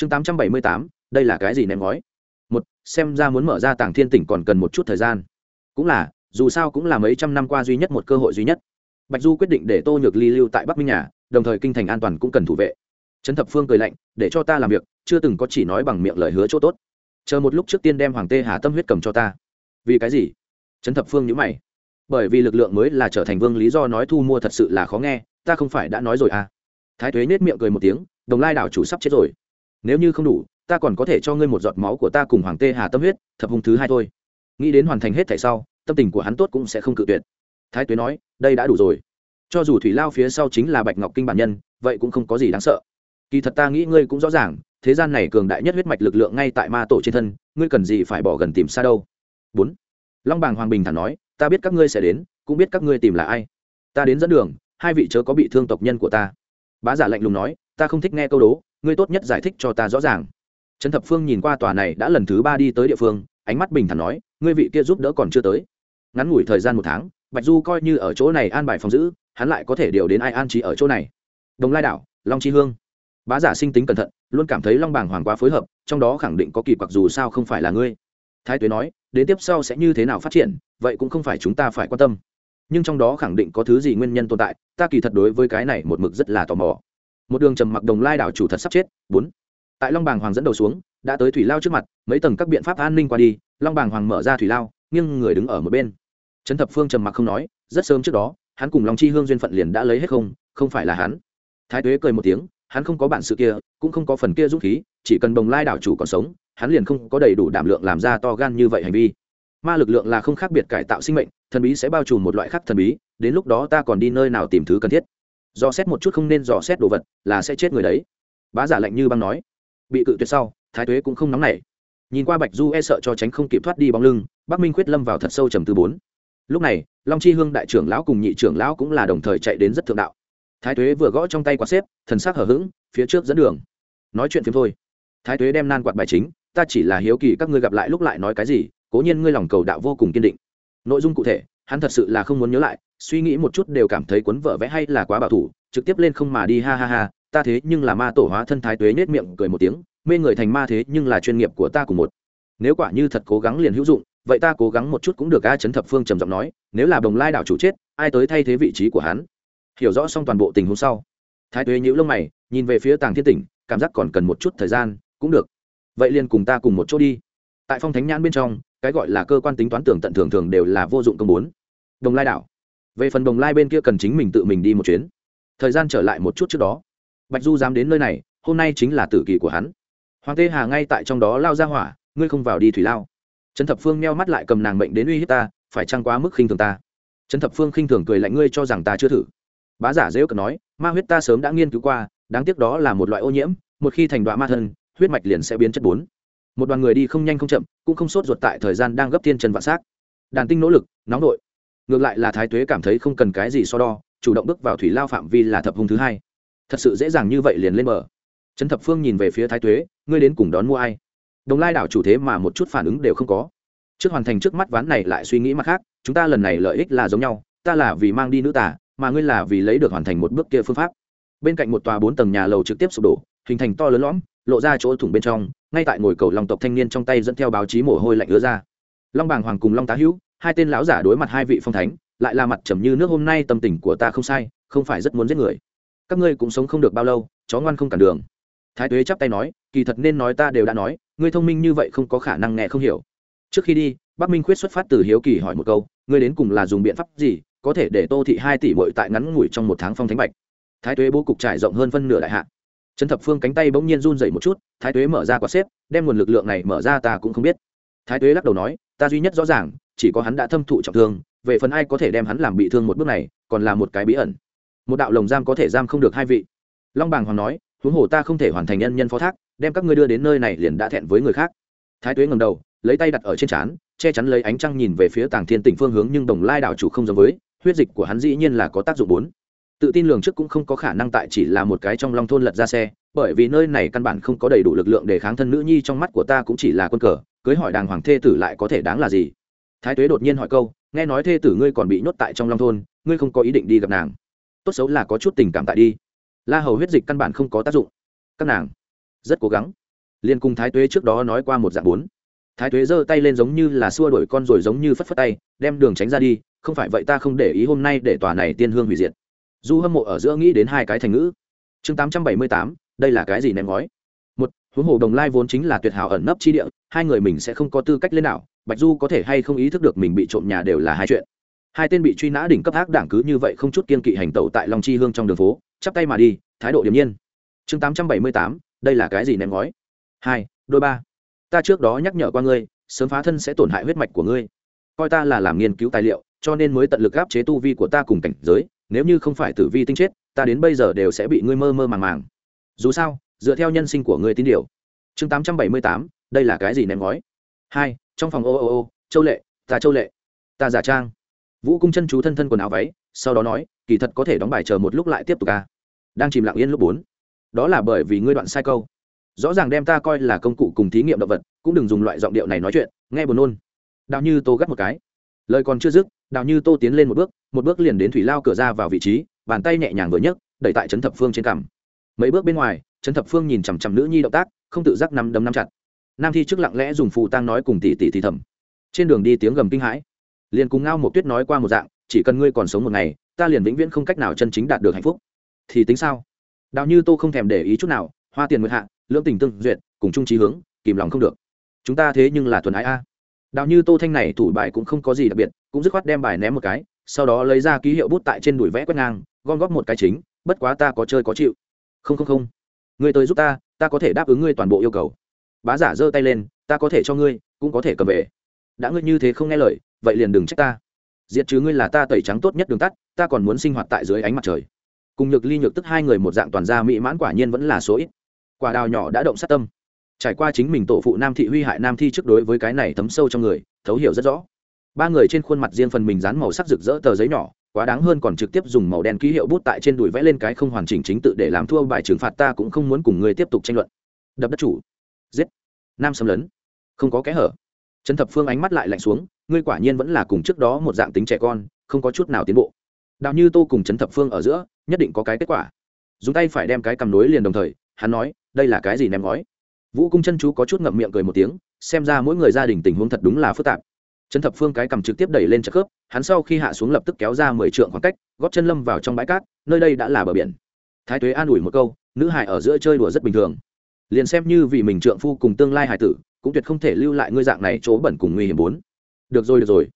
chương tám trăm bảy mươi tám, đây là cái gì ném gói một, xem ra muốn mở ra tàng thiên tỉnh còn cần một chút thời gian. Cũng là, dù sao cũng là mấy trăm năm qua duy nhất một cơ hội duy nhất. Bạch du quyết định để tô nhược ly lưu tại bắc minh nhà, đồng thời kinh thành an toàn cũng cần thủ vệ. Trấn thập phương cười lạnh, để cho ta làm việc, chưa từng có chỉ nói bằng miệng lời hứa chỗ tốt. Chờ một lúc trước tiên đem hoàng tê hà tâm huyết cầm cho ta. Vì cái gì? Trấn thập phương nhữ mày. Bởi vì lực lượng mới là trở thành vương lý do nói thu mua thật sự là khó nghe, ta không phải đã nói rồi à? Thái thuế nết miệng cười một tiếng, đồng lai đảo chủ sắp chết rồi nếu như không đủ, ta còn có thể cho ngươi một giọt máu của ta cùng hoàng tê hà tâm huyết, thập hung thứ hai thôi. Nghĩ đến hoàn thành hết thảy sau, tâm tình của hắn tốt cũng sẽ không cự tuyệt. Thái tuế nói, đây đã đủ rồi. Cho dù thủy lao phía sau chính là bạch ngọc kinh bản nhân, vậy cũng không có gì đáng sợ. Kỳ thật ta nghĩ ngươi cũng rõ ràng, thế gian này cường đại nhất huyết mạch lực lượng ngay tại ma tổ trên thân, ngươi cần gì phải bỏ gần tìm xa đâu. Bốn. Long bàng hoàng bình thản nói, ta biết các ngươi sẽ đến, cũng biết các ngươi tìm là ai. Ta đến dẫn đường, hai vị chớ có bị thương tộc nhân của ta. Bá giả lạnh lùng nói, ta không thích nghe câu đố ngươi tốt nhất giải thích cho ta rõ ràng. Trần thập phương nhìn qua tòa này đã lần thứ ba đi tới địa phương, ánh mắt bình thản nói, ngươi vị kia giúp đỡ còn chưa tới. Ngắn ngủi thời gian một tháng, bạch du coi như ở chỗ này an bài phòng giữ, hắn lại có thể điều đến ai an trí ở chỗ này. Đồng lai đảo, long chi hương. Bá giả sinh tính cẩn thận, luôn cảm thấy long bàng hoàng quá phối hợp, trong đó khẳng định có kỳ quặc dù sao không phải là ngươi. Thái tuế nói, đến tiếp sau sẽ như thế nào phát triển, vậy cũng không phải chúng ta phải quan tâm. Nhưng trong đó khẳng định có thứ gì nguyên nhân tồn tại, ta kỳ thật đối với cái này một mực rất là tò mò một đường trầm mặc đồng lai đảo chủ thật sắp chết. Bốn. Tại long bàng hoàng dẫn đầu xuống, đã tới thủy lao trước mặt, mấy tầng các biện pháp an ninh qua đi, long bàng hoàng mở ra thủy lao, nghiêng người đứng ở một bên. Trấn thập phương trầm mặc không nói, rất sớm trước đó, hắn cùng long chi hương duyên phận liền đã lấy hết không không phải là hắn. Thái tuế cười một tiếng, hắn không có bản sự kia, cũng không có phần kia dũng khí, chỉ cần đồng lai đảo chủ còn sống, hắn liền không có đầy đủ đảm lượng làm ra to gan như vậy hành vi. Ma lực lượng là không khác biệt cải tạo sinh mệnh, thần bí sẽ bao trùm một loại khác thần bí, đến lúc đó ta còn đi nơi nào tìm thứ cần thiết dò xét một chút không nên dò xét đồ vật, là sẽ chết người đấy. Bá giả lạnh như băng nói. Bị cự tuyệt sau, thái tuế cũng không nóng nảy. Nhìn qua bạch du e sợ cho tránh không kịp thoát đi bóng lưng, bắc minh quyết lâm vào thật sâu trầm tư bốn. Lúc này, long chi hương đại trưởng lão cùng nhị trưởng lão cũng là đồng thời chạy đến rất thượng đạo. Thái tuế vừa gõ trong tay quạt xếp, thần sắc hở h ữ g phía trước dẫn đường. Nói chuyện phim thôi. Thái tuế đem nan quạt bài chính, ta chỉ là hiếu kỳ các ngươi gặp lại lúc lại nói cái gì, cố nhiên ngươi lòng cầu đạo vô cùng kiên định. Nội dung cụ thể, hắn thật sự là không muốn nhớ lại suy nghĩ một chút đều cảm thấy cuốn vợ vẽ hay là quá bảo thủ, trực tiếp lên không mà đi, ha ha ha, ta thế nhưng là ma tổ hóa thân thái tuế nết miệng cười một tiếng, mê người thành ma thế nhưng là chuyên nghiệp của ta cùng một. Nếu quả như thật cố gắng liền hữu dụng, vậy ta cố gắng một chút cũng được, a chấn thập phương trầm giọng nói, nếu là đồng lai đảo chủ chết, ai tới thay thế vị trí của hắn? Hiểu rõ xong toàn bộ tình huống sau, thái tuế nhíu lông mày, nhìn về phía tàng thiên tỉnh, cảm giác còn cần một chút thời gian, cũng được. Vậy liền cùng ta cùng một chỗ đi. Tại phong thánh nhãn bên trong, cái gọi là cơ quan tính toán tưởng tận thường thường đều là vô dụng công bốn. Đồng lai đảo về phần đồng lai bên kia cần chính mình tự mình đi một chuyến. Thời gian trở lại một chút trước đó. Bạch du dám đến nơi này, hôm nay chính là tử kỳ của hắn. Hoàng tê hà ngay tại trong đó lao ra hỏa, ngươi không vào đi thủy lao. Trần thập phương meo mắt lại cầm nàng mệnh đến uy hiếp ta, phải trăng quá mức khinh thường ta? Trần thập phương khinh thường cười lạnh ngươi cho rằng ta chưa thử. Bá giả dễ cận nói, ma huyết ta sớm đã nghiên cứu qua, đáng tiếc đó là một loại ô nhiễm, một khi thành đoạn ma thân, huyết mạch liền sẽ biến chất bốn. Một đoàn người đi không nhanh không chậm, cũng không sốt ruột tại thời gian đang gấp thiên trần vạn xác. Đàn tinh nỗ lực, nóng đội ngược lại là thái tuế cảm thấy không cần cái gì so đo, chủ động bước vào thủy lao phạm vi là thập hung thứ hai. Thật sự dễ dàng như vậy liền lên bờ. Trấn thập phương nhìn về phía thái tuế, ngươi đến cùng đón mua ai? Đồng lai đảo chủ thế mà một chút phản ứng đều không có. Trước hoàn thành trước mắt ván này lại suy nghĩ mặt khác, chúng ta lần này lợi ích là giống nhau, ta là vì mang đi nữ tả mà ngươi là vì lấy được hoàn thành một bước kia phương pháp. Bên cạnh một tòa bốn tầng nhà lầu trực tiếp sụp đổ, hình thành to lớn lõm, lộ ra chỗ thủng bên trong, ngay tại ngồi cầu long tộc thanh niên trong tay dẫn theo báo chí mồ hôi lạnh ứa ra. Long bàng hoàng cùng long tá hữu hai tên lão giả đối mặt hai vị phong thánh, lại là mặt trầm như nước, hôm nay tâm tình của ta không sai, không phải rất muốn giết người. Các ngươi cũng sống không được bao lâu, chó ngoan không cản đường. Thái tuế chắp tay nói, kỳ thật nên nói ta đều đã nói, ngươi thông minh như vậy không có khả năng nghe không hiểu. Trước khi đi, bắc minh khuyết xuất phát từ hiếu kỳ hỏi một câu, ngươi đến cùng là dùng biện pháp gì, có thể để tô thị hai tỷ bội tại ngắn ngủi trong một tháng phong thánh bạch? Thái tuế bố cục trải rộng hơn phân nửa đại hạ. Trần thập phương cánh tay bỗng nhiên run dậy một chút, thái tuế mở ra quả xếp, đem nguồn lực lượng này mở ra ta cũng không biết. Thái tuế lắc đầu nói, ta duy nhất rõ ràng chỉ có hắn đã thâm thụ trọng thương, về phần ai có thể đem hắn làm bị thương một bước này, còn là một cái bí ẩn. Một đạo lồng giam có thể giam không được hai vị. Long bàng hoàng nói, huống hồ ta không thể hoàn thành nhân nhân phó thác, đem các ngươi đưa đến nơi này liền đã thẹn với người khác. Thái tuế ngầm đầu, lấy tay đặt ở trên trán, che chắn lấy ánh trăng nhìn về phía tàng thiên tỉnh phương hướng nhưng đồng lai đảo chủ không giống với, huyết dịch của hắn dĩ nhiên là có tác dụng bốn. Tự tin lường trước cũng không có khả năng tại chỉ là một cái trong long thôn lật ra xe, bởi vì nơi này căn bản không có đầy đủ lực lượng để kháng thân nữ nhi trong mắt của ta cũng chỉ là quân cờ, cưới hỏi đàng hoàng thê tử lại có thể đáng là gì thái tuế đột nhiên hỏi câu, nghe nói thê tử ngươi còn bị nhốt tại trong long thôn, ngươi không có ý định đi gặp nàng. Tốt xấu là có chút tình cảm tại đi. La hầu huyết dịch căn bản không có tác dụng. Các nàng, rất cố gắng. Liên cùng thái tuế trước đó nói qua một dạng bốn. Thái tuế giơ tay lên giống như là xua đuổi con rồi giống như phất phất tay, đem đường tránh ra đi, không phải vậy ta không để ý hôm nay để tòa này tiên hương hủy diệt. Du hâm mộ ở giữa nghĩ đến hai cái thành ngữ. Chương tám trăm bảy mươi tám, đây là cái gì ném ngói? Một, huống hồ đồng lai vốn chính là tuyệt hảo ẩn nấp chi địa, hai người mình sẽ không có tư cách lên đảo bạch du có thể hay không ý thức được mình bị trộm nhà đều là hai chuyện. Hai tên bị truy nã đỉnh cấp ác đảng cứ như vậy không chút kiên kỵ hành tẩu tại long chi hương trong đường phố, chắp tay mà đi, thái độ điềm nhiên. Chương tám trăm bảy mươi tám, đây là cái gì ném gói? hai, đôi ba. Ta trước đó nhắc nhở qua ngươi, sớm phá thân sẽ tổn hại huyết mạch của ngươi. Coi ta là làm nghiên cứu tài liệu, cho nên mới tận lực áp chế tu vi của ta cùng cảnh giới, nếu như không phải tử vi tinh chết, ta đến bây giờ đều sẽ bị ngươi mơ mơ màng màng. Dù sao, dựa theo nhân sinh của ngươi tín điều. Chương tám trăm bảy mươi tám, đây là cái gì ném gói? hai trong phòng ô ô ô, châu lệ, ta châu lệ. Ta giả trang. Vũ cung chân chú thân thân quần áo váy, sau đó nói, kỳ thật có thể đóng bài chờ một lúc lại tiếp tục ca đang chìm lặng yên lúc bốn. Đó là bởi vì ngươi đoạn sai câu. Rõ ràng đem ta coi là công cụ cùng thí nghiệm động vật, cũng đừng dùng loại giọng điệu này nói chuyện, nghe buồn nôn. Đào như tô gắt một cái. Lời còn chưa dứt, đào như tô tiến lên một bước một bước liền đến thủy lao cửa ra vào vị trí, bàn tay nhẹ nhàng vừa nhấc, đẩy tại trấn thập phương trên cằm. Mấy bước bên ngoài, trấn thập phương nhìn chằm chằm nữ nhi động tác, không tự giác nắm đấm nắm chặt nam thi trước lặng lẽ dùng phù tang nói cùng tỷ tỷ thì thầm. Trên đường đi tiếng gầm kinh hãi. Liền cùng ngao một tuyết nói qua một dạng, chỉ cần ngươi còn sống một ngày, ta liền vĩnh viễn không cách nào chân chính đạt được hạnh phúc. Thì tính sao? Đào như tô không thèm để ý chút nào, hoa tiền nguyệt hạ, lưỡng tình tương duyệt, cùng chung trí hướng, kìm lòng không được. Chúng ta thế nhưng là tuần ái a. Đào như tô thanh này thủ bài cũng không có gì đặc biệt, cũng dứt khoát đem bài ném một cái, sau đó lấy ra ký hiệu bút tại trên đùi vẽ quét ngang, gom góp một cái chính, bất quá ta có chơi có chịu. Không không không. Ngươi tới giúp ta ta có thể đáp ứng ngươi toàn bộ yêu cầu bá giả giơ tay lên, ta có thể cho ngươi, cũng có thể cầm về. Đã ngươi như thế không nghe lời, vậy liền đừng trách ta. Diệt chứ ngươi là ta tẩy trắng tốt nhất đường tắt, ta còn muốn sinh hoạt tại dưới ánh mặt trời. Cùng nhược ly nhược tức hai người một dạng toàn gia mỹ mãn quả nhiên vẫn là số ít. Quả đào nhỏ đã động sát tâm. Trải qua chính mình tổ phụ nam thị huy hại nam thi trước đối với cái này thấm sâu trong người, thấu hiểu rất rõ. Ba người trên khuôn mặt riêng phần mình dán màu sắc rực rỡ tờ giấy nhỏ, quá đáng hơn còn trực tiếp dùng màu đen ký hiệu bút tại trên đùi vẽ lên cái không hoàn chỉnh chính tự để làm thua bài trừng phạt ta cũng không muốn cùng người tiếp tục tranh luận. Đập đất chủ giết. Nam xâm lấn không có kẽ hở. Trần thập phương ánh mắt lại lạnh xuống, ngươi quả nhiên vẫn là cùng trước đó một dạng tính trẻ con, không có chút nào tiến bộ. Đào như tô cùng trấn thập phương ở giữa, nhất định có cái kết quả. Dùng tay phải đem cái cầm nối liền đồng thời, hắn nói, đây là cái gì ném gói vũ cung chân chú có chút ngậm miệng cười một tiếng, xem ra mỗi người gia đình tình huống thật đúng là phức tạp. Trấn thập phương cái cầm trực tiếp đẩy lên chợ khớp hắn sau khi hạ xuống lập tức kéo ra mười trượng khoảng cách, góp chân lâm vào trong bãi cát, nơi đây đã là bờ biển. Thái tuế an ủi một câu, nữ hải ở giữa chơi đùa rất bình thường liền xem như vì mình trượng phu cùng tương lai hải tử, cũng tuyệt không thể lưu lại ngươi dạng này chỗ bẩn cùng nguy hiểm bốn. Được rồi được rồi.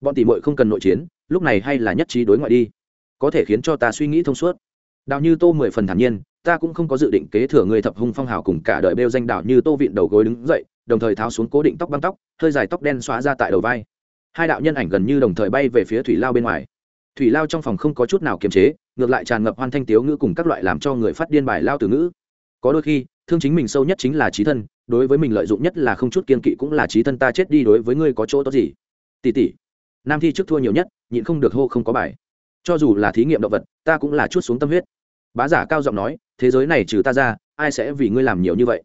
Bọn tỷ muội không cần nội chiến, lúc này hay là nhất trí đối ngoại đi. Có thể khiến cho ta suy nghĩ thông suốt. Đào như tô mười phần thản nhiên, ta cũng không có dự định kế thừa người thập hung phong hào cùng cả đời bêu danh đạo như tô vịn đầu gối đứng dậy, đồng thời tháo xuống cố định tóc băng tóc, hơi dài tóc đen xóa ra tại đầu vai. Hai đạo nhân ảnh gần như đồng thời bay về phía thủy lao bên ngoài. Thủy lao trong phòng không có chút nào kiềm chế, ngược lại tràn ngập hoan thanh tiếu ngữ cùng các loại làm cho người phát điên bài lao từ ngữ có đôi khi, thương chính mình sâu nhất chính là trí thân, đối với mình lợi dụng nhất là không chút kiên kỵ cũng là trí thân ta chết đi đối với ngươi có chỗ tốt gì? Tỷ tỷ, nam thi trước thua nhiều nhất, nhịn không được hô không có bài. Cho dù là thí nghiệm động vật, ta cũng là chút xuống tâm huyết. Bá giả cao giọng nói, thế giới này trừ ta ra, ai sẽ vì ngươi làm nhiều như vậy?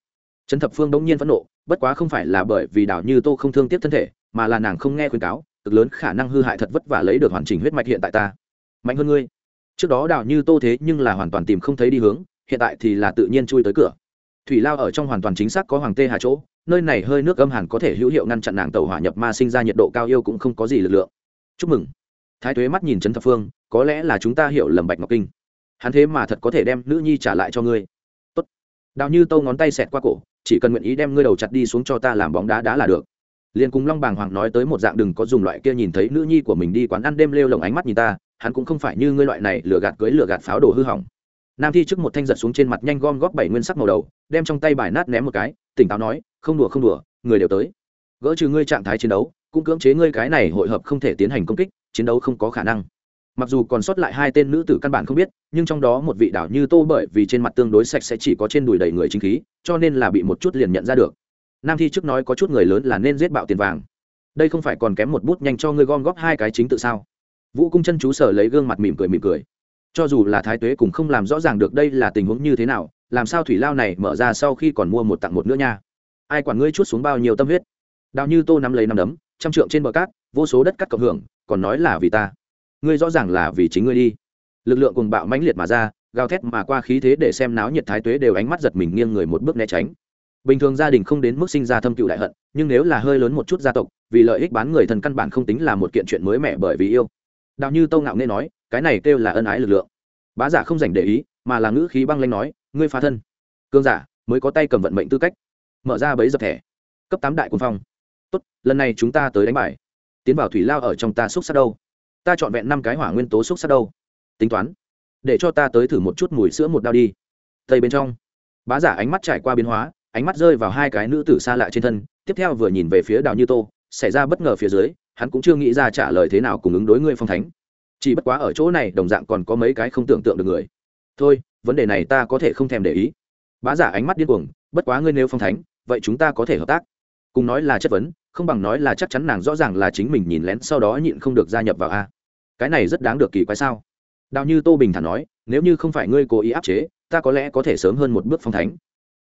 Trấn thập phương đống nhiên phẫn nộ, bất quá không phải là bởi vì đảo như tô không thương tiếc thân thể, mà là nàng không nghe khuyên cáo, cực lớn khả năng hư hại thật vất vả lấy được hoàn chỉnh huyết mạch hiện tại ta. Mạnh hơn ngươi. Trước đó đảo như tô thế nhưng là hoàn toàn tìm không thấy đi hướng hiện tại thì là tự nhiên chui tới cửa. Thủy lao ở trong hoàn toàn chính xác có hoàng tê hà chỗ, nơi này hơi nước âm hàn có thể hữu hiệu ngăn chặn nàng tàu hỏa nhập ma sinh ra nhiệt độ cao yêu cũng không có gì lực lượng. Chúc mừng. Thái thuế mắt nhìn trấn thập phương, có lẽ là chúng ta hiểu lầm bạch ngọc kinh. Hắn thế mà thật có thể đem nữ nhi trả lại cho ngươi. Tốt. đào như tâu ngón tay xẹt qua cổ, chỉ cần nguyện ý đem ngươi đầu chặt đi xuống cho ta làm bóng đá đá là được. Liền cùng long bàng hoàng nói tới một dạng đừng có dùng loại kia nhìn thấy nữ nhi của mình đi quán ăn đêm lêu lồng ánh mắt nhìn ta, hắn cũng không phải như ngươi loại này lừa gạt cưới lừa gạt pháo đồ hư hỏng nam thi trước một thanh giật xuống trên mặt nhanh gom góp bảy nguyên sắc màu đầu, đem trong tay bài nát ném một cái, tỉnh táo nói, không đùa không đùa, người đều tới. Gỡ trừ ngươi trạng thái chiến đấu, cũng cưỡng chế ngươi cái này hội hợp không thể tiến hành công kích, chiến đấu không có khả năng. Mặc dù còn sót lại hai tên nữ tử căn bản không biết, nhưng trong đó một vị đảo như tô bởi vì trên mặt tương đối sạch sẽ chỉ có trên đùi đầy người chính khí, cho nên là bị một chút liền nhận ra được. Nam thi trước nói có chút người lớn là nên giết bạo tiền vàng. Đây không phải còn kém một bút nhanh cho ngươi gom góp hai cái chính tự sao? Vũ cung chân chú sở lấy gương mặt mỉm cười mỉm cười cho dù là thái tuế cũng không làm rõ ràng được đây là tình huống như thế nào, làm sao thủy lao này mở ra sau khi còn mua một tặng một nữa nha? Ai quản ngươi chút xuống bao nhiêu tâm huyết? Đào như tô nắm lấy nắm đấm, trăm trượng trên bờ cát, vô số đất cắt cộng hưởng, còn nói là vì ta. Ngươi rõ ràng là vì chính ngươi đi. Lực lượng cùng bạo mãnh liệt mà ra, gào thét mà qua khí thế để xem náo nhiệt thái tuế đều ánh mắt giật mình nghiêng người một bước né tránh. Bình thường gia đình không đến mức sinh ra thâm cựu đại hận, nhưng nếu là hơi lớn một chút gia tộc, vì lợi ích bán người thần căn bản không tính là một kiện chuyện mới mẻ bởi vì yêu. Đào như tâu ngạo nghe nói cái này kêu là ân ái lực lượng. Bá giả không dành để ý, mà là ngữ khí băng lanh nói, ngươi phá thân. Cương giả mới có tay cầm vận mệnh tư cách. Mở ra bấy dập thẻ. Cấp tám đại quân phong. Tốt, lần này chúng ta tới đánh bài. Tiến vào thủy lao ở trong ta xúc sát đâu? Ta chọn vẹn năm cái hỏa nguyên tố xúc sát đâu? Tính toán. Để cho ta tới thử một chút mùi sữa một đao đi. Tây bên trong, bá giả ánh mắt trải qua biến hóa, ánh mắt rơi vào hai cái nữ tử xa lạ trên thân, tiếp theo vừa nhìn về phía đào như tô, xảy ra bất ngờ phía dưới, hắn cũng chưa nghĩ ra trả lời thế nào cùng ứng đối ngươi phong thánh chỉ bất quá ở chỗ này, đồng dạng còn có mấy cái không tưởng tượng được người. Thôi, vấn đề này ta có thể không thèm để ý. Bá giả ánh mắt điên cuồng, bất quá ngươi nếu phong thánh, vậy chúng ta có thể hợp tác. Cùng nói là chất vấn, không bằng nói là chắc chắn nàng rõ ràng là chính mình nhìn lén, sau đó nhịn không được gia nhập vào a. Cái này rất đáng được kỳ quái sao? Đào như tô bình thản nói, nếu như không phải ngươi cố ý áp chế, ta có lẽ có thể sớm hơn một bước phong thánh.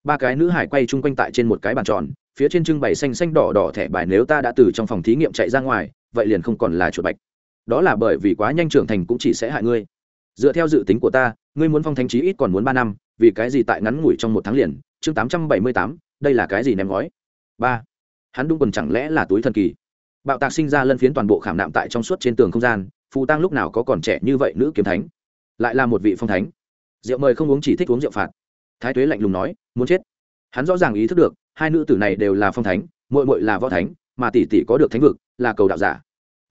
Ba cái nữ hải quay chung quanh tại trên một cái bàn tròn, phía trên trưng bày xanh xanh đỏ đỏ thẻ bài nếu ta đã từ trong phòng thí nghiệm chạy ra ngoài, vậy liền không còn là chuột bạch đó là bởi vì quá nhanh trưởng thành cũng chỉ sẽ hại ngươi. Dựa theo dự tính của ta, ngươi muốn phong thánh chí ít còn muốn ba năm, vì cái gì tại ngắn ngủi trong một tháng liền? Chương tám trăm bảy mươi tám, đây là cái gì ném gói ba. Hắn đung quần chẳng lẽ là túi thần kỳ? Bạo tạc sinh ra lân phiến toàn bộ khảm nạm tại trong suốt trên tường không gian, phù tăng lúc nào có còn trẻ như vậy nữ kiếm thánh? Lại là một vị phong thánh. Rượu mời không uống chỉ thích uống rượu phạt. Thái tuế lạnh lùng nói, muốn chết. Hắn rõ ràng ý thức được, hai nữ tử này đều là phong thánh mội mội là võ thánh, mà tỷ tỷ có được thánh vực, là cầu đạo giả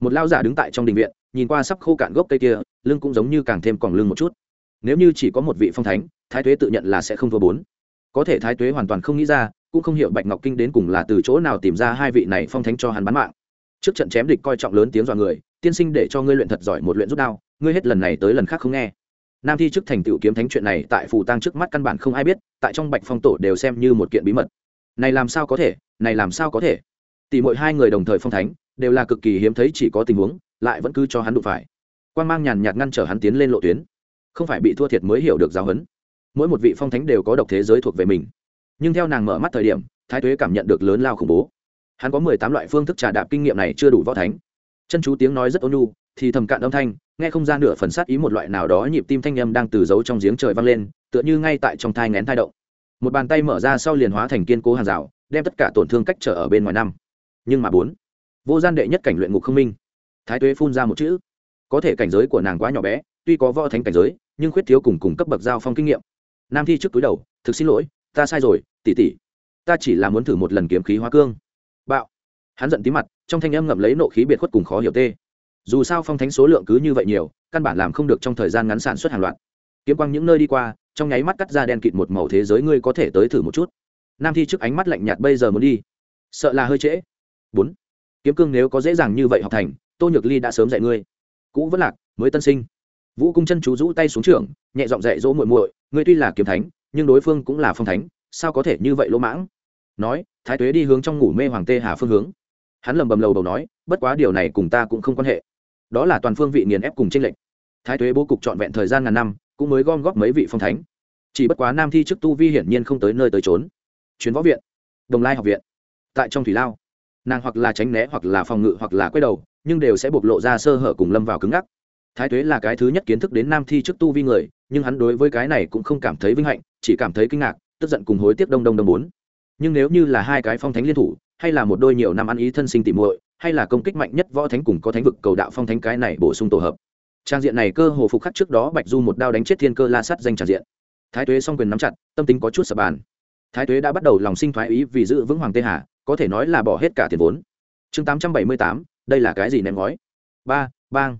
một lao giả đứng tại trong đình viện, nhìn qua sắp khô cạn gốc cây kia, lưng cũng giống như càng thêm còn lưng một chút. Nếu như chỉ có một vị phong thánh, thái tuế tự nhận là sẽ không thua bốn. Có thể thái tuế hoàn toàn không nghĩ ra, cũng không hiểu bạch ngọc kinh đến cùng là từ chỗ nào tìm ra hai vị này phong thánh cho hắn bán mạng. Trước trận chém địch coi trọng lớn tiếng dọa người, tiên sinh để cho ngươi luyện thật giỏi một luyện rút đao, ngươi hết lần này tới lần khác không nghe. Nam thi chức thành tựu kiếm thánh chuyện này tại phù tăng trước mắt căn bản không ai biết, tại trong bạch phong tổ đều xem như một kiện bí mật. Này làm sao có thể, này làm sao có thể? Tỷ mỗi hai người đồng thời phong thánh đều là cực kỳ hiếm thấy chỉ có tình huống, lại vẫn cứ cho hắn đụng phải. Quan mang nhàn nhạt ngăn trở hắn tiến lên lộ tuyến. Không phải bị thua thiệt mới hiểu được giáo huấn. Mỗi một vị phong thánh đều có độc thế giới thuộc về mình. Nhưng theo nàng mở mắt thời điểm, thái tuế cảm nhận được lớn lao khủng bố. Hắn có mười tám loại phương thức trà đạp kinh nghiệm này chưa đủ võ thánh. Chân chú tiếng nói rất ôn nhu, thì thầm cạn âm thanh, nghe không ra nửa phần sát ý một loại nào đó nhịp tim thanh â m đang từ giấu trong giếng trời vang lên, tựa như ngay tại trong thai ngén thai động. Một bàn tay mở ra sau liền hóa thành kiên cố hàng rào, đem tất cả tổn thương cách trở ở bên ngoài năm. Nhưng mà bốn vô gian đệ nhất cảnh luyện ngục không minh. Thái tuế phun ra một chữ. Có thể cảnh giới của nàng quá nhỏ bé, tuy có võ thánh cảnh giới, nhưng khuyết thiếu cùng cùng cấp bậc giao phong kinh nghiệm. Nam thi trước túi đầu, thực xin lỗi, ta sai rồi tỉ tỉ ta chỉ là muốn thử một lần kiếm khí hóa cương. Bạo. Hắn giận tí mặt, trong thanh âm ngậm lấy nộ khí biệt khuất cùng khó hiểu tê. Dù sao phong thánh số lượng cứ như vậy nhiều, căn bản làm không được trong thời gian ngắn sản xuất hàng loạt. Kiếm quang những nơi đi qua, trong nháy mắt cắt ra đen kịt một màu thế giới, ngươi có thể tới thử một chút. Nam thi trước ánh mắt lạnh nhạt, bây giờ muốn đi. Sợ là hơi trễ. Bốn kiếm cương nếu có dễ dàng như vậy học thành, tô nhược ly đã sớm dạy ngươi. Cũ vẫn lạc, mới tân sinh. Vũ cung chân chú rũ tay xuống trường nhẹ giọng dạy dỗ muội muội, ngươi tuy là kiếm thánh, nhưng đối phương cũng là phong thánh, sao có thể như vậy lỗ mãng? Nói, thái tuế đi hướng trong ngủ mê hoàng tê hà phương hướng. Hắn lầm bầm lầu đầu nói, bất quá điều này cùng ta cũng không quan hệ. Đó là toàn phương vị nghiền ép cùng tranh lệch. Thái tuế bố cục trọn vẹn thời gian ngàn năm, cũng mới gom góp mấy vị phong thánh. Chỉ bất quá nam thi chức tu vi hiển nhiên không tới nơi tới trốn chuyến võ viện. Đồng lai học viện. Tại trong thủy lao nàng hoặc là tránh né hoặc là phòng ngự hoặc là quay đầu, nhưng đều sẽ bộc lộ ra sơ hở cùng lâm vào cứng ngắc. Thái tuế là cái thứ nhất kiến thức đến nam thi trước tu vi người, nhưng hắn đối với cái này cũng không cảm thấy vinh hạnh, chỉ cảm thấy kinh ngạc, tức giận cùng hối tiếc đông đông đông bốn. Nhưng nếu như là hai cái phong thánh liên thủ, hay là một đôi nhiều năm ăn ý thân sinh tỉ muội, hay là công kích mạnh nhất võ thánh cùng có thánh vực cầu đạo phong thánh cái này bổ sung tổ hợp. Trang diện này cơ hồ phục khắc trước đó bạch du một đao đánh chết thiên cơ la sắt danh tràn diện. Thái tuế song quyền nắm chặt, tâm tính có chút sập bàn. Thái tuế đã bắt đầu lòng sinh thoái ý vì giữ vững hoàng tê hà có thể nói là bỏ hết cả tiền vốn. Chương tám trăm bảy mươi tám, đây là cái gì ném gói ba, bang.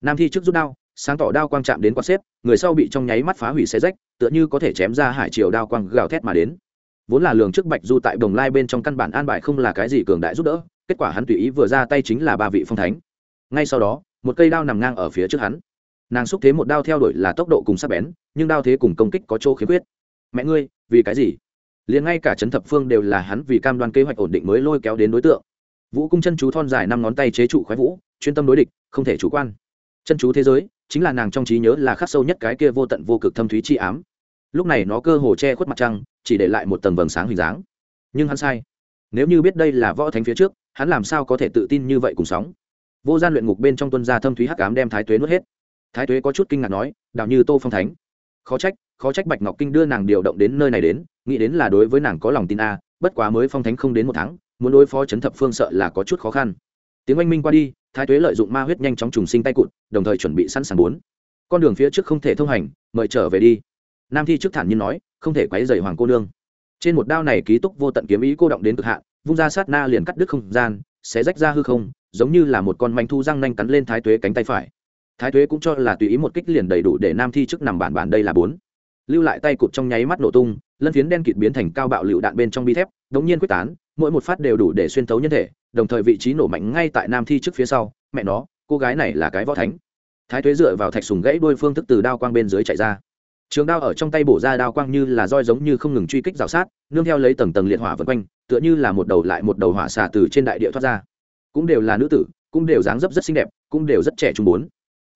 Nam thi trước rút đao, sáng tỏ đao quang chạm đến quạt xếp, người sau bị trong nháy mắt phá hủy xe rách, tựa như có thể chém ra hải triều đao quang gào thét mà đến. Vốn là lường trước bạch du tại đồng lai bên trong căn bản an bài không là cái gì cường đại giúp đỡ, kết quả hắn tùy ý vừa ra tay chính là ba vị phong thánh. Ngay sau đó, một cây đao nằm ngang ở phía trước hắn. Nàng xúc thế một đao theo đuổi là tốc độ cùng sắc bén, nhưng đao thế cùng công kích có chỗ khiếm khuyết. Mẹ ngươi, vì cái gì? Liền ngay cả trấn thập phương đều là hắn vì cam đoan kế hoạch ổn định mới lôi kéo đến đối tượng. Vũ cung chân chú thon dài năm ngón tay chế trụ khoái vũ, chuyên tâm đối địch, không thể chủ quan. Chân chú thế giới, chính là nàng trong trí nhớ là khắc sâu nhất cái kia vô tận vô cực thâm thúy chi ám. Lúc này nó cơ hồ che khuất mặt trăng, chỉ để lại một tầng vầng sáng hình dáng. Nhưng hắn sai. Nếu như biết đây là võ thánh phía trước, hắn làm sao có thể tự tin như vậy cùng sóng? Vô gian luyện ngục bên trong tuân gia thâm thúy hắc ám đem thái tuế nuốt hết. Thái tuế có chút kinh ngạc nói đạo như tô phong thánh khó trách khó trách bạch ngọc kinh đưa nàng điều động đến nơi này đến, nghĩ đến là đối với nàng có lòng tin a, bất quá mới phong thánh không đến một tháng, muốn đối phó chấn thập phương sợ là có chút khó khăn. Tiếng oanh minh qua đi, thái tuế lợi dụng ma huyết nhanh chóng trùng sinh tay cụt, đồng thời chuẩn bị sẵn sàng bốn. Con đường phía trước không thể thông hành, mời trở về đi. Nam thi trước thản nhiên nói, không thể quấy dày hoàng cô nương. Trên một đao này ký túc vô tận kiếm ý cô động đến cực hạn, vung ra sát na liền cắt đứt không gian sẽ rách ra hư không, giống như là một con manh thu răng nanh cắn lên thái tuế cánh tay phải thái tuế cũng cho là tùy ý một kích liền đầy đủ để nam thi trước nằm bản bản đây là bốn. Lưu lại tay cụt trong nháy mắt nổ tung, lân phiến đen kịt biến thành cao bạo lựu đạn bên trong bi thép, đống nhiên quyết tán, mỗi một phát đều đủ để xuyên thấu nhân thể, đồng thời vị trí nổ mạnh ngay tại nam thi trước phía sau, mẹ nó, cô gái này là cái võ thánh. Thái tuế dựa vào thạch sùng gãy đôi phương thức từ đao quang bên dưới chạy ra. Trường đao ở trong tay bổ ra đao quang như là roi giống như không ngừng truy kích rào sát, nương theo lấy tầng tầng liệt hỏa vân quanh, tựa như là một đầu lại một đầu hỏa xả từ trên đại địa thoát ra. Cũng đều là nữ tử, cũng đều dáng dấp rất xinh đẹp, cũng đều rất trẻ trung bốn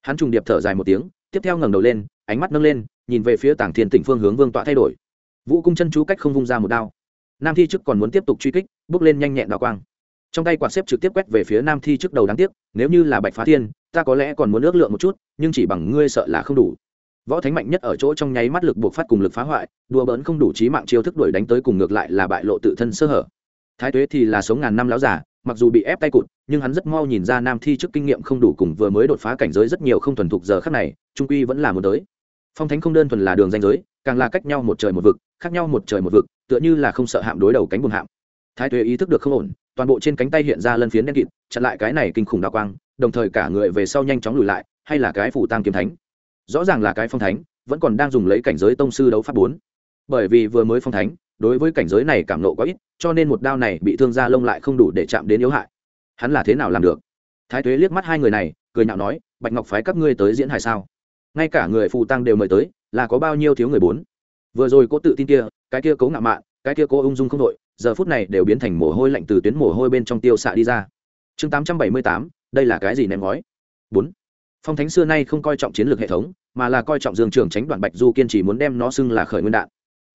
hắn trùng điệp thở dài một tiếng, tiếp theo ngẩng đầu lên, ánh mắt nâng lên, nhìn về phía tảng thiên tỉnh phương hướng vương tọa thay đổi. Vũ cung chân chú cách không vung ra một đao. Nam thi chức còn muốn tiếp tục truy kích, bước lên nhanh nhẹn đào quang. Trong tay quạt xếp trực tiếp quét về phía nam thi trước đầu đáng tiếc, nếu như là bạch phá thiên, ta có lẽ còn muốn ước lượng một chút, nhưng chỉ bằng ngươi sợ là không đủ. Võ thánh mạnh nhất ở chỗ trong nháy mắt lực buộc phát cùng lực phá hoại, đùa bỡn không đủ trí mạng chiêu thức đuổi đánh tới cùng ngược lại là bại lộ tự thân sơ hở. Thái tuế thì là sống ngàn năm láo giả mặc dù bị ép tay cụt, nhưng hắn rất mau nhìn ra nam thi trước kinh nghiệm không đủ cùng vừa mới đột phá cảnh giới rất nhiều không thuần thục giờ khác này, trung quy vẫn là một tới. Phong thánh không đơn thuần là đường danh giới, càng là cách nhau một trời một vực, khác nhau một trời một vực, tựa như là không sợ hạm đối đầu cánh buồn hạm. Thái tuế ý thức được không ổn, toàn bộ trên cánh tay hiện ra lân phiến đen kịt, chặn lại cái này kinh khủng đa quang, đồng thời cả người về sau nhanh chóng lùi lại, hay là cái phủ tăng kiếm thánh. Rõ ràng là cái phong thánh, vẫn còn đang dùng lấy cảnh giới tông sư đấu pháp bốn. Bởi vì vừa mới phong thánh đối với cảnh giới này cảm nộ quá ít, cho nên một đao này bị thương ra lông lại không đủ để chạm đến yếu hại. Hắn là thế nào làm được? Thái tuế liếc mắt hai người này, cười nhạo nói, bạch ngọc phái các ngươi tới diễn hài sao? Ngay cả người phù tăng đều mời tới, là có bao nhiêu thiếu người bốn? Vừa rồi cô tự tin kia, cái kia cố ngạo mạn, cái kia cố ung dung không đội, giờ phút này đều biến thành mồ hôi lạnh từ tuyến mồ hôi bên trong tiêu xạ đi ra. Chương tám trăm bảy mươi tám, đây là cái gì ném gói bốn. Phong thánh xưa nay không coi trọng chiến lược hệ thống, mà là coi trọng dương trường tránh đoạn bạch du kiên trì muốn đem nó xưng là khởi nguyên đạn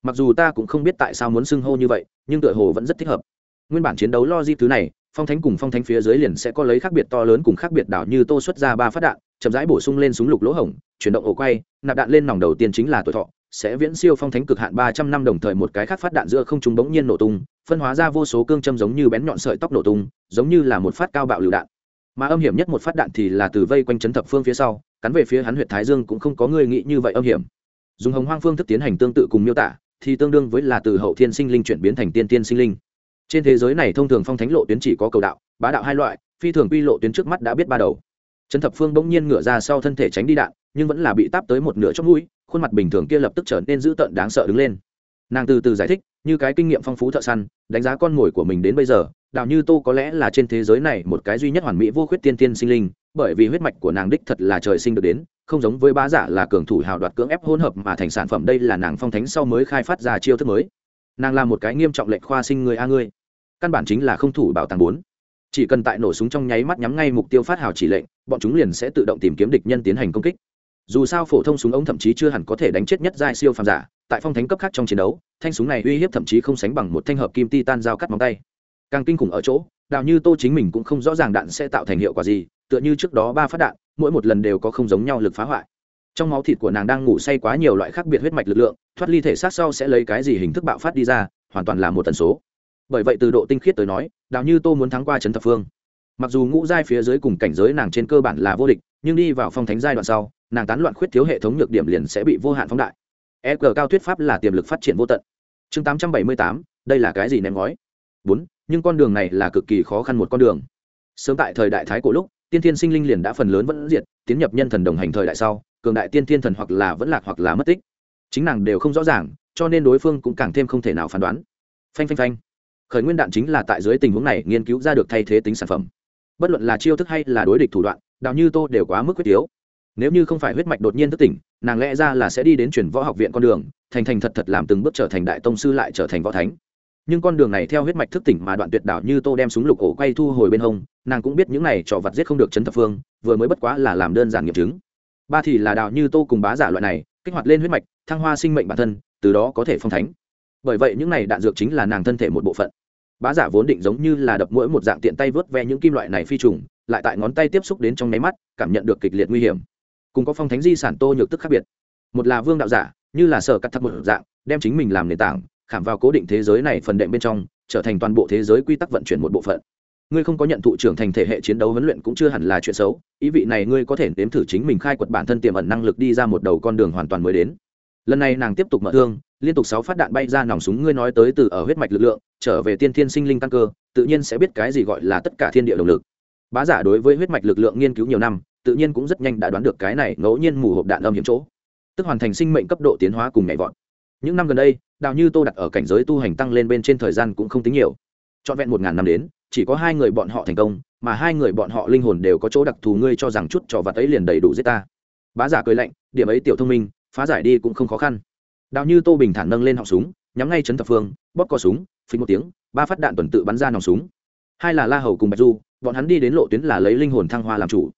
mặc dù ta cũng không biết tại sao muốn xưng hô như vậy, nhưng tựa hồ vẫn rất thích hợp. Nguyên bản chiến đấu lo di thứ này, phong thánh cùng phong thánh phía dưới liền sẽ có lấy khác biệt to lớn cùng khác biệt đảo như tô xuất ra ba phát đạn, chậm rãi bổ sung lên súng lục lỗ hổng, chuyển động ổ quay, nạp đạn lên nòng đầu tiên chính là tuổi thọ, sẽ viễn siêu phong thánh cực hạn ba trăm năm đồng thời một cái khác phát đạn giữa không trung bỗng nhiên nổ tung, phân hóa ra vô số cương châm giống như bén nhọn sợi tóc nổ tung, giống như là một phát cao bạo lựu đạn. Mà âm hiểm nhất một phát đạn thì là từ vây quanh chấn thập phương phía sau, cắn về phía hắn huyện thái dương cũng không có người nghĩ như vậy âm hiểm. Dùng hồng hoang phương thức tiến hành tương tự cùng miêu tả thì tương đương với là từ hậu thiên sinh linh chuyển biến thành tiên tiên sinh linh. Trên thế giới này thông thường phong thánh lộ tuyến chỉ có cầu đạo, bá đạo hai loại, phi thường quy lộ tuyến trước mắt đã biết ba đầu. Trấn thập phương bỗng nhiên ngửa ra sau thân thể tránh đi đạn, nhưng vẫn là bị táp tới một nửa trong mũi, khuôn mặt bình thường kia lập tức trở nên dữ tợn đáng sợ đứng lên. Nàng từ từ giải thích, như cái kinh nghiệm phong phú thợ săn, đánh giá con mồi của mình đến bây giờ, đạo như tô có lẽ là trên thế giới này một cái duy nhất hoàn mỹ vô khuyết tiên tiên sinh linh, bởi vì huyết mạch của nàng đích thật là trời sinh được đến không giống với bá giả là cường thủ hào đoạt cưỡng ép hỗn hợp mà thành sản phẩm, đây là nàng phong thánh sau mới khai phát ra chiêu thức mới. Nàng là một cái nghiêm trọng lệnh khoa sinh người a ngươi. Căn bản chính là không thủ bảo tàng bốn. Chỉ cần tại nổ súng trong nháy mắt nhắm ngay mục tiêu phát hào chỉ lệnh, bọn chúng liền sẽ tự động tìm kiếm địch nhân tiến hành công kích. Dù sao phổ thông súng ống thậm chí chưa hẳn có thể đánh chết nhất giai siêu phàm giả, tại phong thánh cấp khác trong chiến đấu, thanh súng này uy hiếp thậm chí không sánh bằng một thanh hợp kim titan dao cắt móng tay. Càng kinh khủng ở chỗ, đào như tô chính mình cũng không rõ ràng đạn sẽ tạo thành hiệu quả gì, tựa như trước đó ba phát đạn mỗi một lần đều có không giống nhau lực phá hoại. Trong máu thịt của nàng đang ngủ say quá nhiều loại khác biệt huyết mạch lực lượng, thoát ly thể xác sau sẽ lấy cái gì hình thức bạo phát đi ra, hoàn toàn là một tần số. Bởi vậy từ độ tinh khiết tới nói, đào như tô muốn thắng qua trấn thập phương. Mặc dù ngũ giai phía dưới cùng cảnh giới nàng trên cơ bản là vô địch, nhưng đi vào phong thánh giai đoạn sau, nàng tán loạn khuyết thiếu hệ thống nhược điểm liền sẽ bị vô hạn phóng đại. E g cao thuyết pháp là tiềm lực phát triển vô tận. Chương tám trăm bảy mươi tám, đây là cái gì ném ngói? Bốn, nhưng con đường này là cực kỳ khó khăn một con đường. Sớm tại thời đại thái cổ lúc tiên thiên sinh linh liền đã phần lớn vẫn diệt, tiến nhập nhân thần đồng hành thời đại sau, cường đại tiên thiên thần hoặc là vẫn lạc hoặc là mất tích. Chính nàng đều không rõ ràng, cho nên đối phương cũng càng thêm không thể nào phán đoán. Phanh phanh phanh. Khởi nguyên đạn chính là tại dưới tình huống này nghiên cứu ra được thay thế tính sản phẩm. Bất luận là chiêu thức hay là đối địch thủ đoạn đạo như tô đều quá mức quyết yếu. Nếu như không phải huyết mạch đột nhiên thức tỉnh, nàng lẽ ra là sẽ đi đến chuyển võ học viện con đường, thành thành thật thật làm từng bước trở thành đại tông sư lại trở thành võ thánh nhưng con đường này theo huyết mạch thức tỉnh mà đoạn tuyệt đảo như tô đem súng lục ổ quay thu hồi bên hông, nàng cũng biết những này trò vặt giết không được chấn thập phương, vừa mới bất quá là làm đơn giản nghiệm chứng. Ba thì là đào như tô cùng bá giả loại này, kích hoạt lên huyết mạch, thăng hoa sinh mệnh bản thân, từ đó có thể phong thánh. Bởi vậy những này đạn dược chính là nàng thân thể một bộ phận. Bá giả vốn định giống như là đập mũi một dạng tiện tay vớt ve những kim loại này phi trùng, lại tại ngón tay tiếp xúc đến trong nháy mắt, cảm nhận được kịch liệt nguy hiểm. Cùng có phong thánh di sản tô nhược tức khác biệt. Một là vương đạo giả, như là sở cắt thắt một dạng, đem chính mình làm nền tảng khảm vào cố định thế giới này phần đệm bên trong, trở thành toàn bộ thế giới quy tắc vận chuyển một bộ phận. Ngươi không có nhận thụ trưởng thành thể hệ chiến đấu huấn luyện cũng chưa hẳn là chuyện xấu, ý vị này ngươi có thể nếm thử chính mình khai quật bản thân tiềm ẩn năng lực đi ra một đầu con đường hoàn toàn mới đến. Lần này nàng tiếp tục mở thương, liên tục sáu phát đạn bay ra nòng súng ngươi nói tới từ ở huyết mạch lực lượng, trở về tiên thiên sinh linh tăng cơ, tự nhiên sẽ biết cái gì gọi là tất cả thiên địa động lực. Bá giả đối với huyết mạch lực lượng nghiên cứu nhiều năm, tự nhiên cũng rất nhanh đã đoán được cái này ngẫu nhiên mù hộp đạn âm hiểm chỗ. Tức hoàn thành sinh mệnh cấp độ tiến hóa cùng nhảy vọt. Những năm gần đây đào như tô đặt ở cảnh giới tu hành tăng lên bên trên thời gian cũng không tính nhiều. Trọn vẹn một ngàn năm đến, chỉ có hai người bọn họ thành công, mà hai người bọn họ linh hồn đều có chỗ đặc thù ngươi cho rằng chút trò vặt ấy liền đầy đủ giết ta. Bá giả cười lạnh, điểm ấy tiểu thông minh, phá giải đi cũng không khó khăn. Đào như tô bình thản nâng lên họng súng, nhắm ngay chấn thập phương, bóp cò súng, phí một tiếng, ba phát đạn tuần tự bắn ra nòng súng. Hai là la hầu cùng bạch du, bọn hắn đi đến lộ tuyến là lấy linh hồn thăng hoa làm chủ.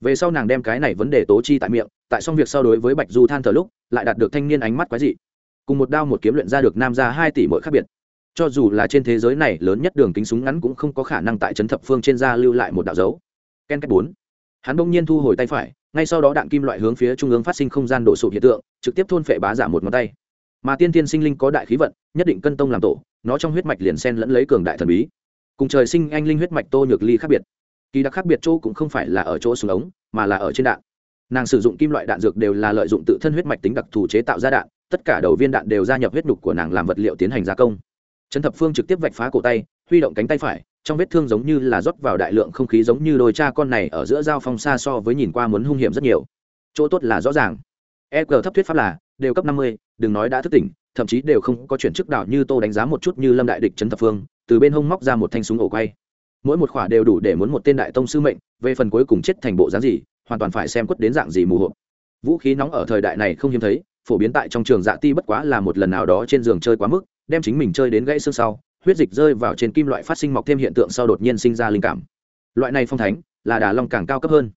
Về sau nàng đem cái này vấn đề tố chi tại miệng, tại xong việc sau đối với bạch du than thở lúc, lại đạt được thanh niên ánh mắt quái dị cùng một đao một kiếm luyện ra được nam ra hai tỷ mỗi khác biệt. Cho dù là trên thế giới này lớn nhất đường kính súng ngắn cũng không có khả năng tại trấn thập phương trên da lưu lại một đạo dấu. Ken cách bốn. Hắn bỗng nhiên thu hồi tay phải, ngay sau đó đạn kim loại hướng phía trung ương phát sinh không gian đổ sụp hiện tượng, trực tiếp thôn phệ bá giả một ngón tay. Mà tiên tiên sinh linh có đại khí vận, nhất định cân tông làm tổ, nó trong huyết mạch liền sen lẫn lấy cường đại thần bí. Cùng trời sinh anh linh huyết mạch tô nhược ly khác biệt. Kỳ đặc khác biệt chỗ cũng không phải là ở chỗ súng ống, mà là ở trên đạn. Nàng sử dụng kim loại đạn dược đều là lợi dụng tự thân huyết mạch tính đặc thù chế tạo ra đạn tất cả đầu viên đạn đều gia nhập huyết nhục của nàng làm vật liệu tiến hành gia công. Trấn thập phương trực tiếp vạch phá cổ tay, huy động cánh tay phải, trong vết thương giống như là rót vào đại lượng không khí giống như đôi cha con này ở giữa giao phong xa so với nhìn qua muốn hung hiểm rất nhiều. Chỗ tốt là rõ ràng. E g thấp thuyết pháp là, đều cấp năm mươi, đừng nói đã thức tỉnh, thậm chí đều không có chuyển chức đạo như tô đánh giá một chút như lâm đại địch trấn thập phương, từ bên hông móc ra một thanh súng ổ quay. Mỗi một khỏa đều đủ để muốn một tên đại tông sư mệnh, về phần cuối cùng chết thành bộ dáng gì, hoàn toàn phải xem quất đến dạng gì mù hộp. Vũ khí nóng ở thời đại này không hiếm thấy phổ biến tại trong trường dạ ti bất quá là một lần nào đó trên giường chơi quá mức, đem chính mình chơi đến gãy xương sau, huyết dịch rơi vào trên kim loại phát sinh mọc thêm hiện tượng sau đột nhiên sinh ra linh cảm. Loại này phong thánh, là đà long càng cao cấp hơn.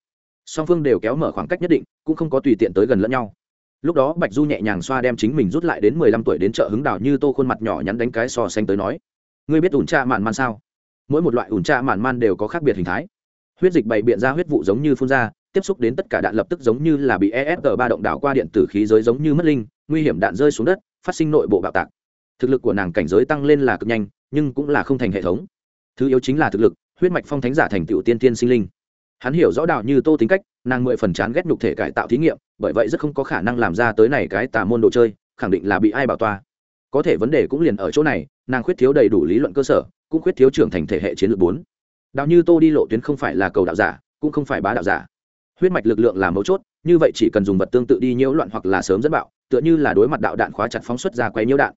Song phương đều kéo mở khoảng cách nhất định, cũng không có tùy tiện tới gần lẫn nhau. Lúc đó, bạch du nhẹ nhàng xoa đem chính mình rút lại đến mười lăm tuổi đến chợ hứng đảo như tô khuôn mặt nhỏ nhắn đánh cái so sánh tới nói. Ngươi biết ủn tra mạn man sao? Mỗi một loại ủn tra mạn man đều có khác biệt hình thái. Huyết dịch bày biện ra huyết vụ giống như phun ra tiếp xúc đến tất cả đạn lập tức giống như là bị esg ba động đảo qua điện tử khí giới giống như mất linh, nguy hiểm đạn rơi xuống đất, phát sinh nội bộ bạo tạc. Thực lực của nàng cảnh giới tăng lên là cực nhanh, nhưng cũng là không thành hệ thống. Thứ yếu chính là thực lực, huyết mạch phong thánh giả thành tựu tiên tiên sinh linh. Hắn hiểu rõ đạo như tô tính cách, nàng mười phần chán ghét nhục thể cải tạo thí nghiệm, bởi vậy rất không có khả năng làm ra tới này cái tà môn đồ chơi, khẳng định là bị ai bảo toa có thể vấn đề cũng liền ở chỗ này, nàng khuyết thiếu đầy đủ lý luận cơ sở, cũng khuyết thiếu trưởng thành thể hệ chiến lược bốn. Đạo như tô đi lộ tuyến không phải là cầu đạo giả, cũng không phải bá đạo giả huyết mạch lực lượng là mấu chốt, như vậy chỉ cần dùng vật tương tự đi nhiễu loạn hoặc là sớm dẫn bạo, tựa như là đối mặt đạo đạn khóa chặt phóng xuất ra quay nhiễu đạn.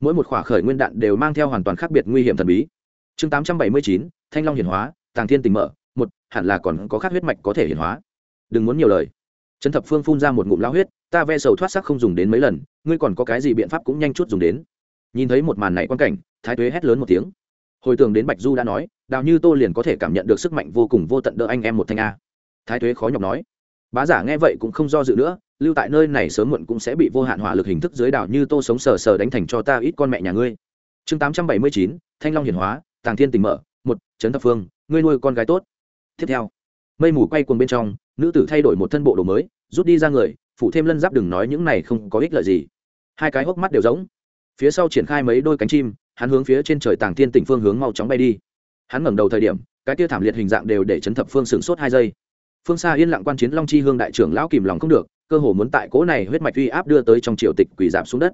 Mỗi một khỏa khởi nguyên đạn đều mang theo hoàn toàn khác biệt nguy hiểm thần bí. Chương tám trăm bảy mươi chín, thanh long hiển hóa, tàng thiên tình mở, một, hẳn là còn có khác huyết mạch có thể hiển hóa. Đừng muốn nhiều lời. Trần thập phương phun ra một ngụm lao huyết, ta ve sầu thoát sắc không dùng đến mấy lần, ngươi còn có cái gì biện pháp cũng nhanh chút dùng đến. Nhìn thấy một màn này quan cảnh, thái tuế hét lớn một tiếng. Hồi tưởng đến bạch du đã nói, đào như tô liền có thể cảm nhận được sức mạnh vô cùng vô tận đỡ anh em một thanh a thái thuế khó nhọc nói. Bá giả nghe vậy cũng không do dự nữa, lưu tại nơi này sớm muộn cũng sẽ bị vô hạn hỏa lực hình thức dưới đảo như tô sống sờ sờ đánh thành cho ta ít con mẹ nhà ngươi. Chương tám trăm bảy mươi chín, thanh long hiển hóa, tàng thiên tình mở, một, trấn thập phương, ngươi nuôi con gái tốt. Tiếp theo, mây mù quay cuồng bên trong, nữ tử thay đổi một thân bộ đồ mới, rút đi ra người phụ thêm lân giáp đừng nói những này không có ích lợi gì. Hai cái hốc mắt đều giống phía sau triển khai mấy đôi cánh chim, hắn hướng phía trên trời tàng thiên tỉnh phương hướng mau chóng bay đi. Hắn ngẩng đầu thời điểm, cái tia thảm liệt hình dạng đều để chấn thập phương sửng sốt hai giây phương xa yên lặng quan chiến long chi hương đại trưởng lão kìm lòng không được, cơ hồ muốn tại cỗ này huyết mạch uy áp đưa tới trong triều tịch quỳ giảm xuống đất.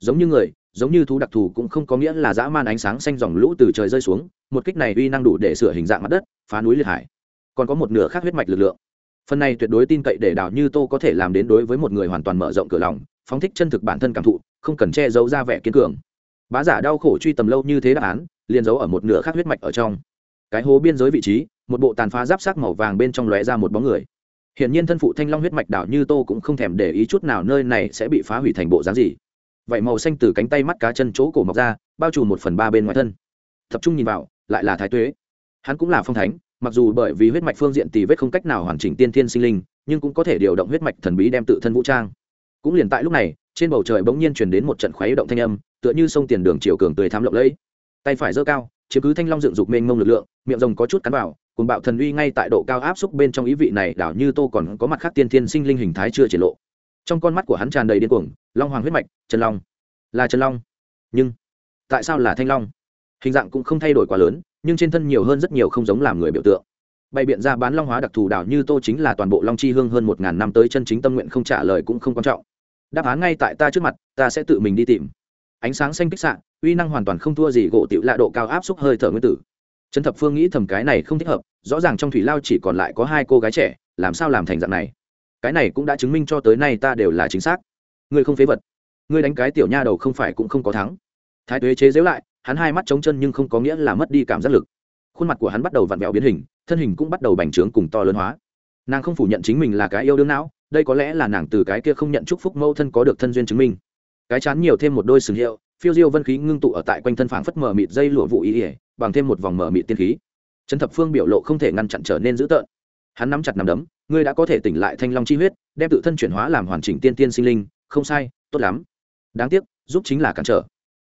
Giống như người, giống như thú đặc thù cũng không có nghĩa là dã man ánh sáng xanh dòng lũ từ trời rơi xuống, một kích này uy năng đủ để sửa hình dạng mặt đất, phá núi liệt hải. Còn có một nửa khác huyết mạch lực lượng. Phần này tuyệt đối tin cậy để đảo như tô có thể làm đến đối với một người hoàn toàn mở rộng cửa lòng, phóng thích chân thực bản thân cảm thụ, không cần che giấu ra vẻ kiên cường. Bá giả đau khổ truy tầm lâu như thế đáp án, liền giấu ở một nửa khác huyết mạch ở trong cái hố biên giới vị trí một bộ tàn phá giáp sát màu vàng bên trong lóe ra một bóng người Hiển nhiên thân phụ Thanh Long huyết mạch đảo như Tô cũng không thèm để ý chút nào nơi này sẽ bị phá hủy thành bộ dáng gì. Vậy màu xanh từ cánh tay mắt cá chân chỗ cổ mọc ra, bao trùm một phần ba bên ngoài thân. Tập trung nhìn vào, lại là Thái Tuế. Hắn cũng là phong thánh, mặc dù bởi vì huyết mạch phương diện tì vết không cách nào hoàn chỉnh tiên thiên sinh linh, nhưng cũng có thể điều động huyết mạch thần bí đem tự thân vũ trang. Cũng liền tại lúc này, trên bầu trời bỗng nhiên truyền đến một trận khoáy động thanh âm, tựa như sông tiền đường chiều cường tươi thắm lộng lẫy. Tay phải giơ cao, chiếm cứ thanh long dựng dục mênh mông lực lượng, miệng rồng có chút cắn vào, cùng bạo thần uy ngay tại độ cao áp xúc bên trong ý vị này đảo như tô còn có mặt khác tiên thiên sinh linh hình thái chưa triển lộ. Trong con mắt của hắn tràn đầy điên cuồng long hoàng huyết mạch trần long. Là trần long. Nhưng tại sao là thanh long? Hình dạng cũng không thay đổi quá lớn nhưng trên thân nhiều hơn rất nhiều không giống làm người biểu tượng. Bày biện ra bán long hóa đặc thù đảo như tô chính là toàn bộ long chi hương hơn một ngàn năm tới chân chính tâm nguyện không trả lời cũng không quan trọng. Đáp án ngay tại ta trước mặt ta sẽ tự mình đi tìm. Ánh sáng xanh kích sạn uy năng hoàn toàn không thua gì gỗ tiểu lạ độ cao áp xúc hơi thở nguyên tử. Trấn thập phương nghĩ thầm cái này không thích hợp, rõ ràng trong thủy lao chỉ còn lại có hai cô gái trẻ, làm sao làm thành dạng này? Cái này cũng đã chứng minh cho tới nay ta đều là chính xác. Ngươi không phế vật. Ngươi đánh cái tiểu nha đầu không phải cũng không có thắng. Thái tuế chế giễu lại, hắn hai mắt trống chân nhưng không có nghĩa là mất đi cảm giác lực. Khuôn mặt của hắn bắt đầu vặn vẹo biến hình, thân hình cũng bắt đầu bành trướng cùng to lớn hóa. Nàng không phủ nhận chính mình là cái yêu đương não, đây có lẽ là nàng từ cái kia không nhận chúc phúc mẫu thân có được thân duyên chứng minh. Cái chán nhiều thêm một đôi sừng hiệu phiêu diêu vân khí ngưng tụ ở tại quanh thân phảng phất mờ mịt dây lụa vụ ý ỉa, bằng thêm một vòng mờ mịt tiên khí. Trấn thập phương biểu lộ không thể ngăn chặn trở nên dữ tợn. Hắn nắm chặt nắm đấm, ngươi đã có thể tỉnh lại thanh long chi huyết, đem tự thân chuyển hóa làm hoàn chỉnh tiên tiên sinh linh, không sai, tốt lắm. Đáng tiếc, giúp chính là cản trở.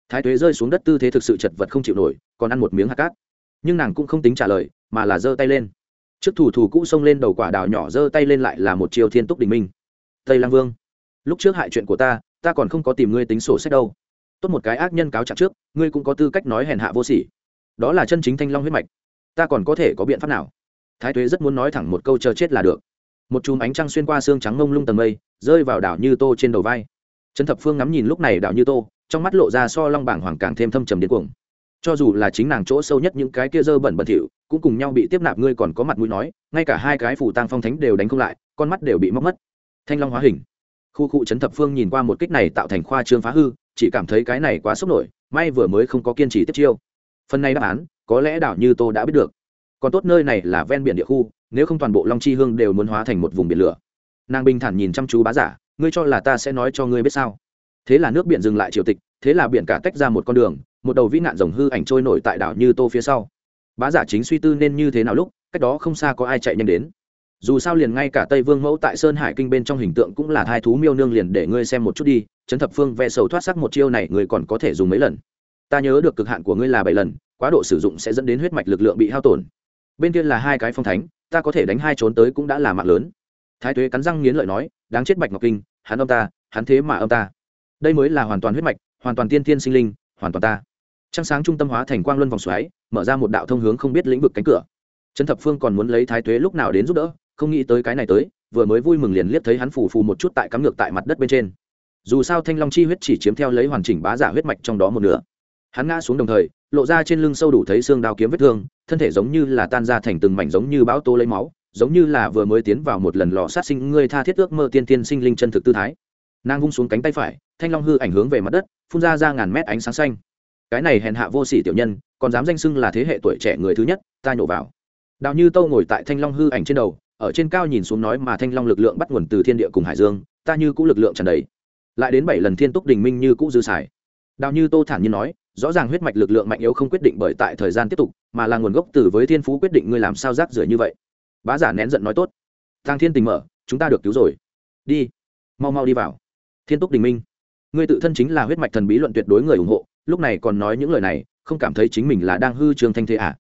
Thái tuế rơi xuống đất tư thế thực sự chật vật không chịu nổi, còn ăn một miếng hạt cát. Nhưng nàng cũng không tính trả lời, mà là giơ tay lên. Trước thủ thủ cũ xông lên đầu quả đào nhỏ giơ tay lên lại là một chiều thiên túc đình minh. Tây lang vương, lúc trước hại chuyện của ta ta còn không có tìm ngươi tính sổ sách đâu tốt một cái ác nhân cáo trạng trước, ngươi cũng có tư cách nói hèn hạ vô sỉ. Đó là chân chính thanh long huyết mạch. Ta còn có thể có biện pháp nào? Thái tuế rất muốn nói thẳng một câu chờ chết là được. Một chùm ánh trăng xuyên qua xương trắng ngông lung tầng mây, rơi vào đảo như tô trên đầu vai. Trần thập phương ngắm nhìn lúc này đảo như tô, trong mắt lộ ra so long bảng hoàng càng thêm thâm trầm điên cuồng. Cho dù là chính nàng chỗ sâu nhất những cái kia dơ bẩn bẩn thỉu, cũng cùng nhau bị tiếp nạp ngươi còn có mặt mũi nói, ngay cả hai cái phủ tang phong thánh đều đánh không lại, con mắt đều bị móc mất. Thanh long hóa hình. Khu cụ trấn thập phương nhìn qua một kích này tạo thành khoa trương phá hư chỉ cảm thấy cái này quá sốc nổi, may vừa mới không có kiên trì tiếp chiêu. Phần này đáp án, có lẽ đảo như tô đã biết được. Còn tốt nơi này là ven biển địa khu, nếu không toàn bộ long chi hương đều muốn hóa thành một vùng biển lửa. Nàng bình thản nhìn chăm chú bá giả, ngươi cho là ta sẽ nói cho ngươi biết sao? Thế là nước biển dừng lại triều tịch, thế là biển cả tách ra một con đường, một đầu vĩ nạn rồng hư ảnh trôi nổi tại đảo như tô phía sau. Bá giả chính suy tư nên như thế nào lúc, cách đó không xa có ai chạy nhanh đến dù sao liền ngay cả tây vương mẫu tại sơn hải kinh bên trong hình tượng cũng là thai thú miêu nương liền để ngươi xem một chút đi trấn thập phương ve sầu thoát sắc một chiêu này ngươi còn có thể dùng mấy lần. Ta nhớ được cực hạn của ngươi là bảy lần, quá độ sử dụng sẽ dẫn đến huyết mạch lực lượng bị hao tổn. Bên kia là hai cái phong thánh, ta có thể đánh hai trốn tới cũng đã là mạng lớn. Thái tuế cắn răng nghiến lợi nói, đáng chết bạch ngọc kinh, hắn âm ta, hắn thế mà âm ta. Đây mới là hoàn toàn huyết mạch, hoàn toàn tiên thiên sinh linh, hoàn toàn ta. Trăng sáng trung tâm hóa thành quang luân vòng xoáy, mở ra một đạo thông hướng không biết lĩnh vực cánh cửa. Trấn thập phương còn muốn lấy thái tuế lúc nào đến giúp đỡ không nghĩ tới cái này tới, vừa mới vui mừng liền liếc thấy hắn phù phù một chút tại cắm ngược tại mặt đất bên trên. Dù sao thanh long chi huyết chỉ chiếm theo lấy hoàn chỉnh bá giả huyết mạch trong đó một nửa. Hắn ngã xuống đồng thời, lộ ra trên lưng sâu đủ thấy xương đao kiếm vết thương, thân thể giống như là tan ra thành từng mảnh giống như bão tô lấy máu, giống như là vừa mới tiến vào một lần lò sát sinh ngươi tha thiết ước mơ tiên tiên sinh linh chân thực tư thái. Nàng vung xuống cánh tay phải, thanh long hư ảnh hướng về mặt đất, phun ra ra ngàn mét ánh sáng xanh. Cái này hèn hạ vô sỉ tiểu nhân, còn dám danh xưng là thế hệ tuổi trẻ người thứ nhất, ta nhổ vào. Đào như tâu ngồi tại thanh long hư ảnh trên đầu ở trên cao nhìn xuống nói mà thanh long lực lượng bắt nguồn từ thiên địa cùng hải dương, ta như cũ lực lượng tràn đầy. Lại đến bảy lần thiên túc đình minh như cũ dư xài. Đào như tô thản nhiên nói, rõ ràng huyết mạch lực lượng mạnh yếu không quyết định bởi tại thời gian tiếp tục, mà là nguồn gốc từ với thiên phú quyết định ngươi làm sao rác rưởi như vậy. Bá giả nén giận nói tốt. Thang thiên tình mở, chúng ta được cứu rồi. Đi. Mau mau đi vào. Thiên túc đình minh. Ngươi tự thân chính là huyết mạch thần bí luận tuyệt đối người ủng hộ, lúc này còn nói những lời này, không cảm thấy chính mình là đang hư trường thanh thế à?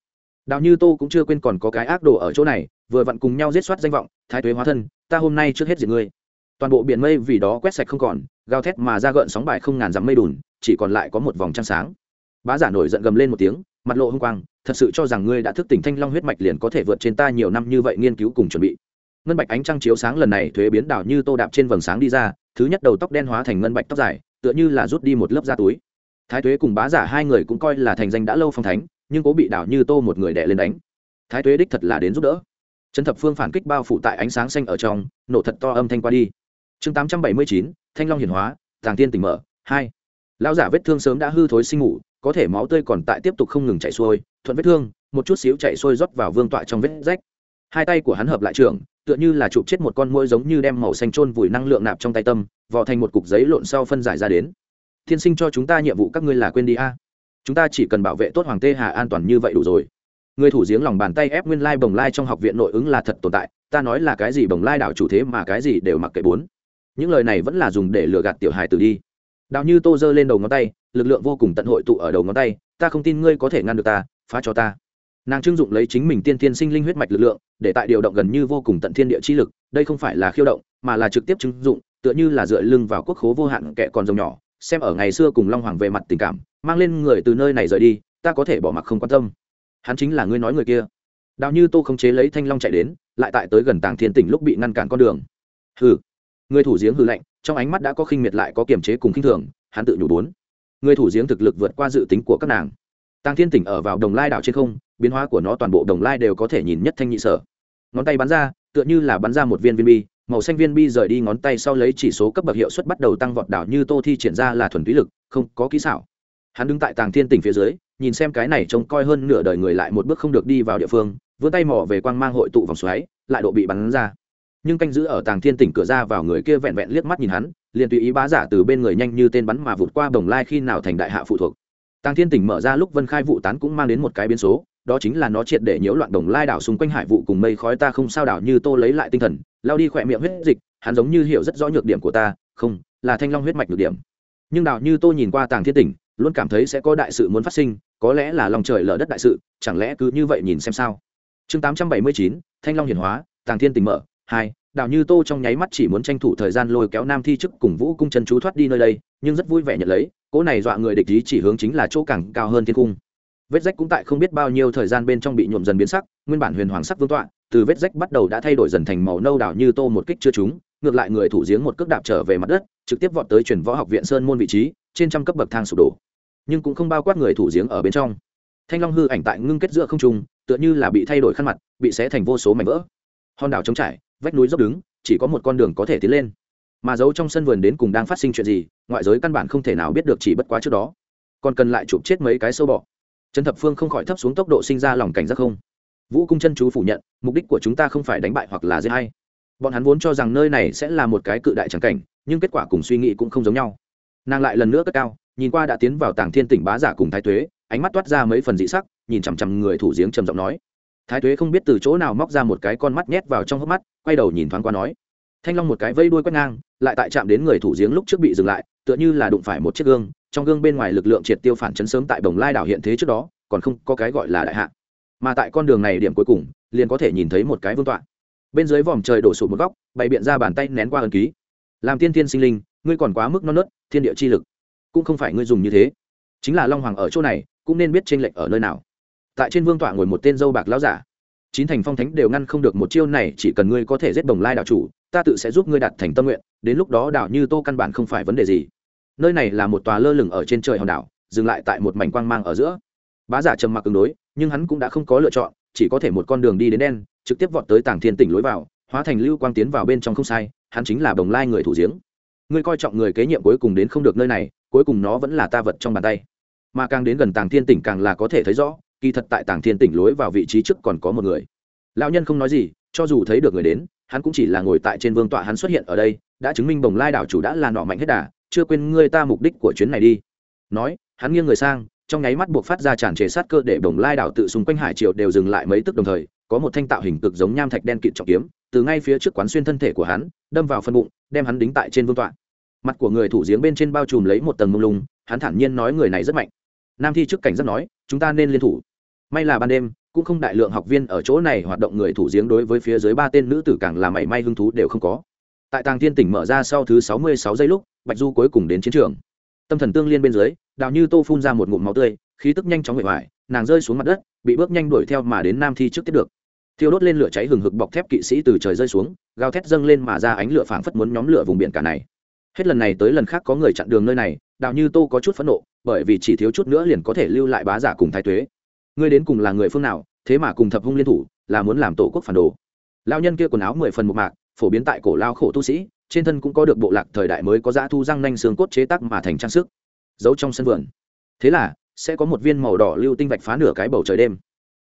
Đào như tô cũng chưa quên còn có cái ác đồ ở chỗ này vừa vặn cùng nhau giết soát danh vọng, thái tuế hóa thân, ta hôm nay trước hết diệt ngươi. Toàn bộ biển mây vì đó quét sạch không còn, gào thét mà ra gợn sóng bài không ngàn dặm mây đùn, chỉ còn lại có một vòng trăng sáng. Bá giả nổi giận gầm lên một tiếng, mặt lộ hung quang, thật sự cho rằng ngươi đã thức tỉnh thanh long huyết mạch liền có thể vượt trên ta nhiều năm như vậy nghiên cứu cùng chuẩn bị. Ngân bạch ánh trăng chiếu sáng lần này thuế biến đảo như tô đạp trên vầng sáng đi ra, thứ nhất đầu tóc đen hóa thành ngân bạch tóc dài, tựa như là rút đi một lớp da túi. Thái thuế cùng bá giả hai người cũng coi là thành danh đã lâu phong thánh, nhưng cố bị đảo như tô một người đè lên đánh. Thái thuế đích thật là đến giúp đỡ trấn thập phương phản kích bao phủ tại ánh sáng xanh ở trong, nổ thật to âm thanh qua đi. Chương tám trăm bảy mươi chín, thanh long hiển hóa, tàng tiên tỉnh mở, hai. Lão giả vết thương sớm đã hư thối sinh ngủ có thể máu tươi còn tại tiếp tục không ngừng chảy xuôi, thuận vết thương, một chút xíu chảy xuôi rót vào vương tọa trong vết rách. Hai tay của hắn hợp lại trường tựa như là chụp chết một con mũi giống như đem màu xanh trôn vùi năng lượng nạp trong tay tâm, vò thành một cục giấy lộn sau phân giải ra đến. Thiên sinh cho chúng ta nhiệm vụ các ngươi là quên đi a. Chúng ta chỉ cần bảo vệ tốt hoàng tê hà an toàn như vậy đủ rồi người thủ giếng lòng bàn tay ép nguyên lai bồng lai trong học viện nội ứng là thật tồn tại, ta nói là cái gì bồng lai đảo chủ thế mà cái gì đều mặc kệ bốn. Những lời này vẫn là dùng để lừa gạt tiểu hài từ đi. Đào như tô giơ lên đầu ngón tay, lực lượng vô cùng tận hội tụ ở đầu ngón tay, ta không tin ngươi có thể ngăn được ta, phá cho ta. Nàng trưng dụng lấy chính mình tiên tiên sinh linh huyết mạch lực lượng, để tại điều động gần như vô cùng tận thiên địa chi lực, đây không phải là khiêu động, mà là trực tiếp trưng dụng, tựa như là dựa lưng vào quốc khố vô hạn kẻ còn rồng nhỏ, xem ở ngày xưa cùng long hoàng về mặt tình cảm, mang lên người từ nơi này rời đi, ta có thể bỏ mặc không quan tâm hắn chính là ngươi nói người kia. Đào như tô không chế lấy thanh long chạy đến, lại tại tới gần tàng thiên tỉnh lúc bị ngăn cản con đường. Hừ. Người thủ giếng hừ lạnh, trong ánh mắt đã có khinh miệt lại có kiềm chế cùng khinh thường, hắn tự nhủ bốn. Người thủ giếng thực lực vượt qua dự tính của các nàng. Tàng thiên tỉnh ở vào đồng lai đảo trên không, biến hóa của nó toàn bộ đồng lai đều có thể nhìn nhất thanh nhị sở. Ngón tay bắn ra, tựa như là bắn ra một viên viên bi, màu xanh viên bi rời đi ngón tay sau lấy chỉ số cấp bậc hiệu suất bắt đầu tăng vọt đảo như tô thi triển ra là thuần túy lực, không có kỹ xảo hắn đứng tại tàng thiên tỉnh phía dưới, nhìn xem cái này trông coi hơn nửa đời người lại một bước không được đi vào địa phương, vươn tay mò về quang mang hội tụ vòng xoáy, lại độ bị bắn ra. Nhưng canh giữ ở tàng thiên tỉnh cửa ra vào người kia vẹn vẹn liếc mắt nhìn hắn, liền tùy ý bá giả từ bên người nhanh như tên bắn mà vụt qua bồng lai khi nào thành đại hạ phụ thuộc. Tàng thiên tỉnh mở ra lúc vân khai vụ tán cũng mang đến một cái biến số, đó chính là nó triệt để nhiễu loạn đồng lai đảo xung quanh hải vụ cùng mây khói ta không sao đảo như tô lấy lại tinh thần, lao đi khỏe miệng huyết dịch, hắn giống như hiểu rất rõ nhược điểm của ta, không, là thanh long huyết mạch nhược điểm. Nhưng đảo như tô nhìn qua tàng thiên tỉnh luôn cảm thấy sẽ có đại sự muốn phát sinh, có lẽ là lòng trời lở đất đại sự, chẳng lẽ cứ như vậy nhìn xem sao? Chương tám trăm bảy mươi chín, thanh long hiển hóa, tàng thiên tỉnh mở, hai, đào như tô trong nháy mắt chỉ muốn tranh thủ thời gian lôi kéo nam thi chức cùng vũ cung chân chú thoát đi nơi đây, nhưng rất vui vẻ nhận lấy, cỗ này dọa người địch ý chỉ hướng chính là chỗ càng cao hơn thiên cung. Vết rách cũng tại không biết bao nhiêu thời gian bên trong bị nhuộm dần biến sắc, nguyên bản huyền hoàng sắc vương tọa, từ vết rách bắt đầu đã thay đổi dần thành màu nâu đảo như tô một kích chưa trúng ngược lại người thủ giếng một cước đạp trở về mặt đất, trực tiếp vọt tới chuyển võ học viện sơn môn vị trí, trên trăm cấp bậc thang sụp đổ. Nhưng cũng không bao quát người thủ giếng ở bên trong. Thanh long hư ảnh tại ngưng kết giữa không trung, tựa như là bị thay đổi khăn mặt, bị xé thành vô số mảnh vỡ. Hòn đảo trống trải, vách núi dốc đứng, chỉ có một con đường có thể tiến lên. Mà giấu trong sân vườn đến cùng đang phát sinh chuyện gì, ngoại giới căn bản không thể nào biết được chỉ bất quá trước đó. Còn cần lại chụp chết mấy cái sâu bọ. Trần thập phương không khỏi thấp xuống tốc độ sinh ra lòng cảnh giác không. Vũ cung chân chú phủ nhận, mục đích của chúng ta không phải đánh bại hoặc là dễ hay bọn hắn vốn cho rằng nơi này sẽ là một cái cự đại trắng cảnh, nhưng kết quả cùng suy nghĩ cũng không giống nhau. Nàng lại lần nữa cất cao, nhìn qua đã tiến vào tàng thiên tỉnh bá giả cùng thái tuế, ánh mắt toát ra mấy phần dị sắc, nhìn chằm chằm người thủ giếng trầm giọng nói. Thái tuế không biết từ chỗ nào móc ra một cái con mắt nhét vào trong hốc mắt, quay đầu nhìn thoáng qua nói. Thanh long một cái vây đuôi quét ngang, lại tại chạm đến người thủ giếng lúc trước bị dừng lại, tựa như là đụng phải một chiếc gương, trong gương bên ngoài lực lượng triệt tiêu phản chấn sớm tại bồng lai đảo hiện thế trước đó, còn không có cái gọi là đại hạ. Mà tại con đường này điểm cuối cùng, liền có thể nhìn thấy một cái vương tọa bên dưới vòm trời đổ sụt một góc, bày biện ra bàn tay nén qua ân ký. Làm tiên thiên sinh linh, ngươi còn quá mức non nớt, thiên địa chi lực cũng không phải ngươi dùng như thế. Chính là long hoàng ở chỗ này, cũng nên biết tranh lệch ở nơi nào. Tại trên vương tọa ngồi một tên dâu bạc lão giả, chín thành phong thánh đều ngăn không được một chiêu này, chỉ cần ngươi có thể giết đồng lai đạo chủ, ta tự sẽ giúp ngươi đạt thành tâm nguyện, đến lúc đó đảo như tô căn bản không phải vấn đề gì. Nơi này là một tòa lơ lửng ở trên trời hòn đảo, dừng lại tại một mảnh quang mang ở giữa. Bá giả trầm mặc ứng đối, nhưng hắn cũng đã không có lựa chọn, chỉ có thể một con đường đi đến đen trực tiếp vọt tới Tàng thiên tỉnh lối vào, hóa thành lưu quang tiến vào bên trong không sai, hắn chính là đồng lai người thủ giếng. Ngươi coi trọng người kế nhiệm cuối cùng đến không được nơi này, cuối cùng nó vẫn là ta vật trong bàn tay. Mà càng đến gần tàng thiên tỉnh càng là có thể thấy rõ, kỳ thật tại tàng thiên tỉnh lối vào vị trí trước còn có một người. Lão nhân không nói gì, cho dù thấy được người đến, hắn cũng chỉ là ngồi tại trên vương tọa hắn xuất hiện ở đây, đã chứng minh bồng lai đảo chủ đã là nọ mạnh hết đà, chưa quên ngươi ta mục đích của chuyến này đi. Nói, hắn nghiêng người sang, trong nháy mắt buộc phát ra tràn trề sát cơ để bồng lai đảo tự xung quanh hải triều đều dừng lại mấy tức đồng thời có một thanh tạo hình cực giống nham thạch đen kịt trọng kiếm, từ ngay phía trước quán xuyên thân thể của hắn, đâm vào phân bụng, đem hắn đính tại trên vương tọa. Mặt của người thủ giếng bên trên bao trùm lấy một tầng mông lung, hắn thản nhiên nói người này rất mạnh. Nam thi trước cảnh rất nói, chúng ta nên liên thủ. May là ban đêm, cũng không đại lượng học viên ở chỗ này hoạt động người thủ giếng đối với phía dưới ba tên nữ tử càng là mảy may hứng thú đều không có. Tại tàng thiên tỉnh mở ra sau thứ sáu mươi sáu giây lúc, bạch du cuối cùng đến chiến trường. Tâm thần tương liên bên dưới, đào như tô phun ra một ngụm máu tươi, khí tức nhanh chóng bề hoại nàng rơi xuống mặt đất, bị bước nhanh đuổi theo mà đến nam thi trước tiếp được thiêu đốt lên lửa cháy hừng hực bọc thép kỵ sĩ từ trời rơi xuống, gào thét dâng lên mà ra ánh lửa phảng phất muốn nhóm lửa vùng biển cả này. Hết lần này tới lần khác có người chặn đường nơi này, đào như tô có chút phẫn nộ, bởi vì chỉ thiếu chút nữa liền có thể lưu lại bá giả cùng thái tuế. Ngươi đến cùng là người phương nào, thế mà cùng thập hung liên thủ, là muốn làm tổ quốc phản đồ. Lao nhân kia quần áo mười phần một mạc, phổ biến tại cổ lao khổ tu sĩ, trên thân cũng có được bộ lạc thời đại mới có dã thu răng nanh xương cốt chế tác mà thành trang sức. Giấu trong sân vườn. Thế là, sẽ có một viên màu đỏ lưu tinh vạch phá nửa cái bầu trời đêm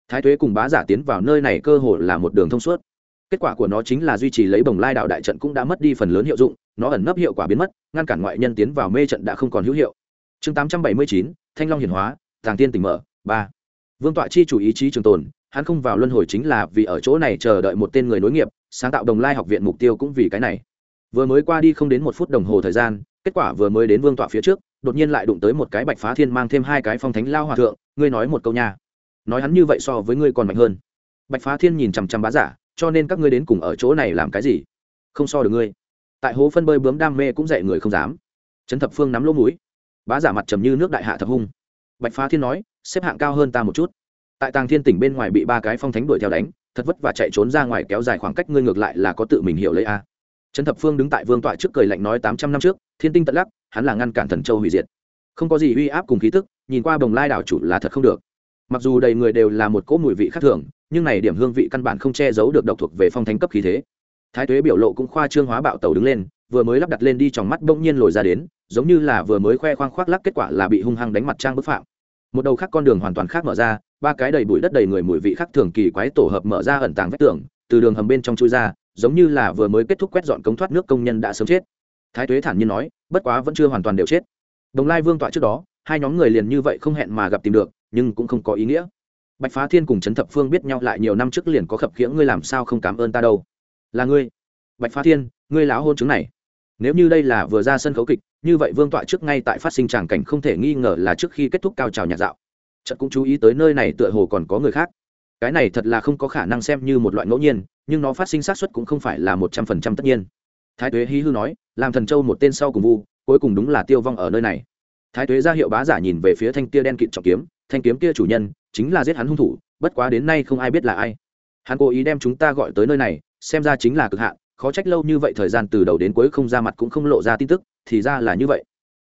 thái tuế cùng bá giả tiến vào nơi này cơ hồ là một đường thông suốt. Kết quả của nó chính là duy trì lấy bồng lai đạo đại trận cũng đã mất đi phần lớn hiệu dụng, nó ẩn nấp hiệu quả biến mất, ngăn cản ngoại nhân tiến vào mê trận đã không còn hữu hiệu. Chương tám trăm bảy mươi chín, thanh long hiển hóa, tàng tiên tỉnh mở, ba. Vương tọa chi chủ ý chí trường tồn, hắn không vào luân hồi chính là vì ở chỗ này chờ đợi một tên người nối nghiệp, sáng tạo đồng lai học viện mục tiêu cũng vì cái này. Vừa mới qua đi không đến một phút đồng hồ thời gian, kết quả vừa mới đến vương tọa phía trước, đột nhiên lại đụng tới một cái bạch phá thiên mang thêm hai cái phong thánh lao hòa thượng, ngươi nói một câu nha nói hắn như vậy so với ngươi còn mạnh hơn. Bạch phá thiên nhìn chằm chằm bá giả, cho nên các ngươi đến cùng ở chỗ này làm cái gì? Không so được ngươi. Tại hố phân bơi bướm đam mê cũng dạy người không dám. Trấn thập phương nắm lỗ mũi. Bá giả mặt trầm như nước đại hạ thập hung. Bạch phá thiên nói, xếp hạng cao hơn ta một chút. Tại tàng thiên tỉnh bên ngoài bị ba cái phong thánh đuổi theo đánh, thật vất và chạy trốn ra ngoài kéo dài khoảng cách ngươi ngược lại là có tự mình hiểu lấy a. Trấn thập phương đứng tại vương tọa trước cười lạnh nói tám trăm năm trước, thiên tinh tận lắc, hắn là ngăn cản thần châu hủy diệt. Không có gì uy áp cùng khí tức, nhìn qua bồng lai đảo chủ là thật không được mặc dù đầy người đều là một cỗ mùi vị khác thường, nhưng này điểm hương vị căn bản không che giấu được độc thuộc về phong thánh cấp khí thế. Thái tuế biểu lộ cũng khoa trương hóa bạo tàu đứng lên, vừa mới lắp đặt lên đi trong mắt bỗng nhiên lồi ra đến, giống như là vừa mới khoe khoang khoác lắc kết quả là bị hung hăng đánh mặt trang bức phạm. Một đầu khác con đường hoàn toàn khác mở ra, ba cái đầy bụi đất đầy người mùi vị khác thường kỳ quái tổ hợp mở ra ẩn tàng vách tường, từ đường hầm bên trong chui ra, giống như là vừa mới kết thúc quét dọn cống thoát nước công nhân đã sớm chết. Thái tuế thản nhiên nói, bất quá vẫn chưa hoàn toàn đều chết. Đồng lai vương tọa trước đó, hai nhóm người liền như vậy không hẹn mà gặp tìm được nhưng cũng không có ý nghĩa. Bạch phá thiên cùng trấn thập phương biết nhau lại nhiều năm trước liền có khập khiễng, ngươi làm sao không cảm ơn ta đâu? Là ngươi. Bạch phá thiên, ngươi láo hôn chứng này. Nếu như đây là vừa ra sân khấu kịch, như vậy vương tọa trước ngay tại phát sinh tràng cảnh không thể nghi ngờ là trước khi kết thúc cao trào nhạc dạo. Trận cũng chú ý tới nơi này tựa hồ còn có người khác. Cái này thật là không có khả năng xem như một loại ngẫu nhiên, nhưng nó phát sinh xác suất cũng không phải là một trăm phần trăm tất nhiên. Thái tuế hí hư nói, làm thần châu một tên sau cùng vu, cuối cùng đúng là tiêu vong ở nơi này thái tuế ra hiệu bá giả nhìn về phía thanh kia đen kịt trọng kiếm, thanh kiếm kia chủ nhân, chính là giết hắn hung thủ, bất quá đến nay không ai biết là ai. Hắn cố ý đem chúng ta gọi tới nơi này, xem ra chính là cực hạn, khó trách lâu như vậy thời gian từ đầu đến cuối không ra mặt cũng không lộ ra tin tức, thì ra là như vậy.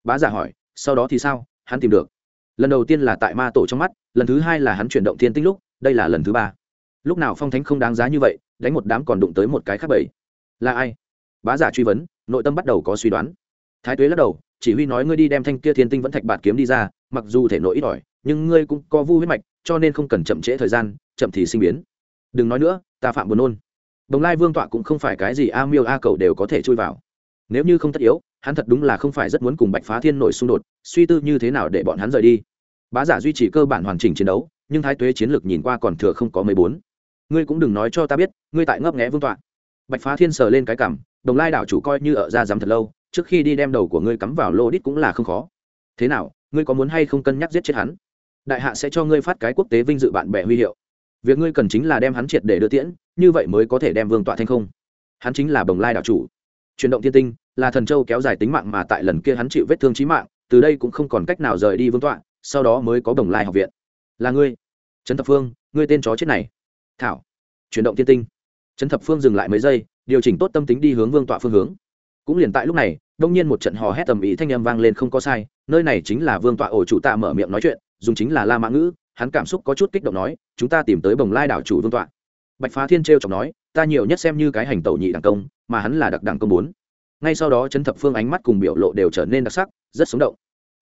Bá giả hỏi, sau đó thì sao, hắn tìm được. Lần đầu tiên là tại ma tổ trong mắt, lần thứ hai là hắn chuyển động thiên tinh lúc, đây là lần thứ ba. Lúc nào phong thánh không đáng giá như vậy, đánh một đám còn đụng tới một cái khác bảy là ai? Bá giả truy vấn, nội tâm bắt đầu có suy đoán. Thái tuế lắc đầu chỉ huy nói ngươi đi đem thanh kia thiên tinh vẫn thạch bạt kiếm đi ra, mặc dù thể nội ít ỏi, nhưng ngươi cũng có vu huyết mạch, cho nên không cần chậm trễ thời gian, chậm thì sinh biến. Đừng nói nữa, ta phạm buồn nôn. Đồng lai vương tọa cũng không phải cái gì a miêu a cầu đều có thể chui vào. Nếu như không tất yếu, hắn thật đúng là không phải rất muốn cùng bạch phá thiên nổi xung đột, suy tư như thế nào để bọn hắn rời đi. Bá giả duy trì cơ bản hoàn chỉnh chiến đấu, nhưng thái tuế chiến lược nhìn qua còn thừa không có mấy bốn. Ngươi cũng đừng nói cho ta biết, ngươi tại ngấp nghẽ vương tọa. Bạch phá thiên sờ lên cái cảm, đồng lai đảo chủ coi như ở ra dám thật lâu trước khi đi đem đầu của ngươi cắm vào lô đít cũng là không khó. Thế nào, ngươi có muốn hay không cân nhắc giết chết hắn? Đại hạ sẽ cho ngươi phát cái quốc tế vinh dự bạn bè huy hiệu. Việc ngươi cần chính là đem hắn triệt để đưa tiễn, như vậy mới có thể đem vương tọa thanh không. Hắn chính là bồng lai đảo chủ. Chuyển động thiên tinh, là thần châu kéo dài tính mạng mà tại lần kia hắn chịu vết thương trí mạng, từ đây cũng không còn cách nào rời đi vương tọa, sau đó mới có bồng lai học viện. Là ngươi. Trấn thập phương, ngươi tên chó chết này. Thảo. Chuyển động thiên tinh. Trấn thập phương dừng lại mấy giây, điều chỉnh tốt tâm tính đi hướng vương tọa phương hướng. Cũng liền tại lúc này đông nhiên một trận hò hét tầm ý thanh âm vang lên không có sai, nơi này chính là vương tọa ổ chủ tạ mở miệng nói chuyện, dùng chính là la mã ngữ, hắn cảm xúc có chút kích động nói, chúng ta tìm tới bồng lai đảo chủ vương tọa. Bạch phá thiên t r chọc nói, ta nhiều nhất xem như cái hành tẩu nhị đẳng công, mà hắn là đặc đẳng công bốn. Ngay sau đó chấn thập phương ánh mắt cùng biểu lộ đều trở nên đặc sắc, rất sống động.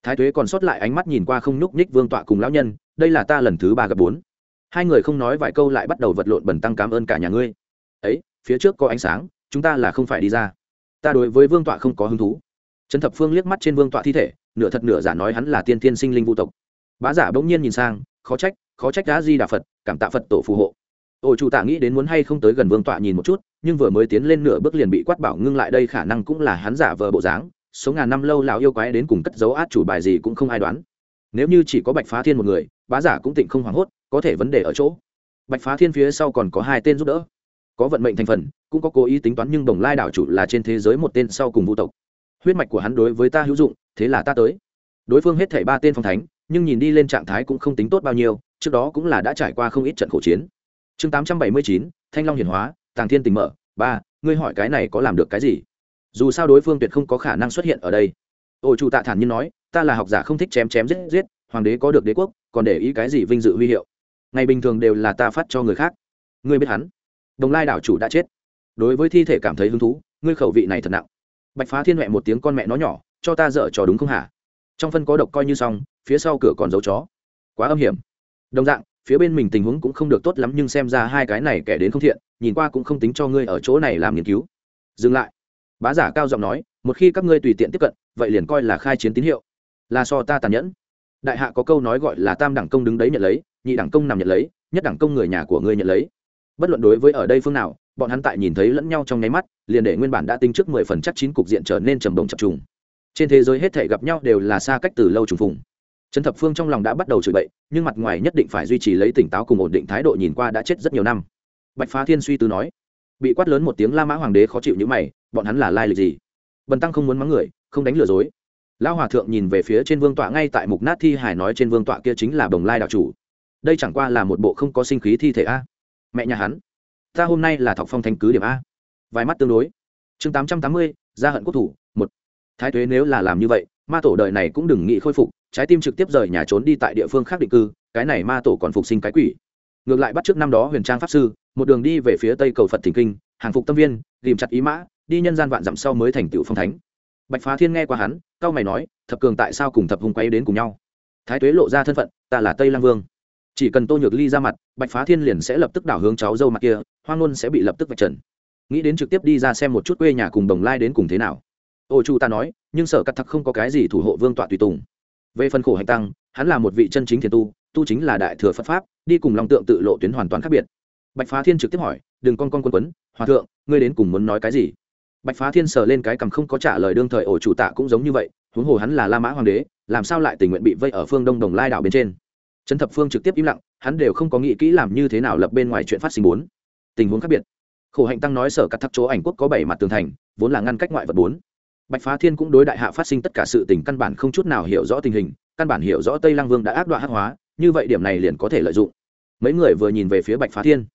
Thái tuế còn sót lại ánh mắt nhìn qua không nhúc nhích vương tọa cùng lão nhân, đây là ta lần thứ ba gặp bốn. Hai người không nói vài câu lại bắt đầu vật lộn bẩn tăng cảm ơn cả nhà ngươi. Ấy, phía trước có ánh sáng, chúng ta là không phải đi ra ta đối với vương tọa không có hứng thú. Trấn thập phương liếc mắt trên vương tọa thi thể, nửa thật nửa giả nói hắn là tiên tiên sinh linh vũ tộc. Bá giả bỗng nhiên nhìn sang, khó trách khó trách đã di đà phật, cảm tạ phật tổ phù hộ. Ổ chủ tạ nghĩ đến muốn hay không tới gần vương tọa nhìn một chút, nhưng vừa mới tiến lên nửa bước liền bị quát bảo ngưng lại đây khả năng cũng là hắn giả vờ bộ dáng số ngàn năm lâu lão yêu quái đến cùng cất dấu át chủ bài gì cũng không ai đoán. Nếu như chỉ có bạch phá thiên một người, bá giả cũng tịnh không hoảng hốt, có thể vấn đề ở chỗ. Bạch phá thiên phía sau còn có hai tên giúp đỡ. Có vận mệnh thành phần cũng có cố ý tính toán nhưng đồng lai đảo chủ là trên thế giới một tên sau cùng vũ tộc. Huyết mạch của hắn đối với ta hữu dụng, thế là ta tới. Đối phương hết thảy ba tên phong thánh, nhưng nhìn đi lên trạng thái cũng không tính tốt bao nhiêu, trước đó cũng là đã trải qua không ít trận khổ chiến. Chương tám trăm bảy mươi chín, thanh long hiển hóa, tàng thiên tình mở, ba, ngươi hỏi cái này có làm được cái gì? Dù sao đối phương tuyệt không có khả năng xuất hiện ở đây. Ổ chủ tạ thản nhiên nói, ta là học giả không thích chém chém giết giết, hoàng đế có được đế quốc, còn để ý cái gì vinh dự huy hiệu? Ngày bình thường đều là ta phát cho người khác. Ngươi biết hắn. Đồng lai đảo chủ đã chết đối với thi thể cảm thấy hứng thú, ngươi khẩu vị này thật nặng. Bạch phá thiên mẹ một tiếng con mẹ nó nhỏ, cho ta dở trò đúng không hả? Trong phân có độc coi như xong, phía sau cửa còn giấu chó. Quá âm hiểm. Đồng dạng, phía bên mình tình huống cũng không được tốt lắm nhưng xem ra hai cái này kẻ đến không thiện, nhìn qua cũng không tính cho ngươi ở chỗ này làm nghiên cứu. Dừng lại. Bá giả cao giọng nói, một khi các ngươi tùy tiện tiếp cận, vậy liền coi là khai chiến tín hiệu. Là so ta tàn nhẫn. Đại hạ có câu nói gọi là tam đẳng công đứng đấy nhận lấy, nhị đẳng công nằm nhận lấy, nhất đẳng công người nhà của ngươi nhận lấy. Bất luận đối với ở đây phương nào bọn hắn tại nhìn thấy lẫn nhau trong nháy mắt, liền để nguyên bản đã tính trước mười phần chắc chín cục diện trở nên trầm đồng chập trùng. Trên thế giới hết thể gặp nhau đều là xa cách từ lâu trùng phùng. Trần thập phương trong lòng đã bắt đầu chửi bậy, nhưng mặt ngoài nhất định phải duy trì lấy tỉnh táo cùng ổn định thái độ nhìn qua đã chết rất nhiều năm. Bạch phá thiên suy tư nói, bị quát lớn một tiếng la mã hoàng đế khó chịu như mày, bọn hắn là lai lịch gì? Bần tăng không muốn mắng người, không đánh lừa dối. Lão hòa thượng nhìn về phía trên vương tọa ngay tại mục nát thi hải nói trên vương tọa kia chính là bồng lai đạo chủ. Đây chẳng qua là một bộ không có sinh khí thi thể a. Mẹ nhà hắn ta hôm nay là thọc phong thánh cứ điểm a. Vài mắt tương đối. Chương tám trăm tám mươi, gia hận quốc thủ, một. Thái tuế nếu là làm như vậy, ma tổ đời này cũng đừng nghĩ khôi phục, trái tim trực tiếp rời nhà trốn đi tại địa phương khác định cư, cái này ma tổ còn phục sinh cái quỷ. Ngược lại bắt trước năm đó huyền trang pháp sư, một đường đi về phía tây cầu phật thỉnh kinh, hàng phục tâm viên ghìm chặt ý mã, đi nhân gian vạn dặm sau mới thành tựu phong thánh. Bạch phá thiên nghe qua hắn cao mày nói, thập cường tại sao cùng thập hùng quay đến cùng nhau? Thái tuế lộ ra thân phận, ta là tây lang vương chỉ cần tô nhược ly ra mặt, bạch phá thiên liền sẽ lập tức đảo hướng cháu dâu mặt kia, hoang ngôn sẽ bị lập tức vạch trần. Nghĩ đến trực tiếp đi ra xem một chút quê nhà cùng đồng lai đến cùng thế nào. Ô chu ta nói, nhưng sở cắt thắc không có cái gì thủ hộ vương tọa tùy tùng. Về phần khổ hành tăng, hắn là một vị chân chính thiền tu tu chính là đại thừa phật pháp, đi cùng long tượng tự lộ tuyến hoàn toàn khác biệt. Bạch phá thiên trực tiếp hỏi, đừng con con quân quấn, hòa thượng, ngươi đến cùng muốn nói cái gì? Bạch phá thiên sờ lên cái cằm không có trả lời đương thời ổ chủ tạ cũng giống như vậy, huống hồ hắn là la mã hoàng đế, làm sao lại tình nguyện bị vây ở phương đông đồng lai đảo bên trên? Trấn thập phương trực tiếp im lặng, hắn đều không có nghĩ kỹ làm như thế nào lập bên ngoài chuyện phát sinh bốn. Tình huống khác biệt. Khổ hạnh tăng nói sở cắt thắp chỗ ảnh quốc có bảy mặt tường thành, vốn là ngăn cách ngoại vật bốn. Bạch phá thiên cũng đối đại hạ phát sinh tất cả sự tình căn bản không chút nào hiểu rõ tình hình, căn bản hiểu rõ tây lang vương đã ác đoạn hắc hóa, như vậy điểm này liền có thể lợi dụng. Mấy người vừa nhìn về phía bạch phá thiên,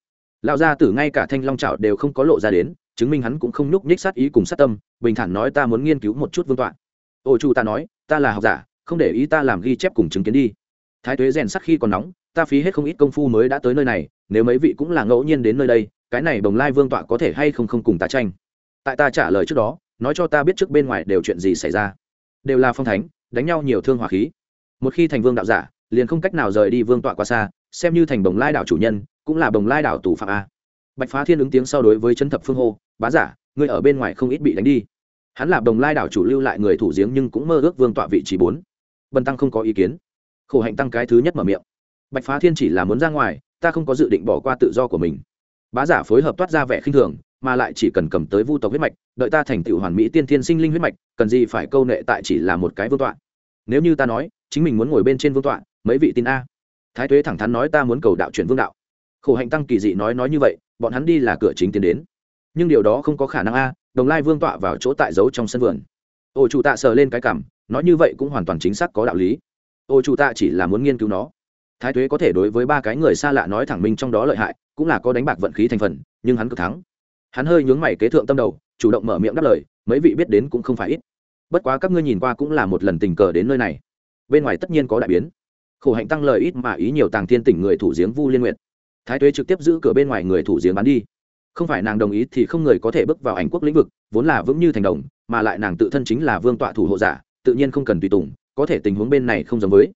lão gia tử ngay cả thanh long trảo đều không có lộ ra đến, chứng minh hắn cũng không nhúc nhích sát ý cùng sát tâm, bình thản nói ta muốn nghiên cứu một chút vương tọa. Ô chu ta nói, ta là học giả, không để ý ta làm ghi chép cùng chứng kiến đi thái tuế rèn sắc khi còn nóng, ta phí hết không ít công phu mới đã tới nơi này, nếu mấy vị cũng là ngẫu nhiên đến nơi đây, cái này bồng lai vương tọa có thể hay không không cùng ta tranh? Tại ta trả lời trước đó, nói cho ta biết trước bên ngoài đều chuyện gì xảy ra. Đều là phong thánh, đánh nhau nhiều thương hỏa khí. Một khi thành vương đạo giả, liền không cách nào rời đi vương tọa quá xa, xem như thành bồng lai đảo chủ nhân, cũng là bồng lai đảo tù phạm a. Bạch phá thiên ứng tiếng sau đối với chân thập phương hô, bá giả, ngươi ở bên ngoài không ít bị đánh đi. Hắn là bồng lai đảo chủ lưu lại người thủ giếng nhưng cũng mơ ước vương tọa vị trí bốn. Bần tăng không có ý kiến khổ hạnh tăng cái thứ nhất mở miệng. Bạch phá thiên chỉ là muốn ra ngoài, ta không có dự định bỏ qua tự do của mình. Bá giả phối hợp toát ra vẻ khinh thường, mà lại chỉ cần cầm tới vu tộc huyết mạch, đợi ta thành tựu hoàn mỹ tiên thiên sinh linh huyết mạch, cần gì phải câu nệ tại chỉ là một cái vương tọa. Nếu như ta nói, chính mình muốn ngồi bên trên vương tọa, mấy vị tin a. Thái tuế thẳng thắn nói ta muốn cầu đạo chuyển vương đạo. Khổ hạnh tăng kỳ dị nói nói như vậy, bọn hắn đi là cửa chính tiến đến. Nhưng điều đó không có khả năng a, đồng lai vương tọa vào chỗ tại giấu trong sân vườn. Ổ chủ tạ sờ lên cái cảm, nói như vậy cũng hoàn toàn chính xác có đạo lý ô chủ tạ chỉ là muốn nghiên cứu nó. Thái tuế có thể đối với ba cái người xa lạ nói thẳng minh trong đó lợi hại, cũng là có đánh bạc vận khí thành phần, nhưng hắn cực thắng. Hắn hơi nhướng mày kế thượng tâm đầu, chủ động mở miệng đáp lời, mấy vị biết đến cũng không phải ít. Bất quá các ngươi nhìn qua cũng là một lần tình cờ đến nơi này. Bên ngoài tất nhiên có đại biến. Khổ hạnh tăng lời ít mà ý nhiều tàng thiên tỉnh người thủ giếng vu liên nguyện thái tuế trực tiếp giữ cửa bên ngoài người thủ giếng bán đi. Không phải nàng đồng ý thì không người có thể bước vào ảnh quốc lĩnh vực, vốn là vững như thành đồng, mà lại nàng tự thân chính là vương tọa thủ hộ giả, tự nhiên không cần tùy tùng có thể tình huống bên này không giống với.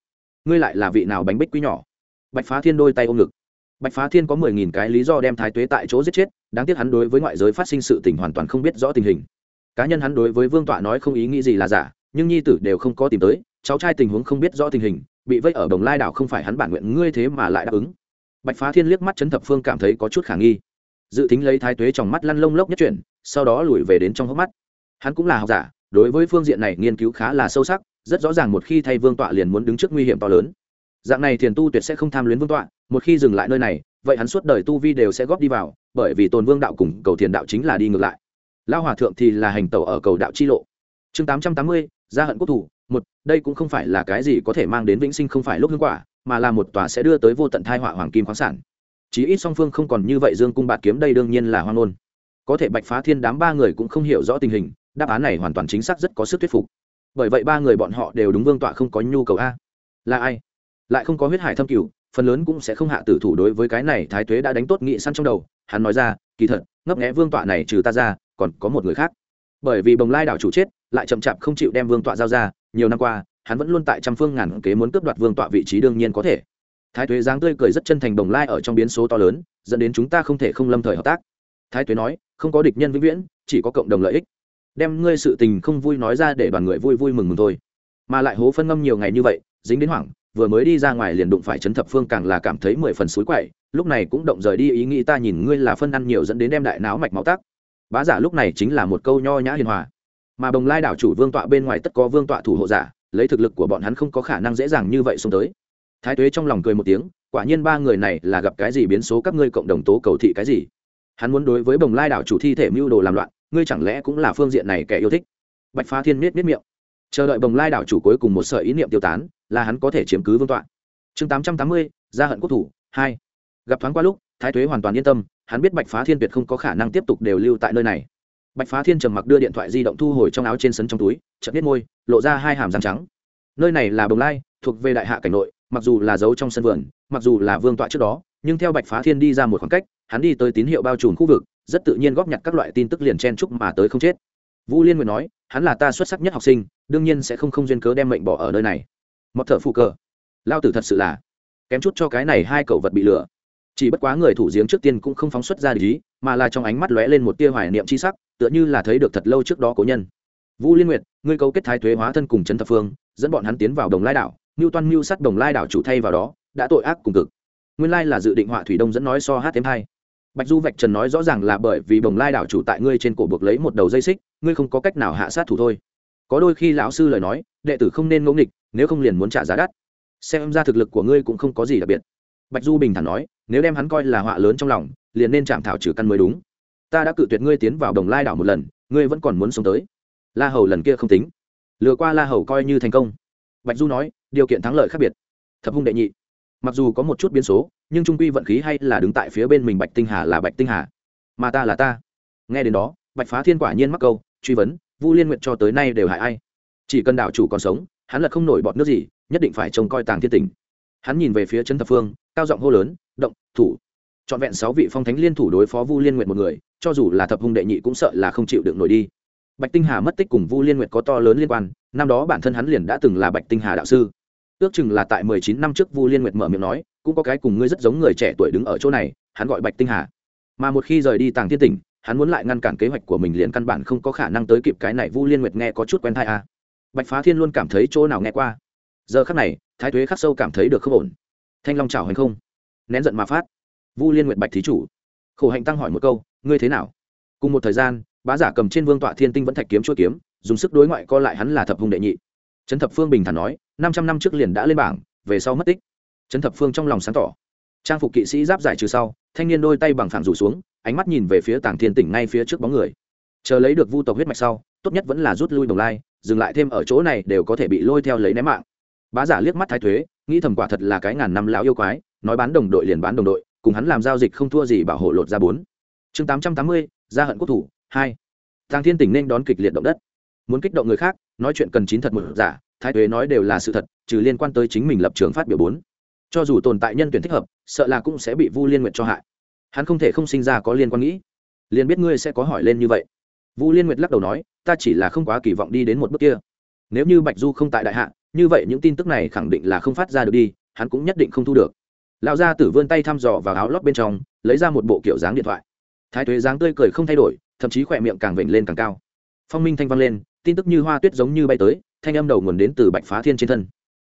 Ngươi lại là vị nào bánh bích quý nhỏ? Bạch phá thiên đôi tay ôm ngực. Bạch phá thiên có mười nghìn cái lý do đem thái tuế tại chỗ giết chết, đáng tiếc hắn đối với ngoại giới phát sinh sự tình hoàn toàn không biết rõ tình hình. Cá nhân hắn đối với vương tọa nói không ý nghĩ gì là giả, nhưng nhi tử đều không có tìm tới, cháu trai tình huống không biết rõ tình hình, bị vây ở đồng lai đảo không phải hắn bản nguyện, ngươi thế mà lại đáp ứng. Bạch phá thiên liếc mắt chấn thập phương cảm thấy có chút khả nghi. Dự tính lấy thái tuế trong mắt lăn lông lốc nhất chuyển, sau đó lùi về đến trong hốc mắt. Hắn cũng là học giả, đối với phương diện này nghiên cứu khá là sâu sắc rất rõ ràng một khi thay vương tọa liền muốn đứng trước nguy hiểm to lớn. Dạng này thiền tu tuyệt sẽ không tham luyến vương tọa, một khi dừng lại nơi này, vậy hắn suốt đời tu vi đều sẽ góp đi vào, bởi vì tồn vương đạo cùng cầu thiền đạo chính là đi ngược lại. Lao hòa thượng thì là hành tẩu ở cầu đạo chi lộ. Chương tám trăm tám mươi, gia hận quốc thủ, một, đây cũng không phải là cái gì có thể mang đến vĩnh sinh không phải lúc hương quả, mà là một tòa sẽ đưa tới vô tận thai họa hoàng kim khoáng sản. Chí ít song phương không còn như vậy dương cung bạt kiếm đây đương nhiên là hoang ngôn. Có thể bạch phá thiên đám ba người cũng không hiểu rõ tình hình, đáp án này hoàn toàn chính xác rất có sức thuyết phục bởi vậy ba người bọn họ đều đúng vương tọa không có nhu cầu a. Là ai? Lại không có huyết hải thâm cửu, phần lớn cũng sẽ không hạ tử thủ đối với cái này thái tuế đã đánh tốt nghị săn trong đầu. Hắn nói ra, kỳ thật, ngấp nghẽ vương tọa này trừ ta ra, còn có một người khác. Bởi vì bồng lai đảo chủ chết, lại chậm chạp không chịu đem vương tọa giao ra, nhiều năm qua, hắn vẫn luôn tại trăm phương ngàn kế muốn cướp đoạt vương tọa vị trí đương nhiên có thể. Thái tuế giáng tươi cười rất chân thành bồng lai ở trong biến số to lớn, dẫn đến chúng ta không thể không lâm thời hợp tác. Thái tuế nói, không có địch nhân vĩnh viễn, chỉ có cộng đồng lợi ích đem ngươi sự tình không vui nói ra để đoàn người vui vui mừng mừng thôi. Mà lại hố phân ngâm nhiều ngày như vậy, dính đến hoảng, vừa mới đi ra ngoài liền đụng phải chấn thập phương càng là cảm thấy mười phần suối quậy, lúc này cũng động rời đi ý nghĩ ta nhìn ngươi là phân ăn nhiều dẫn đến đem đại náo mạch máu tắc. Bá giả lúc này chính là một câu nho nhã hiền hòa. Mà bồng lai đảo chủ vương tọa bên ngoài tất có vương tọa thủ hộ giả, lấy thực lực của bọn hắn không có khả năng dễ dàng như vậy xuống tới. Thái tuế trong lòng cười một tiếng, quả nhiên ba người này là gặp cái gì biến số các ngươi cộng đồng tố cầu thị cái gì? Hắn muốn đối với bồng lai đảo chủ thi thể mưu đồ làm loạn, ngươi chẳng lẽ cũng là phương diện này kẻ yêu thích? Bạch phá thiên miết miết miệng. Chờ đợi bồng lai đảo chủ cuối cùng một sợi ý niệm tiêu tán, là hắn có thể chiếm cứ vương tọa. Chương tám trăm tám mươi, gia hận quốc thủ, hai. Gặp thoáng qua lúc, thái thuế hoàn toàn yên tâm, hắn biết bạch phá thiên tuyệt không có khả năng tiếp tục đều lưu tại nơi này. Bạch phá thiên trầm mặc đưa điện thoại di động thu hồi trong áo trên sấn trong túi, chợt biết môi, lộ ra hai hàm răng trắng. Nơi này là bồng lai, thuộc về đại hạ cảnh nội, mặc dù là giấu trong sân vườn, mặc dù là vương tọa trước đó, nhưng theo bạch phá thiên đi ra một khoảng cách hắn đi tới tín hiệu bao trùm khu vực, rất tự nhiên góp nhặt các loại tin tức liền chen chúc mà tới không chết. Vũ liên nguyện nói, hắn là ta xuất sắc nhất học sinh, đương nhiên sẽ không không duyên cớ đem mệnh bỏ ở nơi này. Mọt thở phụ cờ. Lao tử thật sự là kém chút cho cái này hai cậu vật bị lừa. Chỉ bất quá người thủ giếng trước tiên cũng không phóng xuất ra lý mà là trong ánh mắt lóe lên một tia hoài niệm c h i sắc, tựa như là thấy được thật lâu trước đó cố nhân. Vũ liên nguyệt, ngươi cấu kết thái thuế hóa thân cùng trấn thập phương, dẫn bọn hắn tiến vào đồng lai đảo mưu toan mưu sắt đồng lai đảo chủ thay vào đó, đã tội ác cùng cực. Nguyên lai là dự định họa thủy đông dẫn nói so hát thêm hai bạch du vạch trần nói rõ ràng là bởi vì Bồng lai đảo chủ tại ngươi trên cổ buộc lấy một đầu dây xích, ngươi không có cách nào hạ sát thủ thôi. Có đôi khi lão sư lời nói, đệ tử không nên ngẫu nghịch, nếu không liền muốn trả giá đắt. Xem ra thực lực của ngươi cũng không có gì đặc biệt. Bạch du bình thản nói, nếu đem hắn coi là họa lớn trong lòng, liền nên chạm thảo trừ căn mới đúng. Ta đã cự tuyệt ngươi tiến vào đồng lai đảo một lần, ngươi vẫn còn muốn sống tới. La hầu lần kia không tính. Lừa qua la hầu coi như thành công. Bạch du nói, điều kiện thắng lợi khác biệt. Thập hung đệ nhị mặc dù có một chút biến số, nhưng trung quy vận khí hay là đứng tại phía bên mình bạch tinh hà là bạch tinh hà. Mà ta là ta. Nghe đến đó, bạch phá thiên quả nhiên mắc câu, truy vấn, vu liên nguyện cho tới nay đều hại ai? Chỉ cần đạo chủ còn sống, hắn là không nổi bọt nước gì, nhất định phải trông coi tàng thiên tình. Hắn nhìn về phía trấn thập phương, cao giọng hô lớn, động, thủ. Trọn vẹn sáu vị phong thánh liên thủ đối phó vu liên nguyện một người, cho dù là thập hung đệ nhị cũng sợ là không chịu được nổi đi. Bạch tinh hà mất tích cùng vu liên nguyện có to lớn liên quan, năm đó bản thân hắn liền đã từng là bạch tinh hà đạo sư ước chừng là tại mười chín năm trước vu liên nguyệt mở miệng nói, cũng có cái cùng ngươi rất giống người trẻ tuổi đứng ở chỗ này, hắn gọi bạch tinh hà. Mà một khi rời đi tàng thiên tỉnh, hắn muốn lại ngăn cản kế hoạch của mình liền căn bản không có khả năng tới kịp cái này vu liên nguyệt nghe có chút quen thai à. bạch phá thiên luôn cảm thấy chỗ nào nghe qua. Giờ khắc này, thái thuế khắc sâu cảm thấy được không ổn. Thanh long chảo hành không? Nén giận mà phát. Vu liên nguyệt bạch thí chủ. Khổ hạnh tăng hỏi một câu, ngươi thế nào? Cùng một thời gian, bá giả cầm trên vương tọa thiên tinh vẫn thạch kiếm chuỗi kiếm, dùng sức đối ngoại co lại hắn là thập hùng đệ nhị. Trấn thập phương bình thản nói năm trăm năm trước liền đã lên bảng, về sau mất tích. Trấn thập phương trong lòng sáng tỏ. Trang phục kỵ sĩ giáp giải trừ sau, thanh niên đôi tay bằng phẳng rủ xuống, ánh mắt nhìn về phía tàng thiên tỉnh ngay phía trước bóng người. Chờ lấy được vu tộc huyết mạch sau, tốt nhất vẫn là rút lui đồng lai, dừng lại thêm ở chỗ này đều có thể bị lôi theo lấy ném mạng. Bá giả liếc mắt thái thuế, nghĩ thầm quả thật là cái ngàn năm lão yêu quái, nói bán đồng đội liền bán đồng đội, cùng hắn làm giao dịch không thua gì bảo hộ lột ra bốn. Chương tám trăm tám mươi, gia hận quốc thủ, hai. Tàng thiên tỉnh nên đón kịch liệt động đất. Muốn kích động người khác, nói chuyện cần chín thật một giả thái tuế nói đều là sự thật, trừ liên quan tới chính mình lập trường phát biểu bốn. Cho dù tồn tại nhân tuyển thích hợp, sợ là cũng sẽ bị vu liên nguyện cho hại. Hắn không thể không sinh ra có liên quan nghĩ. Liền biết ngươi sẽ có hỏi lên như vậy. Vu liên nguyệt lắc đầu nói, ta chỉ là không quá kỳ vọng đi đến một bước kia. Nếu như bạch du không tại đại hạ, như vậy những tin tức này khẳng định là không phát ra được đi, hắn cũng nhất định không thu được. Lão gia tử vươn tay thăm dò vào áo lót bên trong, lấy ra một bộ kiểu dáng điện thoại. Thái thuế dáng tươi cười không thay đổi, thậm chí khỏe miệng càng vểnh lên càng cao. Phong minh thanh vang lên, tin tức như hoa tuyết giống như bay tới thanh âm đầu nguồn đến từ bạch phá thiên trên thân.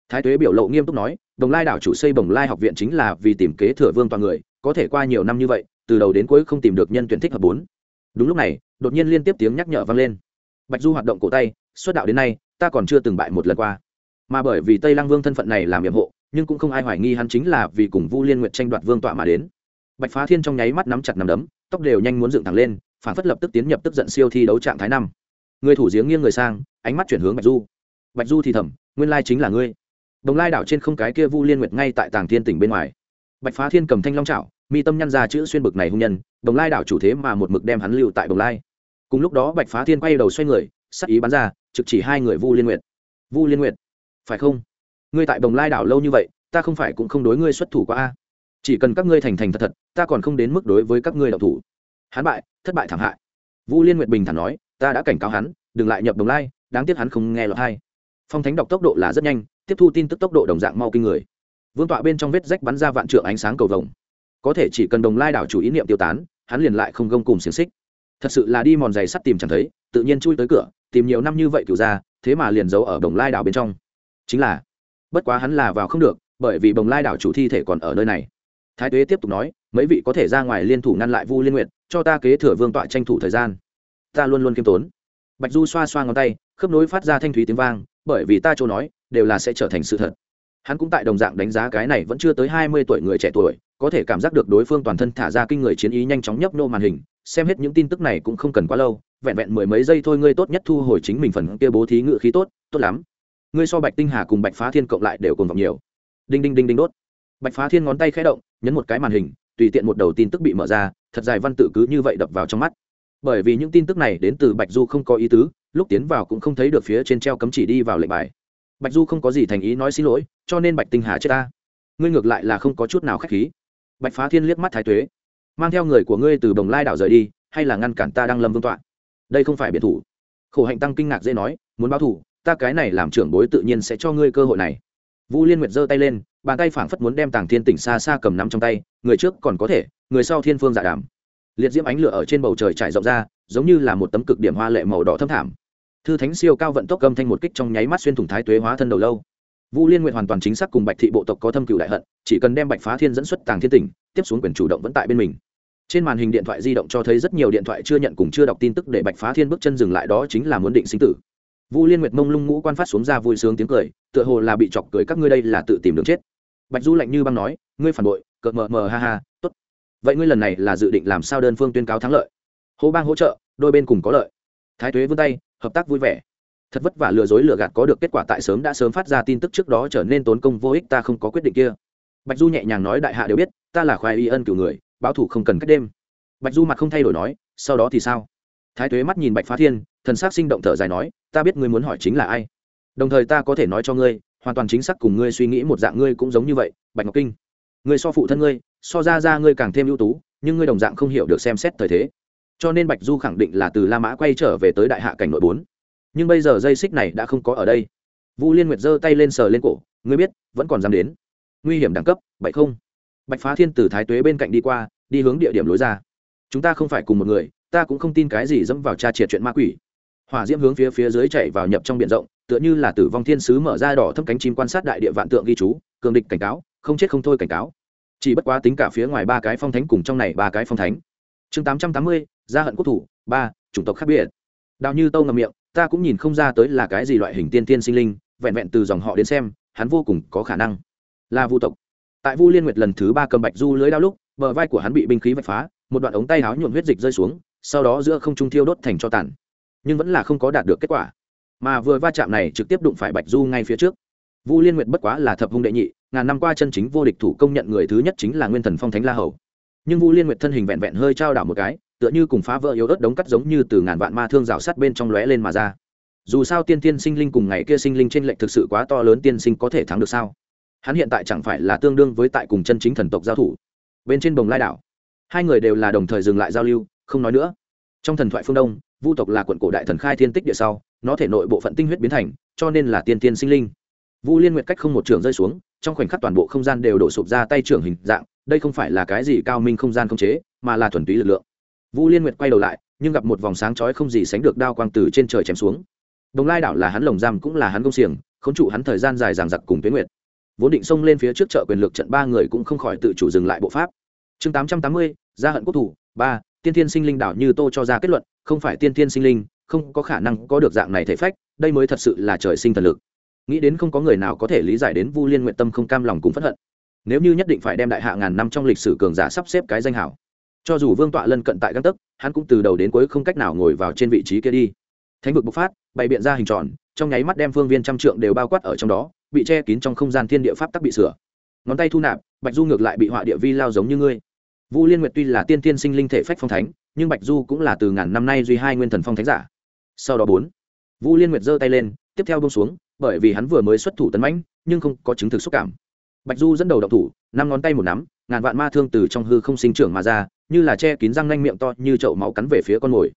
Thái tuế biểu lộ nghiêm túc nói, đồng lai đảo chủ xây bồng lai học viện chính là vì tìm kế thừa vương toàn người, có thể qua nhiều năm như vậy, từ đầu đến cuối không tìm được nhân tuyển thích hợp bốn. Đúng lúc này, đột nhiên liên tiếp tiếng nhắc nhở vang lên. Bạch du hoạt động cổ tay, xuất đạo đến nay, ta còn chưa từng bại một lần qua. Mà bởi vì tây lăng vương thân phận này làm nhiệm hộ, nhưng cũng không ai hoài nghi hắn chính là vì cùng vu liên nguyện tranh đoạt vương tọa mà đến. Bạch phá thiên trong nháy mắt nắm chặt nắm đấm, tóc đều nhanh muốn dựng thẳng lên, phản phất lập tức tiến nhập tức giận siêu thi đấu trạng thái năm. Người thủ giếng nghiêng người sang, ánh mắt chuyển hướng bạch du bạch du thì thầm, nguyên lai chính là ngươi. Đồng lai đảo trên không cái kia vu liên nguyệt ngay tại tàng thiên tỉnh bên ngoài. Bạch phá thiên cầm thanh long trảo mi tâm nhăn ra chữ xuyên bực này hung nhân, đồng lai đảo chủ thế mà một mực đem hắn lưu tại đồng lai. Cùng lúc đó bạch phá thiên quay đầu xoay người, sắc ý bắn ra, trực chỉ hai người vu liên nguyệt. Vu liên nguyệt, phải không? Ngươi tại đồng lai đảo lâu như vậy, ta không phải cũng không đối ngươi xuất thủ qua a? Chỉ cần các ngươi thành thành thật thật, ta còn không đến mức đối với các ngươi đạo thủ. Hắn bại, thất bại thảm hại. Vu liên nguyệt bình thản nói, ta đã cảnh cáo hắn, đừng lại nhập đồng lai, đáng tiếc hắn không nghe lọt hay phong thánh đọc tốc độ là rất nhanh, tiếp thu tin tức tốc độ đồng dạng mau kinh người. Vương tọa bên trong vết rách bắn ra vạn trượng ánh sáng cầu vồng. Có thể chỉ cần đồng lai đảo chủ ý niệm tiêu tán, hắn liền lại không gông cùng xiềng xích. Thật sự là đi mòn giày sắt tìm chẳng thấy, tự nhiên chui tới cửa, tìm nhiều năm như vậy cựu ra, thế mà liền giấu ở đồng lai đảo bên trong. Chính là, bất quá hắn là vào không được, bởi vì đồng lai đảo chủ thi thể còn ở nơi này. Thái tuế tiếp tục nói, mấy vị có thể ra ngoài liên thủ ngăn lại vu liên nguyện cho ta kế thừa vương tọa tranh thủ thời gian. Ta luôn luôn kiêm tốn. Bạch du xoa xoa ngón tay, khớp nối phát ra thanh thúy tiếng vang bởi vì ta chỗ nói, đều là sẽ trở thành sự thật. Hắn cũng tại đồng dạng đánh giá cái này vẫn chưa tới hai mươi tuổi người trẻ tuổi, có thể cảm giác được đối phương toàn thân thả ra kinh người chiến ý nhanh chóng nhấp nô màn hình, xem hết những tin tức này cũng không cần quá lâu, vẹn vẹn mười mấy giây thôi ngươi tốt nhất thu hồi chính mình phần kia bố thí ngự khí tốt tốt lắm. Ngươi so bạch tinh hà cùng bạch phá thiên cộng lại đều cùng vọng nhiều. Đinh đinh đinh đinh đốt. Bạch phá thiên ngón tay khẽ động, nhấn một cái màn hình, tùy tiện một đầu tin tức bị mở ra, thật dài văn tự cứ như vậy đập vào trong mắt bởi vì những tin tức này đến từ bạch du không có ý tứ, lúc tiến vào cũng không thấy được phía trên treo cấm chỉ đi vào lệnh bài. Bạch du không có gì thành ý nói xin lỗi, cho nên bạch tinh hà chết ta. Ngươi ngược lại là không có chút nào k h á c h khí. Bạch phá thiên liếc mắt thái tuế. Mang theo người của ngươi từ bồng lai đảo rời đi, hay là ngăn cản ta đang lâm vương tọa? Đây không phải biệt thủ. Khổ hạnh tăng kinh ngạc dễ nói, muốn báo thủ, ta cái này làm trưởng bối tự nhiên sẽ cho ngươi cơ hội này. Vũ liên nguyệt giơ tay lên, bàn tay phảng phất muốn đem tàng thiên tỉnh xa xa cầm nắm trong tay, người trước còn có thể, người sau thiên phương giả dạ đàm liệt diễm ánh lửa ở trên bầu trời trải rộng ra giống như là một tấm cực điểm hoa lệ màu đỏ thâm thảm thư thánh siêu cao vận tốc cầm thanh một kích trong nháy mắt xuyên thủng thái tuế hóa thân đầu lâu Vu Liên Nguyệt hoàn toàn chính xác cùng Bạch thị bộ tộc có thâm cửu đại hận, chỉ cần đem Bạch Phá Thiên dẫn xuất Tàng Thiên Tỉnh, tiếp xuống quyền chủ động vẫn tại bên mình. Trên màn hình điện thoại di động cho thấy rất nhiều điện thoại chưa nhận cùng chưa đọc tin tức để Bạch Phá Thiên bước chân dừng lại đó chính là muốn định sinh tử. Vu Liên Nguyệt mông lung ngũ quan phát xuống ra vui sướng tiếng cười, tựa hồ là bị chọc cười các ngươi đây là tự tìm đường chết. Bạch Du lạnh như băng nói, ngươi phản bội, cợt mờ mờ ha ha, tốt. Vậy ngươi lần này là dự định làm sao đơn phương tuyên cáo thắng lợi? Hô bang hỗ trợ, đôi bên cùng có lợi. Thái Tuế vươn tay, hợp tác vui vẻ. Thật vất vả lừa dối lừa gạt có được kết quả tại sớm đã sớm phát ra tin tức trước đó trở nên tốn công vô ích ta không có quyết định kia. Bạch du nhẹ nhàng nói đại hạ đều biết ta là khoai y ân cửu người báo thủ không cần cách đêm. Bạch du mặt không thay đổi nói sau đó thì sao? Thái tuế mắt nhìn bạch phá thiên thần s á c sinh động thở dài nói ta biết ngươi muốn hỏi chính là ai. Đồng thời ta có thể nói cho ngươi hoàn toàn chính xác cùng ngươi suy nghĩ một dạng ngươi cũng giống như vậy bạch ngọc kinh. Ngươi so phụ thân ngươi so ra ra ngươi càng thêm ưu tú, nhưng ngươi đồng dạng không hiểu được xem xét thời thế. Cho nên bạch du khẳng định là từ la mã quay trở về tới đại hạ cảnh nội bốn. Nhưng bây giờ dây xích này đã không có ở đây. Vu liên nguyệt giơ tay lên sờ lên cổ, ngươi biết, vẫn còn dám đến. Nguy hiểm đẳng cấp vậy không. Bạch phá thiên từ thái tuế bên cạnh đi qua, đi hướng địa điểm lối ra. Chúng ta không phải cùng một người, ta cũng không tin cái gì dẫm vào tra triệt chuyện ma quỷ. Hỏa diễm hướng phía phía dưới chạy vào nhập trong biển rộng, tựa như là tử vong thiên sứ mở ra đỏ thâm cánh chim quan sát đại địa vạn tượng ghi chú, cường địch cảnh cáo, không chết không thôi cảnh cáo chỉ bất quá tính cả phía ngoài ba cái phong thánh cùng trong này ba cái phong thánh. Chương tám trăm tám mươi, gia hận quốc thủ, ba, chủng tộc khác biệt. Đào như tâu ngầm miệng, ta cũng nhìn không ra tới là cái gì loại hình tiên tiên sinh linh, vẹn vẹn từ dòng họ đến xem, hắn vô cùng có khả năng là vu tộc. Tại vu liên nguyệt lần thứ ba cầm bạch du lưới đao lúc, bờ vai của hắn bị binh khí vạch phá, một đoạn ống tay áo nhuộm huyết dịch rơi xuống, sau đó giữa không trung thiêu đốt thành cho tàn. Nhưng vẫn là không có đạt được kết quả. Mà vừa va chạm này trực tiếp đụng phải bạch du ngay phía trước. Vu liên nguyệt bất quá là thập hung đệ nhị ngàn năm qua chân chính vô địch thủ công nhận người thứ nhất chính là nguyên thần phong thánh la hầu. Nhưng vu liên nguyệt thân hình vẹn vẹn hơi trao đảo một cái, tựa như cùng phá vỡ yếu ớt đống cắt giống như từ ngàn vạn ma thương rào sắt bên trong lóe lên mà ra. Dù sao tiên tiên sinh linh cùng ngày kia sinh linh trên lệnh thực sự quá to lớn tiên sinh có thể thắng được sao? Hắn hiện tại chẳng phải là tương đương với tại cùng chân chính thần tộc giao thủ. Bên trên bồng lai đảo, hai người đều là đồng thời dừng lại giao lưu, không nói nữa. Trong thần thoại phương đông, vu tộc là quận cổ đại thần khai thiên tích địa sau, nó thể nội bộ phận tinh huyết biến thành, cho nên là tiên tiên sinh linh vu liên nguyệt cách không một trường rơi xuống, trong khoảnh khắc toàn bộ không gian đều đổ sụp ra tay trưởng hình dạng, đây không phải là cái gì cao minh không gian không chế, mà là thuần túy lực lượng. Vu liên nguyệt quay đầu lại, nhưng gặp một vòng sáng chói không gì sánh được đao quang từ trên trời chém xuống. Đồng lai đảo là hắn lồng giam cũng là hắn công xiềng k h ố n trụ hắn thời gian dài ràng giặc cùng tuyến nguyệt. Vốn định xông lên phía trước chợ quyền lực trận ba người cũng không khỏi tự chủ dừng lại bộ pháp. Chương tám trăm tám mươi, gia hận quốc thủ, ba, tiên thiên sinh linh đảo như tô cho ra kết luận, không phải tiên thiên sinh linh, không có khả năng có được dạng này thể phách, đây mới thật sự là trời sinh thần lực nghĩ đến không có người nào có thể lý giải đến vu liên nguyện tâm không cam lòng cũng p hận. Nếu như nhất định phải đem đại hạ ngàn năm trong lịch sử cường giả sắp xếp cái danh hảo. Cho dù vương tọa lân cận tại găng tấc, hắn cũng từ đầu đến cuối không cách nào ngồi vào trên vị trí kia đi. Thánh vực bộc phát, bày biện ra hình tròn, trong nháy mắt đem phương viên trăm trượng đều bao quát ở trong đó, bị che kín trong không gian thiên địa pháp tắc bị sửa. Ngón tay thu nạp, bạch du ngược lại bị họa địa vi lao giống như ngươi. Vu liên nguyệt tuy là tiên tiên sinh linh thể phách phong thánh, nhưng bạch du cũng là từ ngàn năm nay duy hai nguyên thần phong thánh giả. Sau đó bốn, vu liên nguyệt giơ tay lên, tiếp theo bông xuống bởi vì hắn vừa mới xuất thủ tấn mãnh, nhưng không có chứng thực xúc cảm. Bạch du dẫn đầu độc thủ, năm ngón tay một nắm, ngàn vạn ma thương từ trong hư không sinh trưởng mà ra, như là che kín răng nanh miệng to như chậu máu cắn về phía con mồi.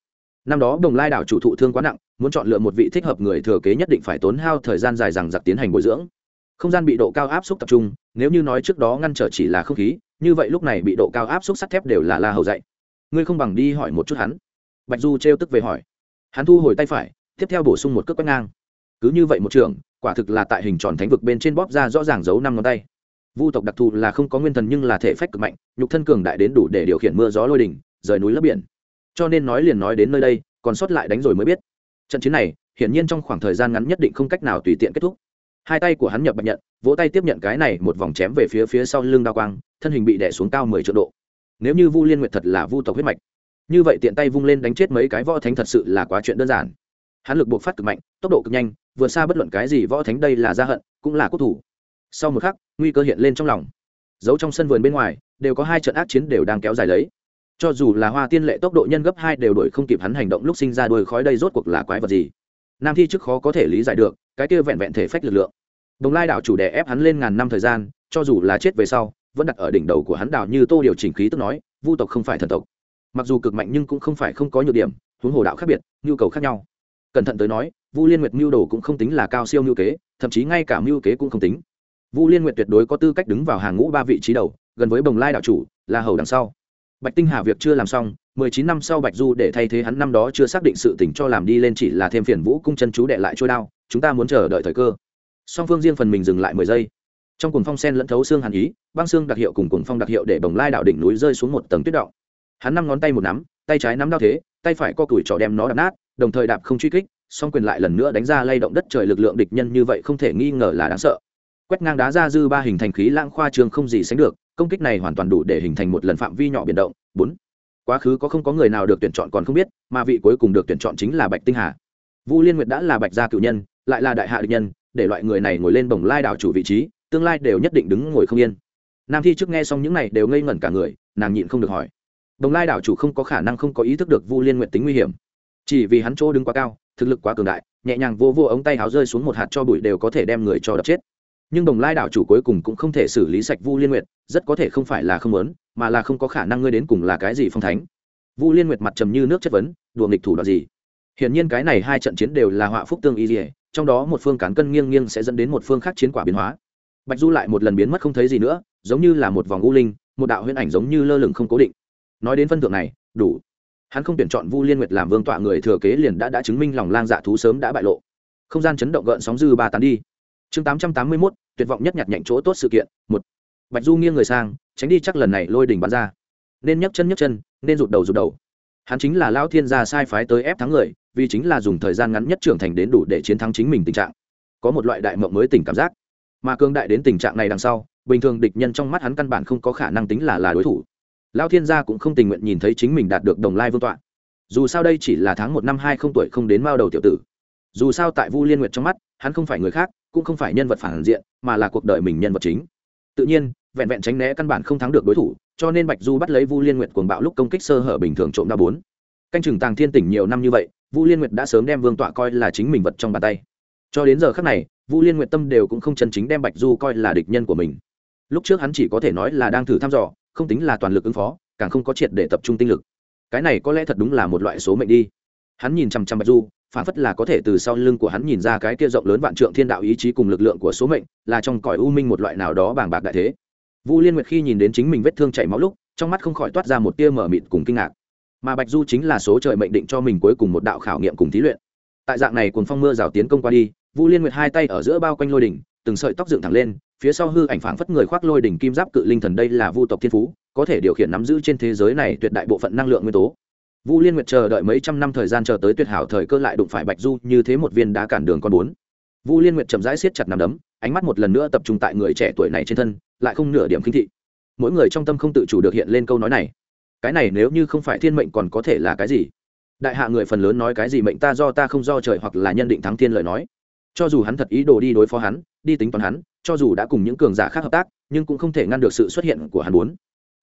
Năm đó đồng lai đảo chủ thụ thương quá nặng, muốn chọn lựa một vị thích hợp người thừa kế nhất định phải tốn hao thời gian dài rằng giặc tiến hành bồi dưỡng. Không gian bị độ cao áp suất tập trung, nếu như nói trước đó ngăn trở chỉ là không khí, như vậy lúc này bị độ cao áp suất sắt thép đều là la hầu dạy. Ngươi không bằng đi hỏi một chút hắn. Bạch du trêu tức về hỏi. Hắn thu hồi tay phải, tiếp theo bổ sung một cước quét ngang cứ như vậy một trường quả thực là tại hình tròn thánh vực bên trên bóp ra rõ ràng giấu năm ngón tay. Vu tộc đặc thù là không có nguyên thần nhưng là thể phách cực mạnh nhục thân cường đại đến đủ để điều khiển mưa gió lôi đình, rời núi lấp biển. Cho nên nói liền nói đến nơi đây còn sót lại đánh rồi mới biết. Trận chiến này hiển nhiên trong khoảng thời gian ngắn nhất định không cách nào tùy tiện kết thúc. Hai tay của hắn nhập bạch nhận vỗ tay tiếp nhận cái này một vòng chém về phía phía sau lưng đao quang thân hình bị đẻ xuống cao mười triệu độ. Nếu như vu liên nguyệt thật là vu tộc huyết mạch như vậy tiện tay vung lên đánh chết mấy cái võ thánh thật sự là quá chuyện đơn giản hắn lực buộc phát cực mạnh, tốc độ cực nhanh, vượt xa bất luận cái gì võ thánh đây là gia hận, cũng là quốc thủ. Sau một khắc, nguy cơ hiện lên trong lòng. Giấu trong sân vườn bên ngoài, đều có hai trận ác chiến đều đang kéo dài lấy. Cho dù là hoa tiên lệ tốc độ nhân gấp hai đều đổi không kịp hắn hành động lúc sinh ra đuôi khói đây rốt cuộc là quái vật gì? Nam thi chức khó có thể lý giải được, cái kia vẹn vẹn thể phách lực lượng. Đồng lai đảo chủ đè ép hắn lên ngàn năm thời gian, cho dù là chết về sau, vẫn đặt ở đỉnh đầu của hắn đảo như tô điều chỉnh khí tức nói, vu tộc không phải thần tộc. Mặc dù cực mạnh nhưng cũng không phải không có nhược điểm, huống hồ đạo khác biệt, nhu cầu khác nhau cẩn thận tới nói, vu liên nguyệt mưu đồ cũng không tính là cao siêu mưu kế, thậm chí ngay cả mưu kế cũng không tính. Vu liên nguyệt tuyệt đối có tư cách đứng vào hàng ngũ ba vị trí đầu, gần với bồng lai đạo chủ, là hầu đằng sau. Bạch tinh hà việc chưa làm xong, mười chín năm sau bạch du để thay thế hắn năm đó chưa xác định sự tỉnh cho làm đi lên chỉ là thêm phiền vũ cung chân chú đệ lại trôi đao, chúng ta muốn chờ đợi thời cơ. Song phương riêng phần mình dừng lại mười giây. Trong cuồng phong sen lẫn thấu xương hàn ý, băng xương đặc hiệu cùng cuồng phong đặc hiệu để bồng lai đạo đỉnh núi rơi xuống một tầng tuyết động. Hắn năm ngón tay một nắm, tay trái nắm đao thế, tay phải co cùi trỏ đem nó đập nát đồng thời đạp không truy kích, song quyền lại lần nữa đánh ra lay động đất trời lực lượng địch nhân như vậy không thể nghi ngờ là đáng sợ. Quét ngang đá ra dư ba hình thành khí lãng khoa trường không gì sánh được, công kích này hoàn toàn đủ để hình thành một lần phạm vi nhỏ biển động. Bốn, quá khứ có không có người nào được tuyển chọn còn không biết, mà vị cuối cùng được tuyển chọn chính là bạch tinh hà. Vu liên nguyệt đã là bạch gia cựu nhân, lại là đại hạ địch nhân, để loại người này ngồi lên bồng lai đảo chủ vị trí, tương lai đều nhất định đứng ngồi không yên. Nam thi trước nghe xong những này đều ngây ngẩn cả người, nàng nhịn không được hỏi. Bồng lai đảo chủ không có khả năng không có ý thức được vu liên nguyện tính nguy hiểm chỉ vì hắn chỗ đứng quá cao, thực lực quá cường đại, nhẹ nhàng vô vô ống tay háo rơi xuống một hạt cho bụi đều có thể đem người cho đập chết. Nhưng đồng lai đảo chủ cuối cùng cũng không thể xử lý sạch vu liên nguyệt, rất có thể không phải là không lớn mà là không có khả năng ngươi đến cùng là cái gì phong thánh. Vu liên nguyệt mặt trầm như nước chất vấn, đùa nghịch thủ đoạn gì? Hiển nhiên cái này hai trận chiến đều là họa phúc tương y dỉa trong đó một phương cán cân nghiêng nghiêng sẽ dẫn đến một phương khác chiến quả biến hóa. Bạch du lại một lần biến mất không thấy gì nữa, giống như là một vòng u linh, một đạo huyễn ảnh giống như lơ lửng không cố định. Nói đến phân thượng này, đủ hắn không tuyển chọn vu liên nguyệt làm vương tọa người thừa kế liền đã đã chứng minh lòng lang dạ thú sớm đã bại lộ. Không gian chấn động gợn sóng dư ba tán đi. Chương tám trăm tám mươi mốt, tuyệt vọng nhất nhặt nhạnh chỗ tốt sự kiện, một. Bạch du nghiêng người sang, tránh đi chắc lần này lôi đỉnh bắn ra. Nên nhấc chân nhấc chân, nên rụt đầu rụt đầu. Hắn chính là lao thiên gia sai phái tới ép thắng người, vì chính là dùng thời gian ngắn nhất trưởng thành đến đủ để chiến thắng chính mình tình trạng. Có một loại đại mộng mới tỉnh cảm giác. Mà cương đại đến tình trạng này đằng sau, bình thường địch nhân trong mắt hắn căn bản không có khả năng tính là là đối thủ lao thiên gia cũng không tình nguyện nhìn thấy chính mình đạt được đồng lai vương tọa. Dù sao đây chỉ là tháng một năm hai không tuổi không đến mao đầu tiểu tử. Dù sao tại vu liên nguyệt trong mắt, hắn không phải người khác, cũng không phải nhân vật phản diện, mà là cuộc đời mình nhân vật chính. Tự nhiên, vẹn vẹn tránh né căn bản không thắng được đối thủ, cho nên bạch du bắt lấy vu liên nguyệt cuồng bạo lúc công kích sơ hở bình thường trộm đa bốn. Canh chừng tàng thiên tỉnh nhiều năm như vậy, vu liên nguyệt đã sớm đem vương tọa coi là chính mình vật trong bàn tay. Cho đến giờ khác này, vu liên nguyệt tâm đều cũng không chân chính đem bạch du coi là địch nhân của mình. Lúc trước hắn chỉ có thể nói là đang thử thăm dò không tính là toàn lực ứng phó, càng không có triệt để tập trung tinh lực. Cái này có lẽ thật đúng là một loại số mệnh đi. Hắn nhìn chăm chăm bạch du, phản phất là có thể từ sau lưng của hắn nhìn ra cái kia rộng lớn vạn trượng thiên đạo ý chí cùng lực lượng của số mệnh, là trong cõi u minh một loại nào đó bàng bạc đại thế. Vu liên nguyệt khi nhìn đến chính mình vết thương chảy máu lúc, trong mắt không khỏi toát ra một tia mở mịt cùng kinh ngạc. Mà bạch du chính là số trời mệnh định cho mình cuối cùng một đạo khảo nghiệm cùng thí luyện. Tại dạng này cùng phong mưa rào tiến công qua đi, vu liên nguyệt hai tay ở giữa bao quanh lôi đỉnh từng sợi tóc dựng thẳng lên, phía sau hư ảnh phảng phất người khoác lôi đỉnh kim giáp cự linh thần đây là vu tộc thiên phú, có thể điều khiển nắm giữ trên thế giới này tuyệt đại bộ phận năng lượng nguyên tố. Vu liên nguyệt chờ đợi mấy trăm năm thời gian chờ tới tuyệt hảo thời cơ lại đụng phải bạch du, như thế một viên đá cản đường con bốn. Vu liên nguyệt chậm rãi siết chặt nằm đấm, ánh mắt một lần nữa tập trung tại người trẻ tuổi này trên thân, lại không nửa điểm khinh thị. Mỗi người trong tâm không tự chủ được hiện lên câu nói này. Cái này nếu như không phải thiên mệnh còn có thể là cái gì? Đại hạ người phần lớn nói cái gì mệnh ta do ta không do trời hoặc là nhân định thắng thiên lời nói cho dù hắn thật ý đồ đi đối phó hắn, đi tính toán hắn, cho dù đã cùng những cường giả khác hợp tác, nhưng cũng không thể ngăn được sự xuất hiện của hắn muốn.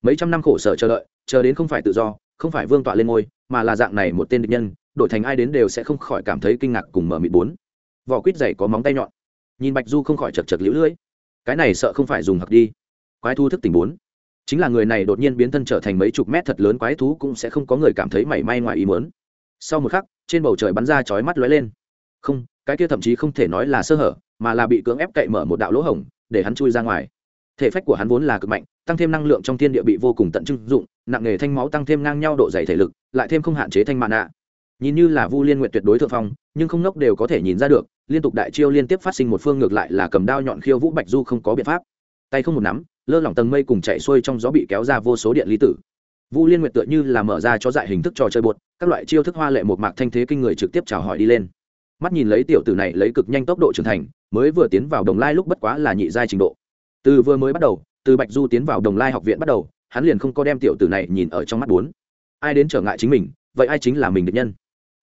Mấy trăm năm khổ sở chờ đợi, chờ đến không phải tự do, không phải vương tọa lên ngôi, mà là dạng này một tên địch nhân, đổi thành ai đến đều sẽ không khỏi cảm thấy kinh ngạc cùng mở mịt bốn. Vỏ quýt dày có móng tay nhọn. Nhìn bạch du không khỏi chật chật lũ lưỡi. Cái này sợ không phải dùng hặc đi. Quái thu thức tình bốn. Chính là người này đột nhiên biến thân trở thành mấy chục mét thật lớn quái thú cũng sẽ không có người cảm thấy mảy may ngoài ý mớn sau một khắc, trên bầu trời bắn ra chói mắt lóe lên. Không cái kia thậm chí không thể nói là sơ hở, mà là bị cưỡng ép cậy mở một đạo lỗ hổng, để hắn chui ra ngoài. Thể phách của hắn vốn là cực mạnh, tăng thêm năng lượng trong thiên địa bị vô cùng tận trưng dụng, nặng nghề thanh máu tăng thêm ngang nhau độ dày thể lực, lại thêm không hạn chế thanh mạn nạ nhìn như là vu liên nguyện tuyệt đối thượng phong, nhưng không nốc đều có thể nhìn ra được, liên tục đại chiêu liên tiếp phát sinh một phương ngược lại là cầm đao nhọn khiêu vũ bạch du không có biện pháp. Tay không một nắm, lơ lỏng tầng mây cùng chạy xuôi trong gió bị kéo ra vô số điện lý tử. Vu liên nguyệt tựa như là mở ra cho dại hình thức trò chơi bột, các loại chiêu thức hoa lệ một mạc thanh thế kinh người trực tiếp chào hỏi đi lên mắt nhìn lấy tiểu tử này lấy cực nhanh tốc độ trưởng thành, mới vừa tiến vào đồng lai lúc bất quá là nhị giai trình độ. Từ vừa mới bắt đầu, từ bạch du tiến vào đồng lai học viện bắt đầu, hắn liền không có đem tiểu tử này nhìn ở trong mắt bốn. Ai đến trở ngại chính mình, vậy ai chính là mình định nhân?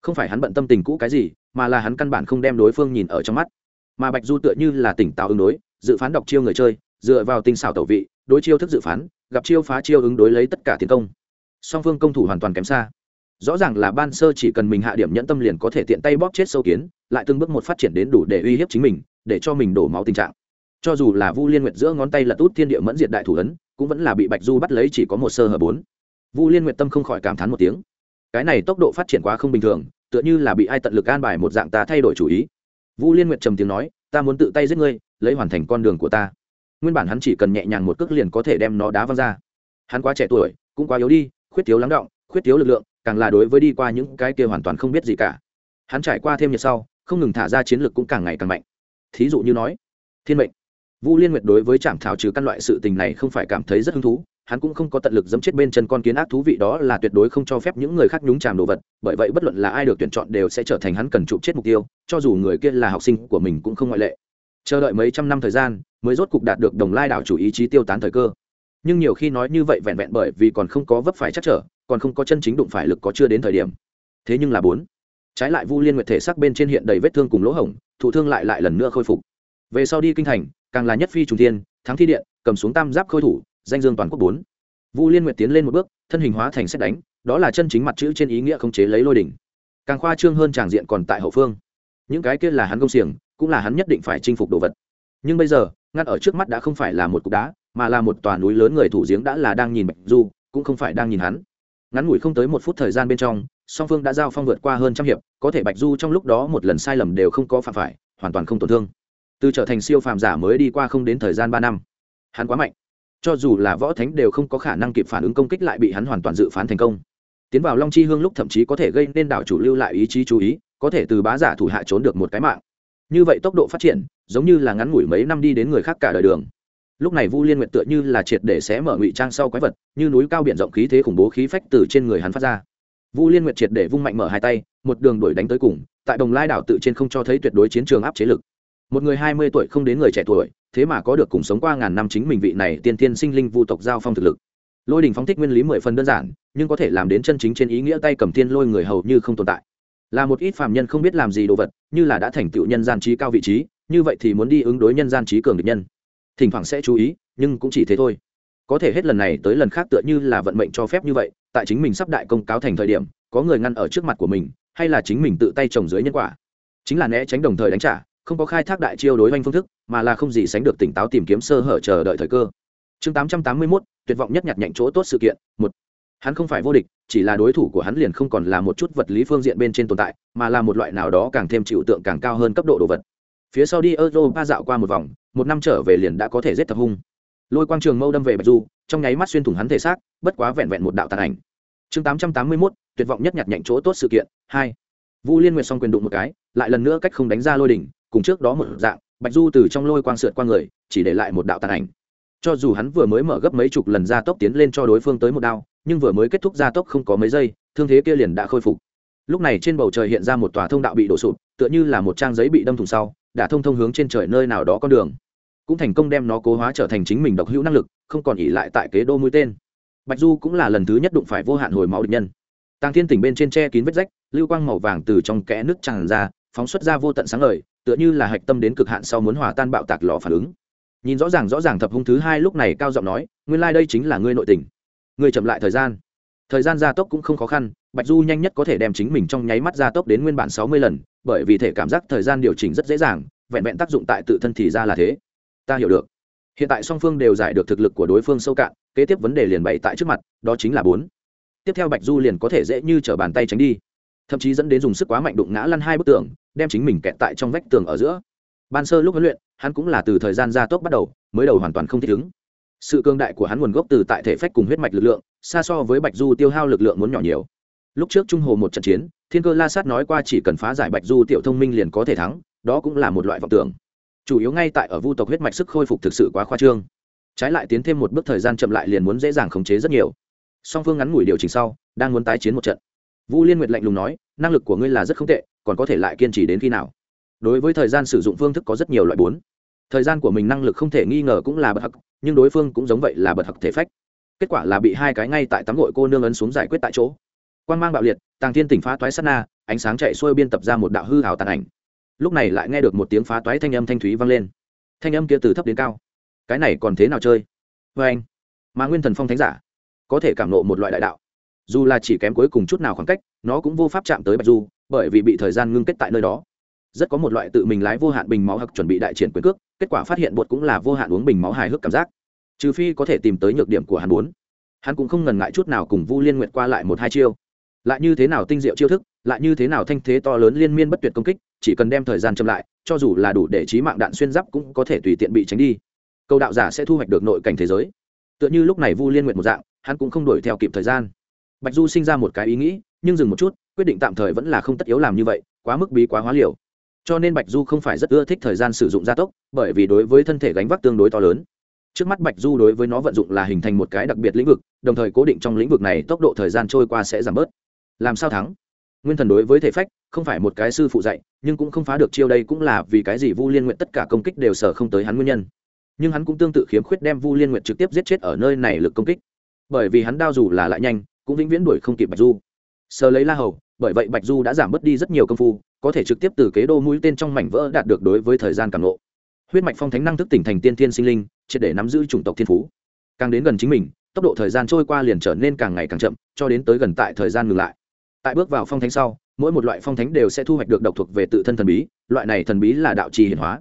Không phải hắn bận tâm tình cũ cái gì, mà là hắn căn bản không đem đối phương nhìn ở trong mắt. Mà bạch du tựa như là tỉnh táo ứng đối, dự phán đọc chiêu người chơi, dựa vào tinh xảo tẩu vị, đối chiêu thức dự phán, gặp chiêu phá chiêu ứng đối lấy tất cả tiến công. Song phương công thủ hoàn toàn kém xa rõ ràng là ban sơ chỉ cần mình hạ điểm nhẫn tâm liền có thể tiện tay bóp chết sâu kiến, lại từng bước một phát triển đến đủ để uy hiếp chính mình, để cho mình đổ máu tình trạng. Cho dù là vu liên nguyệt giữa ngón tay là tút thiên địa mẫn diệt đại thủ ấn, cũng vẫn là bị bạch du bắt lấy chỉ có một sơ hở bốn. Vu liên nguyệt tâm không khỏi cảm thán một tiếng. Cái này tốc độ phát triển quá không bình thường, tựa như là bị ai tận lực an bài một dạng ta thay đổi chủ ý. Vu liên nguyệt trầm tiếng nói, ta muốn tự tay giết ngươi, lấy hoàn thành con đường của ta. Nguyên bản hắn chỉ cần nhẹ nhàng một cước liền có thể đem nó đá văng ra. Hắn quá trẻ tuổi, cũng quá yếu đi, khuyết thiếu lắng động, khuyết thiếu lực lượng càng là đối với đi qua những cái kia hoàn toàn không biết gì cả. Hắn trải qua thêm nhiệt sau, không ngừng thả ra chiến lược cũng càng ngày càng mạnh. Thí dụ như nói, thiên mệnh. Vu liên nguyệt đối với trạm thảo trừ căn loại sự tình này không phải cảm thấy rất hứng thú, hắn cũng không có tận lực dẫm chết bên chân con kiến ác thú vị đó là tuyệt đối không cho phép những người khác nhúng chàm đồ vật, bởi vậy bất luận là ai được tuyển chọn đều sẽ trở thành hắn cần chụp chết mục tiêu, cho dù người kia là học sinh của mình cũng không ngoại lệ. Chờ đợi mấy trăm năm thời gian, mới rốt cục đạt được đồng lai đảo chủ ý chí tiêu tán thời cơ. Nhưng nhiều khi nói như vậy vẹn vẹn bởi vì còn không có vấp phải chắc trở còn không có chân chính đụng phải lực có chưa đến thời điểm. Thế nhưng là bốn. Trái lại vu liên nguyệt thể sắc bên trên hiện đầy vết thương cùng lỗ hổng, thụ thương lại lại lần nữa khôi phục. Về sau đi kinh thành, càng là nhất phi trùng thiên, thắng thi điện, cầm xuống tam giáp khôi thủ, danh dương toàn quốc bốn. Vu liên nguyệt tiến lên một bước, thân hình hóa thành xét đánh, đó là chân chính mặt chữ trên ý nghĩa khống chế lấy lôi đỉnh. Càng khoa trương hơn tràng diện còn tại hậu phương. Những cái kia là hắn công xiềng, cũng là hắn nhất định phải chinh phục đồ vật. Nhưng bây giờ ngắt ở trước mắt đã không phải là một cục đá, mà là một tòa núi lớn người thủ giếng đã là đang nhìn bạch du, cũng không phải đang nhìn hắn ngắn ngủi không tới một phút thời gian bên trong, song phương đã giao phong vượt qua hơn trăm hiệp, có thể bạch du trong lúc đó một lần sai lầm đều không có phạm phải, hoàn toàn không tổn thương. Từ trở thành siêu phàm giả mới đi qua không đến thời gian ba năm. Hắn quá mạnh. Cho dù là võ thánh đều không có khả năng kịp phản ứng công kích lại bị hắn hoàn toàn dự phán thành công. Tiến vào long chi hương lúc thậm chí có thể gây nên đảo chủ lưu lại ý chí chú ý, có thể từ bá giả thủ hạ trốn được một cái mạng. Như vậy tốc độ phát triển, giống như là ngắn ngủi mấy năm đi đến người khác cả đời đường lúc này vu liên nguyện tựa như là triệt để xé mở ngụy trang sau quái vật, như núi cao biển rộng khí thế khủng bố khí phách từ trên người hắn phát ra. Vu liên nguyện triệt để vung mạnh mở hai tay, một đường đuổi đánh tới cùng, tại đồng lai đảo tự trên không cho thấy tuyệt đối chiến trường áp chế lực. Một người hai mươi tuổi không đến người trẻ tuổi, thế mà có được cùng sống qua ngàn năm chính mình vị này tiên tiên sinh linh vu tộc giao phong thực lực. Lôi đình phóng thích nguyên lý mười phần đơn giản, nhưng có thể làm đến chân chính trên ý nghĩa tay cầm tiên lôi người hầu như không tồn tại. Là một ít phàm nhân không biết làm gì đồ vật, như là đã thành tựu nhân gian trí cao vị trí, như vậy thì muốn đi ứng đối nhân gian trí cường địch nhân thỉnh thoảng sẽ chú ý, nhưng cũng chỉ thế thôi. Có thể hết lần này tới lần khác tựa như là vận mệnh cho phép như vậy, tại chính mình sắp đại công cáo thành thời điểm, có người ngăn ở trước mặt của mình, hay là chính mình tự tay trồng dưới nhân quả. Chính là né tránh đồng thời đánh trả, không có khai thác đại chiêu đối oanh phương thức, mà là không gì sánh được tỉnh táo tìm kiếm sơ hở chờ đợi thời cơ. Chương tám trăm tám mươi mốt, tuyệt vọng nhất nhặt nhạnh chỗ tốt sự kiện, một. Hắn không phải vô địch, chỉ là đối thủ của hắn liền không còn là một chút vật lý phương diện bên trên tồn tại, mà là một loại nào đó càng thêm chịu tượng càng cao hơn cấp độ đồ vật phía sau đi europa dạo qua một vòng, một năm trở về liền đã có thể giết thập hung. Lôi quang trường mâu đâm về bạch du, trong nháy mắt xuyên thủng hắn thể xác, bất quá vẹn vẹn một đạo tàn ảnh. Chương tám trăm tám mươi mốt, tuyệt vọng nhất nhặt nhạnh chỗ tốt sự kiện, hai. Vu liên nguyệt song quyền đụng một cái, lại lần nữa cách không đánh ra lôi đỉnh, cùng trước đó một dạng, bạch du từ trong lôi quang sượt qua người, chỉ để lại một đạo tàn ảnh. Cho dù hắn vừa mới mở gấp mấy chục lần ra tốc tiến lên cho đối phương tới một đao, nhưng vừa mới kết thúc ra tốc không có mấy giây, thương thế kia liền đã khôi phục. Lúc này trên bầu trời hiện ra một tòa thông đạo bị đổ sụp, tựa như là một trang giấy bị đâm thùng sau đã thông thông hướng trên trời nơi nào đó con đường. Cũng thành công đem nó cố hóa trở thành chính mình độc hữu năng lực, không còn ỉ lại tại kế đô mũi tên. Bạch du cũng là lần thứ nhất đụng phải vô hạn hồi máu địch nhân. Tàng thiên tỉnh bên trên tre kín vết rách, lưu quang màu vàng từ trong kẽ nước tràn ra, phóng xuất ra vô tận sáng ngời, tựa như là hạch tâm đến cực hạn sau muốn hòa tan bạo tạc lò phản ứng. Nhìn rõ ràng rõ ràng thập hung thứ hai lúc này cao giọng nói, nguyên lai、like、đây chính là ngươi nội tình. Ngươi chậm lại thời gian thời gian gia tốc cũng không khó khăn, bạch du nhanh nhất có thể đem chính mình trong nháy mắt gia tốc đến nguyên bản sáu mươi lần, bởi vì thể cảm giác thời gian điều chỉnh rất dễ dàng, vẹn vẹn tác dụng tại tự thân thì ra là thế. Ta hiểu được. Hiện tại song phương đều giải được thực lực của đối phương sâu cạn, kế tiếp vấn đề liền bày tại trước mặt, đó chính là bốn. Tiếp theo bạch du liền có thể dễ như t r ở bàn tay tránh đi. Thậm chí dẫn đến dùng sức quá mạnh đụng ngã lăn hai bức tường, đem chính mình kẹt tại trong vách tường ở giữa. Ban sơ lúc huấn luyện, hắn cũng là từ thời gian gia tốc bắt đầu, mới đầu hoàn toàn không thích ứng. Sự cương đại của hắn nguồn gốc từ tại thể phách cùng huyết mạch lực lượng xa so với bạch du tiêu hao lực lượng muốn nhỏ nhiều. Lúc trước trung hồ một trận chiến, thiên cơ la sát nói qua chỉ cần phá giải bạch du tiểu thông minh liền có thể thắng, đó cũng là một loại vọng tưởng. Chủ yếu ngay tại ở vu tộc huyết mạch sức khôi phục thực sự quá khoa trương. Trái lại tiến thêm một bước thời gian chậm lại liền muốn dễ dàng khống chế rất nhiều. Song phương ngắn ngủi điều chỉnh sau, đang muốn tái chiến một trận. Vu liên nguyệt lạnh lùng nói, năng lực của ngươi là rất không tệ, còn có thể lại kiên trì đến khi nào? Đối với thời gian sử dụng phương thức có rất nhiều loại bốn. Thời gian của mình năng lực không thể nghi ngờ cũng là bậc hặc nhưng đối phương cũng giống vậy là bậc hặc thể phách kết quả là bị hai cái ngay tại tắm gội cô nương ấn xuống giải quyết tại chỗ. Quan mang bạo liệt, tàng thiên tỉnh phá toái sát na, ánh sáng chạy xuôi biên tập ra một đạo hư hào tàn ảnh. Lúc này lại nghe được một tiếng phá toái thanh âm thanh thúy vang lên. Thanh âm kia từ thấp đến cao. Cái này còn thế nào chơi? Vê anh. Mà nguyên thần phong thánh giả, có thể cảm nộ một loại đại đạo. Dù là chỉ kém cuối cùng chút nào khoảng cách, nó cũng vô pháp chạm tới bạch du, bởi vì bị thời gian ngưng kết tại nơi đó. Rất có một loại tự mình lái vô hạn bình máu hoặc chuẩn bị đại triển quyền cước, kết quả phát hiện bột cũng là vô hạn uống bình máu hài hước cảm giác trừ phi có thể tìm tới nhược điểm của hắn muốn hắn cũng không ngần ngại chút nào cùng vu liên nguyệt qua lại một hai chiêu. Lại như thế nào tinh diệu chiêu thức, lại như thế nào thanh thế to lớn liên miên bất tuyệt công kích, chỉ cần đem thời gian chậm lại, cho dù là đủ để trí mạng đạn xuyên giáp cũng có thể tùy tiện bị tránh đi. Câu đạo giả sẽ thu hoạch được nội cảnh thế giới. Tựa như lúc này vu liên nguyện một dạng, hắn cũng không đuổi theo kịp thời gian. Bạch du sinh ra một cái ý nghĩ, nhưng dừng một chút, quyết định tạm thời vẫn là không tất yếu làm như vậy, quá mức bí quá hóa liều. Cho nên bạch du không phải rất ưa thích thời gian sử dụng gia tốc, bởi vì đối với thân thể gánh vác tương đối to lớn trước mắt bạch du đối với nó vận dụng là hình thành một cái đặc biệt lĩnh vực, đồng thời cố định trong lĩnh vực này tốc độ thời gian trôi qua sẽ giảm bớt. Làm sao thắng? Nguyên thần đối với thể phách, không phải một cái sư phụ dạy, nhưng cũng không phá được chiêu đây cũng là vì cái gì vu liên nguyện tất cả công kích đều sở không tới hắn nguyên nhân. Nhưng hắn cũng tương tự khiếm khuyết đem vu liên nguyện trực tiếp giết chết ở nơi này lực công kích. Bởi vì hắn đao dù là lại nhanh, cũng vĩnh viễn đuổi không kịp bạch du. Sờ lấy la hầu, bởi vậy bạch du đã giảm bớt đi rất nhiều công phu, có thể trực tiếp từ kế đô mũi tên trong mảnh vỡ đạt được đối với thời gian càng lộ huyết mạch phong thánh năng thức tỉnh thành tiên thiên sinh linh, triệt để nắm giữ chủng tộc thiên phú. Càng đến gần chính mình, tốc độ thời gian trôi qua liền trở nên càng ngày càng chậm, cho đến tới gần tại thời gian ngừng lại. Tại bước vào phong thánh sau, mỗi một loại phong thánh đều sẽ thu hoạch được độc thuộc về tự thân thần bí, loại này thần bí là đạo trì hiển hóa.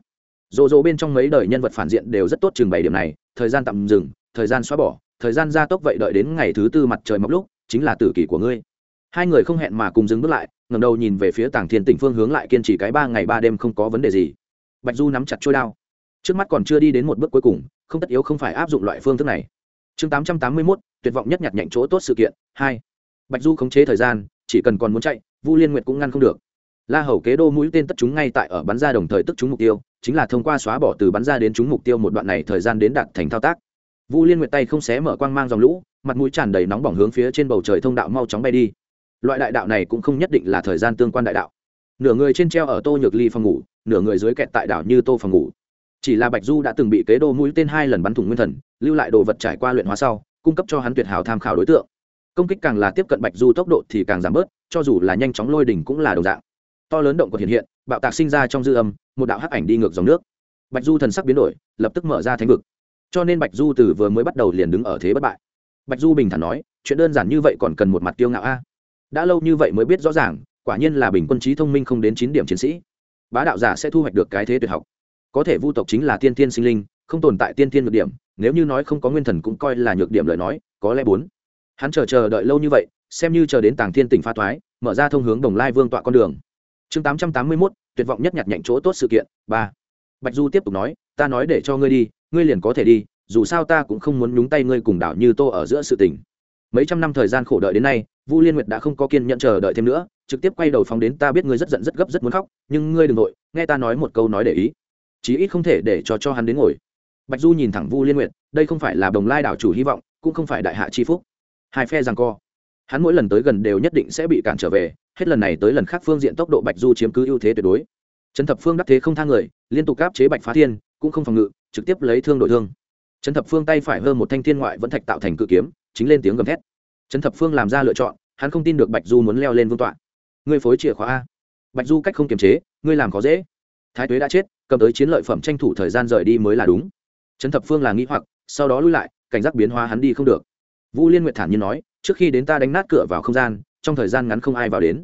Dồ dồ bên trong mấy đời nhân vật phản diện đều rất tốt trường bày điểm này, thời gian tạm dừng, thời gian xóa bỏ, thời gian gia tốc vậy đợi đến ngày thứ tư mặt trời mọc lúc, chính là tử kỷ của ngươi. Hai người không hẹn mà cùng dừng bước lại ngầm đầu nhìn về phía tàng thiên tỉnh phương hướng lại kiên trì cái ba ngày ba đêm không có vấn đề gì. Bạch du nắm chặt trôi đao trước mắt còn chưa đi đến một bước cuối cùng, không tất yếu không phải áp dụng loại phương thức này. Chương tám trăm tám mươi mốt, tuyệt vọng nhất nhặt nhạnh chỗ tốt sự kiện, hai. Bạch du khống chế thời gian, chỉ cần còn muốn chạy, vu liên nguyệt cũng ngăn không được. La hầu kế đô mũi tên tất chúng ngay tại ở bắn ra đồng thời tức chúng mục tiêu, chính là thông qua xóa bỏ từ bắn ra đến chúng mục tiêu một đoạn này thời gian đến đạt thành thao tác. Vu liên nguyệt tay không xé mở quang mang dòng lũ, mặt mũi tràn đầy nóng bỏng hướng phía trên bầu trời thông đạo mau chóng bay đi. Loại đại đạo này cũng không nhất định là thời gian tương quan đại đạo. Nửa người trên treo ở tô nhược ly phòng ngủ, nửa người dưới kẹt tại đảo như tô phòng ngủ chỉ là bạch du đã từng bị kế đô mũi tên hai lần bắn thủng nguyên thần, lưu lại đồ vật trải qua luyện hóa sau, cung cấp cho hắn tuyệt hảo tham khảo đối tượng. Công kích càng là tiếp cận bạch du tốc độ thì càng giảm bớt, cho dù là nhanh chóng lôi đỉnh cũng là đồng dạng. To lớn động của hiện hiện, bạo tạc sinh ra trong dư âm, một đạo hắc ảnh đi ngược dòng nước. Bạch du thần sắc biến đổi, lập tức mở ra thánh vực. Cho nên bạch du từ vừa mới bắt đầu liền đứng ở thế bất bại. Bạch du bình thản nói, chuyện đơn giản như vậy còn cần một mặt tiêu ngạo a? Đã lâu như vậy mới biết rõ ràng, quả nhiên là bình quân trí thông minh không đến chín điểm chiến sĩ. Bá đạo giả sẽ thu hoạch được cái thế tuyệt học có thể vu tộc chính là tiên tiên sinh linh, không tồn tại tiên tiên nhược điểm, nếu như nói không có nguyên thần cũng coi là nhược điểm lời nói, có lẽ bốn. Hắn chờ chờ đợi lâu như vậy, xem như chờ đến tàng thiên tỉnh pha thoái, mở ra thông hướng đồng lai vương tọa con đường. Chương tám trăm tám mươi mốt, tuyệt vọng nhất nhặt nhạnh chỗ tốt sự kiện, ba. Bạch du tiếp tục nói, ta nói để cho ngươi đi, ngươi liền có thể đi, dù sao ta cũng không muốn nhúng tay ngươi cùng đảo như tô ở giữa sự tình. Mấy trăm năm thời gian khổ đợi đến nay, vu liên nguyệt đã không có kiên nhận chờ đợi thêm nữa, trực tiếp quay đầu phóng đến ta biết ngươi rất giận, rất gấp, rất muốn khóc, nhưng ngươi đừng nội nghe ta nói một câu nói để ý chí ít không thể để cho cho hắn đến ngồi. Bạch du nhìn thẳng vu liên nguyệt, đây không phải là đồng lai đảo chủ hy vọng, cũng không phải đại hạ chi phúc. Hai phe rằng co. Hắn mỗi lần tới gần đều nhất định sẽ bị cản trở về, hết lần này tới lần khác phương diện tốc độ bạch du chiếm cứ ưu thế tuyệt đối. Trấn thập phương đắc thế không thang người, liên tục áp chế bạch phá thiên, cũng không phòng ngự, trực tiếp lấy thương đội thương. Trấn thập phương tay phải hơn một thanh thiên ngoại vẫn thạch tạo thành cự kiếm, chính lên tiếng gầm thét. Trấn thập phương làm ra lựa chọn, hắn không tin được bạch du muốn leo lên vương tọa. Ngươi phối chìa khóa a. Bạch du cách không kiềm chế, ngươi làm khó dễ thái tuế đã chết, cầm tới chiến lợi phẩm tranh thủ thời gian rời đi mới là đúng. Trấn thập phương là nghĩ hoặc, sau đó lui lại, cảnh giác biến hóa hắn đi không được. Vũ liên nguyệt thản nhiên nói, trước khi đến ta đánh nát cửa vào không gian, trong thời gian ngắn không ai vào đến.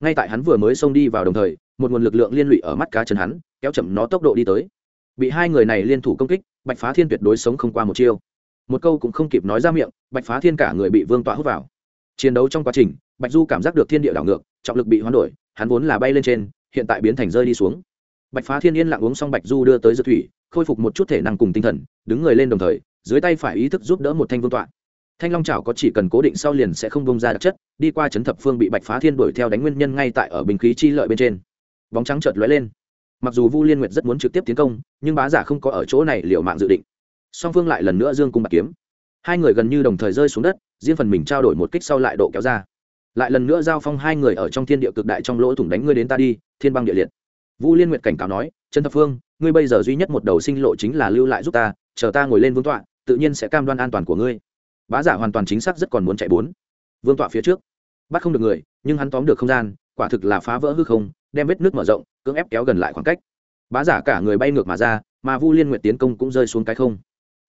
Ngay tại hắn vừa mới xông đi vào đồng thời, một nguồn lực lượng liên lụy ở mắt cá chân hắn, kéo chậm nó tốc độ đi tới. Bị hai người này liên thủ công kích, bạch phá thiên tuyệt đối sống không qua một chiêu. Một câu cũng không kịp nói ra miệng, bạch phá thiên cả người bị vương tọa hút vào. Chiến đấu trong quá trình, bạch du cảm giác được thiên địa đảo ngược, trọng lực bị hoán đổi, hắn vốn là bay lên trên, hiện tại biến thành rơi đi xuống bạch phá thiên yên lặng uống xong bạch du đưa tới dược thủy, khôi phục một chút thể năng cùng tinh thần, đứng người lên đồng thời, dưới tay phải ý thức giúp đỡ một thanh vương tọa. Thanh long chảo có chỉ cần cố định sau liền sẽ không bông ra đặc chất, đi qua chấn thập phương bị bạch phá thiên đuổi theo đánh nguyên nhân ngay tại ở bình khí chi lợi bên trên. Bóng trắng chợt lóe lên. Mặc dù vu liên nguyệt rất muốn trực tiếp tiến công, nhưng bá giả không có ở chỗ này liệu mạng dự định. Song phương lại lần nữa dương cung bạc kiếm. Hai người gần như đồng thời rơi xuống đất, riêng phần mình trao đổi một kích sau lại độ kéo ra. Lại lần nữa giao phong hai người ở trong thiên địa cực đại trong lỗ thủng đánh ngươi đến ta đi, thiên băng địa liệt vu liên nguyệt cảnh cáo nói, trần thập phương, ngươi bây giờ duy nhất một đầu sinh lộ chính là lưu lại giúp ta, chờ ta ngồi lên vương tọa, tự nhiên sẽ cam đoan an toàn của ngươi. Bá giả hoàn toàn chính xác rất còn muốn chạy bốn. Vương tọa phía trước, bắt không được người, nhưng hắn tóm được không gian, quả thực là phá vỡ hư không, đem vết nước mở rộng, cưỡng ép kéo gần lại khoảng cách. Bá giả cả người bay ngược mà ra, mà vu liên nguyệt tiến công cũng rơi xuống cái không.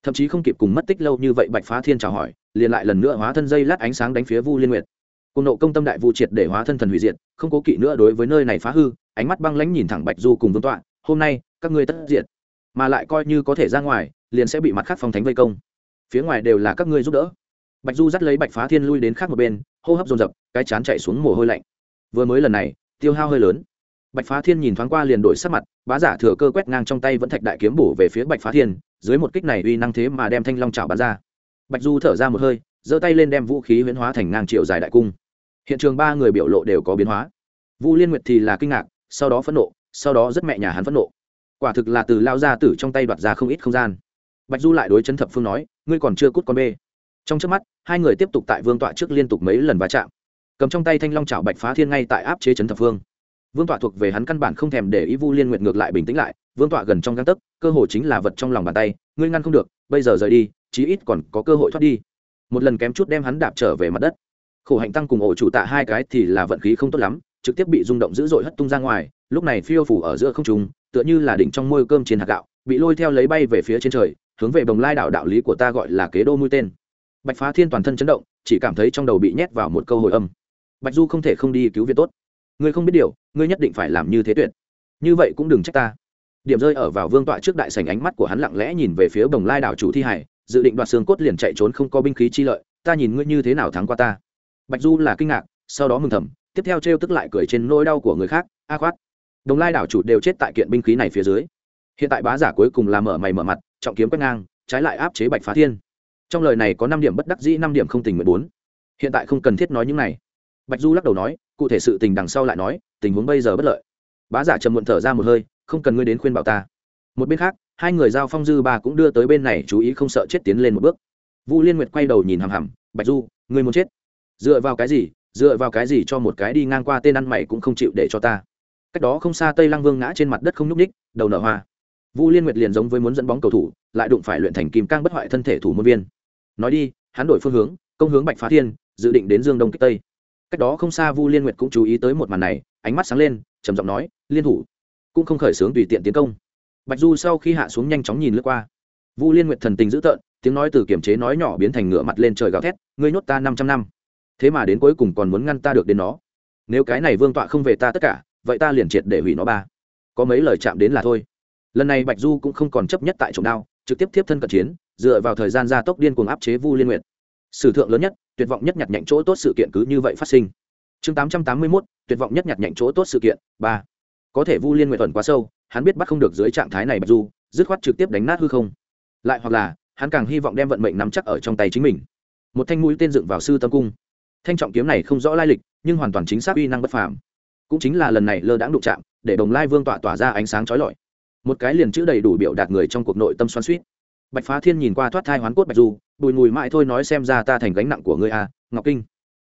Thậm chí không kịp cùng mất tích lâu như vậy bạch phá thiên chào hỏi, liền lại lần nữa hóa thân dây lát ánh sáng đánh phía vu liên nguyệt cùng nộ công tâm đại vu triệt để hóa thân thần hủy diệt, không cố kỵ nữa đối với nơi này phá hư, ánh mắt băng lãnh nhìn thẳng bạch du cùng vương tọa, hôm nay, các ngươi tất diệt, mà lại coi như có thể ra ngoài, liền sẽ bị mặt khác phong thánh vây công. Phía ngoài đều là các ngươi giúp đỡ. Bạch du dắt lấy bạch phá thiên lui đến khác một bên, hô hấp dồn dập, cái chán chạy xuống mồ hôi lạnh. Vừa mới lần này, tiêu hao hơi lớn. Bạch phá thiên nhìn thoáng qua liền đổi sắc mặt, bá giả thừa cơ quét ngang trong tay vẫn thạch đại kiếm bổ về phía bạch phá thiên, dưới một kích này uy năng thế mà đem thanh long chảo bắn ra. Bạch du thở ra một hơi, giơ tay lên đem vũ khí huyễn hóa thành ngang triệu dài đại cung hiện trường ba người biểu lộ đều có biến hóa. Vu liên nguyệt thì là kinh ngạc, sau đó phẫn nộ, sau đó rất mẹ nhà hắn phẫn nộ. Quả thực là từ lao ra tử trong tay đoạt ra không ít không gian. Bạch du lại đối chấn thập phương nói, ngươi còn chưa cút con bê. Trong trước mắt, hai người tiếp tục tại vương tọa trước liên tục mấy lần va chạm. Cầm trong tay thanh long chảo bạch phá thiên ngay tại áp chế chấn thập phương. Vương tọa thuộc về hắn căn bản không thèm để ý vu liên nguyệt ngược lại bình tĩnh lại, vương tọa gần trong găng tấc, cơ hội chính là vật trong lòng bàn tay, ngươi ngăn không được, bây giờ rời đi, chí ít còn có cơ hội thoát đi. Một lần kém chút đem hắn đạp trở về mặt đất khổ hạnh tăng cùng ổ chủ tạ hai cái thì là vận khí không tốt lắm, trực tiếp bị rung động dữ dội hất tung ra ngoài, lúc này phiêu phủ ở giữa không trung, tựa như là đỉnh trong môi cơm trên hạt gạo, bị lôi theo lấy bay về phía trên trời, hướng về bồng lai đảo đạo lý của ta gọi là kế đô mũi tên. Bạch phá thiên toàn thân chấn động, chỉ cảm thấy trong đầu bị nhét vào một câu hồi âm. Bạch du không thể không đi cứu viện tốt. Ngươi không biết điều, ngươi nhất định phải làm như thế tuyệt. Như vậy cũng đừng trách ta. Điểm rơi ở vào vương tọa trước đại sành ánh mắt của hắn lặng lẽ nhìn về phía bồng lai đảo chủ thi hải, dự định đoạt xương cốt liền chạy trốn không có binh khí chi lợi, ta nhìn ngươi như thế nào thắng qua ta bạch du là kinh ngạc, sau đó mừng thầm, tiếp theo t tức lại cười trên nỗi đau của người khác, a khoát. Đồng lai đảo chủ đều chết tại kiện binh khí này phía dưới. Hiện tại bá giả cuối cùng là mở mày mở mặt, trọng kiếm quét ngang, trái lại áp chế bạch phá thiên. Trong lời này có năm điểm bất đắc dĩ, năm điểm không tình mười bốn. Hiện tại không cần thiết nói những này. Bạch du lắc đầu nói, cụ thể sự tình đằng sau lại nói, tình huống bây giờ bất lợi. Bá giả trầm muộn thở ra một hơi, không cần ngươi đến khuyên bảo ta. Một bên khác, hai người giao phong dư ba cũng đưa tới bên này chú ý không sợ chết tiến lên một bước. Vu liên nguyệt quay đầu nhìn hằm hằm, bạch du, ngươi muốn chết? Dựa vào cái gì, dựa vào cái gì cho một cái đi ngang qua tên ăn mày cũng không chịu để cho ta? Cách đó không xa tây lăng vương ngã trên mặt đất không nhúc ních đầu nở hoa. Vu liên nguyệt liền giống với muốn dẫn bóng cầu thủ, lại đụng phải luyện thành kim cang bất hoại thân thể thủ môn viên. Nói đi, hắn đổi phương hướng, công hướng bạch phá thiên, dự định đến dương đông kích tây. Cách đó không xa vu liên nguyệt cũng chú ý tới một màn này, ánh mắt sáng lên, trầm giọng nói, liên thủ. Cũng không khởi xướng tùy tiện tiến công. Bạch du sau khi hạ xuống nhanh chóng nhìn lướt qua. Vu liên nguyệt thần tình dữ tợn, tiếng nói từ kiểm chế nói nhỏ biến thành ngựa mặt lên trời gào thét, ngươi nhốt ta năm trăm năm thế mà đến cuối cùng còn muốn ngăn ta được đến nó. Nếu cái này vương tọa không về ta tất cả, vậy ta liền triệt để hủy nó ba. Có mấy lời chạm đến là thôi. Lần này bạch du cũng không còn chấp nhất tại trộm đao, trực tiếp tiếp thân cận chiến, dựa vào thời gian gia tốc điên cuồng áp chế vu liên nguyệt. Sử thượng lớn nhất, tuyệt vọng nhất nhặt nhạnh chỗ tốt sự kiện cứ như vậy phát sinh. Chương tám trăm tám mươi mốt, tuyệt vọng nhất nhặt nhạnh chỗ tốt sự kiện, ba. Có thể vu liên nguyện tuần quá sâu, hắn biết bắt không được dưới trạng thái này bạch du, dứt khoát trực tiếp đánh nát hư không. Lại hoặc là, hắn càng hy vọng đem vận mệnh nắm chắc ở trong tay chính mình. Một thanh mũi tên dựng vào sư tâm cung thanh trọng kiếm này không rõ lai lịch, nhưng hoàn toàn chính xác uy năng bất phàm. Cũng chính là lần này lơ đãng đụng chạm, để đồng lai vương Tọa tỏa ra ánh sáng trói lọi. Một cái liền chữ đầy đủ biểu đạt người trong cuộc nội tâm xoan suýt bạch phá thiên nhìn qua thoát thai hoán cốt bạch du, bùi mùi mãi thôi nói xem ra ta thành gánh nặng của ngươi a ngọc kinh.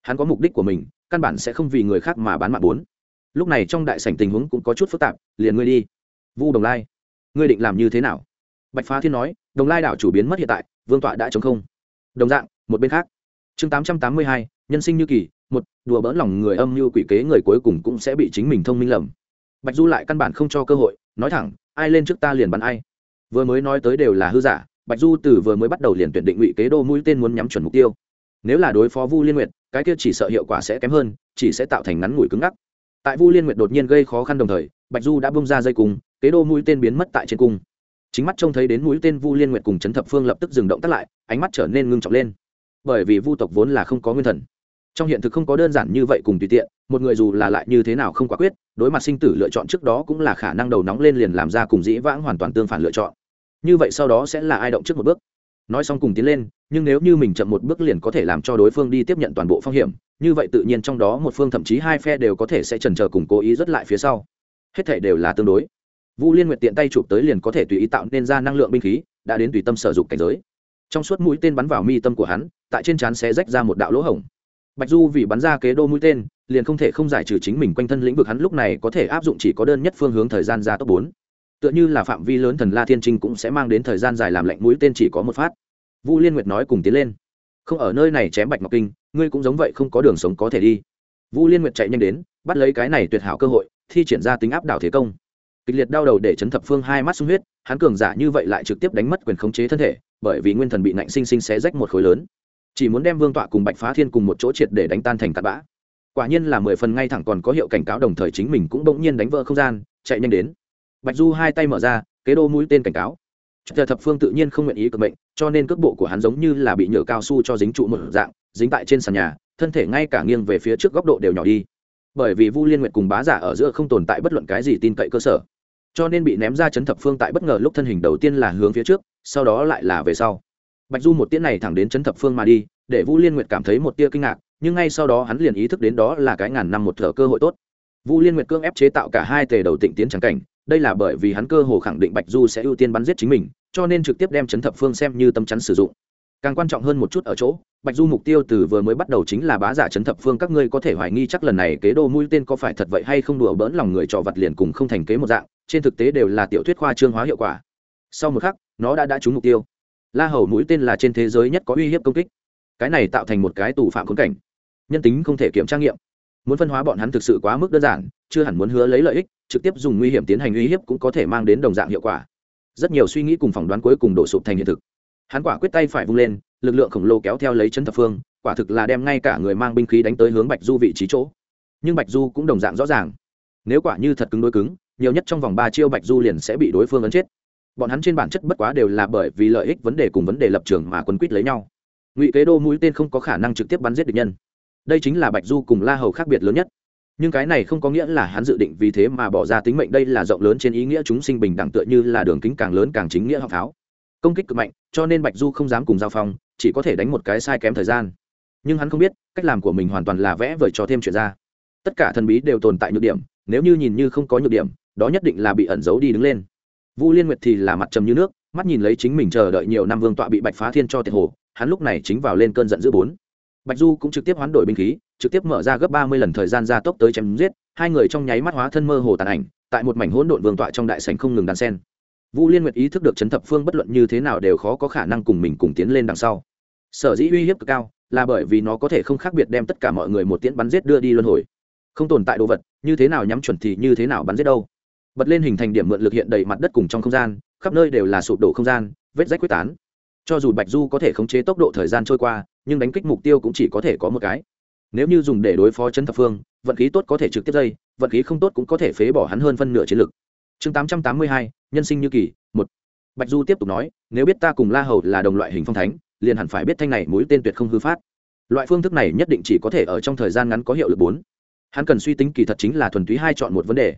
Hắn có mục đích của mình, căn bản sẽ không vì người khác mà bán mạng bốn. Lúc này trong đại sảnh tình huống cũng có chút phức tạp, liền ngươi đi. Vu đồng lai, ngươi định làm như thế nào? Bạch phá thiên nói, đồng lai đảo chủ biến mất hiện tại, vương tọa đã chống không. Đồng dạng, một bên khác. Chương tám trăm tám mươi hai nhân sinh như kỳ, một, đùa bỡn lòng người âm mưu quỷ kế người cuối cùng cũng sẽ bị chính mình thông minh lầm. Bạch du lại căn bản không cho cơ hội, nói thẳng, ai lên trước ta liền bắn ai. Vừa mới nói tới đều là hư giả, bạch du từ vừa mới bắt đầu liền tuyển định ngụy kế đô mũi tên muốn nhắm chuẩn mục tiêu. Nếu là đối phó vu liên nguyệt, cái kia chỉ sợ hiệu quả sẽ kém hơn, chỉ sẽ tạo thành ngắn ngủi cứng ngắc. Tại vu liên nguyệt đột nhiên gây khó khăn đồng thời, bạch du đã bông ra dây cung, kế đô mũi tên biến mất tại trên cung. Chính mắt trông thấy đến mũi tên vu liên nguyệt cùng Trấn thập phương lập tức dừng động tắt lại, ánh mắt trở nên ngưng trọng lên. Bởi vì vu tộc vốn là không có nguyên thần trong hiện thực không có đơn giản như vậy cùng tùy tiện, một người dù là lại như thế nào không quả quyết, đối mặt sinh tử lựa chọn trước đó cũng là khả năng đầu nóng lên liền làm ra cùng dĩ vãng hoàn toàn tương phản lựa chọn. Như vậy sau đó sẽ là ai động trước một bước? Nói xong cùng tiến lên, nhưng nếu như mình chậm một bước liền có thể làm cho đối phương đi tiếp nhận toàn bộ phong hiểm, như vậy tự nhiên trong đó một phương thậm chí hai phe đều có thể sẽ trần trờ cùng cố ý rất lại phía sau. Hết thể đều là tương đối. Vu liên nguyệt tiện tay chụp tới liền có thể tùy ý tạo nên ra năng lượng binh khí, đã đến tùy tâm sở dục cảnh giới. Trong suốt mũi tên bắn vào mi tâm của hắn, tại trên trán sẽ rách ra một đạo lỗ hổng bạch du vì bắn ra kế đô mũi tên, liền không thể không giải trừ chính mình quanh thân lĩnh vực hắn lúc này có thể áp dụng chỉ có đơn nhất phương hướng thời gian ra tốc bốn. Tựa như là phạm vi lớn thần la thiên trinh cũng sẽ mang đến thời gian dài làm lạnh mũi tên chỉ có một phát. Vu liên nguyệt nói cùng tiến lên. Không ở nơi này chém bạch ngọc kinh, ngươi cũng giống vậy không có đường sống có thể đi. Vu liên nguyệt chạy nhanh đến, bắt lấy cái này tuyệt hảo cơ hội, thi triển ra tính áp đảo thế công. Kịch liệt đau đầu để chấn thập phương hai mắt sung huyết, hắn cường giả như vậy lại trực tiếp đánh mất quyền khống chế thân thể, bởi vì nguyên thần bị nạnh sinh sinh xé rách một khối lớn chỉ muốn đem vương tọa cùng bạch phá thiên cùng một chỗ triệt để đánh tan thành tạt bã. Quả nhiên là mười phần ngay thẳng còn có hiệu cảnh cáo đồng thời chính mình cũng bỗng nhiên đánh vỡ không gian, chạy nhanh đến. Bạch du hai tay mở ra, kế đô mũi tên cảnh cáo. Chờ thập phương tự nhiên không nguyện ý cực bệnh cho nên cước bộ của hắn giống như là bị nhựa cao su cho dính trụ một dạng, dính tại trên sàn nhà, thân thể ngay cả nghiêng về phía trước góc độ đều nhỏ đi. Bởi vì vu liên nguyện cùng bá giả ở giữa không tồn tại bất luận cái gì tin cậy cơ sở, cho nên bị ném ra chấn thập phương tại bất ngờ lúc thân hình đầu tiên là hướng phía trước, sau đó lại là về sau bạch du một tiễn này thẳng đến chấn thập phương mà đi, để vu liên nguyệt cảm thấy một tia kinh ngạc, nhưng ngay sau đó hắn liền ý thức đến đó là cái ngàn năm một thở cơ hội tốt. Vu liên nguyệt cương ép chế tạo cả hai tề đầu tịnh tiến trắng cảnh, đây là bởi vì hắn cơ hồ khẳng định bạch du sẽ ưu tiên bắn giết chính mình, cho nên trực tiếp đem chấn thập phương xem như tâm chắn sử dụng. Càng quan trọng hơn một chút ở chỗ, bạch du mục tiêu từ vừa mới bắt đầu chính là bá giả chấn thập phương, các ngươi có thể hoài nghi chắc lần này kế đô mũi tên có phải thật vậy hay không đùa bỡn lòng người trò vật liền cùng không thành kế một dạng, trên thực tế đều là tiểu thuyết khoa trương hóa hiệu quả. Sau một khắc, nó đã đã trúng mục tiêu la hầu mũi tên là trên thế giới nhất có uy hiếp công kích. Cái này tạo thành một cái tù phạm khốn cảnh. Nhân tính không thể kiểm tra nghiệm. Muốn phân hóa bọn hắn thực sự quá mức đơn giản, chưa hẳn muốn hứa lấy lợi ích, trực tiếp dùng nguy hiểm tiến hành uy hiếp cũng có thể mang đến đồng dạng hiệu quả. Rất nhiều suy nghĩ cùng phỏng đoán cuối cùng đổ sụp thành hiện thực. Hắn quả quyết tay phải vung lên, lực lượng khổng lồ kéo theo lấy chân thập phương, quả thực là đem ngay cả người mang binh khí đánh tới hướng bạch du vị trí chỗ. Nhưng bạch du cũng đồng dạng rõ ràng. Nếu quả như thật cứng đối cứng, nhiều nhất trong vòng ba chiêu bạch du liền sẽ bị đối phương ấn chết bọn hắn trên bản chất bất quá đều là bởi vì lợi ích vấn đề cùng vấn đề lập trường mà quấn quýt lấy nhau. Ngụy kế đô mũi tên không có khả năng trực tiếp bắn giết địch nhân. Đây chính là bạch du cùng la hầu khác biệt lớn nhất. Nhưng cái này không có nghĩa là hắn dự định vì thế mà bỏ ra tính mệnh, đây là rộng lớn trên ý nghĩa chúng sinh bình đẳng tựa như là đường kính càng lớn càng chính nghĩa học pháo. Công kích cực mạnh, cho nên bạch du không dám cùng giao phong, chỉ có thể đánh một cái sai kém thời gian. Nhưng hắn không biết, cách làm của mình hoàn toàn là vẽ vời cho thêm chuyện ra. Tất cả thần bí đều tồn tại nhược điểm, nếu như nhìn như không có nhược điểm, đó nhất định là bị ẩn giấu đi đứng lên vu liên nguyệt thì là mặt trầm như nước, mắt nhìn lấy chính mình chờ đợi nhiều năm vương tọa bị bạch phá thiên cho tiệt hồ, hắn lúc này chính vào lên cơn giận dữ bốn. Bạch du cũng trực tiếp hoán đổi binh khí, trực tiếp mở ra gấp ba mươi lần thời gian gia tốc tới chém giết, hai người trong nháy mắt hóa thân mơ hồ tàn ảnh, tại một mảnh hỗn độn vương tọa trong đại sảnh không ngừng đàn sen. Vu liên nguyệt ý thức được chấn thập phương bất luận như thế nào đều khó có khả năng cùng mình cùng tiến lên đằng sau. Sở dĩ uy hiếp cực cao, là bởi vì nó có thể không khác biệt đem tất cả mọi người một tiễn bắn giết đưa đi luân hồi. Không tồn tại đồ vật, như thế nào nhắm chuẩn thì như thế nào bắn giết đâu bật lên hình thành điểm mượn lực hiện đầy mặt đất cùng trong không gian, khắp nơi đều là sụp đổ không gian, vết rách quyết tán. Cho dù bạch du có thể khống chế tốc độ thời gian trôi qua, nhưng đánh kích mục tiêu cũng chỉ có thể có một cái. Nếu như dùng để đối phó chấn thập phương, vận khí tốt có thể trực tiếp dây, vận khí không tốt cũng có thể phế bỏ hắn hơn phân nửa chiến lực. Chương tám trăm tám mươi hai, nhân sinh như kỳ, một. Bạch du tiếp tục nói, nếu biết ta cùng la hầu là đồng loại hình phong thánh, liền hẳn phải biết thanh này mũi tên tuyệt không hư phát. Loại phương thức này nhất định chỉ có thể ở trong thời gian ngắn có hiệu lực bốn. Hắn cần suy tính kỳ thật chính là thuần túy hai chọn một vấn đề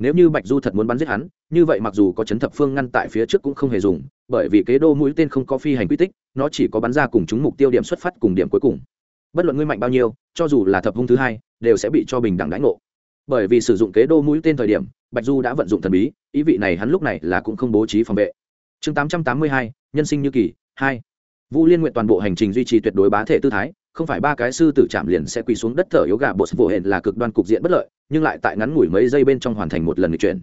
nếu như bạch du thật muốn bắn giết hắn, như vậy mặc dù có chấn thập phương ngăn tại phía trước cũng không hề dùng, bởi vì kế đô mũi tên không có phi hành quy tích, nó chỉ có bắn ra cùng chúng mục tiêu điểm xuất phát cùng điểm cuối cùng. Bất luận ngươi mạnh bao nhiêu, cho dù là thập hung thứ hai, đều sẽ bị cho bình đẳng đánh ngộ. Bởi vì sử dụng kế đô mũi tên thời điểm, bạch du đã vận dụng thần bí, ý vị này hắn lúc này là cũng không bố trí phòng vệ. Chương tám trăm tám mươi hai, nhân sinh như kỳ, hai. Vu liên nguyện toàn bộ hành trình duy trì tuyệt đối bá thể tư thái không phải ba cái sư tử chạm liền sẽ quỳ xuống đất thở yếu gà bột vụ hển là cực đoan cục diện bất lợi, nhưng lại tại ngắn ngủi mấy giây bên trong hoàn thành một lần lịch chuyển.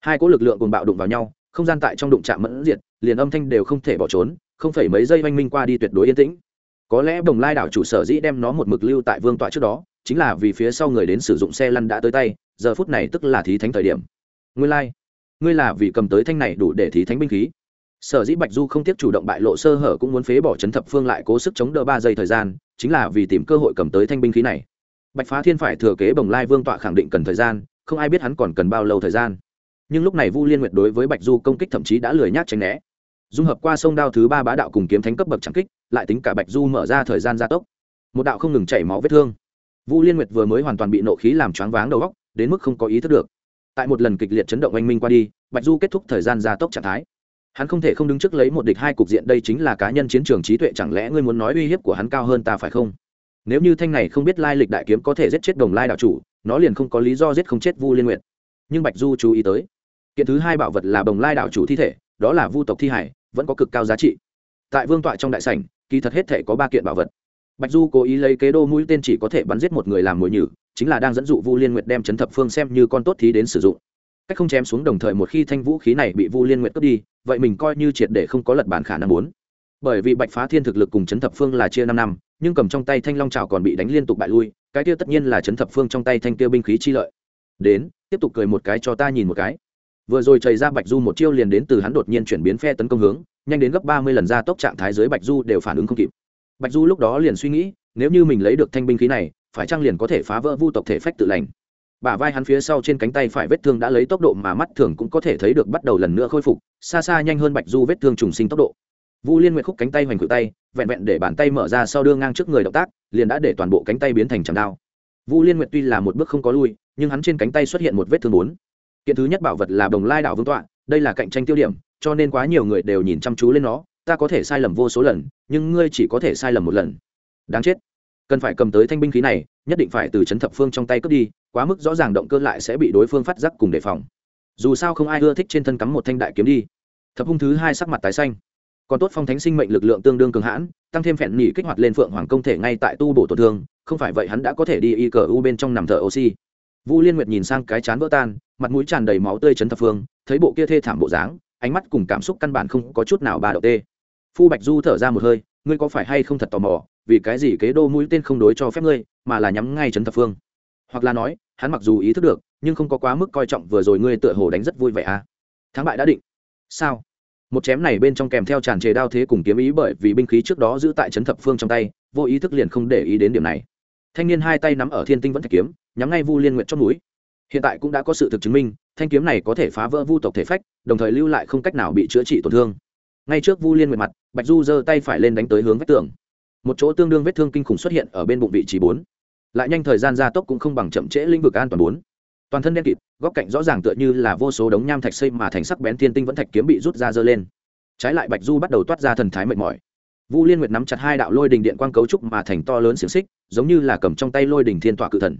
Hai cỗ lực lượng cùng bạo đụng vào nhau, không gian tại trong đụng chạm mẫn diệt, liền âm thanh đều không thể bỏ trốn, không phải mấy giây oanh minh qua đi tuyệt đối yên tĩnh. Có lẽ đồng lai đảo chủ sở dĩ đem nó một mực lưu tại vương tọa trước đó, chính là vì phía sau người đến sử dụng xe lăn đã tới tay, giờ phút này tức là thí thánh thời điểm. Ngươi lai、like. ngươi là vì cầm tới thanh này đủ để thí thánh binh khí. Sở dĩ bạch du không tiếc chủ động bại lộ sơ hở cũng muốn phế bỏ chấn thập phương lại cố sức chống đỡ ba giây thời gian chính là vì tìm cơ hội cầm tới thanh binh khí này. Bạch phá thiên phải thừa kế bồng lai vương tọa khẳng định cần thời gian, không ai biết hắn còn cần bao lâu thời gian. Nhưng lúc này vu liên nguyệt đối với bạch du công kích thậm chí đã lười nhác tránh né. Dung hợp qua sông đao thứ ba bá đạo cùng kiếm thánh cấp bậc trắng kích, lại tính cả bạch du mở ra thời gian gia tốc. Một đạo không ngừng chảy máu vết thương. Vu liên nguyệt vừa mới hoàn toàn bị nộ khí làm choáng váng đầu góc đến mức không có ý thức được. Tại một lần kịch liệt chấn động oanh minh qua đi, bạch du kết thúc thời gian gia tốc trạng thái hắn không thể không đứng trước lấy một địch hai cục diện, đây chính là cá nhân chiến trường trí tuệ, chẳng lẽ ngươi muốn nói uy hiếp của hắn cao hơn ta phải không? Nếu như thanh này không biết lai lịch đại kiếm có thể giết chết đồng lai đạo chủ, nó liền không có lý do giết không chết vu liên nguyện nhưng bạch du chú ý tới, kiện thứ hai bảo vật là đồng lai đạo chủ thi thể, đó là vu tộc thi hải, vẫn có cực cao giá trị. Tại vương tọa trong đại sảnh, kỳ thật hết thể có ba kiện bảo vật. Bạch du cố ý lấy kế đô mũi tên chỉ có thể bắn giết một người làm mồi nhử, chính là đang dẫn dụ vu liên nguyệt đem chấn thập phương xem như con tốt thí đến sử dụng cách không chém xuống đồng thời một khi thanh vũ khí này bị vu liên nguyệt cướp đi, vậy mình coi như triệt để không có lật bản khả năng muốn. Bởi vì bạch phá thiên thực lực cùng chấn thập phương là chia năm năm, nhưng cầm trong tay thanh long trào còn bị đánh liên tục bại lui, cái kia tất nhiên là chấn thập phương trong tay thanh kia binh khí chi lợi. Đến, tiếp tục cười một cái cho ta nhìn một cái. Vừa rồi chảy ra bạch du một chiêu liền đến từ hắn đột nhiên chuyển biến phe tấn công hướng, nhanh đến gấp ba mươi lần ra tốc trạng thái dưới bạch du đều phản ứng không kịp. Bạch du lúc đó liền suy nghĩ, nếu như mình lấy được thanh binh khí này, phải chăng liền có thể phá vỡ vu tộc thể phách tự lành? Bả vai hắn phía sau trên cánh tay phải vết thương đã lấy tốc độ mà mắt thường cũng có thể thấy được bắt đầu lần nữa khôi phục, xa xa nhanh hơn bạch du vết thương trùng sinh tốc độ. Vu liên nguyệt khúc cánh tay hoành cự tay, vẹn vẹn để bàn tay mở ra sau đưa ngang trước người động tác, liền đã để toàn bộ cánh tay biến thành chạm đao. Vu liên nguyệt tuy là một bước không có lui, nhưng hắn trên cánh tay xuất hiện một vết thương bốn. Kiện thứ nhất bảo vật là đồng lai đảo vương tọa, đây là cạnh tranh tiêu điểm, cho nên quá nhiều người đều nhìn chăm chú lên nó, ta có thể sai lầm vô số lần, nhưng ngươi chỉ có thể sai lầm một lần. Đáng chết cần phải cầm tới thanh binh khí này, nhất định phải từ chấn thập phương trong tay cướp đi, quá mức rõ ràng động cơ lại sẽ bị đối phương phát giác cùng đề phòng. Dù sao không ai ưa thích trên thân cắm một thanh đại kiếm đi. Thập hung thứ hai sắc mặt tái xanh. Còn tốt phong thánh sinh mệnh lực lượng tương đương cường hãn, tăng thêm phèn nỉ kích hoạt lên phượng hoàng công thể ngay tại tu bổ tổn thương, không phải vậy hắn đã có thể đi y cờ u bên trong nằm thở oxy. Vu liên nguyệt nhìn sang cái chán vỡ tan, mặt mũi tràn đầy máu tươi chấn thập phương, thấy bộ kia thê thảm bộ dáng, ánh mắt cùng cảm xúc căn bản không có chút nào ba độ tê. Phu bạch du thở ra một hơi, ngươi có phải hay không thật tò mò vì cái gì kế đô mũi tên không đối cho phép ngươi, mà là nhắm ngay trấn thập phương? Hoặc là nói, hắn mặc dù ý thức được, nhưng không có quá mức coi trọng vừa rồi ngươi tựa hồ đánh rất vui vẻ à? Thắng bại đã định. Sao? Một chém này bên trong kèm theo tràn trề đao thế cùng kiếm ý bởi vì binh khí trước đó giữ tại trấn thập phương trong tay, vô ý thức liền không để ý đến điểm này. Thanh niên hai tay nắm ở thiên tinh vẫn thạch kiếm, nhắm ngay vu liên nguyện trong núi hiện tại cũng đã có sự thực chứng minh, thanh kiếm này có thể phá vỡ vu tộc thể phách, đồng thời lưu lại không cách nào bị chữa trị tổn thương. Ngay trước vu liên nguyện mặt, bạch du giơ tay phải lên đánh tới hướng vách tường một chỗ tương đương vết thương kinh khủng xuất hiện ở bên bụng vị trí bốn. Lại nhanh thời gian gia tốc cũng không bằng chậm trễ lĩnh vực an toàn bốn. Toàn thân đen kịt, góc cạnh rõ ràng tựa như là vô số đống nham thạch xây mà thành sắc bén thiên tinh vẫn thạch kiếm bị rút ra dơ lên. Trái lại bạch du bắt đầu toát ra thần thái mệt mỏi. Vu liên nguyệt nắm chặt hai đạo lôi đình điện quang cấu trúc mà thành to lớn xiềng xích, giống như là cầm trong tay lôi đình thiên tọa cự thần.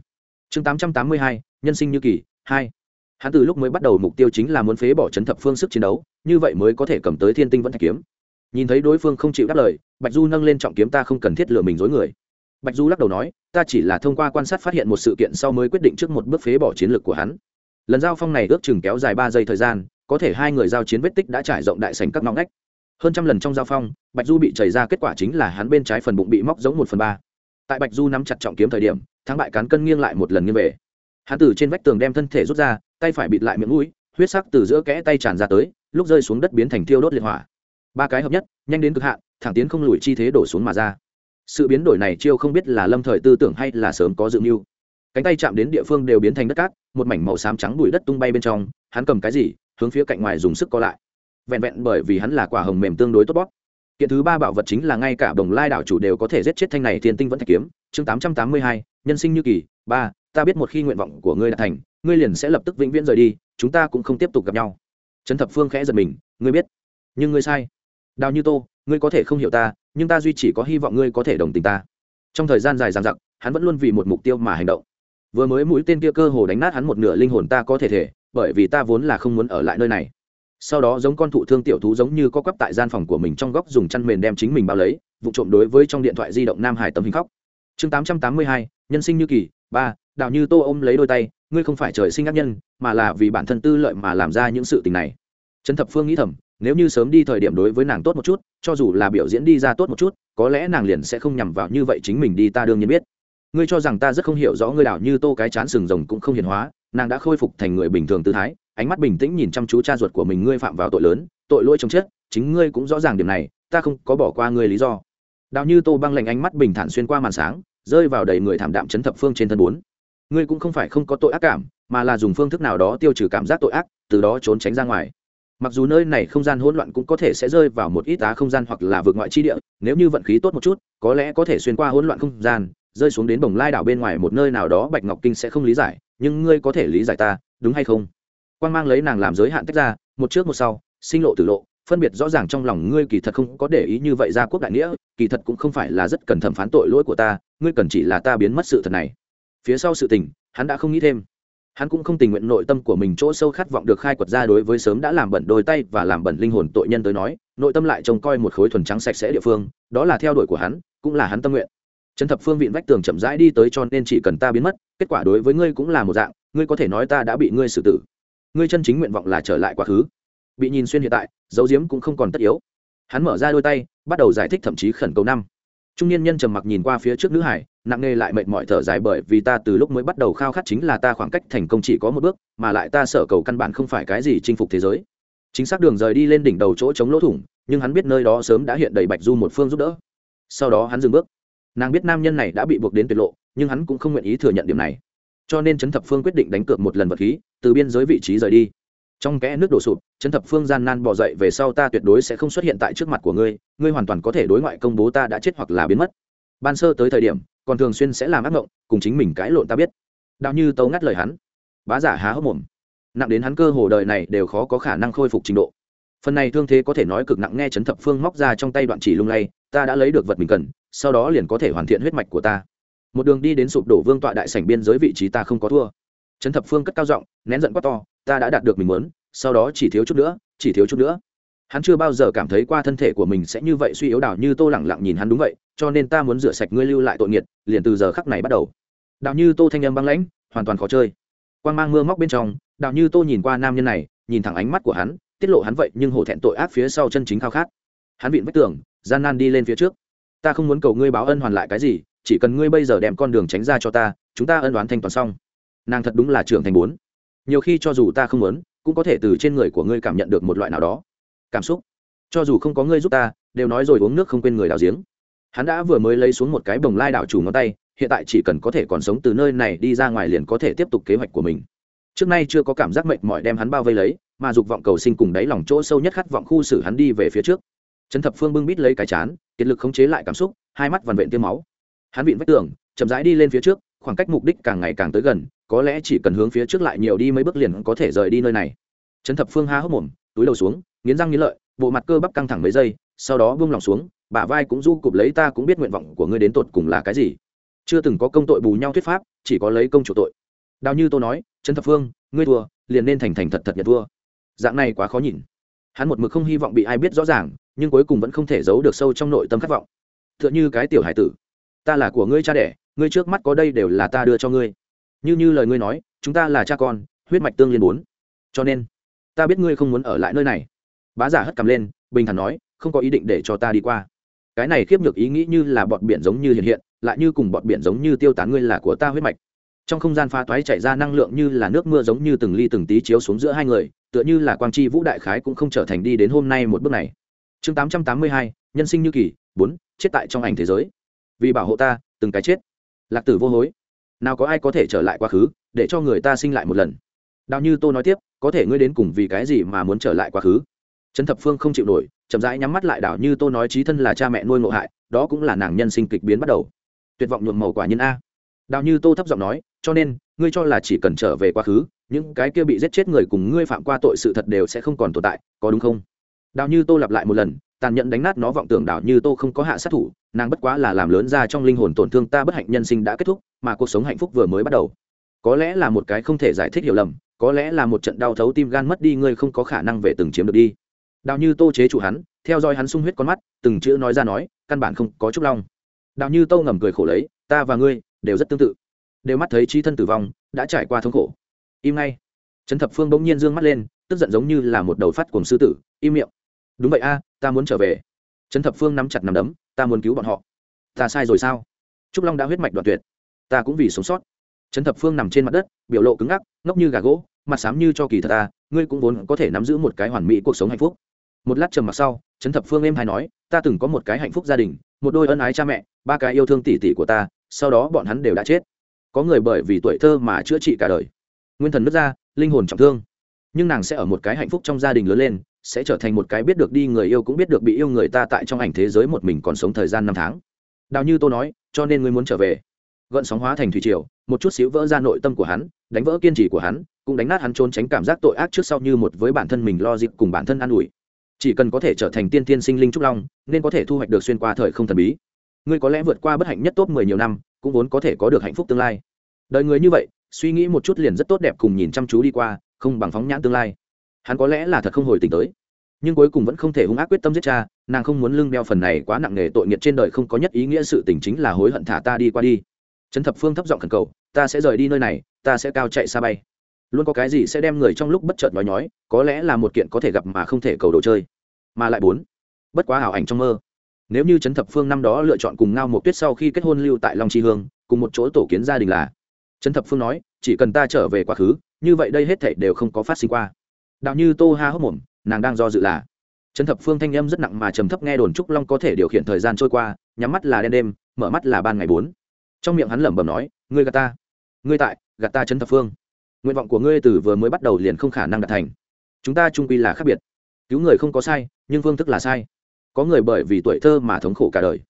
Chương tám trăm tám mươi hai, nhân sinh như kỳ, hai. Hắn từ lúc mới bắt đầu mục tiêu chính là muốn phế bỏ chấn thập phương sức chiến đấu, như vậy mới có thể cầm tới thiên tinh vẫn thạch kiếm. Nhìn thấy đối phương không chịu đáp lời bạch du nâng lên trọng kiếm, ta không cần thiết lừa mình dối người. Bạch du lắc đầu nói, ta chỉ là thông qua quan sát phát hiện một sự kiện sau mới quyết định trước một bước phế bỏ chiến lược của hắn. Lần giao phong này ước chừng kéo dài ba giây thời gian, có thể hai người giao chiến vết tích đã trải rộng đại sành các ngõ ngách. Hơn trăm lần trong giao phong, bạch du bị chảy ra kết quả chính là hắn bên trái phần bụng bị móc giống một phần ba. Tại bạch du nắm chặt trọng kiếm thời điểm, thắng bại cán cân nghiêng lại một lần nghiêng về. Hắn từ trên vách tường đem thân thể rút ra, tay phải bịt lại miệng mũi, huyết sắc từ giữa kẽ tay tràn ra tới, lúc rơi xuống đất biến thành thiêu đốt liệt hỏa. Ba cái hợp nhất, nhanh đến cực hạn thẳng tiến không lùi chi thế đổ xuống mà ra. Sự biến đổi này chiêu không biết là lâm thời tư tưởng hay là sớm có dự mưu. Cánh tay chạm đến địa phương đều biến thành đất cát, một mảnh màu xám trắng bụi đất tung bay bên trong, hắn cầm cái gì, hướng phía cạnh ngoài dùng sức co lại. Vẹn vẹn bởi vì hắn là quả hồng mềm tương đối tốt bóp. Kiện thứ ba bảo vật chính là ngay cả đồng lai đảo chủ đều có thể giết chết thanh này thiên tinh vẫn thạch kiếm. Chương tám trăm tám mươi hai, nhân sinh như kỳ. Ba, ta biết một khi nguyện vọng của ngươi đã thành, ngươi liền sẽ lập tức vĩnh viễn rời đi, chúng ta cũng không tiếp tục gặp nhau. Trấn thập phương khẽ giật mình, ngươi biết. Nhưng ngươi sai đào như tô, ngươi có thể không hiểu ta, nhưng ta duy chỉ có hy vọng ngươi có thể đồng tình ta. Trong thời gian dài dằng dặc, hắn vẫn luôn vì một mục tiêu mà hành động. Vừa mới mũi tên kia cơ hồ đánh nát hắn một nửa linh hồn ta có thể thể, bởi vì ta vốn là không muốn ở lại nơi này. Sau đó giống con thụ thương tiểu thú giống như có quắp tại gian phòng của mình trong góc dùng chăn mền đem chính mình bao lấy, vụ trộm đối với trong điện thoại di động nam hải tấm hình khóc. Chương tám trăm tám mươi hai, nhân sinh như kỳ, ba, đào như tô ôm lấy đôi tay, ngươi không phải trời sinh ác nhân, mà là vì bản thân tư lợi mà làm ra những sự tình này. Trấn thập phương nghĩ thầm nếu như sớm đi thời điểm đối với nàng tốt một chút, cho dù là biểu diễn đi ra tốt một chút, có lẽ nàng liền sẽ không nhằm vào như vậy chính mình đi, ta đương nhiên biết. Ngươi cho rằng ta rất không hiểu rõ ngươi đảo như tô cái chán sừng rồng cũng không hiền hóa, nàng đã khôi phục thành người bình thường tư thái, ánh mắt bình tĩnh nhìn chăm chú cha ruột của mình ngươi phạm vào tội lớn, tội lỗi chồng chết, chính ngươi cũng rõ ràng điểm này, ta không có bỏ qua ngươi lý do. Đào như tô băng lạnh ánh mắt bình thản xuyên qua màn sáng, rơi vào đầy người thảm đạm chấn thập phương trên thân bốn. Ngươi cũng không phải không có tội ác cảm, mà là dùng phương thức nào đó tiêu trừ cảm giác tội ác, từ đó trốn tránh ra ngoài mặc dù nơi này không gian hỗn loạn cũng có thể sẽ rơi vào một ít á không gian hoặc là vượt ngoại chi địa, nếu như vận khí tốt một chút, có lẽ có thể xuyên qua hỗn loạn không gian, rơi xuống đến bồng lai đảo bên ngoài một nơi nào đó bạch ngọc kinh sẽ không lý giải, nhưng ngươi có thể lý giải ta, đúng hay không? Quan mang lấy nàng làm giới hạn tách ra, một trước một sau, sinh lộ tử lộ, phân biệt rõ ràng trong lòng ngươi kỳ thật không có để ý như vậy ra quốc đại nghĩa, kỳ thật cũng không phải là rất cần thẩm phán tội lỗi của ta, ngươi cần chỉ là ta biến mất sự thật này. Phía sau sự tình, hắn đã không nghĩ thêm hắn cũng không tình nguyện nội tâm của mình chỗ sâu khát vọng được khai quật ra đối với sớm đã làm bẩn đôi tay và làm bẩn linh hồn tội nhân tới nói, nội tâm lại trông coi một khối thuần trắng sạch sẽ địa phương, đó là theo đuổi của hắn, cũng là hắn tâm nguyện. Trần thập phương vịn vách tường chậm rãi đi tới cho nên chỉ cần ta biến mất, kết quả đối với ngươi cũng là một dạng, ngươi có thể nói ta đã bị ngươi xử tử. Ngươi chân chính nguyện vọng là trở lại quá khứ. Bị nhìn xuyên hiện tại, dấu diếm cũng không còn tất yếu. Hắn mở ra đôi tay, bắt đầu giải thích thậm chí khẩn cầu năm trung niên nhân trầm mặc nhìn qua phía trước nữ hải, nặng nề lại mệt mỏi thở dài bởi vì ta từ lúc mới bắt đầu khao khát chính là ta khoảng cách thành công chỉ có một bước, mà lại ta sở cầu căn bản không phải cái gì chinh phục thế giới. Chính xác đường rời đi lên đỉnh đầu chỗ chống lỗ thủng, nhưng hắn biết nơi đó sớm đã hiện đầy bạch du một phương giúp đỡ. Sau đó hắn dừng bước. Nàng biết nam nhân này đã bị buộc đến tuyệt lộ, nhưng hắn cũng không nguyện ý thừa nhận điểm này. Cho nên trấn thập phương quyết định đánh cược một lần vật khí, từ biên giới vị trí rời đi trong kẽ nước đổ sụp chân thập phương gian nan bỏ dậy về sau ta tuyệt đối sẽ không xuất hiện tại trước mặt của ngươi ngươi hoàn toàn có thể đối ngoại công bố ta đã chết hoặc là biến mất. Ban sơ tới thời điểm, còn thường xuyên sẽ làm ác mộng, cùng chính mình cãi lộn ta biết. Đạo như tấu ngắt lời hắn. Bá giả há hốc mồm. Nặng đến hắn cơ hồ đời này đều khó có khả năng khôi phục trình độ. Phần này thương thế có thể nói cực nặng nghe chấn thập phương móc ra trong tay đoạn chỉ lung lay, ta đã lấy được vật mình cần, sau đó liền có thể hoàn thiện huyết mạch của ta. Một đường đi đến sụp đổ vương tọa đại sảnh biên giới vị trí ta không có thua. Chấn thập phương cất cao giọng, nén giận quá to ta đã đạt được mình muốn, sau đó chỉ thiếu chút nữa, chỉ thiếu chút nữa. Hắn chưa bao giờ cảm thấy qua thân thể của mình sẽ như vậy suy yếu đảo như tô lẳng lặng nhìn hắn đúng vậy, cho nên ta muốn rửa sạch ngươi lưu lại tội nghiệt, liền từ giờ khắc này bắt đầu. Đào như tô thanh âm băng lãnh, hoàn toàn khó chơi. Quan g mang mưa móc bên trong đào như tô nhìn qua nam nhân này, nhìn thẳng ánh mắt của hắn, tiết lộ hắn vậy nhưng hổ thẹn tội ác phía sau chân chính khao khát. Hắn vịn vách tường, gian nan đi lên phía trước. Ta không muốn cầu ngươi báo ân hoàn lại cái gì, chỉ cần ngươi bây giờ đem con đường tránh ra cho ta, chúng ta ân đoán thanh toàn xong. Nàng thật đúng là trưởng thành bốn nhiều khi cho dù ta không muốn, cũng có thể từ trên người của ngươi cảm nhận được một loại nào đó. Cảm xúc. Cho dù không có ngươi giúp ta, đều nói rồi uống nước không quên người đào giếng. Hắn đã vừa mới lấy xuống một cái bồng lai đảo chủ ngón tay, hiện tại chỉ cần có thể còn sống từ nơi này đi ra ngoài liền có thể tiếp tục kế hoạch của mình. Trước nay chưa có cảm giác mệt mỏi đem hắn bao vây lấy, mà dục vọng cầu sinh cùng đáy lòng chỗ sâu nhất khát vọng khu xử hắn đi về phía trước. Trấn thập phương bưng bít lấy cái chán, kiệt lực khống chế lại cảm xúc, hai mắt vằn vện tiêm máu. Hắn vịn vách tường, chậm rãi đi lên phía trước khoảng cách mục đích càng ngày càng tới gần, có lẽ chỉ cần hướng phía trước lại nhiều đi mấy bước liền có thể rời đi nơi này. Trấn thập phương há hốc mồm, túi đầu xuống, nghiến răng nghiến lợi, bộ mặt cơ bắp căng thẳng mấy giây, sau đó buông lòng xuống, bả vai cũng du cụp lấy ta cũng biết nguyện vọng của ngươi đến tột cùng là cái gì. Chưa từng có công tội bù nhau thuyết pháp, chỉ có lấy công chủ tội. Đào như tôi nói, trấn thập phương, ngươi thua, liền nên thành thành thật thật nhận thua. Dạng này quá khó nhìn. Hắn một mực không hy vọng bị ai biết rõ ràng, nhưng cuối cùng vẫn không thể giấu được sâu trong nội tâm khát vọng. T h ư ợ n h ư cái tiểu hải tử, ta là của ngươi cha đẻ ngươi trước mắt có đây đều là ta đưa cho ngươi. Như như lời ngươi nói, chúng ta là cha con, huyết mạch tương liên bốn. Cho nên, ta biết ngươi không muốn ở lại nơi này. Bá giả hất cầm lên, bình thản nói, không có ý định để cho ta đi qua. Cái này khiếp nhược ý nghĩ như là bọn biển giống như hiện hiện, lại như cùng bọn biển giống như tiêu tán ngươi là của ta huyết mạch. Trong không gian pha toái chạy ra năng lượng như là nước mưa giống như từng ly từng tí chiếu xuống giữa hai người, tựa như là quang chi vũ đại khái cũng không trở thành đi đến hôm nay một bước này. Chương tám trăm tám mươi hai, nhân sinh như kỳ, bốn, chết tại trong ảnh thế giới. Vì bảo hộ ta, từng cái chết lạc tử vô hối. Nào có ai có thể trở lại quá khứ, để cho người ta sinh lại một lần. Đào như tô nói tiếp, có thể ngươi đến cùng vì cái gì mà muốn trở lại quá khứ? Trấn thập phương không chịu nổi, chậm rãi nhắm mắt lại đào như tô nói trí thân là cha mẹ nuôi ngộ hại, đó cũng là nàng nhân sinh kịch biến bắt đầu. Tuyệt vọng nhuộm màu quả nhân a. Đào như tô thấp giọng nói, cho nên, ngươi cho là chỉ cần trở về quá khứ, những cái kia bị giết chết người cùng ngươi phạm qua tội sự thật đều sẽ không còn tồn tại, có đúng không? Đào như tô lặp lại một lần, tàn nhẫn đánh nát nó vọng tưởng đào như tô không có hạ sát thủ, nàng bất quá là làm lớn ra trong linh hồn tổn thương ta bất hạnh nhân sinh đã kết thúc, mà cuộc sống hạnh phúc vừa mới bắt đầu. Có lẽ là một cái không thể giải thích hiểu lầm, có lẽ là một trận đau thấu tim gan mất đi ngươi không có khả năng về từng chiếm được đi. Đào như tô chế chủ hắn, theo dõi hắn sung huyết con mắt, từng chữ nói ra nói, căn bản không có chút long đào như tô ngầm cười khổ lấy, ta và ngươi đều rất tương tự. Đều mắt thấy trí thân tử vong, đã trải qua thống khổ. Im ngay. Trấn thập phương bỗng nhiên d ư ơ n g mắt lên, tức giận giống như là một đầu phát cùng sư tử, im miệng đúng vậy a, ta muốn trở về. Trấn thập phương nắm chặt nằm đấm, ta muốn cứu bọn họ. Ta sai rồi sao? Trúc long đã huyết mạch đoạn tuyệt. Ta cũng vì sống sót. Trấn thập phương nằm trên mặt đất, biểu lộ cứng ngắc, ngốc như gà gỗ, mặt xám như cho kỳ thật ta, ngươi cũng vốn có thể nắm giữ một cái hoàn mỹ cuộc sống hạnh phúc. Một lát trầm mặc sau, trấn thập phương êm hay nói, ta từng có một cái hạnh phúc gia đình, một đôi ân ái cha mẹ, ba cái yêu thương tỉ tỉ của ta, sau đó bọn hắn đều đã chết. Có người bởi vì tuổi thơ mà chữa trị cả đời. Nguyên thần nước ra, linh hồn trọng thương. Nhưng nàng sẽ ở một cái hạnh phúc trong gia đình lớn lên sẽ trở thành một cái biết được đi người yêu cũng biết được bị yêu người ta tại trong ảnh thế giới một mình còn sống thời gian năm tháng. Đào như tôi nói, cho nên ngươi muốn trở về. Gợn sóng hóa thành thủy triều, một chút xíu vỡ ra nội tâm của hắn, đánh vỡ kiên trì của hắn, cũng đánh nát hắn trốn tránh cảm giác tội ác trước sau như một với bản thân mình lo dịp cùng bản thân an ủi. Chỉ cần có thể trở thành tiên tiên sinh linh trúc long, nên có thể thu hoạch được xuyên qua thời không thần bí. Ngươi có lẽ vượt qua bất hạnh nhất tốt mười nhiều năm, cũng vốn có thể có được hạnh phúc tương lai. Đời người như vậy, suy nghĩ một chút liền rất tốt đẹp cùng nhìn chăm chú đi qua, không bằng phóng nhãn tương lai hắn có lẽ là thật không hồi tỉnh tới. Nhưng cuối cùng vẫn không thể hung ác quyết tâm giết cha, nàng không muốn lưng đeo phần này quá nặng nề tội nghiệp trên đời không có nhất ý nghĩa sự tình chính là hối hận thả ta đi qua đi. Trấn thập phương thấp giọng khẩn cầu, ta sẽ rời đi nơi này, ta sẽ cao chạy xa bay. Luôn có cái gì sẽ đem người trong lúc bất chợt nói nhói, có lẽ là một kiện có thể gặp mà không thể cầu đồ chơi. Mà lại bốn, bất quá hảo ảnh trong mơ. Nếu như trấn thập phương năm đó lựa chọn cùng ngao một tuyết sau khi kết hôn lưu tại long tri hương, cùng một chỗ tổ kiến gia đình là. Trấn thập phương nói, chỉ cần ta trở về quá khứ, như vậy đây hết thảy đều không có phát sinh qua đạo như tô ha hốc mồm, nàng đang do dự là, trấn thập phương thanh âm rất nặng mà trầm thấp nghe đồn trúc long có thể điều khiển thời gian trôi qua, nhắm mắt là đen đêm, mở mắt là ban ngày bốn. Trong miệng hắn lẩm bẩm nói, ngươi gạt ta, ngươi tại, gạt ta trấn thập phương. Nguyện vọng của ngươi từ vừa mới bắt đầu liền không khả năng đạt thành. Chúng ta trung quy là khác biệt. Cứu người không có sai, nhưng phương thức là sai. Có người bởi vì tuổi thơ mà thống khổ cả đời.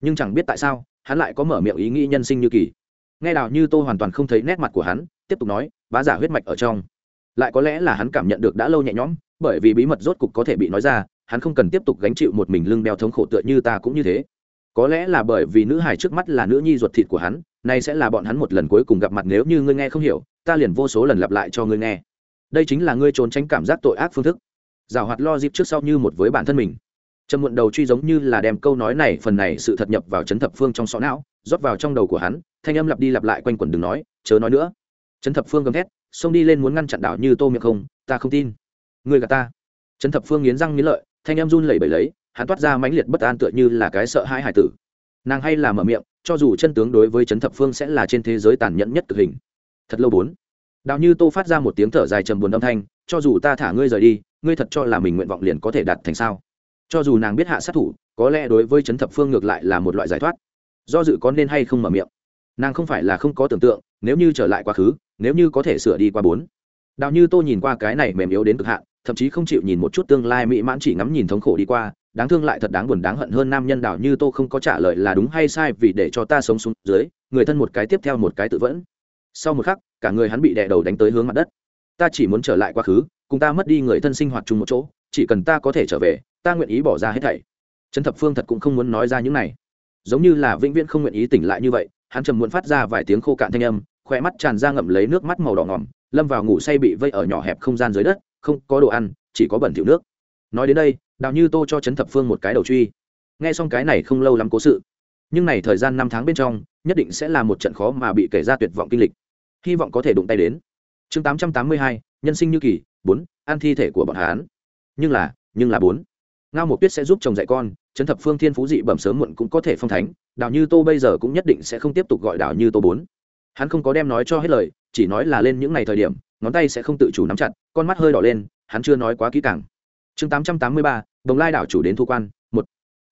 Nhưng chẳng biết tại sao, hắn lại có mở miệng ý nghĩ nhân sinh như kỳ. Nghe đào như tô hoàn toàn không thấy nét mặt của hắn, tiếp tục nói, bá giả huyết mạch ở trong lại có lẽ là hắn cảm nhận được đã lâu nhẹ nhõm, bởi vì bí mật rốt cục có thể bị nói ra, hắn không cần tiếp tục gánh chịu một mình lưng đeo thống khổ tựa như ta cũng như thế. Có lẽ là bởi vì nữ hài trước mắt là nữ nhi ruột thịt của hắn, nay sẽ là bọn hắn một lần cuối cùng gặp mặt nếu như ngươi nghe không hiểu, ta liền vô số lần lặp lại cho ngươi nghe. Đây chính là ngươi trốn tránh cảm giác tội ác phương thức. Giảo hoạt lo dịp trước sau như một với bản thân mình. Trầm muộn đầu truy giống như là đem câu nói này, phần này sự thật nhập vào chấn thập phương trong sọ não, rót vào trong đầu của hắn, thanh âm lặp đi lặp lại quanh quẩn đừng nói, chớ nói nữa. Chấn thập phương gầm thét xông đi lên muốn ngăn chặn đảo như tô miệng không, ta không tin. Người gà ta. Trần thập phương nghiến răng nghiến lợi, thanh âm run lẩy bẩy lấy, hắn toát ra mãnh liệt bất an tựa như là cái sợ hãi hải tử. Nàng hay là mở miệng, cho dù chân tướng đối với Trần thập phương sẽ là trên thế giới tàn nhẫn nhất cực hình. Thật lâu bốn. Đạo như tô phát ra một tiếng thở dài trầm buồn âm thanh, cho dù ta thả ngươi rời đi, ngươi thật cho là mình nguyện vọng liền có thể đạt thành sao? Cho dù nàng biết hạ sát thủ, có lẽ đối với trấn thập phương ngược lại là một loại giải thoát. Do dự có nên hay không mở miệng? Nàng không phải là không có tưởng tượng, nếu như trở lại quá khứ nếu như có thể sửa đi qua bốn. Đạo như tô nhìn qua cái này mềm yếu đến cực hạn, thậm chí không chịu nhìn một chút tương lai mỹ mãn chỉ ngắm nhìn thống khổ đi qua, đáng thương lại thật đáng buồn đáng hận hơn nam nhân đạo như tô không có trả lời là đúng hay sai vì để cho ta sống xuống dưới, người thân một cái tiếp theo một cái tự vẫn. Sau một khắc, cả người hắn bị đè đầu đánh tới hướng mặt đất. Ta chỉ muốn trở lại quá khứ, cùng ta mất đi người thân sinh hoạt chung một chỗ, chỉ cần ta có thể trở về, ta nguyện ý bỏ ra hết thảy. Trấn thập phương thật cũng không muốn nói ra những này. Giống như là vĩnh viễn không nguyện ý tỉnh lại như vậy, hắn trầm muốn phát ra vài tiếng khô cạn thanh âm khỏe mắt tràn ra ngậm lấy nước mắt màu đỏ ngòm, lâm vào ngủ say bị vây ở nhỏ hẹp không gian dưới đất không có đồ ăn chỉ có bẩn thỉu nước. Nói đến đây đào như tô cho trấn thập phương một cái đầu truy. Nghe xong cái này không lâu lắm cố sự. Nhưng này thời gian năm tháng bên trong nhất định sẽ là một trận khó mà bị kể ra tuyệt vọng kinh lịch. Hy vọng có thể đụng tay đến. Chương tám trăm tám mươi hai nhân sinh như kỳ bốn ăn thi thể của bọn hán nhưng là nhưng là bốn. Ngao một tuyết sẽ giúp chồng dạy con trấn thập phương thiên phú dị bẩm sớm muộn cũng có thể phong thánh đào như tô bây giờ cũng nhất định sẽ không tiếp tục gọi đào như tô bốn hắn không có đem nói cho hết lời, chỉ nói là lên những ngày thời điểm, ngón tay sẽ không tự chủ nắm chặt, con mắt hơi đỏ lên, hắn chưa nói quá kỹ càng. Chương tám trăm tám mươi ba đồng lai đảo chủ đến thu quan, một.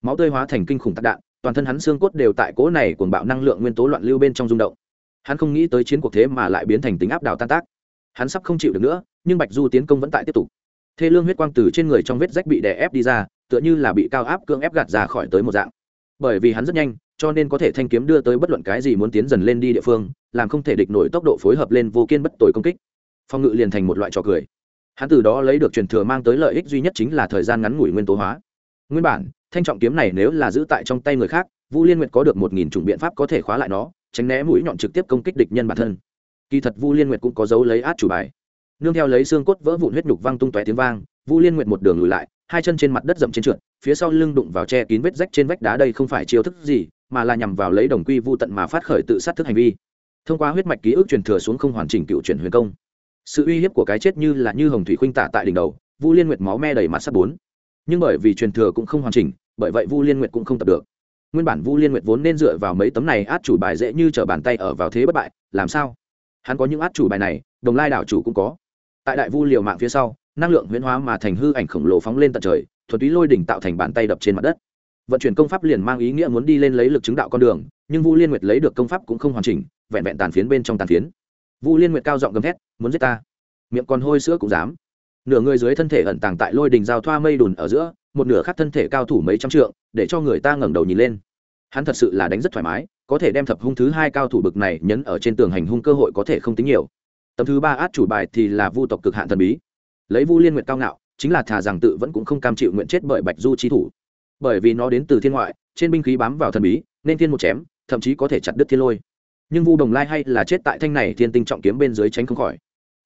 Máu tươi hóa thành kinh khủng tạc đạn, toàn thân hắn xương cốt đều tại cỗ này cuồng bạo năng lượng nguyên tố loạn lưu bên trong rung động. Hắn không nghĩ tới chiến cuộc thế mà lại biến thành tính áp đảo tan tác. Hắn sắp không chịu được nữa, nhưng bạch du tiến công vẫn tại tiếp tục. Thê lương huyết quang từ trên người trong vết rách bị đè ép đi ra, tựa như là bị cao áp cưỡng ép gạt ra khỏi tới một dạng. Bởi vì hắn rất nhanh cho nên có thể thanh kiếm đưa tới bất luận cái gì muốn tiến dần lên đi địa phương, làm không thể địch nổi tốc độ phối hợp lên vô kiên bất tội công kích. Phong ngự liền thành một loại trò cười. Hắn từ đó lấy được truyền thừa mang tới lợi ích duy nhất chính là thời gian ngắn ngủi nguyên tố hóa. Nguyên bản, thanh trọng kiếm này nếu là giữ tại trong tay người khác, vu liên nguyệt có được một nghìn chủng biện pháp có thể khóa lại nó, tránh né mũi nhọn trực tiếp công kích địch nhân bản thân. Kỳ thật vu liên nguyệt cũng có dấu lấy át chủ bài. Nương theo lấy xương cốt vỡ vụn huyết nhục văng tung tóe tiếng vang, vu liên nguyệt một đường lùi lại, hai chân trên mặt đất rậm trên trượt, phía sau lưng đụng vào che kín vết rách trên vách đá đây không phải chiêu thức gì mà là nhằm vào lấy đồng quy vu tận mà phát khởi tự sát thức hành vi. Thông qua huyết mạch ký ức truyền thừa xuống không hoàn chỉnh cựu truyền huyền công. Sự uy hiếp của cái chết như là như hồng thủy khuynh tả tại đỉnh đầu, vu liên nguyệt máu me đầy mặt sắt bốn. Nhưng bởi vì truyền thừa cũng không hoàn chỉnh, bởi vậy vu liên nguyệt cũng không tập được. Nguyên bản vu liên nguyệt vốn nên dựa vào mấy tấm này át chủ bài dễ như t r ở bàn tay ở vào thế bất bại, làm sao? Hắn có những át chủ bài này, đồng lai đảo chủ cũng có. Tại đại vu liều mạng phía sau, năng lượng huyễn hóa mà thành hư ảnh khổng lồ phóng lên tận trời thuật túy lôi đỉnh tạo thành bàn tay đập trên mặt đất vận chuyển công pháp liền mang ý nghĩa muốn đi lên lấy lực chứng đạo con đường, nhưng vu liên nguyệt lấy được công pháp cũng không hoàn chỉnh, vẹn vẹn tàn phiến bên trong tàn phiến. Vu liên nguyệt cao giọng gầm thét, muốn giết ta? Miệng còn hôi sữa cũng dám. Nửa người dưới thân thể ẩn tàng tại lôi đình giao thoa mây đùn ở giữa, một nửa khác thân thể cao thủ mấy trăm trượng, để cho người ta ngẩng đầu nhìn lên. Hắn thật sự là đánh rất thoải mái, có thể đem thập hung thứ hai cao thủ bực này nhấn ở trên tường hành hung cơ hội có thể không tính nhiều. Tấm thứ ba át chủ bài thì là vu tộc cực hạn thần bí. Lấy vu liên nguyện cao ngạo, chính là thà rằng tự vẫn cũng không cam chịu nguyện chết bởi bạch du chi thủ bởi vì nó đến từ thiên ngoại, trên binh khí bám vào thần bí, nên thiên một chém, thậm chí có thể chặt đứt thiên lôi. Nhưng vu đồng lai hay là chết tại thanh này thiên tinh trọng kiếm bên dưới tránh không khỏi.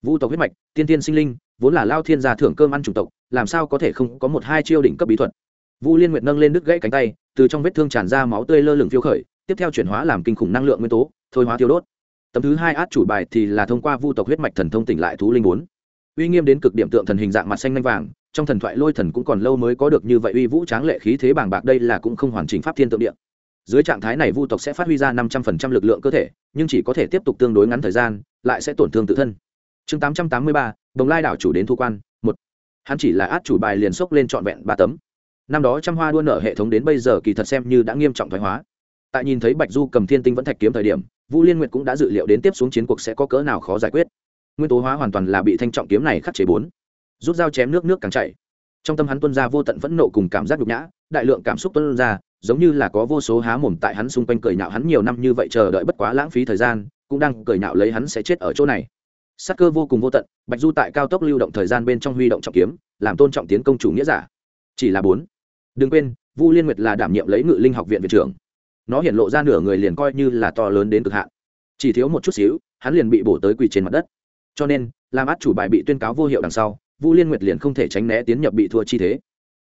Vu tộc huyết mạch, tiên tiên sinh linh, vốn là lao thiên gia thưởng cơm ăn chủng tộc, làm sao có thể không có một hai chiêu đỉnh cấp bí thuật? Vu liên nguyệt nâng lên đứt gãy cánh tay, từ trong vết thương tràn ra máu tươi lơ lửng phiêu khởi, tiếp theo chuyển hóa làm kinh khủng năng lượng nguyên tố, thôi hóa tiêu đốt. Tấm thứ hai át chủ bài thì là thông qua vu tộc huyết mạch thần thông tỉnh lại thú linh bốn. Uy nghiêm đến cực điểm tượng thần hình dạng mặt xanh lanh vàng trong thần thoại lôi thần cũng còn lâu mới có được như vậy uy vũ tráng lệ khí thế bàng bạc, đây là cũng không hoàn chỉnh pháp thiên tượng địa. Dưới trạng thái này vu tộc sẽ phát huy ra năm trăm phần trăm lực lượng cơ thể, nhưng chỉ có thể tiếp tục tương đối ngắn thời gian, lại sẽ tổn thương tự thân. Chương tám trăm tám mươi ba, đồng lai đảo chủ đến thu quan, một. Hắn chỉ là át chủ bài liền xốc lên trọn vẹn ba tấm. Năm đó trăm hoa đua nở hệ thống đến bây giờ kỳ thật xem như đã nghiêm trọng thoái hóa. Tại nhìn thấy bạch du cầm thiên tinh vẫn thạch kiếm thời điểm, vũ liên nguyệt cũng đã dự liệu đến tiếp xuống chiến cuộc sẽ có cỡ nào khó giải quyết. Nguyên tố hóa hoàn toàn là bị thanh trọng kiếm này khắc chế bốn rút dao chém nước nước càng chảy. Trong tâm hắn tuân ra vô tận phẫn nộ cùng cảm giác nhục nhã, đại lượng cảm xúc tuân ra, giống như là có vô số há mồm tại hắn xung quanh cười nhạo hắn nhiều năm như vậy chờ đợi bất quá lãng phí thời gian, cũng đang cười nhạo lấy hắn sẽ chết ở chỗ này. Sắc cơ vô cùng vô tận, bạch du tại cao tốc lưu động thời gian bên trong huy động trọng kiếm, làm tôn trọng tiến công chủ nghĩa giả. Chỉ là bốn. Đừng quên, vu liên nguyệt là đảm nhiệm lấy ngự linh học viện viện trưởng. Nó hiện lộ ra nửa người liền coi như là to lớn đến cực hạn. Chỉ thiếu một chút xíu, hắn liền bị bổ tới quỳ trên mặt đất. Cho nên, làm át chủ bài bị tuyên cáo vô hiệu đằng sau vu liên nguyệt liền không thể tránh né tiến nhập bị thua chi thế.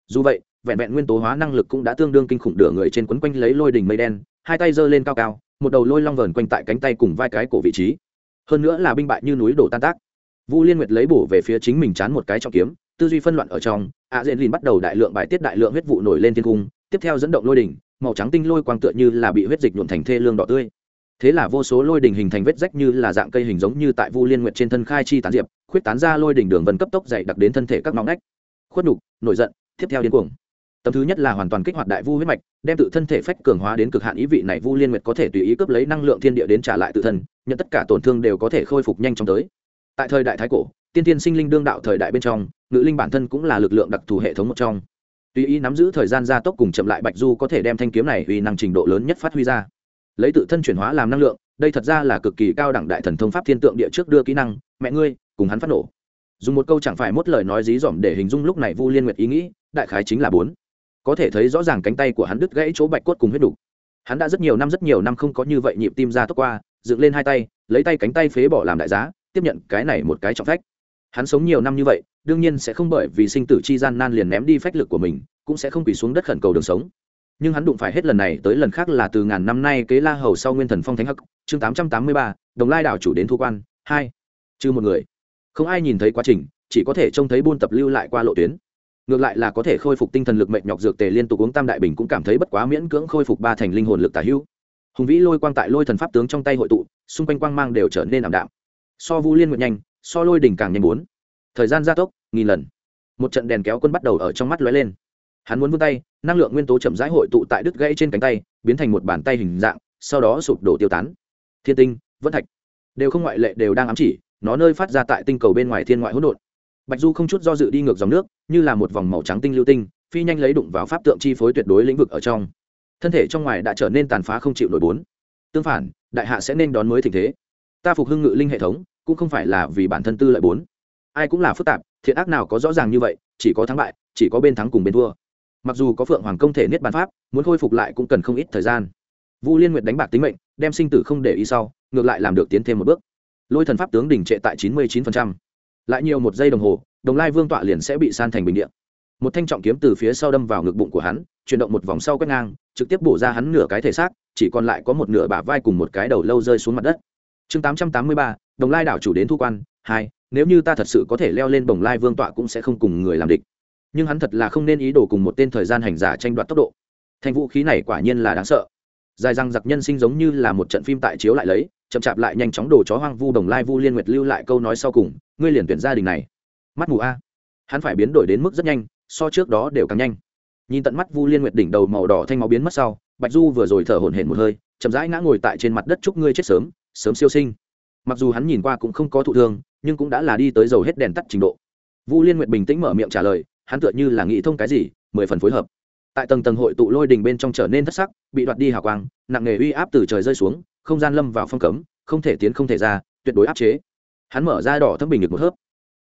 Dù vậy, vẹn vẹn nguyên tố hóa năng lực cũng đã tương đương kinh khủng đửa người trên quấn quanh lấy lôi đỉnh mây đen, hai tay giơ lên cao cao, một đầu lôi long vờn quanh tại cánh tay cùng vai cái cổ vị trí. Hơn nữa là binh bại như núi đổ tan tác. Vu liên nguyệt lấy bổ về phía chính mình chán một cái trọng kiếm, tư duy phân loạn ở trong, ạ diện lìn bắt đầu đại lượng bài tiết đại lượng huyết vụ nổi lên thiên cung, tiếp theo dẫn động lôi đỉnh, màu trắng tinh lôi quang tựa như là bị huyết dịch nhuộn thành thê lương đỏ tươi thế là vô số lôi đỉnh hình thành vết rách như là dạng cây hình giống như tại vu liên nguyệt trên thân khai chi tán diệp, khuyết tán ra lôi đỉnh đường vân cấp tốc dày đặc đến thân thể các nóng nách khuất nhục, nổi giận, tiếp theo điên cuồng. Tầm thứ nhất là hoàn toàn kích hoạt đại vu huyết mạch, đem tự thân thể phách cường hóa đến cực hạn ý vị này vu liên nguyệt có thể tùy ý cướp lấy năng lượng thiên địa đến trả lại tự thân, nhận tất cả tổn thương đều có thể khôi phục nhanh chóng tới. Tại thời đại thái cổ, tiên tiên sinh linh đương đạo thời đại bên trong, ngự linh bản thân cũng là lực lượng đặc thù hệ thống một trong. Tùy ý nắm giữ thời gian gia tốc cùng chậm lại bạch du có thể đem thanh kiếm này uy năng trình độ lớn nhất phát huy ra lấy tự thân chuyển hóa làm năng lượng, đây thật ra là cực kỳ cao đẳng đại thần thông pháp thiên tượng địa trước đưa kỹ năng, mẹ ngươi, cùng hắn phát nổ. Dùng một câu chẳng phải mốt lời nói dí dỏm để hình dung lúc này vu liên nguyệt ý nghĩ, đại khái chính là bốn. Có thể thấy rõ ràng cánh tay của hắn đứt gãy chỗ bạch cốt cùng huyết đủ. hắn đã rất nhiều năm rất nhiều năm không có như vậy nhịp tim ra tốc qua, dựng lên hai tay, lấy tay cánh tay phế bỏ làm đại giá, tiếp nhận cái này một cái trọng phách. Hắn sống nhiều năm như vậy, đương nhiên sẽ không bởi vì sinh tử chi gian nan liền ném đi phách lực của mình, cũng sẽ không quỳ xuống đất khẩn cầu đường sống nhưng hắn đụng phải hết lần này tới lần khác là từ ngàn năm nay kế la hầu sau nguyên thần phong thánh hắc, chương tám trăm tám mươi ba, đồng lai đảo chủ đến thu quan, hai. Chứ một người. Không ai nhìn thấy quá trình, chỉ có thể trông thấy buôn tập lưu lại qua lộ tuyến. Ngược lại là có thể khôi phục tinh thần lực mệnh nhọc dược tề liên tục uống tam đại bình cũng cảm thấy bất quá miễn cưỡng khôi phục ba thành linh hồn lực tả hữu. Hùng vĩ lôi quang tại lôi thần pháp tướng trong tay hội tụ, xung quanh quang mang đều trở nên ảm đạm. So vu liên nguyện nhanh, so lôi đỉnh càng nhanh bốn. Thời gian gia tốc, nghìn lần. Một trận đèn kéo quân bắt đầu ở trong mắt lóe lên hắn muốn vươn tay, năng lượng nguyên tố chậm rãi hội tụ tại đứt gãy trên cánh tay, biến thành một bàn tay hình dạng, sau đó sụp đổ tiêu tán. Thiên tinh vẫn thạch, đều không ngoại lệ đều đang ám chỉ, nó nơi phát ra tại tinh cầu bên ngoài thiên ngoại hỗn độn. Bạch du không chút do dự đi ngược dòng nước, như là một vòng màu trắng tinh lưu tinh, phi nhanh lấy đụng vào pháp tượng chi phối tuyệt đối lĩnh vực ở trong. Thân thể trong ngoài đã trở nên tàn phá không chịu nổi bốn. Tương phản, đại hạ sẽ nên đón mới tình thế. Ta phục hưng ngự linh hệ thống, cũng không phải là vì bản thân tư lợi bốn. Ai cũng là phức tạp, thiện ác nào có rõ ràng như vậy, chỉ có thắng bại, chỉ có bên thắng cùng bên thua mặc dù có phượng hoàng công thể niết bàn pháp, muốn khôi phục lại cũng cần không ít thời gian. Vu liên nguyệt đánh bạc tính mệnh, đem sinh tử không để ý sau, ngược lại làm được tiến thêm một bước. Lôi thần pháp tướng đỉnh trệ tại chín mươi chín lại nhiều một giây đồng hồ, đồng lai vương tọa liền sẽ bị san thành bình điện một thanh trọng kiếm từ phía sau đâm vào ngực bụng của hắn, chuyển động một vòng sau quét ngang, trực tiếp bổ ra hắn nửa cái thể xác, chỉ còn lại có một nửa bả vai cùng một cái đầu lâu rơi xuống mặt đất. Chương tám trăm tám mươi ba, đồng lai đảo chủ đến thu quan, hai, nếu như ta thật sự có thể leo lên bồng lai vương tọa cũng sẽ không cùng người làm địch nhưng hắn thật là không nên ý đồ cùng một tên thời gian hành giả tranh đoạt tốc độ. Thành vũ khí này quả nhiên là đáng sợ. Dài răng giặc nhân sinh giống như là một trận phim tại chiếu lại lấy, chậm chạp lại nhanh chóng đồ chó hoang vu đồng lai vu liên nguyệt lưu lại câu nói sau cùng, ngươi liền tuyển gia đình này. Mắt mù a. Hắn phải biến đổi đến mức rất nhanh, so trước đó đều càng nhanh. Nhìn tận mắt vu liên nguyệt đỉnh đầu màu đỏ thanh máu biến mất sau, bạch du vừa rồi thở hổn hển một hơi, chậm rãi ngã ngồi tại trên mặt đất chúc ngươi chết sớm sớm siêu sinh. Mặc dù hắn nhìn qua cũng không có thụ thương, nhưng cũng đã là đi tới dầu hết đèn tắt trình độ. Vu liên nguyệt bình tĩnh mở miệng trả lời hắn tựa như là nghĩ thông cái gì, mười phần phối hợp. Tại tầng tầng hội tụ lôi đình bên trong trở nên thất sắc, bị đoạt đi hào quang, nặng nề uy áp từ trời rơi xuống, không gian lâm vào phong cấm, không thể tiến không thể ra, tuyệt đối áp chế. Hắn mở ra đỏ thâm bình được một hớp.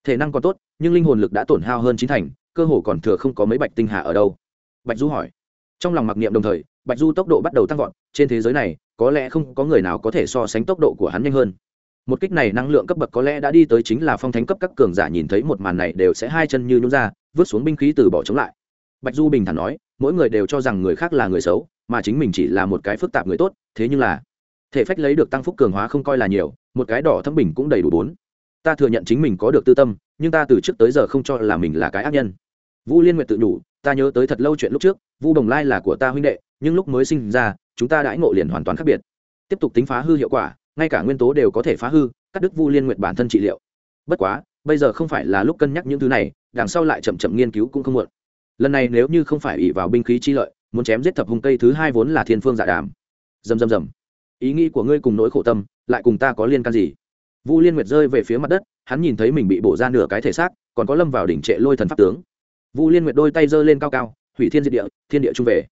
Thể năng còn tốt, nhưng linh hồn lực đã tổn hao hơn chín thành, cơ hồ còn thừa không có mấy bạch tinh hạ ở đâu. Bạch du hỏi. Trong lòng mặc niệm đồng thời, bạch du tốc độ bắt đầu tăng vọt, trên thế giới này, có lẽ không có người nào có thể so sánh tốc độ của hắn nhanh hơn một kích này năng lượng cấp bậc có lẽ đã đi tới chính là phong thánh cấp các cường giả nhìn thấy một màn này đều sẽ hai chân như nhún ra, vứt xuống binh khí từ bỏ chống lại. Bạch du bình thản nói, mỗi người đều cho rằng người khác là người xấu, mà chính mình chỉ là một cái phức tạp người tốt, thế nhưng là, thể phách lấy được tăng phúc cường hóa không coi là nhiều, một cái đỏ thâm bình cũng đầy đủ bốn. Ta thừa nhận chính mình có được tư tâm, nhưng ta từ trước tới giờ không cho là mình là cái ác nhân. Vu liên nguyệt tự nhủ, ta nhớ tới thật lâu chuyện lúc trước, vu đồng lai là của ta huynh đệ, nhưng lúc mới sinh ra, chúng ta đãi ngộ liền hoàn toàn khác biệt. Tiếp tục tính phá hư hiệu quả ngay cả nguyên tố đều có thể phá hư, cắt đứt vu liên nguyệt bản thân trị liệu. Bất quá, bây giờ không phải là lúc cân nhắc những thứ này, đằng sau lại chậm chậm nghiên cứu cũng không muộn. Lần này nếu như không phải ỷ vào binh khí chi lợi, muốn chém giết thập hung cây thứ hai vốn là thiên phương dạ đàm. Dầm dầm dầm ý nghĩ của ngươi cùng nỗi khổ tâm, lại cùng ta có liên can gì? Vu liên nguyệt rơi về phía mặt đất, hắn nhìn thấy mình bị bổ ra nửa cái thể xác, còn có lâm vào đỉnh trệ lôi thần pháp tướng. Vu liên nguyệt đôi tay giơ lên cao cao, hủy thiên diệt địa, thiên địa trung về.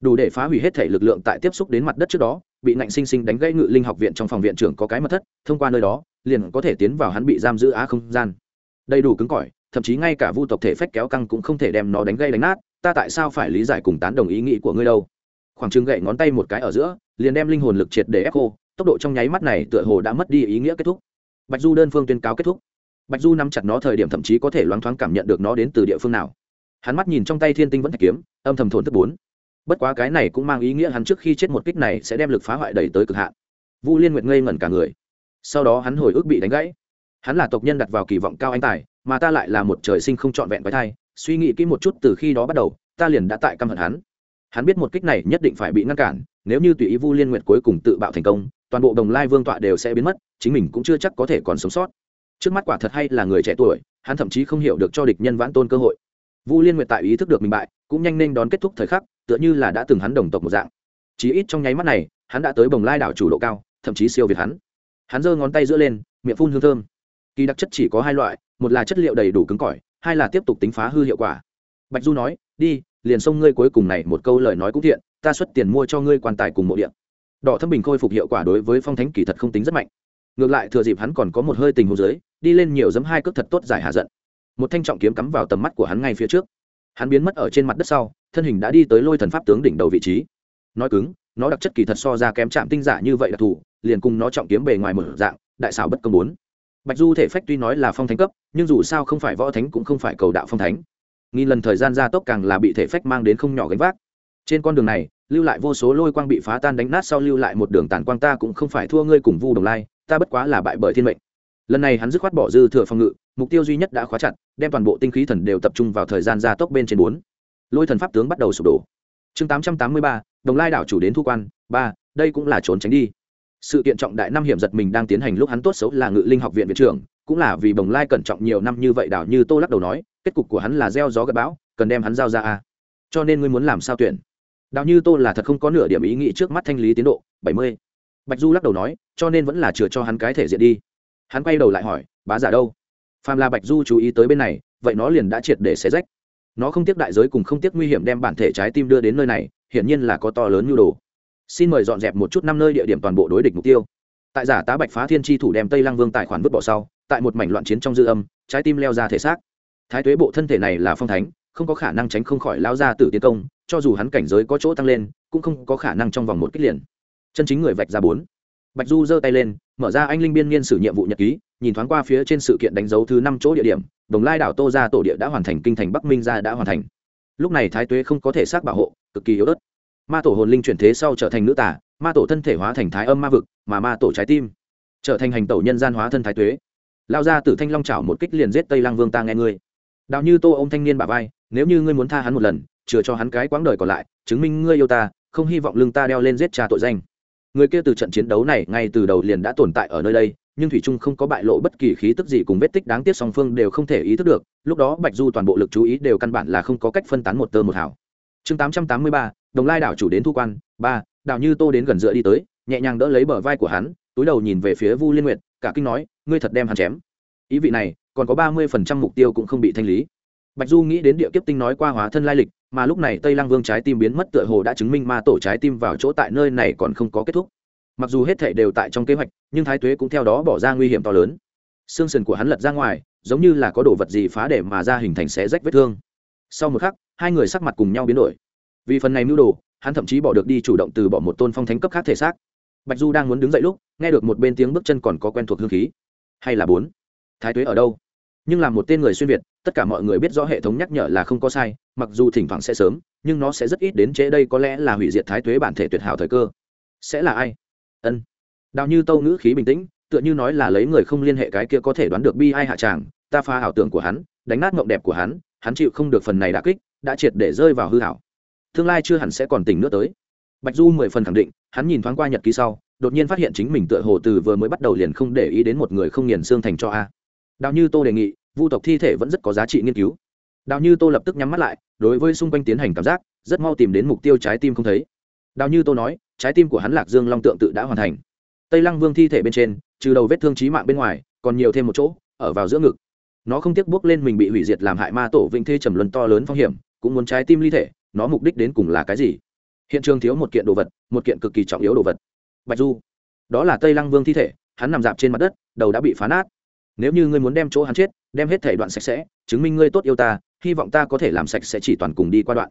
Đủ để phá hủy hết thể lực lượng tại tiếp xúc đến mặt đất trước đó bị nạnh sinh sinh đánh gãy ngự linh học viện trong phòng viện trưởng có cái mật thất, thông qua nơi đó, liền có thể tiến vào hắn bị giam giữ á không gian. Đầy đủ cứng cỏi, thậm chí ngay cả vu tộc thể phách kéo căng cũng không thể đem nó đánh gây đánh nát, ta tại sao phải lý giải cùng tán đồng ý nghĩ của ngươi đâu? Khoảng chừng gậy ngón tay một cái ở giữa, liền đem linh hồn lực triệt để ép khô, tốc độ trong nháy mắt này tựa hồ đã mất đi ý nghĩa kết thúc. Bạch du đơn phương tuyên cáo kết thúc. Bạch du nắm chặt nó thời điểm thậm chí có thể loáng thoáng cảm nhận được nó đến từ địa phương nào. Hắn mắt nhìn trong tay thiên tinh vẫn thạch kiếm, âm thầm thổn thức bốn bất quá cái này cũng mang ý nghĩa hắn trước khi chết một kích này sẽ đem lực phá hoại đẩy tới cực hạn. Vu liên nguyệt ngây ngẩn cả người. Sau đó hắn hồi ức bị đánh gãy. Hắn là tộc nhân đặt vào kỳ vọng cao anh tài, mà ta lại là một trời sinh không trọn vẹn với thai, suy nghĩ kỹ một chút từ khi đó bắt đầu, ta liền đã tại căm hận hắn. Hắn biết một kích này nhất định phải bị ngăn cản, nếu như tùy ý vu liên nguyệt cuối cùng tự bạo thành công, toàn bộ đồng lai vương tọa đều sẽ biến mất, chính mình cũng chưa chắc có thể còn sống sót. Trước mắt quả thật hay là người trẻ tuổi, hắn thậm chí không hiểu được cho địch nhân vãn tôn cơ hội. Vu liên nguyệt tại ý thức được mình bại, cũng nhanh nên đón kết thúc thời khắc tựa như là đã từng hắn đồng tộc một dạng. Chí ít trong nháy mắt này, hắn đã tới bồng lai đảo chủ độ cao, thậm chí siêu việt hắn. Hắn giơ ngón tay giữa lên, miệng phun hương thơm. Kỳ đặc chất chỉ có hai loại, một là chất liệu đầy đủ cứng cỏi, hai là tiếp tục tính phá hư hiệu quả. Bạch du nói, đi, liền xông ngươi cuối cùng này một câu lời nói cũng thiện, ta xuất tiền mua cho ngươi quan tài cùng mộ điện đỏ thâm bình khôi phục hiệu quả đối với phong thánh kỳ thật không tính rất mạnh. Ngược lại thừa dịp hắn còn có một hơi tình hồ dưới, đi lên nhiều giấm hai cước thật tốt giải hạ giận. Một thanh trọng kiếm cắm vào tầm mắt của hắn ngay phía trước hắn biến mất ở trên mặt đất sau, thân hình đã đi tới lôi thần pháp tướng đỉnh đầu vị trí. Nói cứng, nó đặc chất kỳ thật so ra kém chạm tinh giả như vậy đặc thù liền cùng nó trọng kiếm bề ngoài mở dạng, đại xảo bất công bốn. Bạch du thể phách tuy nói là phong thánh cấp, nhưng dù sao không phải võ thánh cũng không phải cầu đạo phong thánh. Nghìn lần thời gian gia tốc càng là bị thể phách mang đến không nhỏ gánh vác. Trên con đường này, lưu lại vô số lôi quang bị phá tan đánh nát sau lưu lại một đường tàn quang, ta cũng không phải thua ngươi cùng vu đồng lai, ta bất quá là bại bởi thiên mệnh lần này hắn dứt khoát bỏ dư thừa phòng ngự, mục tiêu duy nhất đã khóa chặt, đem toàn bộ tinh khí thần đều tập trung vào thời gian gia tốc bên trên bốn. Lôi thần pháp tướng bắt đầu sụp đổ. Chương tám trăm tám mươi ba, đồng lai đảo chủ đến thu quan, ba, đây cũng là trốn tránh đi. Sự kiện trọng đại năm hiểm giật mình đang tiến hành lúc hắn tốt xấu là ngự linh học viện viện trưởng, cũng là vì bồng lai cẩn trọng nhiều năm như vậy đảo như tô lắc đầu nói, kết cục của hắn là gieo gió gặp bão, cần đem hắn giao ra a. Cho nên ngươi muốn làm sao tuyển? Đào như tô là thật không có nửa điểm ý nghĩ trước mắt thanh lý tiến độ, bảy mươi. Bạch du lắc đầu nói, cho nên vẫn là chừa cho hắn cái thể diện đi hắn quay đầu lại hỏi, bá giả đâu? Phàm là bạch du chú ý tới bên này, vậy nó liền đã triệt để xé rách. Nó không tiếc đại giới cùng không tiếc nguy hiểm đem bản thể trái tim đưa đến nơi này, hiển nhiên là có to lớn nhu đồ. Xin mời dọn dẹp một chút năm nơi địa điểm toàn bộ đối địch mục tiêu. Tại giả tá bạch phá thiên tri thủ đem tây lăng vương tài khoản vứt bỏ sau, tại một mảnh loạn chiến trong dư âm, trái tim leo ra thể xác. Thái tuế bộ thân thể này là phong thánh, không có khả năng tránh không khỏi lao ra tử tiến công, cho dù hắn cảnh giới có chỗ tăng lên, cũng không có khả năng trong vòng một kích liền. Chân chính người vạch ra bốn bạch du giơ tay lên, mở ra anh linh biên niên sử nhiệm vụ nhật ký, nhìn thoáng qua phía trên sự kiện đánh dấu thứ năm chỗ địa điểm, đồng lai đảo tô ra tổ địa đã hoàn thành, kinh thành bắc minh ra đã hoàn thành. Lúc này thái tuế không có thể xác bảo hộ, cực kỳ yếu ớt. Ma tổ hồn linh chuyển thế sau trở thành nữ tả ma tổ thân thể hóa thành thái âm ma vực, mà ma tổ trái tim trở thành hành tẩu nhân gian hóa thân thái tuế. Lao ra từ thanh long chảo một kích liền giết tây Lang vương ta nghe ngươi. Đào như tô ô m thanh niên bà vai, nếu như ngươi muốn tha hắn một lần, chừa cho hắn cái quãng đời còn lại, chứng minh ngươi yêu ta, không hy vọng lưng ta đeo lên giết cha tội danh người kia từ trận chiến đấu này ngay từ đầu liền đã tồn tại ở nơi đây, nhưng thủy trung không có bại lộ bất kỳ khí tức gì cùng vết tích đáng tiếc song phương đều không thể ý thức được, lúc đó bạch du toàn bộ lực chú ý đều căn bản là không có cách phân tán một tơ một hảo chương tám trăm tám mươi ba, đồng lai đảo chủ đến thu quan, ba, đảo như tô đến gần dựa đi tới, nhẹ nhàng đỡ lấy bờ vai của hắn, túi đầu nhìn về phía vu liên nguyệt, cả kinh nói, ngươi thật đem hắn chém. Ý vị này, còn có ba mươi phần trăm mục tiêu cũng không bị thanh lý. Bạch du nghĩ đến địa kiếp tinh nói qua hóa thân lai lịch mà lúc này tây lăng vương trái tim biến mất tựa hồ đã chứng minh ma tổ trái tim vào chỗ tại nơi này còn không có kết thúc. Mặc dù hết thể đều tại trong kế hoạch, nhưng thái tuế cũng theo đó bỏ ra nguy hiểm to lớn. Xương sườn của hắn lật ra ngoài, giống như là có đồ vật gì phá để mà ra hình thành xé rách vết thương. Sau một khắc, hai người sắc mặt cùng nhau biến đổi. Vì phần này mưu đồ, hắn thậm chí bỏ được đi chủ động từ bỏ một tôn phong thánh cấp khác thể xác. Bạch du đang muốn đứng dậy lúc, nghe được một bên tiếng bước chân còn có quen thuộc hương khí. Hay là bốn? Thái tuế ở đâu? Nhưng là một tên người xuyên việt, tất cả mọi người biết rõ hệ thống nhắc nhở là không có sai, mặc dù thỉnh thoảng sẽ sớm, nhưng nó sẽ rất ít đến trễ. Đây có lẽ là hủy diệt thái tuế bản thể tuyệt hảo thời cơ. Sẽ là ai? Ân. Đào như tâu ngữ khí bình tĩnh, tựa như nói là lấy người không liên hệ cái kia có thể đoán được bi ai hạ tràng, ta pha ảo tưởng của hắn, đánh nát mộng đẹp của hắn hắn chịu không được phần này đã kích, đã triệt để rơi vào hư hảo tương lai chưa hẳn sẽ còn tỉnh nữa tới. Bạch du mười phần khẳng định, hắn nhìn thoáng qua nhật ký sau, đột nhiên phát hiện chính mình tựa hồ từ vừa mới bắt đầu liền không để ý đến một người không nghiền xương thành cho a đào như tô đề nghị, vu tộc thi thể vẫn rất có giá trị nghiên cứu. Đào như tô lập tức nhắm mắt lại, đối với xung quanh tiến hành cảm giác, rất mau tìm đến mục tiêu trái tim không thấy. Đào như tô nói, trái tim của hắn lạc dương long tượng tự đã hoàn thành. Tây lăng vương thi thể bên trên, trừ đầu vết thương trí mạng bên ngoài, còn nhiều thêm một chỗ, ở vào giữa ngực. Nó không tiếc bước lên mình bị hủy diệt làm hại ma tổ vĩnh thê trầm luân to lớn phong hiểm, cũng muốn trái tim ly thể, nó mục đích đến cùng là cái gì? Hiện trường thiếu một kiện đồ vật, một kiện cực kỳ trọng yếu đồ vật. Bạch du, đó là tây lăng vương thi thể, hắn nằm dạp trên mặt đất, đầu đã bị phá nát nếu như ngươi muốn đem chỗ hắn chết, đem hết thể đoạn sạch sẽ, chứng minh ngươi tốt yêu ta, hy vọng ta có thể làm sạch sẽ chỉ toàn cùng đi qua đoạn.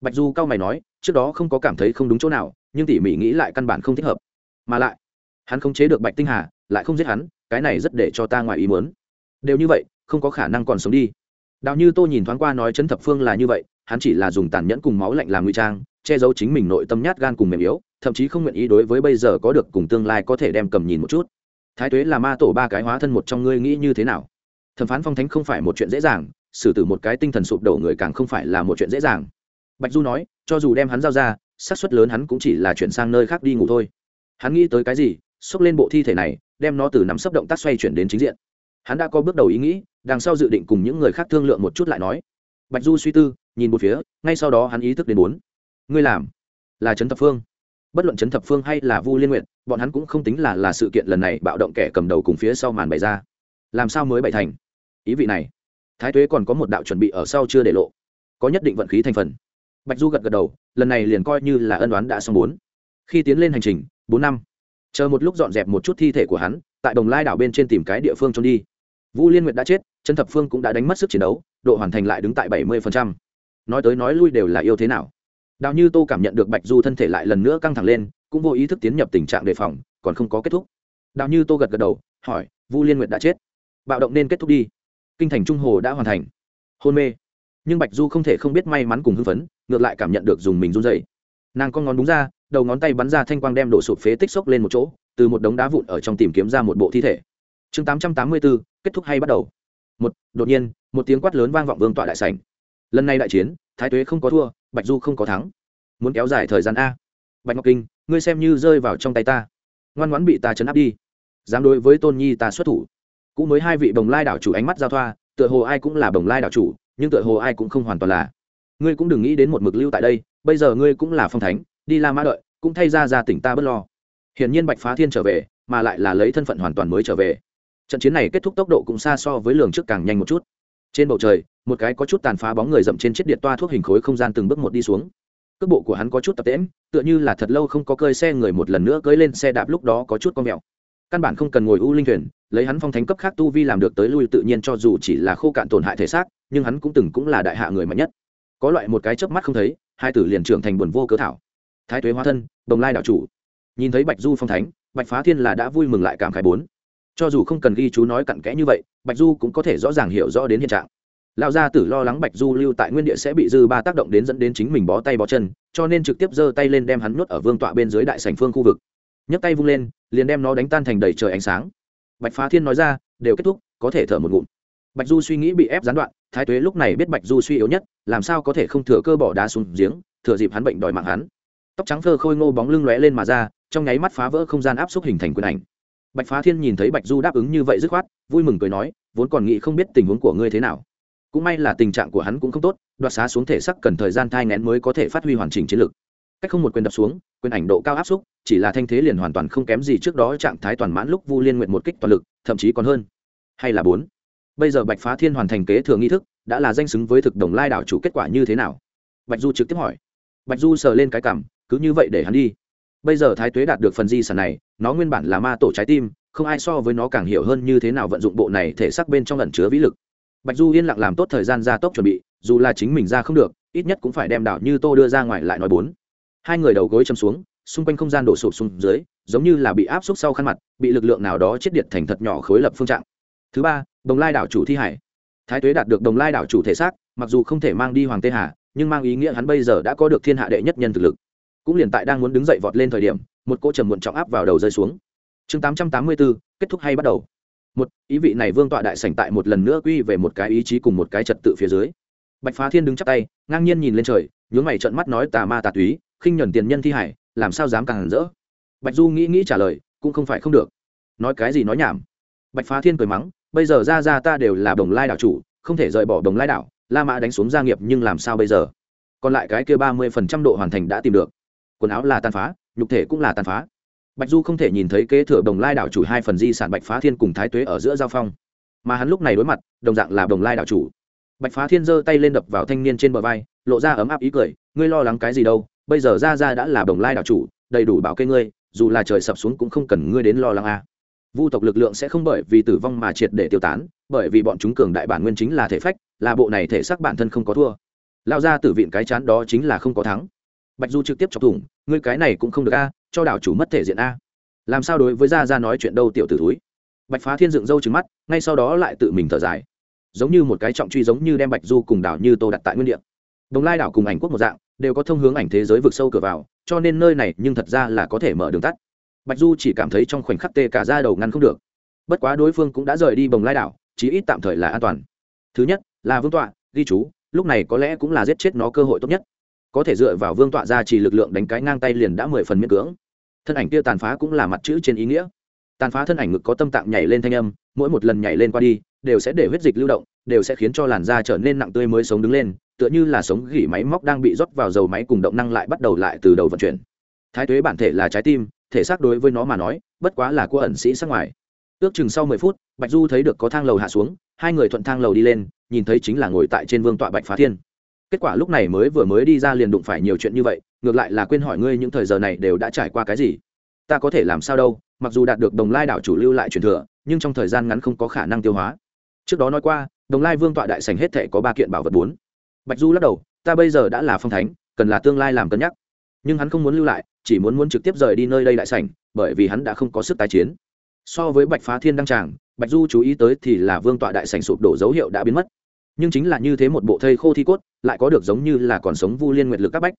Bạch du cao mày nói, trước đó không có cảm thấy không đúng chỗ nào, nhưng tỉ mỉ nghĩ lại căn bản không thích hợp. Mà lại, hắn không chế được bạch tinh hà, lại không giết hắn, cái này rất để cho ta ngoài ý muốn. Đều như vậy, không có khả năng còn sống đi. Đào như tô nhìn thoáng qua nói chấn thập phương là như vậy, hắn chỉ là dùng tàn nhẫn cùng máu lạnh làm ngụy trang, che giấu chính mình nội tâm nhát gan cùng mềm yếu, thậm chí không nguyện ý đối với bây giờ có được cùng tương lai có thể đem cầm nhìn một chút thái tuế là ma tổ ba cái hóa thân một trong ngươi nghĩ như thế nào? Thẩm phán phong thánh không phải một chuyện dễ dàng, xử tử một cái tinh thần sụp đổ người càng không phải là một chuyện dễ dàng. Bạch du nói, cho dù đem hắn giao ra, xác suất lớn hắn cũng chỉ là chuyển sang nơi khác đi ngủ thôi. Hắn nghĩ tới cái gì, xốc lên bộ thi thể này, đem nó từ nắm sấp động tác xoay chuyển đến chính diện. Hắn đã có bước đầu ý nghĩ, đằng sau dự định cùng những người khác thương lượng một chút lại nói. Bạch du suy tư, nhìn một phía, ngay sau đó hắn ý thức đến bốn. Ngươi làm là trấn tập phương bất luận trấn thập phương hay là vu liên nguyện bọn hắn cũng không tính là là sự kiện lần này bạo động kẻ cầm đầu cùng phía sau màn bày ra. Làm sao mới bày thành? Ý vị này, thái tuế còn có một đạo chuẩn bị ở sau chưa để lộ. Có nhất định vận khí thành phần. Bạch du gật gật đầu, lần này liền coi như là ân đoán đã xong bốn. Khi tiến lên hành trình, bốn năm. Chờ một lúc dọn dẹp một chút thi thể của hắn, tại đồng lai đảo bên trên tìm cái địa phương trốn đi. Vũ liên nguyệt đã chết chân thập phương cũng đã đánh mất sức chiến đấu, độ hoàn thành lại đứng tại bảy mươi nói tới nói lui đều là yêu thế nào? Đào như tô cảm nhận được bạch du thân thể lại lần nữa căng thẳng lên, cũng vô ý thức tiến nhập tình trạng đề phòng, còn không có kết thúc. Đào như tô gật gật đầu, hỏi, vu liên nguyệt đã chết. Bạo động nên kết thúc đi. Kinh thành trung hồ đã hoàn thành. Hôn mê. Nhưng bạch du không thể không biết may mắn cùng hưng phấn, ngược lại cảm nhận được dùng mình run dày nàng con ngón đúng ra, đầu ngón tay bắn ra thanh quang đem đổ sụp phế tích xốc lên một chỗ, từ một đống đá vụn ở trong tìm kiếm ra một bộ thi thể. Chương tám trăm tám mươi bốn kết thúc hay bắt đầu? Một, đột nhiên, một tiếng quát lớn vang vọng vương tọa đại sảnh. Lần này đại chiến thái tuế không có thua, bạch du không có thắng. Muốn kéo dài thời gian a. Bạch ngọc kinh, ngươi xem như rơi vào trong tay ta. Ngoan ngoãn bị ta chấn áp đi. Dám đối với tôn nhi ta xuất thủ. Cũng mới hai vị bồng lai đảo chủ ánh mắt giao thoa, tựa hồ ai cũng là bồng lai đảo chủ, nhưng tựa hồ ai cũng không hoàn toàn là. Ngươi cũng đừng nghĩ đến một mực lưu tại đây, bây giờ ngươi cũng là phong thánh, đi la mã đợi, cũng thay ra ra tỉnh ta bớt lo. Hiển nhiên bạch phá thiên trở về, mà lại là lấy thân phận hoàn toàn mới trở về. Trận chiến này kết thúc tốc độ cũng xa so với lường trước càng nhanh một chút trên bầu trời, một cái có chút tàn phá bóng người dậm trên chiếc điện toa thuốc hình khối không gian từng bước một đi xuống. Cước bộ của hắn có chút tập tễm tựa như là thật lâu không có cơi xe người một lần nữa cưỡi lên xe đạp lúc đó có chút con mèo. Căn bản không cần ngồi u linh thuyền, lấy hắn phong thánh cấp khác tu vi làm được tới lui tự nhiên cho dù chỉ là khô cạn tổn hại thể xác, nhưng hắn cũng từng cũng là đại hạ người mạnh nhất. Có loại một cái chớp mắt không thấy, hai tử liền trưởng thành buồn vô cớ thảo. Thái tuế hóa thân, đồng lai đạo chủ. Nhìn thấy bạch du phong thánh, bạch phá thiên là đã vui mừng lại cảm khải bốn cho dù không cần ghi chú nói cặn kẽ như vậy, bạch du cũng có thể rõ ràng hiểu rõ đến hiện trạng. Lão gia tử lo lắng bạch du lưu tại nguyên địa sẽ bị dư ba tác động đến dẫn đến chính mình bó tay bó chân, cho nên trực tiếp giơ tay lên đem hắn nuốt ở vương tọa bên dưới đại sảnh phương khu vực. Nhấc tay vung lên, liền đem nó đánh tan thành đầy trời ánh sáng. Bạch phá thiên nói ra, đều kết thúc, có thể thở một ngụm. Bạch du suy nghĩ bị ép gián đoạn, thái tuế lúc này biết bạch du suy yếu nhất, làm sao có thể không thừa cơ bỏ đá xuống giếng, thừa dịp hắn bệnh đòi mạng hắn. Tóc trắng phơ khôi ngô bóng lưng lóe lên mà ra, trong nháy mắt phá vỡ không gian áp xúc hình thành quyền ảnh bạch phá thiên nhìn thấy bạch du đáp ứng như vậy dứt khoát, vui mừng cười nói, vốn còn nghĩ không biết tình huống của ngươi thế nào. Cũng may là tình trạng của hắn cũng không tốt, đoạt xá xuống thể sắc cần thời gian thai ngén mới có thể phát huy hoàn chỉnh chiến lực. Cách không một quyền đập xuống, quyền ảnh độ cao áp xúc, chỉ là thanh thế liền hoàn toàn không kém gì trước đó trạng thái toàn mãn lúc vu liên nguyện một kích toàn lực, thậm chí còn hơn. Hay là bốn? Bây giờ bạch phá thiên hoàn thành kế thừa nghi thức, đã là danh xứng với thực đồng lai đảo chủ kết quả như thế nào? Bạch du trực tiếp hỏi. Bạch du sờ lên cái cảm cứ như vậy để hắn đi bây giờ thái tuế đạt được phần di sản này, nó nguyên bản là ma tổ trái tim, không ai so với nó càng hiểu hơn như thế nào vận dụng bộ này thể xác bên trong lẩn chứa vĩ lực. Bạch du yên lặng làm tốt thời gian gia tốc chuẩn bị, dù là chính mình ra không được, ít nhất cũng phải đem đảo như tô đưa ra ngoài lại nói bốn. Hai người đầu gối châm xuống, xung quanh không gian đổ sụp xuống dưới, giống như là bị áp xúc sau khăn mặt, bị lực lượng nào đó chết điện thành thật nhỏ khối lập phương trạng. Thứ ba, đồng lai đảo chủ thi hải. Thái tuế đạt được đồng lai đảo chủ thể xác, mặc dù không thể mang đi hoàng tê hà, nhưng mang ý nghĩa hắn bây giờ đã có được thiên hạ đệ nhất nhân thực lực cũng liền tại đang muốn đứng dậy vọt lên thời điểm, một cỗ trầm muộn trọng áp vào đầu rơi xuống. Chương tám trăm tám mươi bốn kết thúc hay bắt đầu. Một, ý vị này vương tọa đại sảnh tại một lần nữa quy về một cái ý chí cùng một cái trật tự phía dưới. Bạch phá thiên đứng chắp tay, ngang nhiên nhìn lên trời, nhướng mày trợn mắt nói, tà ma tà túy, khinh nhuần tiền nhân thi hải, làm sao dám càng hẳn rỡ? Bạch du nghĩ nghĩ trả lời, cũng không phải không được. Nói cái gì nói nhảm? Bạch phá thiên cười mắng, bây giờ ra ra ta đều là đồng lai đảo chủ, không thể rời bỏ đồng lai đảo, la mã đánh xuống gia nghiệp nhưng làm sao bây giờ? Còn lại cái kia ba mươi phần trăm độ hoàn thành đã tìm được quần áo là tàn phá, nhục thể cũng là tàn phá. Bạch du không thể nhìn thấy kế thừa đồng lai đảo chủ hai phần di sản bạch phá thiên cùng thái tuế ở giữa giao phong. Mà hắn lúc này đối mặt, đồng dạng là đồng lai đảo chủ. Bạch phá thiên giơ tay lên đập vào thanh niên trên bờ vai, lộ ra ấm áp ý cười, ngươi lo lắng cái gì đâu, bây giờ ra ra đã là đồng lai đảo chủ, đầy đủ bảo kê ngươi, dù là trời sập xuống cũng không cần ngươi đến lo lắng a à. vu tộc lực lượng sẽ không bởi vì tử vong mà triệt để tiêu tán, bởi vì bọn chúng cường đại bản nguyên chính là thể phách, là bộ này thể xác bản thân không có thua. Lao ra tử viện cái chán đó chính là không có thắng bạch du trực tiếp chọc thủng, ngươi cái này cũng không được a, cho đảo chủ mất thể diện a. Làm sao đối với gia gia nói chuyện đâu, tiểu tử thúi? Bạch phá thiên dựng râu trứng mắt, ngay sau đó lại tự mình thở dài. Giống như một cái trọng truy giống như đem bạch du cùng đảo như tô đặt tại nguyên địa. Đồng lai đảo cùng ảnh quốc một dạng, đều có thông hướng ảnh thế giới vực sâu cửa vào, cho nên nơi này nhưng thật ra là có thể mở đường tắt. Bạch du chỉ cảm thấy trong khoảnh khắc tê cả ra đầu ngăn không được. Bất quá đối phương cũng đã rời đi bồng lai đảo, chí ít tạm thời là an toàn. Thứ nhất, là vương tọa, ghi chú, lúc này có lẽ cũng là giết chết nó cơ hội tốt nhất có thể dựa vào vương tọa ra chỉ lực lượng đánh cái ngang tay liền đã mười phần miễn cưỡng. Thân ảnh kia tàn phá cũng là mặt chữ trên ý nghĩa. Tàn phá thân ảnh ngực có tâm tạng nhảy lên thanh âm, mỗi một lần nhảy lên qua đi, đều sẽ để huyết dịch lưu động, đều sẽ khiến cho làn da trở nên nặng tươi mới sống đứng lên, tựa như là sống gỉ máy móc đang bị rót vào dầu máy cùng động năng lại bắt đầu lại từ đầu vận chuyển. Thái tuế bản thể là trái tim, thể xác đối với nó mà nói, bất quá là của ẩn sĩ sắc ngoài. Ước chừng sau mười phút, bạch du thấy được có thang lầu hạ xuống, hai người thuận thang lầu đi lên, nhìn thấy chính là ngồi tại trên vương tọa bạch phá thiên kết quả lúc này mới vừa mới đi ra liền đụng phải nhiều chuyện như vậy, ngược lại là quên hỏi ngươi những thời giờ này đều đã trải qua cái gì. Ta có thể làm sao đâu, mặc dù đạt được đồng lai đảo chủ lưu lại truyền thừa, nhưng trong thời gian ngắn không có khả năng tiêu hóa. Trước đó nói qua, đồng lai vương tọa đại sành hết thể có ba kiện bảo vật bốn. Bạch du lắc đầu, ta bây giờ đã là phong thánh, cần là tương lai làm cân nhắc. Nhưng hắn không muốn lưu lại, chỉ muốn muốn trực tiếp rời đi nơi đây đại sảnh, bởi vì hắn đã không có sức tái chiến. So với bạch phá thiên đăng tràng, bạch du chú ý tới thì là vương tọa đại sảnh sụp đổ dấu hiệu đã biến mất nhưng chính là như thế một bộ thây khô thi cốt, lại có được giống như là còn sống vu liên nguyệt lực các bách.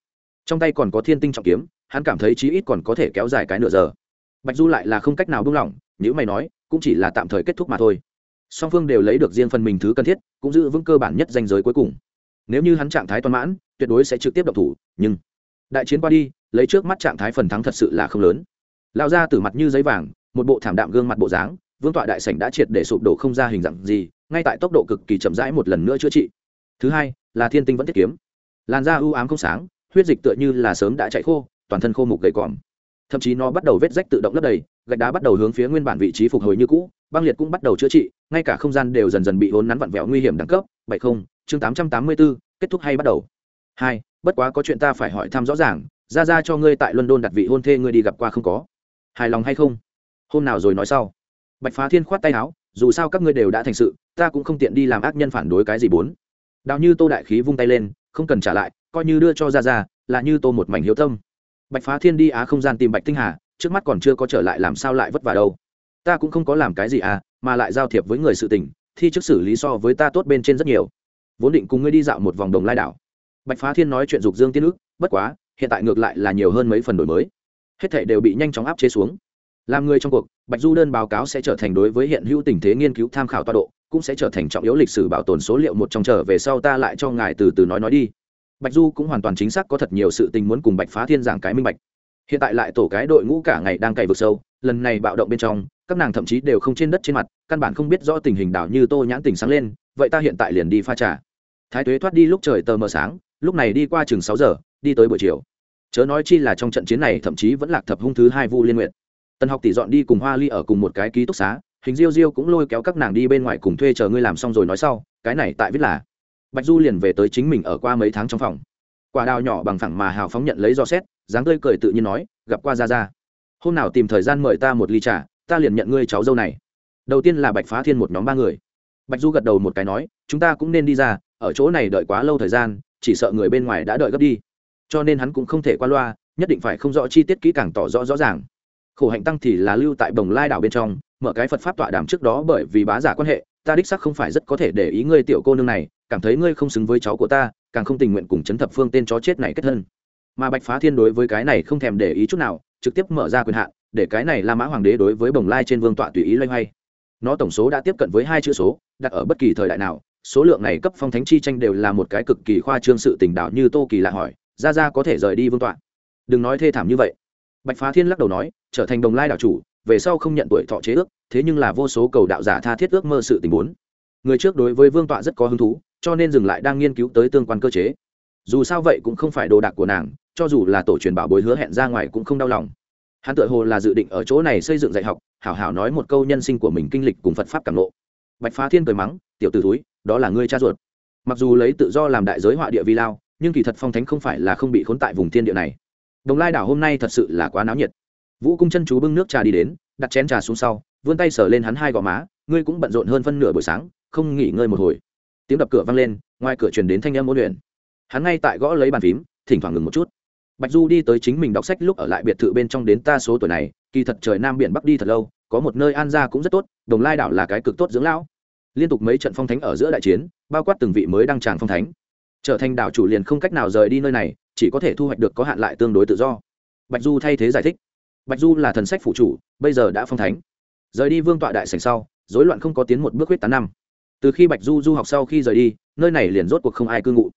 Trong tay còn có thiên tinh trọng kiếm, hắn cảm thấy chí ít còn có thể kéo dài cái nửa giờ. Bạch du lại là không cách nào buông lỏng, nếu mày nói, cũng chỉ là tạm thời kết thúc mà thôi. Song phương đều lấy được riêng phần mình thứ cần thiết, cũng giữ vững cơ bản nhất danh giới cuối cùng. Nếu như hắn trạng thái toàn mãn, tuyệt đối sẽ trực tiếp độc thủ, nhưng đại chiến qua đi, lấy trước mắt trạng thái phần thắng thật sự là không lớn. Lao ra từ mặt như giấy vàng, một bộ thảm đạm gương mặt bộ dáng vương tọa đại sảnh đã triệt để sụp đổ không ra hình dạng gì, ngay tại tốc độ cực kỳ chậm rãi một lần nữa chữa trị. Thứ hai, là thiên tinh vẫn thiết kiếm. Làn da u ám không sáng, huyết dịch tựa như là sớm đã chạy khô, toàn thân khô mục gầy còm. Thậm chí nó bắt đầu vết rách tự động lấp đầy, gạch đá bắt đầu hướng phía nguyên bản vị trí phục hồi như cũ, băng liệt cũng bắt đầu chữa trị, ngay cả không gian đều dần dần bị hốn nắn vặn vẹo nguy hiểm đẳng cấp, bảy không, chương tám trăm tám mươi bốn, kết thúc hay bắt đầu. Hai, bất quá có chuyện ta phải hỏi thăm rõ ràng, ra ra cho ngươi tại london đặt vị hôn thê ngươi đi gặp qua không có. Hài lòng hay không? Hôm nào rồi nói sau bạch phá thiên khoát tay áo, dù sao các ngươi đều đã thành sự, ta cũng không tiện đi làm ác nhân phản đối cái gì bốn. Đào như tô đại khí vung tay lên, không cần trả lại, coi như đưa cho ra ra là như tô một mảnh hiếu tâm. Bạch phá thiên đi á không gian tìm bạch tinh hà, trước mắt còn chưa có trở lại làm sao lại vất vả đâu. Ta cũng không có làm cái gì à mà lại giao thiệp với người sự tình, thi trước xử lý so với ta tốt bên trên rất nhiều. Vốn định cùng ngươi đi dạo một vòng đồng lai đảo. Bạch phá thiên nói chuyện dục dương tiên ước, bất quá, hiện tại ngược lại là nhiều hơn mấy phần đổi mới. Hết thảy đều bị nhanh chóng áp chế xuống làm người trong cuộc, bạch du đơn báo cáo sẽ trở thành đối với hiện hữu tình thế nghiên cứu tham khảo toa độ, cũng sẽ trở thành trọng yếu lịch sử bảo tồn số liệu một trong trở về sau ta lại cho ngài từ từ nói nói đi. Bạch du cũng hoàn toàn chính xác có thật nhiều sự tình muốn cùng bạch phá thiên giảng cái minh bạch. Hiện tại lại tổ cái đội ngũ cả ngày đang cày vực sâu, lần này bạo động bên trong, các nàng thậm chí đều không trên đất trên mặt, căn bản không biết rõ tình hình đảo như tô nhãn tình sáng lên, vậy ta hiện tại liền đi pha trà. Thái tuế thoát đi lúc trời tờ mờ sáng, lúc này đi qua chừng sáu giờ, đi tới buổi chiều. Chớ nói chi là trong trận chiến này thậm chí vẫn lạc thập hung thứ hai vu liên nguyện tần học tỷ dọn đi cùng hoa ly ở cùng một cái ký túc xá, hình diêu diêu cũng lôi kéo các nàng đi bên ngoài cùng thuê chờ ngươi làm xong rồi nói sau, cái này tại viết là. Bạch du liền về tới chính mình ở qua mấy tháng trong phòng. Quả đào nhỏ bằng phẳng mà hào phóng nhận lấy do xét, dáng tươi cười tự nhiên nói, gặp qua ra ra hôm nào tìm thời gian mời ta một ly trà, ta liền nhận ngươi cháu dâu này. Đầu tiên là bạch phá thiên một nhóm ba người. Bạch du gật đầu một cái nói, chúng ta cũng nên đi ra, ở chỗ này đợi quá lâu thời gian, chỉ sợ người bên ngoài đã đợi gấp đi. Cho nên hắn cũng không thể qua loa, nhất định phải không rõ chi tiết kỹ càng tỏ rõ rõ ràng khổ hạnh tăng thì là lưu tại bồng lai đảo bên trong, mở cái phật pháp tọa đàm trước đó bởi vì bá giả quan hệ, ta đích sắc không phải rất có thể để ý ngươi tiểu cô nương này, cảm thấy ngươi không xứng với cháu của ta, càng không tình nguyện cùng chấn thập phương tên chó chết này kết thân. Mà bạch phá thiên đối với cái này không thèm để ý chút nào, trực tiếp mở ra quyền hạn, để cái này la mã hoàng đế đối với bồng lai trên vương tọa tùy ý loay hoay. Nó tổng số đã tiếp cận với hai chữ số, đặt ở bất kỳ thời đại nào, số lượng này cấp phong thánh chi tranh đều là một cái cực kỳ khoa trương sự tình đạo như tô kỳ lạ hỏi ra ra có thể rời đi vương tọa? Đừng nói thê thảm như vậy. Bạch phá thiên lắc đầu nói trở thành đồng lai đạo chủ, về sau không nhận tuổi thọ chế ước, thế nhưng là vô số cầu đạo giả tha thiết ước mơ sự tình bốn. Người trước đối với vương tọa rất có hứng thú, cho nên dừng lại đang nghiên cứu tới tương quan cơ chế. Dù sao vậy cũng không phải đồ đạc của nàng, cho dù là tổ truyền bảo bối hứa hẹn ra ngoài cũng không đau lòng. Hắn tự hồ là dự định ở chỗ này xây dựng dạy học, hảo hảo nói một câu nhân sinh của mình kinh lịch cùng phật pháp cảm lộ bạch phá thiên cười mắng, tiểu t ử túi đó là ngươi cha ruột. Mặc dù lấy tự do làm đại giới họa địa vi lao, nhưng kỳ thật phong thánh không phải là không bị khốn tại vùng thiên địa này. Đồng lai đảo hôm nay thật sự là quá náo nhiệt vũ cung chân chú bưng nước trà đi đến, đặt chén trà xuống sau, vươn tay sờ lên hắn hai gò má, ngươi cũng bận rộn hơn phân nửa buổi sáng, không nghỉ ngơi một hồi. Tiếng đập cửa vang lên, ngoài cửa truyền đến thanh âm ôn luyện. Hắn ngay tại gõ lấy bàn phím, thỉnh thoảng ngừng một chút. Bạch du đi tới chính mình đọc sách lúc ở lại biệt thự bên trong đến ta số tuổi này, kỳ thật trời nam biển bắc đi thật lâu, có một nơi an gia cũng rất tốt, đồng lai đảo là cái cực tốt dưỡng lão. Liên tục mấy trận phong thánh ở giữa đại chiến, bao quát từng vị mới đăng tràng phong thánh. Trở thành đảo chủ liền không cách nào rời đi nơi này, chỉ có thể thu hoạch được có hạn lại tương đối tự do. Bạch du thay thế giải thích bạch du là thần sách phụ chủ, bây giờ đã phong thánh. Rời đi vương tọa đại sành sau, rối loạn không có tiến một bước huyết tán năm. Từ khi bạch du du học sau khi rời đi, nơi này liền rốt cuộc không ai cư ngụ.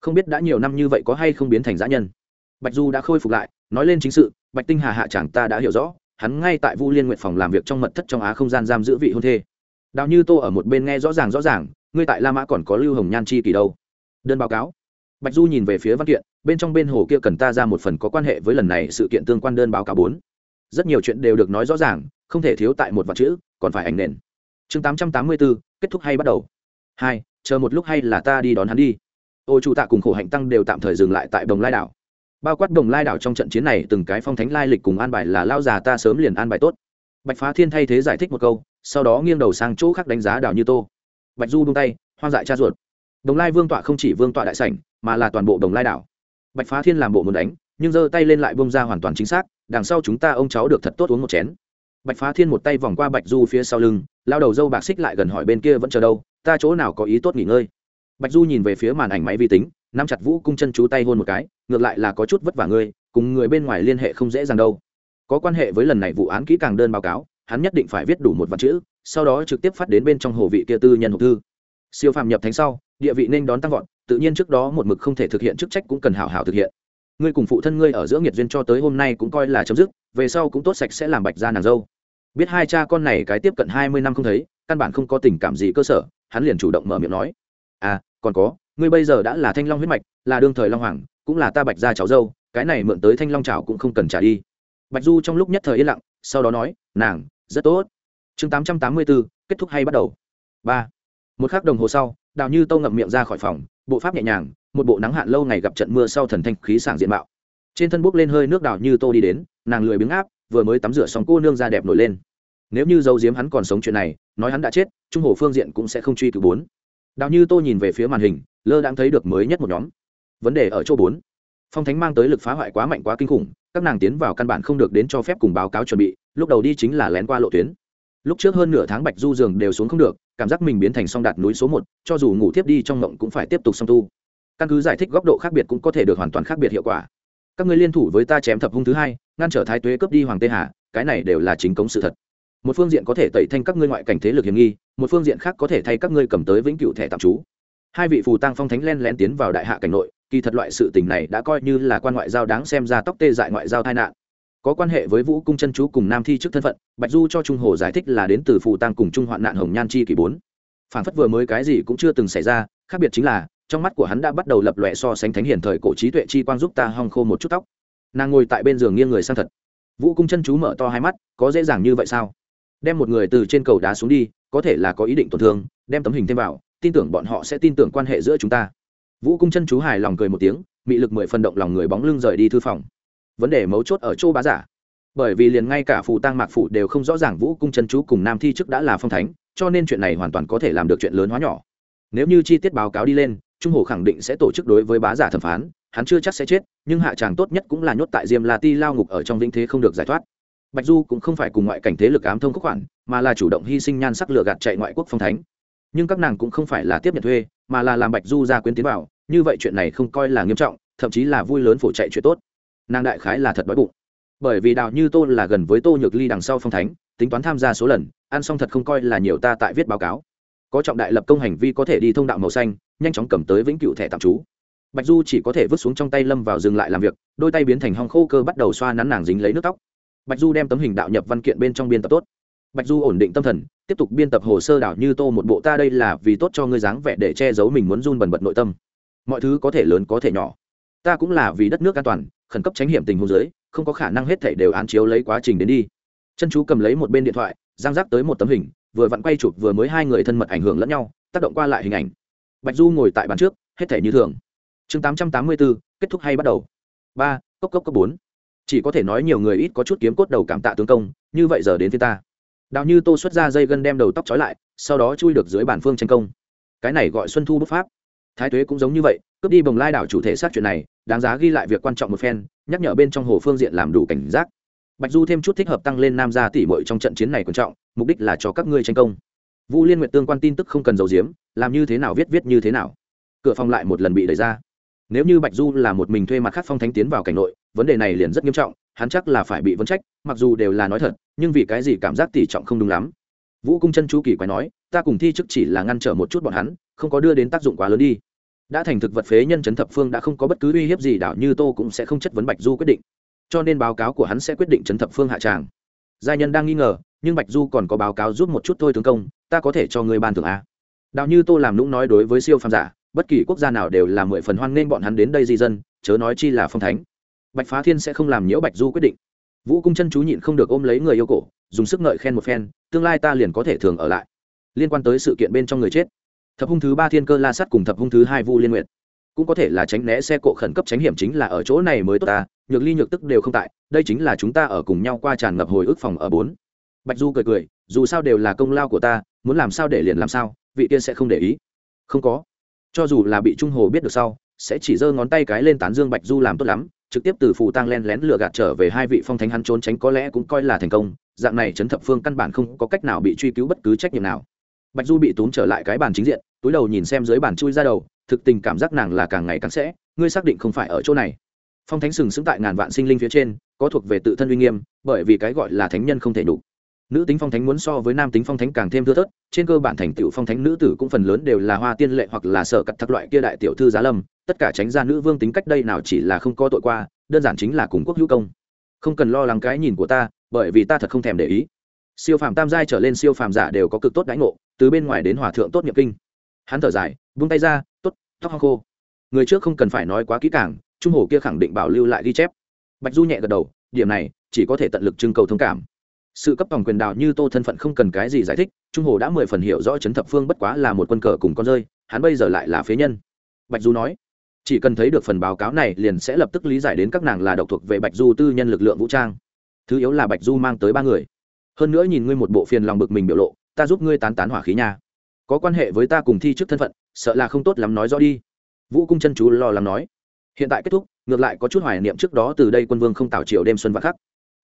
Không biết đã nhiều năm như vậy có hay không biến thành giã nhân. Bạch du đã khôi phục lại, nói lên chính sự, bạch tinh hà hạ chẳng ta đã hiểu rõ, hắn ngay tại vu liên nguyện phòng làm việc trong mật thất trong á không gian giam giữ vị hôn thê. Đào như tô ở một bên nghe rõ ràng rõ ràng, ngươi tại la mã còn có lưu hồng nhan chi kỳ đâu. Đơn báo cáo. Bạch du nhìn về phía văn kiện, bên trong bên hồ kia cần ta ra một phần có quan hệ với lần này sự kiện tương quan đơn báo cáo bốn rất nhiều chuyện đều được nói rõ ràng, không thể thiếu tại một vật chữ, còn phải ảnh nền. Chương tám trăm tám mươi bốn kết thúc hay bắt đầu? Hai, chờ một lúc hay là ta đi đón hắn đi. Ô chủ tạ cùng khổ hạnh tăng đều tạm thời dừng lại tại đồng lai đảo. Bao quát đồng lai đảo trong trận chiến này, từng cái phong thánh lai lịch cùng an bài là lao già ta sớm liền an bài tốt. Bạch phá thiên thay thế giải thích một câu, sau đó nghiêng đầu sang chỗ khác đánh giá đảo như tô. Bạch du buông tay, hoang dại cha ruột. Đồng lai vương tọa không chỉ vương tọa đại sảnh, mà là toàn bộ đồng lai đảo. Bạch phá thiên làm bộ muốn đánh, nhưng giơ tay lên lại bông ra hoàn toàn chính xác đằng sau chúng ta ông cháu được thật tốt uống một chén. Bạch phá thiên một tay vòng qua bạch du phía sau lưng, lao đầu dâu bạc xích lại gần hỏi bên kia vẫn chờ đâu, ta chỗ nào có ý tốt nghỉ ngơi. Bạch du nhìn về phía màn ảnh máy vi tính, nắm chặt vũ cung chân chú tay hôn một cái, ngược lại là có chút vất vả ngươi, cùng người bên ngoài liên hệ không dễ dàng đâu. Có quan hệ với lần này vụ án kỹ càng đơn báo cáo, hắn nhất định phải viết đủ một vạn chữ, sau đó trực tiếp phát đến bên trong hồ vị kia tư nhân hộp thư. Siêu phàm nhập thánh sau, địa vị nên đón tăng vọt, tự nhiên trước đó một mực không thể thực hiện chức trách cũng cần hảo hảo thực hiện ngươi cùng phụ thân ngươi ở giữa nghiệt duyên cho tới hôm nay cũng coi là chấm dứt, về sau cũng tốt sạch sẽ làm bạch ra nàng dâu. Biết hai cha con này cái tiếp cận hai mươi năm không thấy, căn bản không có tình cảm gì cơ sở, hắn liền chủ động mở miệng nói. À còn có, ngươi bây giờ đã là thanh long huyết mạch, là đương thời long hoàng, cũng là ta bạch gia cháu dâu, cái này mượn tới thanh long trào cũng không cần trả đi. Bạch du trong lúc nhất thời yên lặng, sau đó nói, nàng, rất tốt. Chương tám trăm tám mươi bốn, kết thúc hay bắt đầu? Ba. Một k h ắ c đồng hồ sau, đào như tâu ngậm miệng ra khỏi phòng, bộ pháp nhẹ nhàng một bộ nắng hạn lâu ngày gặp trận mưa sau thần thanh khí sảng diện mạo. Trên thân bốc lên hơi nước đào như tô đi đến, nàng lười biếng áp, vừa mới tắm rửa xong cô nương da đẹp nổi lên. Nếu như dâu diếm hắn còn sống chuyện này, nói hắn đã chết, trung hồ phương diện cũng sẽ không truy cứu bốn. Đào như tô nhìn về phía màn hình, lơ đang thấy được mới nhất một nhóm. Vấn đề ở chỗ bốn. Phong thánh mang tới lực phá hoại quá mạnh quá kinh khủng, các nàng tiến vào căn bản không được đến cho phép cùng báo cáo chuẩn bị, lúc đầu đi chính là lén qua lộ tuyến. Lúc trước hơn nửa tháng bạch du giường đều xuống không được, cảm giác mình biến thành song đạt núi số một, cho dù ngủ tiếp đi trong mộng cũng phải tiếp tục song tu căn cứ giải thích góc độ khác biệt cũng có thể được hoàn toàn khác biệt hiệu quả. Các người liên thủ với ta chém thập hung thứ hai, ngăn trở thái tuế cướp đi hoàng tê hà, cái này đều là chính cống sự thật. Một phương diện có thể tẩy thanh các ngươi ngoại cảnh thế lực hiểm nghi, một phương diện khác có thể thay các ngươi cầm tới vĩnh cửu thẻ tạm trú. Hai vị phù tăng phong thánh len lén tiến vào đại hạ cảnh nội, kỳ thật loại sự tình này đã coi như là quan ngoại giao đáng xem ra tóc tê dại ngoại giao tai nạn. Có quan hệ với vũ cung chân chú cùng nam thi trước thân phận, bạch du cho trung hồ giải thích là đến từ phù tăng cùng trung hoạn nạn hồng nhan chi kỳ bốn. Phản phất vừa mới cái gì cũng chưa từng xảy ra, khác biệt chính là trong mắt của hắn đã bắt đầu lập lòe so sánh thánh hiển thời cổ trí tuệ chi quang giúp ta hong khô một chút tóc. Nàng ngồi tại bên giường nghiêng người sang thật. Vũ cung chân chú mở to hai mắt, có dễ dàng như vậy sao? Đem một người từ trên cầu đá xuống đi, có thể là có ý định tổn thương, đem tấm hình thêm vào, tin tưởng bọn họ sẽ tin tưởng quan hệ giữa chúng ta. Vũ cung chân chú hài lòng cười một tiếng, mị lực mười phần động lòng người bóng lưng rời đi thư phòng. Vấn đề mấu chốt ở chỗ bá giả. Bởi vì liền ngay cả phù tăng mạc phụ đều không rõ ràng vũ cung chân chú cùng nam thi chức đã là phong thánh, cho nên chuyện này hoàn toàn có thể làm được chuyện lớn hóa nhỏ. Nếu như chi tiết báo cáo đi lên trung hồ khẳng định sẽ tổ chức đối với bá giả thẩm phán, hắn chưa chắc sẽ chết, nhưng hạ tràng tốt nhất cũng là nhốt tại diêm la ti lao ngục ở trong vĩnh thế không được giải thoát. Bạch du cũng không phải cùng ngoại cảnh thế lực ám thông khúc khoản, mà là chủ động hy sinh nhan sắc lựa gạt chạy ngoại quốc phong thánh. Nhưng các nàng cũng không phải là tiếp nhận thuê, mà là làm bạch du ra quyến tiến vào như vậy chuyện này không coi là nghiêm trọng, thậm chí là vui lớn phổ chạy chuyện tốt. Nàng đại khái là thật đói bụng. Bởi vì đào như tô là gần với tô nhược ly đằng sau phong thánh, tính toán tham gia số lần, ăn xong thật không coi là nhiều ta tại viết báo cáo có trọng đại lập công hành vi có thể đi thông đạo màu xanh, nhanh chóng cầm tới vĩnh cựu thẻ tạm trú. Bạch du chỉ có thể vứt xuống trong tay lâm vào dừng lại làm việc, đôi tay biến thành hong khô cơ bắt đầu xoa nắn nàng dính lấy nước tóc. Bạch du đem tấm hình đạo nhập văn kiện bên trong biên tập tốt. Bạch du ổn định tâm thần, tiếp tục biên tập hồ sơ đảo như tô một bộ ta đây là vì tốt cho ngươi dáng vẻ để che giấu mình muốn run bần bật nội tâm. Mọi thứ có thể lớn có thể nhỏ. Ta cũng là vì đất nước an toàn, khẩn cấp tránh hiểm tình hồ dưới, không có khả năng hết thể đều án chiếu lấy quá trình đến đi. Chân chú cầm lấy một bên điện thoại, giang giác tới một tấm hình vừa vặn quay chụp vừa mới hai người thân mật ảnh hưởng lẫn nhau, tác động qua lại hình ảnh. Bạch du ngồi tại bàn trước, hết thể như thường. Chương tám trăm tám mươi bốn kết thúc hay bắt đầu? Ba, cốc cốc cốc bốn. Chỉ có thể nói nhiều người ít có chút kiếm cốt đầu cảm tạ tướng công, như vậy giờ đến phía ta. Đào như tô xuất ra dây gân đem đầu tóc trói lại, sau đó chui được dưới bản phương tranh công. Cái này gọi xuân thu bức pháp. Thái tuế cũng giống như vậy, cướp đi bồng lai đảo chủ thể sát chuyện này, đáng giá ghi lại việc quan trọng một phen, nhắc nhở bên trong hồ phương diện làm đủ cảnh giác bạch du thêm chút thích hợp tăng lên nam gia tỷ bội trong trận chiến này quan trọng mục đích là cho các ngươi tranh công. Vu liên nguyện tương quan tin tức không cần giấu giếm, làm như thế nào viết viết như thế nào. Cửa phòng lại một lần bị đẩy ra. Nếu như bạch du là một mình thuê mặt khác phong thánh tiến vào cảnh nội vấn đề này liền rất nghiêm trọng hắn chắc là phải bị vấn trách mặc dù đều là nói thật nhưng vì cái gì cảm giác tỷ trọng không đúng lắm. Vũ cung chân chú kỳ quái nói ta cùng thi chức chỉ là ngăn trở một chút bọn hắn không có đưa đến tác dụng quá lớn đi. Đã thành thực vật phế nhân chấn thập phương đã không có bất cứ uy hiếp gì đảo như tô cũng sẽ không chất vấn bạch du quyết định cho nên báo cáo của hắn sẽ quyết định chấn thập phương hạ tràng. Gia nhân đang nghi ngờ, nhưng bạch du còn có báo cáo giúp một chút thôi tướng công, ta có thể cho người ban thưởng a. Đạo như tô làm lũng nói đối với siêu phàm giả, bất kỳ quốc gia nào đều là mười phần hoan nghênh bọn hắn đến đây di dân, chớ nói chi là phong thánh. Bạch phá thiên sẽ không làm nhiễu bạch du quyết định. Vũ cung chân chú nhịn không được ôm lấy người yêu cổ, dùng sức ngợi khen một phen, tương lai ta liền có thể thường ở lại. Liên quan tới sự kiện bên trong người chết. Thập hung thứ ba thiên cơ la sắt cùng thập hung thứ hai vu liên nguyện cũng có thể là tránh né xe cộ khẩn cấp tránh hiểm chính là ở chỗ này mới tốt ta, nhược ly nhược tức đều không tại, đây chính là chúng ta ở cùng nhau qua tràn ngập hồi ức phòng ở bốn. Bạch du cười cười, dù sao đều là công lao của ta, muốn làm sao để liền làm sao, vị tiên sẽ không để ý. Không có. Cho dù là bị trung hồ biết được sau, sẽ chỉ giơ ngón tay cái lên tán dương bạch du làm tốt lắm, trực tiếp từ phù tang len lén lừa gạt trở về hai vị phong thánh hắn trốn tránh có lẽ cũng coi là thành công, dạng này chấn thập phương căn bản không có cách nào bị truy cứu bất cứ trách nhiệm nào. Bạch du bị túm trở lại cái bàn chính diện, túi đầu nhìn xem dưới bàn chui ra đầu thực tình cảm giác nàng là càng ngày càng sẽ, ngươi xác định không phải ở chỗ này. Phong thánh sừng sững tại ngàn vạn sinh linh phía trên, có thuộc về tự thân uy nghiêm, bởi vì cái gọi là thánh nhân không thể đủ. Nữ tính phong thánh muốn so với nam tính phong thánh càng thêm thưa thớt, trên cơ bản thành tựu phong thánh nữ tử cũng phần lớn đều là hoa tiên lệ hoặc là sở cặt thắc loại kia đại tiểu thư giá lâm, tất cả tránh ra nữ vương tính cách đây nào chỉ là không có tội qua, đơn giản chính là cùng quốc hữu công. Không cần lo lắng cái nhìn của ta, bởi vì ta thật không thèm để ý. Siêu phàm tam giai trở lên siêu phàm giả đều có cực tốt đánh ngộ, từ bên ngoài đến hòa thượng tốt nghiệp kinh hắn thở dài vung tay ra t ố t tóc hoa khô. Người trước không cần phải nói quá kỹ càng, trung hồ kia khẳng định bảo lưu lại ghi chép. Bạch du nhẹ gật đầu, điểm này, chỉ có thể tận lực trưng cầu thông cảm. Sự cấp tổng quyền đạo như tô thân phận không cần cái gì giải thích, trung hồ đã mười phần hiểu rõ chấn thập phương bất quá là một quân cờ cùng con rơi, hắn bây giờ lại là phế nhân. Bạch du nói, chỉ cần thấy được phần báo cáo này liền sẽ lập tức lý giải đến các nàng là độc thuộc về bạch du tư nhân lực lượng vũ trang. Thứ yếu là bạch du mang tới ba người. Hơn nữa nhìn ngươi một bộ phiền lòng bực mình biểu lộ, ta giúp ngươi tán tán hỏa khí nha có quan hệ với ta cùng thi trước thân phận, sợ là không tốt lắm nói rõ đi. Vũ cung chân chú lo lắng nói. Hiện tại kết thúc, ngược lại có chút hoài niệm trước đó từ đây quân vương không tạo triều đêm xuân vạn khắc.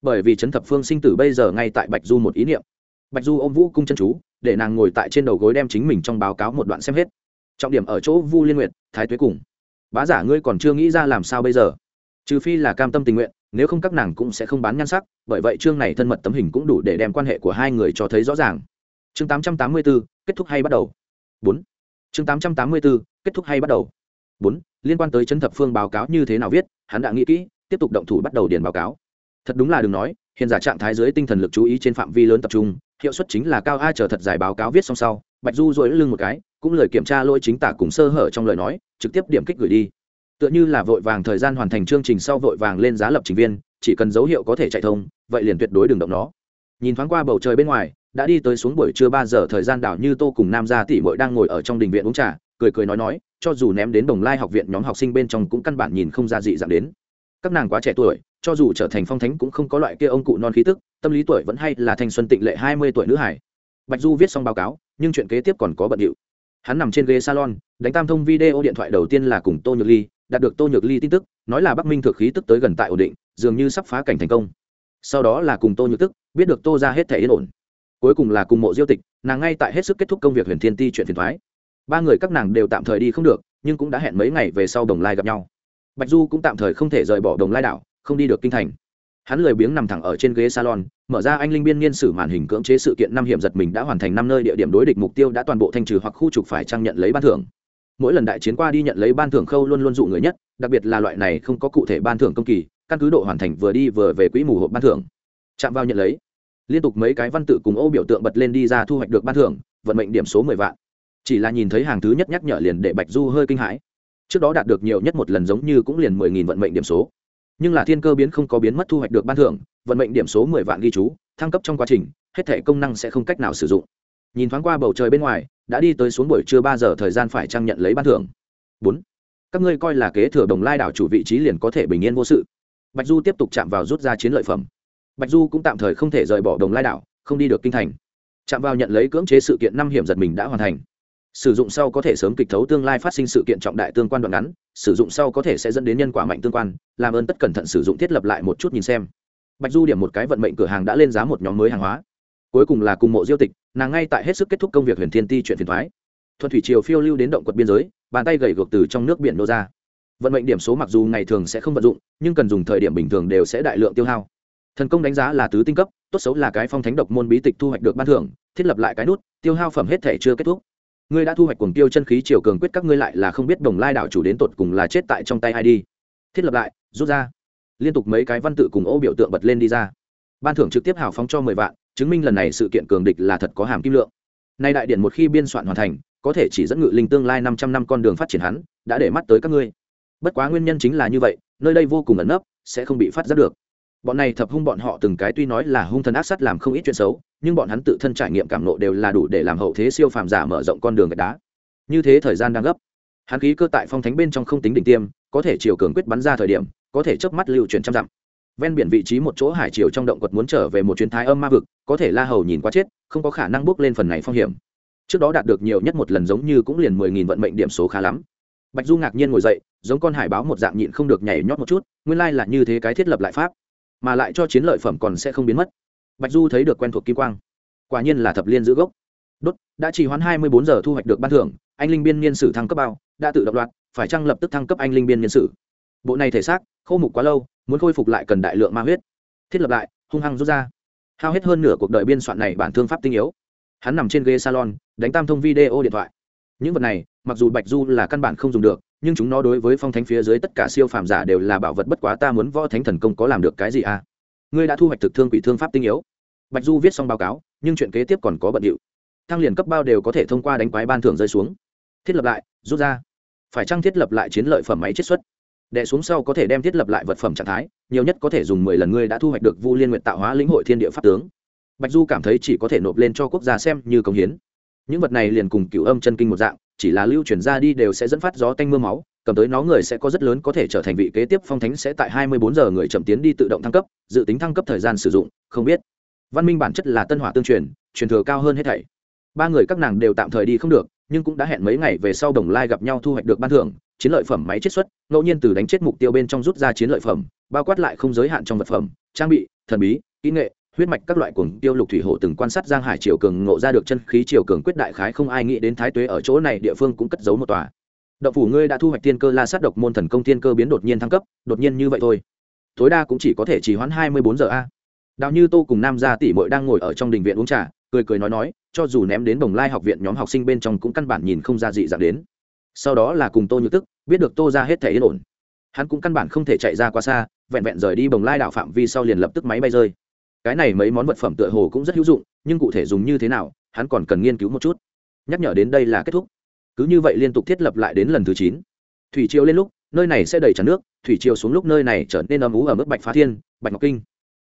Bởi vì trấn thập phương sinh tử bây giờ ngay tại bạch du một ý niệm. Bạch du ôm vũ cung chân chú, để nàng ngồi tại trên đầu gối đem chính mình trong báo cáo một đoạn xem hết. Trọng điểm ở chỗ vu liên nguyện thái tuế cùng. Bá giả ngươi còn chưa nghĩ ra làm sao bây giờ? Trừ phi là cam tâm tình nguyện, nếu không các nàng cũng sẽ không bán nhan sắc, bởi vậy chương này thân mật tấm hình cũng đủ để đem quan hệ của hai người cho thấy rõ ràng chương 884, kết thúc hay bắt đầu. Bốn. Chương 884, kết thúc hay bắt đầu. Bốn liên quan tới chân thập phương báo cáo như thế nào viết hắn đã nghĩ kỹ tiếp tục động thủ bắt đầu điền báo cáo. Thật đúng là đừng nói hiện giả trạng thái dưới tinh thần lực chú ý trên phạm vi lớn tập trung hiệu suất chính là cao ai chờ thật giải báo cáo viết xong sau bạch du dội lưng một cái cũng lời kiểm tra lỗi chính tả cùng sơ hở trong lời nói trực tiếp điểm kích gửi đi. Tựa như là vội vàng thời gian hoàn thành chương trình sau vội vàng lên giá lập trình viên chỉ cần dấu hiệu có thể chạy thông vậy liền tuyệt đối đừng động nó. Nhìn thoáng qua bầu trời bên ngoài đã đi tới xuống buổi trưa ba giờ thời gian đảo như tô cùng nam gia tỷ muội đang ngồi ở trong đình viện uống trà, cười cười nói nói, cho dù ném đến đồng lai học viện nhóm học sinh bên trong cũng căn bản nhìn không ra dị dạng đến. Các nàng quá trẻ tuổi, cho dù trở thành phong thánh cũng không có loại kia ông cụ non khí tức, tâm lý tuổi vẫn hay là thanh xuân tịnh lệ hai mươi tuổi nữ hải. Bạch du viết xong báo cáo, nhưng chuyện kế tiếp còn có bận điệu. Hắn nằm trên ghế salon, đánh tam thông video điện thoại đầu tiên là cùng tô nhược ly, đạt được tô nhược ly tin tức, nói là bắc minh thực khí tức tới gần tại ổn định, dường như sắp phá cảnh thành công. Sau đó là cùng tô nhược tức, biết được tô ra hết thể yên ổn cuối cùng là cùng mộ diêu tịch, nàng ngay tại hết sức kết thúc công việc huyền thiên ti chuyện phiền thoái. Ba người các nàng đều tạm thời đi không được, nhưng cũng đã hẹn mấy ngày về sau đồng lai gặp nhau. Bạch du cũng tạm thời không thể rời bỏ đồng lai đảo, không đi được kinh thành. Hắn lười biếng nằm thẳng ở trên ghế salon, mở ra anh linh biên niên sử màn hình cưỡng chế sự kiện năm hiểm giật mình đã hoàn thành năm nơi địa điểm đối địch mục tiêu đã toàn bộ thanh trừ hoặc khu trục phải trang nhận lấy ban thưởng. Mỗi lần đại chiến qua đi nhận lấy ban thưởng khâu luôn luôn dụ người nhất, đặc biệt là loại này không có cụ thể ban thưởng công kỳ, căn cứ độ hoàn thành vừa đi vừa về quỹ mù hộp ban thưởng. Chạm vào nhận lấy liên tục mấy cái văn tự cùng ô biểu tượng bật lên đi ra thu hoạch được ban thưởng, vận mệnh điểm số mười vạn. Chỉ là nhìn thấy hàng thứ nhất nhắc nhở liền để bạch du hơi kinh hãi. Trước đó đạt được nhiều nhất một lần giống như cũng liền mười nghìn vận mệnh điểm số. Nhưng là thiên cơ biến không có biến mất thu hoạch được ban thưởng, vận mệnh điểm số mười vạn ghi chú, thăng cấp trong quá trình, hết thể công năng sẽ không cách nào sử dụng. Nhìn thoáng qua bầu trời bên ngoài, đã đi tới xuống buổi trưa ba giờ thời gian phải trang nhận lấy ban thưởng. Bốn. Các ngươi coi là kế thừa đồng lai đảo chủ vị trí liền có thể bình yên vô sự. Bạch du tiếp tục chạm vào rút ra chiến lợi phẩm bạch du cũng tạm thời không thể rời bỏ đồng lai đảo, không đi được kinh thành. Chạm vào nhận lấy cưỡng chế sự kiện năm hiểm giật mình đã hoàn thành. Sử dụng sau có thể sớm kịch thấu tương lai phát sinh sự kiện trọng đại tương quan đoạn ngắn, sử dụng sau có thể sẽ dẫn đến nhân quả mạnh tương quan, làm ơn tất cẩn thận sử dụng thiết lập lại một chút nhìn xem. Bạch du điểm một cái vận mệnh cửa hàng đã lên giá một nhóm mới hàng hóa. Cuối cùng là cùng mộ diêu tịch, nàng ngay tại hết sức kết thúc công việc huyền thiên ti chuyện phiền thoái thuận thủy triều phiêu lưu đến động quật biên giới, bàn tay gầy gộc từ trong nước biển nô ra. Vận mệnh điểm số mặc dù ngày thường sẽ không vận dụng, nhưng cần dùng thời điểm bình thường đều sẽ đại lượng tiêu hao thần công đánh giá là tứ tinh cấp, tốt xấu là cái phong thánh độc môn bí tịch thu hoạch được ban thưởng, thiết lập lại cái nút, tiêu hao phẩm hết thể chưa kết thúc. Ngươi đã thu hoạch cuồng tiêu chân khí triều cường quyết các ngươi lại là không biết đồng lai đạo chủ đến tột cùng là chết tại trong tay ai đi. Thiết lập lại, rút ra. Liên tục mấy cái văn tự cùng ô biểu tượng bật lên đi ra. Ban thưởng trực tiếp hào phóng cho mười vạn, chứng minh lần này sự kiện cường địch là thật có hàm kim lượng. Nay đại điện một khi biên soạn hoàn thành, có thể chỉ dẫn ngự linh tương lai năm trăm năm con đường phát triển hắn, đã để mắt tới các ngươi. Bất quá nguyên nhân chính là như vậy, nơi đây vô cùng ẩn nấp, sẽ không bị phát giác được bọn này thập hung bọn họ từng cái tuy nói là hung thần ác sát làm không ít chuyện xấu, nhưng bọn hắn tự thân trải nghiệm cảm nộ đều là đủ để làm hậu thế siêu phàm giả mở rộng con đường gạch đá. Như thế thời gian đang gấp, hắn khí cơ tại phong thánh bên trong không tính đỉnh tiêm, có thể chiều cường quyết bắn ra thời điểm, có thể chớp mắt lưu chuyển trăm dặm. Ven biển vị trí một chỗ hải chiều trong động quật muốn trở về một chuyến thái âm ma vực, có thể la hầu nhìn qua chết, không có khả năng bước lên phần này phong hiểm. Trước đó đạt được nhiều nhất một lần giống như cũng liền mười nghìn vận mệnh điểm số khá lắm. Bạch du ngạc nhiên ngồi dậy, giống con hải báo một dạng nhịn không được nhảy nhót một chút, nguyên lai là như thế cái thiết lập lại pháp mà lại cho chiến lợi phẩm còn sẽ không biến mất. Bạch du thấy được quen thuộc kim quang. Quả nhiên là thập liên giữ gốc. Đốt, đã chỉ hoãn hai mươi bốn giờ thu hoạch được ban thưởng, anh linh biên niên sử thăng cấp bao, đã tự động loạt phải chăng lập tức thăng cấp anh linh biên niên sử? Bộ này thể xác, khô mục quá lâu, muốn khôi phục lại cần đại lượng ma huyết. Thiết lập lại, hung hăng rút ra. Hao hết hơn nửa cuộc đời biên soạn này bản thương pháp tinh yếu. Hắn nằm trên ghế salon, đánh tam thông video điện thoại. Những vật này, mặc dù bạch du là căn bản không dùng được nhưng chúng nó đối với phong thánh phía dưới tất cả siêu phàm giả đều là bảo vật bất quá ta muốn võ thánh thần công có làm được cái gì à? Ngươi đã thu hoạch thực thương quỷ thương pháp tinh yếu. Bạch du viết xong báo cáo, nhưng chuyện kế tiếp còn có bận điệu. Thăng liền cấp bao đều có thể thông qua đánh quái ban thưởng rơi xuống. Thiết lập lại, rút ra. Phải chăng thiết lập lại chiến lợi phẩm máy chiết xuất? Đệ xuống sau có thể đem thiết lập lại vật phẩm trạng thái, nhiều nhất có thể dùng mười lần ngươi đã thu hoạch được vu liên nguyện tạo hóa lĩnh hội thiên địa pháp tướng. Bạch du cảm thấy chỉ có thể nộp lên cho quốc gia xem như công hiến những vật này liền cùng cựu âm chân kinh một dạng, chỉ là lưu chuyển ra đi đều sẽ dẫn phát gió tanh m ư a máu, cầm tới nó người sẽ có rất lớn có thể trở thành vị kế tiếp phong thánh sẽ tại hai mươi bốn giờ người chậm tiến đi tự động thăng cấp, dự tính thăng cấp thời gian sử dụng, không biết. Văn minh bản chất là tân hỏa tương truyền truyền thừa cao hơn hết thảy. Ba người các nàng đều tạm thời đi không được, nhưng cũng đã hẹn mấy ngày về sau đồng lai gặp nhau thu hoạch được ban thưởng, chiến lợi phẩm máy chiết xuất, ngẫu nhiên từ đánh chết mục tiêu bên trong rút ra chiến lợi phẩm, bao quát lại không giới hạn trong vật phẩm, trang bị, thần bí, kỹ nghệ huyết mạch các loại cuồng tiêu lục thủy hộ từng quan sát giang hải triều cường ngộ ra được chân khí triều cường quyết đại khái không ai nghĩ đến thái tuế ở chỗ này địa phương cũng cất giấu một tòa. Động phủ ngươi đã thu hoạch tiên cơ la sát độc môn thần công tiên cơ biến đột nhiên thăng cấp, đột nhiên như vậy thôi. Tối đa cũng chỉ có thể chỉ hoãn hai mươi bốn giờ a. Đào như tô cùng nam gia tỷ mội đang ngồi ở trong đình viện uống trà, cười cười nói nói, cho dù ném đến đồng lai học viện nhóm học sinh bên trong cũng căn bản nhìn không ra dị dạng đến. Sau đó là cùng tô như tức, biết được tô ra hết thể yên ổn. Hắn cũng căn bản không thể chạy ra quá xa, vẹn vẹn rời đi bồng lai đảo phạm vi sau liền lập tức máy bay rơi cái này mấy món vật phẩm tựa hồ cũng rất hữu dụng, nhưng cụ thể dùng như thế nào, hắn còn cần nghiên cứu một chút. Nhắc nhở đến đây là kết thúc. Cứ như vậy liên tục thiết lập lại đến lần thứ chín. Thủy triều lên lúc, nơi này sẽ đầy tràn nước, thủy triều xuống lúc nơi này trở nên âm ú ở mức bạch phá thiên, bạch ngọc kinh.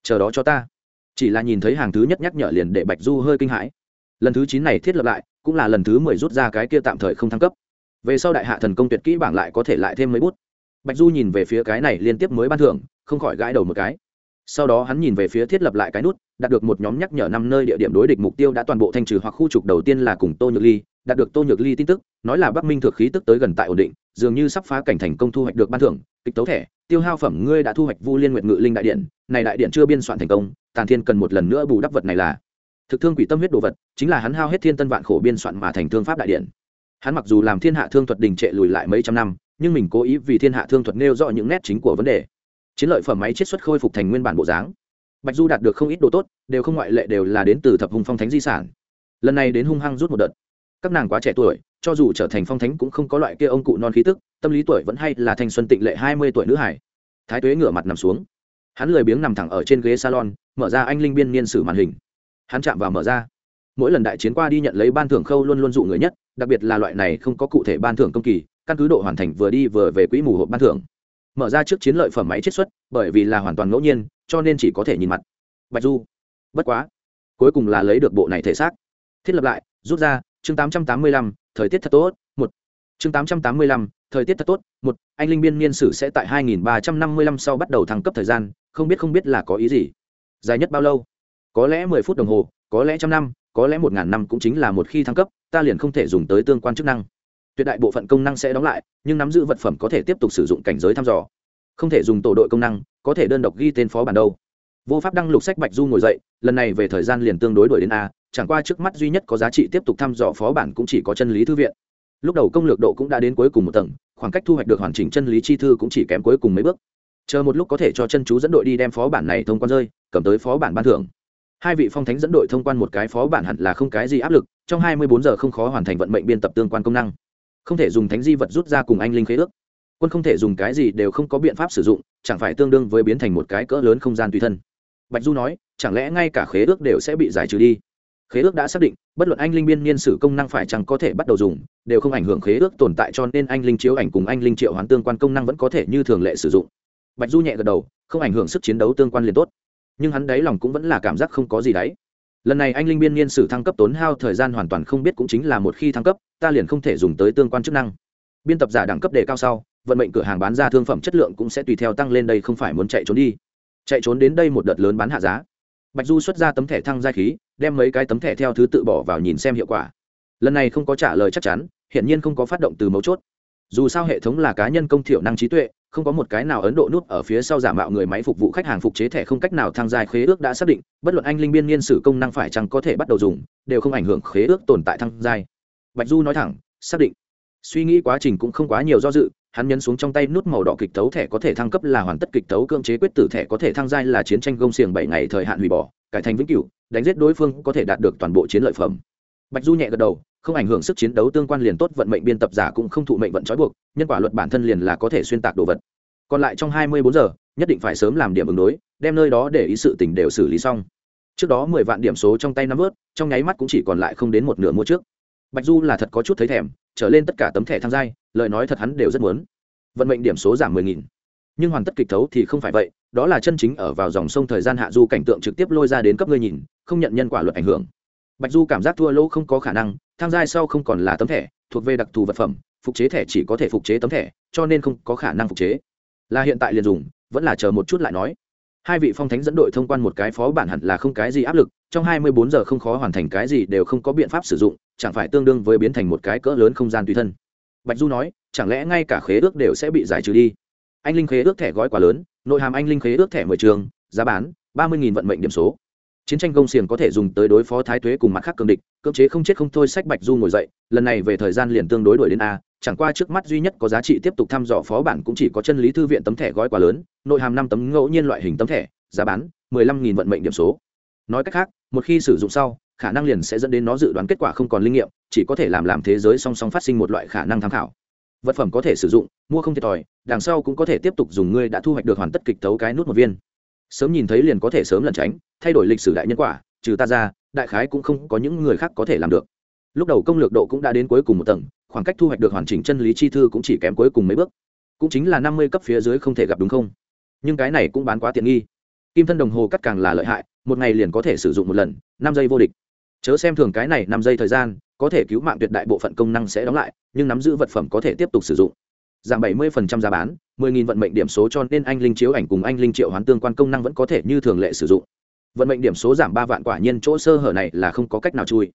Chờ đó cho ta. Chỉ là nhìn thấy hàng thứ nhất nhắc nhở liền để bạch du hơi kinh hãi. Lần thứ chín này thiết lập lại, cũng là lần thứ mười rút ra cái kia tạm thời không thăng cấp. Về sau đại hạ thần công tuyệt kỹ bảng lại có thể lại thêm mấy bút. Bạch du nhìn về phía cái này liên tiếp mới ban thưởng, không khỏi gãi đầu một cái sau đó hắn nhìn về phía thiết lập lại cái nút, đạt được một nhóm nhắc nhở năm nơi địa điểm đối địch mục tiêu đã toàn bộ thanh trừ hoặc khu trục đầu tiên là cùng tô nhược ly, đạt được tô nhược ly tin tức, nói là bắc minh thực khí tức tới gần tại ổn định, dường như sắp phá cảnh thành công thu hoạch được ban thưởng, kịch tấu thẻ, tiêu hao phẩm ngươi đã thu hoạch vu liên nguyện ngự linh đại điện, này đại điện chưa biên soạn thành công, tàn thiên cần một lần nữa bù đắp vật này là thực thương quỷ tâm huyết đồ vật, chính là hắn hao hết thiên tân vạn khổ biên soạn mà thành thương pháp đại điện. Hắn mặc dù làm thiên hạ thương thuật đình trệ lùi lại mấy trăm năm, nhưng mình cố ý vì thiên hạ thương thuật nêu rõ những nét chính của vấn đề chiến lợi phẩm máy chiết xuất khôi phục thành nguyên bản bộ dáng. Bạch du đạt được không ít đồ tốt, đều không ngoại lệ đều là đến từ thập hùng phong thánh di sản. Lần này đến hung hăng rút một đợt. Các nàng quá trẻ tuổi, cho dù trở thành phong thánh cũng không có loại kia ông cụ non khí tức, tâm lý tuổi vẫn hay là thanh xuân tịnh lệ hai mươi tuổi nữ hải. Thái tuế ngửa mặt nằm xuống. Hắn lười biếng nằm thẳng ở trên ghế salon, mở ra anh linh biên niên sử màn hình. Hắn chạm vào mở ra. Mỗi lần đại chiến qua đi nhận lấy ban thưởng khâu luôn luôn dụ người nhất, đặc biệt là loại này không có cụ thể ban thưởng công kỳ, căn cứ độ hoàn thành vừa đi vừa về quỹ mù hộp ban thưởng mở ra trước chiến lợi phẩm máy chiết xuất, bởi vì là hoàn toàn ngẫu nhiên, cho nên chỉ có thể nhìn mặt. Bạch du, bất quá, cuối cùng là lấy được bộ này thể xác. Thiết lập lại, rút ra, chương tám trăm tám mươi lăm, thời tiết thật tốt, một. Chương tám trăm tám mươi lăm, thời tiết thật tốt, một. Anh linh biên niên sử sẽ tại hai nghìn ba trăm năm mươi lăm sau bắt đầu thăng cấp thời gian, không biết không biết là có ý gì. Dài nhất bao lâu? Có lẽ mười phút đồng hồ, có lẽ trăm năm, có lẽ một ngàn năm cũng chính là một khi thăng cấp, ta liền không thể dùng tới tương quan chức năng tuyệt đại bộ phận công năng sẽ đóng lại, nhưng nắm giữ vật phẩm có thể tiếp tục sử dụng cảnh giới thăm dò. Không thể dùng tổ đội công năng, có thể đơn độc ghi tên phó bản đâu. Vô pháp đăng lục sách bạch du ngồi dậy, lần này về thời gian liền tương đối đổi đến a, chẳng qua trước mắt duy nhất có giá trị tiếp tục thăm dò phó bản cũng chỉ có chân lý thư viện. Lúc đầu công lược độ cũng đã đến cuối cùng một tầng, khoảng cách thu hoạch được hoàn chỉnh chân lý chi thư cũng chỉ kém cuối cùng mấy bước. Chờ một lúc có thể cho chân chú dẫn đội đi đem phó bản này thông quan rơi, cầm tới phó bản ban thưởng. Hai vị phong thánh dẫn đội thông quan một cái phó bản hẳn là không cái gì áp lực, trong hai mươi bốn giờ không khó hoàn thành vận mệnh biên tập tương quan công năng không thể dùng thánh di vật rút ra cùng anh linh khế ước. Quân không thể dùng cái gì đều không có biện pháp sử dụng, chẳng phải tương đương với biến thành một cái cỡ lớn không gian tùy thân. Bạch du nói, chẳng lẽ ngay cả khế ước đều sẽ bị giải trừ đi? Khế ước đã xác định, bất luận anh linh biên niên sử công năng phải chẳng có thể bắt đầu dùng, đều không ảnh hưởng khế ước tồn tại cho nên anh linh chiếu ảnh cùng anh linh triệu hoán tương quan công năng vẫn có thể như thường lệ sử dụng. Bạch du nhẹ gật đầu, không ảnh hưởng sức chiến đấu tương quan liền tốt. Nhưng hắn đáy lòng cũng vẫn là cảm giác không có gì đấy lần này anh linh biên niên sử thăng cấp tốn hao thời gian hoàn toàn không biết cũng chính là một khi thăng cấp, ta liền không thể dùng tới tương quan chức năng. Biên tập giả đẳng cấp đề cao sau, vận mệnh cửa hàng bán ra thương phẩm chất lượng cũng sẽ tùy theo tăng lên đây không phải muốn chạy trốn đi. Chạy trốn đến đây một đợt lớn bán hạ giá. Bạch du xuất ra tấm thẻ thăng gia khí, đem mấy cái tấm thẻ theo thứ tự bỏ vào nhìn xem hiệu quả. Lần này không có trả lời chắc chắn hiện nhiên không có phát động từ mấu chốt. Dù sao hệ thống là cá nhân công thiểu năng trí tuệ không có một cái nào ấn độ nút ở phía sau giả mạo người máy phục vụ khách hàng phục chế thẻ không cách nào thăng dài khế ước đã xác định, bất luận anh linh biên niên sử công năng phải chăng có thể bắt đầu dùng, đều không ảnh hưởng khế ước tồn tại thăng dài. bạch du nói thẳng, xác định suy nghĩ quá trình cũng không quá nhiều do dự, hắn nhấn xuống trong tay nút màu đỏ kịch tấu thẻ có thể thăng cấp là hoàn tất kịch tấu cưỡng chế quyết tử thẻ có thể thăng giai là chiến tranh gông xiềng bảy ngày thời hạn hủy bỏ, cải thành vĩnh cửu, đánh giết đối phương có thể đạt được toàn bộ chiến lợi phẩm bạch du nhẹ gật đầu không ảnh hưởng sức chiến đấu tương quan liền tốt, vận mệnh biên tập giả cũng không thụ mệnh vận trói buộc, nhân quả luật bản thân liền là có thể xuyên tạc đồ vật. Còn lại trong hai mươi bốn giờ, nhất định phải sớm làm điểm ứng đối, đem nơi đó để ý sự tình đều xử lý xong. Trước đó mười vạn điểm số trong tay nắm vớt, trong nháy mắt cũng chỉ còn lại không đến một nửa mua trước. Bạch du là thật có chút thấy thèm, trở lên tất cả tấm thẻ tham gia, lời nói thật hắn đều rất muốn. Vận mệnh điểm số giảm mười nghìn. Nhưng hoàn tất kịch thấu thì không phải vậy, đó là chân chính ở vào dòng sông thời gian hạ du cảnh tượng trực tiếp lôi ra đến cấp ngươi nhìn, không nhận nhân quả luật ảnh hưởng. Bạch du cảm giác thua lỗ không có khả năng tham gia sau không còn là tấm thẻ, thuộc về đặc thù vật phẩm, phục chế thẻ chỉ có thể phục chế tấm thẻ, cho nên không có khả năng phục chế. Là hiện tại liền dùng, vẫn là chờ một chút lại nói. Hai vị phong thánh dẫn đội thông quan một cái phó bản hẳn là không cái gì áp lực, trong hai mươi bốn giờ không khó hoàn thành cái gì đều không có biện pháp sử dụng, chẳng phải tương đương với biến thành một cái cỡ lớn không gian tùy thân. Bạch du nói, chẳng lẽ ngay cả khế ước đều sẽ bị giải trừ đi? Anh linh khế ước thẻ gói quá lớn, nội hàm anh linh khế ước thẻ mười trường, giá bán ba mươi vận mệnh điểm số chiến tranh công xiềng có thể dùng tới đối phó thái tuế cùng mặt khác cường địch, cưỡng chế không chết không thôi sách bạch du ngồi dậy, lần này về thời gian liền tương đối đổi đến a, chẳng qua trước mắt duy nhất có giá trị tiếp tục thăm dò phó bản cũng chỉ có chân lý thư viện tấm thẻ gói quá lớn, nội hàm năm tấm ngẫu nhiên loại hình tấm thẻ, giá bán mười lăm nghìn vận mệnh điểm số. Nói cách khác, một khi sử dụng sau, khả năng liền sẽ dẫn đến nó dự đoán kết quả không còn linh nghiệm, chỉ có thể làm làm thế giới song song phát sinh một loại khả năng tham khảo. Vật phẩm có thể sử dụng, mua không thiệt thòi, đằng sau cũng có thể tiếp tục dùng, ngươi đã thu hoạch được hoàn tất kịch tấu cái nút một viên sớm nhìn thấy liền có thể sớm lẩn tránh, thay đổi lịch sử đại nhân quả, trừ ta ra, đại khái cũng không có những người khác có thể làm được. Lúc đầu công lược độ cũng đã đến cuối cùng một tầng, khoảng cách thu hoạch được hoàn chỉnh chân lý chi thư cũng chỉ kém cuối cùng mấy bước. Cũng chính là năm mươi cấp phía dưới không thể gặp đúng không? Nhưng cái này cũng bán quá tiện nghi. Kim thân đồng hồ cắt càng là lợi hại, một ngày liền có thể sử dụng một lần, năm giây vô địch. Chớ xem thường cái này năm giây thời gian, có thể cứu mạng tuyệt đại bộ phận công năng sẽ đóng lại, nhưng nắm giữ vật phẩm có thể tiếp tục sử dụng giảm 70% giá bán 10.000 vận mệnh điểm số cho nên anh linh chiếu ảnh cùng anh linh triệu hoán tương quan công năng vẫn có thể như thường lệ sử dụng. Vận mệnh điểm số giảm ba vạn quả nhiên chỗ sơ hở này là không có cách nào chui.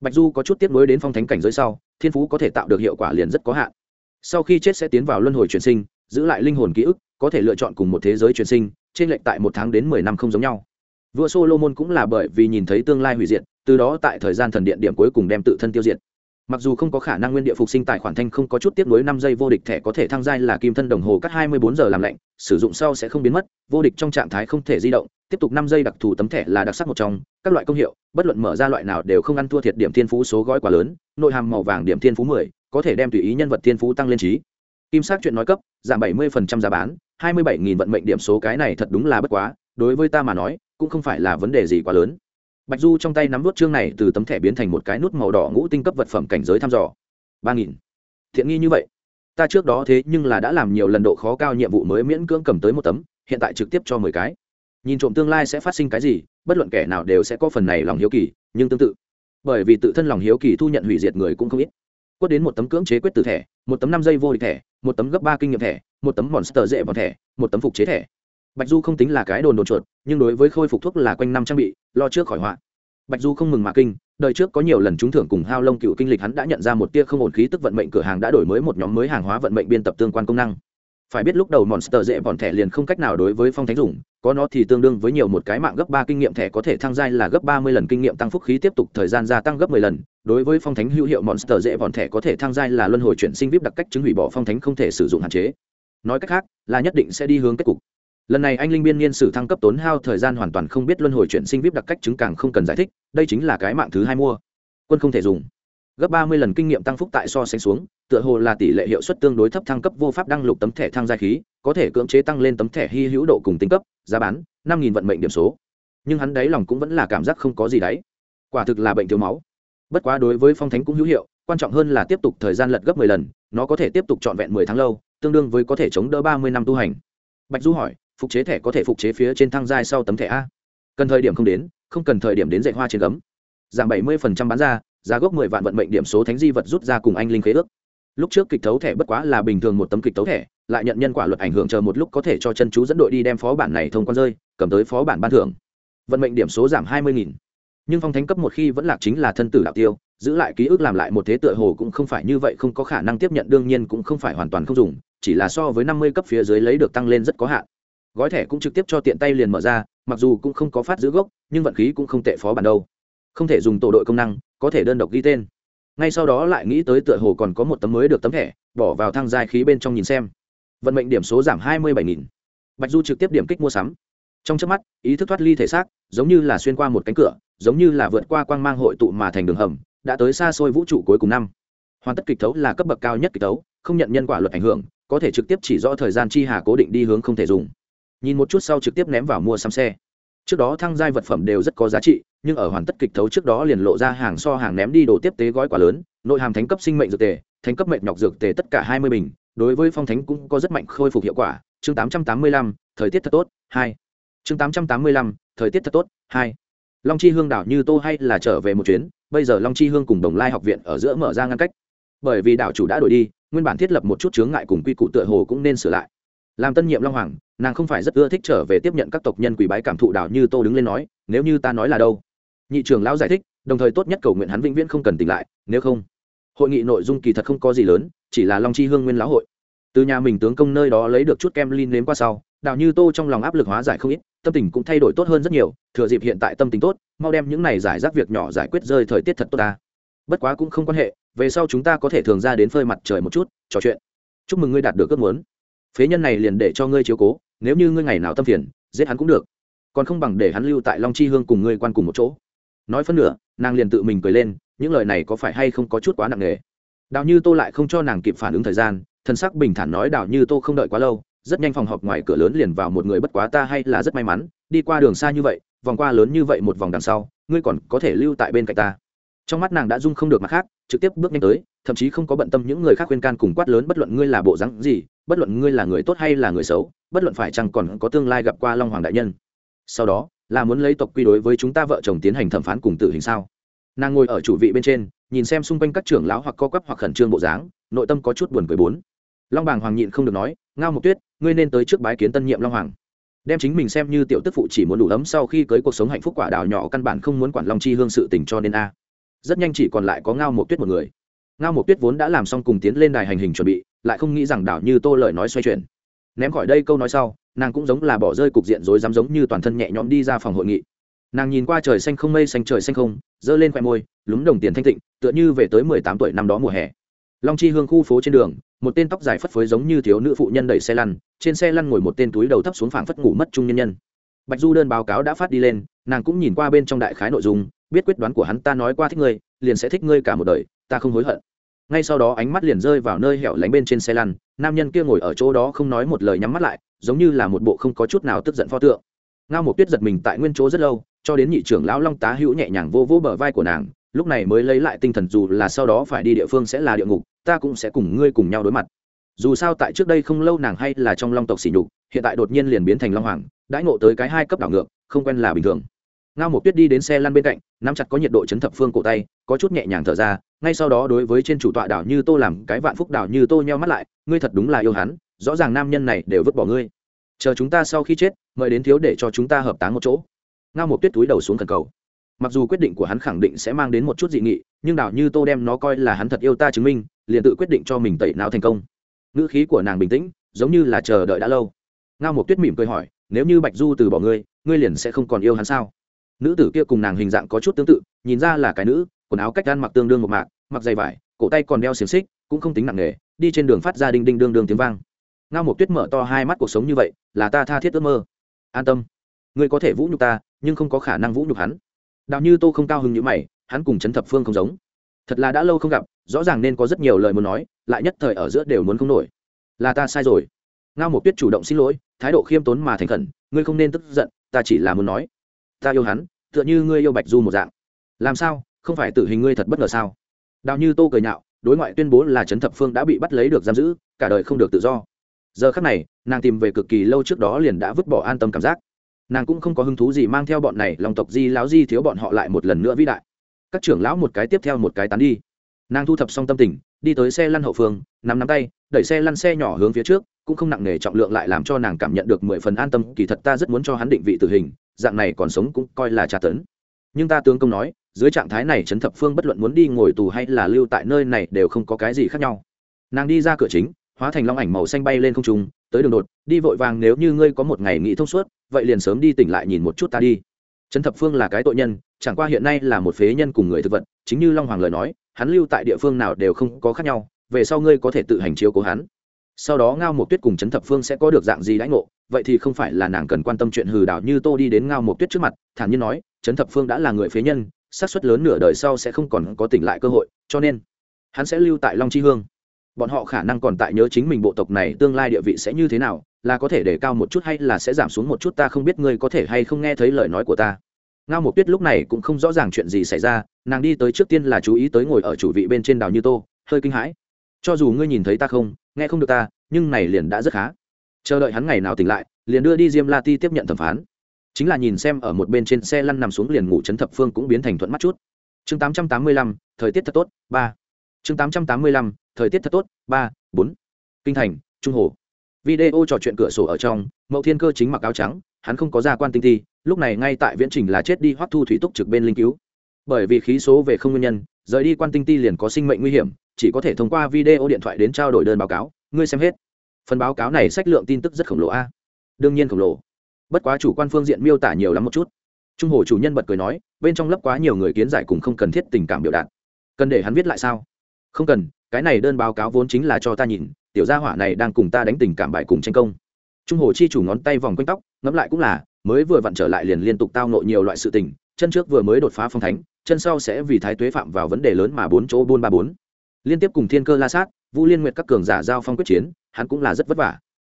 Bạch du có chút tiếp nối đến phong thánh cảnh giới sau, thiên phú có thể tạo được hiệu quả liền rất có hạn. Sau khi chết sẽ tiến vào luân hồi truyền sinh, giữ lại linh hồn ký ức, có thể lựa chọn cùng một thế giới truyền sinh, trên lệnh tại một tháng đến mười năm không giống nhau. Vua solomon cũng là bởi vì nhìn thấy tương lai hủy diệt, từ đó tại thời gian thần điện điểm cuối cùng đem tự thân tiêu diệt mặc dù không có khả năng nguyên địa phục sinh tài khoản thanh không có chút tiếp nối năm giây vô địch thẻ có thể thăng giai là kim thân đồng hồ cắt 24 giờ làm lạnh sử dụng sau sẽ không biến mất vô địch trong trạng thái không thể di động tiếp tục năm giây đặc thù tấm thẻ là đặc sắc một trong các loại công hiệu bất luận mở ra loại nào đều không ăn thua thiệt điểm thiên phú số gói quá lớn nội hàm màu vàng điểm thiên phú 10, có thể đem tùy ý nhân vật thiên phú tăng lên trí. Kim sắc chuyện nói cấp giảm 70% giá bán 27.000 vận mệnh điểm số cái này thật đúng là bất quá đối với ta mà nói cũng không phải là vấn đề gì quá lớn bạch du trong tay nắm vút chương này từ tấm thẻ biến thành một cái nút màu đỏ ngũ tinh cấp vật phẩm cảnh giới thăm dò. Ba nghìn. Thiện nghi như vậy. Ta trước đó thế nhưng là đã làm nhiều lần độ khó cao nhiệm vụ mới miễn cưỡng cầm tới một tấm, hiện tại trực tiếp cho mười cái. Nhìn trộm tương lai sẽ phát sinh cái gì, bất luận kẻ nào đều sẽ có phần này lòng hiếu kỳ, nhưng tương tự. Bởi vì tự thân lòng hiếu kỳ thu nhận hủy diệt người cũng không ít. Quất đến một tấm cưỡng chế quyết tử thẻ, một tấm năm giây vô địch thẻ, một tấm gấp ba kinh nghiệm thẻ, một tấm monster dễ vào thẻ, một tấm phục chế thẻ bạch du không tính là cái đồn đồn chuột, nhưng đối với khôi phục thuốc là quanh năm trang bị, lo trước khỏi họa. Bạch du không mừng mà kinh, đời trước có nhiều lần trúng thưởng cùng hao lông cựu kinh lịch hắn đã nhận ra một tia không ổn khí tức vận mệnh cửa hàng đã đổi mới một nhóm mới hàng hóa vận mệnh biên tập tương quan công năng. Phải biết lúc đầu monster dễ vòn thẻ liền không cách nào đối với phong thánh dùng, có nó thì tương đương với nhiều một cái mạng gấp ba kinh nghiệm thẻ có thể thăng giai là gấp ba mươi lần kinh nghiệm tăng phúc khí tiếp tục thời gian gia tăng gấp mười lần. Đối với phong thánh hữu hiệu monster dễ vòn thẻ có thể thăng giai là luân hồi chuyển sinh vip đặc cách chứng hủy bỏ phong thánh không thể sử dụng hạn chế. Nói cách khác, là nhất định sẽ đi hướng kết cục lần này anh linh biên niên sử thăng cấp tốn hao thời gian hoàn toàn không biết luân hồi chuyển sinh vip đặc cách chứng càng không cần giải thích, đây chính là cái mạng thứ hai mua. Quân không thể dùng. Gấp ba mươi lần kinh nghiệm tăng phúc tại so sánh xuống, tựa hồ là tỷ lệ hiệu suất tương đối thấp thăng cấp vô pháp đăng lục tấm thẻ thăng gia khí, có thể cưỡng chế tăng lên tấm thẻ hy hữu độ cùng tính cấp, giá bán, năm nghìn vận mệnh điểm số. Nhưng hắn đáy lòng cũng vẫn là cảm giác không có gì đáy. Quả thực là bệnh thiếu máu. Bất quá đối với phong thánh cũng hữu hiệu, quan trọng hơn là tiếp tục thời gian lật gấp mười lần, nó có thể tiếp tục trọn vẹn mười tháng lâu, tương đương với có thể chống đỡ ba mươi năm tu hành. Bạch du hỏi phục chế thẻ có thể phục chế phía trên thang giai sau tấm thẻ a. Cần thời điểm không đến, không cần thời điểm đến dạy hoa trên gấm. Giảm bảy mươi bán ra, giá gốc mười vạn vận mệnh điểm số thánh di vật rút ra cùng anh linh khế ước. Lúc trước kịch thấu thẻ bất quá là bình thường một tấm kịch thấu thẻ, lại nhận nhân quả luật ảnh hưởng chờ một lúc có thể cho chân chú dẫn đội đi đem phó bản này thông quan rơi, cầm tới phó bản ban thưởng. Vận mệnh điểm số giảm hai mươi nghìn. Nhưng phong thánh cấp một khi vẫn lạc chính là thân tử đạo tiêu, giữ lại ký ức làm lại một thế tựa hồ cũng không phải như vậy, không có khả năng tiếp nhận, đương nhiên cũng không phải hoàn toàn không dùng, chỉ là so với năm mươi cấp phía dưới lấy được tăng lên rất có hạn gói thẻ cũng trực tiếp cho tiện tay liền mở ra, mặc dù cũng không có phát giữ gốc, nhưng vận khí cũng không tệ phó bản đâu. Không thể dùng tổ đội công năng, có thể đơn độc ghi tên. Ngay sau đó lại nghĩ tới tựa hồ còn có một tấm mới được tấm thẻ, bỏ vào thang dài khí bên trong nhìn xem. Vận mệnh điểm số giảm hai mươi bảy nghìn. Bạch du trực tiếp điểm kích mua sắm. Trong trước mắt, ý thức thoát ly thể xác, giống như là xuyên qua một cánh cửa, giống như là vượt qua quang mang hội tụ mà thành đường hầm, đã tới xa xôi vũ trụ cuối cùng năm. Hoàn tất kịch tấu là cấp bậc cao nhất kịch tấu không nhận nhân quả luật ảnh hưởng, có thể trực tiếp chỉ rõ thời gian chi hà cố định đi hướng không thể dùng nhìn một chút sau trực tiếp ném vào mua xăm xe. Trước đó thăng giai vật phẩm đều rất có giá trị, nhưng ở hoàn tất kịch thấu trước đó liền lộ ra hàng so hàng ném đi đồ tiếp tế gói quá lớn, nội hàm thánh cấp sinh mệnh dược tề, thánh cấp mệnh nhọc dược tề tất cả hai mươi bình, đối với phong thánh cũng có rất mạnh khôi phục hiệu quả. Chương tám trăm tám mươi lăm, thời tiết thật tốt, hai. Chương tám trăm tám mươi lăm, thời tiết thật tốt, hai. Long chi hương đảo như tô hay là trở về một chuyến, bây giờ long chi hương cùng đồng lai học viện ở giữa mở ra ngăn cách. Bởi vì đảo chủ đã đổi đi, nguyên bản thiết lập một chút chướng ngại cùng quy củ tựa hồ cũng nên sửa lại làm tân nhiệm long hoàng, nàng không phải rất ưa thích trở về tiếp nhận các tộc nhân quỷ bái cảm thụ đảo như tô đứng lên nói, nếu như ta nói là đâu? Nhị trưởng lão giải thích, đồng thời tốt nhất cầu nguyện hắn vĩnh viễn không cần tỉnh lại, nếu không. Hội nghị nội dung kỳ thật không có gì lớn, chỉ là long chi hương nguyên lão hội. Từ nhà mình tướng công nơi đó lấy được chút kem lin nếm qua sau đào như tô trong lòng áp lực hóa giải không ít, tâm tình cũng thay đổi tốt hơn rất nhiều, thừa dịp hiện tại tâm tình tốt, mau đem những này giải rác việc nhỏ giải quyết rơi thời tiết thật tốt ta. Bất quá cũng không quan hệ, về sau chúng ta có thể thường ra đến phơi mặt trời một chút, trò chuyện. Chúc mừng ngươi đạt được ước muốn phế nhân này liền để cho ngươi chiếu cố, nếu như ngươi ngày nào tâm phiền, giết hắn cũng được. Còn không bằng để hắn lưu tại long chi hương cùng ngươi quan cùng một chỗ. Nói phân nửa, nàng liền tự mình cười lên, những lời này có phải hay không có chút quá nặng nề? Đào như tô lại không cho nàng kịp phản ứng thời gian thân sắc bình thản nói, đào như tô không đợi quá lâu, rất nhanh phòng họp ngoài cửa lớn liền vào một người bất quá ta hay là rất may mắn, đi qua đường xa như vậy, vòng qua lớn như vậy một vòng đằng sau, ngươi còn có thể lưu tại bên cạnh ta. Trong mắt nàng đã dung không được mặt khác, trực tiếp bước nhanh tới thậm chí không có bận tâm những người khác khuyên can cùng quát lớn bất luận ngươi là bộ rắn gì, bất luận ngươi là người tốt hay là người xấu, bất luận phải chăng còn có tương lai gặp qua long hoàng đại nhân. Sau đó, là muốn lấy tộc quy đối với chúng ta vợ chồng tiến hành thẩm phán cùng tử hình sao? Nàng ngồi ở chủ vị bên trên, nhìn xem xung quanh các trưởng lão hoặc co quắp hoặc khẩn trương bộ dáng, nội tâm có chút buồn cười bốn. Long bàng hoàng nhịn không được nói, ngao Mộc tuyết, ngươi nên tới trước bái kiến tân nhiệm long hoàng. Đem chính mình xem như tiểu tức phụ chỉ muốn đủ ấm sau khi cưới cuộc sống hạnh phúc quả đào nhỏ căn bản không muốn quản long chi hương sự tình cho nên a. Rất nhanh chỉ còn lại có ngao Mộc tuyết một người ngao Mộc tuyết vốn đã làm xong cùng tiến lên đài hành hình chuẩn bị, lại không nghĩ rằng đảo như tô lời nói xoay chuyển. Ném khỏi đây câu nói sau, nàng cũng giống là bỏ rơi cục diện rối rắm giống như toàn thân nhẹ nhõm đi ra phòng hội nghị. Nàng nhìn qua trời xanh không mây xanh trời xanh không, giơ lên khoe môi, lúng đồng tiền thanh tịnh, tựa như về tới mười tám tuổi năm đó mùa hè. Long chi hương khu phố trên đường, một tên tóc dài phất phới giống như thiếu nữ phụ nhân đẩy xe lăn, trên xe lăn ngồi một tên túi đầu thấp xuống phảng phất ngủ mất trung nhân nhân. Bạch du đơn báo cáo đã phát đi lên, nàng cũng nhìn qua bên trong đại khái nội dung, biết quyết đoán của hắn, ta nói qua thích ngươi, liền sẽ thích ngươi cả một đời, ta không hối hận ngay sau đó ánh mắt liền rơi vào nơi hẻo lánh bên trên xe lăn, nam nhân kia ngồi ở chỗ đó không nói một lời nhắm mắt lại, giống như là một bộ không có chút nào tức giận pho tượng. Ngao một tuyết giật mình tại nguyên chỗ rất lâu, cho đến nhị trưởng lão long tá hữu nhẹ nhàng vô vỗ bờ vai của nàng, lúc này mới lấy lại tinh thần dù là sau đó phải đi địa phương sẽ là địa ngục, ta cũng sẽ cùng ngươi cùng nhau đối mặt. Dù sao tại trước đây không lâu nàng hay là trong long tộc xỉ nhục, hiện tại đột nhiên liền biến thành long hoàng, đãi ngộ tới cái hai cấp đảo ngược, không quen là bình thường ngao một tuyết đi đến xe lăn bên cạnh, nắm chặt có nhiệt độ chấn thập phương cổ tay, có chút nhẹ nhàng thở ra, ngay sau đó đối với trên chủ tọa đảo như tô làm cái vạn phúc đảo như tô nheo mắt lại, ngươi thật đúng là yêu hắn, rõ ràng nam nhân này đều vứt bỏ ngươi. Chờ chúng ta sau khi chết, mời đến thiếu để cho chúng ta hợp táng một chỗ. Ngao một tuyết túi đầu xuống cần cầu. Mặc dù quyết định của hắn khẳng định sẽ mang đến một chút dị nghị, nhưng đảo như tô đem nó coi là hắn thật yêu ta chứng minh, liền tự quyết định cho mình tẩy não thành công. Ngữ khí của nàng bình tĩnh, giống như là chờ đợi đã lâu. Ngao một tuyết mỉm cười hỏi, nếu như bạch du từ bỏ ngươi ngươi liền sẽ không còn yêu hắn sao? Nữ tử kia cùng nàng hình dạng có chút tương tự, nhìn ra là cái nữ, quần áo cách gan mặc tương đương một mạc, mặc dày vải, cổ tay còn đeo xiềng xích, cũng không tính nặng nề, đi trên đường phát ra đinh đinh đương đương tiếng vang. Ngao một tuyết mở to hai mắt cuộc sống như vậy, là ta tha thiết ước mơ. An tâm. Ngươi có thể vũ nhục ta, nhưng không có khả năng vũ nhục hắn. Đào như tô không cao hứng như mày, hắn cùng chấn thập phương không giống. Thật là đã lâu không gặp, rõ ràng nên có rất nhiều lời muốn nói, lại nhất thời ở giữa đều muốn không nổi. Là ta sai rồi. Ngao một tuyết chủ động xin lỗi, thái độ khiêm tốn mà thành khẩn, ngươi không nên tức giận, ta chỉ là muốn nói ta yêu hắn, tựa như ngươi yêu bạch du một dạng. Làm sao? Không phải tử hình ngươi thật bất ngờ sao? Đào như tô cười nhạo, đối ngoại tuyên bố là trấn thập phương đã bị bắt lấy được giam giữ, cả đời không được tự do. Giờ khắc này, nàng tìm về cực kỳ lâu trước đó liền đã vứt bỏ an tâm cảm giác. Nàng cũng không có hứng thú gì mang theo bọn này lòng tộc di láo di thiếu bọn họ lại một lần nữa vĩ đại. Các trưởng lão một cái tiếp theo một cái tán đi. Nàng thu thập xong tâm tình, đi tới xe lăn hậu phương, nắm nắm tay, đẩy xe lăn xe nhỏ hướng phía trước, cũng không nặng nề trọng lượng lại làm cho nàng cảm nhận được mười phần an tâm, kỳ thật ta rất muốn cho hắn định vị tử hình dạng này còn sống cũng coi là tra tấn. Nhưng ta tướng công nói, dưới trạng thái này trấn thập phương bất luận muốn đi ngồi tù hay là lưu tại nơi này đều không có cái gì khác nhau. Nàng đi ra cửa chính, hóa thành long ảnh màu xanh bay lên không trung, tới đường đột, đi vội vàng nếu như ngươi có một ngày nghĩ thông suốt, vậy liền sớm đi tỉnh lại nhìn một chút ta đi. Trấn thập phương là cái tội nhân, chẳng qua hiện nay là một phế nhân cùng người thực vật, chính như long hoàng lời nói, hắn lưu tại địa phương nào đều không có khác nhau, về sau ngươi có thể tự hành chiếu cố hắn. Sau đó ngao một tuyết cùng trấn thập phương sẽ có được dạng gì đãi ngộ vậy thì không phải là nàng cần quan tâm chuyện hừ đảo như tô đi đến ngao một tuyết trước mặt, thản nhiên nói, trấn thập phương đã là người phế nhân, xác suất lớn nửa đời sau sẽ không còn có tỉnh lại cơ hội, cho nên, hắn sẽ lưu tại long chi hương. Bọn họ khả năng còn tại nhớ chính mình bộ tộc này tương lai địa vị sẽ như thế nào, là có thể để cao một chút hay là sẽ giảm xuống một chút ta không biết ngươi có thể hay không nghe thấy lời nói của ta. Ngao một tuyết lúc này cũng không rõ ràng chuyện gì xảy ra, nàng đi tới trước tiên là chú ý tới ngồi ở chủ vị bên trên đào như tô, hơi kinh hãi. Cho dù ngươi nhìn thấy ta không, nghe không được ta, nhưng này liền đã rất khá chờ đợi hắn ngày nào tỉnh lại, liền đưa đi diêm la ti tiếp nhận thẩm phán. Chính là nhìn xem ở một bên trên xe lăn nằm xuống liền ngủ chấn thập phương cũng biến thành thuận mắt chút. Chương tám trăm tám mươi lăm, thời tiết thật tốt, ba. Chương tám trăm tám mươi lăm, thời tiết thật tốt, ba, bốn. Kinh thành, trung hồ. Video trò chuyện cửa sổ ở trong, mậu thiên cơ chính mặc áo trắng, hắn không có gia quan tinh thi, lúc này ngay tại viễn trình là chết đi hoắc thu thủy túc trực bên linh cứu. Bởi vì khí số về không nguyên nhân, rời đi quan tinh ti liền có sinh mệnh nguy hiểm, chỉ có thể thông qua video điện thoại đến trao đổi đơn báo cáo, ngươi xem hết phần báo cáo này sách lượng tin tức rất khổng lồ a. Đương nhiên khổng lồ. Bất quá chủ quan phương diện miêu tả nhiều lắm một chút. Trung hồ chủ nhân bật cười nói, bên trong lấp quá nhiều người kiến giải cùng không cần thiết tình cảm biểu đạt. Cần để hắn viết lại sao? Không cần, cái này đơn báo cáo vốn chính là cho ta nhìn, tiểu gia hỏa này đang cùng ta đánh tình cảm bài cùng tranh công. Trung hồ chi chủ ngón tay vòng quanh tóc, ngẫm lại cũng là, mới vừa vặn trở lại liền liên tục tao nộ nhiều loại sự tình, chân trước vừa mới đột phá phong thánh, chân sau sẽ vì thái tuế phạm vào vấn đề lớn mà bốn chỗ buôn ba bốn. Liên tiếp cùng thiên cơ la sát vu liên nguyệt các cường giả giao phong quyết chiến, hắn cũng là rất vất vả.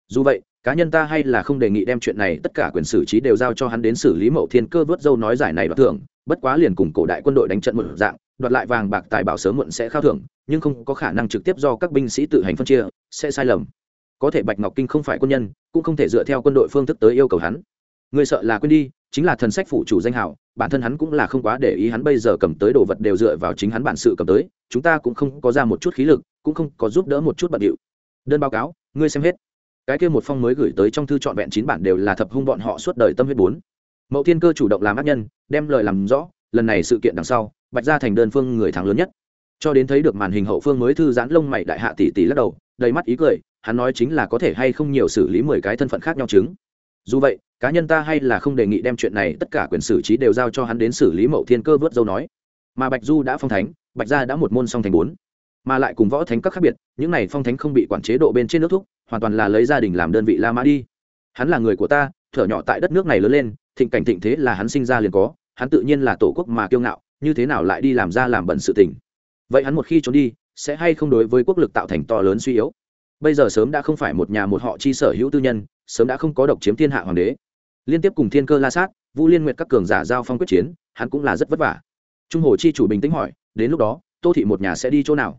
Dù vậy, cá nhân ta hay là không đề nghị đem chuyện này tất cả quyền xử trí đều giao cho hắn đến xử lý mậu thiên cơ vớt dâu nói giải này đoạt thưởng, bất quá liền cùng cổ đại quân đội đánh trận một dạng, đoạt lại vàng bạc tài bảo sớm muộn sẽ khao thưởng, nhưng không có khả năng trực tiếp do các binh sĩ tự hành phân chia, sẽ sai lầm. Có thể bạch ngọc kinh không phải quân nhân, cũng không thể dựa theo quân đội phương thức tới yêu cầu hắn. Người sợ là quên đi, chính là thần sách phụ chủ danh hào bản thân hắn cũng là không quá để ý hắn bây giờ cầm tới đồ vật đều dựa vào chính hắn bản sự cầm tới, chúng ta cũng không có ra một chút khí lực cũng không có giúp đỡ một chút bận điệu. Đơn báo cáo, ngươi xem hết. Cái kia một phong mới gửi tới trong thư trọn vẹn chín bản đều là thập hung bọn họ suốt đời tâm huyết bốn. Mậu thiên cơ chủ động làm ác nhân, đem lời làm rõ, lần này sự kiện đằng sau, bạch ra thành đơn phương người thắng lớn nhất. Cho đến thấy được màn hình hậu phương mới thư giãn lông mày đại hạ tỷ tỷ lắc đầu, đầy mắt ý cười, hắn nói chính là có thể hay không nhiều xử lý mười cái thân phận khác nhau chứng. Dù vậy, cá nhân ta hay là không đề nghị đem chuyện này tất cả quyền xử trí đều giao cho hắn đến xử lý mậu thiên cơ vớt dâu nói. Mà bạch du đã phong thánh, bạch gia đã một môn song thành bốn mà lại cùng võ thánh các khác biệt, những này phong thánh không bị quản chế độ bên trên nước thúc, hoàn toàn là lấy gia đình làm đơn vị la mã đi. Hắn là người của ta, thở nhỏ tại đất nước này lớn lên, thịnh cảnh thịnh thế là hắn sinh ra liền có, hắn tự nhiên là tổ quốc mà kiêu ngạo, như thế nào lại đi làm ra làm bẩn sự tình? Vậy hắn một khi trốn đi, sẽ hay không đối với quốc lực tạo thành to lớn suy yếu? Bây giờ sớm đã không phải một nhà một họ chi sở hữu tư nhân, sớm đã không có độc chiếm thiên hạ hoàng đế. Liên tiếp cùng thiên cơ la sát vũ liên nguyệt các cường giả giao phong quyết chiến, hắn cũng là rất vất vả. Trung hồ chi chủ bình tĩnh hỏi, đến lúc đó, tô thị một nhà sẽ đi chỗ nào?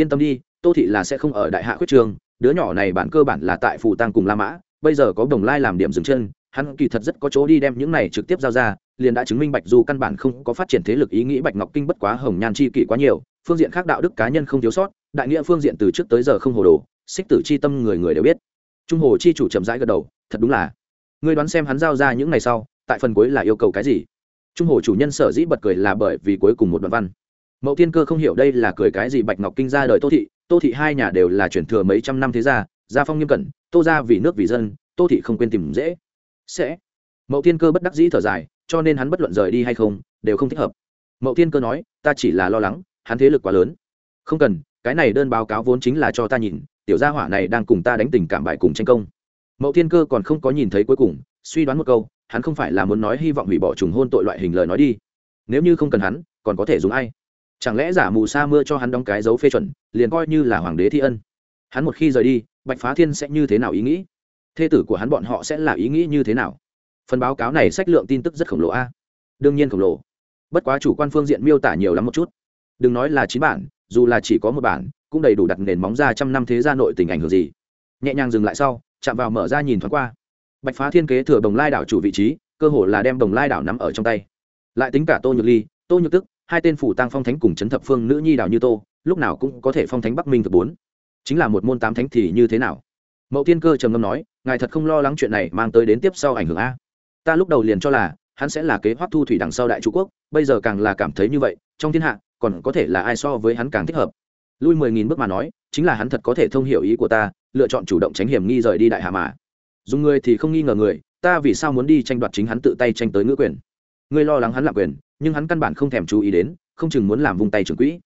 Yên tâm đi, tô thị là sẽ không ở đại hạ quyết trường, đứa nhỏ này bản cơ bản là tại phủ tăng cùng la mã, bây giờ có đồng lai làm điểm dừng chân, hắn kỳ thật rất có chỗ đi đem những này trực tiếp giao ra, liền đã chứng minh bạch du căn bản không có phát triển thế lực ý nghĩ bạch ngọc kinh bất quá hồng nhan chi kỷ quá nhiều, phương diện khác đạo đức cá nhân không thiếu sót, đại nghĩa phương diện từ trước tới giờ không hồ đồ, xích tử chi tâm người người đều biết. Trung hồ chi chủ chậm rãi gật đầu, thật đúng là. Ngươi đoán xem hắn giao ra những ngày sau, tại phần cuối là yêu cầu cái gì? Trung hồ chủ nhân sở dĩ bật cười là bởi vì cuối cùng một đoạn văn mậu thiên cơ không hiểu đây là cười cái gì bạch ngọc kinh ra đời tô thị tô thị hai nhà đều là chuyển thừa mấy trăm năm thế gia gia phong nghiêm cẩn, tô ra vì nước vì dân, tô thị không quên tìm dễ. Sẽ. Mậu thiên cơ bất đắc dĩ thở dài, cho nên hắn bất luận rời đi hay không, đều không thích hợp. Mậu thiên cơ nói, ta chỉ là lo lắng, hắn thế lực quá lớn. Không cần, cái này đơn báo cáo vốn chính là cho ta nhìn, tiểu gia hỏa này đang cùng ta đánh tình cảm bại cùng tranh công. Mậu thiên cơ còn không có nhìn thấy cuối cùng, suy đoán một câu, hắn không phải là muốn nói hy vọng hủy bỏ trùng hôn tội loại hình lời nói đi. Nếu như không cần hắn, còn có thể dùng ai? Chẳng lẽ giả mù sa mưa cho hắn đóng cái dấu phê chuẩn, liền coi như là hoàng đế thi ân? Hắn một khi rời đi, bạch phá thiên sẽ như thế nào ý nghĩ? Thê tử của hắn bọn họ sẽ là ý nghĩ như thế nào? Phần báo cáo này sách lượng tin tức rất khổng lồ a. Đương nhiên khổng lồ. Bất quá chủ quan phương diện miêu tả nhiều lắm một chút. Đừng nói là chín bản, dù là chỉ có một bản, cũng đầy đủ đặt nền móng ra trăm năm thế gia nội tình ảnh hưởng gì. Nhẹ nhàng dừng lại sau, chạm vào mở ra nhìn thoáng qua. Bạch phá thiên kế thừa đồng lai đảo chủ vị trí, cơ hồ là đem đồng lai đảo nắm ở trong tay. Lại tính cả tô nhược ly, tô nhược tức hai tên phủ tăng phong thánh cùng chấn thập phương nữ nhi đào như tô, lúc nào cũng có thể phong thánh bắc minh thực bốn. Chính là một môn tám thánh thì như thế nào? Mậu tiên cơ trầm ngâm nói, ngài thật không lo lắng chuyện này mang tới đến tiếp sau ảnh hưởng a. Ta lúc đầu liền cho là, hắn sẽ là kế hoạch thu thủy đằng sau đại trung quốc, bây giờ càng là cảm thấy như vậy, trong thiên hạ, còn có thể là ai so với hắn càng thích hợp? Lui mười nghìn bước mà nói, chính là hắn thật có thể thông hiểu ý của ta, lựa chọn chủ động tránh hiểm nghi rời đi đại hạ mà. Dùng người thì không nghi ngờ người, ta vì sao muốn đi tranh đoạt chính hắn tự tay tranh tới ngữ quyền? Ngươi lo lắng hắn lạc quyền nhưng hắn căn bản không thèm chú ý đến, không chừng muốn làm vùng tay trưởng quỹ.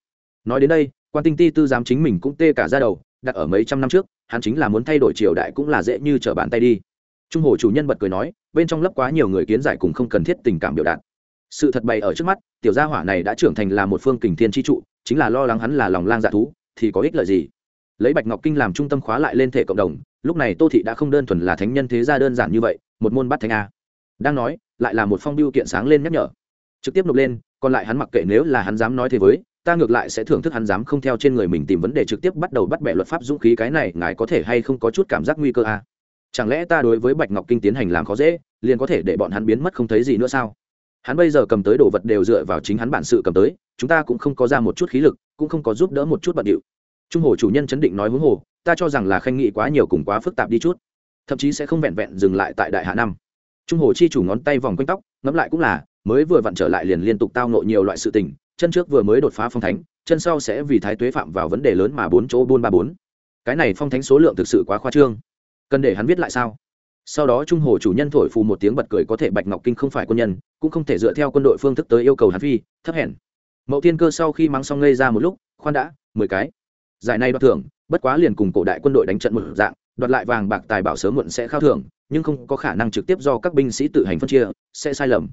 Nói đến đây, quan tinh ti tư giám chính mình cũng tê cả ra đầu, đặt ở mấy trăm năm trước, hắn chính là muốn thay đổi triều đại cũng là dễ như trở bàn tay đi. Trung hồ chủ nhân bật cười nói, bên trong lấp quá nhiều người kiến giải cùng không cần thiết tình cảm biểu đạt. Sự thật bày ở trước mắt, tiểu gia hỏa này đã trưởng thành là một phương kình thiên tri trụ, chính là lo lắng hắn là lòng lang dạ thú, thì có ích lợi gì? Lấy bạch ngọc kinh làm trung tâm khóa lại lên thể cộng đồng, lúc này tô thị đã không đơn thuần là thánh nhân thế gia đơn giản như vậy, một môn bắt thánh a. Đang nói, lại là một phong biêu kiện sáng lên nhắc nhở trực tiếp nộp lên, còn lại hắn mặc kệ nếu là hắn dám nói thế với, ta ngược lại sẽ thưởng thức hắn dám không theo trên người mình tìm vấn đề trực tiếp bắt đầu bắt bẻ luật pháp dũng khí cái này, ngài có thể hay không có chút cảm giác nguy cơ à? chẳng lẽ ta đối với bạch ngọc kinh tiến hành làm khó dễ, liền có thể để bọn hắn biến mất không thấy gì nữa sao? Hắn bây giờ cầm tới đồ vật đều dựa vào chính hắn bản sự cầm tới, chúng ta cũng không có ra một chút khí lực, cũng không có giúp đỡ một chút bận điệu. Trung hồ chủ nhân chấn định nói huống hồ, ta cho rằng là khanh nghị quá nhiều cùng quá phức tạp đi chút, thậm chí sẽ không vẹn vẹn dừng lại tại đại hạ năm. Trung hồ chi chủ ngón tay vòng quanh tóc, ngẫm lại cũng là mới vừa vặn trở lại liền liên tục tao nộ nhiều loại sự tình, chân trước vừa mới đột phá phong thánh, chân sau sẽ vì thái tuế phạm vào vấn đề lớn mà bốn chỗ buôn ba bốn. Cái này phong thánh số lượng thực sự quá khoa trương. Cần để hắn viết lại sao? Sau đó trung hồ chủ nhân thổi phù một tiếng bật cười có thể bạch ngọc kinh không phải quân nhân, cũng không thể dựa theo quân đội phương thức tới yêu cầu hắn phi, thấp hèn. Mậu thiên cơ sau khi mắng xong ngây ra một lúc, khoan đã, mười cái. Giải này đoạt thưởng, bất quá liền cùng cổ đại quân đội đánh trận một dạng, đoạt lại vàng bạc tài bảo sớm muộn sẽ khao thưởng, nhưng không có khả năng trực tiếp do các binh sĩ tự hành phân chia, sẽ sai lầm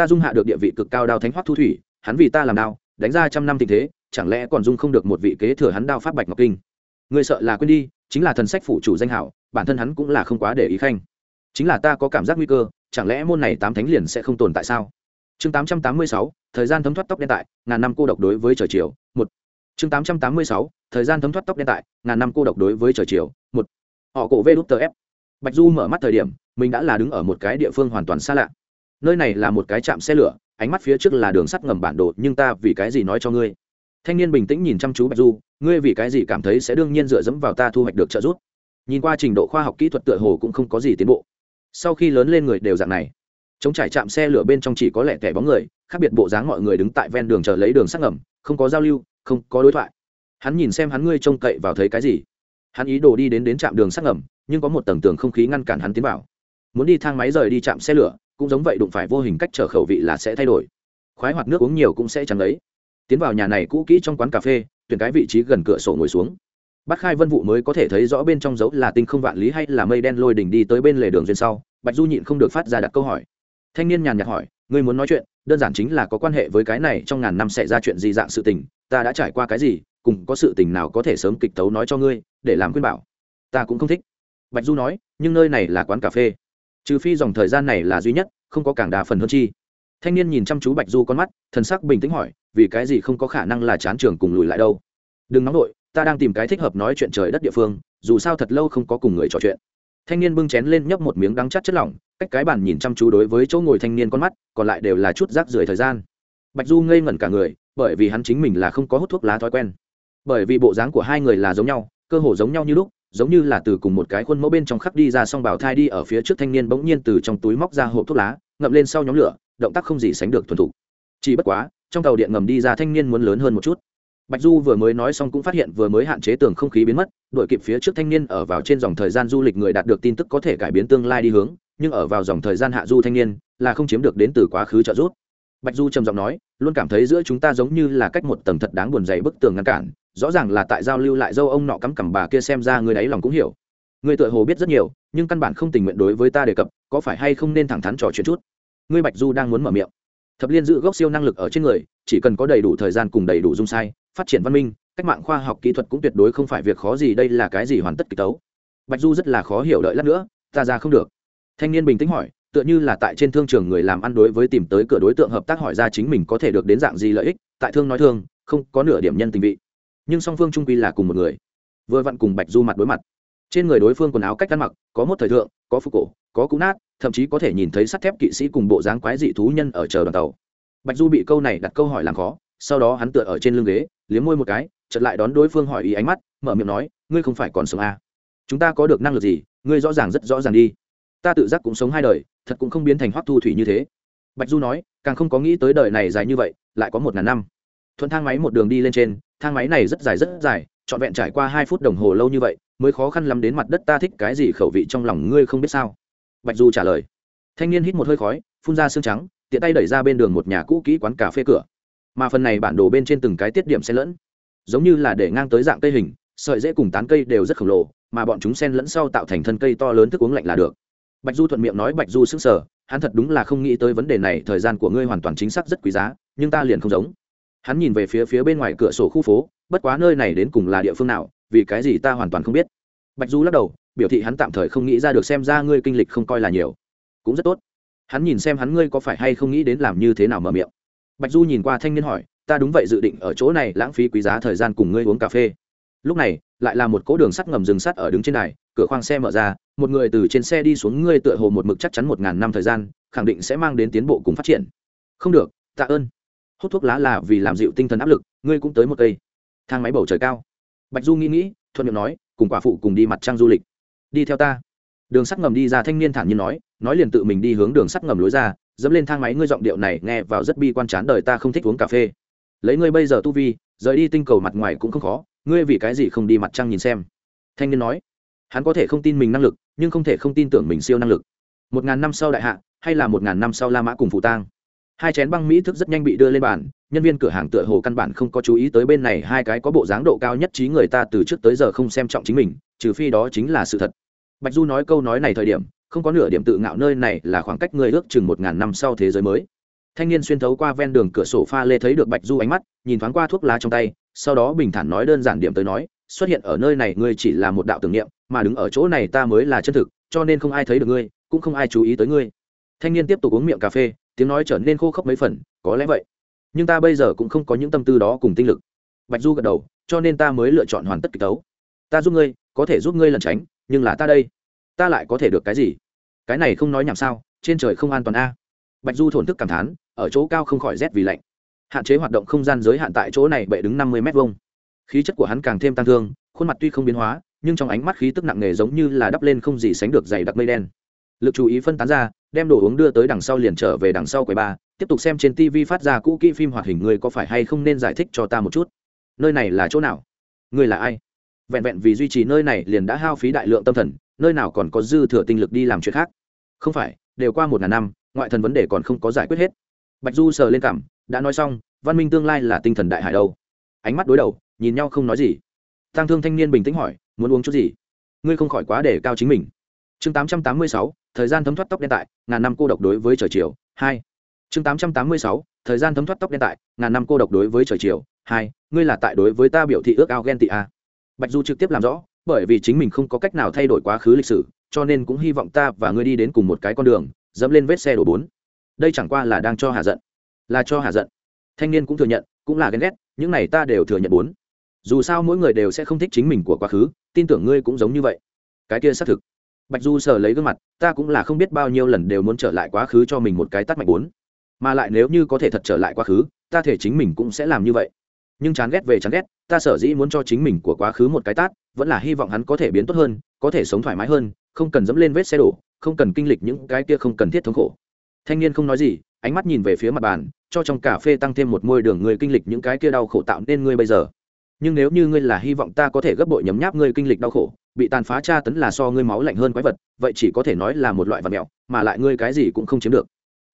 ta dung hạ được địa vị cực cao đao thánh hoắc thu thủy, hắn vì ta làm đao, đánh ra trăm năm tình thế, chẳng lẽ còn dung không được một vị kế thừa hắn đao pháp bạch ngọc kinh? Người sợ là quên đi, chính là thần sách phủ chủ danh hảo, bản thân hắn cũng là không quá để ý khanh. Chính là ta có cảm giác nguy cơ, chẳng lẽ môn này tám thánh liền sẽ không tồn tại sao? Chương tám trăm tám mươi sáu, thời gian thấm thoát tóc đen tại, ngàn năm cô độc đối với trời chiều, một. Chương tám trăm tám mươi sáu, thời gian thấm thoát tóc đen tại, ngàn năm cô độc đối với trời chiều, một. Họ cổ vê đút tờ ép bạch du mở mắt thời điểm, mình đã là đứng ở một cái địa phương hoàn toàn xa lạ nơi này là một cái trạm xe lửa, ánh mắt phía trước là đường sắt ngầm bản đồ, nhưng ta vì cái gì nói cho ngươi? Thanh niên bình tĩnh nhìn chăm chú bạch du, ngươi vì cái gì cảm thấy sẽ đương nhiên dựa dẫm vào ta thu hoạch được trợ giúp? Nhìn qua trình độ khoa học kỹ thuật tựa hồ cũng không có gì tiến bộ. Sau khi lớn lên người đều dạng này, chống trải chạm xe lửa bên trong chỉ có lẻ tẻ bóng người, khác biệt bộ dáng mọi người đứng tại ven đường chờ lấy đường sắc ngầm, không có giao lưu, không có đối thoại. Hắn nhìn xem hắn ngươi trông cậy vào thấy cái gì? Hắn ý đồ đi đến đến trạm đường sắc ngầm, nhưng có một tầng tường không khí ngăn cản hắn tiến vào. Muốn đi thang máy rời đi trạm xe lửa cũng giống vậy đụng phải vô hình cách trở khẩu vị là sẽ thay đổi. Khoái hoặc nước uống nhiều cũng sẽ chẳng lấy tiến vào nhà này cũ kỹ trong quán cà phê, tuyển cái vị trí gần cửa sổ ngồi xuống. Bắt khai vân vụ mới có thể thấy rõ bên trong dấu là tinh không vạn lý hay là mây đen lôi đỉnh đi tới bên lề đường duyên sau, bạch du nhịn không được phát ra đặt câu hỏi. Thanh niên nhàn nhạt hỏi, ngươi muốn nói chuyện, đơn giản chính là có quan hệ với cái này trong ngàn năm xảy ra chuyện gì dạng sự tình, ta đã trải qua cái gì, cùng có sự tình nào có thể sớm kịch tấu nói cho ngươi, để làm khuyên bảo. Ta cũng không thích. Bạch du nói, nhưng nơi này là quán cà phê trừ phi dòng thời gian này là duy nhất, không có cảng đà phần hơn chi. Thanh niên nhìn chăm chú bạch du con mắt, thần sắc bình tĩnh hỏi, vì cái gì không có khả năng là chán trường cùng lùi lại đâu? Đừng nóng đội ta đang tìm cái thích hợp nói chuyện trời đất địa phương, dù sao thật lâu không có cùng người trò chuyện. Thanh niên bưng chén lên nhấp một miếng đắng chắt chất lỏng, cách cái bàn nhìn chăm chú đối với chỗ ngồi thanh niên con mắt, còn lại đều là chút rác rưởi thời gian. Bạch du ngây ngẩn cả người, bởi vì hắn chính mình là không có hút thuốc lá thói quen. Bởi vì bộ dáng của hai người là giống nhau, cơ hồ giống nhau như lúc giống như là từ cùng một cái khuôn mẫu bên trong khắc đi ra xong bảo thai đi ở phía trước thanh niên bỗng nhiên từ trong túi móc ra hộp thuốc lá, ngậm lên sau nhóm lửa, động tác không gì sánh được thuần thục. Chỉ bất quá, trong tàu điện ngầm đi ra thanh niên muốn lớn hơn một chút. Bạch du vừa mới nói xong cũng phát hiện vừa mới hạn chế tường không khí biến mất, đội kịp phía trước thanh niên ở vào trên dòng thời gian du lịch người đạt được tin tức có thể cải biến tương lai đi hướng, nhưng ở vào dòng thời gian hạ du thanh niên là không chiếm được đến từ quá khứ trợ giúp bạch du trầm giọng nói, luôn cảm thấy giữa chúng ta giống như là cách một tầng thật đáng buồn dày bức tường ngăn cản, rõ ràng là tại giao lưu lại dâu ông nọ cắm cằm bà kia xem ra người đáy lòng cũng hiểu. Người tựa hồ biết rất nhiều, nhưng căn bản không tình nguyện đối với ta đề cập, có phải hay không nên thẳng thắn trò chuyện chút? Ngươi bạch du đang muốn mở miệng. Thập liên giữ gốc siêu năng lực ở trên người, chỉ cần có đầy đủ thời gian cùng đầy đủ dung sai, phát triển văn minh, cách mạng khoa học kỹ thuật cũng tuyệt đối không phải việc khó gì, đây là cái gì hoàn tất kịch tấu? Bạch du rất là khó hiểu đợi lát nữa, ta ra không được. Thanh niên bình tĩnh hỏi tựa như là tại trên thương trường người làm ăn đối với tìm tới cửa đối tượng hợp tác hỏi ra chính mình có thể được đến dạng gì lợi ích, tại thương nói thương, không có nửa điểm nhân tình vị. Nhưng song phương trung quy là cùng một người. Vừa vặn cùng bạch du mặt đối mặt. Trên người đối phương quần áo cách ăn mặc, có một thời thượng, có phục cổ, có cũ nát, thậm chí có thể nhìn thấy sắt thép kỵ sĩ cùng bộ dáng quái dị thú nhân ở chờ đoàn tàu. Bạch du bị câu này đặt câu hỏi làm khó, sau đó hắn tựa ở trên lưng ghế, liếm môi một cái, chợt lại đón đối phương hỏi ý ánh mắt, mở miệng nói, ngươi không phải còn sống à. chúng ta có được năng lực gì? Ngươi rõ ràng rất rõ ràng đi ta tự giác cũng sống hai đời, thật cũng không biến thành hoắc thu thủy như thế. Bạch du nói, càng không có nghĩ tới đời này dài như vậy, lại có một ngàn năm. Thuận thang máy một đường đi lên trên, thang máy này rất dài rất dài, trọn vẹn trải qua hai phút đồng hồ lâu như vậy, mới khó khăn lắm đến mặt đất ta thích cái gì khẩu vị trong lòng ngươi không biết sao. Bạch du trả lời. Thanh niên hít một hơi khói, phun ra xương trắng, tiện tay đẩy ra bên đường một nhà cũ kỹ quán cà phê cửa. Mà phần này bản đồ bên trên từng cái tiết điểm xen lẫn. Giống như là để ngang tới dạng cây hình, sợi dễ cùng tán cây đều rất khổng lồ, mà bọn chúng xen lẫn sau tạo thành thân cây to lớn thức uống lạnh là được bạch du thuận miệng nói, bạch du sững sờ, hắn thật đúng là không nghĩ tới vấn đề này, thời gian của ngươi hoàn toàn chính xác rất quý giá, nhưng ta liền không giống. Hắn nhìn về phía phía bên ngoài cửa sổ khu phố, bất quá nơi này đến cùng là địa phương nào, vì cái gì ta hoàn toàn không biết? Bạch du lắc đầu, biểu thị hắn tạm thời không nghĩ ra được, xem ra ngươi kinh lịch không coi là nhiều. Cũng rất tốt. Hắn nhìn xem hắn, ngươi có phải hay không nghĩ đến làm như thế nào mở miệng? Bạch du nhìn qua thanh niên hỏi, ta đúng vậy dự định ở chỗ này lãng phí quý giá thời gian cùng ngươi uống cà phê. Lúc này, lại là một cỗ đường sắt ngầm rừng sắt ở đứng trên này cửa khoang xe mở ra, một người từ trên xe đi xuống ngươi tựa hồ một mực chắc chắn một ngàn năm thời gian, khẳng định sẽ mang đến tiến bộ cùng phát triển. Không được, tạ ơn. Hút thuốc lá là vì làm dịu tinh thần áp lực, ngươi cũng tới một cây. Thang máy bầu trời cao. Bạch du nghĩ nghĩ, thuận miệng nói, cùng quả phụ cùng đi mặt trăng du lịch. Đi theo ta. Đường sắt ngầm đi ra thanh niên thản nhiên nói nói liền tự mình đi hướng đường sắt ngầm lối ra, dẫm lên thang máy ngươi giọng điệu này nghe vào rất bi quan chán đời ta không thích uống cà phê. Lấy ngươi bây giờ tu vi, rời đi tinh cầu mặt ngoài cũng không khó, ngươi vì cái gì không đi mặt trăng nhìn xem? Thanh niên nói hắn có thể không tin mình năng lực, nhưng không thể không tin tưởng mình siêu năng lực. Một ngàn năm sau đại hạ, hay là một ngàn năm sau la mã cùng phụ tang. Hai chén băng mỹ thức rất nhanh bị đưa lên bàn, nhân viên cửa hàng tựa hồ căn bản không có chú ý tới bên này hai cái có bộ dáng độ cao nhất trí người ta từ trước tới giờ không xem trọng chính mình, trừ phi đó chính là sự thật. Bạch du nói câu nói này thời điểm, không có nửa điểm tự ngạo nơi này là khoảng cách người ước chừng một ngàn năm sau thế giới mới. Thanh niên xuyên thấu qua ven đường cửa sổ pha lê thấy được bạch du ánh mắt, nhìn thoáng qua thuốc lá trong tay, sau đó bình thản nói đơn giản điểm tới nói xuất hiện ở nơi này ngươi chỉ là một đạo tưởng niệm, mà đứng ở chỗ này ta mới là chân thực, cho nên không ai thấy được ngươi, cũng không ai chú ý tới ngươi. Thanh niên tiếp tục uống miệng cà phê, tiếng nói trở nên khô khốc mấy phần, có lẽ vậy, nhưng ta bây giờ cũng không có những tâm tư đó cùng tinh lực. Bạch du gật đầu, cho nên ta mới lựa chọn hoàn tất kịch tấu. Ta giúp ngươi, có thể giúp ngươi lẩn tránh, nhưng là ta đây, ta lại có thể được cái gì? Cái này không nói nhảm sao, trên trời không an toàn a. Bạch du thổn thức cảm thán, ở chỗ cao không khỏi rét vì lạnh. Hạn chế hoạt động không gian giới hạn tại chỗ này bệ đứng năm mươi m hai khí chất của hắn càng thêm tăng thương, khuôn mặt tuy không biến hóa, nhưng trong ánh mắt khí tức nặng nề giống như là đắp lên không gì sánh được dày đặc mây đen. Lực chú ý phân tán ra, đem đồ uống đưa tới đằng sau liền trở về đằng sau quầy ba tiếp tục xem trên tv phát ra cũ kỹ phim hoạt hình người có phải hay không nên giải thích cho ta một chút? Nơi này là chỗ nào? Người là ai? Vẹn vẹn vì duy trì nơi này liền đã hao phí đại lượng tâm thần, nơi nào còn có dư thừa tinh lực đi làm chuyện khác? Không phải, đều qua một ngàn năm, ngoại thần vấn đề còn không có giải quyết hết. Bạch du sờ lên cảm, đã nói xong, văn minh tương lai là tinh thần đại hải đâu. Ánh mắt đối đầu nhìn nhau không nói gì. Tăng thương thanh niên bình tĩnh hỏi, muốn uống chút gì? Ngươi không khỏi quá để cao chính mình. Chương tám trăm tám mươi sáu, thời gian thấm thoát tóc đen tại, ngàn năm cô độc đối với trời chiều, hai. Chương tám trăm tám mươi sáu, thời gian thấm thoát tóc đen tại, ngàn năm cô độc đối với trời chiều, hai. Ngươi là tại đối với ta biểu thị ước ao ghen tị a bạch du trực tiếp làm rõ, bởi vì chính mình không có cách nào thay đổi quá khứ lịch sử, cho nên cũng hy vọng ta và ngươi đi đến cùng một cái con đường, dẫm lên vết xe đổ bốn. Đây chẳng qua là đang cho hà giận. Là cho hà giận. Thanh niên cũng thừa nhận, cũng là ghen ghét, những này ta đều thừa nhận bốn dù sao mỗi người đều sẽ không thích chính mình của quá khứ, tin tưởng ngươi cũng giống như vậy. Cái kia xác thực. Bạch du sờ lấy gương mặt, ta cũng là không biết bao nhiêu lần đều muốn trở lại quá khứ cho mình một cái tắt mạnh bốn. Mà lại nếu như có thể thật trở lại quá khứ, ta thể chính mình cũng sẽ làm như vậy. Nhưng chán ghét về chán ghét, ta sở dĩ muốn cho chính mình của quá khứ một cái tát, vẫn là hy vọng hắn có thể biến tốt hơn, có thể sống thoải mái hơn, không cần dẫm lên vết xe đổ, không cần kinh lịch những cái kia không cần thiết thống khổ. Thanh niên không nói gì, ánh mắt nhìn về phía mặt bàn, cho trong cà phê tăng thêm một môi đường người kinh lịch những cái kia đau khổ tạo nên ngươi bây giờ nhưng nếu như ngươi là hy vọng ta có thể gấp bội nhấm nháp ngươi kinh lịch đau khổ, bị tàn phá tra tấn là so ngươi máu lạnh hơn quái vật, vậy chỉ có thể nói là một loại vật mẹo, mà lại ngươi cái gì cũng không chiếm được.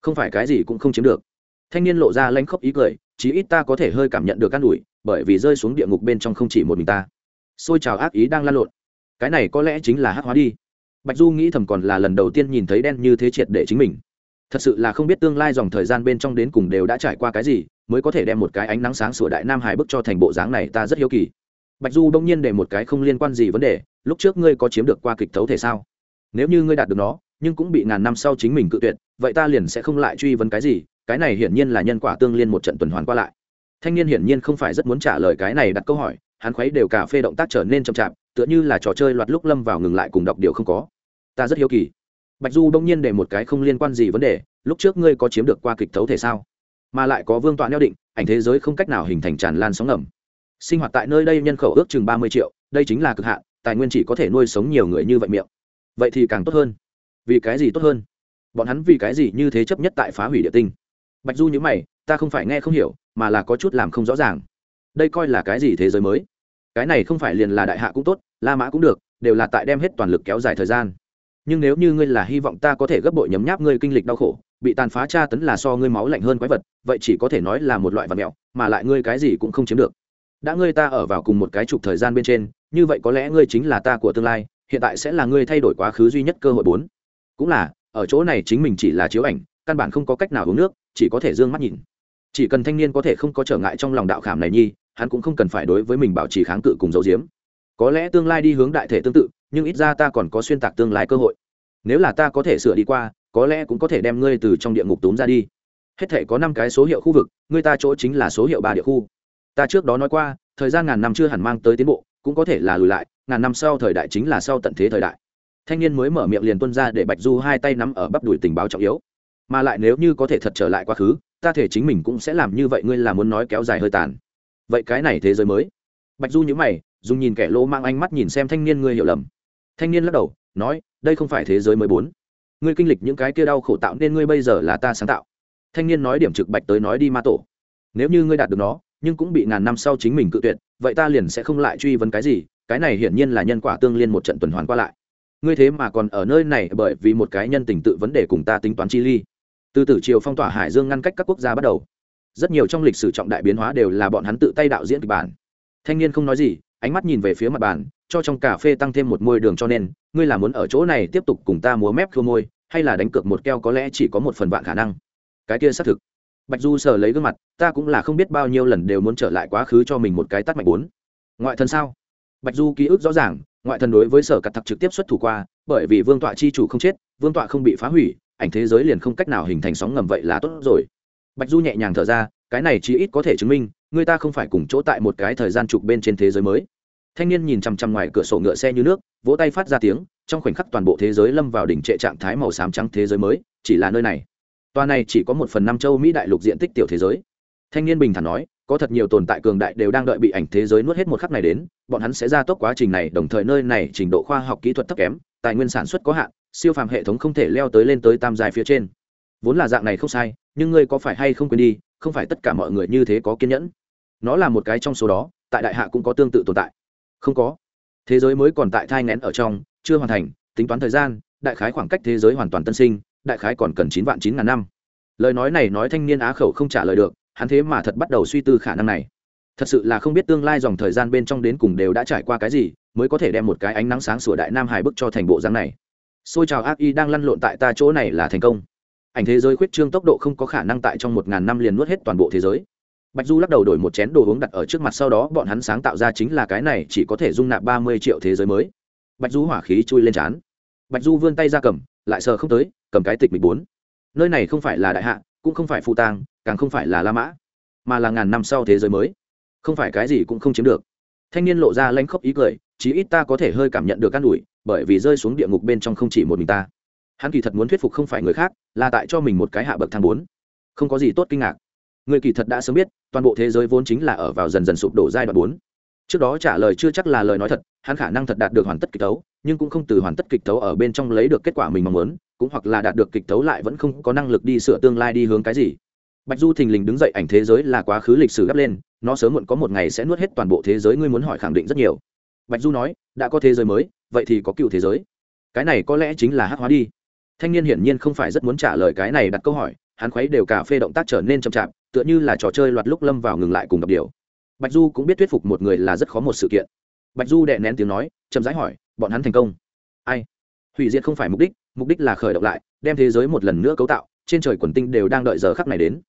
Không phải cái gì cũng không chiếm được. Thanh niên lộ ra lanh khóc ý cười, chí ít ta có thể hơi cảm nhận được an ủi, bởi vì rơi xuống địa ngục bên trong không chỉ một mình ta. Xôi trào ác ý đang lan lộn. Cái này có lẽ chính là hắc hóa đi. Bạch du nghĩ thầm còn là lần đầu tiên nhìn thấy đen như thế triệt để chính mình. Thật sự là không biết tương lai dòng thời gian bên trong đến cùng đều đã trải qua cái gì mới có thể đem một cái ánh nắng sáng sủa đại nam hải bức cho thành bộ dáng này ta rất hiếu kỳ. Bạch du đông nhiên để một cái không liên quan gì vấn đề, lúc trước ngươi có chiếm được qua kịch thấu thể sao? Nếu như ngươi đạt được nó, nhưng cũng bị ngàn năm sau chính mình cự tuyệt, vậy ta liền sẽ không lại truy vấn cái gì, cái này hiển nhiên là nhân quả tương liên một trận tuần hoàn qua lại. Thanh niên hiển nhiên không phải rất muốn trả lời cái này đặt câu hỏi, hắn khuấy đều cà phê động tác trở nên chậm chạp, tựa như là trò chơi loạt lúc lâm vào ngừng lại cùng đọc điều không có. Ta rất hiếu kỳ. Bạch du đông nhiên để một cái không liên quan gì vấn đề, lúc trước ngươi có chiếm được qua kịch thấu thể sao? Mà lại có vương tọa neo định, ảnh thế giới không cách nào hình thành tràn lan sóng ngầm. Sinh hoạt tại nơi đây nhân khẩu ước chừng ba mươi triệu, đây chính là cực hạn, tài nguyên chỉ có thể nuôi sống nhiều người như vậy miệng. Vậy thì càng tốt hơn. Vì cái gì tốt hơn? Bọn hắn vì cái gì như thế chấp nhất tại phá hủy địa tinh? Bạch du nhữ mày, ta không phải nghe không hiểu, mà là có chút làm không rõ ràng. Đây coi là cái gì thế giới mới? Cái này không phải liền là đại hạ cũng tốt, la mã cũng được, đều là tại đem hết toàn lực kéo dài thời gian. Nhưng nếu như ngươi là hy vọng ta có thể gấp bội nhấm nháp ngươi kinh lịch đau khổ bị tàn phá tra tấn là so ngươi máu lạnh hơn quái vật, vậy chỉ có thể nói là một loại vật mẹo, mà lại ngươi cái gì cũng không chiếm được. Đã ngươi ta ở vào cùng một cái trục thời gian bên trên, như vậy có lẽ ngươi chính là ta của tương lai, hiện tại sẽ là ngươi thay đổi quá khứ duy nhất cơ hội bốn. Cũng là, ở chỗ này chính mình chỉ là chiếu ảnh, căn bản không có cách nào uống nước, chỉ có thể d ư ơ n g mắt nhìn. Chỉ cần thanh niên có thể không có trở ngại trong lòng đạo khảm này nhi, hắn cũng không cần phải đối với mình bảo trì kháng cự cùng dấu diếm có lẽ tương lai đi hướng đại thể tương tự, nhưng ít ra ta còn có xuyên tạc tương lai cơ hội. Nếu là ta có thể sửa đi qua có lẽ cũng có thể đem ngươi từ trong địa ngục túm ra đi. Hết thể có năm cái số hiệu khu vực, ngươi ta chỗ chính là số hiệu ba địa khu. Ta trước đó nói qua, thời gian ngàn năm chưa hẳn mang tới tiến bộ, cũng có thể là lùi lại, ngàn năm sau thời đại chính là sau tận thế thời đại. Thanh niên mới mở miệng liền tuân ra để bạch du hai tay nắm ở bắp đùi tình báo trọng yếu. Mà lại nếu như có thể thật trở lại quá khứ, ta thể chính mình cũng sẽ làm như vậy, ngươi là muốn nói kéo dài hơi tàn. Vậy cái này thế giới mới. Bạch du nhữ mày, dùng nhìn kẻ lỗ mang ánh mắt nhìn xem thanh niên ngươi hiểu lầm. Thanh niên lắc đầu, nói, đây không phải thế giới mới bốn ngươi kinh lịch những cái kia đau khổ tạo nên ngươi bây giờ là ta sáng tạo. Thanh niên nói điểm trực bạch tới nói đi ma tổ. Nếu như ngươi đạt được nó, nhưng cũng bị ngàn năm sau chính mình cự tuyệt, vậy ta liền sẽ không lại truy vấn cái gì, cái này hiển nhiên là nhân quả tương liên một trận tuần hoàn qua lại. Ngươi thế mà còn ở nơi này bởi vì một cái nhân tình tự vấn đề cùng ta tính toán chi ly. Từ tử triều phong tỏa hải dương ngăn cách các quốc gia bắt đầu. Rất nhiều trong lịch sử trọng đại biến hóa đều là bọn hắn tự tay đạo diễn kịch bản. Thanh niên không nói gì ánh mắt nhìn về phía mặt bàn, cho trong cà phê tăng thêm một môi đường cho nên, ngươi là muốn ở chỗ này tiếp tục cùng ta múa mép khua môi, hay là đánh cược một keo có lẽ chỉ có một phần vạn khả năng? Cái kia xác thực. Bạch du sờ lấy gương mặt, ta cũng là không biết bao nhiêu lần đều muốn trở lại quá khứ cho mình một cái tắt mạnh bốn. Ngoại thân sao? Bạch du ký ức rõ ràng, ngoại thần đối với sở cặt thặc trực tiếp xuất thủ qua, bởi vì vương tọa chi chủ không chết, vương tọa không bị phá hủy, ảnh thế giới liền không cách nào hình thành sóng ngầm vậy là tốt rồi. Bạch du nhẹ nhàng thở ra cái này chí ít có thể chứng minh, người ta không phải cùng chỗ tại một cái thời gian trục bên trên thế giới mới. Thanh niên nhìn chằm chằm ngoài cửa sổ ngựa xe như nước, vỗ tay phát ra tiếng, trong khoảnh khắc toàn bộ thế giới lâm vào đỉnh trệ trạng thái màu xám trắng thế giới mới, chỉ là nơi này. Toa này chỉ có một phần năm châu mỹ đại lục diện tích tiểu thế giới. Thanh niên bình thản nói, có thật nhiều tồn tại cường đại đều đang đợi bị ảnh thế giới nuốt hết một khắc này đến, bọn hắn sẽ ra tốc quá trình này, đồng thời nơi này trình độ khoa học kỹ thuật thấp kém, tài nguyên sản xuất có hạn, siêu phàm hệ thống không thể leo tới lên tới tam dài phía trên. Vốn là dạng này không sai, nhưng ngươi có phải hay không quên đi không phải tất cả mọi người như thế có kiên nhẫn. Nó là một cái trong số đó, tại đại hạ cũng có tương tự tồn tại. Không có. Thế giới mới còn tại thai ngén ở trong, chưa hoàn thành, tính toán thời gian, đại khái khoảng cách thế giới hoàn toàn tân sinh, đại khái còn cần chín vạn chín ngàn năm. Lời nói này nói thanh niên á khẩu không trả lời được, hắn thế mà thật bắt đầu suy tư khả năng này. Thật sự là không biết tương lai dòng thời gian bên trong đến cùng đều đã trải qua cái gì, mới có thể đem một cái ánh nắng sáng sủa đại nam hải bức cho thành bộ dáng này. Xôi trào ác y đang lăn lộn tại ta chỗ này là thành công ảnh thế giới khuyết trương tốc độ không có khả năng tại trong một ngàn năm liền nuốt hết toàn bộ thế giới. Bạch du lắc đầu đổi một chén đồ uống đặt ở trước mặt sau đó bọn hắn sáng tạo ra chính là cái này chỉ có thể dung nạp ba mươi triệu thế giới mới. Bạch du hỏa khí chui lên trán. Bạch du vươn tay ra cầm, lại sờ không tới, cầm cái tịch mịch bốn. Nơi này không phải là đại hạ, cũng không phải phụ tang, càng không phải là la mã, mà là ngàn năm sau thế giới mới. Không phải cái gì cũng không chiếm được. Thanh niên lộ ra lanh khóc ý cười, chí ít ta có thể hơi cảm nhận được an ủi, bởi vì rơi xuống địa ngục bên trong không chỉ một mình ta hắn kỳ thật muốn thuyết phục không phải người khác, là tại cho mình một cái hạ bậc thang bốn. Không có gì tốt kinh ngạc. Người kỳ thật đã sớm biết, toàn bộ thế giới vốn chính là ở vào dần dần sụp đổ giai đoạn bốn. Trước đó trả lời chưa chắc là lời nói thật, hắn khả năng thật đạt được hoàn tất kịch tấu, nhưng cũng không từ hoàn tất kịch tấu ở bên trong lấy được kết quả mình mong muốn, cũng hoặc là đạt được kịch tấu lại vẫn không có năng lực đi sửa tương lai đi hướng cái gì. Bạch du thình lình đứng dậy ảnh thế giới là quá khứ lịch sử gấp lên, nó sớm muộn có một ngày sẽ nuốt hết toàn bộ thế giới ngươi muốn hỏi khẳng định rất nhiều. Bạch du nói, đã có thế giới mới, vậy thì có cựu thế giới. Cái này có lẽ chính là hát hóa đi thanh niên hiển nhiên không phải rất muốn trả lời cái này đặt câu hỏi, hắn khuấy đều cà phê động tác trở nên chậm chạp, tựa như là trò chơi loạt lúc lâm vào ngừng lại cùng gặp điều. Bạch du cũng biết thuyết phục một người là rất khó một sự kiện. Bạch du đệ nén tiếng nói, chậm rãi hỏi, bọn hắn thành công? Ai? Hủy diệt không phải mục đích mục đích là khởi động lại, đem thế giới một lần nữa cấu tạo, trên trời quần tinh đều đang đợi giờ khắc này đến.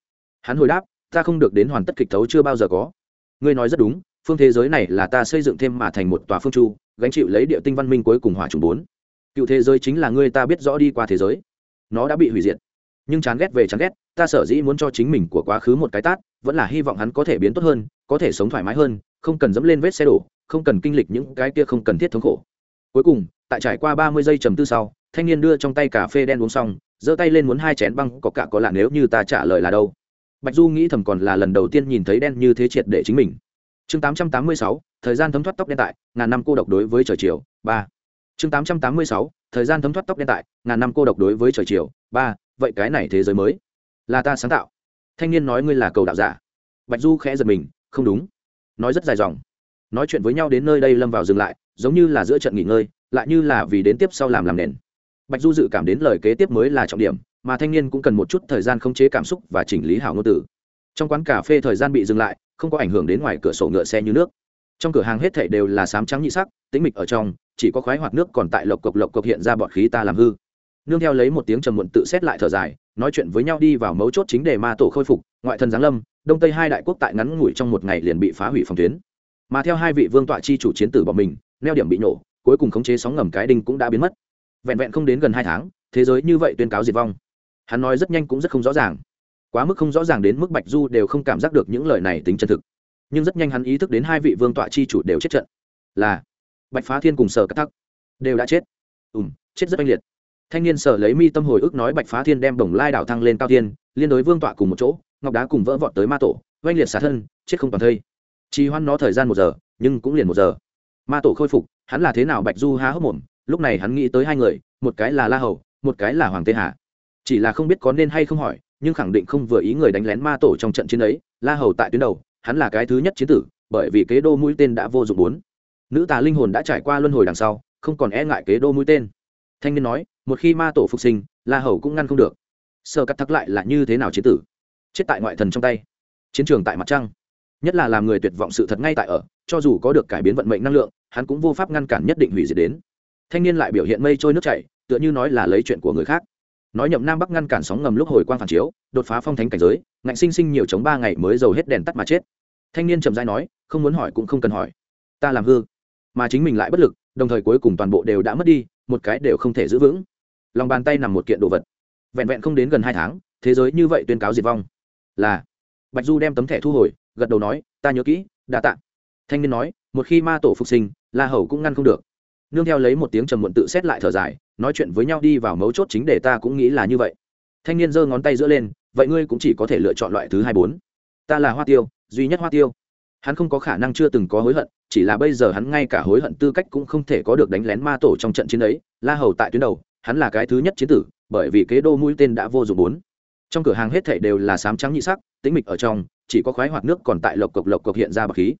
Hắn hồi đáp, ta không được đến hoàn tất kịch thấu chưa bao giờ có. Ngươi nói rất đúng, phương thế giới này là ta xây dựng thêm mà thành một tòa phương chu, gánh chịu lấy địa tinh văn minh cuối cùng hỏa trùng bốn cựu thế giới chính là ngươi ta biết rõ đi qua thế giới. Nó đã bị hủy diệt. Nhưng chán ghét về chán ghét, ta sở dĩ muốn cho chính mình của quá khứ một cái tát, vẫn là hy vọng hắn có thể biến tốt hơn, có thể sống thoải mái hơn, không cần dẫm lên vết xe đổ, không cần kinh lịch những cái kia không cần thiết thống khổ. Cuối cùng, tại trải qua ba mươi giây trầm tư sau, thanh niên đưa trong tay cà phê đen uống xong, giơ tay lên muốn hai chén băng có cả có lạ nếu như ta trả lời là đâu. Bạch du nghĩ thầm còn là lần đầu tiên nhìn thấy đen như thế triệt để chính mình. Chương tám trăm tám mươi sáu, thời gian thấm thoát tóc đen tại, ngàn năm cô độc đối với trời chiều, ba chương tám trăm tám mươi sáu, thời gian thấm thoát tóc đen tại, ngàn năm cô độc đối với trời chiều. Ba, vậy cái này thế giới mới là ta sáng tạo. Thanh niên nói ngươi là cầu đạo giả. Bạch du khẽ giật mình, không đúng. Nói rất dài dòng. Nói chuyện với nhau đến nơi đây lâm vào dừng lại, giống như là giữa trận nghỉ ngơi, lại như là vì đến tiếp sau làm làm nền. Bạch du dự cảm đến lời kế tiếp mới là trọng điểm, mà thanh niên cũng cần một chút thời gian khống chế cảm xúc và chỉnh lý hảo ngôn tử trong quán cà phê thời gian bị dừng lại, không có ảnh hưởng đến ngoài cửa sổ ngựa xe như nước trong cửa hàng hết thảy đều là sám trắng nhị sắc, tĩnh mịch ở trong, chỉ có khoái hoạt nước còn tại lộc cộc lộc cộc hiện ra bọt khí ta làm hư. Nương theo lấy một tiếng trầm muộn tự xét lại thở dài, nói chuyện với nhau đi vào mấu chốt chính đề ma tổ khôi phục, ngoại thần giáng lâm, đông tây hai đại quốc tại ngắn ngủi trong một ngày liền bị phá hủy phòng tuyến. Mà theo hai vị vương tọa chi chủ chiến tử bỏ mình, neo điểm bị nổ, cuối cùng khống chế sóng ngầm cái đinh cũng đã biến mất. Vẹn vẹn không đến gần hai tháng, thế giới như vậy tuyên cáo diệt vong. Hắn nói rất nhanh cũng rất không rõ ràng. Quá mức không rõ ràng đến mức bạch du đều không cảm giác được những lời này tính chân thực nhưng rất nhanh hắn ý thức đến hai vị vương tọa chi chủ đều chết trận. Là, bạch phá thiên cùng sở cắt thắc đều đã chết. Ùm chết rất oanh liệt. Thanh niên sở lấy mi tâm hồi ức nói bạch phá thiên đem bồng lai đảo thăng lên cao tiên, liên đối vương tọa cùng một chỗ, ngọc đá cùng vỡ vọt tới ma tổ, oanh liệt xả thân, chết không toàn thây. Trì hoãn nó thời gian một giờ, nhưng cũng liền một giờ. Ma tổ khôi phục, hắn là thế nào bạch du há hốc mồm, lúc này hắn nghĩ tới hai người, một cái là la hầu, một cái là hoàng tê hà. Chỉ là không biết có nên hay không hỏi, nhưng khẳng định không vừa ý người đánh lén ma tổ trong trận chiến ấy, la hầu tại tuyến đầu hắn là cái thứ nhất chiến tử, bởi vì kế đô mũi tên đã vô dụng bốn. Nữ tà linh hồn đã trải qua luân hồi đằng sau, không còn e ngại kế đô mũi tên. Thanh niên nói, một khi ma tổ phục sinh, la hầu cũng ngăn không được. Sơ cắt thắc lại là như thế nào chiến tử? Chết tại ngoại thần trong tay. Chiến trường tại mặt trăng. Nhất là làm người tuyệt vọng sự thật ngay tại ở, cho dù có được cải biến vận mệnh năng lượng, hắn cũng vô pháp ngăn cản nhất định hủy diệt đến. Thanh niên lại biểu hiện mây trôi nước chảy, tựa như nói là lấy chuyện của người khác. Nói nhậm nam bắc ngăn cản sóng ngầm lúc hồi quang phản chiếu, đột phá phong thánh cảnh giới, ngạnh sinh sinh nhiều chống ba ngày mới dầu hết đèn tắt mà chết thanh niên chậm dai nói, không muốn hỏi cũng không cần hỏi. Ta làm hư. Mà chính mình lại bất lực, đồng thời cuối cùng toàn bộ đều đã mất đi, một cái đều không thể giữ vững. Lòng bàn tay nằm một kiện đồ vật. Vẹn vẹn không đến gần hai tháng, thế giới như vậy tuyên cáo diệt vong. Là. Bạch du đem tấm thẻ thu hồi, gật đầu nói, ta nhớ kỹ, đa tạ. Thanh niên nói, một khi ma tổ phục sinh, la hầu cũng ngăn không được. Nương theo lấy một tiếng trầm muộn tự xét lại thở dài, nói chuyện với nhau đi vào mấu chốt chính để ta cũng nghĩ là như vậy. Thanh niên giơ ngón tay giữa lên, vậy ngươi cũng chỉ có thể lựa chọn loại thứ hai bốn ta là hoa tiêu, duy nhất hoa tiêu. Hắn không có khả năng chưa từng có hối hận, chỉ là bây giờ hắn ngay cả hối hận tư cách cũng không thể có được đánh lén ma tổ trong trận chiến ấy. La hầu tại tuyến đầu, hắn là cái thứ nhất chiến tử, bởi vì kế đô mũi tên đã vô dụng bốn. Trong cửa hàng hết thảy đều là sám trắng nhị sắc, tĩnh mịch ở trong, chỉ có khoái hoạt nước còn tại lộc cộc lộc cộc hiện ra bậc khí.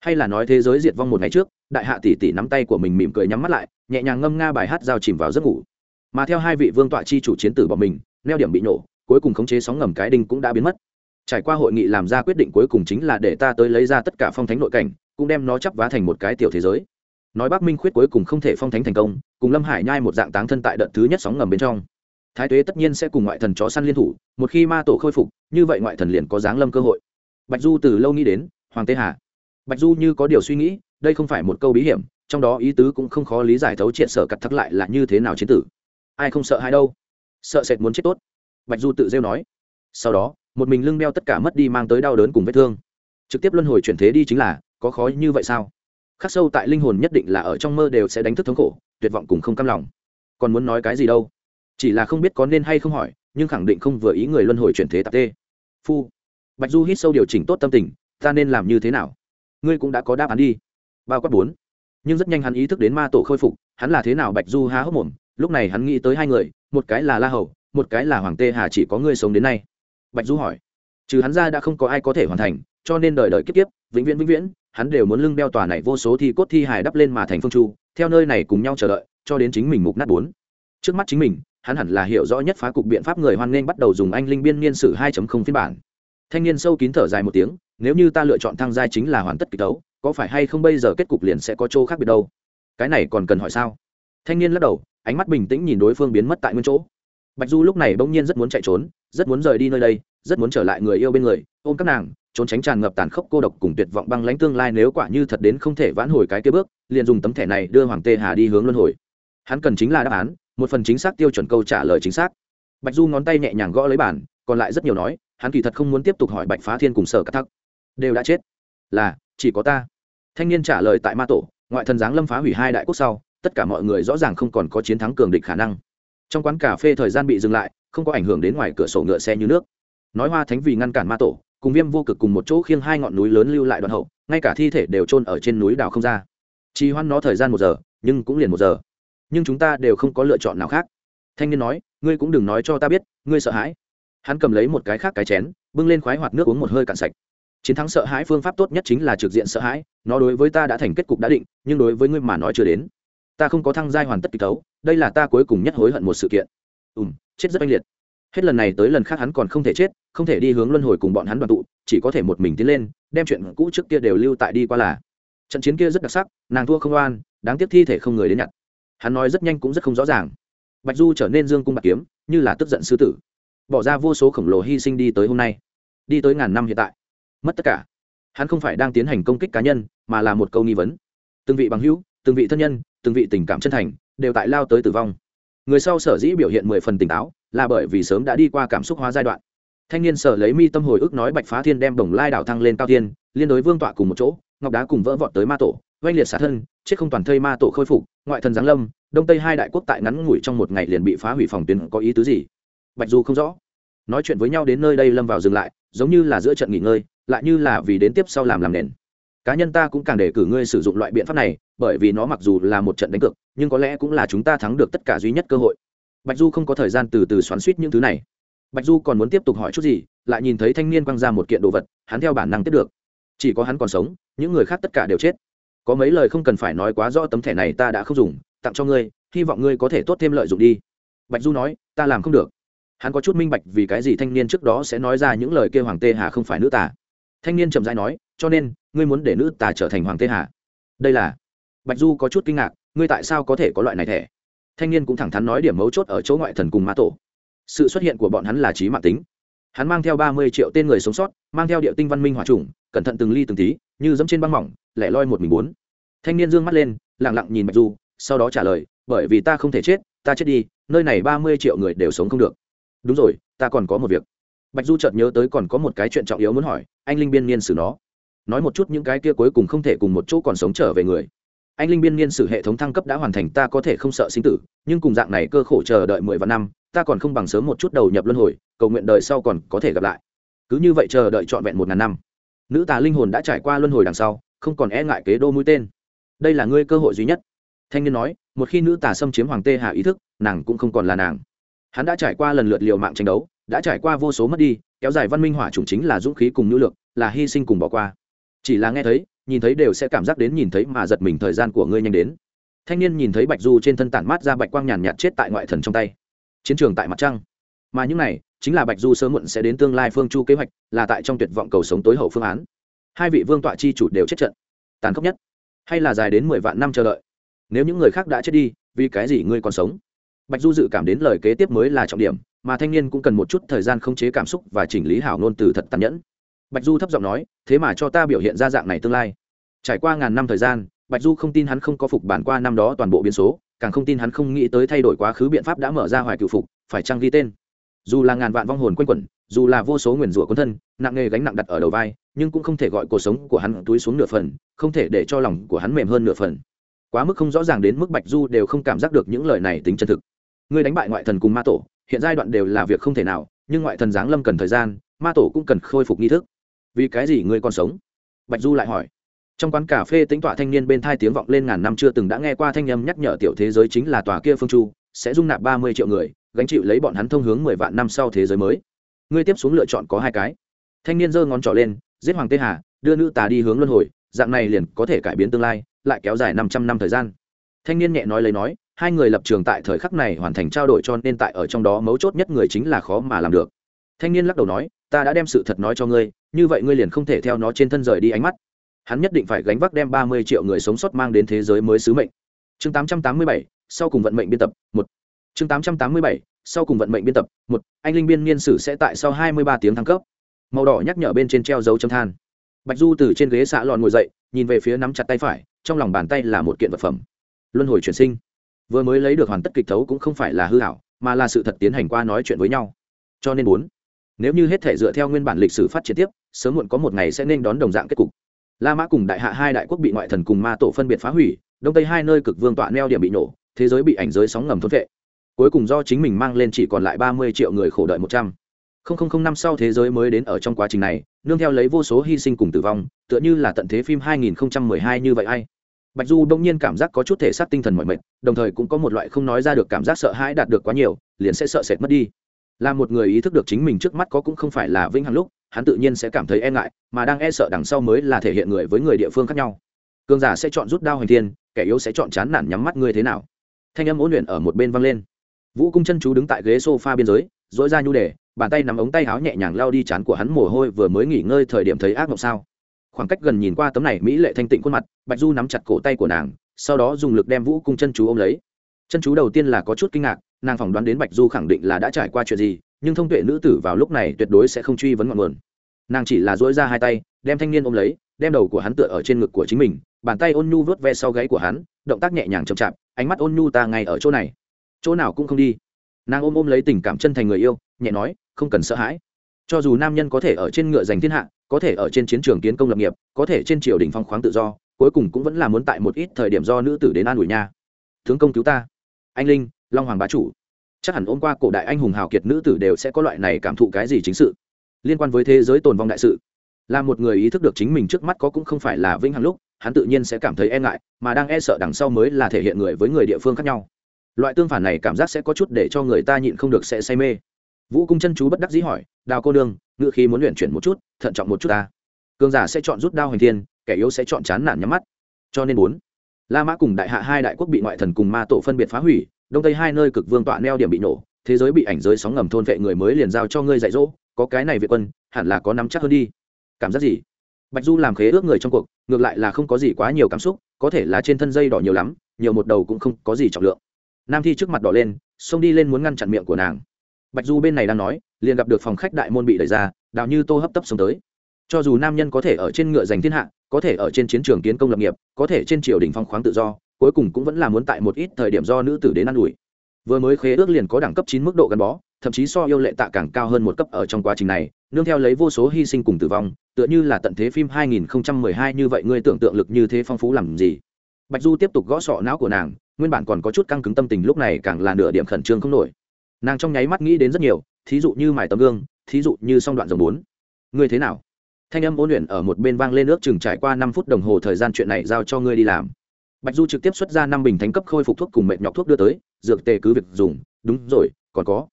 Hay là nói thế giới diệt vong một ngày trước, đại hạ tỷ tỷ nắm tay của mình mỉm cười nhắm mắt lại, nhẹ nhàng ngâm nga bài hát giao chìm vào giấc ngủ. Mà theo hai vị vương tọa chi chủ chiến tử bỏ mình, neo điểm bị nổ, cuối cùng khống chế sóng ngầm cái đinh cũng đã biến mất trải qua hội nghị làm ra quyết định cuối cùng chính là để ta tới lấy ra tất cả phong thánh nội cảnh, cũng đem nó chắp vá thành một cái tiểu thế giới. Nói bác minh khuyết cuối cùng không thể phong thánh thành công, cùng lâm hải nhai một dạng táng thân tại đợt thứ nhất sóng ngầm bên trong. Thái tuế tất nhiên sẽ cùng ngoại thần chó săn liên thủ, một khi ma tổ khôi phục, như vậy ngoại thần liền có giáng lâm cơ hội. Bạch du từ lâu nghĩ đến, hoàng tê hà. Bạch du như có điều suy nghĩ, đây không phải một câu bí hiểm, trong đó ý tứ cũng không khó lý giải thấu triệt sở cắt thắc lại là như thế nào chiến tử. Ai không sợ hai đâu? Sợ sệt muốn chết tốt. Bạch du tự rêu nói. Sau đó một mình lưng đeo tất cả mất đi mang tới đau đớn cùng vết thương. Trực tiếp luân hồi chuyển thế đi chính là, có khó như vậy sao? Khắc sâu tại linh hồn nhất định là ở trong mơ đều sẽ đánh thức thống khổ, tuyệt vọng cùng không cam lòng. Còn muốn nói cái gì đâu? Chỉ là không biết có nên hay không hỏi, nhưng khẳng định không vừa ý người luân hồi chuyển thế tạp tê. Phu. Bạch du hít sâu điều chỉnh tốt tâm tình, ta nên làm như thế nào? Ngươi cũng đã có đáp án đi. Bao quát bốn. Nhưng rất nhanh hắn ý thức đến ma tổ khôi phục, hắn là thế nào bạch du há hốc mồm, lúc này hắn nghĩ tới hai người, một cái là la hầu, một cái là hoàng tê hà chỉ có ngươi sống đến nay bạch du hỏi. Trừ hắn ra đã không có ai có thể hoàn thành, cho nên đời đời kiếp kiếp, vĩnh viễn vĩnh viễn, hắn đều muốn lưng đeo tòa này vô số thi cốt thi hài đắp lên mà thành phương chu, theo nơi này cùng nhau chờ đợi, cho đến chính mình mục nát bốn. Trước mắt chính mình, hắn hẳn là hiểu rõ nhất phá cục biện pháp người hoan nghênh bắt đầu dùng anh linh biên niên sử 2.0 phiên bản. Thanh niên sâu kín thở dài một tiếng, nếu như ta lựa chọn thăng giai chính là hoàn tất kịch tấu có phải hay không bây giờ kết cục liền sẽ có chỗ khác biệt đâu? Cái này còn cần hỏi sao? Thanh niên lắc đầu, ánh mắt bình tĩnh nhìn đối phương biến mất tại nguyên chỗ. Bạch du lúc này bỗng nhiên rất muốn chạy trốn rất muốn rời đi nơi đây, rất muốn trở lại người yêu bên người, ôm các nàng, trốn tránh tràn ngập tàn khốc cô độc cùng tuyệt vọng băng lãnh tương lai nếu quả như thật đến không thể vãn hồi cái kia bước, liền dùng tấm thẻ này đưa hoàng tê hà đi hướng luân hồi. Hắn cần chính là đáp án, một phần chính xác tiêu chuẩn câu trả lời chính xác. Bạch du ngón tay nhẹ nhàng gõ lấy bản, còn lại rất nhiều nói, hắn kỳ thật không muốn tiếp tục hỏi bạch phá thiên cùng sở cắt thắc. Đều đã chết. Là, chỉ có ta. Thanh niên trả lời tại ma tổ, ngoại thần giáng lâm phá hủy hai đại quốc sau, tất cả mọi người rõ ràng không còn có chiến thắng cường địch khả năng. Trong quán cà phê thời gian bị dừng lại không có ảnh hưởng đến ngoài cửa sổ ngựa xe như nước. Nói hoa thánh vì ngăn cản ma tổ, cùng viêm vô cực cùng một chỗ khiêng hai ngọn núi lớn lưu lại đoạn hậu, ngay cả thi thể đều chôn ở trên núi đảo không ra. Trì hoãn nó thời gian một giờ, nhưng cũng liền một giờ. Nhưng chúng ta đều không có lựa chọn nào khác. Thanh niên nói, ngươi cũng đừng nói cho ta biết, ngươi sợ hãi. Hắn cầm lấy một cái khác cái chén, bưng lên khoái hoạt nước uống một hơi cạn sạch. Chiến thắng sợ hãi phương pháp tốt nhất chính là trực diện sợ hãi, nó đối với ta đã thành kết cục đã định, nhưng đối với ngươi mà nói chưa đến. Ta không có thăng giai hoàn tất kịch tấu đây là ta cuối cùng nhất hối hận một sự kiện. Ùm chết rất oanh liệt. Hết lần này tới lần khác hắn còn không thể chết, không thể đi hướng luân hồi cùng bọn hắn đoàn tụ, chỉ có thể một mình tiến lên, đem chuyện cũ trước kia đều lưu tại đi qua là. Trận chiến kia rất đặc sắc, nàng thua không oan, đáng tiếc thi thể không người đến nhặt. Hắn nói rất nhanh cũng rất không rõ ràng. Bạch du trở nên dương cung bạc kiếm, như là tức giận sư tử. Bỏ ra vô số khổng lồ hy sinh đi tới hôm nay. Đi tới ngàn năm hiện tại. Mất tất cả. Hắn không phải đang tiến hành công kích cá nhân, mà là một câu nghi vấn. Từng vị bằng hữu, từng vị thân nhân, từng vị tình cảm chân thành, đều tại lao tới tử vong người sau sở dĩ biểu hiện mười phần tỉnh táo, là bởi vì sớm đã đi qua cảm xúc hóa giai đoạn. Thanh niên sở lấy mi tâm hồi ức nói bạch phá thiên đem bồng lai đảo thăng lên cao tiên, liên đối vương tọa cùng một chỗ, ngọc đá cùng vỡ vọt tới ma tổ, oanh liệt xả thân, chết không toàn thây ma tổ khôi phục, ngoại thần giáng lâm, đông tây hai đại quốc tại ngắn ngủi trong một ngày liền bị phá hủy phòng tuyến, có ý tứ gì? Bạch du không rõ. Nói chuyện với nhau đến nơi đây lâm vào dừng lại, giống như là giữa trận nghỉ ngơi, lại như là vì đến tiếp sau làm làm nền cá nhân ta cũng càng để cử ngươi sử dụng loại biện pháp này, bởi vì nó mặc dù là một trận đánh cược, nhưng có lẽ cũng là chúng ta thắng được tất cả duy nhất cơ hội. Bạch du không có thời gian từ từ xoắn suýt những thứ này. Bạch du còn muốn tiếp tục hỏi chút gì, lại nhìn thấy thanh niên quăng ra một kiện đồ vật, hắn theo bản năng tiếp được. Chỉ có hắn còn sống, những người khác tất cả đều chết. Có mấy lời không cần phải nói quá rõ tấm thẻ này ta đã không dùng, tặng cho ngươi, hy vọng ngươi có thể tốt thêm lợi dụng đi. Bạch du nói, ta làm không được. Hắn có chút minh bạch vì cái gì thanh niên trước đó sẽ nói ra những lời kêu hoàng tê hà không phải nữ tả. thanh niên trầm dai nói, cho nên ngươi muốn để nữ tà trở thành hoàng tê hà? Đây là. Bạch du có chút kinh ngạc, ngươi tại sao có thể có loại này thẻ? Thanh niên cũng thẳng thắn nói điểm mấu chốt ở chỗ ngoại thần cùng mã tổ. Sự xuất hiện của bọn hắn là trí mạng tính. Hắn mang theo ba mươi triệu tên người sống sót, mang theo địa tinh văn minh hòa trùng, cẩn thận từng ly từng tí, như dẫm trên băng mỏng, lẻ loi một mình bốn. Thanh niên dương mắt lên lẳng lặng nhìn bạch du, sau đó trả lời, bởi vì ta không thể chết, ta chết đi, nơi này ba mươi triệu người đều sống không được. Đúng rồi, ta còn có một việc. Bạch du chợt nhớ tới còn có một cái chuyện trọng yếu muốn hỏi, anh linh biên niên xử nó nói một chút những cái kia cuối cùng không thể cùng một chỗ còn sống trở về người. Anh linh biên niên sử hệ thống thăng cấp đã hoàn thành, ta có thể không sợ sinh tử, nhưng cùng dạng này cơ khổ chờ đợi mười vạn năm, ta còn không bằng sớm một chút đầu nhập luân hồi, cầu nguyện đời sau còn có thể gặp lại. Cứ như vậy chờ đợi trọn vẹn một ngàn năm. Nữ tà linh hồn đã trải qua luân hồi đằng sau, không còn e ngại kế đô mũi tên. Đây là ngươi cơ hội duy nhất. Thanh niên nói, một khi nữ tà xâm chiếm hoàng tê hạ ý thức, nàng cũng không còn là nàng. Hắn đã trải qua lần lượt liều mạng tranh đấu, đã trải qua vô số mất đi, kéo dài văn minh hỏa chủng chính là dũng khí cùng nữ lực, là hy sinh cùng bỏ qua chỉ là nghe thấy, nhìn thấy đều sẽ cảm giác đến nhìn thấy mà giật mình thời gian của ngươi nhanh đến. Thanh niên nhìn thấy bạch du trên thân tản mát ra bạch quang nhàn nhạt chết tại ngoại thần trong tay. Chiến trường tại mặt trăng. Mà những này, chính là bạch du sớm muộn sẽ đến tương lai phương chu kế hoạch, là tại trong tuyệt vọng cầu sống tối hậu phương án. Hai vị vương tọa chi chủ đều chết trận. Tàn khốc nhất. Hay là dài đến mười vạn năm chờ đợi. Nếu những người khác đã chết đi, vì cái gì ngươi còn sống? Bạch du dự cảm đến lời kế tiếp mới là trọng điểm, mà thanh niên cũng cần một chút thời gian khống chế cảm xúc và chỉnh lý hảo ngôn từ thật tàn nhẫn bạch du thấp giọng nói, thế mà cho ta biểu hiện ra dạng này tương lai. Trải qua ngàn năm thời gian, bạch du không tin hắn không có phục bản qua năm đó toàn bộ biến số, càng không tin hắn không nghĩ tới thay đổi quá khứ biện pháp đã mở ra hoài cựu phục, phải trăng ghi tên. Dù là ngàn vạn vong hồn quanh quẩn, dù là vô số nguyền rủa quân thân, nặng nghề gánh nặng đặt ở đầu vai, nhưng cũng không thể gọi cuộc sống của hắn túi xuống nửa phần, không thể để cho lòng của hắn mềm hơn nửa phần. Quá mức không rõ ràng đến mức bạch du đều không cảm giác được những lời này tính chân thực. Ngươi đánh bại ngoại thần cùng ma tổ, hiện giai đoạn đều là việc không thể nào, nhưng ngoại thần giáng lâm cần thời gian, ma tổ cũng cần khôi phục nghi thức vì cái gì ngươi còn sống? Bạch du lại hỏi. Trong quán cà phê tính tọa thanh niên bên thai tiếng vọng lên ngàn năm chưa từng đã nghe qua thanh âm nhắc nhở tiểu thế giới chính là tòa kia phương chu, sẽ dung nạp ba mươi triệu người, gánh chịu lấy bọn hắn thông hướng mười vạn năm sau thế giới mới. Ngươi tiếp xuống lựa chọn có hai cái. Thanh niên giơ ngón trỏ lên, giết hoàng tê hà, đưa nữ tà đi hướng luân hồi, dạng này liền có thể cải biến tương lai, lại kéo dài năm trăm năm thời gian. Thanh niên nhẹ nói lấy nói, hai người lập trường tại thời khắc này hoàn thành trao đổi cho nên tại ở trong đó mấu chốt nhất người chính là khó mà làm được. Thanh niên lắc đầu nói ta đã đem sự thật nói cho ngươi, như vậy ngươi liền không thể theo nó trên thân rời đi ánh mắt. Hắn nhất định phải gánh vác đem ba mươi triệu người sống sót mang đến thế giới mới sứ mệnh. Chương tám trăm tám mươi bảy, sau cùng vận mệnh biên tập, một. Chương tám trăm tám mươi bảy, sau cùng vận mệnh biên tập, một. Anh linh biên niên sử sẽ tại sau hai mươi ba tiếng thăng cấp. Màu đỏ nhắc nhở bên trên treo dấu châm than. Bạch du từ trên ghế xạ lòn ngồi dậy, nhìn về phía nắm chặt tay phải, trong lòng bàn tay là một kiện vật phẩm. Luân hồi chuyển sinh. Vừa mới lấy được hoàn tất kịch thấu cũng không phải là hư hảo mà là sự thật tiến hành qua nói chuyện với nhau. Cho nên muốn nếu như hết thể dựa theo nguyên bản lịch sử phát triển tiếp, sớm muộn có một ngày sẽ nên đón đồng dạng kết cục. La mã cùng đại hạ hai đại quốc bị ngoại thần cùng ma tổ phân biệt phá hủy, đông tây hai nơi cực vương tọa neo điểm bị nổ, thế giới bị ảnh giới sóng ngầm thôn vệ. Cuối cùng do chính mình mang lên chỉ còn lại ba mươi triệu người khổ đợi một trăm. Linh năm sau thế giới mới đến ở trong quá trình này, nương theo lấy vô số hy sinh cùng tử vong, tựa như là tận thế phim 2012 như vậy hay. bạch du đông nhiên cảm giác có chút thể xác tinh thần mọi mệt, đồng thời cũng có một loại không nói ra được cảm giác sợ hãi đạt được quá nhiều, liền sẽ sợ sệt mất đi là một người ý thức được chính mình trước mắt có cũng không phải là vĩnh hằng lúc, hắn tự nhiên sẽ cảm thấy e ngại, mà đang e sợ đằng sau mới là thể hiện người với người địa phương khác nhau. Cường giả sẽ chọn rút đao hành thiên, kẻ yếu sẽ chọn chán nản nhắm mắt ngươi thế nào? Thanh âm ôn luyện ở một bên văng lên. Vũ cung chân chú đứng tại ghế sofa biên giới dỗi ra nhu đề, bàn tay nắm ống tay áo nhẹ nhàng lao đi chán của hắn mồ hôi vừa mới nghỉ ngơi thời điểm thấy ác mộng sao. Khoảng cách gần nhìn qua tấm này mỹ lệ thanh tịnh khuôn mặt, bạch du nắm chặt cổ tay của nàng, sau đó dùng lực đem vũ cung chân chú ôm lấy. Chân chú đầu tiên là có chút kinh ngạc nàng phỏng đoán đến bạch du khẳng định là đã trải qua chuyện gì, nhưng thông tuệ nữ tử vào lúc này tuyệt đối sẽ không truy vấn ngọn nguồn. Nàng chỉ là dỗi ra hai tay, đem thanh niên ôm lấy, đem đầu của hắn tựa ở trên ngực của chính mình, bàn tay ôn nhu vớt ve sau gáy của hắn, động tác nhẹ nhàng chậm chạp, ánh mắt ôn nhu ta ngay ở chỗ này. Chỗ nào cũng không đi. Nàng ôm ôm lấy tình cảm chân thành người yêu, nhẹ nói, không cần sợ hãi. Cho dù nam nhân có thể ở trên ngựa giành thiên hạ, có thể ở trên chiến trường kiến công lập nghiệp, có thể trên triều đình phong khoáng tự do, cuối cùng cũng vẫn là muốn tại một ít thời điểm do nữ tử đến an ủi nha. Tướng công cứu ta. Anh linh long hoàng bá chủ. Chắc hẳn ôm qua cổ đại anh hùng hào kiệt nữ tử đều sẽ có loại này cảm thụ cái gì chính sự. Liên quan với thế giới tồn vong đại sự, là một người ý thức được chính mình trước mắt có cũng không phải là vĩnh hằng lúc, hắn tự nhiên sẽ cảm thấy e ngại, mà đang e sợ đằng sau mới là thể hiện người với người địa phương khác nhau. Loại tương phản này cảm giác sẽ có chút để cho người ta nhịn không được sẽ say mê. Vũ cung chân chú bất đắc dĩ hỏi, đào cô nương ngự khí muốn luyện chuyển một chút, thận trọng một chút ta. Cường giả sẽ chọn rút đao hành thiên, kẻ yếu sẽ chọn chán nản nhắm mắt. Cho nên bốn, la mã cùng đại hạ hai đại quốc bị ngoại thần cùng ma tổ phân biệt phá hủy đông tây hai nơi cực vương tọa neo điểm bị nổ, thế giới bị ảnh giới sóng ngầm thôn vệ người mới liền giao cho ngươi dạy dỗ, có cái này việt quân, hẳn là có nắm chắc hơn đi. Cảm giác gì? Bạch du làm khế ước người trong cuộc, ngược lại là không có gì quá nhiều cảm xúc, có thể là trên thân dây đỏ nhiều lắm, nhiều một đầu cũng không có gì trọng lượng. Nam thi trước mặt đỏ lên, xông đi lên muốn ngăn chặn miệng của nàng. Bạch du bên này đang nói, liền gặp được phòng khách đại môn bị đẩy ra, đào như tô hấp tấp xông tới. Cho dù nam nhân có thể ở trên ngựa giành thiên hạ, có thể ở trên chiến trường kiến công lập nghiệp, có thể trên triều đình phong khoáng tự do cuối cùng cũng vẫn là muốn tại một ít thời điểm do nữ tử đến ă n ủi. Vừa mới khế ước liền có đẳng cấp chín mức độ gắn bó, thậm chí so yêu lệ tạ càng cao hơn một cấp ở trong quá trình này, nương theo lấy vô số hy sinh cùng tử vong, tựa như là tận thế phim 2012 như vậy ngươi tưởng tượng lực như thế phong phú làm gì. Bạch du tiếp tục gõ sọ não của nàng, nguyên bản còn có chút căng cứng tâm tình lúc này càng là nửa điểm khẩn trương không nổi. Nàng trong nháy mắt nghĩ đến rất nhiều, thí dụ như mài tấm gương, thí dụ như song đoạn dòng bốn. Ngươi thế nào? Thanh âm ôn luyện ở một bên vang lên nước chừng trải qua năm phút đồng hồ thời gian chuyện này giao cho ngươi đi làm bạch du trực tiếp xuất ra năm bình thánh cấp khôi phục thuốc cùng mệt nhọc thuốc đưa tới, dược tề cứ việc dùng, đúng rồi, còn có.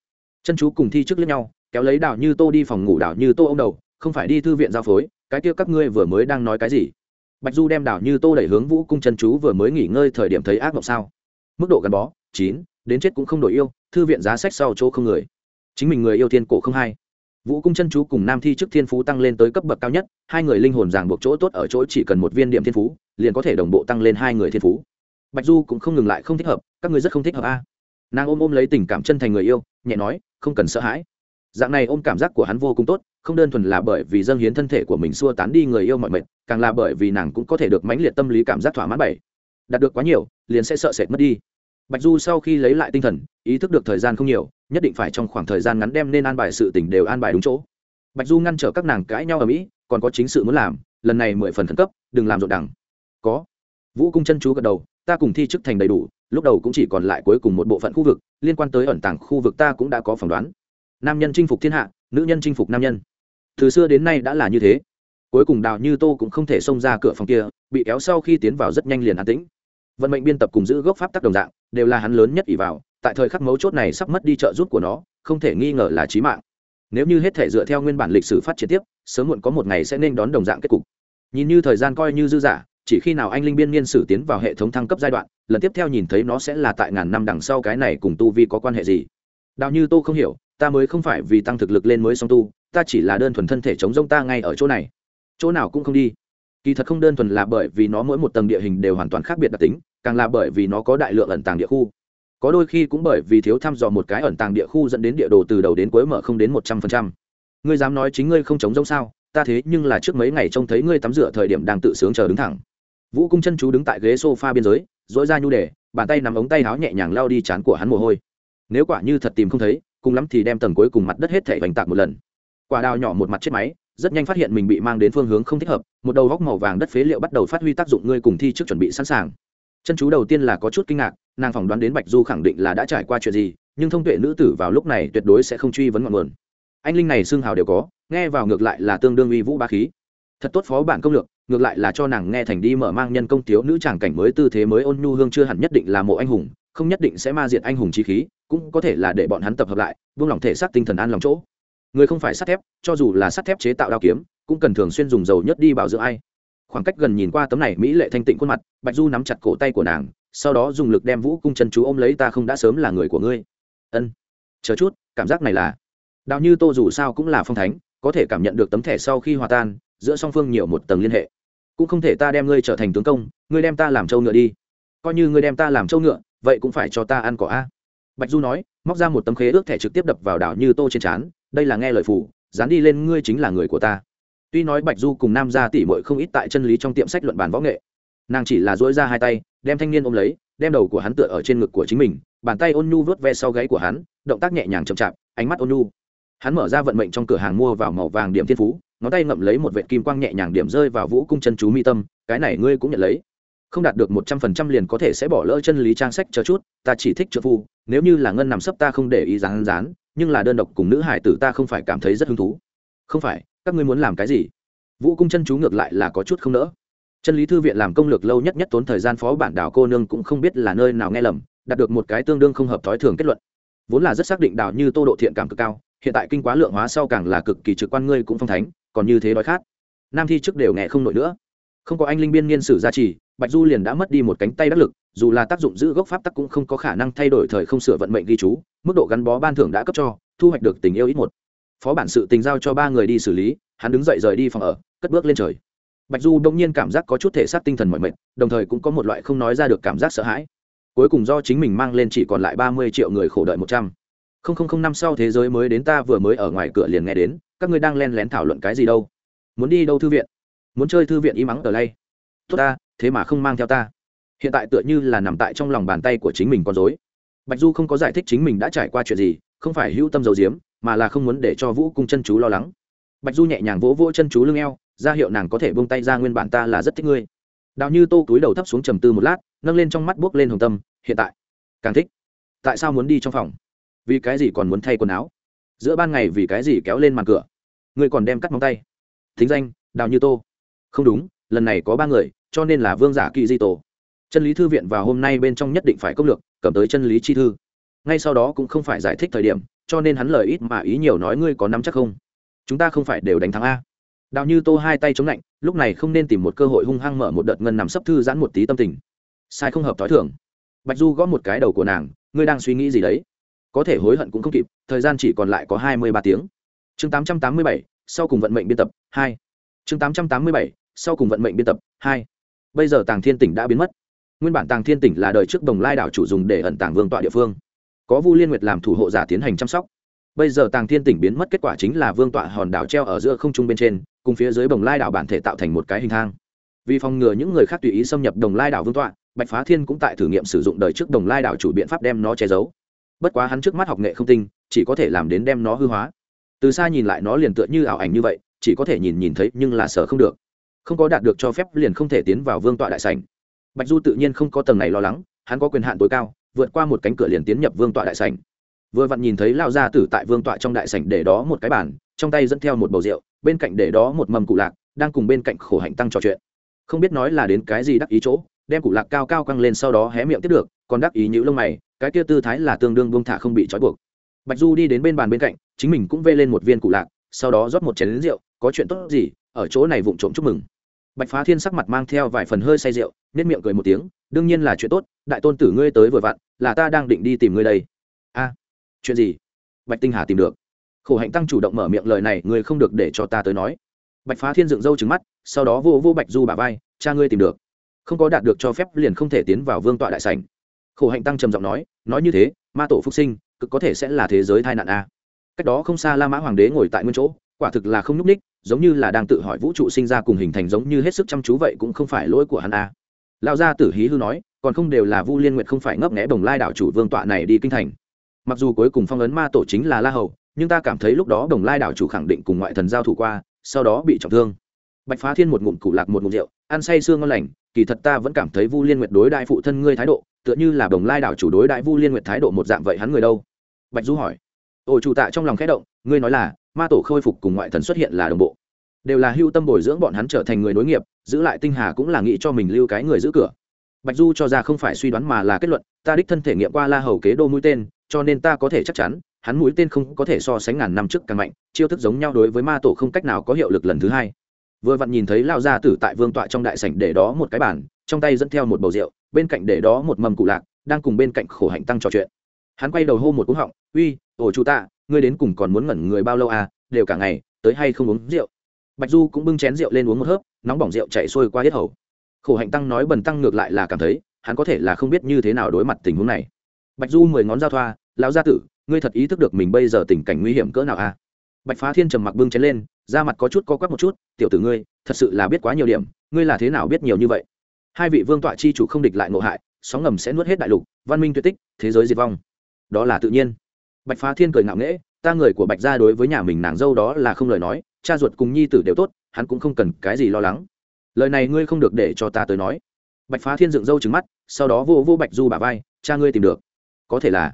Chân chú cùng thi trước lẫn nhau, kéo lấy đảo như tô đi phòng ngủ đảo như tô ông đầu, không phải đi thư viện giao phối, cái kia các ngươi vừa mới đang nói cái gì? Bạch du đem đảo như tô đẩy hướng vũ cung chân chú vừa mới nghỉ ngơi thời điểm thấy ác mộng sao. Mức độ gắn bó, chín, đến chết cũng không đổi yêu, thư viện giá sách sau chỗ không người. Chính mình người yêu thiên cổ không hay vũ cung chân chú cùng nam thi chức thiên phú tăng lên tới cấp bậc cao nhất, hai người linh hồn ràng buộc chỗ tốt ở chỗ chỉ cần một viên điểm thiên phú, liền có thể đồng bộ tăng lên hai người thiên phú. Bạch du cũng không ngừng lại không thích hợp, các người rất không thích hợp a. Nàng ôm ôm lấy tình cảm chân thành người yêu, nhẹ nói, không cần sợ hãi. Dạng này ôm cảm giác của hắn vô cùng tốt, không đơn thuần là bởi vì dâng hiến thân thể của mình xua tán đi người yêu mọi mệt càng là bởi vì nàng cũng có thể được mãnh liệt tâm lý cảm giác thỏa mãn bảy. Đạt được quá nhiều, liền sẽ sợ sệt mất đi bạch du sau khi lấy lại tinh thần, ý thức được thời gian không nhiều, nhất định phải trong khoảng thời gian ngắn đem nên an bài sự tình đều an bài đúng chỗ. Bạch du ngăn trở các nàng cãi nhau ở mỹ, còn có chính sự muốn làm, lần này mười phần khẩn cấp, đừng làm rộn đẳng có. Vũ cung chân chú gật đầu, ta cùng thi chức thành đầy đủ, lúc đầu cũng chỉ còn lại cuối cùng một bộ phận khu vực, liên quan tới ẩn tàng khu vực ta cũng đã có phỏng đoán. Nam nhân chinh phục thiên hạ, nữ nhân chinh phục nam nhân. Từ xưa đến nay đã là như thế. Cuối cùng đào như tô cũng không thể xông ra cửa phòng kia, bị kéo sau khi tiến vào rất nhanh liền an tĩnh. Vận mệnh biên tập cùng giữ gốc pháp tắc đồng dạng đều là hắn lớn nhất ỷ vào, tại thời khắc mấu chốt này sắp mất đi trợ giúp của nó, không thể nghi ngờ là trí mạng. Nếu như hết thể dựa theo nguyên bản lịch sử phát triển tiếp, sớm muộn có một ngày sẽ nên đón đồng dạng kết cục. Nhìn như thời gian coi như dư giả chỉ khi nào anh linh biên niên sử tiến vào hệ thống thăng cấp giai đoạn, lần tiếp theo nhìn thấy nó sẽ là tại ngàn năm đằng sau cái này cùng tu vi có quan hệ gì. Đào như tô không hiểu, ta mới không phải vì tăng thực lực lên mới song tu, ta chỉ là đơn thuần thân thể chống rông ta ngay ở chỗ này. Chỗ nào cũng không đi. Kỳ thật không đơn thuần là bởi vì nó mỗi một tầng địa hình đều hoàn toàn khác biệt đặc tính càng là bởi vì nó có đại lượng ẩn tàng địa khu. Có đôi khi cũng bởi vì thiếu thăm dò một cái ẩn tàng địa khu dẫn đến địa đồ từ đầu đến cuối mở không đến một trăm phần trăm. Ngươi dám nói chính ngươi không chống giống sao? Ta thế nhưng là trước mấy ngày trông thấy ngươi tắm rửa thời điểm đang tự sướng chờ đứng thẳng. Vũ cung chân chú đứng tại ghế s o f a biên giới dỗi ra nhu đề, bàn tay nằm ống tay áo nhẹ nhàng lao đi chán của hắn mồ hôi. Nếu quả như thật tìm không thấy, cùng lắm thì đem tầng cuối cùng mặt đất hết thể vành tạc một lần. Quả đào nhỏ một mặt chết máy, rất nhanh phát hiện mình bị mang đến phương hướng không thích hợp, một đầu góc màu vàng đất phế liệu bắt đầu phát huy tác dụng ngươi cùng thi trước chuẩn bị sẵn sàng chân chú đầu tiên là có chút kinh ngạc, nàng phỏng đoán đến bạch du khẳng định là đã trải qua chuyện gì, nhưng thông tuệ nữ tử vào lúc này tuyệt đối sẽ không truy vấn ngọn nguồn. Anh linh này xương hào đều có, nghe vào ngược lại là tương đương uy vũ ba khí. Thật tốt phó bản công lược, ngược lại là cho nàng nghe thành đi mở mang nhân công thiếu nữ tràng cảnh mới tư thế mới ôn nhu hương chưa hẳn nhất định là mộ anh hùng, không nhất định sẽ ma diệt anh hùng trí khí, cũng có thể là để bọn hắn tập hợp lại, buông lỏng thể xác tinh thần an lòng chỗ. Người không phải sắt thép, cho dù là sắt thép chế tạo đao kiếm, cũng cần thường xuyên dùng dầu nhất đi bảo dưỡng ai khoảng cách gần nhìn qua tấm này mỹ lệ thanh tịnh khuôn mặt, bạch du nắm chặt cổ tay của nàng, sau đó dùng lực đem vũ cung chân chú ôm lấy, ta không đã sớm là người của ngươi. Ân, chờ chút, cảm giác này là đào như tô dù sao cũng là phong thánh, có thể cảm nhận được tấm thẻ sau khi hòa tan, giữa song phương nhiều một tầng liên hệ. Cũng không thể ta đem ngươi trở thành tướng công, ngươi đem ta làm trâu ngựa đi. Coi như ngươi đem ta làm trâu ngựa, vậy cũng phải cho ta ăn cỏ a. Bạch du nói, móc ra một tấm khế ước thẻ trực tiếp đập vào đảo như tô trên trán, đây là nghe lời phủ dán đi lên, ngươi chính là người của ta tuy nói bạch du cùng nam gia tỷ mội không ít tại chân lý trong tiệm sách luận bàn võ nghệ, nàng chỉ là dỗi ra hai tay, đem thanh niên ôm lấy, đem đầu của hắn tựa ở trên ngực của chính mình, bàn tay ôn nhu vớt ve sau gáy của hắn, động tác nhẹ nhàng chậm chạp, ánh mắt ôn nhu. Hắn mở ra vận mệnh trong cửa hàng mua vào màu vàng điểm thiên phú, ngón tay ngậm lấy một vệ kim quang nhẹ nhàng điểm rơi vào vũ cung chân chú mi tâm, cái này ngươi cũng nhận lấy. Không đạt được một trăm phần trăm liền có thể sẽ bỏ lỡ chân lý trang sách chờ chút, ta chỉ thích trợ phu, nếu như là ngân nằm sấp ta không để ý rán rán nhưng là đơn độc cùng nữ hải tử ta không phải cảm thấy rất hứng thú. Không phải các ngươi muốn làm cái gì? Vũ cung chân chú ngược lại là có chút không nỡ. Chân lý thư viện làm công lược lâu nhất nhất tốn thời gian phó bản đảo cô nương cũng không biết là nơi nào nghe lầm, đạt được một cái tương đương không hợp thói thường kết luận. Vốn là rất xác định đảo như tô độ thiện cảm cực cao, hiện tại kinh quá lượng hóa sau càng là cực kỳ trực quan ngươi cũng phong thánh, còn như thế đói khát. Nam thi trước đều nghe không nổi nữa. Không có anh linh biên niên sử gia trì, bạch du liền đã mất đi một cánh tay đắc lực, dù là tác dụng giữ gốc pháp tắc cũng không có khả năng thay đổi thời không sửa vận mệnh ghi chú, mức độ gắn bó ban thưởng đã cấp cho, thu hoạch được tình yêu ít một phó bản sự tình giao cho ba người đi xử lý hắn đứng dậy rời đi phòng ở cất bước lên trời. Bạch du đông nhiên cảm giác có chút thể xác tinh thần mọi mệt, đồng thời cũng có một loại không nói ra được cảm giác sợ hãi. Cuối cùng do chính mình mang lên chỉ còn lại ba mươi triệu người khổ đợi một trăm. Không không không năm sau thế giới mới đến ta vừa mới ở ngoài cửa liền nghe đến các ngươi đang len lén thảo luận cái gì đâu? Muốn đi đâu thư viện? Muốn chơi thư viện y mắng ở đây? Tốt ta thế mà không mang theo ta. Hiện tại tựa như là nằm tại trong lòng bàn tay của chính mình con dối bạch du không có giải thích chính mình đã trải qua chuyện gì không phải hữu tâm dầu diếm mà là không muốn để cho vũ cung chân chú lo lắng. Bạch du nhẹ nhàng vỗ vỗ chân chú lưng eo, ra hiệu nàng có thể buông tay ra nguyên bản ta là rất thích ngươi. Đào như tô túi đầu thấp xuống trầm tư một lát, nâng lên trong mắt buốc lên hồng tâm, hiện tại, càng thích. Tại sao muốn đi trong phòng? Vì cái gì còn muốn thay quần áo? Giữa ban ngày vì cái gì kéo lên màn cửa? Ngươi còn đem cắt móng tay. Thính danh, đào như tô. Không đúng, lần này có ba người, cho nên là vương giả kỳ di tổ. Chân lý thư viện vào hôm nay bên trong nhất định phải công lược, cầm tới chân lý chi thư. Ngay sau đó cũng không phải giải thích thời điểm cho nên hắn lời ít mà ý nhiều nói ngươi có nắm chắc không? Chúng ta không phải đều đánh thắng a. Đào như tô hai tay chống lạnh, lúc này không nên tìm một cơ hội hung hăng mở một đợt ngân nằm sấp thư giãn một tí tâm tình. Sai không hợp t h i thưởng bạch du gõ một cái đầu của nàng, ngươi đang suy nghĩ gì đấy? Có thể hối hận cũng không kịp, thời gian chỉ còn lại có hai mươi ba tiếng. Chương tám trăm tám mươi bảy, sau cùng vận mệnh biên tập, hai. Chương tám trăm tám mươi bảy, sau cùng vận mệnh biên tập, hai. Bây giờ tàng thiên tỉnh đã biến mất. Nguyên bản tàng thiên tỉnh là đời trước đồng lai đảo chủ dùng để ẩn tàng vương tọa địa phương có vu liên nguyệt làm thủ hộ giả tiến hành chăm sóc. Bây giờ tàng thiên tỉnh biến mất kết quả chính là vương tọa hòn đảo treo ở giữa không trung bên trên, cùng phía dưới đồng lai đảo bản thể tạo thành một cái hình thang. Vì phòng ngừa những người khác tùy ý xâm nhập đồng lai đảo vương tọa, bạch phá thiên cũng tại thử nghiệm sử dụng đời trước đồng lai đảo chủ biện pháp đem nó che giấu. Bất quá hắn trước mắt học nghệ không tinh, chỉ có thể làm đến đem nó hư hóa. Từ xa nhìn lại nó liền tựa như ảo ảnh như vậy, chỉ có thể nhìn nhìn thấy nhưng là sợ không được. Không có đạt được cho phép liền không thể tiến vào vương tọa đại sảnh. Bạch du tự nhiên không có tầng này lo lắng, hắn có quyền hạn tối cao vượt qua một cánh cửa liền tiến nhập vương tọa đại sảnh. Vừa vặn nhìn thấy lao gia tử tại vương tọa trong đại sảnh để đó một cái bàn, trong tay dẫn theo một bầu rượu, bên cạnh để đó một mầm cụ lạc, đang cùng bên cạnh khổ hạnh tăng trò chuyện. Không biết nói là đến cái gì đắc ý chỗ, đem cụ lạc cao cao căng lên sau đó hé miệng tiếp được, còn đắc ý nhữ lông mày, cái kia tư thái là tương đương buông thả không bị trói buộc. Bạch du đi đến bên bàn bên cạnh, chính mình cũng vê lên một viên cụ lạc, sau đó rót một chén lính rượu, có chuyện tốt gì, ở chỗ này vụng trộm chúc mừng bạch phá thiên sắc mặt mang theo vài phần hơi say rượu nết miệng cười một tiếng, đương nhiên là chuyện tốt, đại tôn tử ngươi tới vừa vặn, là ta đang định đi tìm ngươi đây. A, chuyện gì? Bạch tinh hà tìm được. Khổ hạnh tăng chủ động mở miệng lời này, ngươi không được để cho ta tới nói. Bạch phá thiên dựng râu trứng mắt, sau đó vô vô bạch du bà vai, cha ngươi tìm được. Không có đạt được cho phép liền không thể tiến vào vương tọa đại sảnh. Khổ hạnh tăng trầm giọng nói nói như thế, ma tổ phục sinh, cực có thể sẽ là thế giới tai nạn a. Cách đó không xa la mã hoàng đế ngồi tại nguyên chỗ quả thực là không nhúc ních giống như là đang tự hỏi vũ trụ sinh ra cùng hình thành giống như hết sức chăm chú vậy cũng không phải lỗi của hắn a lão gia tử hí hư nói, còn không đều là vu liên nguyệt không phải ngấp nghẽ đồng lai đảo chủ vương tọa này đi kinh thành. Mặc dù cuối cùng phong ấn ma tổ chính là la hầu, nhưng ta cảm thấy lúc đó đồng lai đảo chủ khẳng định cùng ngoại thần giao thủ qua, sau đó bị trọng thương. Bạch phá thiên một ngụm cụ lạc một ngụm rượu, ăn say sương ngon lành, kỳ thật ta vẫn cảm thấy vu liên nguyệt đối đại phụ thân ngươi thái độ, tựa như là đồng lai đảo chủ đối đại vu liên nguyệt thái độ một dạng vậy hắn người đâu? Bạch du hỏi. Ôi chủ tạ trong lòng khẽ động, ngươi nói là ma tổ khôi phục cùng ngoại thần xuất hiện là đồng bộ. Đều là hưu tâm bồi dưỡng bọn hắn trở thành người nối nghiệp, giữ lại tinh hà cũng là nghĩ cho mình lưu cái người giữ cửa. Bạch du cho ra không phải suy đoán mà là kết luận, ta đích thân thể nghiệm qua la hầu kế đô mũi tên, cho nên ta có thể chắc chắn, hắn mũi tên không có thể so sánh ngàn năm trước càng mạnh, chiêu thức giống nhau đối với ma tổ không cách nào có hiệu lực lần thứ hai. Vừa vặn nhìn thấy lao gia tử tại vương tọa trong đại sảnh để đó một cái bàn, trong tay dẫn theo một bầu rượu, bên cạnh để đó một mầm cụ lạc, đang cùng bên cạnh khổ hạnh tăng trò chuyện. Hắn quay đầu hô một cú họng, uy ổ chủ tạ ngươi đến cùng còn muốn ngẩn người bao lâu à đều cả ngày, tới hay không uống rượu. Bạch du cũng bưng chén rượu lên uống một hớp, nóng bỏng rượu chạy xuôi qua hết hầu. Khổ hạnh tăng nói bần tăng ngược lại là cảm thấy, hắn có thể là không biết như thế nào đối mặt tình huống này. Bạch du mười ngón giao thoa, lão gia tử, ngươi thật ý thức được mình bây giờ tình cảnh nguy hiểm cỡ nào à? Bạch phá thiên trầm mặc bưng chén lên, da mặt có chút co quắp một chút, tiểu tử ngươi, thật sự là biết quá nhiều điểm, ngươi là thế nào biết nhiều như vậy? Hai vị vương tọa chi chủ không địch lại ngộ hại, sóng ngầm sẽ nuốt hết đại lục, văn minh tuyệt tích, thế giới diệt vong. Đó là tự nhiên bạch phá thiên cười ngạo nghễ, ta người của bạch gia đối với nhà mình nàng dâu đó là không lời nói, cha ruột cùng nhi tử đều tốt, hắn cũng không cần cái gì lo lắng. Lời này ngươi không được để cho ta tới nói. Bạch phá thiên dựng râu trứng mắt, sau đó vô vô bạch du bà vai, cha ngươi tìm được. Có thể là.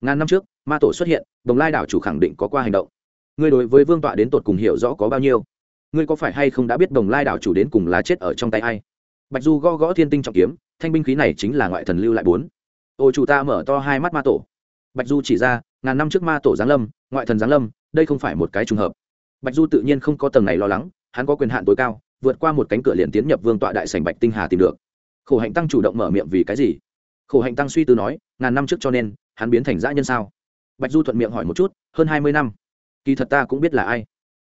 Ngàn năm trước, ma tổ xuất hiện, đồng lai đảo chủ khẳng định có qua hành động. Ngươi đối với vương tọa đến tột cùng hiểu rõ có bao nhiêu? Ngươi có phải hay không đã biết đồng lai đảo chủ đến cùng lá chết ở trong tay ai? Bạch du gõ gõ thiên tinh trọng kiếm, thanh binh khí này chính là ngoại thần lưu lại bốn. Ô chủ ta mở to hai mắt ma tổ. Bạch du chỉ ra ngàn năm trước ma tổ giáng lâm, ngoại thần giáng lâm, đây không phải một cái trùng hợp. Bạch du tự nhiên không có tầng này lo lắng, hắn có quyền hạn tối cao, vượt qua một cánh cửa liền tiến nhập vương tọa đại sành bạch tinh hà tìm được. Khổ hạnh tăng chủ động mở miệng vì cái gì? Khổ hạnh tăng suy tư nói, ngàn năm trước cho nên, hắn biến thành dã nhân sao? Bạch du thuận miệng hỏi một chút, hơn hai mươi năm. Kỳ thật ta cũng biết là ai.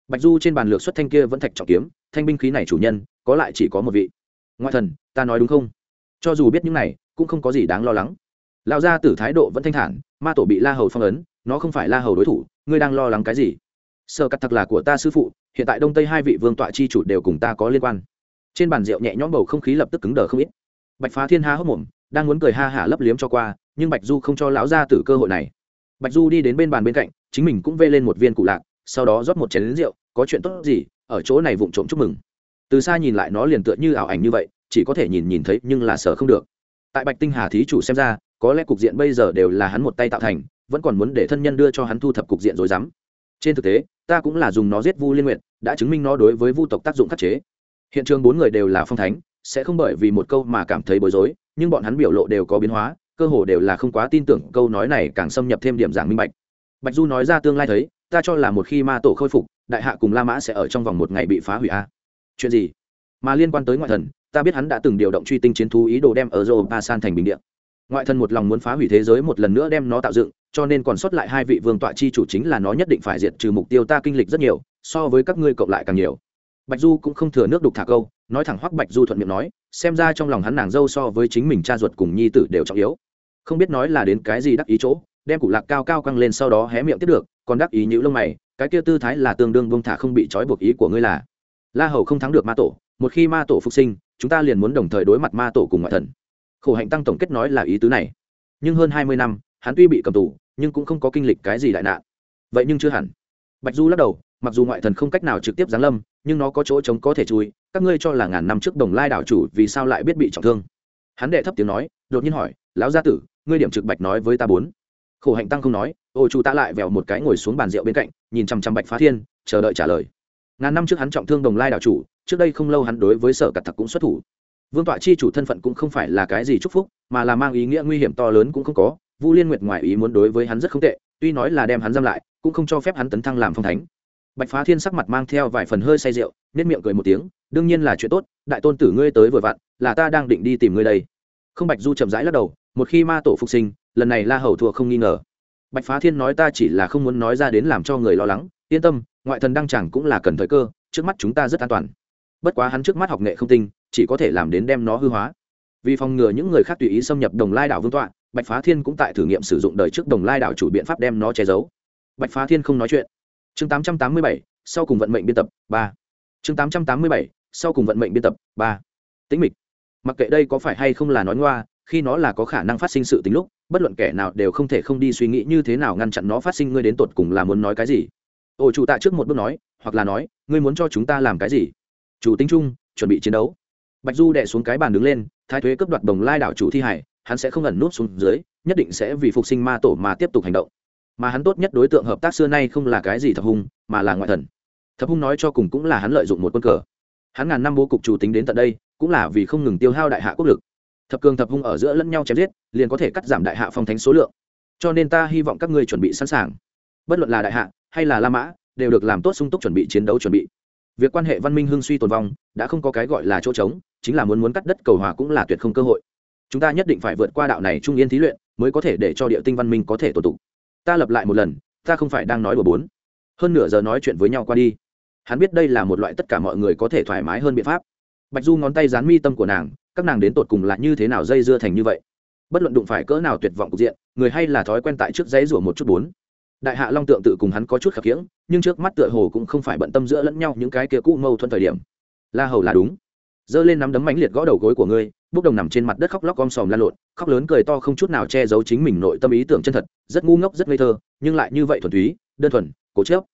Bạch du trên bàn lược xuất thanh kia vẫn thạch trọng kiếm, thanh binh khí này chủ nhân, có lại chỉ có một vị. Ngoại thần, ta nói đúng không? Cho dù biết những này, cũng không có gì đáng lo lắng lão gia tử thái độ vẫn thanh thản, ma tổ bị la hầu phong ấn, nó không phải la hầu đối thủ, ngươi đang lo lắng cái gì? Sơ cắt thật là của ta sư phụ, hiện tại đông tây hai vị vương tọa chi chủ đều cùng ta có liên quan. Trên bàn rượu nhẹ nhõm bầu không khí lập tức cứng đờ không ít. Bạch phá thiên ha hốc mồm, đang muốn cười ha hả lấp liếm cho qua, nhưng bạch du không cho lão gia tử cơ hội này. Bạch du đi đến bên bàn bên cạnh, chính mình cũng vê lên một viên cụ lạc, sau đó rót một chén lính rượu, có chuyện tốt gì? Ở chỗ này vụng trộm chúc mừng. Từ xa nhìn lại nó liền tựa như ảo ảnh như vậy, chỉ có thể nhìn nhìn thấy nhưng là sợ không được. Tại bạch tinh hà thí chủ xem ra có lẽ cục diện bây giờ đều là hắn một tay tạo thành, vẫn còn muốn để thân nhân đưa cho hắn thu thập cục diện rồi dám. Trên thực tế, ta cũng là dùng nó giết vu liên nguyện đã chứng minh nó đối với vu tộc tác dụng khắc chế. Hiện trường bốn người đều là phong thánh, sẽ không bởi vì một câu mà cảm thấy bối rối, nhưng bọn hắn biểu lộ đều có biến hóa, cơ hồ đều là không quá tin tưởng câu nói này càng xâm nhập thêm điểm giảng minh bạch. Bạch du nói ra tương lai thấy, ta cho là một khi ma tổ khôi phục, đại hạ cùng la mã sẽ ở trong vòng một ngày bị phá hủy a. Chuyện gì? Mà liên quan tới ngoại thần, ta biết hắn đã từng điều động truy tinh chiến thú ý đồ đem ở europa san thành bình điện ngoại thần một lòng muốn phá hủy thế giới một lần nữa đem nó tạo dựng, cho nên còn sót lại hai vị vương tọa chi chủ chính là nó nhất định phải diệt trừ mục tiêu ta kinh lịch rất nhiều, so với các ngươi cộng lại càng nhiều. Bạch du cũng không thừa nước đục thả câu, nói thẳng hoắc bạch du thuận miệng nói, xem ra trong lòng hắn nàng dâu so với chính mình cha ruột cùng nhi tử đều trọng yếu. Không biết nói là đến cái gì đắc ý chỗ, đem củ lạc cao cao căng lên sau đó hé miệng tiếp được, còn đắc ý nhữ lông mày, cái kia tư thái là tương đương vương thả không bị trói buộc ý của ngươi là. La hầu không thắng được ma tổ, một khi ma tổ phục sinh, chúng ta liền muốn đồng thời đối mặt ma tổ cùng ngoại thần khổ hạnh tăng tổng kết nói là ý tứ này. Nhưng hơn hai mươi năm, hắn tuy bị cầm tù, nhưng cũng không có kinh lịch cái gì đại nạn. Vậy nhưng chưa hẳn. Bạch du lắc đầu, mặc dù ngoại thần không cách nào trực tiếp giáng lâm, nhưng nó có chỗ trống có thể chui, các ngươi cho là ngàn năm trước đồng lai đảo chủ vì sao lại biết bị trọng thương? Hắn đệ thấp tiếng nói, đột nhiên hỏi, lão gia tử, ngươi điểm trực bạch nói với ta bốn. Khổ hạnh tăng không nói, ô chu ta lại vèo một cái ngồi xuống bàn rượu bên cạnh, nhìn chằm chằm bạch phá thiên, chờ đợi trả lời. Ngàn năm trước hắn trọng thương đồng lai đảo chủ, trước đây không lâu hắn đối với sở cặt thật cũng xuất thủ vương tọa chi chủ thân phận cũng không phải là cái gì chúc phúc, mà là mang ý nghĩa nguy hiểm to lớn cũng không có. Vu liên nguyệt ngoài ý muốn đối với hắn rất không tệ, tuy nói là đem hắn giam lại, cũng không cho phép hắn tấn thăng làm phong thánh. Bạch phá thiên sắc mặt mang theo vài phần hơi say rượu nết miệng cười một tiếng, đương nhiên là chuyện tốt, đại tôn tử ngươi tới vừa vặn, là ta đang định đi tìm ngươi đây. Không bạch du chậm rãi lắc đầu, một khi ma tổ phục sinh, lần này la hầu thua không nghi ngờ. Bạch phá thiên nói ta chỉ là không muốn nói ra đến làm cho người lo lắng, yên tâm, ngoại thần đăng chẳng cũng là cần thời cơ, trước mắt chúng ta rất an toàn bất quá hắn trước mắt học nghệ không tinh chỉ có thể làm đến đem nó hư hóa. Vì phòng ngừa những người khác tùy ý xâm nhập đồng lai đảo vương tọa bạch phá thiên cũng tại thử nghiệm sử dụng đời trước đồng lai đảo chủ biện pháp đem nó che giấu. Bạch phá thiên không nói chuyện. Chương 887, sau cùng vận mệnh biên tập ba. Chương 887, sau cùng vận mệnh biên tập ba. Tĩnh mịch. Mặc kệ đây có phải hay không là nói ngoa khi nó là có khả năng phát sinh sự tính lúc bất luận kẻ nào đều không thể không đi suy nghĩ như thế nào ngăn chặn nó phát sinh ngươi đến tột cùng là muốn nói cái gì. Ổ chủ tạ trước một bước nói hoặc là nói ngươi muốn cho chúng ta làm cái gì? Chủ tính Trung chuẩn bị chiến đấu. Bạch du đẻ xuống cái bàn đứng lên, thái thuế cấp đoạt đồng lai đảo chủ thi hải, hắn sẽ không ẩn nút xuống dưới, nhất định sẽ vì phục sinh ma tổ mà tiếp tục hành động. Mà hắn tốt nhất đối tượng hợp tác xưa nay không là cái gì thập hung, mà là ngoại thần. Thập hung nói cho cùng cũng là hắn lợi dụng một quân cờ. Hắn ngàn năm bố cục chủ tính đến tận đây, cũng là vì không ngừng tiêu hao đại hạ quốc lực. Thập cường thập hung ở giữa lẫn nhau chém giết, liền có thể cắt giảm đại hạ phong thánh số lượng. Cho nên ta hy vọng các ngươi chuẩn bị sẵn sàng. Bất luận là đại hạ hay là la mã, đều được làm tốt sung túc chuẩn bị chiến đấu chuẩn bị việc quan hệ văn minh hưng suy tồn vong đã không có cái gọi là chỗ trống, chính là muốn muốn cắt đất cầu hòa cũng là tuyệt không cơ hội. Chúng ta nhất định phải vượt qua đạo này trung yên thí luyện mới có thể để cho địa tinh văn minh có thể tổ tụ. Ta lập lại một lần, ta không phải đang nói đùa bốn. Hơn nửa giờ nói chuyện với nhau qua đi. Hắn biết đây là một loại tất cả mọi người có thể thoải mái hơn biện pháp. Bạch du ngón tay dán mi tâm của nàng, các nàng đến tột cùng là như thế nào dây dưa thành như vậy? Bất luận đụng phải cỡ nào tuyệt vọng cục diện, người hay là thói quen tại trước dãy rủa một chút bốn đại hạ long tượng tự cùng hắn có chút khập khiễng, nhưng trước mắt tựa hồ cũng không phải bận tâm giữa lẫn nhau những cái kia cũ mâu thuẫn thời điểm. La hầu là đúng. Giơ lên nắm đấm mãnh liệt gõ đầu gối của ngươi, bốc đồng nằm trên mặt đất khóc lóc om sòm la lộn, khóc lớn cười to không chút nào che giấu chính mình nội tâm ý tưởng chân thật, rất ngu ngốc, rất ngây thơ, nhưng lại như vậy thuần túy, đơn thuần, cố chớp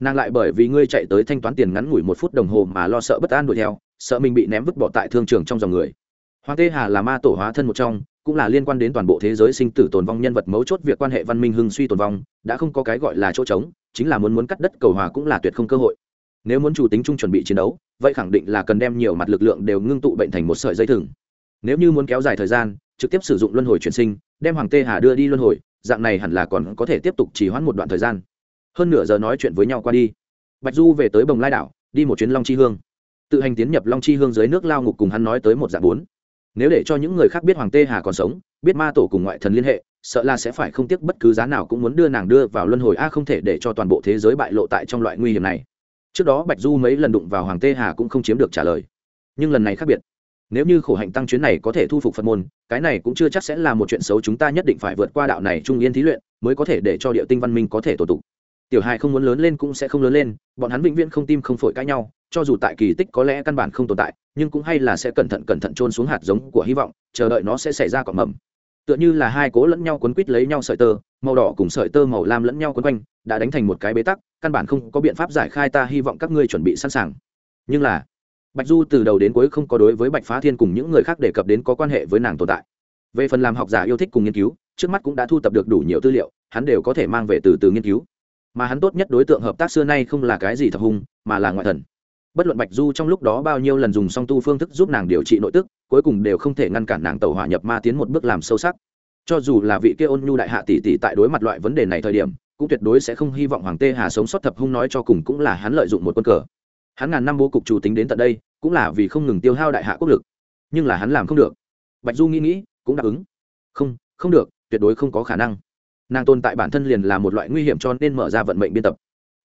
nàng lại bởi vì ngươi chạy tới thanh toán tiền ngắn ngủi một phút đồng hồ mà lo sợ bất an đuổi theo, sợ mình bị ném vứt bỏ tại thương trường trong dòng người. Hoàng tê hà là ma tổ hóa thân một trong cũng là liên quan đến toàn bộ thế giới sinh tử tồn vong nhân vật mấu chốt việc quan hệ văn minh hưng suy tồn vong, đã không có cái gọi là chỗ trống, chính là muốn muốn cắt đất cầu hòa cũng là tuyệt không cơ hội. Nếu muốn chủ tính chung chuẩn bị chiến đấu, vậy khẳng định là cần đem nhiều mặt lực lượng đều ngưng tụ bệnh thành một sợi dây thừng. Nếu như muốn kéo dài thời gian, trực tiếp sử dụng luân hồi chuyển sinh, đem hoàng tê hà đưa đi luân hồi, dạng này hẳn là còn có thể tiếp tục chỉ hoãn một đoạn thời gian. Hơn nửa giờ nói chuyện với nhau qua đi. Bạch du về tới bồng lai đảo, đi một chuyến long chi hương. Tự hành tiến nhập long chi hương dưới nước lao ngục cùng hắn nói tới một dạng bốn nếu để cho những người khác biết hoàng tê hà còn sống, biết ma tổ cùng ngoại thần liên hệ, sợ là sẽ phải không tiếc bất cứ giá nào cũng muốn đưa nàng đưa vào luân hồi, a, không thể để cho toàn bộ thế giới bại lộ tại trong loại nguy hiểm này. Trước đó bạch du mấy lần đụng vào hoàng tê hà cũng không chiếm được trả lời. Nhưng lần này khác biệt. Nếu như khổ hạnh tăng chuyến này có thể thu phục phật môn, cái này cũng chưa chắc sẽ là một chuyện xấu, chúng ta nhất định phải vượt qua đạo này trung yên thí luyện mới có thể để cho địa tinh văn minh có thể tổ tụ tiểu hài không muốn lớn lên cũng sẽ không lớn lên, bọn hắn vĩnh viễn không tim không phổi cãi nhau, cho dù tại kỳ tích có lẽ căn bản không tồn tại, nhưng cũng hay là sẽ cẩn thận cẩn thận trôn xuống hạt giống của hy vọng, chờ đợi nó sẽ xảy ra cỏ mầm. Tựa như là hai cố lẫn nhau quấn quít lấy nhau sợi tơ, màu đỏ cùng sợi tơ màu lam lẫn nhau quấn quanh, đã đánh thành một cái bế tắc, căn bản không có biện pháp giải khai ta hy vọng các ngươi chuẩn bị sẵn sàng. Nhưng là, bạch du từ đầu đến cuối không có đối với bạch phá thiên cùng những người khác đề cập đến có quan hệ với nàng tồn tại. Về phần làm học giả yêu thích cùng nghiên cứu, trước mắt cũng đã thu tập được đủ nhiều tư liệu, hắn đều có thể mang về từ từ nghiên cứu mà hắn tốt nhất đối tượng hợp tác xưa nay không là cái gì thập hùng, mà là ngoại thần. Bất luận bạch du trong lúc đó bao nhiêu lần dùng song tu phương thức giúp nàng điều trị nội tức cuối cùng đều không thể ngăn cản nàng tàu hỏa nhập ma tiến một bước làm sâu sắc. Cho dù là vị kia ôn nhu đại hạ tỷ tỷ tại đối mặt loại vấn đề này thời điểm cũng tuyệt đối sẽ không hy vọng hoàng tê hà sống sót thập hung nói cho cùng cũng là hắn lợi dụng một quân cờ. Hắn ngàn năm bố cục chủ tính đến tận đây cũng là vì không ngừng tiêu hao đại hạ quốc lực. Nhưng là hắn làm không được. Bạch du nghĩ nghĩ cũng đáp ứng. Không không được tuyệt đối không có khả năng nàng tồn tại bản thân liền là một loại nguy hiểm cho nên mở ra vận mệnh biên tập.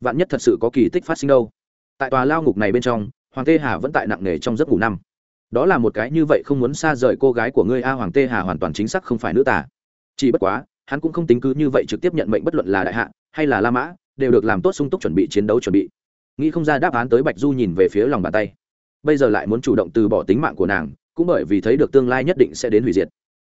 Vạn nhất thật sự có kỳ tích phát sinh đâu. Tại tòa lao ngục này bên trong, hoàng tê hà vẫn tại nặng nề trong giấc ngủ năm. Đó là một cái như vậy không muốn xa rời cô gái của ngươi a, hoàng tê hà hoàn toàn chính xác không phải nữ tả chỉ bất quá, hắn cũng không tính cứ như vậy trực tiếp nhận mệnh bất luận là đại hạ hay là la mã, đều được làm tốt sung túc chuẩn bị chiến đấu chuẩn bị. Nghĩ không ra đáp án tới bạch du nhìn về phía lòng bàn tay. Bây giờ lại muốn chủ động từ bỏ tính mạng của nàng, cũng bởi vì thấy được tương lai nhất định sẽ đến hủy diệt.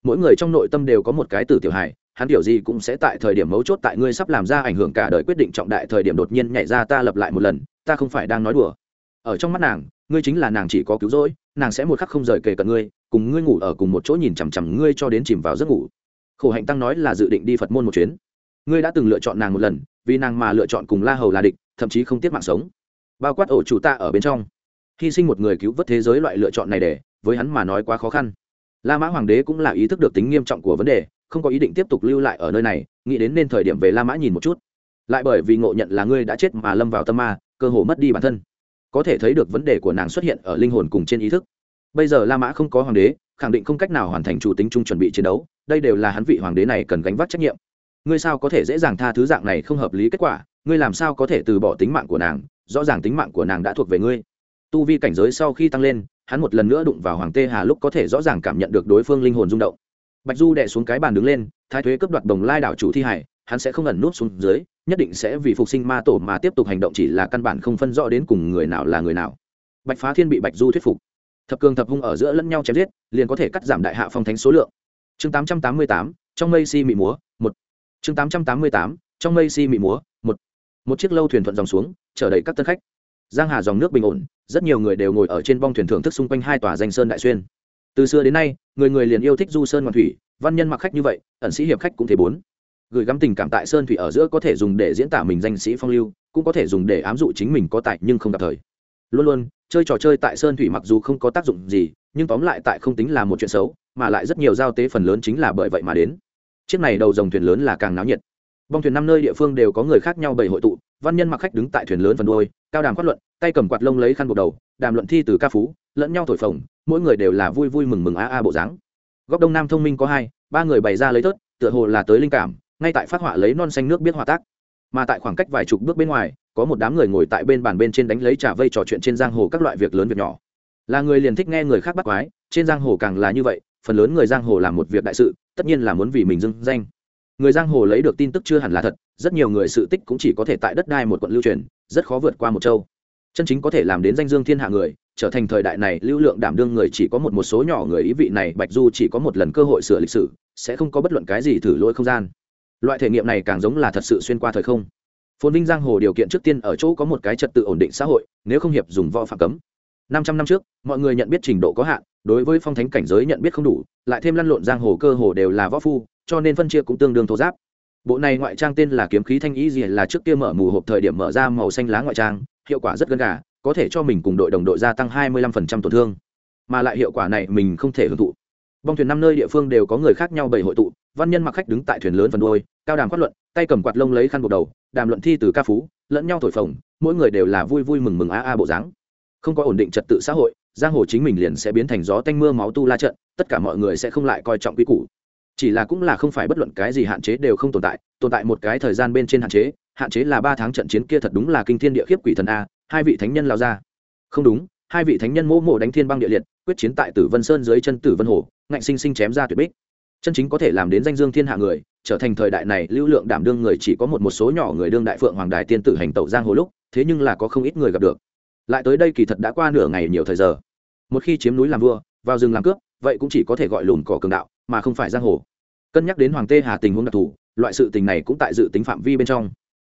Mỗi người trong nội tâm đều có một cái từ tiểu hài hắn kiểu gì cũng sẽ tại thời điểm mấu chốt tại ngươi sắp làm ra ảnh hưởng cả đời quyết định trọng đại thời điểm đột nhiên nhảy ra ta lập lại một lần, ta không phải đang nói đùa. Ở trong mắt nàng, ngươi chính là nàng chỉ có cứu rỗi, nàng sẽ một khắc không rời kề cận ngươi, cùng ngươi ngủ ở cùng một chỗ nhìn chằm chằm ngươi cho đến chìm vào giấc ngủ. Khổ hạnh tăng nói là dự định đi phật môn một chuyến. Ngươi đã từng lựa chọn nàng một lần, vì nàng mà lựa chọn cùng la hầu là địch, thậm chí không tiếc mạng sống. Bao quát ổ chủ ta ở bên trong. Hy sinh một người cứu vớt thế giới loại lựa chọn này để, với hắn mà nói quá khó khăn. La mã hoàng đế cũng là ý thức được tính nghiêm trọng của vấn đề không có ý định tiếp tục lưu lại ở nơi này, nghĩ đến nên thời điểm về la mã nhìn một chút. Lại bởi vì ngộ nhận là ngươi đã chết mà lâm vào tâm ma, cơ hồ mất đi bản thân. Có thể thấy được vấn đề của nàng xuất hiện ở linh hồn cùng trên ý thức. Bây giờ la mã không có hoàng đế, khẳng định không cách nào hoàn thành chủ tính chung chuẩn bị chiến đấu, đây đều là hắn vị hoàng đế này cần gánh vác trách nhiệm. Ngươi sao có thể dễ dàng tha thứ dạng này không hợp lý kết quả, ngươi làm sao có thể từ bỏ tính mạng của nàng, rõ ràng tính mạng của nàng đã thuộc về ngươi. Tu vi cảnh giới sau khi tăng lên, hắn một lần nữa đụng vào hoàng tê hà lúc có thể rõ ràng cảm nhận được đối phương linh hồn rung động bạch du đẻ xuống cái bàn đứng lên, thái thuế cấp đoạt đồng lai đảo chủ thi hải hắn sẽ không ẩn nút xuống dưới, nhất định sẽ vì phục sinh ma tổ mà tiếp tục hành động chỉ là căn bản không phân rõ đến cùng người nào là người nào. Bạch phá thiên bị bạch du thuyết phục. Thập cường thập hung ở giữa lẫn nhau chém giết, liền có thể cắt giảm đại hạ phong thánh số lượng. Chương tám trăm tám mươi tám, trong mây si mị múa, một. Chương tám trăm tám mươi tám, trong mây si mị múa, một. Một chiếc lâu thuyền thuận dòng xuống, chở đầy các tân khách. Giang hà dòng nước bình ổn, rất nhiều người đều ngồi ở trên bong thuyền thưởng thức xung quanh hai tòa danh sơn đại xuyên từ xưa đến nay, người người liền yêu thích du sơn ngoạn thủy, văn nhân mặc khách như vậy, ẩn sĩ hiệp khách cũng thế bốn. Gửi gắm tình cảm tại sơn thủy ở giữa có thể dùng để diễn tả mình danh sĩ phong lưu, cũng có thể dùng để ám dụ chính mình có tài nhưng không gặp thời. Luôn luôn, chơi trò chơi tại sơn thủy mặc dù không có tác dụng gì, nhưng tóm lại tại không tính là một chuyện xấu, mà lại rất nhiều giao tế phần lớn chính là bởi vậy mà đến. Chiếc này đầu dòng thuyền lớn là càng náo nhiệt. Bong thuyền năm nơi địa phương đều có người khác nhau bày hội tụ văn nhân mặc khách đứng tại thuyền lớn phần đôi cao đàm quát luận, tay cầm quạt lông lấy khăn buộc đầu, đàm luận thi từ ca phú, lẫn nhau thổi phồng, mỗi người đều là vui vui mừng mừng a a bộ dáng. Góc đông nam thông minh có hai, ba người bày ra lấy tớt tựa hồ là tới linh cảm, ngay tại phát họa lấy non xanh nước biết họa tác. Mà tại khoảng cách vài chục bước bên ngoài, có một đám người ngồi tại bên bàn bên trên đánh lấy trà vây trò chuyện trên giang hồ các loại việc lớn việc nhỏ. Là người liền thích nghe người khác bắt quái, trên giang hồ càng là như vậy, phần lớn người giang hồ làm một việc đại sự, tất nhiên là muốn vì mình dưng danh người giang hồ lấy được tin tức chưa hẳn là thật, rất nhiều người sự tích cũng chỉ có thể tại đất đai một quận lưu truyền, rất khó vượt qua một châu. Chân chính có thể làm đến danh dương thiên hạ người, trở thành thời đại này lưu lượng đảm đương người chỉ có một một số nhỏ người, ý vị này bạch du chỉ có một lần cơ hội sửa lịch sử, sẽ không có bất luận cái gì thử lỗi không gian. Loại thể nghiệm này càng giống là thật sự xuyên qua thời không. Phồn vinh giang hồ điều kiện trước tiên ở chỗ có một cái trật tự ổn định xã hội, nếu không hiệp dùng võ phạm cấm. Năm trăm năm trước, mọi người nhận biết trình độ có hạn đối với phong thánh cảnh giới nhận biết không đủ, lại thêm lăn lộn giang hồ cơ hồ đều là võ phu, cho nên phân chia cũng tương đương thô giáp. Bộ này ngoại trang tên là kiếm khí thanh ý gì là trước kia mở mù hộp thời điểm mở ra màu xanh lá ngoại trang, hiệu quả rất gần gà, có thể cho mình cùng đội đồng đội gia tăng hai mươi lăm phần trăm tổn thương. Mà lại hiệu quả này mình không thể hưởng thụ. Bong thuyền năm nơi địa phương đều có người khác nhau bảy hội tụ, văn nhân mặc khách đứng tại thuyền lớn phần đôi cao đàm quát luận, tay cầm quạt lông lấy khăn buộc đầu, đàm luận thi từ ca phú, lẫn nhau thổi phồng, mỗi người đều là vui vui mừng mừng a a bộ dáng. Không có ổn định trật tự xã hội giang hồ chính mình liền sẽ biến thành gió tanh mưa máu tu la trận, tất cả mọi người sẽ không lại coi trọng quy củ. Chỉ là cũng là không phải bất luận cái gì hạn chế đều không tồn tại tồn tại một cái thời gian bên trên hạn chế hạn chế là ba tháng trận chiến kia thật đúng là kinh thiên địa khiếp quỷ thần a, hai vị thánh nhân lao ra. Không đúng, hai vị thánh nhân mỗ mộ đánh thiên băng địa liệt, quyết chiến tại tử vân sơn dưới chân tử vân hồ, ngạnh sinh sinh chém ra tuyệt bích. Chân chính có thể làm đến danh dương thiên hạ người, trở thành thời đại này lưu lượng đảm đương người chỉ có một một số nhỏ người đương đại phượng hoàng đài tiên tử hành tẩu giang hồ lúc, thế nhưng là có không ít người gặp được. Lại tới đây kỳ thật đã qua nửa ngày nhiều thời giờ một khi chiếm núi làm vua, vào rừng làm cướp, vậy cũng chỉ có thể gọi lùm cỏ cường đạo, mà không phải giang hồ. Cân nhắc đến hoàng tê hà tình huống đặc thù, loại sự tình này cũng tại dự tính phạm vi bên trong.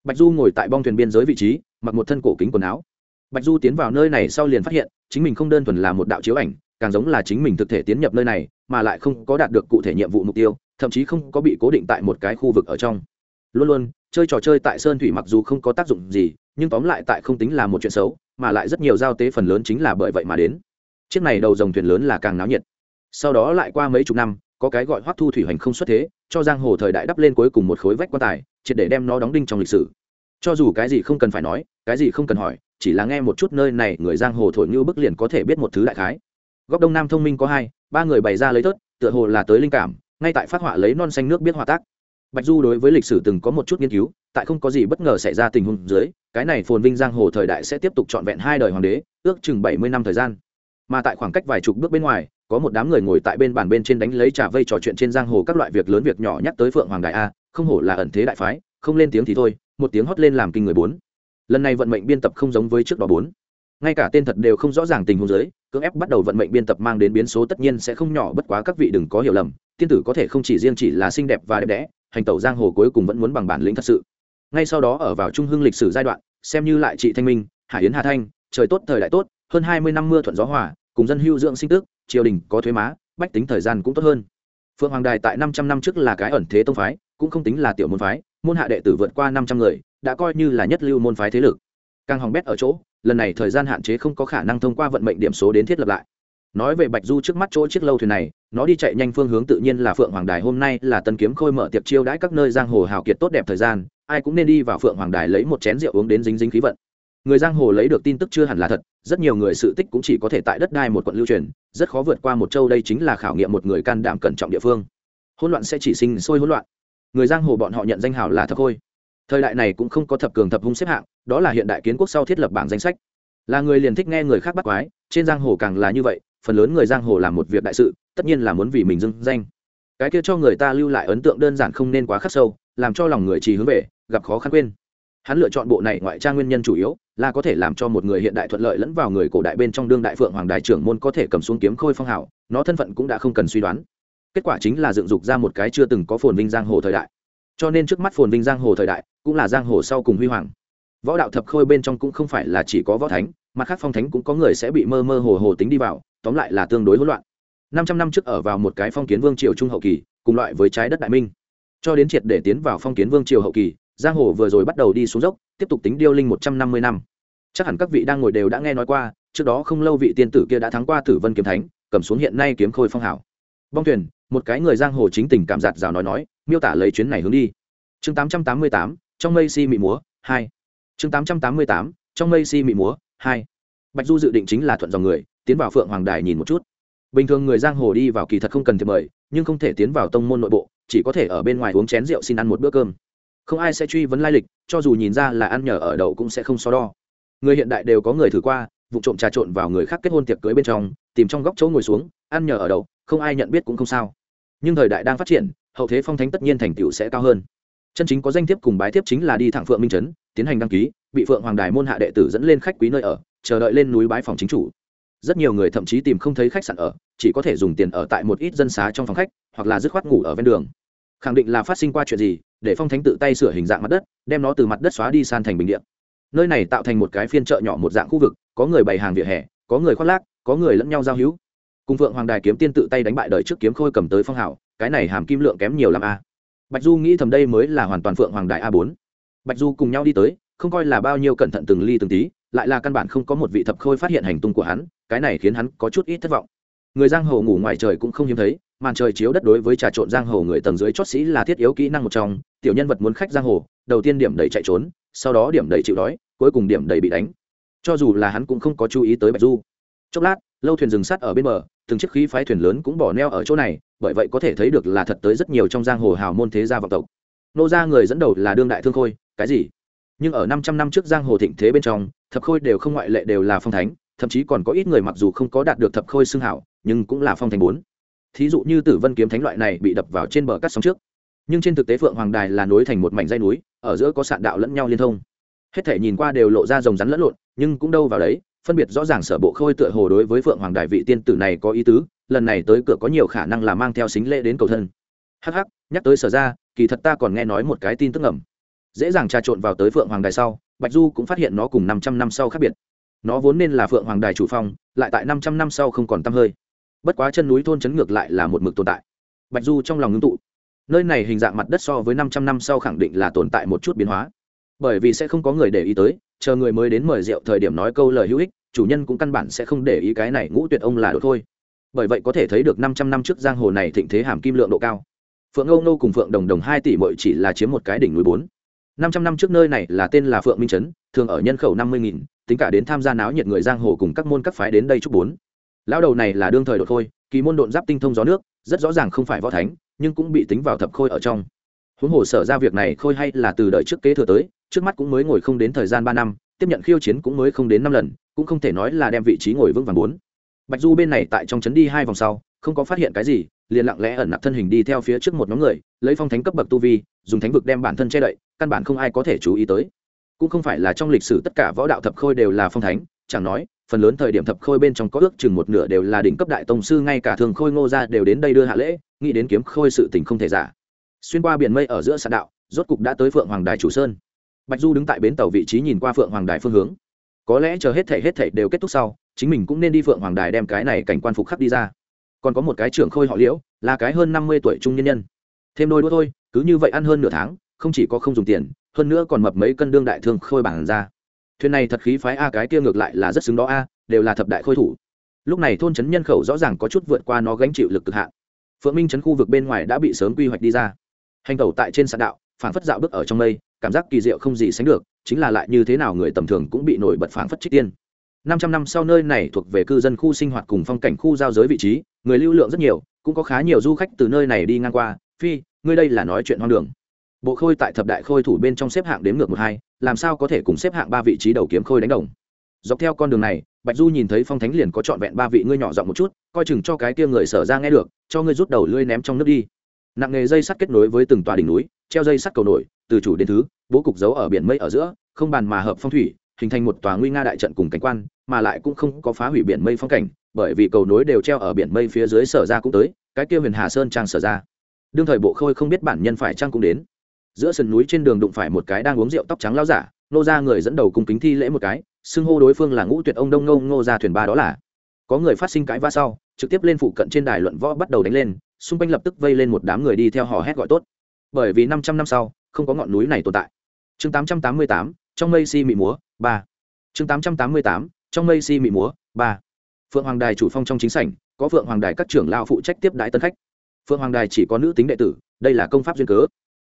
Bạch du ngồi tại bong thuyền biên giới vị trí, mặc một thân cổ kính quần áo. Bạch du tiến vào nơi này sau liền phát hiện, chính mình không đơn thuần là một đạo chiếu ảnh, càng giống là chính mình thực thể tiến nhập nơi này, mà lại không có đạt được cụ thể nhiệm vụ mục tiêu, thậm chí không có bị cố định tại một cái khu vực ở trong. Luôn luôn, chơi trò chơi tại sơn thủy mặc dù không có tác dụng gì, nhưng tóm lại tại không tính là một chuyện xấu, mà lại rất nhiều giao tế phần lớn chính là bởi vậy mà đến chiếc này đầu dòng thuyền lớn là càng náo nhiệt. Sau đó lại qua mấy chục năm, có cái gọi hoắc thu thủy hành không xuất thế, cho giang hồ thời đại đắp lên cuối cùng một khối vách quan tài, triệt để đem nó đóng đinh trong lịch sử. Cho dù cái gì không cần phải nói, cái gì không cần hỏi, chỉ là nghe một chút nơi này người giang hồ thổi như bức liền có thể biết một thứ đại khái. Góc đông nam thông minh có hai, ba người bày ra lấy tớt tựa hồ là tới linh cảm, ngay tại phát họa lấy non xanh nước biết họa tác. Bạch du đối với lịch sử từng có một chút nghiên cứu, tại không có gì bất ngờ xảy ra tình huống dưới, cái này phồn vinh giang hồ thời đại sẽ tiếp tục trọn vẹn hai đời hoàng đế, ước chừng bảy mươi năm thời gian mà tại khoảng cách vài chục bước bên ngoài, có một đám người ngồi tại bên bàn bên trên đánh lấy trà vây trò chuyện trên giang hồ các loại việc lớn việc nhỏ nhắc tới phượng hoàng đại a, không hổ là ẩn thế đại phái, không lên tiếng thì thôi, một tiếng hót lên làm kinh người bốn. Lần này vận mệnh biên tập không giống với trước đó bốn. Ngay cả tên thật đều không rõ ràng tình huống giới cưỡng ép bắt đầu vận mệnh biên tập mang đến biến số tất nhiên sẽ không nhỏ, bất quá các vị đừng có hiểu lầm, tiên tử có thể không chỉ riêng chỉ là xinh đẹp và đẹp đẽ, hành tẩu giang hồ cuối cùng vẫn muốn bằng bản lĩnh thật sự. Ngay sau đó ở vào trung hưng lịch sử giai đoạn, xem như lại chị thanh minh hải yến hà thanh, trời tốt thời đại tốt, hơn hai mươi năm mưa thuận gió hòa cùng dân hưu dưỡng sinh tức, triều đình có thuế má, bách tính thời gian cũng tốt hơn. Phượng hoàng đài tại năm trăm năm trước là cái ẩn thế tông phái, cũng không tính là tiểu môn phái, môn hạ đệ tử vượt qua năm trăm người, đã coi như là nhất lưu môn phái thế lực. Càng hỏng bét ở chỗ, lần này thời gian hạn chế không có khả năng thông qua vận mệnh điểm số đến thiết lập lại. Nói về bạch du trước mắt chỗ chiếc lâu thuyền này, nó đi chạy nhanh phương hướng tự nhiên là phượng hoàng đài hôm nay là tân kiếm khôi mở tiệc chiêu đãi các nơi giang hồ hào kiệt tốt đẹp thời gian, ai cũng nên đi vào phượng hoàng đài lấy một chén rượu uống đến dính dính khí vận người giang hồ lấy được tin tức chưa hẳn là thật, rất nhiều người sự tích cũng chỉ có thể tại đất đai một quận lưu truyền, rất khó vượt qua một châu đây chính là khảo nghiệm một người can đảm cẩn trọng địa phương. Hỗn loạn sẽ chỉ sinh sôi hỗn loạn. Người giang hồ bọn họ nhận danh hào là thập khôi. Thời đại này cũng không có thập cường thập hung xếp hạng, đó là hiện đại kiến quốc sau thiết lập bảng danh sách. Là người liền thích nghe người khác bắt quái, trên giang hồ càng là như vậy, phần lớn người giang hồ làm một việc đại sự, tất nhiên là muốn vì mình dưng danh. Cái kia cho người ta lưu lại ấn tượng đơn giản không nên quá khắc sâu, làm cho lòng người trì hướng về, gặp khó khăn quên hắn lựa chọn bộ này ngoại trang nguyên nhân chủ yếu là có thể làm cho một người hiện đại thuận lợi lẫn vào người cổ đại bên trong đương đại phượng hoàng đại trưởng môn có thể cầm xuống kiếm khôi phong hảo, nó thân phận cũng đã không cần suy đoán. Kết quả chính là dựng dục ra một cái chưa từng có phồn vinh giang hồ thời đại. Cho nên trước mắt phồn vinh giang hồ thời đại cũng là giang hồ sau cùng huy hoàng. Võ đạo thập khôi bên trong cũng không phải là chỉ có võ thánh mặt khác phong thánh cũng có người sẽ bị mơ mơ hồ hồ tính đi vào, tóm lại là tương đối hỗn loạn. Năm trăm năm trước ở vào một cái phong kiến vương triều trung hậu kỳ, cùng loại với trái đất đại minh. Cho đến triệt để tiến vào phong kiến vương triều hậu kỳ giang hồ vừa rồi bắt đầu đi xuống dốc, tiếp tục tính điêu linh một trăm năm mươi năm. Chắc hẳn các vị đang ngồi đều đã nghe nói qua, trước đó không lâu vị tiên tử kia đã thắng qua tử vân kiếm thánh, cầm xuống hiện nay kiếm khôi phong hảo bong thuyền, một cái người giang hồ chính tình cảm giạt rào nói nói, miêu tả lấy chuyến này hướng đi. Chương tám trăm tám mươi tám, trong mây si mị múa, hai. Chương tám trăm tám mươi tám, trong mây si mị múa, hai. Bạch du dự định chính là thuận dòng người, tiến vào phượng hoàng đài nhìn một chút. Bình thường người giang hồ đi vào kỳ thật không cần thiệp mời, nhưng không thể tiến vào tông môn nội bộ, chỉ có thể ở bên ngoài uống chén rượu xin ăn một bữa cơm không ai sẽ truy vấn lai lịch, cho dù nhìn ra là ăn nhờ ở đậu cũng sẽ không so đo. Người hiện đại đều có người thử qua, vụ trộm trà trộn vào người khác kết hôn tiệc cưới bên trong, tìm trong góc chỗ ngồi xuống, ăn nhờ ở đậu, không ai nhận biết cũng không sao. Nhưng thời đại đang phát triển, hậu thế phong thánh tất nhiên thành tựu sẽ cao hơn. Chân chính có danh thiếp cùng bái thiếp chính là đi thẳng phượng minh trấn, tiến hành đăng ký, bị phượng hoàng đài môn hạ đệ tử dẫn lên khách quý nơi ở, chờ đợi lên núi bái phòng chính chủ. Rất nhiều người thậm chí tìm không thấy khách sạn ở, chỉ có thể dùng tiền ở tại một ít dân xá trong phòng khách, hoặc là dứt khoát ngủ ở ven đường khẳng định là phát sinh qua chuyện gì, để phong thánh tự tay sửa hình dạng mặt đất, đem nó từ mặt đất xóa đi san thành bình điện nơi này tạo thành một cái phiên chợ nhỏ một dạng khu vực, có người bày hàng vỉa hè, có người khoác lác, có người lẫn nhau giao hữu. Cùng phượng hoàng đài kiếm tiên tự tay đánh bại đời trước kiếm khôi cầm tới phong hảo, cái này hàm kim lượng kém nhiều l a. Bạch du nghĩ thầm đây mới là hoàn toàn phượng hoàng đài a bốn. Bạch du cùng nhau đi tới, không coi là bao nhiêu cẩn thận từng ly từng tí, lại là căn bản không có một vị thập khôi phát hiện hành tung của hắn, cái này khiến hắn có chút ít thất vọng. Người giang hồ ngủ ngoài trời cũng không hiếm thấy màn trời chiếu đất đối với trà trộn giang hồ người tầng dưới chót sĩ là thiết yếu kỹ năng một trong. Tiểu nhân vật muốn khách giang hồ, đầu tiên điểm đầy chạy trốn, sau đó điểm đầy chịu đói, cuối cùng điểm đầy bị đánh. Cho dù là hắn cũng không có chú ý tới bạch du. Chốc lát, lâu thuyền dừng sắt ở bên bờ, từng chiếc khí phái thuyền lớn cũng bỏ neo ở chỗ này, bởi vậy có thể thấy được là thật tới rất nhiều trong giang hồ hào môn thế gia vọng tộc. Nô gia người dẫn đầu là đương đại thương khôi, cái gì? Nhưng ở năm trăm năm trước giang hồ thịnh thế bên trong, thập khôi đều không ngoại lệ đều là phong thánh, thậm chí còn có ít người mặc dù không có đạt được thập khôi xưng hảo, nhưng cũng là phong thánh bốn thí dụ như tử vân kiếm thánh loại này bị đập vào trên bờ cắt sóng trước. Nhưng trên thực tế phượng hoàng đài là nối thành một mảnh dây núi, ở giữa có sạn đạo lẫn nhau liên thông. Hết thể nhìn qua đều lộ ra rồng rắn lẫn lộn, nhưng cũng đâu vào đấy, phân biệt rõ ràng sở bộ khôi tựa hồ đối với phượng hoàng đài vị tiên tử này có ý tứ, lần này tới cửa có nhiều khả năng là mang theo xính lễ đến cầu thân. Hắc hắc, nhắc tới sở ra, kỳ thật ta còn nghe nói một cái tin tức ngầm. Dễ dàng trà trộn vào tới phượng hoàng đài sau, bạch du cũng phát hiện nó cùng năm trăm năm sau khác biệt. Nó vốn nên là phượng hoàng đài chủ phong, lại tại năm trăm năm sau không còn t hơi bất quá chân núi thôn chấn ngược lại là một mực tồn tại. Bạch du trong lòng ngưng tụ. Nơi này hình dạng mặt đất so với năm trăm năm sau khẳng định là tồn tại một chút biến hóa. Bởi vì sẽ không có người để ý tới, chờ người mới đến mời rượu thời điểm nói câu lời hữu ích, chủ nhân cũng căn bản sẽ không để ý cái này ngũ tuyệt ông là đ thôi. Bởi vậy có thể thấy được năm trăm năm trước giang hồ này thịnh thế hàm kim lượng độ cao. Phượng âu nô cùng phượng đồng đồng hai tỷ mội chỉ là chiếm một cái đỉnh núi bốn. Năm trăm năm trước nơi này là tên là phượng minh trấn, thường ở nhân khẩu năm mươi nghìn, tính cả đến tham gia náo nhiệt người giang hồ cùng các môn các phái đến đây chúc bốn lão đầu này là đương thời đột khôi, kỳ môn độn giáp tinh thông gió nước, rất rõ ràng không phải võ thánh, nhưng cũng bị tính vào thập khôi ở trong. Huống hồ sở ra việc này khôi hay là từ đời trước kế thừa tới, trước mắt cũng mới ngồi không đến thời gian ba năm, tiếp nhận khiêu chiến cũng mới không đến năm lần, cũng không thể nói là đem vị trí ngồi vững vàng bốn. Bạch du bên này tại trong trấn đi hai vòng sau, không có phát hiện cái gì, liền lặng lẽ ẩn nặc thân hình đi theo phía trước một nhóm người, lấy phong thánh cấp bậc tu vi, dùng thánh vực đem bản thân che đậy, căn bản không ai có thể chú ý tới. Cũng không phải là trong lịch sử tất cả võ đạo thập khôi đều là phong thánh, chẳng nói phần lớn thời điểm thập khôi bên trong có ước chừng một nửa đều là đỉnh cấp đại tông sư, ngay cả thường khôi ngô ra đều đến đây đưa hạ lễ, nghĩ đến kiếm khôi sự tình không thể giả. Xuyên qua biển mây ở giữa sạn đạo, rốt cục đã tới phượng hoàng đài chủ sơn. Bạch du đứng tại bến tàu vị trí nhìn qua phượng hoàng đài phương hướng. Có lẽ chờ hết thể hết thể đều kết thúc sau, chính mình cũng nên đi phượng hoàng đài đem cái này cảnh quan phục khắc đi ra. Còn có một cái trưởng khôi họ liễu, là cái hơn năm mươi tuổi trung nhân nhân. Thêm đôi đũa thôi, cứ như vậy ăn hơn nửa tháng, không chỉ có không dùng tiền, hơn nữa còn mập mấy cân đương đại thương khôi bản ra thuyền này thật khí phái a, cái kia ngược lại là rất xứng đó a, đều là thập đại khôi thủ. Lúc này thôn trấn nhân khẩu rõ ràng có chút vượt qua nó gánh chịu lực cực hạn. Phượng minh trấn khu vực bên ngoài đã bị sớm quy hoạch đi ra. Hành tẩu tại trên sạn đạo phản phất dạo bước ở trong mây, cảm giác kỳ diệu không gì sánh được, chính là lại như thế nào người tầm thường cũng bị nổi bật phản phất trích tiên. Năm trăm năm sau nơi này thuộc về cư dân khu sinh hoạt cùng phong cảnh khu giao giới vị trí, người lưu lượng rất nhiều, cũng có khá nhiều du khách từ nơi này đi ngang qua. Phi, ngươi đây là nói chuyện hoang đường bộ khôi tại thập đại khôi thủ bên trong xếp hạng đếm ngược một hai, làm sao có thể cùng xếp hạng ba vị trí đầu kiếm khôi đánh đồng? Dọc theo con đường này, bạch du nhìn thấy phong thánh liền có trọn vẹn ba vị ngươi nhỏ giọng một chút, coi chừng cho cái kia người sở ra nghe được, cho ngươi rút đầu lưới ném trong nước đi. Nặng nghề dây sắt kết nối với từng tòa đỉnh núi, treo dây sắt cầu nổi, từ chủ đến thứ, bố cục giấu ở biển mây ở giữa, không bàn mà hợp phong thủy, hình thành một tòa nguy nga đại trận cùng cảnh quan, mà lại cũng không có phá hủy biển mây phong cảnh, bởi vì cầu nối đều treo ở biển mây phía dưới sở ra cũng tới, cái kia huyền hà sơn trang sở ra. Đương thời bộ khôi không biết bản nhân phải trang cũng đến giữa sườn núi trên đường đụng phải một cái đang uống rượu tóc trắng lao giả, nô ra người dẫn đầu cùng kính thi lễ một cái, xưng hô đối phương là ngũ tuyệt ông đông ngô ngô ra thuyền ba đó là. Có người phát sinh cãi va sau, trực tiếp lên phụ cận trên đài luận võ bắt đầu đánh lên, xung quanh lập tức vây lên một đám người đi theo hò hét gọi tốt. Bởi vì năm trăm năm sau, không có ngọn núi này tồn tại. Chương tám trăm tám mươi tám, trong mây si mị múa, ba. Chương tám trăm tám mươi tám, trong mây si mị múa, ba. Phượng hoàng đài chủ phong trong chính sảnh, có phượng hoàng đài các trưởng lao phụ trách tiếp đái tân khách. Phượng hoàng đài chỉ có nữ tính đệ tử, đây là công pháp duyên cớ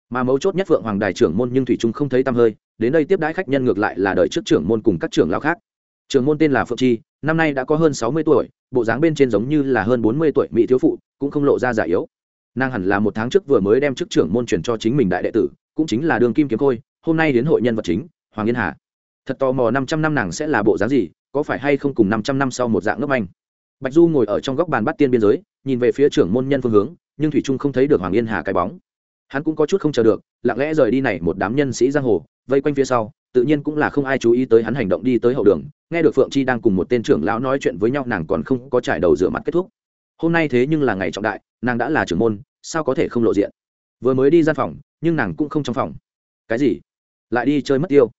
mà mấu chốt nhất phượng hoàng đài trưởng môn nhưng thủy trung không thấy tăm hơi, đến đây tiếp đái khách nhân ngược lại là đợi trước trưởng môn cùng các trưởng lão khác. Trưởng môn tên là phượng chi, năm nay đã có hơn sáu mươi tuổi, bộ dáng bên trên giống như là hơn bốn mươi tuổi mỹ thiếu phụ, cũng không lộ ra giả yếu. Nàng hẳn là một tháng trước vừa mới đem chức trưởng môn truyền cho chính mình đại đệ tử, cũng chính là đường kim kiếm khôi, hôm nay đến hội nhân vật chính, hoàng yên hà. Thật tò mò năm trăm năm nàng sẽ là bộ dáng gì, có phải hay không cùng năm trăm năm sau một dạng ngốc anh bạch du ngồi ở trong góc bàn bắt tiên biên giới, nhìn về phía trưởng môn nhân phương hướng, nhưng thủy trung không thấy được hoàng yên hà cái bóng hắn cũng có chút không chờ được, lặng lẽ rời đi này một đám nhân sĩ giang hồ, vây quanh phía sau, tự nhiên cũng là không ai chú ý tới hắn hành động đi tới hậu đường, nghe được phượng chi đang cùng một tên trưởng lão nói chuyện với nhau, nàng còn không có trải đầu rửa mặt kết thúc. Hôm nay thế nhưng là ngày trọng đại, nàng đã là trưởng môn, sao có thể không lộ diện? Vừa mới đi gian phòng, nhưng nàng cũng không trong phòng. Cái gì? Lại đi chơi mất tiêu.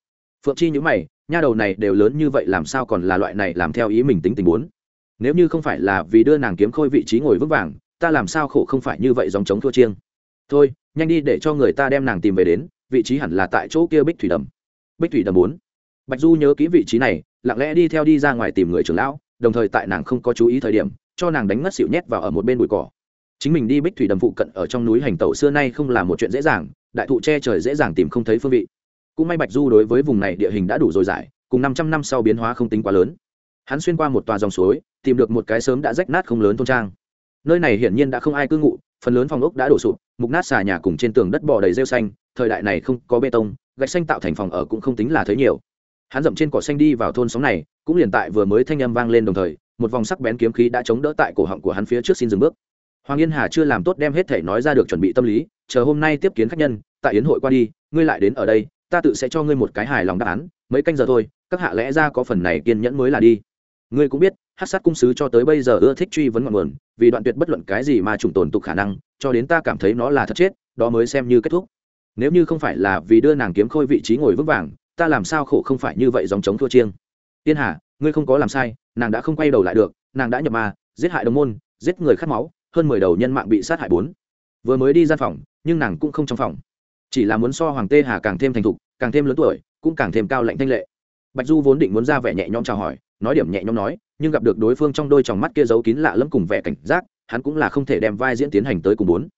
Phượng chi nhữ mày, nha đầu này đều lớn như vậy làm sao còn là loại này làm theo ý mình tính tình muốn? Nếu như không phải là vì đưa nàng kiếm khôi vị trí ngồi vững vàng, ta làm sao khổ không phải như vậy dòng chống thua chiêng? Thôi, nhanh đi để cho người ta đem nàng tìm về đến, vị trí hẳn là tại chỗ kia bích thủy đầm. Bích thủy đầm bốn. Bạch du nhớ kỹ vị trí này, lặng lẽ đi theo đi ra ngoài tìm người trưởng lão, đồng thời tại nàng không có chú ý thời điểm, cho nàng đánh ngất xịu nhét vào ở một bên bụi cỏ. Chính mình đi bích thủy đầm phụ cận ở trong núi hành tẩu xưa nay không là một chuyện dễ dàng, đại thụ che trời dễ dàng tìm không thấy phương vị. Cũng may bạch du đối với vùng này địa hình đã đủ dồi dải cùng năm trăm năm sau biến hóa không tính quá lớn. Hắn xuyên qua một tòa dòng suối, tìm được một cái sớm đã rách nát không lớn thôn trang. Nơi này hiển nhiên đã không ai cư ngụ phần lớn phòng ốc đã đổ sụp, mục nát xà nhà cùng trên tường đất bò đầy rêu xanh, thời đại này không có bê tông, gạch xanh tạo thành phòng ở cũng không tính là thấy nhiều. Hắn dậm trên cỏ xanh đi vào thôn xóm này, cũng liền tại vừa mới thanh âm vang lên đồng thời, một vòng sắc bén kiếm khí đã chống đỡ tại cổ họng của hắn phía trước xin dừng bước. Hoàng yên hà chưa làm tốt đem hết thể nói ra được chuẩn bị tâm lý, chờ hôm nay tiếp kiến khách nhân, tại yến hội qua đi, ngươi lại đến ở đây, ta tự sẽ cho ngươi một cái hài lòng đáp án, mấy canh giờ thôi, các hạ lẽ ra có phần này kiên nhẫn mới là đi. Ngươi cũng biết hát sát cung sứ cho tới bây giờ ưa thích truy vấn ngọn nguồn, vì đoạn tuyệt bất luận cái gì mà trùng tồn tục khả năng, cho đến ta cảm thấy nó là thật chết, đó mới xem như kết thúc. Nếu như không phải là vì đưa nàng kiếm khôi vị trí ngồi vững vàng, ta làm sao khổ không phải như vậy dòng chống thua chiêng. Tiên hà, ngươi không có làm sai, nàng đã không quay đầu lại được, nàng đã nhập ma, giết hại đồng môn, giết người khát máu, hơn mười đầu nhân mạng bị sát hại bốn. Vừa mới đi gian phòng, nhưng nàng cũng không trong phòng. Chỉ là muốn so hoàng tê hà càng thêm thành thục, càng thêm lớn tuổi, cũng càng thêm cao lạnh thanh lệ. Bạch du vốn định muốn ra vẻ nhẹ nhõm chào hỏi, nói điểm nhẹ nhõm nói nhưng gặp được đối phương trong đôi tròng mắt kia giấu kín lạ lẫm cùng vẻ cảnh giác, hắn cũng là không thể đem vai diễn tiến hành tới cùng bốn.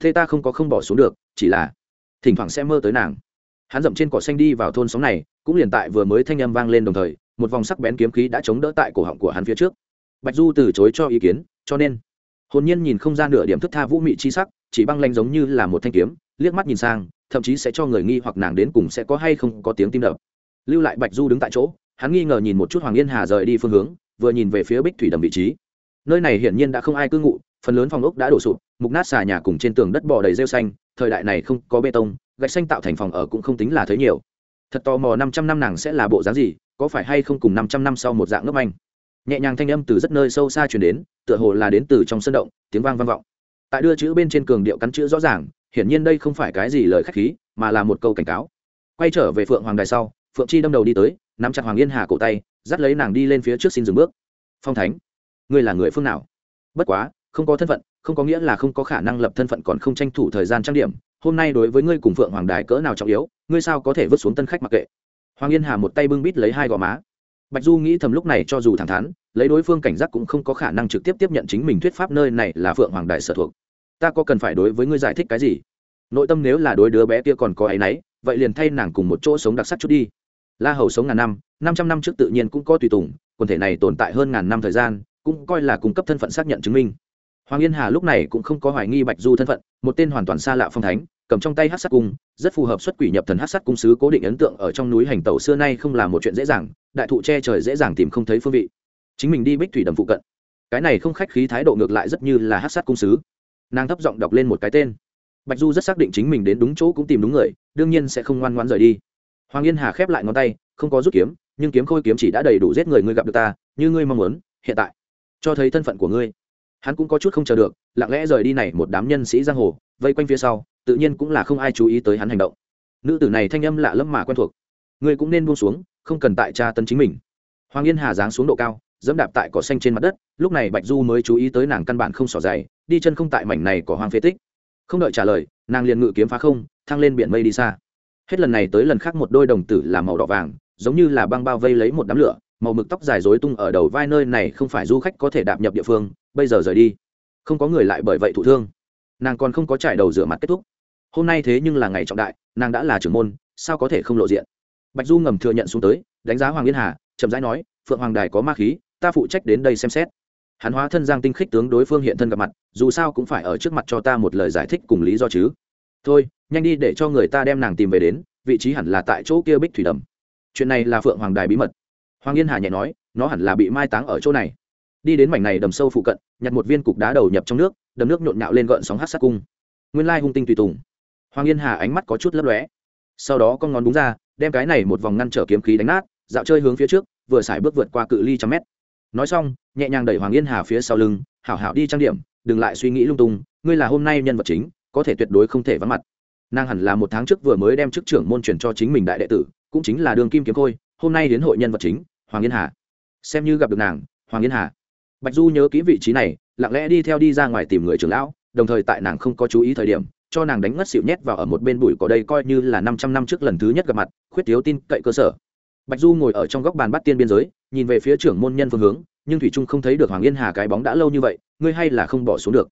Thế ta không có không bỏ xuống được, chỉ là thỉnh thoảng sẽ mơ tới nàng. Hắn dậm trên cỏ xanh đi vào thôn xóm này, cũng liền tại vừa mới thanh âm vang lên đồng thời, một vòng sắc bén kiếm khí đã chống đỡ tại cổ họng của hắn phía trước. Bạch du từ chối cho ý kiến, cho nên hồn nhiên nhìn không ra nửa điểm thức tha vũ mị chi sắc, chỉ băng lanh giống như là một thanh kiếm, liếc mắt nhìn sang, thậm chí sẽ cho người nghi hoặc nàng đến cùng sẽ có hay không có tiếng tim đập. Lưu lại bạch du đứng tại chỗ, hắn nghi ngờ nhìn một chút hoàng yên hà rời đi phương hướng vừa nhìn về phía bích thủy đầm vị trí. Nơi này hiển nhiên đã không ai cư ngụ, phần lớn phòng ốc đã đổ sụp, mục nát xà nhà cùng trên tường đất bò đầy rêu xanh, thời đại này không có bê tông, gạch xanh tạo thành phòng ở cũng không tính là thấy nhiều. Thật tò mò năm trăm năm nàng sẽ là bộ dáng gì, có phải hay không cùng năm trăm năm sau một dạng ngấp anh nhẹ nhàng thanh âm từ rất nơi sâu xa chuyển đến, tựa hồ là đến từ trong sân động, tiếng vang vang vọng. Tại đưa chữ bên trên cường điệu cắn chữ rõ ràng, hiển nhiên đây không phải cái gì lời khách khí, mà là một câu cảnh cáo. Quay trở về phượng hoàng đài sau, phượng chi đâm đầu đi tới, nắm chặt hoàng yên hà cổ tay dắt lấy nàng đi lên phía trước xin dừng bước. Phong thánh, ngươi là người phương nào? Bất quá, không có thân phận, không có nghĩa là không có khả năng lập thân phận còn không tranh thủ thời gian trang điểm. Hôm nay đối với ngươi cùng phượng hoàng đài cỡ nào trọng yếu, ngươi sao có thể vứt xuống tân khách mặc kệ? Hoàng yên hà một tay bưng bít lấy hai gò má. Bạch du nghĩ thầm lúc này cho dù thẳng thắn, lấy đối phương cảnh giác cũng không có khả năng trực tiếp tiếp nhận chính mình thuyết pháp nơi này là phượng hoàng đại sở thuộc. Ta có cần phải đối với ngươi giải thích cái gì? Nội tâm nếu là đối đứa bé kia còn có áy náy, vậy liền thay nàng cùng một chỗ sống đặc sắc chút đi la hầu sống ngàn năm năm trăm năm trước tự nhiên cũng có tùy tùng, quần thể này tồn tại hơn ngàn năm thời gian, cũng coi là cung cấp thân phận xác nhận chứng minh. Hoàng yên hà lúc này cũng không có hoài nghi bạch du thân phận, một tên hoàn toàn xa lạ phong thánh, cầm trong tay hát sát cung, rất phù hợp xuất quỷ nhập thần hát sát cung sứ cố định ấn tượng ở trong núi hành tàu xưa nay không là một chuyện dễ dàng, đại thụ che trời dễ dàng tìm không thấy phương vị. Chính mình đi bích thủy đầm phụ cận. Cái này không khách khí thái độ ngược lại rất như là hát sát cung sứ. Nàng thấp giọng đọc lên một cái tên. Bạch du rất xác định chính mình đến đúng chỗ cũng tìm đúng người, đương nhiên sẽ không ngoan ngoan rời đi hoàng yên hà khép lại ngón tay, không có rút kiếm, nhưng kiếm khôi kiếm chỉ đã đầy đủ giết người ngươi gặp được ta, như ngươi mong muốn, hiện tại, cho thấy thân phận của ngươi. Hắn cũng có chút không chờ được, lặng lẽ rời đi này một đám nhân sĩ giang hồ, vây quanh phía sau, tự nhiên cũng là không ai chú ý tới hắn hành động. Nữ tử này thanh âm lạ lẫm mà quen thuộc. Ngươi cũng nên buông xuống, không cần tại tra tấn chính mình. Hoàng yên hà giáng xuống độ cao, dẫm đạp tại cỏ xanh trên mặt đất, lúc này bạch du mới chú ý tới nàng căn bản không xỏ dày đi chân không tại mảnh này của hoang phế tích. Không đợi trả lời, nàng liền ngự kiếm phá không, thăng lên biển mây đi xa hết lần này tới lần khác một đôi đồng tử là màu đỏ vàng, giống như là băng bao vây lấy một đám lửa, màu mực tóc dài rối tung ở đầu vai nơi này không phải du khách có thể đạp nhập địa phương, bây giờ rời đi. Không có người lại bởi vậy thụ thương. Nàng còn không có trải đầu rửa mặt kết thúc. Hôm nay thế nhưng là ngày trọng đại, nàng đã là trưởng môn, sao có thể không lộ diện? Bạch du ngầm thừa nhận xuống tới, đánh giá hoàng yên hà, chậm rãi nói, phượng hoàng đài có ma khí, ta phụ trách đến đây xem xét. Hắn hóa thân giang tinh khích tướng đối phương hiện thân gặp mặt, dù sao cũng phải ở trước mặt cho ta một lời giải thích cùng lý do chứ thôi, nhanh đi để cho người ta đem nàng tìm về đến, vị trí hẳn là tại chỗ kia bích thủy đầm. Chuyện này là phượng hoàng đài bí mật. Hoàng yên hà nhẹ nói, nó hẳn là bị mai táng ở chỗ này. Đi đến mảnh này đầm sâu phụ cận, nhặt một viên cục đá đầu nhập trong nước, đầm nước nhộn nhạo lên gợn sóng hát sát cung. Nguyên lai hung tinh tùy tùng. Hoàng yên hà ánh mắt có chút lấp lóe. Sau đó con ngón đúng ra, đem cái này một vòng ngăn trở kiếm khí đánh nát, dạo chơi hướng phía trước, vừa xài bước vượt qua cự ly trăm mét. Nói xong, nhẹ nhàng đẩy hoàng yên hà phía sau lưng, hảo hảo đi trang điểm, đừng lại suy nghĩ lung tung, ngươi là hôm nay nhân vật chính có thể tuyệt đối không thể vắng mặt. Nàng hẳn là một tháng trước vừa mới đem chức trưởng môn truyền cho chính mình đại đệ tử, cũng chính là đường kim kiếm khôi, hôm nay đến hội nhân vật chính, hoàng yên hà. Xem như gặp được nàng, hoàng yên hà. Bạch du nhớ kỹ vị trí này, lặng lẽ đi theo đi ra ngoài tìm người trưởng lão, đồng thời tại nàng không có chú ý thời điểm, cho nàng đánh ngất xịu nhét vào ở một bên bụi có đây coi như là năm trăm năm trước lần thứ nhất gặp mặt, khuyết thiếu tin cậy cơ sở. Bạch du ngồi ở trong góc bàn bắt tiên biên giới, nhìn về phía trưởng môn nhân phương hướng, nhưng thủy trung không thấy được hoàng yên hà cái bóng đã lâu như vậy, ngươi hay là không bỏ xuống được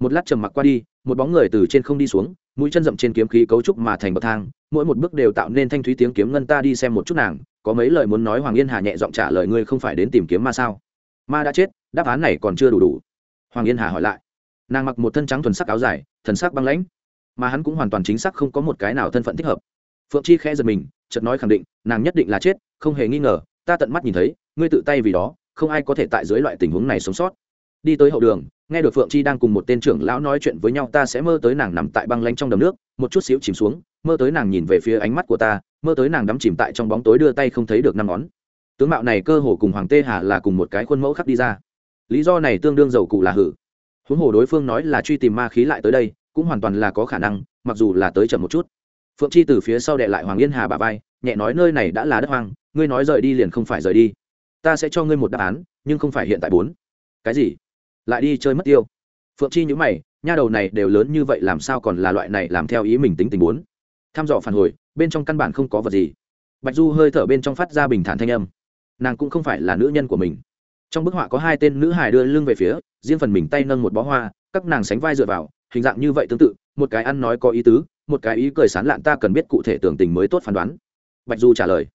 một lát trầm mặc qua đi, một bóng người từ trên không đi xuống, mũi chân rậm trên kiếm khí cấu trúc mà thành bậc thang, mỗi một bước đều tạo nên thanh thúy tiếng kiếm ngân ta đi xem một chút nàng, có mấy lời muốn nói hoàng yên hà nhẹ giọng trả lời ngươi không phải đến tìm kiếm ma sao? Ma đã chết, đáp án này còn chưa đủ đủ. Hoàng yên hà hỏi lại. Nàng mặc một thân trắng thuần sắc áo dài, thần sắc băng lãnh. Mà hắn cũng hoàn toàn chính xác không có một cái nào thân phận thích hợp. Phượng chi khẽ giật mình, chợt nói khẳng định, nàng nhất định là chết, không hề nghi ngờ, ta tận mắt nhìn thấy, ngươi tự tay vì đó, không ai có thể tại dưới loại tình huống này sống sót đi tới hậu đường, nghe được phượng chi đang cùng một tên trưởng lão nói chuyện với nhau, ta sẽ mơ tới nàng nằm tại băng lanh trong đầm nước, một chút xíu chìm xuống, mơ tới nàng nhìn về phía ánh mắt của ta, mơ tới nàng đắm chìm tại trong bóng tối đưa tay không thấy được năm ngón. Tướng mạo này cơ hồ cùng hoàng tê hà là cùng một cái khuôn mẫu khắc đi ra. Lý do này tương đương giàu cụ là hử. Huống hồ đối phương nói là truy tìm ma khí lại tới đây, cũng hoàn toàn là có khả năng, mặc dù là tới chậm một chút. Phượng chi từ phía sau đệ lại hoàng yên hà bà vai, nhẹ nói nơi này đã là đất hoang, ngươi nói rời đi liền không phải rời đi. Ta sẽ cho ngươi một đáp án, nhưng không phải hiện tại bốn. Cái gì? Lại đi chơi mất tiêu. Phượng chi nhữ mày, nha đầu này đều lớn như vậy làm sao còn là loại này làm theo ý mình tính tình muốn? tham dò phản hồi, bên trong căn bản không có vật gì. Bạch du hơi thở bên trong phát ra bình thản thanh âm. Nàng cũng không phải là nữ nhân của mình. Trong bức họa có hai tên nữ hài đưa lưng về phía, riêng phần mình tay nâng một bó hoa, các nàng sánh vai dựa vào, hình dạng như vậy tương tự, một cái ăn nói có ý tứ, một cái ý cười sán lạn ta cần biết cụ thể tưởng tình mới tốt phán đoán. Bạch du trả lời.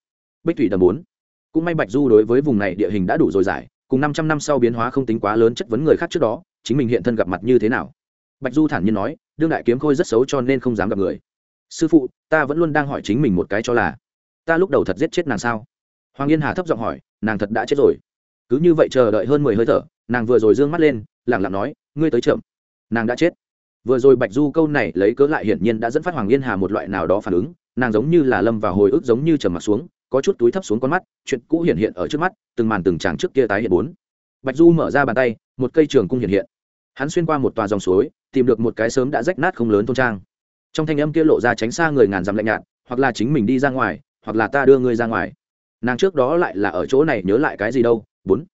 Bích thủy đầm bốn. Cũng may bạch du đối với vùng này địa hình đã đủ dồi giải cùng năm trăm năm sau biến hóa không tính quá lớn chất vấn người khác trước đó, chính mình hiện thân gặp mặt như thế nào? Bạch du thản nhiên nói, đương đại kiếm khôi rất xấu cho nên không dám gặp người. Sư phụ, ta vẫn luôn đang hỏi chính mình một cái cho là, ta lúc đầu thật giết chết nàng sao? Hoàng yên hà thấp giọng hỏi, nàng thật đã chết rồi. Cứ như vậy chờ đợi hơn mười hơi thở, nàng vừa rồi d ư ơ n g mắt lên lẳng lặng nói, ngươi tới chậm, nàng đã chết. Vừa rồi bạch du câu này lấy cớ lại hiển nhiên đã dẫn phát hoàng yên hà một loại nào đó phản ứng, nàng giống như là lâm vào hồi ức giống như trầm m ặ t xuống có chút túi thấp xuống con mắt, chuyện cũ hiện hiện ở trước mắt, từng màn từng tràng trước kia tái hiện bốn. Bạch du mở ra bàn tay, một cây trường cung hiện hiện. Hắn xuyên qua một tòa dòng suối, tìm được một cái sớm đã rách nát không lớn thôn trang. Trong thanh âm kia lộ ra tránh xa người ngàn dặm lạnh nhạt, hoặc là chính mình đi ra ngoài, hoặc là ta đưa ngươi ra ngoài. Nàng trước đó lại là ở chỗ này nhớ lại cái gì đâu, bốn.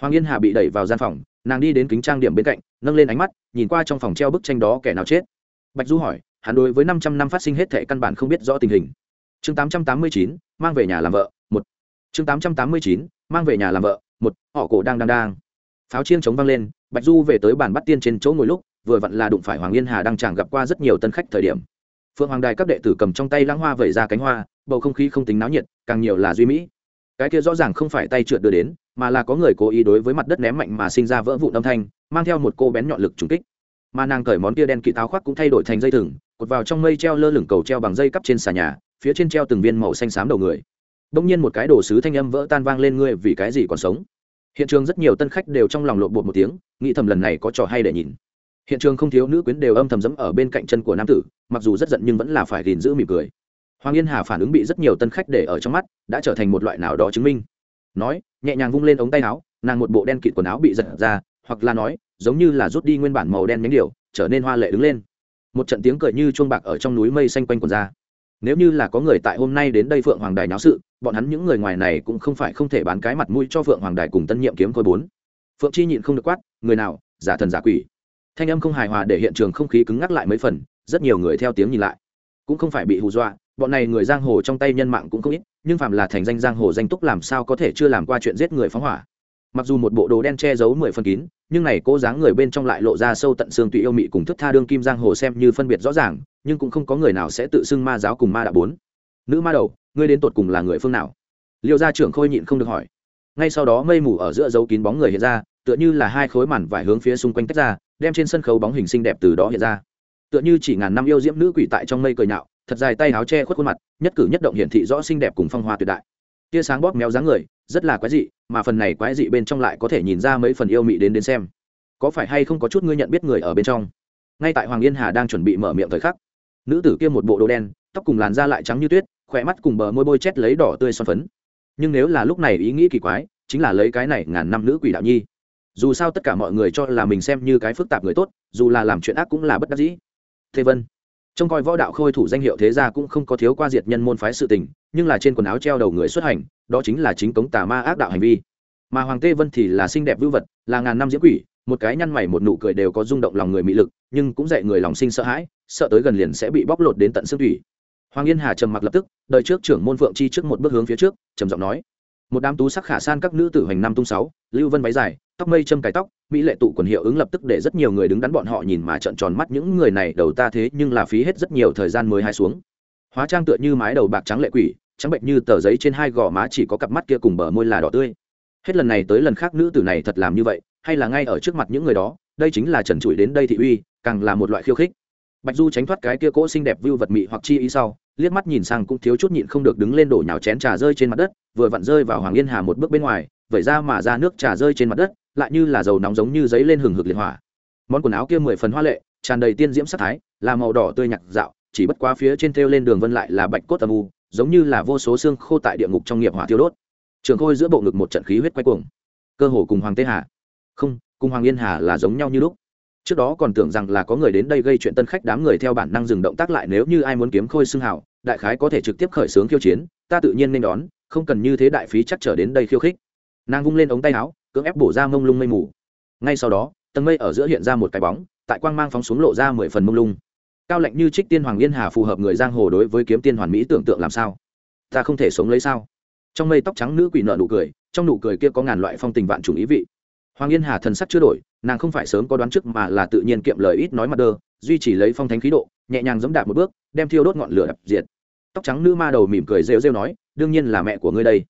Hoàng yên hà bị đẩy vào gian phòng, nàng đi đến kính trang điểm bên cạnh, nâng lên ánh mắt, nhìn qua trong phòng treo bức tranh đó kẻ nào chết. Bạch du hỏi, hắn đối với năm trăm năm phát sinh hết thệ căn bản không biết rõ tình hình chương tám trăm tám mươi chín, mang về nhà làm vợ, một. Chương tám trăm tám mươi chín, mang về nhà làm vợ, một. Họ cổ đang đang đang. Pháo chiên chống vang lên, bạch du về tới bàn bắt tiên trên chỗ ngồi lúc, vừa vặn là đụng phải hoàng yên hà đang chẳng gặp qua rất nhiều tân khách thời điểm. Phượng hoàng đài các đệ tử cầm trong tay lãng hoa vẩy ra cánh hoa, bầu không khí không tính náo nhiệt, càng nhiều là duy mỹ. Cái kia rõ ràng không phải tay trượt đưa đến, mà là có người cố ý đối với mặt đất ném mạnh mà sinh ra vỡ vụn âm thanh, mang theo một cô bén nhọn lực trùng kích. Mà nàng cởi món kia đen kỵ táo khoác cũng thay đổi thành dây thừng, cột vào trong mây treo lơ lửng cầu treo bằng dây cắp trên xà nhà phía trên treo từng viên màu xanh xám đầu người. Đông nhiên một cái đồ sứ thanh âm vỡ tan vang lên, ngươi vì cái gì còn sống? Hiện trường rất nhiều tân khách đều trong lòng lộn bột một tiếng, nghĩ thầm lần này có trò hay để nhìn. Hiện trường không thiếu nữ quyến đều âm thầm dẫm ở bên cạnh chân của nam tử, mặc dù rất giận nhưng vẫn là phải gìn giữ mỉm cười. Hoàng yên hà phản ứng bị rất nhiều tân khách để ở trong mắt, đã trở thành một loại nào đó chứng minh. Nói, nhẹ nhàng vung lên ống tay áo, nàng một bộ đen kịt quần áo bị giật ra, hoặc là nói, giống như là rút đi nguyên bản màu đen nhánh điều trở nên hoa lệ đứng lên. Một trận tiếng cười như chuông bạc ở trong núi mây xanh quanh quần ra nếu như là có người tại hôm nay đến đây phượng hoàng đài náo sự, bọn hắn những người ngoài này cũng không phải không thể bán cái mặt mũi cho phượng hoàng đài cùng tân nhiệm kiếm khôi bốn. Phượng chi nhịn không được quát, người nào, giả thần giả quỷ. Thanh âm không hài hòa để hiện trường không khí cứng ngắc lại mấy phần, rất nhiều người theo tiếng nhìn lại. Cũng không phải bị hù dọa, bọn này người giang hồ trong tay nhân mạng cũng không ít, nhưng phạm là thành danh giang hồ danh túc làm sao có thể chưa làm qua chuyện giết người phóng hỏa. Mặc dù một bộ đồ đen che giấu mười phần kín nhưng này cố dáng người bên trong lại lộ ra sâu tận xương tùy yêu mị cùng thức tha đương kim giang hồ xem như phân biệt rõ ràng, nhưng cũng không có người nào sẽ tự xưng ma giáo cùng ma đạo bốn. Nữ ma đầu, ngươi đến tột cùng là người phương nào? Liệu gia trưởng khôi nhịn không được hỏi. Ngay sau đó mây mù ở giữa dấu kín bóng người hiện ra, tựa như là hai khối màn vải hướng phía xung quanh tách ra, đem trên sân khấu bóng hình xinh đẹp từ đó hiện ra. Tựa như chỉ ngàn năm yêu diễm nữ quỷ tại trong mây cười nhạo, thật dài tay áo che khuất khuôn mặt, nhất cử nhất động hiển thị rõ xinh đẹp cùng phong hoa tuyệt đại. Tia sáng bóp méo dáng người rất là quái dị, mà phần này quái dị bên trong lại có thể nhìn ra mấy phần yêu mị đến đến xem. Có phải hay không có chút ngươi nhận biết người ở bên trong? Ngay tại hoàng yên hà đang chuẩn bị mở miệng thời khắc, nữ tử kia một bộ đồ đen, tóc cùng làn da lại trắng như tuyết, khỏe mắt cùng bờ môi bôi chét lấy đỏ tươi son phấn. Nhưng nếu là lúc này ý nghĩ kỳ quái, chính là lấy cái này ngàn năm nữ quỷ đạo nhi. Dù sao tất cả mọi người cho là mình xem như cái phức tạp người tốt, dù là làm chuyện ác cũng là bất đắc dĩ. Thế vân trông coi võ đạo khôi thủ danh hiệu thế gia cũng không có thiếu qua diệt nhân môn phái sự tình, nhưng là trên quần áo treo đầu người xuất hành, đó chính là chính cống tà ma ác đạo hành vi. Mà hoàng tê vân thì là xinh đẹp vưu vật, là ngàn năm diễm quỷ, một cái nhăn mày một nụ cười đều có rung động lòng người mỹ lực, nhưng cũng dạy người lòng sinh sợ hãi, sợ tới gần liền sẽ bị bóc lột đến tận xương thủy. Hoàng yên hà trầm mặc lập tức đợi trước trưởng môn phượng chi trước một bước hướng phía trước, trầm giọng nói, một đám tú sắc khả san các nữ tử hoành năm tung sáu, lưu vân váy dài tóc mây châm cái tóc, mỹ lệ tụ quần hiệu ứng lập tức để rất nhiều người đứng đắn bọn họ nhìn mà trợn tròn mắt. Những người này đầu ta thế nhưng là phí hết rất nhiều thời gian mới hai xuống. Hóa trang tựa như mái đầu bạc trắng lệ quỷ, trắng bệnh như tờ giấy trên hai gò má chỉ có cặp mắt kia cùng bờ môi là đỏ tươi. Hết lần này tới lần khác nữ tử này thật làm như vậy, hay là ngay ở trước mặt những người đó, đây chính là trần trụi đến đây thị uy, càng là một loại khiêu khích. Bạch du tránh thoát cái kia cỗ xinh đẹp vưu vật mị hoặc chi ý sau, liếc mắt nhìn sang cũng thiếu chút nhịn không được đứng lên đổ nhào chén trà rơi trên mặt đất, vừa vặn rơi vào hoàng yên hà một bước bên ngoài, vẩy ra mà ra nước trà rơi trên mặt đất lại như là dầu nóng giống như giấy lên hừng hực liệt hỏa. Món quần áo kia mười phần hoa lệ, tràn đầy tiên diễm sắc thái, là màu đỏ tươi nhạc dạo, chỉ bất quá phía trên thêu lên đường vân lại là bạch cốt âm u, giống như là vô số xương khô tại địa ngục trong nghiệp hỏa thiêu đốt. Trường khôi giữa bộ ngực một trận khí huyết quay cuồng. Cơ hồ cùng hoàng tê hà. Không, cùng hoàng yên hà là giống nhau như lúc. Trước đó còn tưởng rằng là có người đến đây gây chuyện tân khách đám người theo bản năng dừng động tác lại nếu như ai muốn kiếm khôi xưng hào, đại khái có thể trực tiếp khởi xướng khiêu chiến, ta tự nhiên nên đón, không cần như thế đại phí chắc trở đến đây khiêu khích. Nàng vung lên ống tay áo cưỡng ép bổ ra mông lung mây mù. Ngay sau đó, tầng mây ở giữa hiện ra một cái bóng, tại quang mang phóng xuống lộ ra mười phần mông lung. Cao lạnh như trích tiên hoàng yên hà phù hợp người giang hồ đối với kiếm tiên hoàn mỹ tưởng tượng làm sao? Ta không thể sống lấy sao? Trong mây tóc trắng nữ quỷ nợ nụ cười, trong nụ cười kia có ngàn loại phong tình vạn trùng ý vị. Hoàng yên hà thần sắc chưa đổi, nàng không phải sớm có đoán trước mà là tự nhiên kiệm lời ít nói mặt đơ, duy chỉ lấy phong thánh khí độ, nhẹ nhàng giẫm đạp một bước, đem thiêu đốt ngọn lửa đập diệt. Tóc trắng nữ ma đầu mỉm cười rêu rêu nói, đương nhiên là mẹ của ngươi đây.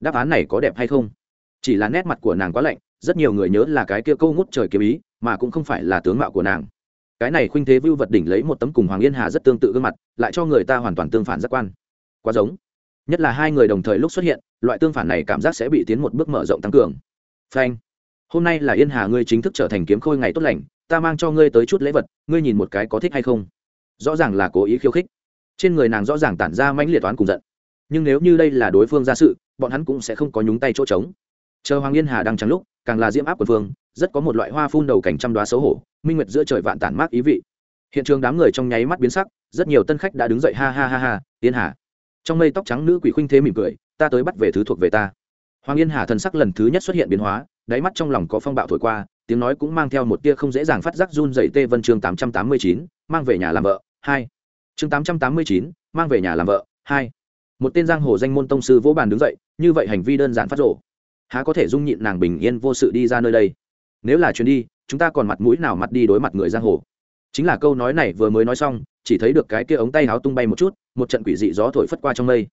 Đáp án này có đẹp hay không? Chỉ là nét mặt của nàng quá lạnh, rất nhiều người nhớ là cái kia câu ngút trời kiếm ý, mà cũng không phải là tướng mạo của nàng. Cái này khuynh thế vưu vật đỉnh lấy một tấm cùng hoàng yên hà rất tương tự gương mặt, lại cho người ta hoàn toàn tương phản giác quan. Quá giống. Nhất là hai người đồng thời lúc xuất hiện, loại tương phản này cảm giác sẽ bị tiến một bước mở rộng tăng cường. Phanh. Hôm nay là yên hà ngươi chính thức trở thành kiếm khôi ngày tốt lành, ta mang cho ngươi tới chút lễ vật, ngươi nhìn một cái có thích hay không? Rõ ràng là cố ý khiêu khích. Trên người nàng rõ ràng tản ra mãnh liệt toán cùng giận. Nhưng nếu như đây là đối phương ra sự, bọn hắn cũng sẽ không có nhúng tay chỗ trống chờ hoàng yên hà đang trắng lúc, càng là diễm áp Quần phương rất có một loại hoa phun đầu cảnh trăm đoá xấu hổ, minh nguyệt giữa trời vạn tản mát ý vị. Hiện trường đám người trong nháy mắt biến sắc, rất nhiều tân khách đã đứng dậy ha ha ha ha, yên hà. Trong mây tóc trắng nữ quỷ khuynh thế mỉm cười, ta tới bắt về thứ thuộc về ta. Hoàng yên hà thần sắc lần thứ nhất xuất hiện biến hóa, đáy mắt trong lòng có phong bạo thổi qua, tiếng nói cũng mang theo một tia không dễ dàng phát giác run dậy tê vân chương tám trăm tám mươi chín, mang về nhà làm vợ, hai. Chương tám trăm tám mươi chín, mang về nhà làm vợ, hai. Một tên giang hồ danh môn tông sư vỗ bàn đứng dậy, như vậy hành vi đơn giản phát rộ há có thể dung nhịn nàng bình yên vô sự đi ra nơi đây? Nếu là chuyến đi, chúng ta còn mặt mũi nào mặt đi đối mặt người giang hồ? Chính là câu nói này vừa mới nói xong, chỉ thấy được cái kia ống tay háo tung bay một chút, một trận quỷ dị gió thổi phất qua trong mây.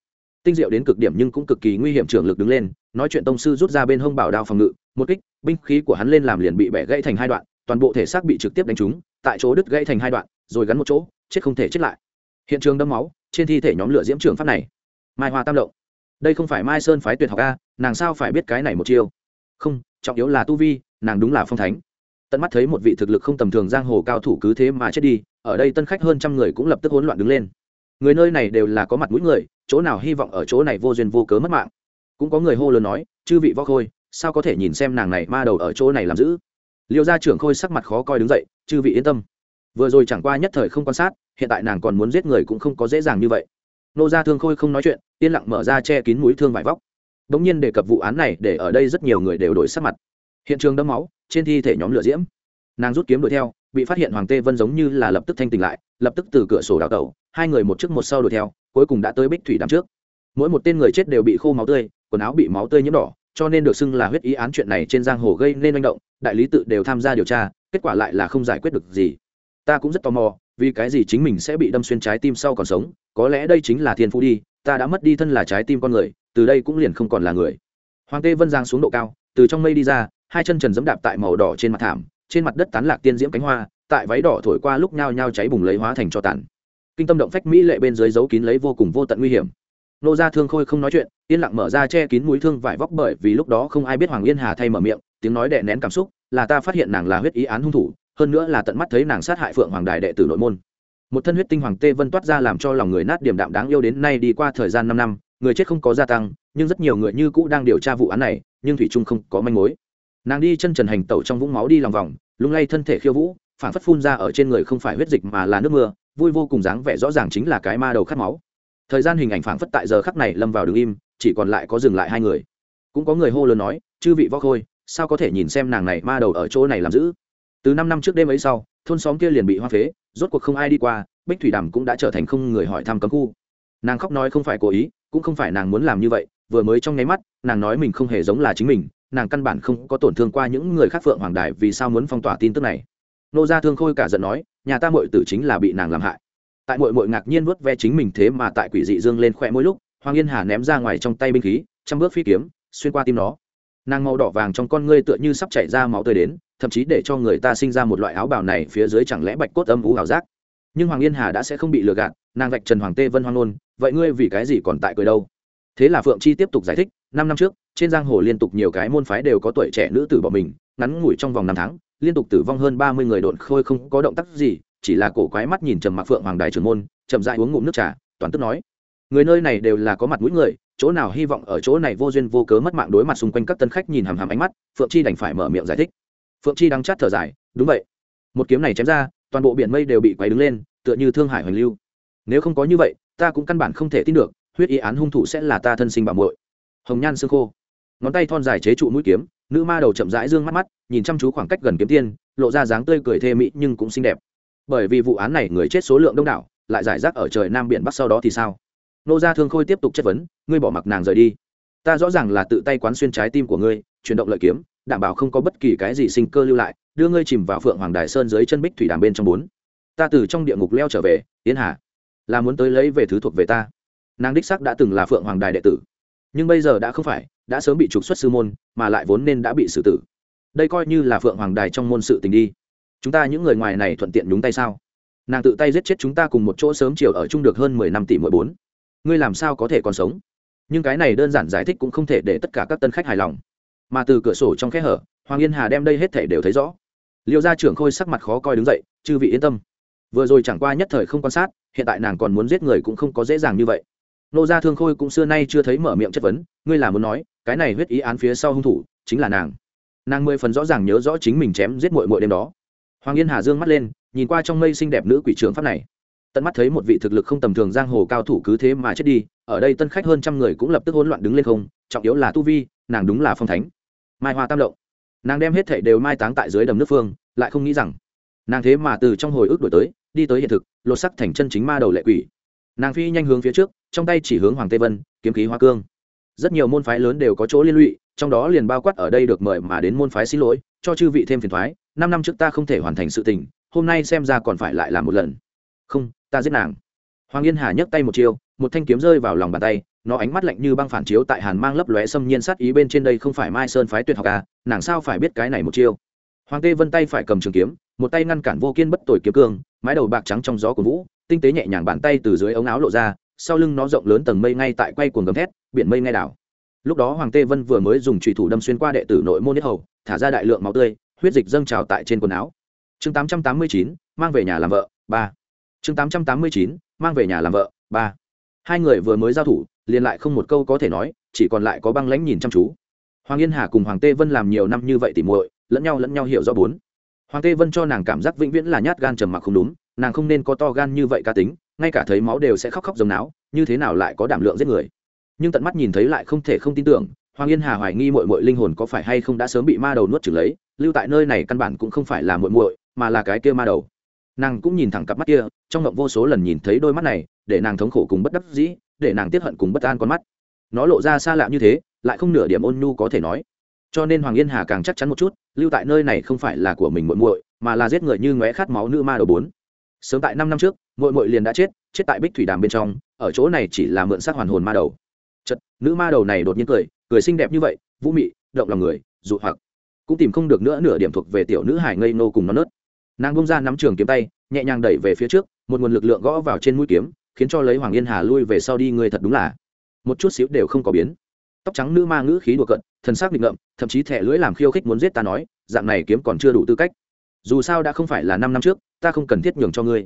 Tinh diệu đến cực điểm nhưng cũng cực kỳ nguy hiểm trưởng lực đứng lên, nói chuyện tông sư rút ra bên hông bảo đao phòng ngự, một kích, binh khí của hắn lên làm liền bị bẻ gãy thành hai đoạn, toàn bộ thể xác bị trực tiếp đánh trúng, tại chỗ đứt gãy thành hai đoạn, rồi gắn một chỗ, chết không thể chết lại. Hiện trường đâm máu, trên thi thể nhóm lửa diễm trường pháp này. Mai hoa tam động đây không phải mai sơn phái tuyệt học a nàng sao phải biết cái này một chiêu? Không, trọng yếu là tu vi, nàng đúng là phong thánh. Tận mắt thấy một vị thực lực không tầm thường giang hồ cao thủ cứ thế mà chết đi, ở đây tân khách hơn trăm người cũng lập tức hỗn loạn đứng lên. Người nơi này đều là có mặt mũi người, chỗ nào hy vọng ở chỗ này vô duyên vô cớ mất mạng. Cũng có người hô lớn nói, chư vị võ khôi, sao có thể nhìn xem nàng này ma đầu ở chỗ này làm giữ liệu gia trưởng khôi sắc mặt khó coi đứng dậy, chư vị yên tâm. Vừa rồi chẳng qua nhất thời không quan sát, hiện tại nàng còn muốn giết người cũng không có dễ dàng như vậy. Nô gia thương khôi không nói chuyện, yên lặng mở ra che kín mũi thương vải vóc bỗng nhiên đề cập vụ án này để ở đây rất nhiều người đều đổi sắc mặt. Hiện trường đẫm máu, trên thi thể nhóm lửa diễm. Nàng rút kiếm đuổi theo, bị phát hiện hoàng tê vân giống như là lập tức thanh tỉnh lại, lập tức từ cửa sổ đào tẩu, hai người một trước một sau đuổi theo, cuối cùng đã tới bích thủy đám trước. Mỗi một tên người chết đều bị khô máu tươi, quần áo bị máu tươi nhiễm đỏ, cho nên được xưng là huyết ý án chuyện này trên giang hồ gây nên manh động, đại lý tự đều tham gia điều tra, kết quả lại là không giải quyết được gì. Ta cũng rất tò mò, vì cái gì chính mình sẽ bị đâm xuyên trái tim sau còn sống, có lẽ đây chính là thiên phú đi, ta đã mất đi thân là trái tim con người từ đây cũng liền không còn là người. Hoàng tê vân giang xuống độ cao, từ trong mây đi ra, hai chân trần dẫm đạp tại màu đỏ trên mặt thảm, trên mặt đất tán lạc tiên diễm cánh hoa, tại váy đỏ thổi qua lúc nhao nhao cháy bùng lấy hóa thành cho tàn. Kinh tâm động phách mỹ lệ bên dưới giấu kín lấy vô cùng vô tận nguy hiểm. Nô gia thương khôi không nói chuyện, yên lặng mở ra che kín mũi thương vải vóc bởi vì lúc đó không ai biết hoàng yên hà thay mở miệng, tiếng nói đè nén cảm xúc, là ta phát hiện nàng là huyết ý án hung thủ, hơn nữa là tận mắt thấy nàng sát hại phượng hoàng đài đệ tử nội môn. Một thân huyết tinh hoàng tê vân toát ra làm cho lòng người nát điểm đạm đáng yêu đến nay đi qua thời gian năm năm người chết không có gia tăng, nhưng rất nhiều người như cũ đang điều tra vụ án này, nhưng thủy trung không có manh mối. Nàng đi chân trần hành tẩu trong vũng máu đi lòng vòng, lung lay thân thể khiêu vũ, phản phất phun ra ở trên người không phải huyết dịch mà là nước mưa, vui vô cùng dáng vẻ rõ ràng chính là cái ma đầu khát máu. Thời gian hình ảnh phản phất tại giờ khắc này lâm vào đường im, chỉ còn lại có dừng lại hai người. Cũng có người hô lớn nói, chư vị võ khôi, sao có thể nhìn xem nàng này ma đầu ở chỗ này làm giữ từ năm năm trước đêm ấy sau, thôn xóm kia liền bị hoa phế, rốt cuộc không ai đi qua, bích thủy đàm cũng đã trở thành không người hỏi thăm cấm khu. Nàng khóc nói không phải cố ý cũng không phải nàng muốn làm như vậy, vừa mới trong nháy mắt, nàng nói mình không hề giống là chính mình, nàng căn bản không có tổn thương qua những người khác phượng hoàng đài vì sao muốn phong tỏa tin tức này. Nô gia thương khôi cả giận nói, nhà ta mội tử chính là bị nàng làm hại. Tại mội mội ngạc nhiên vớt ve chính mình thế mà tại quỷ dị dương lên khỏe mỗi lúc, hoàng yên hà ném ra ngoài trong tay binh khí, trăm bước phi kiếm, xuyên qua tim nó. Nàng màu đỏ vàng trong con ngươi tựa như sắp chảy ra máu tươi đến, thậm chí để cho người ta sinh ra một loại áo bào này phía dưới chẳng lẽ bạch cốt âm vũ ảo giác nhưng hoàng yên hà đã sẽ không bị lừa gạt, nàng vạch trần hoàng tê vân hoang nôn, vậy ngươi vì cái gì còn tại cười đâu? Thế là phượng chi tiếp tục giải thích, năm năm trước, trên giang hồ liên tục nhiều cái môn phái đều có tuổi trẻ nữ tử bỏ mình, ngắn ngủi trong vòng năm tháng, liên tục tử vong hơn ba mươi người độn khôi không có động tác gì, chỉ là cổ quái mắt nhìn trầm mặc phượng hoàng đài trưởng môn, chậm dại uống ngụm nước trà, toàn tức nói. Người nơi này đều là có mặt mũi người, chỗ nào hy vọng ở chỗ này vô duyên vô cớ mất mạng đối mặt xung quanh các tân khách nhìn hàm hàm ánh mắt, phượng chi đành phải mở miệng giải thích. Phượng chi đang chát thở dài, đúng vậy. Một kiếm này chém ra toàn bộ biển mây đều bị quấy đứng lên, tựa như thương hải hoành lưu. Nếu không có như vậy, ta cũng căn bản không thể tin được, huyết ý án hung thủ sẽ là ta thân sinh bảo muội. Hồng nhan xương khô. Ngón tay thon dài chế trụ mũi kiếm, nữ ma đầu chậm rãi dương mắt mắt, nhìn chăm chú khoảng cách gần kiếm tiên, lộ ra dáng tươi cười thê mỹ nhưng cũng xinh đẹp. Bởi vì vụ án này người chết số lượng đông đảo, lại giải rác ở trời nam biển bắc sau đó thì sao? Nô gia thương khôi tiếp tục chất vấn, ngươi bỏ mặc nàng rời đi. Ta rõ ràng là tự tay quán xuyên trái tim của ngươi, chuyển động lợi kiếm đảm bảo không có bất kỳ cái gì sinh cơ lưu lại, đưa ngươi chìm vào phượng hoàng đài sơn dưới chân bích thủy đàm bên trong bốn. Ta từ trong địa ngục leo trở về tiến hà, là muốn tới lấy về thứ thuộc về ta. Nàng đích sắc đã từng là phượng hoàng đài đệ tử, nhưng bây giờ đã không phải, đã sớm bị trục xuất sư môn, mà lại vốn nên đã bị xử tử. Đây coi như là phượng hoàng đài trong môn sự tình đi. Chúng ta những người ngoài này thuận tiện nhúng tay sao? Nàng tự tay giết chết chúng ta cùng một chỗ sớm chiều ở chung được hơn mười năm tỷ mỗi bốn. Ngươi làm sao có thể còn sống? Nhưng cái này đơn giản giải thích cũng không thể để tất cả các tân khách hài lòng mà từ cửa sổ trong kẽ hở, hoàng yên hà đem đây hết thể đều thấy rõ. Liệu gia trưởng khôi sắc mặt khó coi đứng dậy, chư vị yên tâm. Vừa rồi chẳng qua nhất thời không quan sát, hiện tại nàng còn muốn giết người cũng không có dễ dàng như vậy. Nô gia thương khôi cũng xưa nay chưa thấy mở miệng chất vấn, ngươi là muốn nói, cái này huyết ý án phía sau hung thủ chính là nàng. Nàng mười phần rõ ràng nhớ rõ chính mình chém giết mội mội đêm đó. Hoàng yên hà dương mắt lên, nhìn qua trong mây xinh đẹp nữ quỷ trưởng pháp này. Tận mắt thấy một vị thực lực không tầm thường giang hồ cao thủ cứ thế mà chết đi, ở đây tân khách hơn trăm người cũng lập tức hỗn loạn đứng lên không, trọng yếu là tu vi, nàng đúng là phong thánh mai hoa tam động nàng đem hết thảy đều mai táng tại dưới đầm nước phương, lại không nghĩ rằng, nàng thế mà từ trong hồi ức đổi tới, đi tới hiện thực, lột sắc thành chân chính ma đầu lệ quỷ. Nàng phi nhanh hướng phía trước, trong tay chỉ hướng hoàng tây vân, kiếm khí hoa cương. Rất nhiều môn phái lớn đều có chỗ liên lụy, trong đó liền bao quát ở đây được mời mà đến môn phái xin lỗi, cho chư vị thêm phiền thoái, năm năm trước ta không thể hoàn thành sự tình, hôm nay xem ra còn phải lại làm một lần. Không, ta giết nàng hoàng yên hà nhấc tay một chiêu một thanh kiếm rơi vào lòng bàn tay nó ánh mắt lạnh như băng phản chiếu tại hàn mang lấp lóe xâm nhiên sát ý bên trên đây không phải mai sơn phái tuyệt học à nàng sao phải biết cái này một chiêu? Hoàng tê vân tay phải cầm trường kiếm một tay ngăn cản vô kiên bất tội kiếm cương mái đầu bạc trắng trong gió của vũ tinh tế nhẹ nhàng bàn tay từ dưới ống áo lộ ra sau lưng nó rộng lớn tầng mây ngay tại quay cuồng gầm thét biển mây ngay đảo. Lúc đó hoàng tê vân vừa mới dùng trùy thủ đâm xuyên qua đệ tử nội môn nhất hầu thả ra đại lượng máu tươi huyết dịch dâng trào tại trên quần áo. Chương 889, mang về nhà làm vợ ba. Chương 889, mang về nhà làm vợ, ba. Hai người vừa mới giao thủ, liền lại không một câu có thể nói, chỉ còn lại có băng lãnh nhìn chăm chú. Hoàng yên hà cùng hoàng tê vân làm nhiều năm như vậy tỉ muội, lẫn nhau lẫn nhau hiểu rõ bốn. Hoàng tê vân cho nàng cảm giác vĩnh viễn là nhát gan trầm mặc không đúng, nàng không nên có to gan như vậy cá tính, ngay cả thấy máu đều sẽ khóc khóc giống não như thế nào lại có đảm lượng giết người. Nhưng tận mắt nhìn thấy lại không thể không tin tưởng, hoàng yên hà hoài nghi mội mội linh hồn có phải hay không đã sớm bị ma đầu nuốt trừng lấy, lưu tại nơi này căn bản cũng không phải là mội mội mà là cái kia ma đầu nàng cũng nhìn thẳng cặp mắt kia, trong ngộng vô số lần nhìn thấy đôi mắt này, để nàng thống khổ cùng bất đắc dĩ, để nàng tiếp hận cùng bất an con mắt. Nó lộ ra xa lạ như thế, lại không nửa điểm ôn nhu có thể nói. Cho nên hoàng yên hà càng chắc chắn một chút, lưu tại nơi này không phải là của mình muội muội, mà là giết người như ngóe khát máu nữ ma đầu bốn. Sớm tại năm năm trước, muội muội liền đã chết chết tại bích thủy đàm bên trong, ở chỗ này chỉ là mượn xác hoàn hồn ma đầu. Chật nữ ma đầu này đột nhiên cười cười xinh đẹp như vậy, vũ mị, động lòng người, dụ hoặc. Cũng tìm không được nữa nửa điểm thuộc về tiểu nữ hải ngây nô cùng nó nớt nàng bông ra nắm trường kiếm tay, nhẹ nhàng đẩy về phía trước, một nguồn lực lượng gõ vào trên mũi kiếm, khiến cho lấy hoàng yên hà lui về sau đi người thật đúng là một chút xíu đều không có biến. Tóc trắng nữ ma ngữ khí đùa cận thần sắc định ngậm thậm chí thẻ lưỡi làm khiêu khích muốn giết ta nói, dạng này kiếm còn chưa đủ tư cách. Dù sao đã không phải là năm năm trước, ta không cần thiết nhường cho ngươi.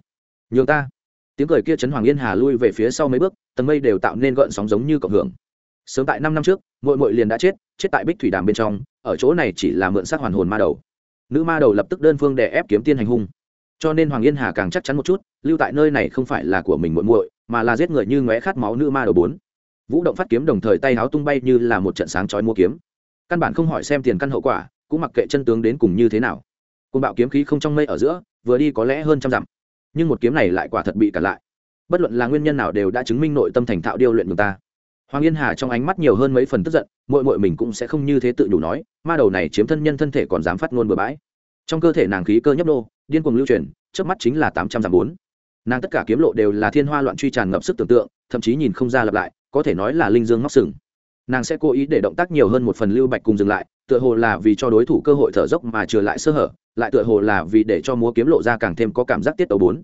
Nhường ta. Tiếng cười kia chấn hoàng yên hà lui về phía sau mấy bước, tầng mây đều tạo nên gợn sóng giống như cộng hưởng. Sớm tại năm năm trước mội mội liền đã chết chết tại bích thủy đàm bên trong, ở chỗ này chỉ là mượn xác hoàn hồn ma đầu nữ ma đầu lập tức đơn phương đè ép kiếm tiên hành hung. Cho nên hoàng yên hà càng chắc chắn một chút, lưu tại nơi này không phải là của mình muội muội, mà là giết người như ngóe khát máu nữ ma đầu bốn. Vũ động phát kiếm đồng thời tay háo tung bay như là một trận sáng chói mua kiếm. Căn bản không hỏi xem tiền căn hậu quả, cũng mặc kệ chân tướng đến cùng như thế nào. Côn bạo kiếm khí không trong mây ở giữa, vừa đi có lẽ hơn trăm dặm. Nhưng một kiếm này lại quả thật bị cản lại. Bất luận là nguyên nhân nào đều đã chứng minh nội tâm thành thạo điêu luyện người ta hoàng yên hà trong ánh mắt nhiều hơn mấy phần tức giận mội mội mình cũng sẽ không như thế tự đủ nói, ma đầu này chiếm thân nhân thân thể còn dám phát ngôn bừa bãi. Trong cơ thể nàng khí cơ nhấp nô, điên cuồng lưu truyền trước mắt chính là tám trăm dặm bốn. Nàng tất cả kiếm lộ đều là thiên hoa loạn truy tràn ngập sức tưởng tượng, thậm chí nhìn không ra lặp lại, có thể nói là linh dương ngóc sừng. Nàng sẽ cố ý để động tác nhiều hơn một phần lưu bạch cùng dừng lại, tựa hồ là vì cho đối thủ cơ hội thở dốc mà trừ lại sơ hở, lại tựa hồ là vì để cho múa kiếm lộ ra càng thêm có cảm giác tiết tấu bốn.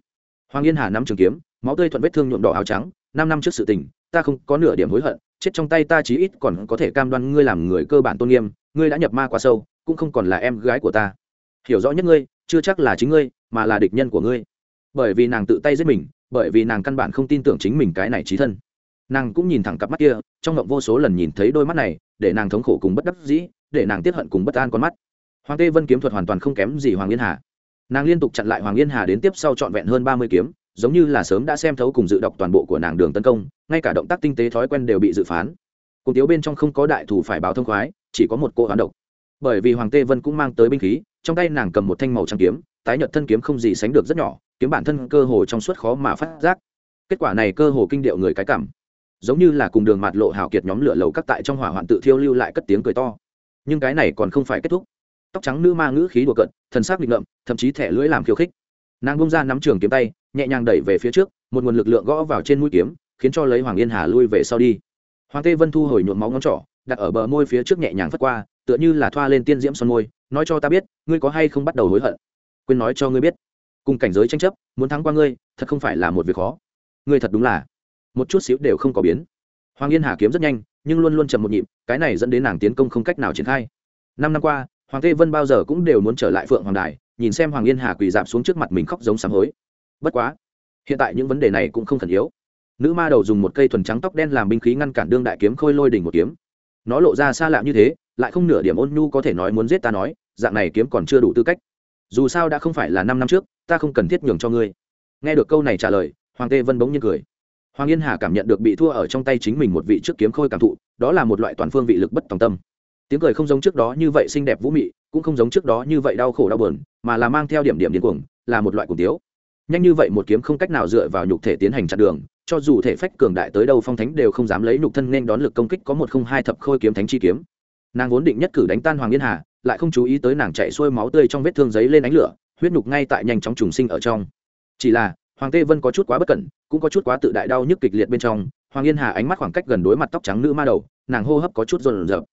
Hoàng yên hà năm trường kiếm, máu tươi thuận vết thương nhuộm đỏ áo trắng, năm năm trước sự tình ta không có nửa điểm hối hận, chết trong tay ta chí ít còn có thể cam đoan ngươi làm người cơ bản tôn nghiêm, ngươi đã nhập ma quá sâu, cũng không còn là em gái của ta. Hiểu rõ nhất ngươi, chưa chắc là chính ngươi, mà là địch nhân của ngươi. Bởi vì nàng tự tay giết mình, bởi vì nàng căn bản không tin tưởng chính mình cái này trí thân. Nàng cũng nhìn thẳng cặp mắt kia, trong ngộng vô số lần nhìn thấy đôi mắt này, để nàng thống khổ cùng bất đắc dĩ, để nàng tiết hận cùng bất an con mắt. Hoàng tê vân kiếm thuật hoàn toàn không kém gì hoàng yên hà. Nàng liên tục chặn lại hoàng yên hà đến tiếp sau trọn vẹn hơn ba mươi kiếm giống như là sớm đã xem thấu cùng dự đọc toàn bộ của nàng đường tấn công, ngay cả động tác tinh tế thói quen đều bị dự phán. Cùng tiếu bên trong không có đại thủ phải báo thông khoái, chỉ có một cô hoán độc. Bởi vì hoàng tê vân cũng mang tới binh khí, trong tay nàng cầm một thanh màu trắng kiếm, tái nhợt thân kiếm không gì sánh được rất nhỏ, kiếm bản thân cơ hồ trong suốt khó mà phát giác. Kết quả này cơ hồ kinh điệu người cái cảm. Giống như là cùng đường mặt lộ hào kiệt nhóm lửa lầu các tại trong hỏa hoạn tự thiêu lưu lại cất tiếng cười to. Nhưng cái này còn không phải kết thúc. Tóc trắng nữ ma ngữ khí đùa cận thần sắc nghịch ngợm, thậm chí thẻ lưỡi làm khiêu khích nàng bông ra nắm trường kiếm tay, nhẹ nhàng đẩy về phía trước, một nguồn lực lượng gõ vào trên mũi kiếm, khiến cho lấy hoàng yên hà lui về sau đi. Hoàng tê vân thu hồi nhuộm máu ngón trỏ, đặt ở bờ môi phía trước nhẹ nhàng phất qua, tựa như là thoa lên tiên diễm son môi, nói cho ta biết, ngươi có hay không bắt đầu hối hận? Quên nói cho ngươi biết. Cùng cảnh giới tranh chấp, muốn thắng qua ngươi, thật không phải là một việc khó. Ngươi thật đúng là, một chút xíu đều không có biến. Hoàng yên hà kiếm rất nhanh, nhưng luôn luôn chậm một nhịp, cái này dẫn đến nàng tiến công không cách nào triển khai. Năm năm qua hoàng tê vân bao giờ cũng đều muốn trở lại phượng hoàng đài, nhìn xem hoàng yên hà quỳ dạp xuống trước mặt mình khóc giống sám hối. Bất quá, hiện tại những vấn đề này cũng không khẩn yếu. Nữ ma đầu dùng một cây thuần trắng tóc đen làm binh khí ngăn cản đương đại kiếm khôi lôi đỉnh một kiếm. Nó lộ ra xa lạ như thế, lại không nửa điểm ôn nhu có thể nói muốn giết ta nói, dạng này kiếm còn chưa đủ tư cách. Dù sao đã không phải là năm năm trước, ta không cần thiết nhường cho ngươi. Nghe được câu này trả lời, hoàng tê vân bỗng nhiên cười. Hoàng yên hà cảm nhận được bị thua ở trong tay chính mình một vị trước kiếm khôi cảm thụ, đó là một loại toàn phương vị lực bất tòng tâm tiếng cười không giống trước đó như vậy xinh đẹp vũ mị, cũng không giống trước đó như vậy đau khổ đau bờn mà là mang theo điểm điểm điên cuồng, là một loại cuồng tiếu. Nhanh như vậy một kiếm không cách nào dựa vào nhục thể tiến hành chặn đường, cho dù thể phách cường đại tới đâu phong thánh đều không dám lấy nhục thân nên đón lực công kích có một không hai thập khôi kiếm thánh chi kiếm. Nàng vốn định nhất cử đánh tan hoàng yên hà, lại không chú ý tới nàng chạy xuôi máu tươi trong vết thương giấy lên ánh lửa, huyết nhục ngay tại nhanh chóng trùng sinh ở trong. Chỉ là, hoàng tê vân có chút quá bất cẩn, cũng có chút quá tự đại đau nhức kịch liệt bên trong, hoàng yên hà ánh mắt khoảng cách gần đối mặt tóc trắng nữ ma đầu, nàng hô hấp có chút rộn rợp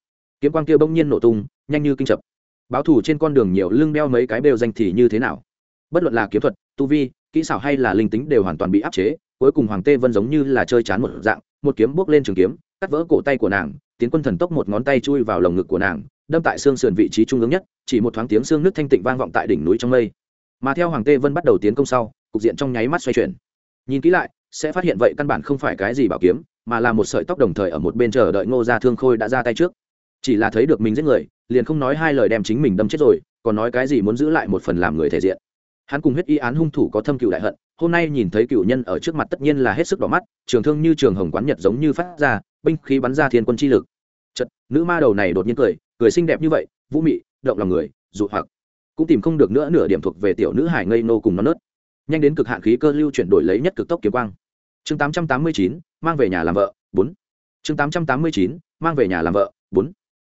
kiếm quang kia bỗng nhiên nổ tung, nhanh như kinh chập. Báo thủ trên con đường nhiều lưng đeo mấy cái bêu danh thì như thế nào? Bất luận là kiếm thuật, tu vi, kỹ xảo hay là linh tính đều hoàn toàn bị áp chế, cuối cùng hoàng tê vân giống như là chơi chán một dạng, một kiếm bước lên trường kiếm, cắt vỡ cổ tay của nàng, tiến quân thần tốc một ngón tay chui vào lồng ngực của nàng, đâm tại xương sườn vị trí trung ương nhất, chỉ một thoáng tiếng xương nước thanh tịnh vang vọng tại đỉnh núi trong mây. Mà theo hoàng tê vân bắt đầu tiến công sau, cục diện trong nháy mắt xoay chuyển. Nhìn kỹ lại, sẽ phát hiện vậy căn bản không phải cái gì bảo kiếm, mà là một sợi tóc đồng thời ở một bên chờ đợi ngô gia thương khôi đã ra tay trước chỉ là thấy được mình giết người, liền không nói hai lời đem chính mình đâm chết rồi, còn nói cái gì muốn giữ lại một phần làm người thể diện. Hắn cùng huyết y án hung thủ có thâm cựu đại hận, hôm nay nhìn thấy cựu nhân ở trước mặt tất nhiên là hết sức đỏ mắt, trường thương như trường hồng quán nhật giống như phát ra, binh khí bắn ra thiên quân chi lực. Chật nữ ma đầu này đột nhiên cười cười xinh đẹp như vậy, vũ mị, động lòng người, dụ hoặc. Cũng tìm không được nữa nửa điểm thuộc về tiểu nữ hải ngây nô cùng non nớt. Nhanh đến cực hạn khí cơ lưu chuyển đổi lấy nhất cực tốc kiếm quang. Chương tám trăm tám mươi chín, mang về nhà làm vợ, bốn. Chương tám trăm tám mươi chín, mang về nhà làm vợ, bốn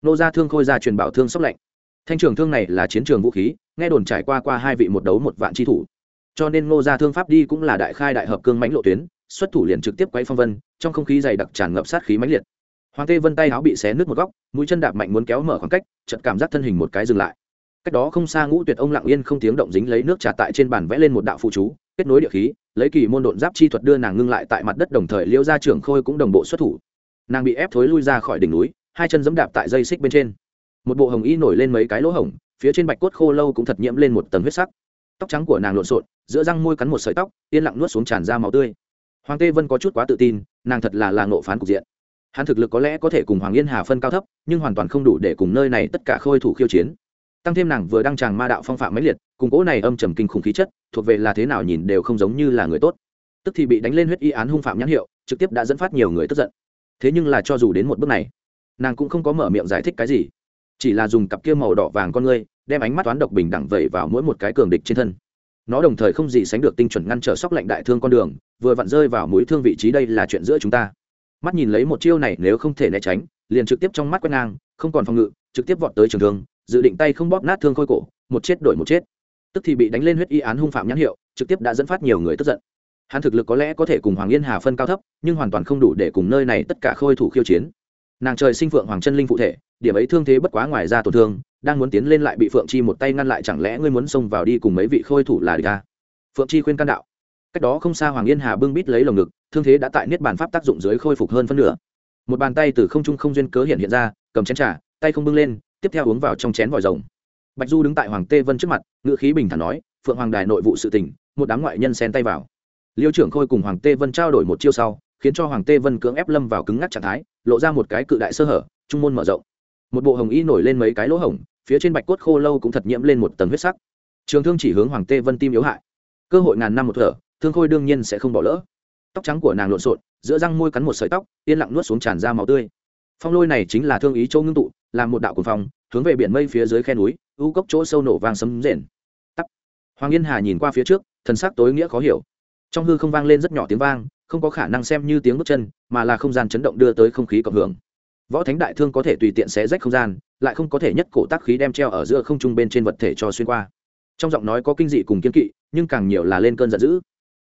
nô gia thương khôi gia truyền bảo thương sốc lạnh. Thanh trường thương này là chiến trường vũ khí, nghe đồn trải qua qua hai vị một đấu một vạn chi thủ. Cho nên ngô gia thương pháp đi cũng là đại khai đại hợp cương mãnh lộ tuyến, xuất thủ liền trực tiếp quay phong vân, trong không khí dày đặc tràn ngập sát khí mãnh liệt. Hoàng tê vân tay áo bị xé nứt một góc, mũi chân đạp mạnh muốn kéo mở khoảng cách chật cảm giác thân hình một cái dừng lại. Cách đó không xa ngũ tuyệt ông lặng yên không tiếng động dính lấy nước trà tại trên bàn vẽ lên một đạo phụ chú, kết nối địa khí, lấy kỳ môn độn giáp chi thuật đưa nàng ngưng lại tại mặt đất đồng thời liêu ra trưởng khôi cũng đồng bộ xuất thủ. Nàng bị ép thối lui ra khỏi đỉnh núi hai chân giẫm đạp tại dây xích bên trên. Một bộ hồng y nổi lên mấy cái lỗ hổng, phía trên bạch cốt khô lâu cũng thật nhiễm lên một tầng huyết sắc. Tóc trắng của nàng lộn xộn, giữa răng môi cắn một sợi tóc, yên lặng nuốt xuống tràn ra máu tươi. Hoàng tê vân có chút quá tự tin, nàng thật là là ngộ phán cục diện. Hắn thực lực có lẽ có thể cùng hoàng yên hà phân cao thấp, nhưng hoàn toàn không đủ để cùng nơi này tất cả khôi thủ khiêu chiến. Tăng thêm nàng vừa đăng tràng ma đạo phong phạm mấy liệt, cùng cỗ này âm trầm kinh khủng khí chất, thuộc về là thế nào nhìn đều không giống như là người tốt. Tức thì bị đánh lên huyết y án hung phạm nhãn hiệu, trực tiếp đã dẫn phát nhiều người tức giận. Thế nhưng là cho dù đến một bước này nàng cũng không có mở miệng giải thích cái gì, chỉ là dùng cặp kia màu đỏ vàng con ngươi, đem ánh mắt toán độc bình đẳng vẩy vào mỗi một cái cường địch trên thân. Nó đồng thời không gì sánh được tinh chuẩn ngăn trở sóc lạnh đại thương con đường, vừa vặn rơi vào mũi thương vị trí đây là chuyện giữa chúng ta. Mắt nhìn lấy một chiêu này nếu không thể né tránh, liền trực tiếp trong mắt quét ngang, không còn phòng ngự, trực tiếp vọt tới trường thương, dự định tay không bóp nát thương khôi cổ, một chết đổi một chết. Tức thì bị đánh lên huyết y án hung phạm nhãn hiệu, trực tiếp đã dẫn phát nhiều người tức giận. Hắn thực lực có lẽ có thể cùng hoàng yên hà phân cao thấp, nhưng hoàn toàn không đủ để cùng nơi này tất cả khôi thủ khiêu chiến nàng trời sinh phượng hoàng chân linh phụ thể, điểm ấy thương thế bất quá ngoài ra tổn thương, đang muốn tiến lên lại bị phượng chi một tay ngăn lại chẳng lẽ ngươi muốn xông vào đi cùng mấy vị khôi thủ là địch ta phượng chi khuyên can đạo. Cách đó không xa hoàng yên hà bưng bít lấy lồng ngực, thương thế đã tại niết bàn pháp tác dụng dưới khôi phục hơn phân nửa. Một bàn tay từ không trung không duyên cớ hiện hiện ra, cầm chén trà, tay không bưng lên, tiếp theo uống vào trong chén vòi rồng. Bạch du đứng tại hoàng tê vân trước mặt ngự khí bình thản nói, phượng hoàng đài nội vụ sự tình, một đám ngoại nhân xen tay vào. Liêu trưởng khôi cùng hoàng tê vân trao đổi một chiêu sau khiến cho hoàng tê vân cưỡng ép lâm vào cứng ngắc trạng thái, lộ ra một cái cự đại sơ hở, trung môn mở rộng. Một bộ hồng y nổi lên mấy cái lỗ hổng, phía trên bạch cốt khô lâu cũng thật nhiễm lên một tầng huyết sắc. Trường thương chỉ hướng hoàng tê vân tim yếu hại. Cơ hội ngàn năm một thở, thương khôi đương nhiên sẽ không bỏ lỡ. Tóc trắng của nàng lộn xộn, giữa răng môi cắn một sợi tóc, yên lặng nuốt xuống tràn ra máu tươi. Phong lôi này chính là thương ý châu ngưng tụ, làm một đạo cuồng phong, hướng về biển mây phía dưới khe núi, u cốc chỗ sâu nổ vang sấm rền. Tắt hoàng yên hà nhìn qua phía trước, thần sắc tối nghĩa khó hiểu. Trong hư không vang lên rất nhỏ tiếng vang không có khả năng xem như tiếng bước chân, mà là không gian chấn động đưa tới không khí cộng hưởng. Võ thánh đại thương có thể tùy tiện xé rách không gian, lại không có thể nhất cổ tác khí đem treo ở giữa không trung bên trên vật thể cho xuyên qua. Trong giọng nói có kinh dị cùng kiên kỵ, nhưng càng nhiều là lên cơn giận dữ.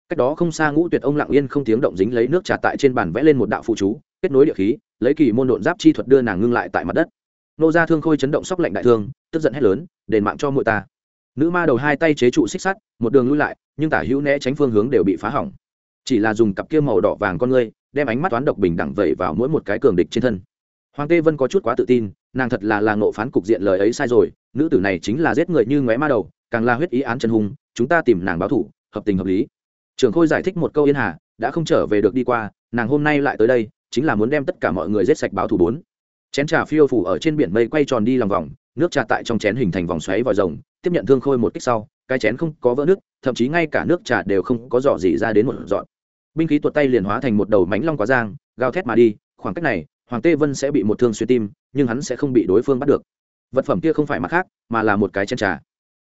Cách đó không xa ngũ tuyệt ông lặng yên không tiếng động dính lấy nước trà tại trên bàn vẽ lên một đạo phụ chú, kết nối địa khí, lấy kỳ môn độn giáp chi thuật đưa nàng ngưng lại tại mặt đất. Nô gia thương khôi chấn động sóc lạnh đại thương, tức giận hét lớn, đền mạng cho muội ta. Nữ ma đầu hai tay chế trụ xích sắt, một đường lui lại, nhưng tả hữu né tránh phương hướng đều bị phá hỏng chỉ là dùng cặp kia màu đỏ vàng con ngươi, đem ánh mắt toán độc bình đẳng vẩy vào mỗi một cái cường địch trên thân. Hoàng tê vân có chút quá tự tin, nàng thật là là ngộ phán cục diện lời ấy sai rồi, nữ tử này chính là giết người như ngóe ma đầu, càng là huyết ý án chân hùng chúng ta tìm nàng báo thủ, hợp tình hợp lý. Trưởng khôi giải thích một câu yên hà, đã không trở về được đi qua, nàng hôm nay lại tới đây, chính là muốn đem tất cả mọi người giết sạch báo thủ bốn. Chén trà phiêu phủ ở trên biển mây quay tròn đi lòng vòng, nước trà tại trong chén hình thành vòng xoáy vòi rồng, tiếp nhận thương khôi một kích sau cái chén không có vỡ nước, thậm chí ngay cả nước trà đều không có dọ gì ra đến một dọn binh khí tuột tay liền hóa thành một đầu mánh long quá giang, gào thét mà đi, khoảng cách này, hoàng tê vân sẽ bị một thương xuyên tim, nhưng hắn sẽ không bị đối phương bắt được. Vật phẩm kia không phải mặt khác, mà là một cái chén trà.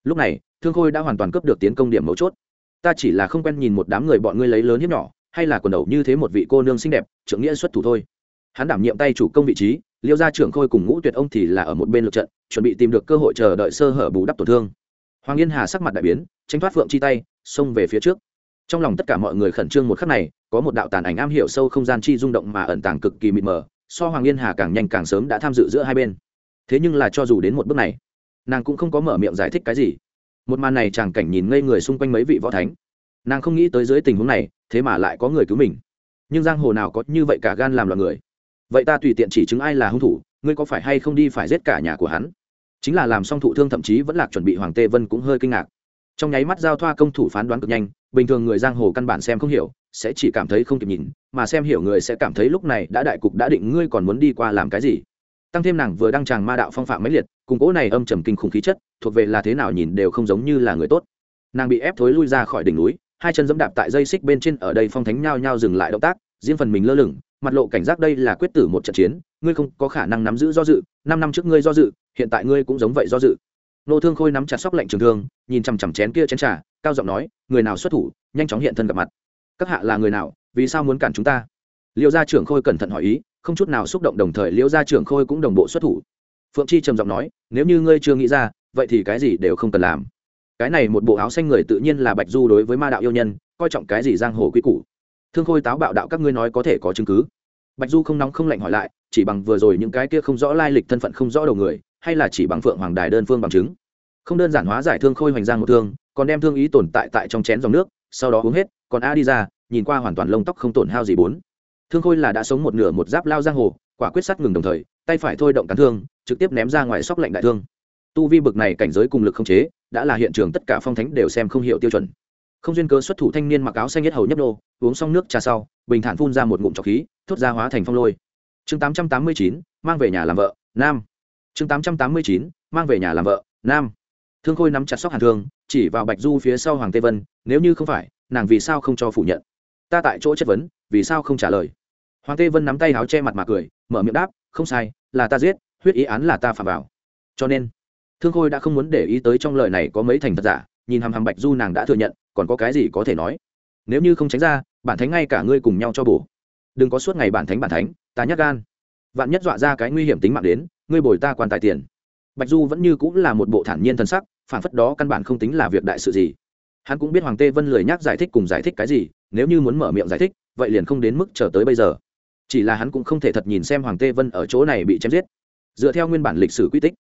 Lúc này, thương khôi đã hoàn toàn cướp được tiến công điểm mấu chốt. Ta chỉ là không quen nhìn một đám người bọn ngươi lấy lớn hiếp nhỏ, hay là quần đầu như thế một vị cô nương xinh đẹp, trưởng nghĩa xuất thủ thôi. Hắn đảm nhiệm tay chủ công vị trí, liêu gia trưởng khôi cùng ngũ tuyệt ông thì là ở một bên lượt trận, chuẩn bị tìm được cơ hội chờ đợi sơ hở bù đắp tổn thương hoàng yên hà sắc mặt đại biến tranh thoát phượng chi tay, xông về phía trước. Trong lòng tất cả mọi người khẩn trương một khắc này, có một đạo tàn ảnh am hiểu sâu không gian chi rung động mà ẩn tàng cực kỳ mịt mờ, so hoàng yên hà càng nhanh càng sớm đã tham dự giữa hai bên. Thế nhưng là cho dù đến một bước này, nàng cũng không có mở miệng giải thích cái gì. Một màn này chàng cảnh nhìn ngây người xung quanh mấy vị võ thánh. Nàng không nghĩ tới dưới tình huống này, thế mà lại có người cứu mình. Nhưng giang hồ nào có như vậy cả gan làm loạn người? Vậy ta tùy tiện chỉ chứng ai là hung thủ, ngươi có phải hay không đi phải giết cả nhà của hắn? Chính là làm xong thụ thương thậm chí vẫn lạc chuẩn bị hoàng tê vân cũng hơi kinh ngạc. Trong nháy mắt giao thoa công thủ phán đoán cực nhanh, bình thường người giang hồ căn bản xem không hiểu, sẽ chỉ cảm thấy không kịp nhìn, mà xem hiểu người sẽ cảm thấy lúc này đã đại cục đã định ngươi còn muốn đi qua làm cái gì. Tăng thêm nàng vừa đăng tràng ma đạo phong phạm mấy liệt, cùng cố này âm trầm kinh khủng khí chất, thuộc về là thế nào nhìn đều không giống như là người tốt. Nàng bị ép thối lui ra khỏi đỉnh núi, hai chân dẫm đạp tại dây xích bên trên ở đây phong thánh nhao nhao dừng lại động tác, riêng phần mình lơ lửng, mặt lộ cảnh giác đây là quyết tử một trận chiến, ngươi không có khả năng nắm giữ do dự, năm năm trước ngươi do dự hiện tại ngươi cũng giống vậy do dự. Nô thương khôi nắm chặt sóc lệnh trường thương, nhìn chằm chằm chén kia chén trà, cao giọng nói, người nào xuất thủ, nhanh chóng hiện thân gặp mặt. Các hạ là người nào, vì sao muốn cản chúng ta? Liệu gia trưởng khôi cẩn thận hỏi ý, không chút nào xúc động đồng thời Liễu gia trưởng khôi cũng đồng bộ xuất thủ. Phượng chi trầm giọng nói, nếu như ngươi chưa nghĩ ra, vậy thì cái gì đều không cần làm. Cái này một bộ áo xanh người tự nhiên là bạch du đối với ma đạo yêu nhân, coi trọng cái gì giang hồ quy củ. Thương khôi táo bạo đạo các ngươi nói có thể có chứng cứ. Bạch du không nóng không lạnh hỏi lại, chỉ bằng vừa rồi những cái kia không rõ lai lịch thân phận không rõ đầu người hay là chỉ bằng phượng hoàng đài đơn phương bằng chứng? Không đơn giản hóa giải thương khôi hoành giang một thương, còn đem thương ý tồn tại tại trong chén dòng nước, sau đó uống hết, còn a đi ra, nhìn qua hoàn toàn lông tóc không tổn hao gì bốn. Thương khôi là đã sống một nửa một giáp lao giang hồ, quả quyết sắt ngừng đồng thời, tay phải thôi động cắn thương, trực tiếp ném ra ngoài sóc lệnh đại thương. Tu vi bực này cảnh giới cùng lực không chế, đã là hiện trường tất cả phong thánh đều xem không hiểu tiêu chuẩn. Không duyên cớ xuất thủ thanh niên mặc áo xanh nhất hầu nhấp nô, uống xong nước trà sau, bình thản phun ra một ngụm trọc khí, thốt ra hóa thành phong lôi. Chương tám trăm tám mươi chín, mang về nhà làm vợ, nam chương tám trăm tám mươi chín, mang về nhà làm vợ, nam. Thương khôi nắm chặt sóc hàn thương, chỉ vào bạch du phía sau hoàng tê vân, nếu như không phải, nàng vì sao không cho phủ nhận? Ta tại chỗ chất vấn, vì sao không trả lời? Hoàng tê vân nắm tay áo che mặt mà cười, mở miệng đáp, không sai, là ta giết, huyết ý án là ta phạm vào. Cho nên, thương khôi đã không muốn để ý tới trong lời này có mấy thành thật giả, nhìn hàm hàm bạch du nàng đã thừa nhận, còn có cái gì có thể nói? Nếu như không tránh ra, bản thánh ngay cả ngươi cùng nhau cho bổ. Đừng có suốt ngày bản thánh bản thánh, ta nhắc gan. Vạn nhất dọa ra cái nguy hiểm tính mạng đến ngươi bồi ta quan tài tiền. Bạch du vẫn như cũng là một bộ thản nhiên thân sắc phản phất đó căn bản không tính là việc đại sự gì. Hắn cũng biết hoàng tê vân lười nhắc giải thích cùng giải thích cái gì, nếu như muốn mở miệng giải thích, vậy liền không đến mức chờ tới bây giờ. Chỉ là hắn cũng không thể thật nhìn xem hoàng tê vân ở chỗ này bị chém giết. Dựa theo nguyên bản lịch sử quy tích,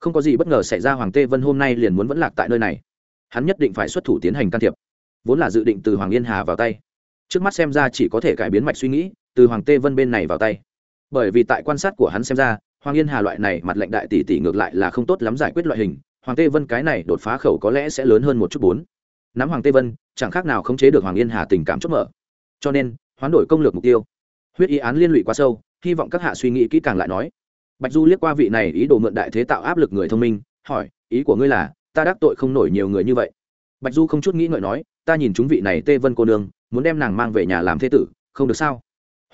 không có gì bất ngờ xảy ra hoàng tê vân hôm nay liền muốn vẫn lạc tại nơi này. Hắn nhất định phải xuất thủ tiến hành can thiệp. Vốn là dự định từ hoàng yên hà vào tay. Trước mắt xem ra chỉ có thể cải biến mạch suy nghĩ, từ hoàng tê vân bên này vào tay. Bởi vì tại quan sát của hắn xem ra hoàng yên hà loại này mặt lệnh đại tỷ tỷ ngược lại là không tốt lắm giải quyết loại hình, hoàng tê vân cái này đột phá khẩu có lẽ sẽ lớn hơn một chút bốn. Nắm hoàng tê vân, chẳng khác nào khống chế được hoàng yên hà tình cảm chốt mở. Cho nên, hoán đổi công lược mục tiêu. Huyết ý án liên lụy quá sâu, hy vọng các hạ suy nghĩ kỹ càng lại nói. Bạch du liếc qua vị này ý đồ mượn đại thế tạo áp lực người thông minh, hỏi, ý của ngươi là, ta đắc tội không nổi nhiều người như vậy? Bạch du không chút nghĩ ngợi nói, ta nhìn chúng vị này tê vân cô nương, muốn đem nàng mang về nhà làm thế tử, không được sao?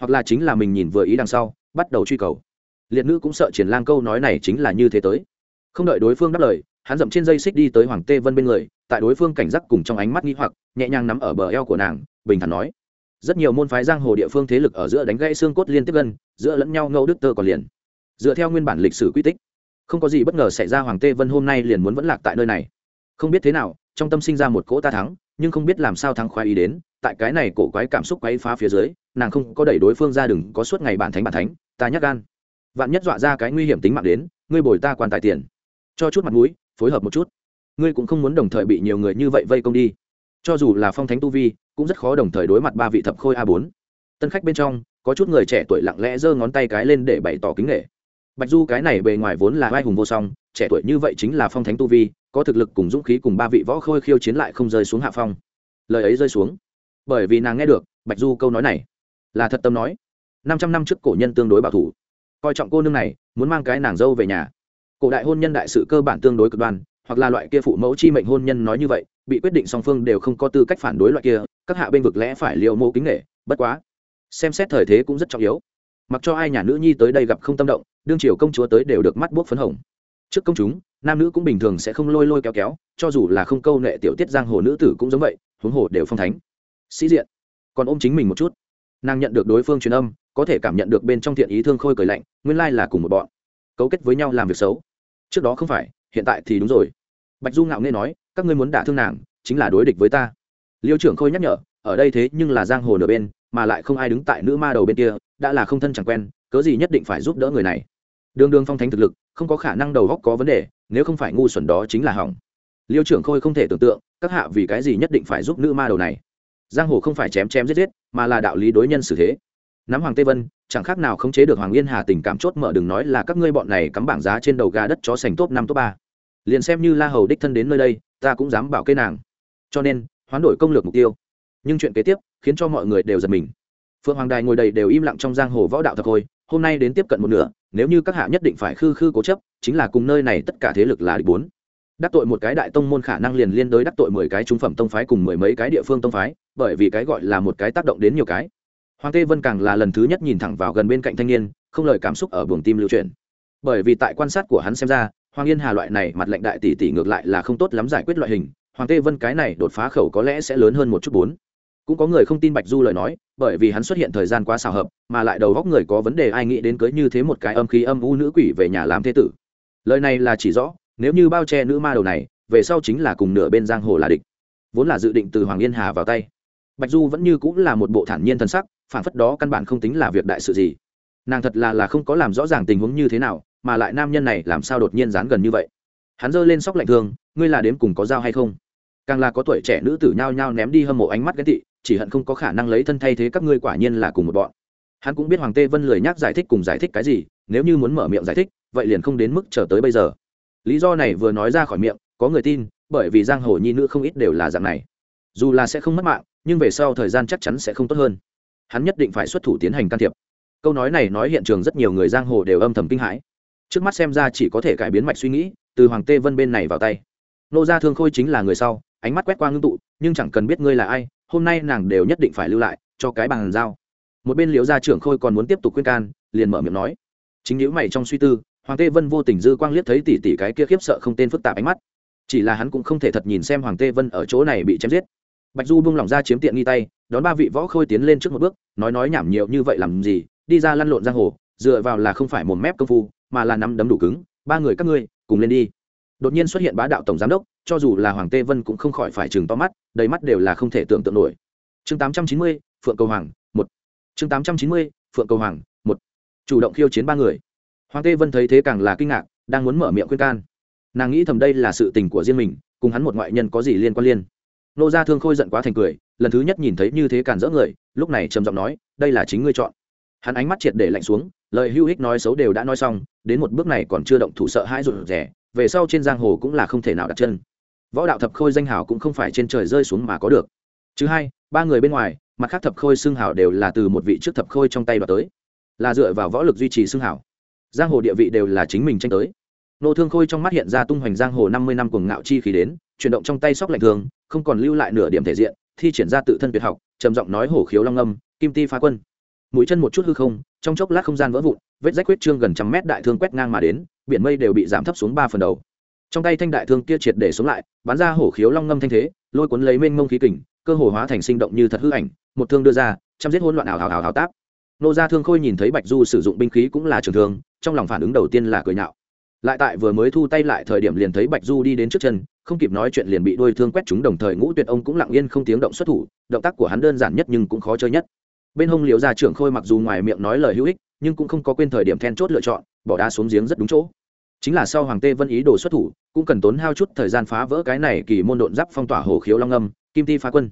Hoặc là chính là mình nhìn vừa ý đằng sau, bắt đầu truy cầu liệt nữ cũng sợ triển lang câu nói này chính là như thế tới. Không đợi đối phương đáp lời, hắn dậm trên dây xích đi tới hoàng tê vân bên người, tại đối phương cảnh giác cùng trong ánh mắt nghi hoặc, nhẹ nhàng nắm ở bờ eo của nàng, bình thản nói. Rất nhiều môn phái giang hồ địa phương thế lực ở giữa đánh gãy xương cốt liên tiếp gân giữa lẫn nhau ngâu đức tơ còn liền. Dựa theo nguyên bản lịch sử quy tích, không có gì bất ngờ xảy ra hoàng tê vân hôm nay liền muốn vẫn lạc tại nơi này. Không biết thế nào, trong tâm sinh ra một cỗ ta thắng, nhưng không biết làm sao thắng khoái ý đến, tại cái này cổ quái cảm xúc quái phá phía dưới, nàng không có đẩy đối phương ra đừng có suốt ngày bản thánh bản thánh, ta nhắc gan vạn nhất dọa ra cái nguy hiểm tính mạng đến, ngươi bồi ta quan tài tiền. Cho chút mặt mũi, phối hợp một chút. Ngươi cũng không muốn đồng thời bị nhiều người như vậy vây công đi. Cho dù là phong thánh tu vi, cũng rất khó đồng thời đối mặt ba vị thập khôi a bốn. Tân khách bên trong, có chút người trẻ tuổi lặng lẽ giơ ngón tay cái lên để bày tỏ kính nghệ bạch du cái này bề ngoài vốn là vai hùng vô song, trẻ tuổi như vậy chính là phong thánh tu vi, có thực lực cùng dũng khí cùng ba vị võ khôi khiêu chiến lại không rơi xuống hạ phong. Lời ấy rơi xuống. Bởi vì nàng nghe được bạch du câu nói này, là thật tâm nói. Năm trăm năm trước cổ nhân tương đối bảo thủ coi trọng cô nương này, muốn mang cái nàng dâu về nhà. Cổ đại hôn nhân đại sự cơ bản tương đối cực đoan, hoặc là loại kia phụ mẫu chi mệnh hôn nhân nói như vậy, bị quyết định song phương đều không có tư cách phản đối loại kia, các hạ bên vực lẽ phải liều mô kính nghệ bất quá, xem xét thời thế cũng rất trọng yếu. Mặc cho ai nhà nữ nhi tới đây gặp không tâm động, đương triều công chúa tới đều được mắt buốc phấn hồng. Trước công chúng, nam nữ cũng bình thường sẽ không lôi lôi kéo kéo, cho dù là không câu nệ tiểu tiết giang hồ nữ tử cũng giống vậy, huống hồ đều phong thánh. Sĩ diện, còn ôm chính mình một chút nàng nhận được đối phương truyền âm, có thể cảm nhận được bên trong thiện ý thương khôi cười lạnh, nguyên lai là cùng một bọn, cấu kết với nhau làm việc xấu. Trước đó không phải, hiện tại thì đúng rồi. Bạch du ngạo nghe nói, các ngươi muốn đả thương nàng, chính là đối địch với ta. Liêu trưởng khôi nhắc nhở, ở đây thế nhưng là giang hồ nửa bên, mà lại không ai đứng tại nữ ma đầu bên kia, đã là không thân chẳng quen, cớ gì nhất định phải giúp đỡ người này. Đường đường phong thánh thực lực, không có khả năng đầu góc có vấn đề, nếu không phải ngu xuẩn đó chính là hỏng. Liêu trưởng khôi không thể tưởng tượng, các hạ vì cái gì nhất định phải giúp nữ ma đầu này giang hồ không phải chém chém giết giết, mà là đạo lý đối nhân xử thế. Nắm hoàng tây vân, chẳng khác nào khống chế được hoàng yên hà tình cảm chốt mở đừng nói là các ngươi bọn này cắm bảng giá trên đầu gà đất chó sành top năm, top ba. Liền xem như la hầu đích thân đến nơi đây, ta cũng dám bảo cây nàng. Cho nên, hoán đổi công lược mục tiêu. Nhưng chuyện kế tiếp khiến cho mọi người đều giật mình. Phượng hoàng đài ngồi đầy đều im lặng trong giang hồ võ đạo thật thôi, hôm nay đến tiếp cận một nửa, nếu như các hạ nhất định phải khư khư cố chấp, chính là cùng nơi này tất cả thế lực là địch bốn đắc tội một cái đại tông môn khả năng liền liên đối đắc tội mười cái trung phẩm tông phái cùng mười mấy cái địa phương tông phái, bởi vì cái gọi là một cái tác động đến nhiều cái. Hoàng tê vân càng là lần thứ nhất nhìn thẳng vào gần bên cạnh thanh niên, không lời cảm xúc ở buồng tim lưu truyền bởi vì tại quan sát của hắn xem ra, hoàng yên hà loại này mặt lệnh đại tỷ tỷ ngược lại là không tốt lắm giải quyết loại hình, hoàng tê vân cái này đột phá khẩu có lẽ sẽ lớn hơn một chút bốn. Cũng có người không tin bạch du lời nói, bởi vì hắn xuất hiện thời gian quá xào hợp, mà lại đầu góc người có vấn đề ai nghĩ đến cưới như thế một cái âm khí âm u nữ quỷ về nhà làm thế tử. Lời này là chỉ rõ nếu như bao che nữ ma đầu này, về sau chính là cùng nửa bên giang hồ là địch. Vốn là dự định từ hoàng yên hà vào tay. Bạch du vẫn như cũng là một bộ thản nhiên thân sắc phản phất đó căn bản không tính là việc đại sự gì. Nàng thật là là không có làm rõ ràng tình huống như thế nào, mà lại nam nhân này làm sao đột nhiên dán gần như vậy. Hắn giơ lên sóc lạnh thương, ngươi là đếm cùng có dao hay không? Càng là có tuổi trẻ nữ tử nhao nhao ném đi hâm mộ ánh mắt ghen tị, chỉ hận không có khả năng lấy thân thay thế các ngươi quả nhiên là cùng một bọn. Hắn cũng biết hoàng tê vân lười nhắc giải thích cùng giải thích cái gì, nếu như muốn mở miệng giải thích, vậy liền không đến mức chờ tới bây giờ lý do này vừa nói ra khỏi miệng, có người tin, bởi vì giang hồ nhi nữ không ít đều là dạng này. Dù là sẽ không mất mạng, nhưng về sau thời gian chắc chắn sẽ không tốt hơn. Hắn nhất định phải xuất thủ tiến hành can thiệp. Câu nói này nói hiện trường rất nhiều người giang hồ đều âm thầm kinh hãi. Trước mắt xem ra chỉ có thể cải biến mạch suy nghĩ, từ hoàng tê vân bên này vào tay. Nô gia thương khôi chính là người sau, ánh mắt quét qua ngưng tụ, nhưng chẳng cần biết ngươi là ai, hôm nay nàng đều nhất định phải lưu lại, cho cái bàn giao. Một bên liễu gia trưởng khôi còn muốn tiếp tục khuyên can, liền mở miệng nói. Chính nhữ mày trong suy tư hoàng tê vân vô tình dư quang liếc thấy tỷ tỷ cái kia khiếp sợ không tên phức tạp ánh mắt. Chỉ là hắn cũng không thể thật nhìn xem hoàng tê vân ở chỗ này bị chém giết. Bạch du buông lỏng ra chiếm tiện nghi tay, đón ba vị võ khôi tiến lên trước một bước, nói nói nhảm nhiều như vậy làm gì, đi ra lăn lộn giang hồ, dựa vào là không phải một mép công phu, mà là nắm đấm đủ cứng, ba người các ngươi, cùng lên đi. Đột nhiên xuất hiện bá đạo tổng giám đốc, cho dù là hoàng tê vân cũng không khỏi phải chừng to mắt, đầy mắt đều là không thể tưởng tượng nổi. Chương tám trăm chín mươi, phượng cầu hoàng, một. Chương tám trăm chín mươi, phượng cầu hoàng, một. Chủ động khiêu chiến ba người hoàng tê vân thấy thế càng là kinh ngạc, đang muốn mở miệng khuyên can. Nàng nghĩ thầm đây là sự tình của riêng mình, cùng hắn một ngoại nhân có gì liên quan liên. Nô gia thương khôi giận quá thành cười, lần thứ nhất nhìn thấy như thế càn rỡ người, lúc này trầm giọng nói, đây là chính ngươi chọn. Hắn ánh mắt triệt để lạnh xuống, lời hưu hích nói xấu đều đã nói xong, đến một bước này còn chưa động thủ sợ hãi rụt rẻ về sau trên giang hồ cũng là không thể nào đặt chân. Võ đạo thập khôi danh hào cũng không phải trên trời rơi xuống mà có được. Thứ hai, ba người bên ngoài, mặt khác thập khôi xưng hào đều là từ một vị trước thập khôi trong tay đoạt tới. Là dựa vào võ lực duy trì xưng hào giang hồ địa vị đều là chính mình tranh tới. Nô thương khôi trong mắt hiện ra tung hoành giang hồ năm mươi năm cuồng ngạo chi khí đến, chuyển động trong tay sóc lạnh thường, không còn lưu lại nửa điểm thể diện, thi triển ra tự thân tuyệt học, trầm giọng nói hổ khiếu long âm, kim ti phá quân. Mũi chân một chút hư không, trong chốc lát không gian vỡ vụn, vết rách huyết trương gần trăm mét đại thương quét ngang mà đến, biển mây đều bị giảm thấp xuống ba phần đầu. Trong tay thanh đại thương kia triệt để xuống lại, bắn ra hổ khiếu long ngâm thanh thế, lôi cuốn lấy mênh mông khí kình, cơ hồ hóa thành sinh động như thật hư ảnh, một thương đưa ra, chăm giết hỗn loạn ảo hào hào hào táp. Nô gia thương khôi nhìn thấy bạch du sử dụng binh khí cũng là trường thương trong lòng phản ứng đầu tiên là cười nhạo. Lại tại vừa mới thu tay lại thời điểm liền thấy bạch du đi đến trước chân, không kịp nói chuyện liền bị đôi thương quét chúng đồng thời ngũ tuyệt ông cũng lặng yên không tiếng động xuất thủ, động tác của hắn đơn giản nhất nhưng cũng khó chơi nhất. Bên hông liễu gia trưởng khôi mặc dù ngoài miệng nói lời hữu ích, nhưng cũng không có quên thời điểm then chốt lựa chọn, bỏ đá xuống giếng rất đúng chỗ. Chính là sau hoàng tê vân ý đồ xuất thủ, cũng cần tốn hao chút thời gian phá vỡ cái này kỳ môn độn giáp phong tỏa hồ khiếu long âm, kim ti phá quân.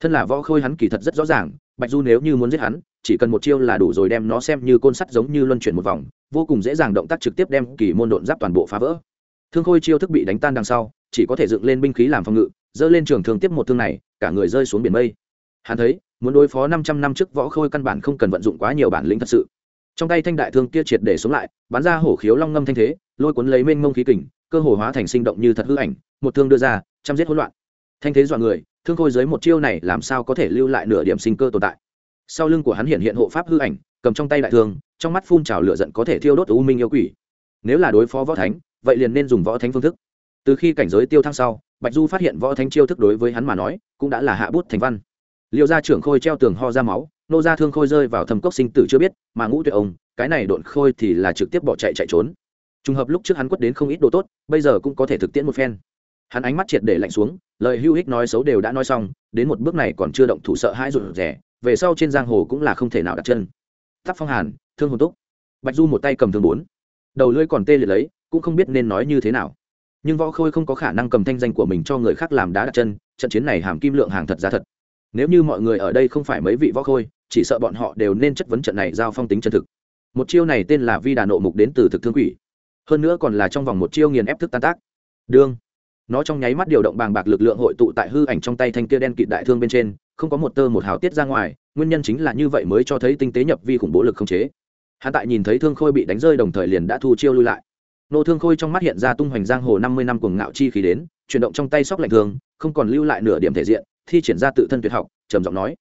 Thân là võ khôi hắn kỳ thật rất rõ ràng bạch du nếu như muốn giết hắn, chỉ cần một chiêu là đủ rồi đem nó xem như côn sắt giống như luân chuyển một vòng, vô cùng dễ dàng động tác trực tiếp đem kỳ môn độn giáp toàn bộ phá vỡ. Thương khôi chiêu thức bị đánh tan đằng sau, chỉ có thể dựng lên binh khí làm phòng ngự dơ lên trường thương tiếp một thương này, cả người rơi xuống biển mây. Hắn thấy, muốn đối phó năm trăm năm trước võ khôi căn bản không cần vận dụng quá nhiều bản lĩnh thật sự. Trong tay thanh đại thương kia triệt để xuống lại, bắn ra hổ khiếu long ngâm thanh thế, lôi cuốn lấy mênh mông khí kình, cơ hồ hóa thành sinh động như thật hư ảnh, một thương đưa ra, chăm giết hỗn loạn. Thanh thế dọa người thương khôi dưới một chiêu này làm sao có thể lưu lại nửa điểm sinh cơ tồn tại? Sau lưng của hắn hiện hiện hộ pháp hư ảnh, cầm trong tay đại thương, trong mắt phun trào lửa giận có thể thiêu đốt u minh yêu quỷ. Nếu là đối phó võ thánh, vậy liền nên dùng võ thánh phương thức. Từ khi cảnh giới tiêu thăng sau, bạch du phát hiện võ thánh chiêu thức đối với hắn mà nói, cũng đã là hạ bút thành văn. Liệu ra trưởng khôi treo tường ho ra máu, nô ra thương khôi rơi vào thầm cốc sinh tử chưa biết, mà ngũ tuyệt ông, cái này độn khôi thì là trực tiếp bỏ chạy chạy trốn. Trùng hợp lúc trước hắn quất đến không ít đồ tốt, bây giờ cũng có thể thực tiễn một phen hắn ánh mắt triệt để lạnh xuống, lời hưu hích nói xấu đều đã nói xong, đến một bước này còn chưa động thủ sợ hãi rụt rẻ về sau trên giang hồ cũng là không thể nào đặt chân. Tắc phong hàn, thương hồn túc. Bạch du một tay cầm thương bốn. Đầu lưỡi còn tê liệt lấy, cũng không biết nên nói như thế nào. Nhưng võ khôi không có khả năng cầm thanh danh của mình cho người khác làm đá đặt chân, trận chiến này hàm kim lượng hàng thật giá thật. Nếu như mọi người ở đây không phải mấy vị võ khôi, chỉ sợ bọn họ đều nên chất vấn trận này giao phong tính chân thực. Một chiêu này tên là vi đà nộ mục đến từ thực thương quỷ. Hơn nữa còn là trong vòng một chiêu nghiền ép thức tan tác. Đương nó trong nháy mắt điều động bàng bạc lực lượng hội tụ tại hư ảnh trong tay thanh kia đen kịt đại thương bên trên, không có một tơ một hào tiết ra ngoài, nguyên nhân chính là như vậy mới cho thấy tinh tế nhập vi khủng bố lực không chế. Hạ tại nhìn thấy thương khôi bị đánh rơi đồng thời liền đã thu chiêu lui lại. Nô thương khôi trong mắt hiện ra tung hoành giang hồ năm mươi năm cuồng ngạo chi khí đến, chuyển động trong tay sóc lạnh thương, không còn lưu lại nửa điểm thể diện, thi triển ra tự thân tuyệt học, trầm giọng nói.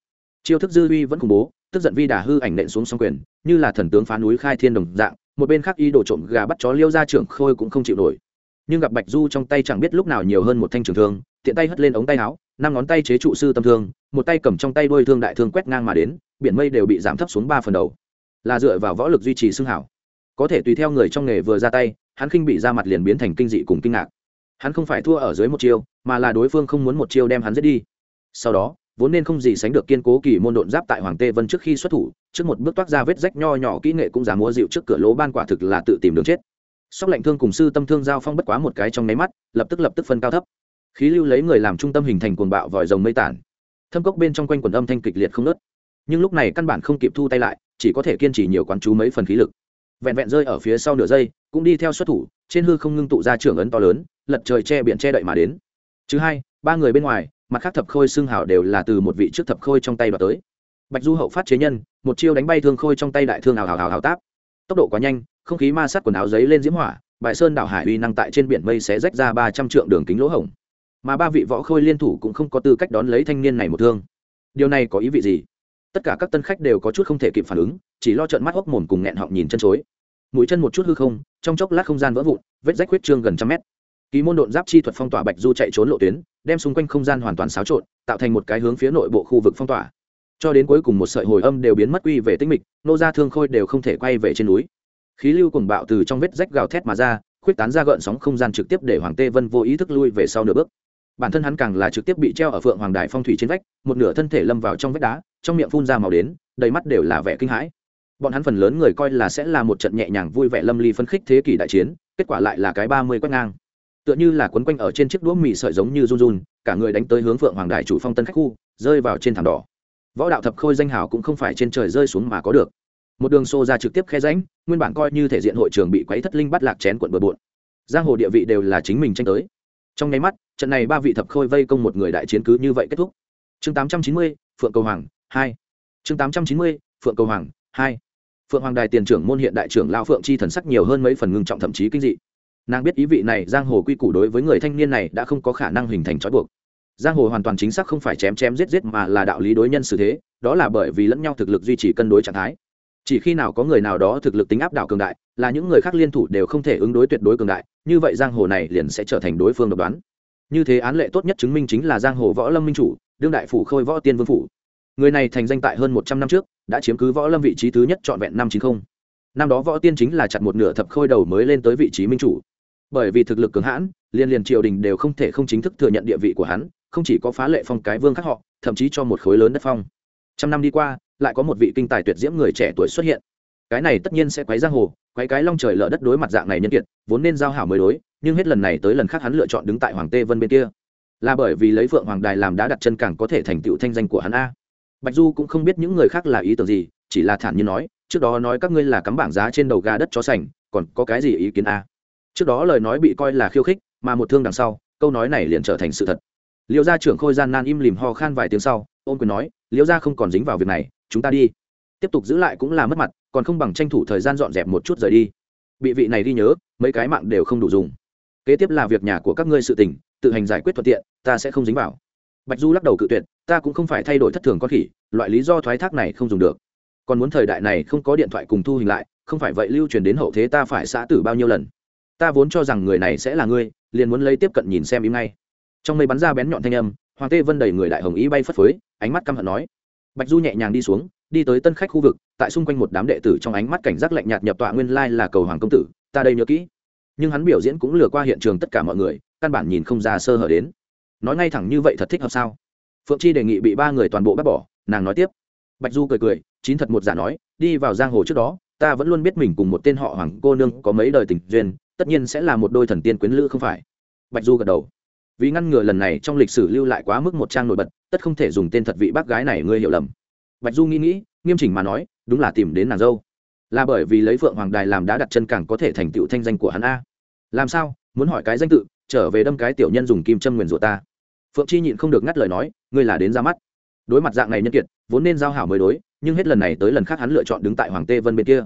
Chiêu thức dư uy vẫn khủng bố, tức giận vi đà hư ảnh nện xuống song quyền, như là thần tướng phá núi khai thiên đồng dạng, một bên khác y đổ trộm gà bắt chó liêu ra trưởng khôi cũng không chịu nổi nhưng gặp bạch du trong tay chẳng biết lúc nào nhiều hơn một thanh trường thương, tiện tay hất lên ống tay áo, năm ngón tay chế trụ sư tâm thương, một tay cầm trong tay đôi thương đại thương quét ngang mà đến, biển mây đều bị giảm thấp xuống ba phần đầu. Là dựa vào võ lực duy trì xương hảo. Có thể tùy theo người trong nghề vừa ra tay, hắn khinh bị ra mặt liền biến thành kinh dị cùng kinh ngạc. Hắn không phải thua ở dưới một chiêu, mà là đối phương không muốn một chiêu đem hắn giết đi. Sau đó, vốn nên không gì sánh được kiên cố kỳ môn độn giáp tại hoàng tê vân trước khi xuất thủ, trước một bước toát ra vết rách nho nhỏ kỹ nghệ cũng dám múa dịu trước cửa lỗ ban quả thực là tự tìm đường chết sóc lạnh thương cùng sư tâm thương giao phong bất quá một cái trong nháy mắt, lập tức lập tức phân cao thấp. Khí lưu lấy người làm trung tâm hình thành cuồng bạo vòi rồng mây tản. Thâm cốc bên trong quanh quần âm thanh kịch liệt không nớt nhưng lúc này căn bản không kịp thu tay lại, chỉ có thể kiên trì nhiều quán chú mấy phần khí lực. Vẹn vẹn rơi ở phía sau nửa giây, cũng đi theo xuất thủ, trên hư không ngưng tụ ra trưởng ấn to lớn, lật trời che biển che đậy mà đến. Thứ hai, ba người bên ngoài, mặt khác thập khôi xương hảo đều là từ một vị trước thập khôi trong tay đoạt tới. Bạch du hậu phát chế nhân, một chiêu đánh bay thương khôi trong tay đại thương hào hào hào hào táp. Tốc độ quá nhanh không khí ma sát quần áo giấy lên diễm hỏa bại sơn đảo hải uy năng tại trên biển mây sẽ rách ra ba trăm trượng đường kính lỗ hổng. Mà ba vị võ khôi liên thủ cũng không có tư cách đón lấy thanh niên này một thương. Điều này có ý vị gì? Tất cả các tân khách đều có chút không thể kịp phản ứng, chỉ lo trợn mắt hốc mồm cùng nghẹn họng nhìn chân chối. Mũi chân một chút hư không, trong chốc lát không gian vỡ vụn, vết rách huyết trương gần trăm mét. Ký môn độn giáp chi thuật phong tỏa bạch du chạy trốn lộ tuyến, đem xung quanh không gian hoàn toàn xáo trộn, tạo thành một cái hướng phía nội bộ khu vực phong tỏa. Cho đến cuối cùng một sợi hồi âm đều biến mất quy về tinh mịch, nô ra thương khôi đều không thể quay về trên núi khí lưu cùng bạo từ trong vết rách gào thét mà ra, khuyết tán ra gợn sóng không gian trực tiếp để hoàng tê vân vô ý thức lui về sau nửa bước. Bản thân hắn càng là trực tiếp bị treo ở phượng hoàng đài phong thủy trên vách, một nửa thân thể lâm vào trong vách đá, trong miệng phun ra màu đến, đầy mắt đều là vẻ kinh hãi. Bọn hắn phần lớn người coi là sẽ là một trận nhẹ nhàng vui vẻ lâm ly phân khích thế kỷ đại chiến, kết quả lại là cái ba mươi quét ngang. Tựa như là quấn quanh ở trên chiếc đũa mì sợi giống như run run, cả người đánh tới hướng phượng hoàng đài chủ phong tân khách khu, rơi vào trên thảm đỏ. Võ đạo thập khôi danh hào cũng không phải trên trời rơi xuống mà có được một đường xô ra trực tiếp khe ránh nguyên bản coi như thể diện hội trường bị quấy thất linh bắt lạc chén quận bừa bộn. Giang hồ địa vị đều là chính mình tranh tới. Trong nháy mắt, trận này ba vị thập khôi vây công một người đại chiến cứ như vậy kết thúc. Chương tám trăm chín mươi, phượng cầu hoàng, hai. Chương tám trăm chín mươi, phượng cầu hoàng, hai. Phượng hoàng đài tiền trưởng môn hiện đại trưởng lao phượng chi thần sắc nhiều hơn mấy phần ngưng trọng thậm chí kinh dị. Nàng biết ý vị này, giang hồ quy củ đối với người thanh niên này đã không có khả năng hình thành trói buộc. Giang hồ hoàn toàn chính xác không phải chém chém giết giết mà là đạo lý đối nhân xử thế, đó là bởi vì lẫn nhau thực lực duy trì cân đối trạng thái chỉ khi nào có người nào đó thực lực tính áp đảo cường đại, là những người khác liên thủ đều không thể ứng đối tuyệt đối cường đại, như vậy giang hồ này liền sẽ trở thành đối phương độc đoán. Như thế án lệ tốt nhất chứng minh chính là giang hồ võ lâm minh chủ, đương đại phủ khôi võ tiên vương phủ. Người này thành danh tại hơn một trăm năm trước, đã chiếm cứ võ lâm vị trí thứ nhất trọn vẹn năm chín không. năm đó võ tiên chính là chặt một nửa thập khôi đầu mới lên tới vị trí minh chủ. Bởi vì thực lực cường hãn, liên liền triều đình đều không thể không chính thức thừa nhận địa vị của hắn, không chỉ có phá lệ phong cái vương khác họ, thậm chí cho một khối lớn đất phong. Trăm năm đi qua lại có một vị kinh tài tuyệt diễm người trẻ tuổi xuất hiện. Cái này tất nhiên sẽ quấy giang hồ, quấy cái long trời lở đất đối mặt dạng này nhân kiệt, vốn nên giao hảo mới đối, nhưng hết lần này tới lần khác hắn lựa chọn đứng tại hoàng tê vân bên kia. Là bởi vì lấy phượng hoàng đài làm đã đặt chân càng có thể thành tựu thanh danh của hắn a. Bạch du cũng không biết những người khác là ý tưởng gì, chỉ là thản nhiên nói, trước đó nói các ngươi là cắm bảng giá trên đầu gà đất chó sành, còn có cái gì ý kiến a? Trước đó lời nói bị coi là khiêu khích, mà một thương đằng sau, câu nói này liền trở thành sự thật. Liêu gia trưởng khôi gian nan im lìm ho khan vài tiếng sau ôm quyền nói, liêu gia không còn dính vào việc này chúng ta đi. Tiếp tục giữ lại cũng là mất mặt, còn không bằng tranh thủ thời gian dọn dẹp một chút rời đi. Bị vị này đi nhớ, mấy cái mạng đều không đủ dùng. Kế tiếp là việc nhà của các ngươi sự tình, tự hành giải quyết thuận tiện, ta sẽ không dính vào. Bạch du lắc đầu cự tuyệt, ta cũng không phải thay đổi thất thường con khỉ, loại lý do thoái thác này không dùng được. Còn muốn thời đại này không có điện thoại cùng thu hình lại, không phải vậy lưu truyền đến hậu thế ta phải xã tử bao nhiêu lần. Ta vốn cho rằng người này sẽ là ngươi, liền muốn lấy tiếp cận nhìn xem im ngay. Trong mây bắn ra bén nhọn thanh âm, hoàng tê vân đầy người đại hồng ý bay phất phới, ánh mắt căm hận nói bạch du nhẹ nhàng đi xuống, đi tới tân khách khu vực, tại xung quanh một đám đệ tử trong ánh mắt cảnh giác lạnh nhạt nhập tọa nguyên lai là cầu hoàng công tử, ta đây nhớ kỹ. Nhưng hắn biểu diễn cũng lừa qua hiện trường tất cả mọi người, căn bản nhìn không ra sơ hở đến. Nói ngay thẳng như vậy thật thích hợp sao? Phượng chi đề nghị bị ba người toàn bộ bác bỏ, nàng nói tiếp. Bạch du cười cười, chín thật một giả nói, đi vào giang hồ trước đó, ta vẫn luôn biết mình cùng một tên họ hoàng cô nương có mấy đời tình duyên, tất nhiên sẽ là một đôi thần tiên quyến lữ không phải. Bạch du gật đầu vì ngăn ngừa lần này trong lịch sử lưu lại quá mức một trang nổi bật, tất không thể dùng tên thật vị bác gái này ngươi hiểu lầm. Bạch du nghĩ nghĩ, nghiêm chỉnh mà nói, đúng là tìm đến nàng dâu. Là bởi vì lấy phượng hoàng đài làm đã đặt chân càng có thể thành tựu thanh danh của hắn a. Làm sao? Muốn hỏi cái danh tự, trở về đâm cái tiểu nhân dùng kim châm nguyền rủa ta. Phượng chi nhịn không được ngắt lời nói, ngươi là đến ra mắt. Đối mặt dạng này nhân kiệt, vốn nên giao hảo mới đối, nhưng hết lần này tới lần khác hắn lựa chọn đứng tại hoàng tê vân bên kia.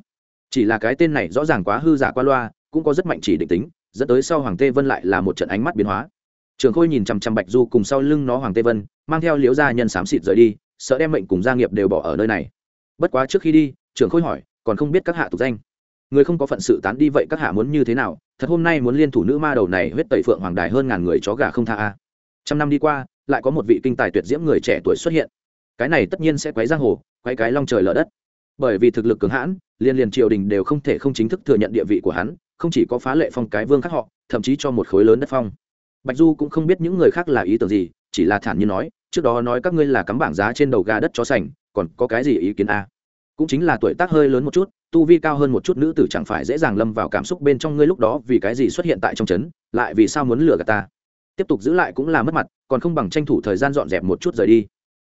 Chỉ là cái tên này rõ ràng quá hư giả qua loa, cũng có rất mạnh chỉ định tính, dẫn tới sau hoàng tê vân lại là một trận ánh mắt biến hóa trường khôi nhìn chằm chằm bạch du cùng sau lưng nó hoàng tê vân, mang theo liễu gia nhân xám xịt rời đi, sợ đem mệnh cùng gia nghiệp đều bỏ ở nơi này. Bất quá trước khi đi, trường khôi hỏi, còn không biết các hạ tục danh. Người không có phận sự tán đi vậy các hạ muốn như thế nào? Thật hôm nay muốn liên thủ nữ ma đầu này huyết tẩy phượng hoàng đài hơn ngàn người chó gà không tha a. Trăm năm đi qua, lại có một vị kinh tài tuyệt diễm người trẻ tuổi xuất hiện. Cái này tất nhiên sẽ quấy giang hồ, quấy cái long trời lở đất. Bởi vì thực lực cường hãn, liên liền triều đình đều không thể không chính thức thừa nhận địa vị của hắn, không chỉ có phá lệ phong cái vương khác họ, thậm chí cho một khối lớn đất phong bạch du cũng không biết những người khác là ý tưởng gì, chỉ là thản nhiên nói, trước đó nói các ngươi là cắm bảng giá trên đầu gà đất chó sành, còn có cái gì ý kiến a? Cũng chính là tuổi tác hơi lớn một chút, tu vi cao hơn một chút nữ tử chẳng phải dễ dàng lâm vào cảm xúc bên trong ngươi lúc đó vì cái gì xuất hiện tại trong trấn lại vì sao muốn lừa gạt ta? Tiếp tục giữ lại cũng là mất mặt, còn không bằng tranh thủ thời gian dọn dẹp một chút rời đi.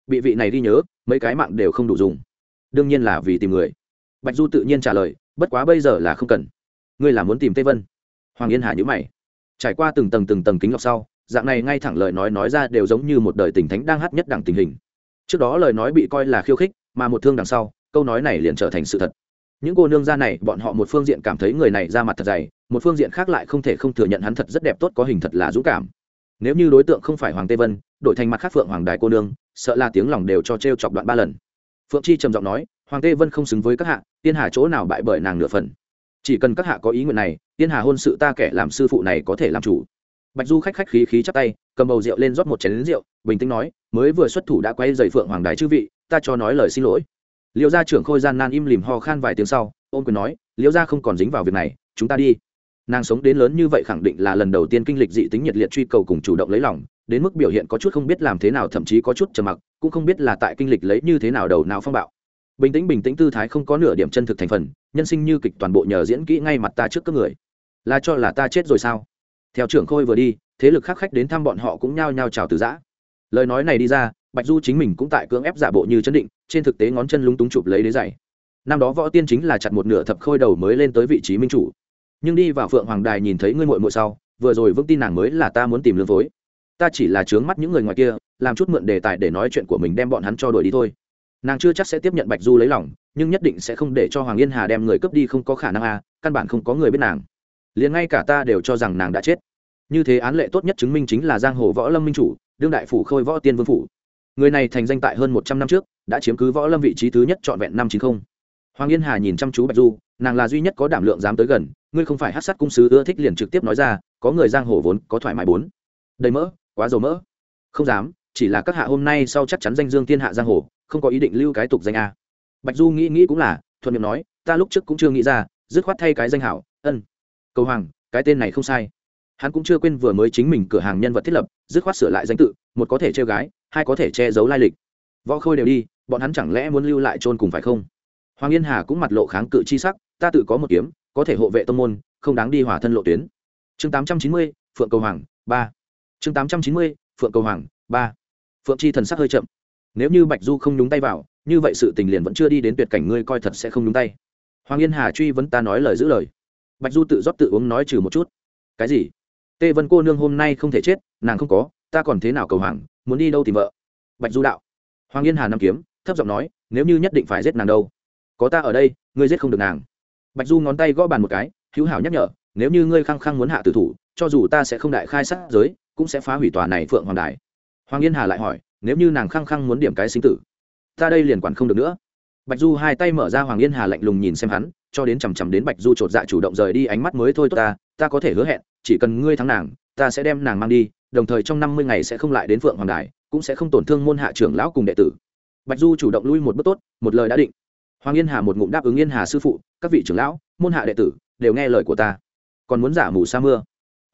Bị vị này đi nhớ, mấy cái mạng đều không đủ dùng. Đương nhiên là vì tìm người. Bạch du tự nhiên trả lời, bất quá bây giờ là không cần. Ngươi là muốn tìm tây vân. Hoàng yên hà nhữ mày trải qua từng tầng từng tầng kính lọc sau, dạng này ngay thẳng lời nói nói ra đều giống như một đời tình thánh đang hát nhất đẳng tình hình. Trước đó lời nói bị coi là khiêu khích, mà một thương đằng sau, câu nói này liền trở thành sự thật. Những cô nương gia này, bọn họ một phương diện cảm thấy người này ra mặt thật dày, một phương diện khác lại không thể không thừa nhận hắn thật rất đẹp tốt có hình thật là dũng cảm. Nếu như đối tượng không phải hoàng tê vân, đổi thành mặt khác phượng hoàng đài cô nương, sợ là tiếng lòng đều cho t r e o chọc đoạn ba lần. Phượng chi trầm giọng nói, hoàng tê vân không xứng với các hạ, tiên hà chỗ nào bại bởi nàng nửa phần chỉ cần các hạ có ý nguyện này, tiên hà hôn sự ta kẻ làm sư phụ này có thể làm chủ. Bạch du khách khách khí khí chắp tay, cầm bầu rượu lên rót một chén lính rượu, bình tĩnh nói, mới vừa xuất thủ đã quay dày phượng hoàng đài chư vị, ta cho nói lời xin lỗi. Liêu gia trưởng khôi gian nan im lìm ho khan vài tiếng sau ôm quyền nói, liêu gia không còn dính vào việc này, chúng ta đi. Nàng sống đến lớn như vậy khẳng định là lần đầu tiên kinh lịch dị tính nhiệt liệt truy cầu cùng chủ động lấy lòng, đến mức biểu hiện có chút không biết làm thế nào, thậm chí có chút trầm mặc, cũng không biết là tại kinh lịch lấy như thế nào đầu não phong bạo bình tĩnh bình tĩnh tư thái không có nửa điểm chân thực thành phần, nhân sinh như kịch toàn bộ nhờ diễn kỹ ngay mặt ta trước các người. Là cho là ta chết rồi sao? Theo trưởng khôi vừa đi, thế lực khác khách đến thăm bọn họ cũng nhao nhao chào từ giã. Lời nói này đi ra, bạch du chính mình cũng tại cưỡng ép giả bộ như chấn định, trên thực tế ngón chân lúng túng chụp lấy đế giày. Năm đó võ tiên chính là chặt một nửa thập khôi đầu mới lên tới vị trí minh chủ. Nhưng đi vào phượng hoàng đài nhìn thấy ngươi muội muội sau, vừa rồi vững tin nàng mới là ta muốn tìm lương phối. Ta chỉ là trướng mắt những người ngoài kia, làm chút mượn đề tài để nói chuyện của mình đem bọn hắn cho đuổi đi thôi nàng chưa chắc sẽ tiếp nhận bạch du lấy lòng, nhưng nhất định sẽ không để cho hoàng yên hà đem người cướp đi không có khả năng à căn bản không có người biết nàng. Liền ngay cả ta đều cho rằng nàng đã chết. Như thế án lệ tốt nhất chứng minh chính là giang hồ võ lâm minh chủ, đương đại phủ khôi võ tiên vương phủ. Người này thành danh tại hơn một trăm năm trước, đã chiếm cứ võ lâm vị trí thứ nhất trọn vẹn năm chín không. Hoàng yên hà nhìn chăm chú bạch du, nàng là duy nhất có đảm lượng dám tới gần, ngươi không phải hát sát cung sứ ưa thích liền trực tiếp nói ra, có người giang hồ vốn có thoải mái bốn. Đầy mỡ, quá dầu mỡ. Không dám, chỉ là các hạ hôm nay sau chắc chắn danh dương thiên hạ giang hồ không có ý định lưu cái tục danh a. Bạch du nghĩ nghĩ cũng là, thuận miệng nói, ta lúc trước cũng chưa nghĩ ra, dứt khoát thay cái danh hảo, ân. Cầu hoàng, cái tên này không sai. Hắn cũng chưa quên vừa mới chính mình cửa hàng nhân vật thiết lập, dứt khoát sửa lại danh tự, một có thể treo gái, hai có thể che giấu lai lịch. Võ khôi đều đi, bọn hắn chẳng lẽ muốn lưu lại chôn cùng phải không? Hoàng yên hà cũng mặt lộ kháng cự chi sắc, ta tự có một kiếm, có thể hộ vệ tông môn, không đáng đi hỏa thân lộ tuyến. Chương tám trăm chín mươi, phượng cầu hoàng, ba. Chương tám trăm chín mươi, phượng cầu hoàng, ba. Phượng chi thần sắc hơi chậm nếu như bạch du không nhúng tay vào, như vậy sự tình liền vẫn chưa đi đến tuyệt cảnh, ngươi coi thật sẽ không nhúng tay. Hoàng yên hà truy vấn ta nói lời giữ lời. Bạch du tự rót tự uống nói trừ một chút. Cái gì? Tê vân cô nương hôm nay không thể chết, nàng không có, ta còn thế nào cầu hoàng, muốn đi đâu tìm vợ? Bạch du đạo. Hoàng yên hà nằm kiếm, thấp giọng nói, nếu như nhất định phải giết nàng đâu? Có ta ở đây, ngươi giết không được nàng. Bạch du ngón tay gõ bàn một cái, hữu hảo nhắc nhở, nếu như ngươi khăng khăng muốn hạ tử thủ, cho dù ta sẽ không đại khai sát giới, cũng sẽ phá hủy tòa này phượng hoàng đài. Hoàng yên hà lại hỏi nếu như nàng khăng khăng muốn điểm cái sinh tử, ta đây liền quản không được nữa. Bạch du hai tay mở ra hoàng yên hà lạnh lùng nhìn xem hắn, cho đến chằm chằm đến bạch du chột dạ chủ động rời đi ánh mắt mới thôi tốt ta ta có thể hứa hẹn, chỉ cần ngươi thắng nàng, ta sẽ đem nàng mang đi, đồng thời trong năm mươi ngày sẽ không lại đến phượng hoàng đài, cũng sẽ không tổn thương môn hạ trưởng lão cùng đệ tử. Bạch du chủ động lui một bước tốt, một lời đã định. Hoàng yên hà một ngụm đáp ứng yên hà sư phụ, các vị trưởng lão, môn hạ đệ tử đều nghe lời của ta. Còn muốn giả mù sa mưa.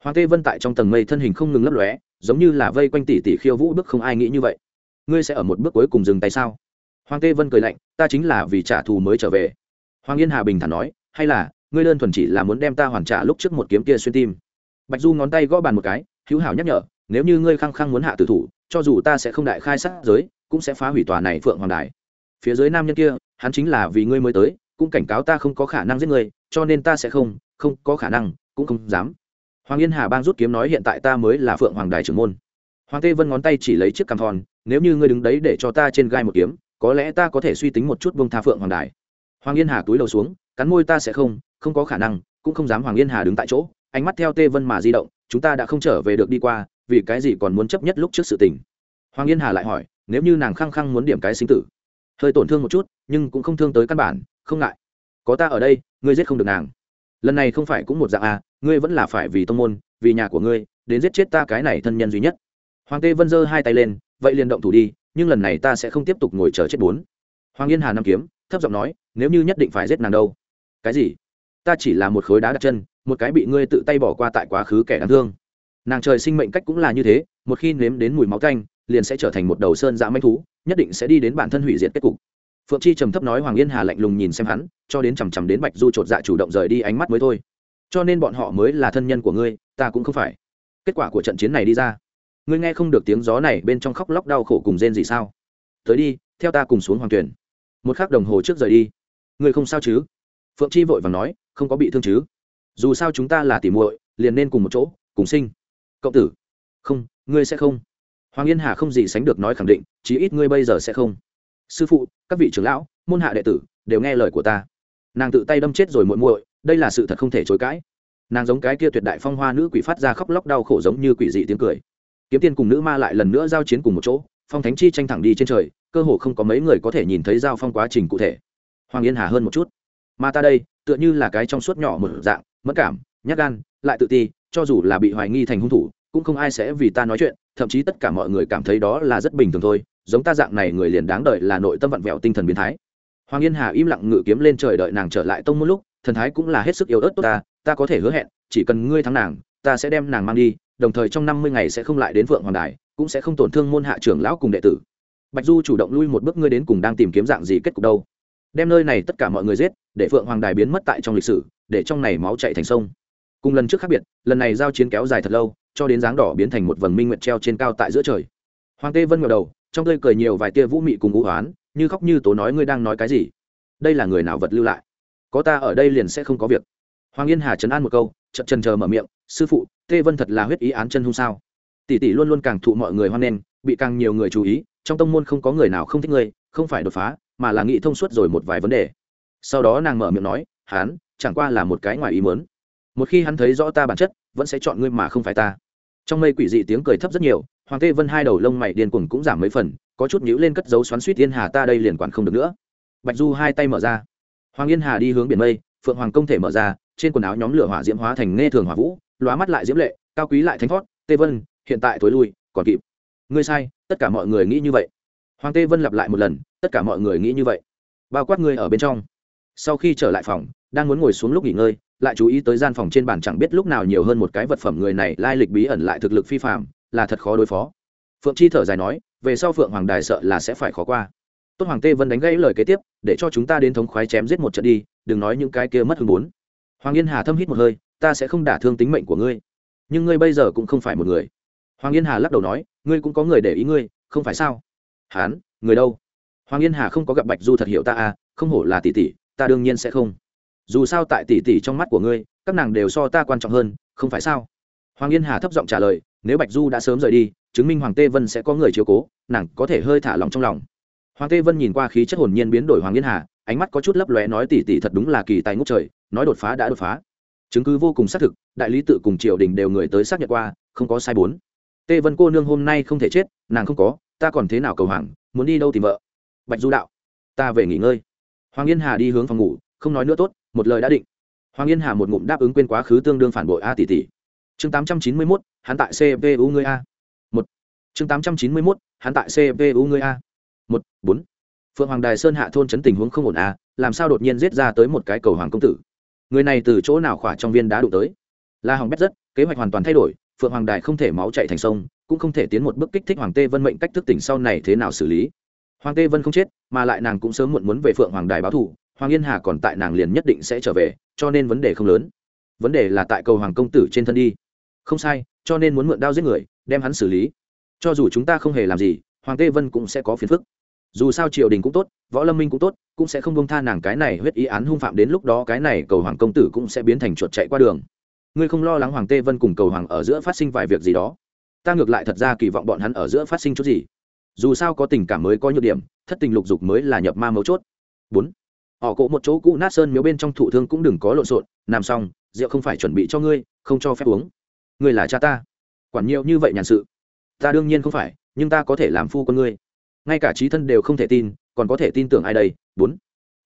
Hoàng tê vân tại trong tầng mây thân hình không ngừng lấp lóe giống như là vây quanh tỷ tỷ khiêu vũ bước không ai nghĩ như vậy. Ngươi sẽ ở một bước cuối cùng dừng tay sao? Hoàng tê vân cười lạnh, ta chính là vì trả thù mới trở về. Hoàng yên hà bình thản nói, hay là, ngươi đơn thuần chỉ là muốn đem ta hoàn trả lúc trước một kiếm kia xuyên tim. Bạch du ngón tay gõ bàn một cái, hữu hảo nhắc nhở, nếu như ngươi khăng khăng muốn hạ tử thủ, cho dù ta sẽ không đại khai sát giới, cũng sẽ phá hủy tòa này phượng hoàng đài. Phía dưới nam nhân kia, hắn chính là vì ngươi mới tới, cũng cảnh cáo ta không có khả năng giết ngươi, cho nên ta sẽ không không có khả năng, cũng không dám hoàng yên hà bang rút kiếm nói hiện tại ta mới là phượng hoàng đài trưởng môn. Hoàng tê vân ngón tay chỉ lấy chiếc cằm thòn nếu như ngươi đứng đấy để cho ta trên gai một kiếm, có lẽ ta có thể suy tính một chút bông tha phượng hoàng đài. Hoàng yên hà túi đầu xuống, cắn môi ta sẽ không không có khả năng, cũng không dám hoàng yên hà đứng tại chỗ, ánh mắt theo tê vân mà di động, chúng ta đã không trở về được đi qua, vì cái gì còn muốn chấp nhất lúc trước sự tình. Hoàng yên hà lại hỏi, nếu như nàng khăng khăng muốn điểm cái sinh tử, hơi tổn thương một chút, nhưng cũng không thương tới căn bản, không ngại. Có ta ở đây, ngươi giết không được nàng. Lần này không phải cũng một dạng à ngươi vẫn là phải vì tông môn, vì nhà của ngươi, đến giết chết ta cái này thân nhân duy nhất. Hoàng tê vân giơ hai tay lên, vậy liền động thủ đi, nhưng lần này ta sẽ không tiếp tục ngồi chờ chết bốn. Hoàng yên hà nằm kiếm, thấp giọng nói, nếu như nhất định phải giết nàng đâu? Cái gì? Ta chỉ là một khối đá đặt chân, một cái bị ngươi tự tay bỏ qua tại quá khứ kẻ đáng thương. Nàng trời sinh mệnh cách cũng là như thế, một khi nếm đến mùi máu canh liền sẽ trở thành một đầu sơn dã manh thú, nhất định sẽ đi đến bản thân hủy diệt kết cục. Phượng chi trầm thấp nói hoàng yên hà lạnh lùng nhìn xem hắn, cho đến chằm chằm đến bạch du chột dạ chủ động rời đi ánh mắt mới thôi cho nên bọn họ mới là thân nhân của ngươi, ta cũng không phải. Kết quả của trận chiến này đi ra. Ngươi nghe không được tiếng gió này bên trong khóc lóc đau khổ cùng rên gì sao? Tới đi, theo ta cùng xuống hoàng tuyển. Một khắc đồng hồ trước rời đi. Ngươi không sao chứ? Phượng chi vội vàng nói, không có bị thương chứ? Dù sao chúng ta là tỉ muội, liền nên cùng một chỗ, cùng sinh. Cộng tử. Không, ngươi sẽ không. Hoàng yên hà không gì sánh được nói khẳng định, chí ít ngươi bây giờ sẽ không. Sư phụ, các vị trưởng lão, môn hạ đệ tử, đều nghe lời của ta. Nàng tự tay đâm chết rồi muội muội đây là sự thật không thể chối cãi. Nàng giống cái kia tuyệt đại phong hoa nữ quỷ phát ra khóc lóc đau khổ giống như quỷ dị tiếng cười. Kiếm tiên cùng nữ ma lại lần nữa giao chiến cùng một chỗ, phong thánh chi tranh thẳng đi trên trời, cơ hồ không có mấy người có thể nhìn thấy giao phong quá trình cụ thể. Hoàng yên hà hơn một chút. Mà ta đây, tựa như là cái trong suốt nhỏ một dạng mất cảm, nhát gan, lại tự ti, cho dù là bị hoài nghi thành hung thủ, cũng không ai sẽ vì ta nói chuyện, thậm chí tất cả mọi người cảm thấy đó là rất bình thường thôi, giống ta dạng này người liền đáng đợi là nội tâm vặn vẹo tinh thần biến thái. Hoàng yên hà im lặng ngự kiếm lên trời đợi nàng trở lại tông một lúc thần thái cũng là hết sức yếu ớt tốt ta ta có thể hứa hẹn, chỉ cần ngươi thắng nàng, ta sẽ đem nàng mang đi, đồng thời trong năm mươi ngày sẽ không lại đến phượng hoàng đài, cũng sẽ không tổn thương môn hạ trưởng lão cùng đệ tử. Bạch du chủ động lui một bước ngươi đến cùng đang tìm kiếm dạng gì kết cục đâu. Đem nơi này tất cả mọi người giết, để phượng hoàng đài biến mất tại trong lịch sử, để trong này máu chạy thành sông. Cùng lần trước khác biệt, lần này giao chiến kéo dài thật lâu, cho đến dáng đỏ biến thành một vầng minh nguyệt treo trên cao tại giữa trời. Hoàng tê vân ngờ đầu, trong tươi cười nhiều vài tia vũ mị cùng ngũ hoán, như khóc như tố nói ngươi đang nói cái gì? Đây là người nào vật lưu lại? Có ta ở đây liền sẽ không có việc. Hoàng yên hà chấn an một câu chậm trần chờ mở miệng, sư phụ, tê vân thật là huyết ý án chân hung sao? Tỷ tỷ luôn luôn càng thụ mọi người hoan nghênh, bị càng nhiều người chú ý, trong tông môn không có người nào không thích ngươi, không phải đột phá, mà là nghĩ thông suốt rồi một vài vấn đề. Sau đó nàng mở miệng nói hắn chẳng qua là một cái ngoài ý mớn một khi hắn thấy rõ ta bản chất, vẫn sẽ chọn ngươi mà không phải ta. Trong mây quỷ dị tiếng cười thấp rất nhiều, hoàng tê vân hai đầu lông mày điên cuồng cũng giảm mấy phần, có chút nhíu lên cất dấu xoắn suýt, Yên hà, ta đây liền quản không được nữa. Bạch du hai tay mở ra hoàng yên hà đi hướng biển mây, phượng hoàng công thể mở ra, trên quần áo nhóm lửa hỏa diễm hóa thành nghe thường hỏa vũ, lóa mắt lại diễm lệ, cao quý lại thánh thoát tê vân, hiện tại thối lui, còn kịp. Ngươi sai, tất cả mọi người nghĩ như vậy. Hoàng tê vân lặp lại một lần, tất cả mọi người nghĩ như vậy. Bao quát ngươi ở bên trong. Sau khi trở lại phòng, đang muốn ngồi xuống lúc nghỉ ngơi, lại chú ý tới gian phòng trên bàn chẳng biết lúc nào nhiều hơn một cái vật phẩm người này lai lịch bí ẩn lại thực lực phi phạm là thật khó đối phó. Phượng chi thở dài nói, về sau phượng hoàng đài sợ là sẽ phải khó qua tốt hoàng tê vân đánh gãy lời kế tiếp, để cho chúng ta đến thống khoái chém giết một trận đi, đừng nói những cái kia mất hứng bốn hoàng yên hà thâm hít một hơi, ta sẽ không đả thương tính mệnh của ngươi, nhưng ngươi bây giờ cũng không phải một người. Hoàng yên hà lắc đầu nói, ngươi cũng có người để ý ngươi, không phải sao? Hán, người đâu? Hoàng yên hà không có gặp bạch du thật hiểu ta à không hổ là tỷ tỷ, ta đương nhiên sẽ không. Dù sao tại tỷ tỷ trong mắt của ngươi, các nàng đều so ta quan trọng hơn, không phải sao? Hoàng yên hà thấp giọng trả lời, nếu bạch du đã sớm rời đi, chứng minh hoàng tê vân sẽ có người chiếu cố, nàng có thể hơi thả lòng trong lòng hoàng tê vân nhìn qua khí chất hồn nhiên biến đổi hoàng yên hà, ánh mắt có chút lấp lóe nói tỷ tỷ thật đúng là kỳ tài ngốc trời, nói đột phá đã đột phá. Chứng cứ vô cùng xác thực, đại lý tự cùng triều đình đều người tới xác nhận qua, không có sai bốn. Tê vân cô nương hôm nay không thể chết, nàng không có, ta còn thế nào cầu hoàng, muốn đi đâu tìm vợ? Bạch du đạo, ta về nghỉ ngơi. Hoàng yên hà đi hướng phòng ngủ, không nói nữa tốt, một lời đã định. Hoàng yên hà một ngụm đáp ứng quên quá khứ tương đương phản bội a tỷ tỷ. Chương tám trăm chín mươi mốt, hắn tại cpu ngươi a. Một. Chương tám trăm chín mươi mốt, hắn tại cpu ngươi a một, bốn. Phượng hoàng đài sơn hạ thôn chấn tình huống không ổn à? làm sao đột nhiên giết ra tới một cái cầu hoàng công tử? Người này từ chỗ nào khỏa trong viên đá đụng tới? La hỏng bét rất, kế hoạch hoàn toàn thay đổi, phượng hoàng đài không thể máu chạy thành sông, cũng không thể tiến một bước kích thích hoàng tê vân mệnh cách thức tỉnh sau này thế nào xử lý. Hoàng tê vân không chết, mà lại nàng cũng sớm muộn muốn về phượng hoàng đài báo thù, hoàng yên hà còn tại nàng liền nhất định sẽ trở về, cho nên vấn đề không lớn. Vấn đề là tại cầu hoàng công tử trên thân đi. Không sai, cho nên muốn mượn đao giết người, đem hắn xử lý. Cho dù chúng ta không hề làm gì hoàng tê vân cũng sẽ có phiền phức. Dù sao triều đình cũng tốt, võ lâm minh cũng tốt, cũng sẽ không bông tha nàng cái này huyết ý án hung phạm đến lúc đó cái này cầu hoàng công tử cũng sẽ biến thành chuột chạy qua đường. Ngươi không lo lắng hoàng tê vân cùng cầu hoàng ở giữa phát sinh vài việc gì đó. Ta ngược lại thật ra kỳ vọng bọn hắn ở giữa phát sinh chút gì. Dù sao có tình cảm mới có nhược điểm, thất tình lục dục mới là nhập ma mấu chốt. Bốn. Họ cộ một chỗ cũ nát sơn miếu bên trong thụ thương cũng đừng có lộn xộn, làm xong, rượu không phải chuẩn bị cho ngươi, không cho phép uống. Ngươi là cha ta. Quản nhiều như vậy nhàn sự. Ta đương nhiên không phải nhưng ta có thể làm phu con ngươi. Ngay cả trí thân đều không thể tin, còn có thể tin tưởng ai đây? Bốn.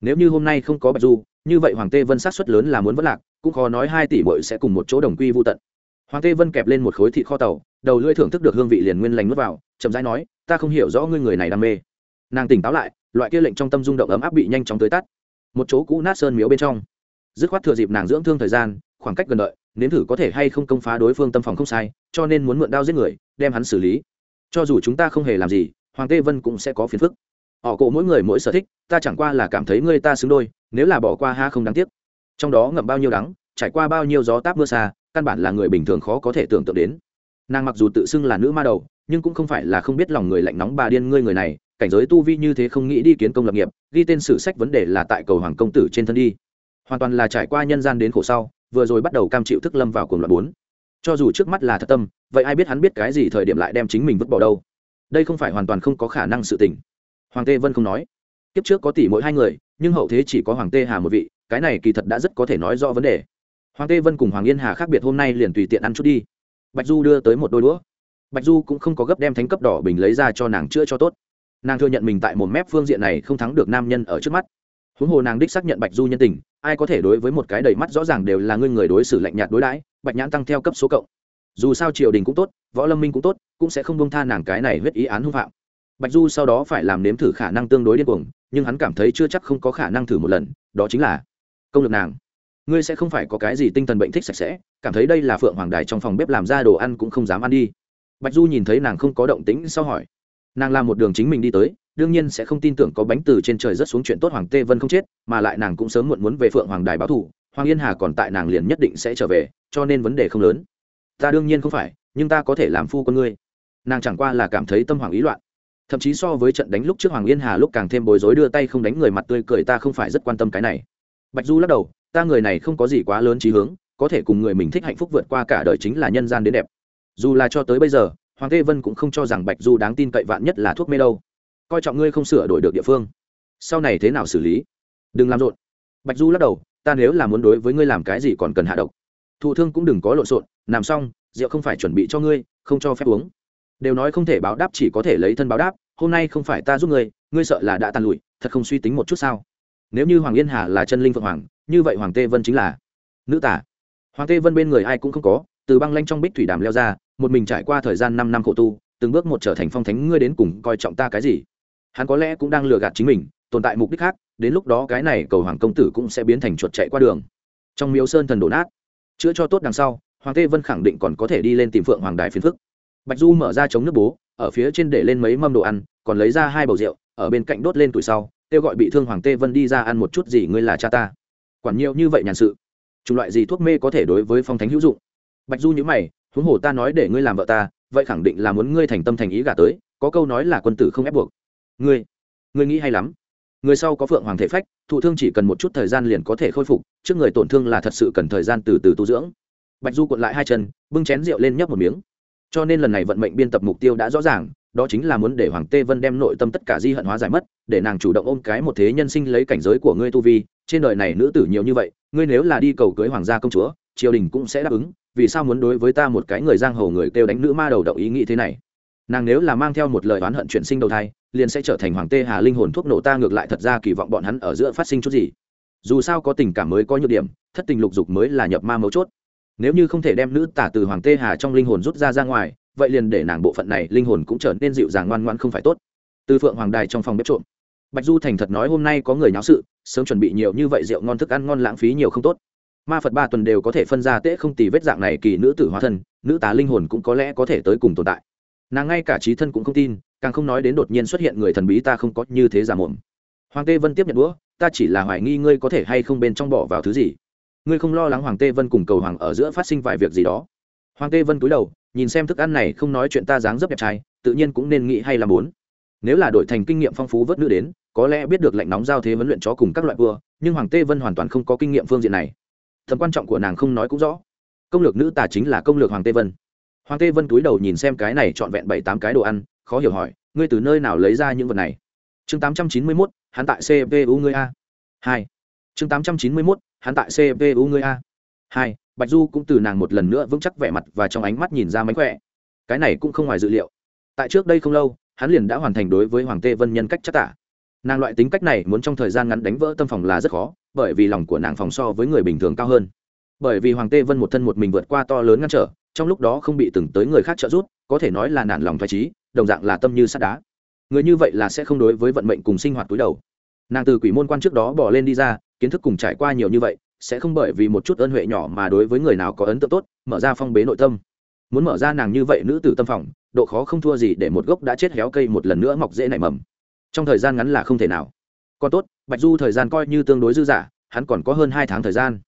Nếu như hôm nay không có bạch du, như vậy hoàng tê vân sát xuất lớn là muốn vất lạc, cũng khó nói hai tỷ bội sẽ cùng một chỗ đồng quy vô tận. Hoàng tê vân kẹp lên một khối thịt kho tàu, đầu lưỡi thưởng thức được hương vị liền nguyên lành nuốt vào, chậm rãi nói, ta không hiểu rõ ngươi người này đam mê. Nàng tỉnh táo lại, loại kia lệnh trong tâm rung động ấm áp bị nhanh chóng tới tắt. Một chỗ cũ nát sơn miếu bên trong. Dứt khoát thừa dịp nàng dưỡng thương thời gian, khoảng cách gần đợi, nếm thử có thể hay không công phá đối phương tâm phòng không sai, cho nên muốn mượn đao giết người, đem hắn xử lý cho dù chúng ta không hề làm gì, hoàng tê vân cũng sẽ có phiền phức. Họ cổ mỗi người mỗi sở thích, ta chẳng qua là cảm thấy ngươi ta xứng đôi, nếu là bỏ qua ha không đáng tiếc. Trong đó ngậm bao nhiêu đắng, trải qua bao nhiêu gió táp mưa xa, căn bản là người bình thường khó có thể tưởng tượng đến. Nàng mặc dù tự xưng là nữ ma đầu, nhưng cũng không phải là không biết lòng người lạnh nóng bà điên ngươi người này, cảnh giới tu vi như thế không nghĩ đi kiến công lập nghiệp, ghi tên sử sách vấn đề là tại cầu hoàng công tử trên thân đi. Hoàn toàn là trải qua nhân gian đến khổ sau, vừa rồi bắt đầu cam chịu thức lâm vào cuồng loạn bốn cho dù trước mắt là thật tâm, vậy ai biết hắn biết cái gì thời điểm lại đem chính mình vứt bỏ đâu? Đây không phải hoàn toàn không có khả năng sự tình. Hoàng tê vân không nói. Kiếp trước có tỷ mỗi hai người, nhưng hậu thế chỉ có hoàng tê hà một vị, cái này kỳ thật đã rất có thể nói rõ vấn đề. Hoàng tê vân cùng hoàng yên hà khác biệt hôm nay liền tùy tiện ăn chút đi. Bạch du đưa tới một đôi đũa. Bạch du cũng không có gấp đem thánh cấp đỏ bình lấy ra cho nàng chữa cho tốt. Nàng thừa nhận mình tại một mép phương diện này không thắng được nam nhân ở trước mắt. Huống hồ nàng đích xác nhận bạch du nhân tình, ai có thể đối với một cái đầy mắt rõ ràng đều là ngươi người đối xử lạnh nhạt đối đãi bạch nhãn tăng theo cấp số cộng. Dù sao triều đình cũng tốt, võ lâm minh cũng tốt, cũng sẽ không bông tha nàng cái này huyết ý án hung phạm. Bạch du sau đó phải làm nếm thử khả năng tương đối điên cuồng, nhưng hắn cảm thấy chưa chắc không có khả năng thử một lần, đó chính là công lực nàng. Ngươi sẽ không phải có cái gì tinh thần bệnh thích sạch sẽ, cảm thấy đây là phượng hoàng đài trong phòng bếp làm ra đồ ăn cũng không dám ăn đi. Bạch du nhìn thấy nàng không có động tĩnh sau hỏi, nàng làm một đường chính mình đi tới, đương nhiên sẽ không tin tưởng có bánh từ trên trời rất xuống chuyện tốt hoàng tê vân không chết, mà lại nàng cũng sớm muộn muốn về phượng hoàng đài báo thù hoàng yên hà còn tại nàng liền nhất định sẽ trở về, cho nên vấn đề không lớn. Ta đương nhiên không phải, nhưng ta có thể làm phu con ngươi. Nàng chẳng qua là cảm thấy tâm hoàng ý loạn. Thậm chí so với trận đánh lúc trước hoàng yên hà lúc càng thêm bối rối đưa tay không đánh người mặt tươi cười ta không phải rất quan tâm cái này. Bạch du lắc đầu, ta người này không có gì quá lớn trí hướng, có thể cùng người mình thích hạnh phúc vượt qua cả đời chính là nhân gian đến đẹp. Dù là cho tới bây giờ, hoàng tê vân cũng không cho rằng bạch du đáng tin cậy vạn nhất là thuốc mê đâu. Coi trọng ngươi không sửa đổi được địa phương. Sau này thế nào xử lý? Đừng làm rộn. Bạch du lắc đầu ta nếu là muốn đối với ngươi làm cái gì còn cần hạ độc. Thụ thương cũng đừng có lộn xộn làm xong, rượu không phải chuẩn bị cho ngươi, không cho phép uống. Đều nói không thể báo đáp chỉ có thể lấy thân báo đáp, hôm nay không phải ta giúp ngươi ngươi sợ là đã tàn lụi, thật không suy tính một chút sao? Nếu như hoàng yên hà là chân linh phượng hoàng, như vậy hoàng tê vân chính là nữ tả hoàng tê vân bên người ai cũng không có, từ băng lanh trong bích thủy đàm leo ra, một mình trải qua thời gian năm năm khổ tu, từng bước một trở thành phong thánh, ngươi đến cùng coi trọng ta cái gì? Hắn có lẽ cũng đang lừa gạt chính mình, tồn tại mục đích khác đến lúc đó cái này cầu hoàng công tử cũng sẽ biến thành chuột chạy qua đường. Trong miếu sơn thần đổ nát. Chữa cho tốt đằng sau, hoàng tê vân khẳng định còn có thể đi lên tìm phượng hoàng đài phiền phức. Bạch du mở ra chống nước bố, ở phía trên để lên mấy mâm đồ ăn, còn lấy ra hai bầu rượu, ở bên cạnh đốt lên tuổi sau, kêu gọi bị thương hoàng tê vân đi ra ăn một chút gì ngươi là cha ta. Quản nhiều như vậy nhàn sự, chủng loại gì thuốc mê có thể đối với phong thánh hữu dụng? Bạch du nhữ mày, huống hồ ta nói để ngươi làm vợ ta, vậy khẳng định là muốn ngươi thành tâm thành ý gả tới, có câu nói là quân tử không ép buộc. Ngươi ngươi nghĩ hay lắm người sau có phượng hoàng thể phách, thụ thương chỉ cần một chút thời gian liền có thể khôi phục, trước người tổn thương là thật sự cần thời gian từ từ tu dưỡng. Bạch du cuộn lại hai chân, bưng chén rượu lên nhấp một miếng. Cho nên lần này vận mệnh biên tập mục tiêu đã rõ ràng, đó chính là muốn để hoàng tê vân đem nội tâm tất cả di hận hóa giải mất, để nàng chủ động ôm cái một thế nhân sinh lấy cảnh giới của ngươi tu vi, trên đời này nữ tử nhiều như vậy, ngươi nếu là đi cầu cưới hoàng gia công chúa, triều đình cũng sẽ đáp ứng, vì sao muốn đối với ta một cái người giang hồ người kêu đánh nữ ma đầu động ý nghĩ thế này? Nàng nếu là mang theo một lời oán hận chuyển sinh đầu thai, liền sẽ trở thành hoàng tê hà linh hồn thuốc nổ ta ngược lại thật ra kỳ vọng bọn hắn ở giữa phát sinh chút gì. Dù sao có tình cảm mới có nhược điểm, thất tình lục dục mới là nhập ma mấu chốt. Nếu như không thể đem nữ tả từ hoàng tê hà trong linh hồn rút ra ra ngoài, vậy liền để nàng bộ phận này linh hồn cũng trở nên dịu dàng ngoan ngoan không phải tốt. Từ phượng hoàng đài trong phòng bếp trộm. Bạch du thành thật nói hôm nay có người nháo sự, sớm chuẩn bị nhiều như vậy rượu ngon thức ăn ngon lãng phí nhiều không tốt. Ma phật ba tuần đều có thể phân ra tễ không tì vết dạng này kỳ nữ tử hóa thân, nữ tá linh hồn cũng có lẽ có thể tới cùng tồn tại nàng ngay cả trí thân cũng không tin, càng không nói đến đột nhiên xuất hiện người thần bí ta không có như thế giả mồm. Hoàng tê vân tiếp nhận đũa, ta chỉ là hoài nghi ngươi có thể hay không bên trong bỏ vào thứ gì. Ngươi không lo lắng hoàng tê vân cùng cầu hoàng ở giữa phát sinh vài việc gì đó. Hoàng tê vân cúi đầu, nhìn xem thức ăn này không nói chuyện ta dáng dấp đẹp trai, tự nhiên cũng nên nghĩ hay là muốn. Nếu là đổi thành kinh nghiệm phong phú vớt nữ đến, có lẽ biết được lệnh nóng giao thế vấn luyện chó cùng các loại vua, nhưng hoàng tê vân hoàn toàn không có kinh nghiệm phương diện này. Tầm quan trọng của nàng không nói cũng rõ. Công lược nữ tà chính là công lược hoàng tê vân hoàng tê vân túi đầu nhìn xem cái này trọn vẹn bảy tám cái đồ ăn, khó hiểu hỏi, ngươi từ nơi nào lấy ra những vật này? Chương tám trăm chín mươi mốt, hắn tại cpu ngươi a. Hai. Chương tám trăm chín mươi mốt, hắn tại cpu ngươi a. Hai. Bạch du cũng từ nàng một lần nữa vững chắc vẻ mặt và trong ánh mắt nhìn ra mánh khỏe. Cái này cũng không ngoài dự liệu. Tại trước đây không lâu, hắn liền đã hoàn thành đối với hoàng tê vân nhân cách chắc tả. Nàng loại tính cách này muốn trong thời gian ngắn đánh vỡ tâm phòng là rất khó, bởi vì lòng của nàng phòng so với người bình thường cao hơn. Bởi vì hoàng tê vân một thân một mình vượt qua to lớn ngăn trở trong lúc đó không bị từng tới người khác trợ giúp, có thể nói là nản lòng thoải trí đồng dạng là tâm như sắt đá. Người như vậy là sẽ không đối với vận mệnh cùng sinh hoạt túi đầu. Nàng từ quỷ môn quan trước đó bỏ lên đi ra, kiến thức cùng trải qua nhiều như vậy, sẽ không bởi vì một chút ơn huệ nhỏ mà đối với người nào có ấn tượng tốt, mở ra phong bế nội tâm. Muốn mở ra nàng như vậy nữ tử tâm phòng, độ khó không thua gì để một gốc đã chết héo cây một lần nữa mọc dễ nảy mầm. Trong thời gian ngắn là không thể nào. Còn tốt, bạch du thời gian coi như tương đối dư dả, hắn còn có hơn hai tháng thời gian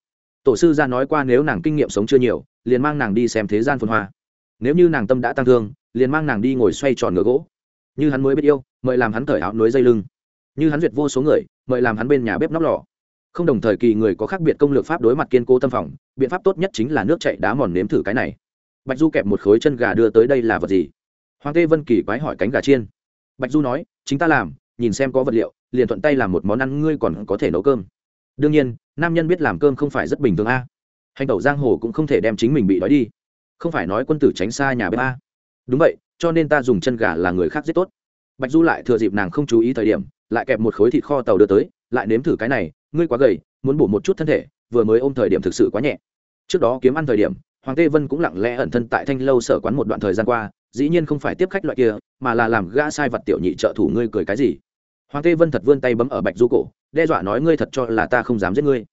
tổ sư ra nói qua nếu nàng kinh nghiệm sống chưa nhiều, liền mang nàng đi xem thế gian phồn hoa. Nếu như nàng tâm đã tăng thương, liền mang nàng đi ngồi xoay tròn ngựa gỗ. Như hắn mới biết yêu, mời làm hắn cởi áo núi dây lưng. Như hắn duyệt vô số người, mời làm hắn bên nhà bếp nóc lò. Không đồng thời kỳ người có khác biệt công lược pháp đối mặt kiên cố tâm phòng, biện pháp tốt nhất chính là nước chạy đá mòn nếm thử cái này. Bạch du kẹp một khối chân gà đưa tới đây là vật gì? Hoàng tê vân kỳ quái hỏi cánh gà chiên. Bạch du nói, chính ta làm, nhìn xem có vật liệu, liền thuận tay làm một món ăn, ngươi còn có thể nấu cơm đương nhiên nam nhân biết làm cơm không phải rất bình thường a hành tẩu giang hồ cũng không thể đem chính mình bị đói đi không phải nói quân tử tránh xa nhà bếp a đúng vậy cho nên ta dùng chân gà là người khác rất tốt bạch du lại thừa dịp nàng không chú ý thời điểm lại kẹp một khối thịt kho tàu đưa tới lại nếm thử cái này ngươi quá gầy muốn bổ một chút thân thể vừa mới ôm thời điểm thực sự quá nhẹ trước đó kiếm ăn thời điểm hoàng tê vân cũng lặng lẽ ẩn thân tại thanh lâu sở quán một đoạn thời gian qua dĩ nhiên không phải tiếp khách loại kia mà là làm gã sai vật tiểu nhị trợ thủ ngươi cười cái gì hoàng tê vân thật vươn tay bấm ở bạch du cổ, đe dọa nói, ngươi thật cho là ta không dám giết ngươi.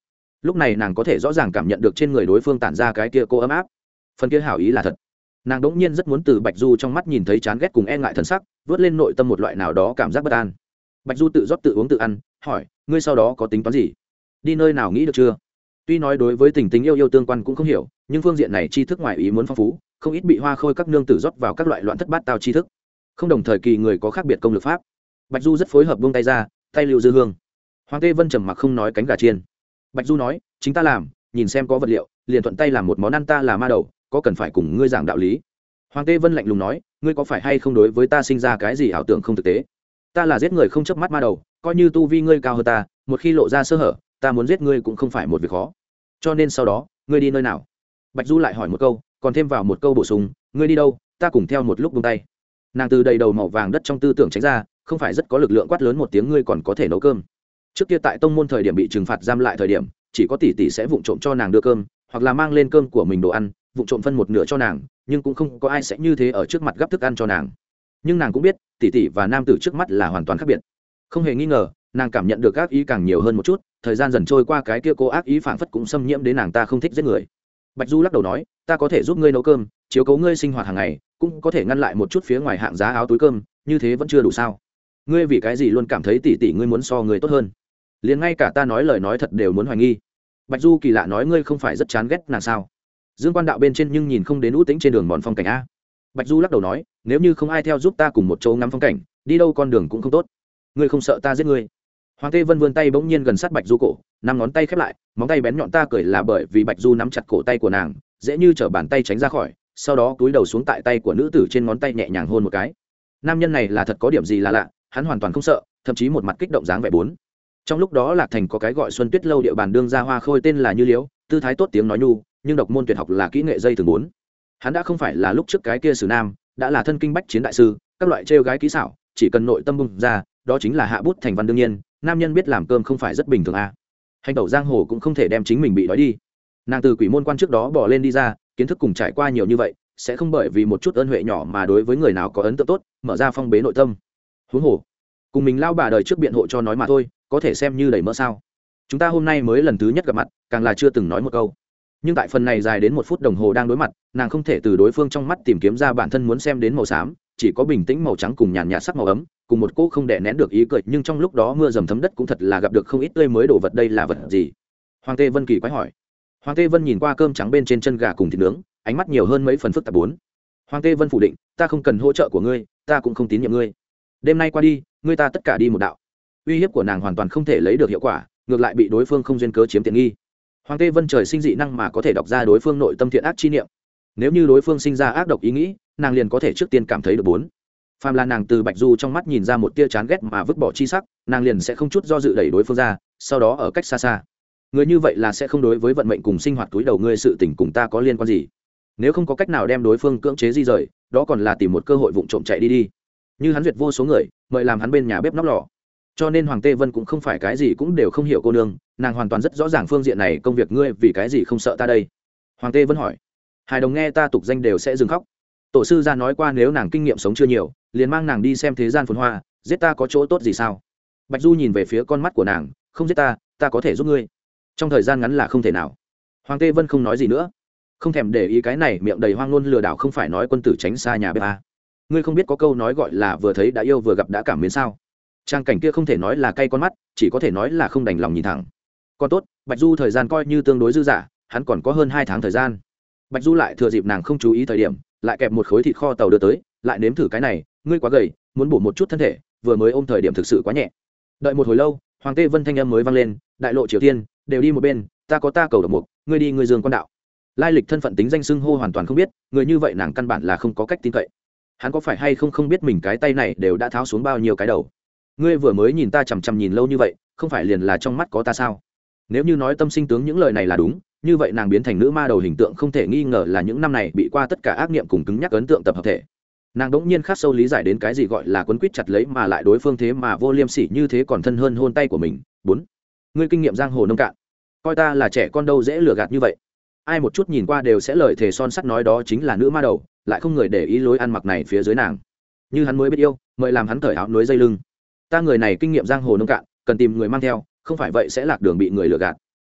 Lúc này nàng có thể rõ ràng cảm nhận được trên người đối phương tản ra cái kia cô ấm áp. Phần kia hảo ý là thật. Nàng đỗng nhiên rất muốn từ bạch du trong mắt nhìn thấy chán ghét cùng e ngại thần sắc, vớt lên nội tâm một loại nào đó cảm giác bất an. Bạch du tự rót tự uống tự ăn, hỏi, ngươi sau đó có tính toán gì? Đi nơi nào nghĩ được chưa? Tuy nói đối với tình tình yêu yêu tương quan cũng không hiểu, nhưng phương diện này tri thức ngoài ý muốn phong phú, không ít bị hoa khôi các nương tử rót vào các loại loạn thất bát tao tri thức. Không đồng thời kỳ người có khác biệt công lực pháp bạch du rất phối hợp buông tay ra, tay lưu dư hương. Hoàng tê vân trầm mặc không nói cánh gà chiên. Bạch du nói, chính ta làm, nhìn xem có vật liệu, liền thuận tay làm một món ăn ta là ma đầu, có cần phải cùng ngươi giảng đạo lý. Hoàng tê vân lạnh lùng nói, ngươi có phải hay không đối với ta sinh ra cái gì ảo tưởng không thực tế? Ta là giết người không chớp mắt ma đầu, coi như tu vi ngươi cao hơn ta, một khi lộ ra sơ hở, ta muốn giết ngươi cũng không phải một việc khó. Cho nên sau đó, ngươi đi nơi nào? Bạch du lại hỏi một câu, còn thêm vào một câu bổ sung, ngươi đi đâu, ta cùng theo một lúc bông tay. Nàng từ đầy đầu màu vàng đất trong tư tưởng tránh ra không phải rất có lực lượng quát lớn một tiếng ngươi còn có thể nấu cơm. Trước kia tại tông môn thời điểm bị trừng phạt giam lại thời điểm, chỉ có tỷ tỷ sẽ vụng trộm cho nàng đưa cơm, hoặc là mang lên cơm của mình đồ ăn, vụng trộm phân một nửa cho nàng, nhưng cũng không có ai sẽ như thế ở trước mặt gắp thức ăn cho nàng. Nhưng nàng cũng biết, tỷ tỷ và nam tử trước mắt là hoàn toàn khác biệt. Không hề nghi ngờ, nàng cảm nhận được ác ý càng nhiều hơn một chút, thời gian dần trôi qua cái kia cô ác ý phảng phất cũng xâm nhiễm đến nàng ta không thích giết người. Bạch du lắc đầu nói, ta có thể giúp ngươi nấu cơm, chiếu cố ngươi sinh hoạt hàng ngày, cũng có thể ngăn lại một chút phía ngoài hạng giá áo túi cơm, như thế vẫn chưa đủ sao? Ngươi vì cái gì luôn cảm thấy tỷ tỷ ngươi muốn so người tốt hơn? Liền ngay cả ta nói lời nói thật đều muốn hoài nghi. Bạch du kỳ lạ nói ngươi không phải rất chán ghét nàng sao? Dương quan đạo bên trên nhưng nhìn không đến ú tính trên đường mòn phong cảnh a. Bạch du lắc đầu nói, nếu như không ai theo giúp ta cùng một chỗ ngắm phong cảnh, đi đâu con đường cũng không tốt. Ngươi không sợ ta giết ngươi? Hoàng tê vân vươn tay bỗng nhiên gần sát bạch du cổ, năm ngón tay khép lại, móng tay bén nhọn ta cười là bởi vì bạch du nắm chặt cổ tay của nàng, dễ như t bàn tay tránh ra khỏi, sau đó cúi đầu xuống tại tay của nữ tử trên ngón tay nhẹ nhàng hôn một cái. Nam nhân này là thật có điểm gì là lạ hắn hoàn toàn không sợ, thậm chí một mặt kích động dáng vẻ bốn. Trong lúc đó lạc thành có cái gọi xuân tuyết lâu địa bàn đương ra hoa khôi tên là như liễu, tư thái tốt tiếng nói nhu, nhưng độc môn tuyệt học là kỹ nghệ dây thường bốn. Hắn đã không phải là lúc trước cái kia sử nam, đã là thân kinh bách chiến đại sư, các loại trêu gái kỹ xảo, chỉ cần nội tâm bung ra, đó chính là hạ bút thành văn đương nhiên, nam nhân biết làm cơm không phải rất bình thường à. hành tẩu giang hồ cũng không thể đem chính mình bị đói đi. Nàng từ quỷ môn quan trước đó bỏ lên đi ra, kiến thức cùng trải qua nhiều như vậy, sẽ không bởi vì một chút ơn huệ nhỏ mà đối với người nào có ấn tượng tốt, mở ra phong bế nội tâm huống hồ, cùng mình lao bà đời trước biện hộ cho nói mà thôi, có thể xem như đầy mỡ sao. Chúng ta hôm nay mới lần thứ nhất gặp mặt, càng là chưa từng nói một câu. Nhưng tại phần này dài đến một phút đồng hồ đang đối mặt, nàng không thể từ đối phương trong mắt tìm kiếm ra bản thân muốn xem đến màu xám, chỉ có bình tĩnh màu trắng cùng nhàn nhạt sắc màu ấm, cùng một cô không đè nén được ý cười, nhưng trong lúc đó mưa dầm thấm đất cũng thật là gặp được không ít tươi mới đồ vật đây là vật gì? Hoàng tê vân kỳ quái hỏi. Hoàng tê vân nhìn qua cơm trắng bên trên chân gà cùng thịt nướng, ánh mắt nhiều hơn mấy phần phức tạp bốn. Hoàng tê vân phủ định, ta không cần hỗ trợ của ngươi, ta cũng không tín nhiệm ngươi đêm nay qua đi, ngươi ta tất cả đi một đạo. Uy hiếp của nàng hoàn toàn không thể lấy được hiệu quả, ngược lại bị đối phương không duyên cớ chiếm tiện nghi. Hoàng tê vân trời sinh dị năng mà có thể đọc ra đối phương nội tâm thiện ác chi niệm. Nếu như đối phương sinh ra ác độc ý nghĩ, nàng liền có thể trước tiên cảm thấy được bốn. Phàm là nàng từ bạch du trong mắt nhìn ra một tia chán ghét mà vứt bỏ chi sắc, nàng liền sẽ không chút do dự đẩy đối phương ra, sau đó ở cách xa xa. Người như vậy là sẽ không đối với vận mệnh cùng sinh hoạt túi đầu ngươi sự tình cùng ta có liên quan gì. Nếu không có cách nào đem đối phương cưỡng chế di rời, đó còn là tìm một cơ hội vụ trộm chạy đi đi như hắn duyệt vô số người, mời làm hắn bên nhà bếp nóc lò. Cho nên hoàng tê vân cũng không phải cái gì cũng đều không hiểu cô nương, nàng hoàn toàn rất rõ ràng phương diện này công việc ngươi vì cái gì không sợ ta đây. Hoàng tê vân hỏi, hài đồng nghe ta tục danh đều sẽ dừng khóc. Tổ sư ra nói qua nếu nàng kinh nghiệm sống chưa nhiều, liền mang nàng đi xem thế gian phồn hoa, giết ta có chỗ tốt gì sao? Bạch du nhìn về phía con mắt của nàng, không giết ta ta có thể giúp ngươi. Trong thời gian ngắn là không thể nào. Hoàng tê vân không nói gì nữa. Không thèm để ý cái này, miệng đầy hoang ngôn lừa đảo không phải nói quân tử tránh xa nhà bếp à ngươi không biết có câu nói gọi là vừa thấy đã yêu vừa gặp đã cảm mến sao? Trang cảnh kia không thể nói là cay con mắt, chỉ có thể nói là không đành lòng nhìn thẳng. Còn tốt, bạch du thời gian coi như tương đối dư dả, hắn còn có hơn hai tháng thời gian. Bạch du lại thừa dịp nàng không chú ý thời điểm, lại kẹp một khối thịt kho tàu đưa tới, lại nếm thử cái này, ngươi quá gầy, muốn bổ một chút thân thể, vừa mới ôm thời điểm thực sự quá nhẹ. Đợi một hồi lâu, hoàng tê vân thanh âm mới vang lên, đại lộ triều tiên, đều đi một bên, ta có ta cầu độc mục, ngươi đi ngươi dương quan đạo. Lai lịch thân phận tính danh xưng hô hoàn toàn không biết, người như vậy nàng căn bản là không có cách tin cậy hắn có phải hay không không biết mình cái tay này đều đã tháo xuống bao nhiêu cái đầu? Ngươi vừa mới nhìn ta chằm chằm nhìn lâu như vậy, không phải liền là trong mắt có ta sao? Nếu như nói tâm sinh tướng những lời này là đúng, như vậy nàng biến thành nữ ma đầu hình tượng không thể nghi ngờ là những năm này bị qua tất cả ác nghiệm cùng cứng nhắc ấn tượng tập hợp thể. Nàng đỗng nhiên khắc sâu lý giải đến cái gì gọi là quấn quýt chặt lấy mà lại đối phương thế mà vô liêm sỉ như thế còn thân hơn hôn tay của mình. Bốn, ngươi kinh nghiệm giang hồ nông cạn. Coi ta là trẻ con đâu dễ lừa gạt như vậy ai một chút nhìn qua đều sẽ lời thề son sắt nói đó chính là nữ ma đầu, lại không người để ý lối ăn mặc này phía dưới nàng. Như hắn mới biết yêu, mời làm hắn cởi áo núi dây lưng. Ta người này kinh nghiệm giang hồ nông cạn, cần tìm người mang theo, không phải vậy sẽ lạc đường bị người lừa gạt.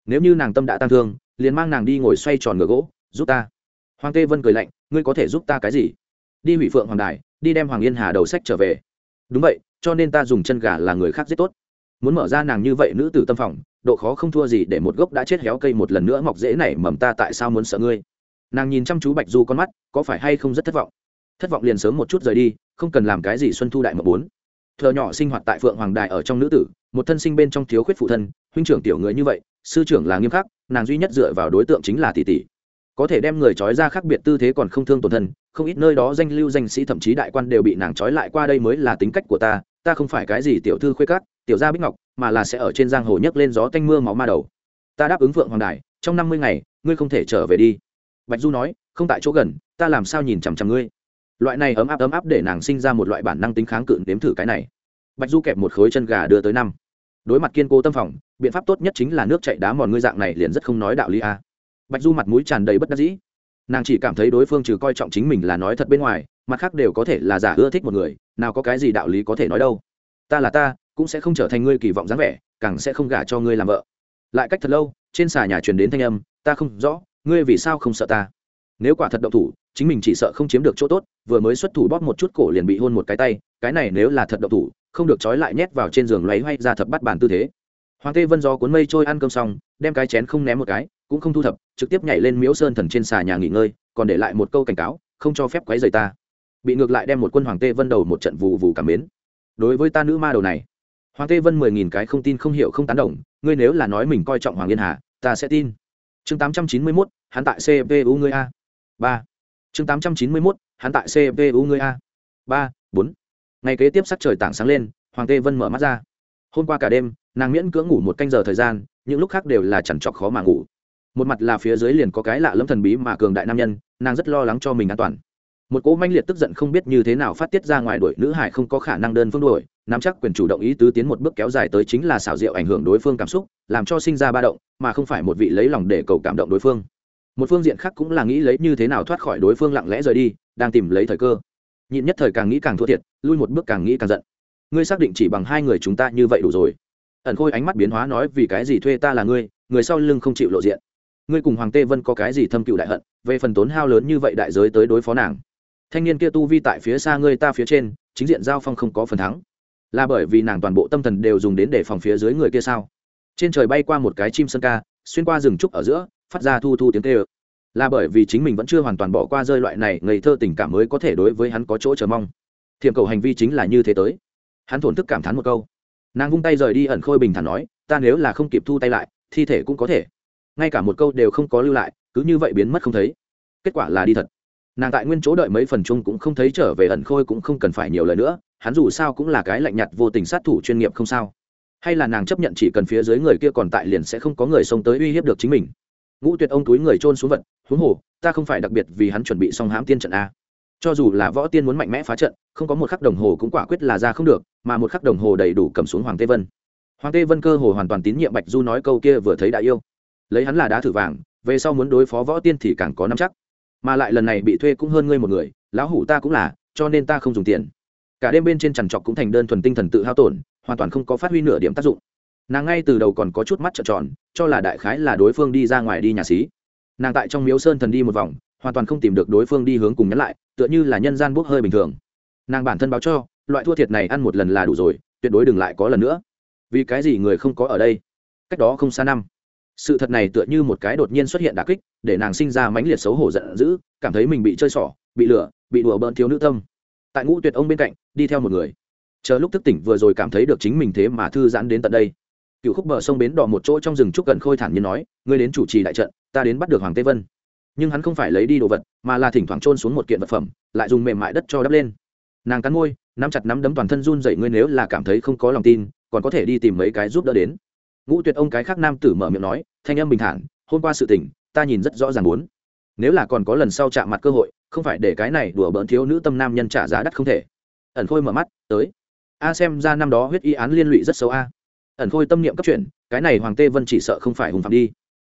Nếu như nàng tâm đã tăng thương, liền mang nàng đi ngồi xoay tròn ngựa gỗ, giúp ta. Hoàng tê vân cười lạnh, ngươi có thể giúp ta cái gì? Đi hủy phượng hoàng đài, đi đem hoàng yên hà đầu sách trở về. Đúng vậy, cho nên ta dùng chân gà là người khác giết tốt. Muốn mở ra nàng như vậy nữ tử tâm phòng độ khó không thua gì để một gốc đã chết héo cây một lần nữa mọc dễ nảy mầm ta tại sao muốn sợ ngươi? Nàng nhìn chăm chú bạch du con mắt, có phải hay không rất thất vọng? Thất vọng liền sớm một chút rời đi, không cần làm cái gì xuân thu đại mập bốn. Thợ nhỏ sinh hoạt tại phượng hoàng đại ở trong nữ tử, một thân sinh bên trong thiếu khuyết phụ thân, huynh trưởng tiểu người như vậy, sư trưởng là nghiêm khắc, nàng duy nhất dựa vào đối tượng chính là tỷ tỷ. Có thể đem người trói ra khác biệt tư thế còn không thương tổn thân, không ít nơi đó danh lưu danh sĩ thậm chí đại quan đều bị nàng trói lại qua đây mới là tính cách của ta ta không phải cái gì tiểu thư khuê cát tiểu gia bích ngọc, mà là sẽ ở trên giang hồ nhấc lên gió tanh mưa máu ma đầu. Ta đáp ứng phượng hoàng đài, trong năm mươi ngày, ngươi không thể trở về đi. Bạch du nói, không tại chỗ gần, ta làm sao nhìn chằm chằm ngươi? Loại này ấm áp ấm áp để nàng sinh ra một loại bản năng tính kháng cự đếm thử cái này. Bạch du kẹp một khối chân gà đưa tới năm. Đối mặt kiên cố tâm phòng, biện pháp tốt nhất chính là nước chạy đá mòn ngươi dạng này liền rất không nói đạo lý a. Bạch du mặt mũi tràn đầy bất đắc dĩ. Nàng chỉ cảm thấy đối phương trừ coi trọng chính mình là nói thật bên ngoài mặt khác đều có thể là giả ưa thích một người, nào có cái gì đạo lý có thể nói đâu. Ta là ta, cũng sẽ không trở thành ngươi kỳ vọng dáng vẻ, càng sẽ không gả cho ngươi làm vợ. Lại cách thật lâu, trên xà nhà truyền đến thanh âm, ta không rõ, ngươi vì sao không sợ ta? Nếu quả thật động thủ, chính mình chỉ sợ không chiếm được chỗ tốt, vừa mới xuất thủ bóp một chút cổ liền bị hôn một cái tay, cái này nếu là thật động thủ, không được trói lại nhét vào trên giường lấy hay ra thập bắt bàn tư thế. Hoàng tê vân do cuốn mây trôi ăn cơm xong, đem cái chén không ném một cái, cũng không thu thập, trực tiếp nhảy lên miếu sơn thần trên xà nhà nghỉ ngơi, còn để lại một câu cảnh cáo, không cho phép quấy rầy ta bị ngược lại đem một quân hoàng tê vân đầu một trận vù vù cảm mến. Đối với ta nữ ma đầu này, hoàng tê vân mười nghìn cái không tin không hiểu không tán đồng, ngươi nếu là nói mình coi trọng hoàng yên hà, ta sẽ tin. Chương tám trăm chín mươi mốt, hắn tại cpu ngươi a. Ba. Chương tám trăm chín mươi mốt, hắn tại cpu ngươi a. Ba, bốn. Ngày kế tiếp sắc trời tảng sáng lên, hoàng tê vân mở mắt ra. Hôm qua cả đêm, nàng miễn cưỡng ngủ một canh giờ thời gian, những lúc khác đều là chẳng chọc khó mà ngủ. Một mặt là phía dưới liền có cái lạ lẫm thần bí mà cường đại nam nhân, nàng rất lo lắng cho mình an toàn một cỗ manh liệt tức giận không biết như thế nào phát tiết ra ngoài đuổi, nữ hải không có khả năng đơn phương đuổi, nắm chắc quyền chủ động ý tứ tiến một bước kéo dài tới chính là xảo diệu ảnh hưởng đối phương cảm xúc, làm cho sinh ra ba động, mà không phải một vị lấy lòng để cầu cảm động đối phương. Một phương diện khác cũng là nghĩ lấy như thế nào thoát khỏi đối phương lặng lẽ rời đi, đang tìm lấy thời cơ. Nhịn nhất thời càng nghĩ càng thua thiệt, lui một bước càng nghĩ càng giận. Ngươi xác định chỉ bằng hai người chúng ta như vậy đủ rồi. Ẩn khôi ánh mắt biến hóa nói, vì cái gì thuê ta là ngươi, người sau lưng không chịu lộ diện. Ngươi cùng hoàng tê vân có cái gì thâm cựu đại hận, về phần tốn hao lớn như vậy đại giới tới đối phó nàng thanh niên kia tu vi tại phía xa ngươi ta phía trên, chính diện giao phong không có phần thắng. Là bởi vì nàng toàn bộ tâm thần đều dùng đến để phòng phía dưới người kia sao? Trên trời bay qua một cái chim sơn ca, xuyên qua rừng trúc ở giữa, phát ra thu thu tiếng tê ơ là bởi vì chính mình vẫn chưa hoàn toàn bỏ qua rơi loại này ngây thơ tình cảm mới có thể đối với hắn có chỗ chờ mong. Thiềm cầu hành vi chính là như thế tới. Hắn thổn thức cảm thán một câu. Nàng vung tay rời đi ẩn khôi bình thản nói, ta nếu là không kịp thu tay lại, thi thể cũng có thể. Ngay cả một câu đều không có lưu lại, cứ như vậy biến mất không thấy. Kết quả là đi thật nàng tại nguyên chỗ đợi mấy phần chung cũng không thấy trở về ẩn khôi cũng không cần phải nhiều lời nữa, hắn dù sao cũng là cái lạnh nhạt vô tình sát thủ chuyên nghiệp không sao. Hay là nàng chấp nhận chỉ cần phía dưới người kia còn tại liền sẽ không có người xông tới uy hiếp được chính mình. Ngũ tuyệt ông túi người trôn xuống vật, huống hồ, ta không phải đặc biệt vì hắn chuẩn bị xong hãm tiên trận a. Cho dù là võ tiên muốn mạnh mẽ phá trận, không có một khắc đồng hồ cũng quả quyết là ra không được, mà một khắc đồng hồ đầy đủ cầm xuống hoàng tê vân. Hoàng tê vân cơ hồ hoàn toàn tín nhiệm bạch du nói câu kia vừa thấy đã yêu. Lấy hắn là đá thử vàng, về sau muốn đối phó võ tiên thì càng có năm chắc mà lại lần này bị thuê cũng hơn ngươi một người, lão hủ ta cũng là, cho nên ta không dùng tiền. Cả đêm bên trên trằn trọc cũng thành đơn thuần tinh thần tự hao tổn, hoàn toàn không có phát huy nửa điểm tác dụng. Nàng ngay từ đầu còn có chút mắt trợn tròn, cho là đại khái là đối phương đi ra ngoài đi nhà xí. Nàng tại trong miếu sơn thần đi một vòng, hoàn toàn không tìm được đối phương đi hướng cùng nhắn lại, tựa như là nhân gian bốc hơi bình thường. Nàng bản thân báo cho, loại thua thiệt này ăn một lần là đủ rồi, tuyệt đối đừng lại có lần nữa. Vì cái gì người không có ở đây? Cách đó không xa năm sự thật này tựa như một cái đột nhiên xuất hiện đà kích, để nàng sinh ra mãnh liệt xấu hổ giận dữ, cảm thấy mình bị chơi xỏ, bị lửa bị đùa bỡn thiếu nữ tâm. Tại ngũ tuyệt ông bên cạnh, đi theo một người. Chờ lúc thức tỉnh vừa rồi cảm thấy được chính mình thế mà thư giãn đến tận đây. Cựu khúc bờ sông bến đỏ một chỗ trong rừng trúc gần khôi thản nhiên nói, ngươi đến chủ trì đại trận, ta đến bắt được hoàng tây vân. Nhưng hắn không phải lấy đi đồ vật, mà là thỉnh thoảng trôn xuống một kiện vật phẩm, lại dùng mềm mại đất cho đắp lên. Nàng cắn môi, nắm chặt nắm đấm toàn thân run dậy ngươi nếu là cảm thấy không có lòng tin, còn có thể đi tìm mấy cái giúp đỡ đến ngũ tuyệt ông cái khác nam tử mở miệng nói, thanh âm bình thản, hôm qua sự tình, ta nhìn rất rõ ràng muốn. Nếu là còn có lần sau chạm mặt cơ hội, không phải để cái này đùa bỡn thiếu nữ tâm nam nhân trả giá đắt không thể. Ẩn khôi mở mắt, tới. A xem ra năm đó huyết y án liên lụy rất xấu a. Ẩn khôi tâm niệm cấp chuyện cái này hoàng tê vân chỉ sợ không phải hùng phạm đi.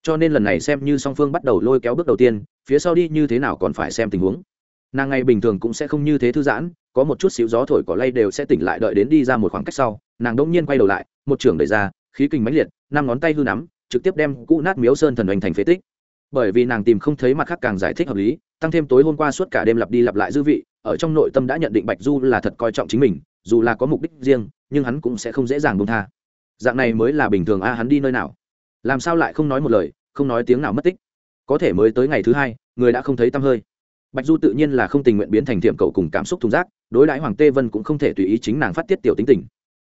Cho nên lần này xem như song phương bắt đầu lôi kéo bước đầu tiên, phía sau đi như thế nào còn phải xem tình huống. Nàng ngày bình thường cũng sẽ không như thế thư giãn, có một chút xíu gió thổi cỏ lay đều sẽ tỉnh lại đợi đến đi ra một khoảng cách sau. Nàng đông nhiên quay đầu lại, một trưởng đẩy ra khí kình mãnh liệt, năm ngón tay hư nắm, trực tiếp đem cũ nát miếu sơn thần hoành thành phế tích. Bởi vì nàng tìm không thấy mặt khác càng giải thích hợp lý, tăng thêm tối hôm qua suốt cả đêm lặp đi lặp lại dư vị, ở trong nội tâm đã nhận định bạch du là thật coi trọng chính mình, dù là có mục đích riêng, nhưng hắn cũng sẽ không dễ dàng buông tha. Dạng này mới là bình thường a, hắn đi nơi nào? Làm sao lại không nói một lời, không nói tiếng nào mất tích? Có thể mới tới ngày thứ hai, người đã không thấy tăm hơi. Bạch du tự nhiên là không tình nguyện biến thành tiệm cậu cùng cảm xúc thùng rác, đối đãi hoàng tê vân cũng không thể tùy ý chính nàng phát tiết tiểu tính tình.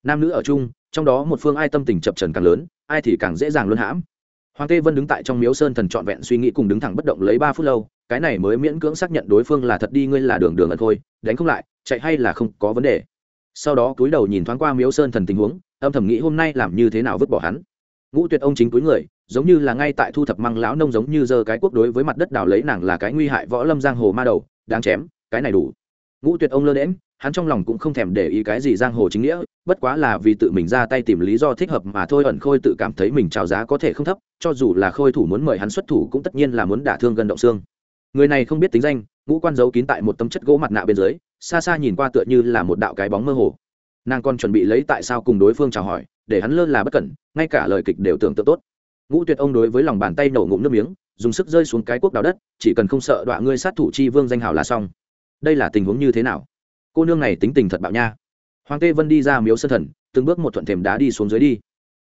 Nam nữ ở chung trong đó một phương ai tâm tình chập trần càng lớn, ai thì càng dễ dàng luân hãm. Hoàng tê vân đứng tại trong miếu sơn thần trọn vẹn suy nghĩ cùng đứng thẳng bất động lấy ba phút lâu, cái này mới miễn cưỡng xác nhận đối phương là thật đi, ngươi là đường đường ẩn thôi, đánh không lại, chạy hay là không, có vấn đề. Sau đó cúi đầu nhìn thoáng qua miếu sơn thần tình huống, âm thầm nghĩ hôm nay làm như thế nào vứt bỏ hắn. Ngũ tuyệt ông chính túi người, giống như là ngay tại thu thập măng lão nông giống như giơ cái quốc đối với mặt đất đào lấy nàng là cái nguy hại võ lâm giang hồ ma đầu, đáng chém, cái này đủ. Ngũ tuyệt ông lơ đễm hắn trong lòng cũng không thèm để ý cái gì giang hồ chính nghĩa, bất quá là vì tự mình ra tay tìm lý do thích hợp mà thôi, ẩn khôi tự cảm thấy mình trào giá có thể không thấp, cho dù là khôi thủ muốn mời hắn xuất thủ cũng tất nhiên là muốn đả thương gần động xương người này không biết tính danh, ngũ quan giấu kín tại một tấm chất gỗ mặt nạ bên dưới, xa xa nhìn qua tựa như là một đạo cái bóng mơ hồ. Nàng còn chuẩn bị lấy tại sao cùng đối phương chào hỏi, để hắn lơ là bất cẩn, ngay cả lời kịch đều tưởng tượng tốt. Ngũ tuyệt ông đối với lòng bàn tay nổ ngụm nước miếng, dùng sức rơi xuống cái quốc đào đất, chỉ cần không sợ đọa ngươi sát thủ chi vương danh hào là xong. Đây là tình huống như thế nào? Cô nương này tính tình thật bạo nha. Hoàng tê vân đi ra miếu sân thần, từng bước một thuận thềm đá đi xuống dưới đi.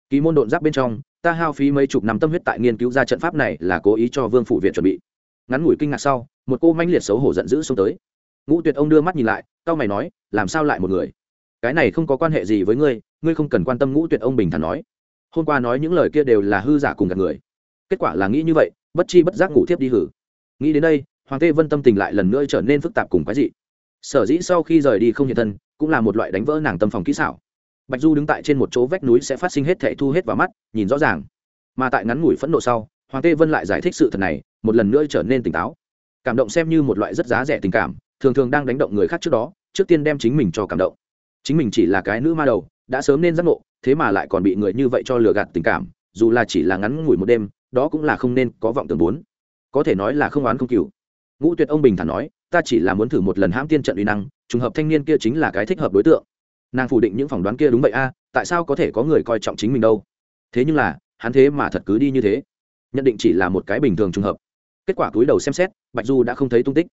Kỳ môn độn giáp bên trong, ta hao phí mấy chục năm tâm huyết tại nghiên cứu ra trận pháp này là cố ý cho vương phủ viện chuẩn bị. Ngắn ngủi kinh ngạc sau, một cô manh liệt xấu hổ giận dữ xông tới. Ngũ tuyệt ông đưa mắt nhìn lại, cao mày nói, làm sao lại một người? Cái này không có quan hệ gì với ngươi ngươi không cần quan tâm ngũ tuyệt ông bình thản nói. Hôm qua nói những lời kia đều là hư giả cùng gạt người. Kết quả là nghĩ như vậy, bất chi bất giác ngủ thiếp đi hử. Nghĩ đến đây, hoàng tê vân tâm tình lại lần nữa trở nên phức tạp cùng quái dị sở dĩ sau khi rời đi không hiện thân, cũng là một loại đánh vỡ nàng tâm phòng kỹ xảo. Bạch du đứng tại trên một chỗ vách núi sẽ phát sinh hết thệ thu hết vào mắt, nhìn rõ ràng. Mà tại ngắn ngủi phẫn nộ sau, hoàng tê vân lại giải thích sự thật này, một lần nữa trở nên tỉnh táo. Cảm động xem như một loại rất giá rẻ tình cảm, thường thường đang đánh động người khác trước đó, trước tiên đem chính mình cho cảm động. Chính mình chỉ là cái nữ ma đầu, đã sớm nên giác ngộ, thế mà lại còn bị người như vậy cho lừa gạt tình cảm, dù là chỉ là ngắn ngủi một đêm, đó cũng là không nên có vọng tưởng bốn. Có thể nói là không oán không cừu. Ngũ tuyệt ông bình thản nói ta chỉ là muốn thử một lần hãm tiên trận uy năng, trùng hợp thanh niên kia chính là cái thích hợp đối tượng. Nàng phủ định những phỏng đoán kia đúng vậy a, tại sao có thể có người coi trọng chính mình đâu? Thế nhưng là, hắn thế mà thật cứ đi như thế. Nhận định chỉ là một cái bình thường trùng hợp. Kết quả túi đầu xem xét, bạch du đã không thấy tung tích.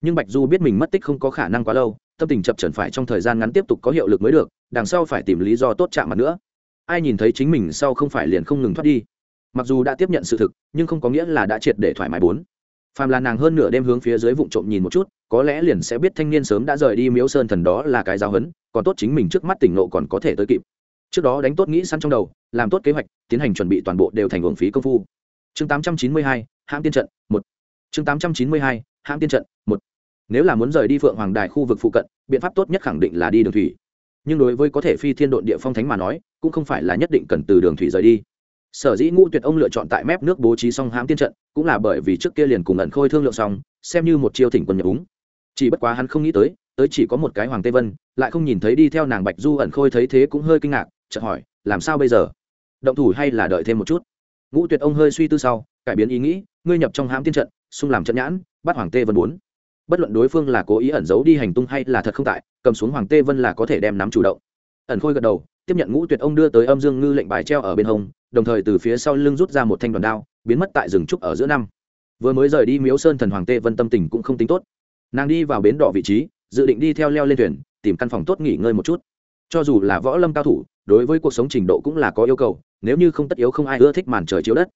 Nhưng bạch du biết mình mất tích không có khả năng quá lâu, tâm tình chập trần phải trong thời gian ngắn tiếp tục có hiệu lực mới được, đằng sau phải tìm lý do tốt chạm mặt nữa. Ai nhìn thấy chính mình sau không phải liền không ngừng thoát đi. Mặc dù đã tiếp nhận sự thực, nhưng không có nghĩa là đã triệt để thoải mái bốn phàm là nàng hơn nửa đêm hướng phía dưới vụ trộm nhìn một chút có lẽ liền sẽ biết thanh niên sớm đã rời đi miếu sơn thần đó là cái giáo hấn còn tốt chính mình trước mắt tỉnh nộ còn có thể tới kịp. Trước đó đánh tốt nghĩ săn trong đầu làm tốt kế hoạch tiến hành chuẩn bị toàn bộ đều thành hưởng phí công phu. Chương 892, hãng tiên trận một. Chương 892, hãng tiên trận một. Nếu là muốn rời đi phượng hoàng đài khu vực phụ cận biện pháp tốt nhất khẳng định là đi đường thủy. Nhưng đối với có thể phi thiên độn địa phong thánh mà nói cũng không phải là nhất định cần từ đường thủy rời đi sở dĩ ngũ tuyệt ông lựa chọn tại mép nước bố trí xong hãm tiên trận, cũng là bởi vì trước kia liền cùng ẩn khôi thương lượng xong, xem như một chiêu thỉnh quân nhập úng. Chỉ bất quá hắn không nghĩ tới tới chỉ có một cái hoàng tây vân, lại không nhìn thấy đi theo nàng bạch du ẩn khôi thấy thế cũng hơi kinh ngạc, chợt hỏi, làm sao bây giờ? Động thủ hay là đợi thêm một chút? Ngũ tuyệt ông hơi suy tư sau, cải biến ý nghĩ, ngươi nhập trong hãm tiên trận, xung làm trận nhãn, bắt hoàng tê vân bốn. Bất luận đối phương là cố ý ẩn giấu đi hành tung hay là thật không tại, cầm xuống hoàng tê vân là có thể đem nắm chủ động. Ẩn khôi gật đầu, tiếp nhận ngũ tuyệt ông đưa tới âm dương ngư lệnh bài treo ở bên hông đồng thời từ phía sau lưng rút ra một thanh đoàn đao, biến mất tại rừng trúc ở giữa năm. Vừa mới rời đi miếu sơn thần hoàng tê vân tâm tình cũng không tính tốt. Nàng đi vào bến đỏ vị trí, dự định đi theo leo lên thuyền, tìm căn phòng tốt nghỉ ngơi một chút. Cho dù là võ lâm cao thủ, đối với cuộc sống trình độ cũng là có yêu cầu, nếu như không tất yếu không ai ưa thích màn trời chiếu đất.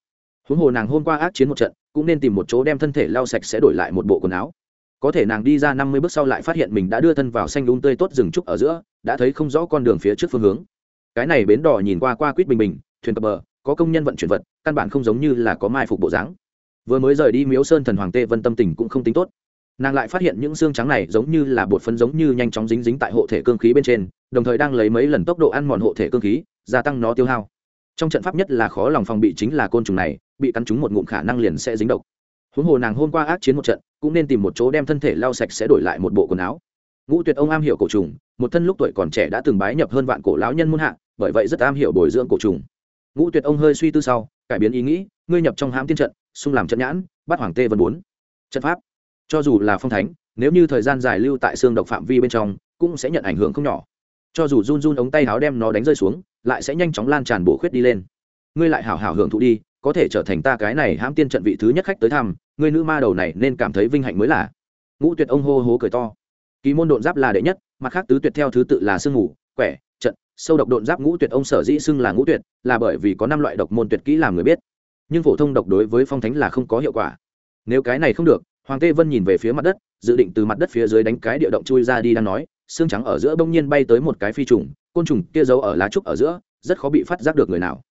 Huống hồ nàng hôm qua ác chiến một trận, cũng nên tìm một chỗ đem thân thể lau sạch sẽ đổi lại một bộ quần áo. Có thể nàng đi ra năm mươi bước sau lại phát hiện mình đã đưa thân vào xanh đun tươi tốt rừng trúc ở giữa, đã thấy không rõ con đường phía trước phương hướng. Cái này bến đỏ nhìn qua qua quýt bình bình thuyền cập bờ, có công nhân vận chuyển vật, căn bản không giống như là có mai phục bộ dáng. Vừa mới rời đi miếu sơn thần hoàng tê vân tâm tình cũng không tính tốt. Nàng lại phát hiện những xương trắng này giống như là bột phấn giống như nhanh chóng dính dính tại hộ thể cương khí bên trên, đồng thời đang lấy mấy lần tốc độ ăn mòn hộ thể cương khí, gia tăng nó tiêu hao. Trong trận pháp nhất là khó lòng phòng bị chính là côn trùng này, bị cắn trúng một ngụm khả năng liền sẽ dính độc. Huống hồ nàng hôm qua ác chiến một trận, cũng nên tìm một chỗ đem thân thể lau sạch sẽ đổi lại một bộ quần áo. Ngũ tuyệt ông am hiểu cổ trùng, một thân lúc tuổi còn trẻ đã từng bái nhập hơn vạn cổ lão nhân muôn hạ, bởi vậy rất am hiểu bồi dưỡng cổ trùng ngũ tuyệt ông hơi suy tư sau, cải biến ý nghĩ, ngươi nhập trong hãm tiên trận, xung làm trận nhãn, bắt hoàng tê vân bốn. Trận pháp. Cho dù là phong thánh, nếu như thời gian dài lưu tại xương độc phạm vi bên trong, cũng sẽ nhận ảnh hưởng không nhỏ. Cho dù run run ống tay áo đem nó đánh rơi xuống, lại sẽ nhanh chóng lan tràn bổ khuyết đi lên. Ngươi lại hảo hảo hưởng thụ đi, có thể trở thành ta cái này hãm tiên trận vị thứ nhất khách tới thăm, ngươi nữ ma đầu này nên cảm thấy vinh hạnh mới là. Ngũ tuyệt ông hô hố cười to. Kỳ môn độn giáp là đệ nhất, mặt khác tứ tuyệt theo thứ tự là sương ngủ quẻ sâu độc độn giáp ngũ tuyệt ông sở dĩ xưng là ngũ tuyệt là bởi vì có năm loại độc môn tuyệt kỹ làm người biết. Nhưng phổ thông độc đối với phong thánh là không có hiệu quả. Nếu cái này không được, hoàng tê vân nhìn về phía mặt đất, dự định từ mặt đất phía dưới đánh cái địa động chui ra đi đang nói, xương trắng ở giữa bỗng nhiên bay tới một cái phi trùng, côn trùng kia giấu ở lá trúc ở giữa, rất khó bị phát giác được người nào.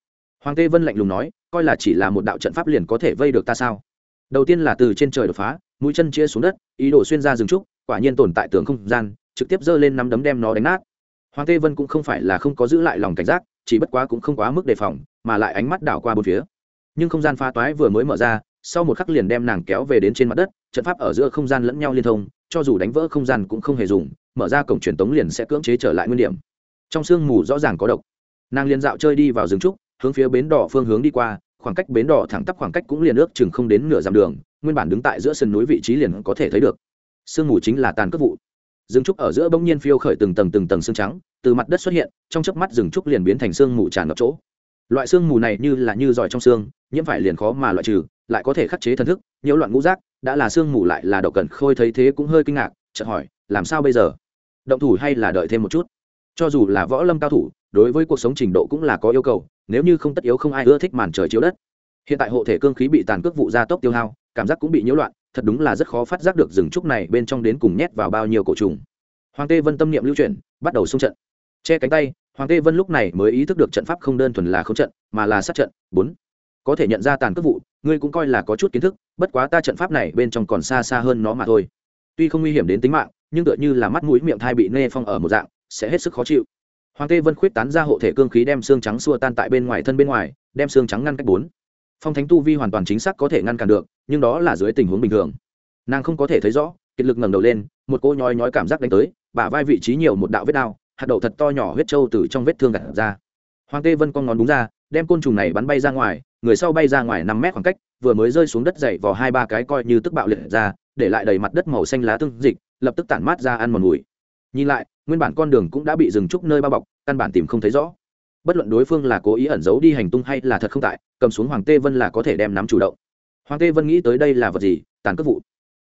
Hoàng tê vân lạnh lùng nói, coi là chỉ là một đạo trận pháp liền có thể vây được ta sao? Đầu tiên là từ trên trời đột phá, mũi chân chia xuống đất, ý đồ xuyên ra rừng trúc, quả nhiên tồn tại tường không gian, trực tiếp giơ lên nắm đấm đem nó đánh nát hoàng tê vân cũng không phải là không có giữ lại lòng cảnh giác, chỉ bất quá cũng không quá mức đề phòng, mà lại ánh mắt đảo qua bốn phía. Nhưng không gian pha toái vừa mới mở ra, sau một khắc liền đem nàng kéo về đến trên mặt đất, trận pháp ở giữa không gian lẫn nhau liên thông, cho dù đánh vỡ không gian cũng không hề dùng, mở ra cổng truyền tống liền sẽ cưỡng chế trở lại nguyên điểm. Trong sương mù rõ ràng có độc. Nàng liền dạo chơi đi vào rừng trúc, hướng phía bến đỏ phương hướng đi qua, khoảng cách bến đỏ thẳng tắp khoảng cách cũng liền ước chừng không đến nửa dặm đường, nguyên bản đứng tại giữa sườn núi vị trí liền có thể thấy được. Sương mù chính là tàn cướp vụ rừng trúc ở giữa bỗng nhiên phiêu khởi từng tầng từng tầng xương trắng, từ mặt đất xuất hiện, trong chớp mắt rừng trúc liền biến thành sương mù tràn ngập chỗ. Loại sương mù này như là như giỏi trong xương, nhiễm phải liền khó mà loại trừ, lại có thể khắc chế thần thức, nhiễu loạn ngũ giác, đã là sương mù lại là độc cần khôi thấy thế cũng hơi kinh ngạc, chợt hỏi, làm sao bây giờ? Động thủ hay là đợi thêm một chút? Cho dù là võ lâm cao thủ, đối với cuộc sống trình độ cũng là có yêu cầu, nếu như không tất yếu không ai ưa thích màn trời chiếu đất. Hiện tại hộ thể cương khí bị tàn cước vụ gia tốc tiêu hao, cảm giác cũng bị nhiễu loạn thật đúng là rất khó phát giác được rừng trúc này bên trong đến cùng nhét vào bao nhiêu cổ trùng. Hoàng tê vân tâm niệm lưu chuyển, bắt đầu xung trận. Che cánh tay, hoàng tê vân lúc này mới ý thức được trận pháp không đơn thuần là không trận, mà là sát trận. Bốn. Có thể nhận ra tàn cước vụ, ngươi cũng coi là có chút kiến thức, bất quá ta trận pháp này bên trong còn xa xa hơn nó mà thôi. Tuy không nguy hiểm đến tính mạng, nhưng tựa như là mắt mũi miệng thai bị nê phong ở một dạng, sẽ hết sức khó chịu. Hoàng tê vân khuyết tán ra hộ thể cương khí đem xương trắng xua tan tại bên ngoài thân bên ngoài, đem xương trắng ngăn cách bốn phong thánh tu vi hoàn toàn chính xác có thể ngăn cản được, nhưng đó là dưới tình huống bình thường. Nàng không có thể thấy rõ, kiệt lực ngẩng đầu lên, một cô nhói nhói cảm giác đánh tới, bả vai vị trí nhiều một đạo vết đao, hạt đậu thật to nhỏ huyết trâu từ trong vết thương gặt ra. Hoàng tê vân con ngón đúng ra, đem côn trùng này bắn bay ra ngoài, người sau bay ra ngoài năm mét khoảng cách, vừa mới rơi xuống đất dậy vào hai ba cái coi như tức bạo liệt ra, để lại đầy mặt đất màu xanh lá tương dịch, lập tức tản mát ra ăn một mùi. Nhìn lại, nguyên bản con đường cũng đã bị rừng trúc nơi bao bọc, căn bản tìm không thấy rõ. Bất luận đối phương là cố ý ẩn giấu đi hành tung hay là thật không tại cầm xuống hoàng tê vân là có thể đem nắm chủ động. Hoàng tê vân nghĩ tới đây là vật gì? Tàn cất vụ.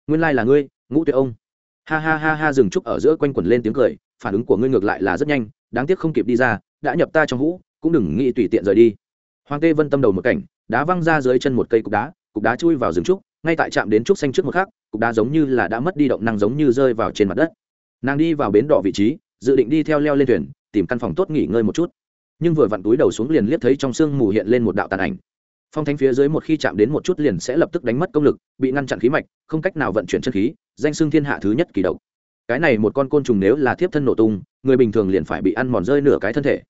Nguyên lai là ngươi, ngũ tuyệt ông. Ha ha ha ha, dừng trúc ở giữa quanh quẩn lên tiếng cười, phản ứng của ngươi ngược lại là rất nhanh, đáng tiếc không kịp đi ra, đã nhập ta trong hũ cũng đừng nghĩ tùy tiện rời đi. Hoàng tê vân tâm đầu một cảnh, đá văng ra dưới chân một cây cục đá cục đá chui vào rừng trúc, ngay tại trạm đến trúc xanh trước một khắc, cục đá giống như là đã mất đi động năng giống như rơi vào trên mặt đất. Nàng đi vào bến đỏ vị trí, dự định đi theo leo lên thuyền, tìm căn phòng tốt nghỉ ngơi một chút nhưng vừa vặn túi đầu xuống liền liếc thấy trong sương mù hiện lên một đạo tàn ảnh. Phong thánh phía dưới một khi chạm đến một chút liền sẽ lập tức đánh mất công lực bị ngăn chặn khí mạch không cách nào vận chuyển chân khí danh xưng thiên hạ thứ nhất kỳ độc. Cái này một con côn trùng nếu là thiếp thân nổ tung người bình thường liền phải bị ăn mòn rơi nửa cái thân thể.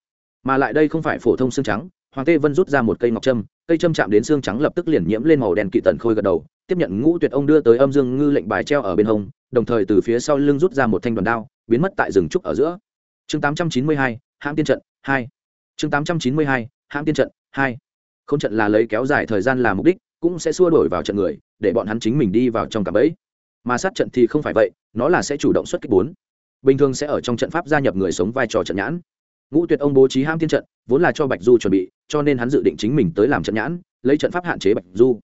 Mà lại đây không phải phổ thông xương trắng hoàng tê vân rút ra một cây ngọc trâm cây trâm chạm đến xương trắng lập tức liền nhiễm lên màu đen kỵ tần khôi gật đầu tiếp nhận ngũ tuyệt ông đưa tới âm dương ngư lệnh bài treo ở bên hông đồng thời từ phía sau lưng rút ra một thanh đoàn đao biến mất tại rừng trúc ở giữa. Chương 892, hãng tiên trận hai chương 892, hãng tiên trận hai. Không trận là lấy kéo dài thời gian làm mục đích cũng sẽ xua đổi vào trận người để bọn hắn chính mình đi vào trong cạm bẫy. Mà sát trận thì không phải vậy nó là sẽ chủ động xuất kích bốn. Bình thường sẽ ở trong trận pháp gia nhập người sống vai trò trận nhãn. Ngũ tuyệt ông bố trí ham tiên trận vốn là cho bạch du chuẩn bị cho nên hắn dự định chính mình tới làm trận nhãn lấy trận pháp hạn chế bạch du.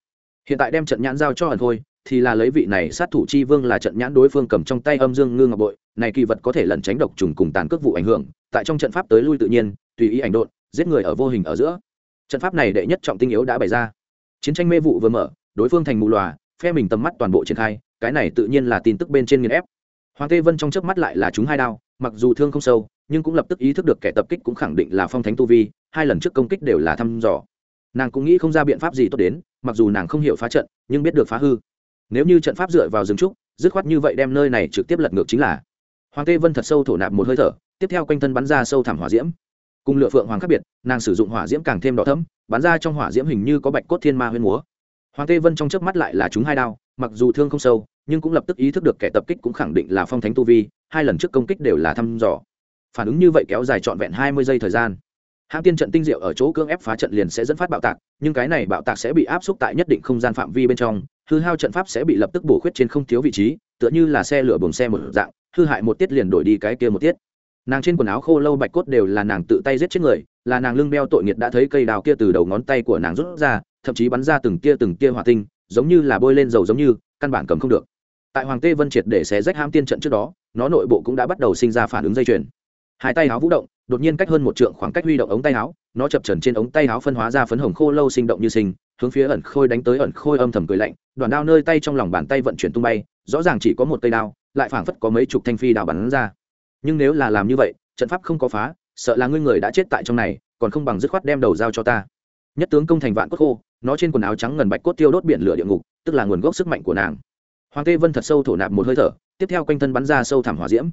Hiện tại đem trận nhãn giao cho hần thôi thì là lấy vị này sát thủ chi vương là trận nhãn đối phương cầm trong tay âm dương ngư ngọc bội này kỳ vật có thể lẩn tránh độc trùng cùng tàn cước vụ ảnh hưởng tại trong trận pháp tới lui tự nhiên tùy ý ảnh độn, giết người ở vô hình ở giữa. Trận pháp này đệ nhất trọng tinh yếu đã bày ra. Chiến tranh mê vụ vừa mở, đối phương thành mù lòa phe mình tầm mắt toàn bộ triển khai, cái này tự nhiên là tin tức bên trên nghiền ép. Hoàng tê vân trong chớp mắt lại là chúng hai đao, mặc dù thương không sâu, nhưng cũng lập tức ý thức được kẻ tập kích cũng khẳng định là phong thánh tu vi, hai lần trước công kích đều là thăm dò. Nàng cũng nghĩ không ra biện pháp gì tốt đến, mặc dù nàng không hiểu phá trận, nhưng biết được phá hư. Nếu như trận pháp dựa vào rừng trúc, dứt khoát như vậy đem nơi này trực tiếp lật ngược chính là. Hoàng tê vân thật sâu thổ nạp một hơi thở, tiếp theo quanh thân bắn ra sâu thảm hỏa diễm cùng lựa phượng hoàng khác biệt, nàng sử dụng hỏa diễm càng thêm đỏ thấm bắn ra trong hỏa diễm hình như có bạch cốt thiên ma huyên múa. Hoàng tê vân trong chớp mắt lại là chúng hai đao, mặc dù thương không sâu, nhưng cũng lập tức ý thức được kẻ tập kích cũng khẳng định là phong thánh tu vi, hai lần trước công kích đều là thăm dò. Phản ứng như vậy kéo dài trọn vẹn hai mươi giây thời gian. Hãng tiên trận tinh diệu ở chỗ cưỡng ép phá trận liền sẽ dẫn phát bạo tạc, nhưng cái này bạo tạc sẽ bị áp xúc tại nhất định không gian phạm vi bên trong, hư hao trận pháp sẽ bị lập tức bổ khuyết trên không thiếu vị trí, tựa như là xe lửa buồng xe một dạng, hư hại một tiết liền đổi đi cái kia một tiết nàng trên quần áo khô lâu bạch cốt đều là nàng tự tay giết chết người, là nàng lưng beo tội nghiệt đã thấy cây đào kia từ đầu ngón tay của nàng rút ra, thậm chí bắn ra từng tia từng tia hỏa tinh, giống như là bôi lên dầu giống như, căn bản cầm không được. Tại hoàng tê vân triệt để xé rách ham tiên trận trước đó, nó nội bộ cũng đã bắt đầu sinh ra phản ứng dây chuyền. Hai tay áo vũ động, đột nhiên cách hơn một trượng khoảng cách huy động ống tay áo, nó chập trần trên ống tay áo phân hóa ra phấn hồng khô lâu sinh động như sinh, hướng phía ẩn khôi đánh tới ẩn khôi âm thầm cười lạnh, đoàn đao nơi tay trong lòng bàn tay vận chuyển tung bay, rõ ràng chỉ có một cây đao, lại phảng phất có mấy chục thanh phi đao bắn ra nhưng nếu là làm như vậy, trận pháp không có phá, sợ là ngươi người đã chết tại trong này, còn không bằng dứt khoát đem đầu giao cho ta. Nhất tướng công thành vạn cốt khô, nó trên quần áo trắng ngần bạch cốt tiêu đốt biển lửa địa ngục, tức là nguồn gốc sức mạnh của nàng. Hoàng tê vân thật sâu thổ nạp một hơi thở, tiếp theo quanh thân bắn ra sâu thảm hỏa diễm.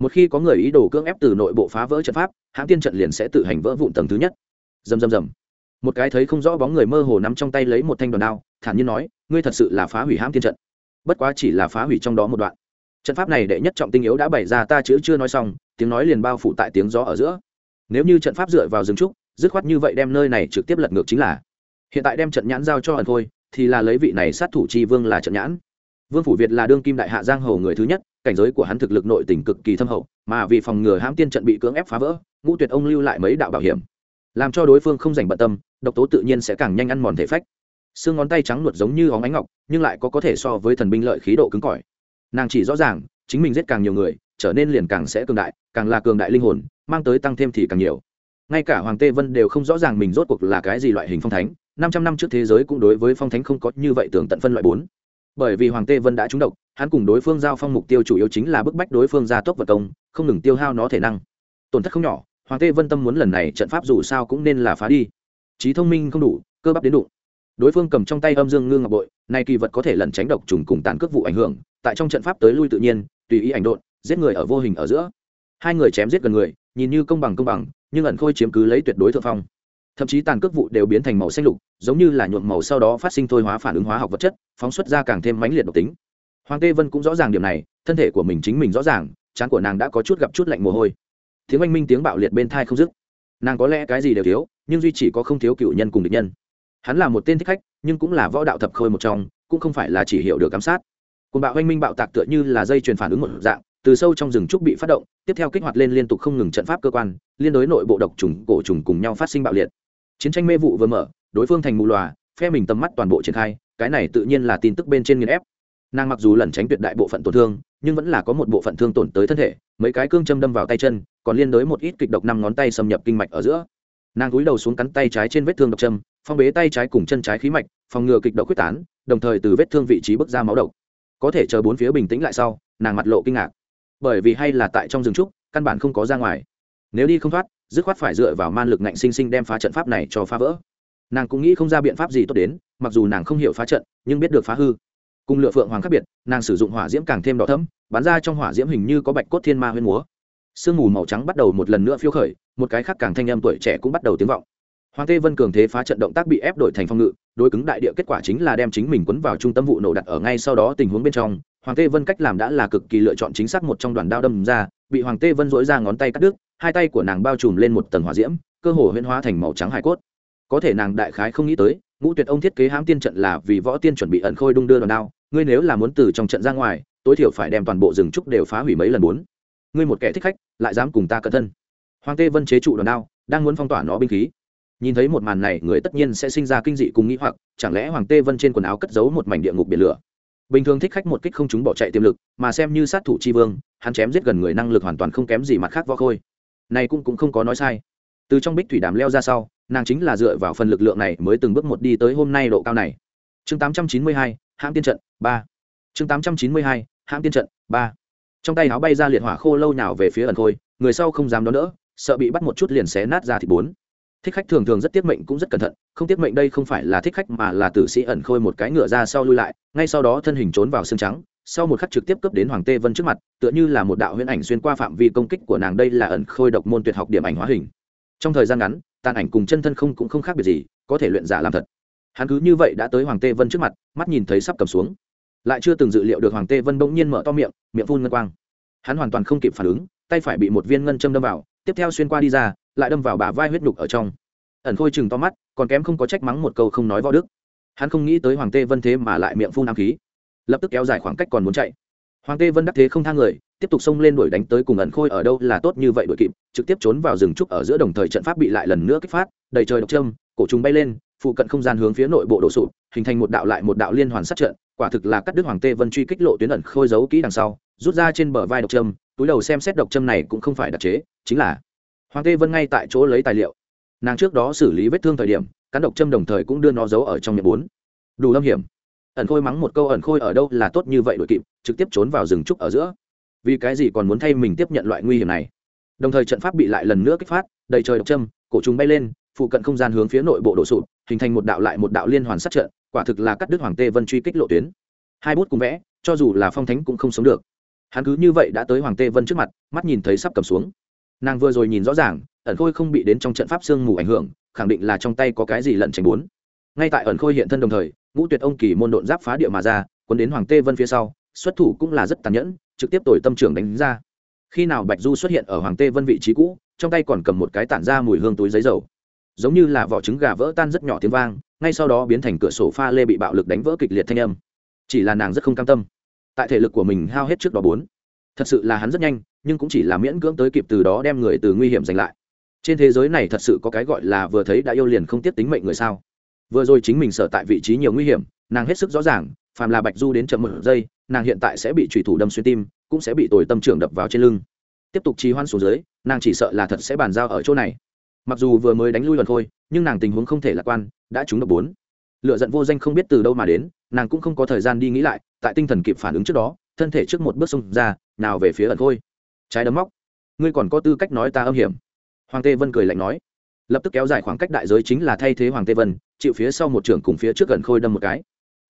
Một khi có người ý đồ cưỡng ép từ nội bộ phá vỡ trận pháp, hãng tiên trận liền sẽ tự hành vỡ vụn tầng thứ nhất. Dầm dầm dầm một cái thấy không rõ bóng người mơ hồ nắm trong tay lấy một thanh đoàn đao, thản nhiên nói, ngươi thật sự là phá hủy hãng tiên trận. Bất quá chỉ là phá hủy trong đó một đoạn trận pháp này đệ nhất trọng tinh yếu đã bày ra, ta chữ chưa nói xong, tiếng nói liền bao phủ tại tiếng gió ở giữa. Nếu như trận pháp dựa vào rừng trúc, dứt khoát như vậy đem nơi này trực tiếp lật ngược chính là. Hiện tại đem trận nhãn giao cho ẩn thôi thì là lấy vị này sát thủ chi vương là trận nhãn. Vương phủ việt là đương kim đại hạ giang hầu người thứ nhất, cảnh giới của hắn thực lực nội tình cực kỳ thâm hậu, mà vì phòng ngừa hãm tiên trận bị cưỡng ép phá vỡ, ngũ tuyệt ông lưu lại mấy đạo bảo hiểm. Làm cho đối phương không dành bận tâm, độc tố tự nhiên sẽ càng nhanh ăn mòn thể phách. Xương ngón tay trắng nuột giống như óng ánh ngọc, nhưng lại có có thể so với thần binh lợi khí độ cứng cỏi nàng chỉ rõ ràng, chính mình giết càng nhiều người, trở nên liền càng sẽ cường đại, càng là cường đại linh hồn, mang tới tăng thêm thì càng nhiều. Ngay cả hoàng tê vân đều không rõ ràng mình rốt cuộc là cái gì loại hình phong thánh, năm trăm năm trước thế giới cũng đối với phong thánh không có như vậy tưởng tận phân loại bốn. Bởi vì hoàng tê vân đã trúng độc, hắn cùng đối phương giao phong mục tiêu chủ yếu chính là bức bách đối phương ra tốc vật công, không ngừng tiêu hao nó thể năng. Tổn thất không nhỏ, hoàng tê vân tâm muốn lần này trận pháp dù sao cũng nên là phá đi. Trí thông minh không đủ, cơ bắp đến đủ đối phương cầm trong tay âm dương ngư ngọc bội nay kỳ vật có thể lẩn tránh độc trùng cùng tàn cước vụ ảnh hưởng, tại trong trận pháp tới lui tự nhiên, tùy ý ảnh độn, giết người ở vô hình ở giữa. Hai người chém giết gần người, nhìn như công bằng công bằng, nhưng ẩn khôi chiếm cứ lấy tuyệt đối thượng phong. Thậm chí tàn cước vụ đều biến thành màu xanh lục, giống như là nhuộm màu sau đó phát sinh thôi hóa phản ứng hóa học vật chất, phóng xuất ra càng thêm mãnh liệt độc tính. Hoàng tê vân cũng rõ ràng điểm này, thân thể của mình chính mình rõ ràng, trán của nàng đã có chút gặp chút lạnh mồ hôi. Tiếng oanh minh tiếng bạo liệt bên thai không dứt. Nàng có lẽ cái gì đều thiếu, nhưng duy chỉ có không thiếu cựu nhân cùng địch nhân hắn là một tên thích khách, nhưng cũng là võ đạo thập khôi một trong, cũng không phải là chỉ hiểu được giám sát. Côn bạo oanh minh bạo tạc tựa như là dây chuyền phản ứng một dạng, từ sâu trong rừng trúc bị phát động, tiếp theo kích hoạt lên liên tục không ngừng trận pháp cơ quan, liên đối nội bộ độc trùng, cổ trùng cùng nhau phát sinh bạo liệt. Chiến tranh mê vụ vừa mở, đối phương thành mù lòa phe mình tầm mắt toàn bộ triển khai, cái này tự nhiên là tin tức bên trên nghiên ép. Nàng mặc dù lẩn tránh tuyệt đại bộ phận tổn thương, nhưng vẫn là có một bộ phận thương tổn tới thân thể, mấy cái cương châm đâm vào tay chân, còn liên đối một ít kịch độc năm ngón tay xâm nhập kinh mạch ở giữa. Nàng cúi đầu xuống cắn tay trái trên vết thương độc châm phong bế tay trái cùng chân trái khí mạch, phòng ngừa kịch độc quyết tán, đồng thời từ vết thương vị trí bước ra máu độc. Có thể chờ bốn phía bình tĩnh lại sau, nàng mặt lộ kinh ngạc. Bởi vì hay là tại trong rừng trúc, căn bản không có ra ngoài. Nếu đi không thoát, dứt khoát phải dựa vào man lực ngạnh sinh sinh đem phá trận pháp này cho phá vỡ. Nàng cũng nghĩ không ra biện pháp gì tốt đến, mặc dù nàng không hiểu phá trận, nhưng biết được phá hư. Cùng lựa phượng hoàng khác biệt, nàng sử dụng hỏa diễm càng thêm đỏ thấm bắn ra trong hỏa diễm hình như có bạch cốt thiên ma huyên múa. Sương mù màu trắng bắt đầu một lần nữa phiêu khởi, một cái khác càng thanh âm tuổi trẻ cũng bắt đầu tiếng vọng hoàng tê vân cường thế phá trận động tác bị ép đổi thành phong ngự, đối cứng đại địa kết quả chính là đem chính mình quấn vào trung tâm vụ nổ đặt ở ngay sau đó tình huống bên trong. Hoàng tê vân cách làm đã là cực kỳ lựa chọn chính xác một trong đoàn đao đâm ra, bị hoàng tê vân dỗi ra ngón tay cắt đứt, hai tay của nàng bao trùm lên một tầng hỏa diễm, cơ hồ huyễn hóa thành màu trắng hải cốt. Có thể nàng đại khái không nghĩ tới, ngũ tuyệt ông thiết kế hãm tiên trận là vì võ tiên chuẩn bị ẩn khôi đung đưa đoàn đao, ngươi nếu là muốn từ trong trận ra ngoài, tối thiểu phải đem toàn bộ rừng trúc đều phá hủy mấy lần bốn. Ngươi một kẻ thích khách, lại dám cùng ta cẩn thân. Hoàng tê vân chế trụ đoàn đao, đang muốn phong tỏa nó binh khí nhìn thấy một màn này người tất nhiên sẽ sinh ra kinh dị cùng nghĩ hoặc chẳng lẽ hoàng tê vân trên quần áo cất giấu một mảnh địa ngục biển lửa? Bình thường thích khách một kích không chúng bỏ chạy tiềm lực mà xem như sát thủ c h i vương hắn chém giết gần người năng lực hoàn toàn không kém gì mặt khác võ khôi. Này cũng cũng không có nói sai. Từ trong bích thủy đàm leo ra sau nàng chính là dựa vào phần lực lượng này mới từng bước một đi tới hôm nay độ cao này. Chương 892, hãm tiên trận ba. Chương 892, hãm tiên trận ba. Trong tay áo bay ra liệt hỏa khô lâu nào về phía ẩn khôi người sau không dám đón đỡ sợ bị bắt một chút liền xé nát ra thì bốn thích khách thường thường rất tiết mệnh cũng rất cẩn thận, không tiết mệnh đây không phải là thích khách mà là tử sĩ ẩn khôi một cái ngựa ra sau lui lại, ngay sau đó thân hình trốn vào xương trắng, sau một khắc trực tiếp cướp đến hoàng tê vân trước mặt, tựa như là một đạo huyễn ảnh xuyên qua phạm vi công kích của nàng đây là ẩn khôi độc môn tuyệt học điểm ảnh hóa hình. Trong thời gian ngắn, tàn ảnh cùng chân thân không cũng không khác biệt gì, có thể luyện giả làm thật. Hắn cứ như vậy đã tới hoàng tê vân trước mặt, mắt nhìn thấy sắp cầm xuống. Lại chưa từng dự liệu được hoàng tê vân bỗng nhiên mở to miệng miệng phun ngân quang. Hắn hoàn toàn không kịp phản ứng, tay phải bị một viên ngân châm đâm vào, tiếp theo xuyên qua đi ra lại đâm vào bả vai huyết nhục ở trong. Ẩn khôi chừng to mắt, còn kém không có trách mắng một câu không nói võ đức. Hắn không nghĩ tới hoàng tê vân thế mà lại miệng phun ám khí. Lập tức kéo dài khoảng cách còn muốn chạy. Hoàng tê vân đắc thế không thang người, tiếp tục xông lên đuổi đánh tới cùng ẩn khôi ở đâu là tốt như vậy đuổi kịp, trực tiếp trốn vào rừng trúc ở giữa đồng thời trận pháp bị lại lần nữa kích phát, đầy trời độc trâm cổ chúng bay lên, phụ cận không gian hướng phía nội bộ đổ sụp, hình thành một đạo lại một đạo liên hoàn sát trận, quả thực là cắt đứt hoàng tê vân truy kích lộ tuyến ẩn khôi giấu kỹ đằng sau, rút ra trên bờ vai độc trâm túi đầu xem xét độc trâm này cũng không phải đặc chế, chính là hoàng tê vân ngay tại chỗ lấy tài liệu. Nàng trước đó xử lý vết thương thời điểm, cán độc châm đồng thời cũng đưa nó giấu ở trong miệng bốn. Đủ lâm hiểm. Ẩn khôi mắng một câu, ẩn khôi ở đâu là tốt như vậy đội kịp, trực tiếp trốn vào rừng trúc ở giữa. Vì cái gì còn muốn thay mình tiếp nhận loại nguy hiểm này? Đồng thời trận pháp bị lại lần nữa kích phát, đầy trời độc châm, cổ chúng bay lên, phụ cận không gian hướng phía nội bộ đổ sụp, hình thành một đạo lại một đạo liên hoàn sát trận, quả thực là cắt đứt hoàng tê vân truy kích lộ tuyến. Hai bút cùng vẽ, cho dù là phong thánh cũng không sống được. Hắn cứ như vậy đã tới hoàng tê vân trước mặt, mắt nhìn thấy sắp cầm xuống nàng vừa rồi nhìn rõ ràng, ẩn khôi không bị đến trong trận pháp sương mù ảnh hưởng, khẳng định là trong tay có cái gì lẩn tránh bốn. Ngay tại ẩn khôi hiện thân đồng thời, ngũ tuyệt ông kỳ môn độn giáp phá địa mà ra quân đến hoàng tê vân phía sau, xuất thủ cũng là rất tàn nhẫn, trực tiếp tội tâm trưởng đánh ra. Khi nào bạch du xuất hiện ở hoàng tê vân vị trí cũ, trong tay còn cầm một cái tản ra mùi hương túi giấy dầu. Giống như là vỏ trứng gà vỡ tan rất nhỏ tiếng vang, ngay sau đó biến thành cửa sổ pha lê bị bạo lực đánh vỡ kịch liệt thanh âm. Chỉ là nàng rất không cam tâm. Tại thể lực của mình hao hết trước đó bốn thật sự là hắn rất nhanh, nhưng cũng chỉ là miễn cưỡng tới kịp từ đó đem người từ nguy hiểm giành lại. Trên thế giới này thật sự có cái gọi là vừa thấy đã yêu liền không tiếp tính mệnh người sao? Vừa rồi chính mình sở tại vị trí nhiều nguy hiểm, nàng hết sức rõ ràng, phàm là bạch du đến chậm một giây, nàng hiện tại sẽ bị trùy thủ đâm xuyên tim, cũng sẽ bị tồi tâm trưởng đập vào trên lưng. Tiếp tục trì hoan xuống dưới, nàng chỉ sợ là thật sẽ bàn giao ở chỗ này. Mặc dù vừa mới đánh lui lần khôi nhưng nàng tình huống không thể lạc quan, đã trúng độc bốn. Lựa giận vô danh không biết từ đâu mà đến, nàng cũng không có thời gian đi nghĩ lại, tại tinh thần kịp phản ứng trước đó thân thể trước một bước xông ra, nào về phía ẩn khôi. Trái đấm móc. Ngươi còn có tư cách nói ta âm hiểm. Hoàng tê vân cười lạnh nói. Lập tức kéo dài khoảng cách đại giới chính là thay thế hoàng tê vân, chịu phía sau một trưởng cùng phía trước gần khôi đâm một cái.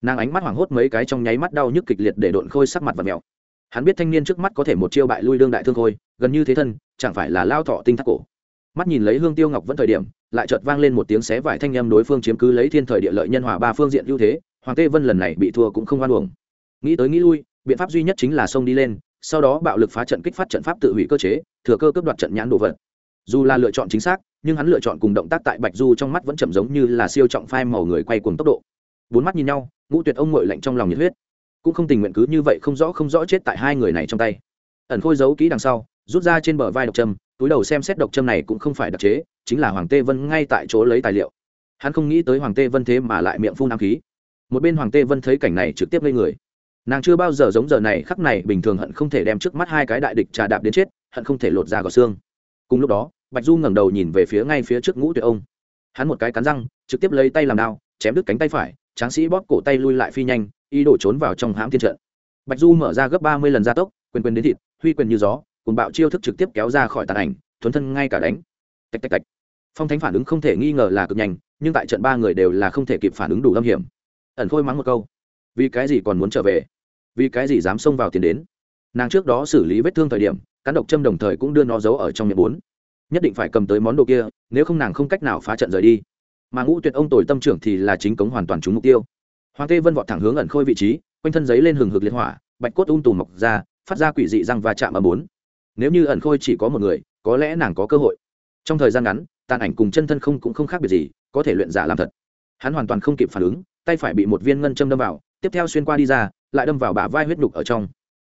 Nàng ánh mắt hoảng hốt mấy cái trong nháy mắt đau nhức kịch liệt để độn khôi sắc mặt và mèo hắn biết thanh niên trước mắt có thể một chiêu bại lui đương đại thương khôi, gần như thế thân, chẳng phải là lao thọ tinh thác cổ. Mắt nhìn lấy hương tiêu ngọc vẫn thời điểm, lại chợt vang lên một tiếng xé vải thanh âm đối phương chiếm cứ lấy thiên thời địa lợi nhân hòa ba phương diện ưu thế, hoàng tê vân lần này bị thua cũng không hoan uổng. Nghĩ tới nghĩ lui biện pháp duy nhất chính là xông đi lên, sau đó bạo lực phá trận kích phát trận pháp tự hủy cơ chế, thừa cơ cướp đoạt trận nhãn đồ vật. Dù là lựa chọn chính xác, nhưng hắn lựa chọn cùng động tác tại bạch du trong mắt vẫn chậm giống như là siêu trọng phai màu người quay cùng tốc độ. Bốn mắt nhìn nhau, ngũ tuyệt ông ngội lạnh trong lòng nhiệt huyết. Cũng không tình nguyện cứ như vậy không rõ không rõ chết tại hai người này trong tay. Ẩn khôi giấu kỹ đằng sau, rút ra trên bờ vai độc trâm túi đầu xem xét độc trâm này cũng không phải đặc chế, chính là hoàng tê vân ngay tại chỗ lấy tài liệu. Hắn không nghĩ tới hoàng tê vân thế mà lại miệng phun ám khí. Một bên hoàng tê vân thấy cảnh này trực tiếp lên người nàng chưa bao giờ giống giờ này, khắc này bình thường hận không thể đem trước mắt hai cái đại địch trà đạp đến chết, hận không thể lột ra gò xương. Cùng lúc đó, bạch du ngẩng đầu nhìn về phía ngay phía trước ngũ tuyệt ông. Hắn một cái cắn răng, trực tiếp lấy tay làm đao, chém đứt cánh tay phải, tráng sĩ bóp cổ tay lui lại phi nhanh, ý đổ trốn vào trong hãm thiên trận. Bạch du mở ra gấp ba mươi lần gia tốc, quyền quyền đến thịt, huy quyền như gió, cùng bạo chiêu thức trực tiếp kéo ra khỏi tàn ảnh, thuấn thân ngay cả đánh. Tạch tạch tạch. Phong thánh phản ứng không thể nghi ngờ là cực nhanh, nhưng tại trận ba người đều là không thể kịp phản ứng đủ lâm hiểm. Ẩn khôi mắng một câu. Vì cái gì còn muốn trở về? Vì cái gì dám xông vào tiền đến? Nàng trước đó xử lý vết thương thời điểm, cán độc châm đồng thời cũng đưa nó giấu ở trong miệng bốn. Nhất định phải cầm tới món đồ kia, nếu không nàng không cách nào phá trận rời đi. Mà ngũ tuyệt ông tồi tâm trưởng thì là chính cống hoàn toàn trúng mục tiêu. Hoàng tê vân vọt thẳng hướng ẩn khôi vị trí, quanh thân giấy lên hừng hực liên hỏa, bạch cốt ung tùm mọc ra, phát ra quỷ dị răng và chạm ở bốn. Nếu như ẩn khôi chỉ có một người, có lẽ nàng có cơ hội. Trong thời gian ngắn, tàn ảnh cùng chân thân không cũng không khác biệt gì, có thể luyện giả làm thật. Hắn hoàn toàn không kịp phản ứng, tay phải bị một viên ngân châm đâm vào, tiếp theo xuyên qua đi ra lại đâm vào bả vai huyết nhục ở trong.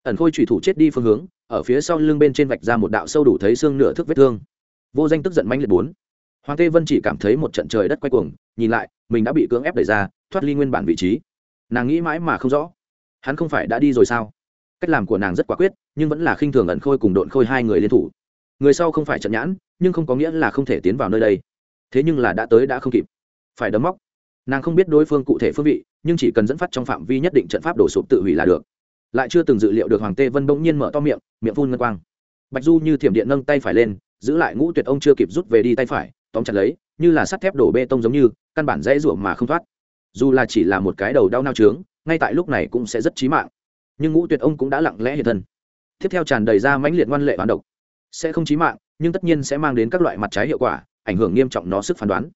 Ẩn khôi trùy thủ chết đi phương hướng, ở phía sau lưng bên trên vạch ra một đạo sâu đủ thấy xương nửa thước vết thương. Vô danh tức giận manh liệt bốn. Hoàng tê vân chỉ cảm thấy một trận trời đất quay cuồng, nhìn lại, mình đã bị cưỡng ép đẩy ra, thoát ly nguyên bản vị trí. Nàng nghĩ mãi mà không rõ, hắn không phải đã đi rồi sao? Cách làm của nàng rất quả quyết, nhưng vẫn là khinh thường ẩn khôi cùng độn khôi hai người liên thủ. Người sau không phải trận nhãn, nhưng không có nghĩa là không thể tiến vào nơi đây. Thế nhưng là đã tới đã không kịp. Phải đấm móc. Nàng không biết đối phương cụ thể phương vị nhưng chỉ cần dẫn phát trong phạm vi nhất định trận pháp đổ sụp tự hủy là được. Lại chưa từng dự liệu được hoàng tê vân bỗng nhiên mở to miệng miệng phun ngân quang. Bạch du như thiểm điện nâng tay phải lên, giữ lại ngũ tuyệt ông chưa kịp rút về đi tay phải, tóm chặt lấy, như là sắt thép đổ bê tông giống như, căn bản dễ rủa mà không thoát. Dù là chỉ là một cái đầu đau nao trướng, ngay tại lúc này cũng sẽ rất chí mạng. Nhưng ngũ tuyệt ông cũng đã lặng lẽ hiện thân. Tiếp theo tràn đầy ra mãnh liệt ngoan lệ hoán độc. Sẽ không chí mạng, nhưng tất nhiên sẽ mang đến các loại mặt trái hiệu quả, ảnh hưởng nghiêm trọng nó sức phán đoán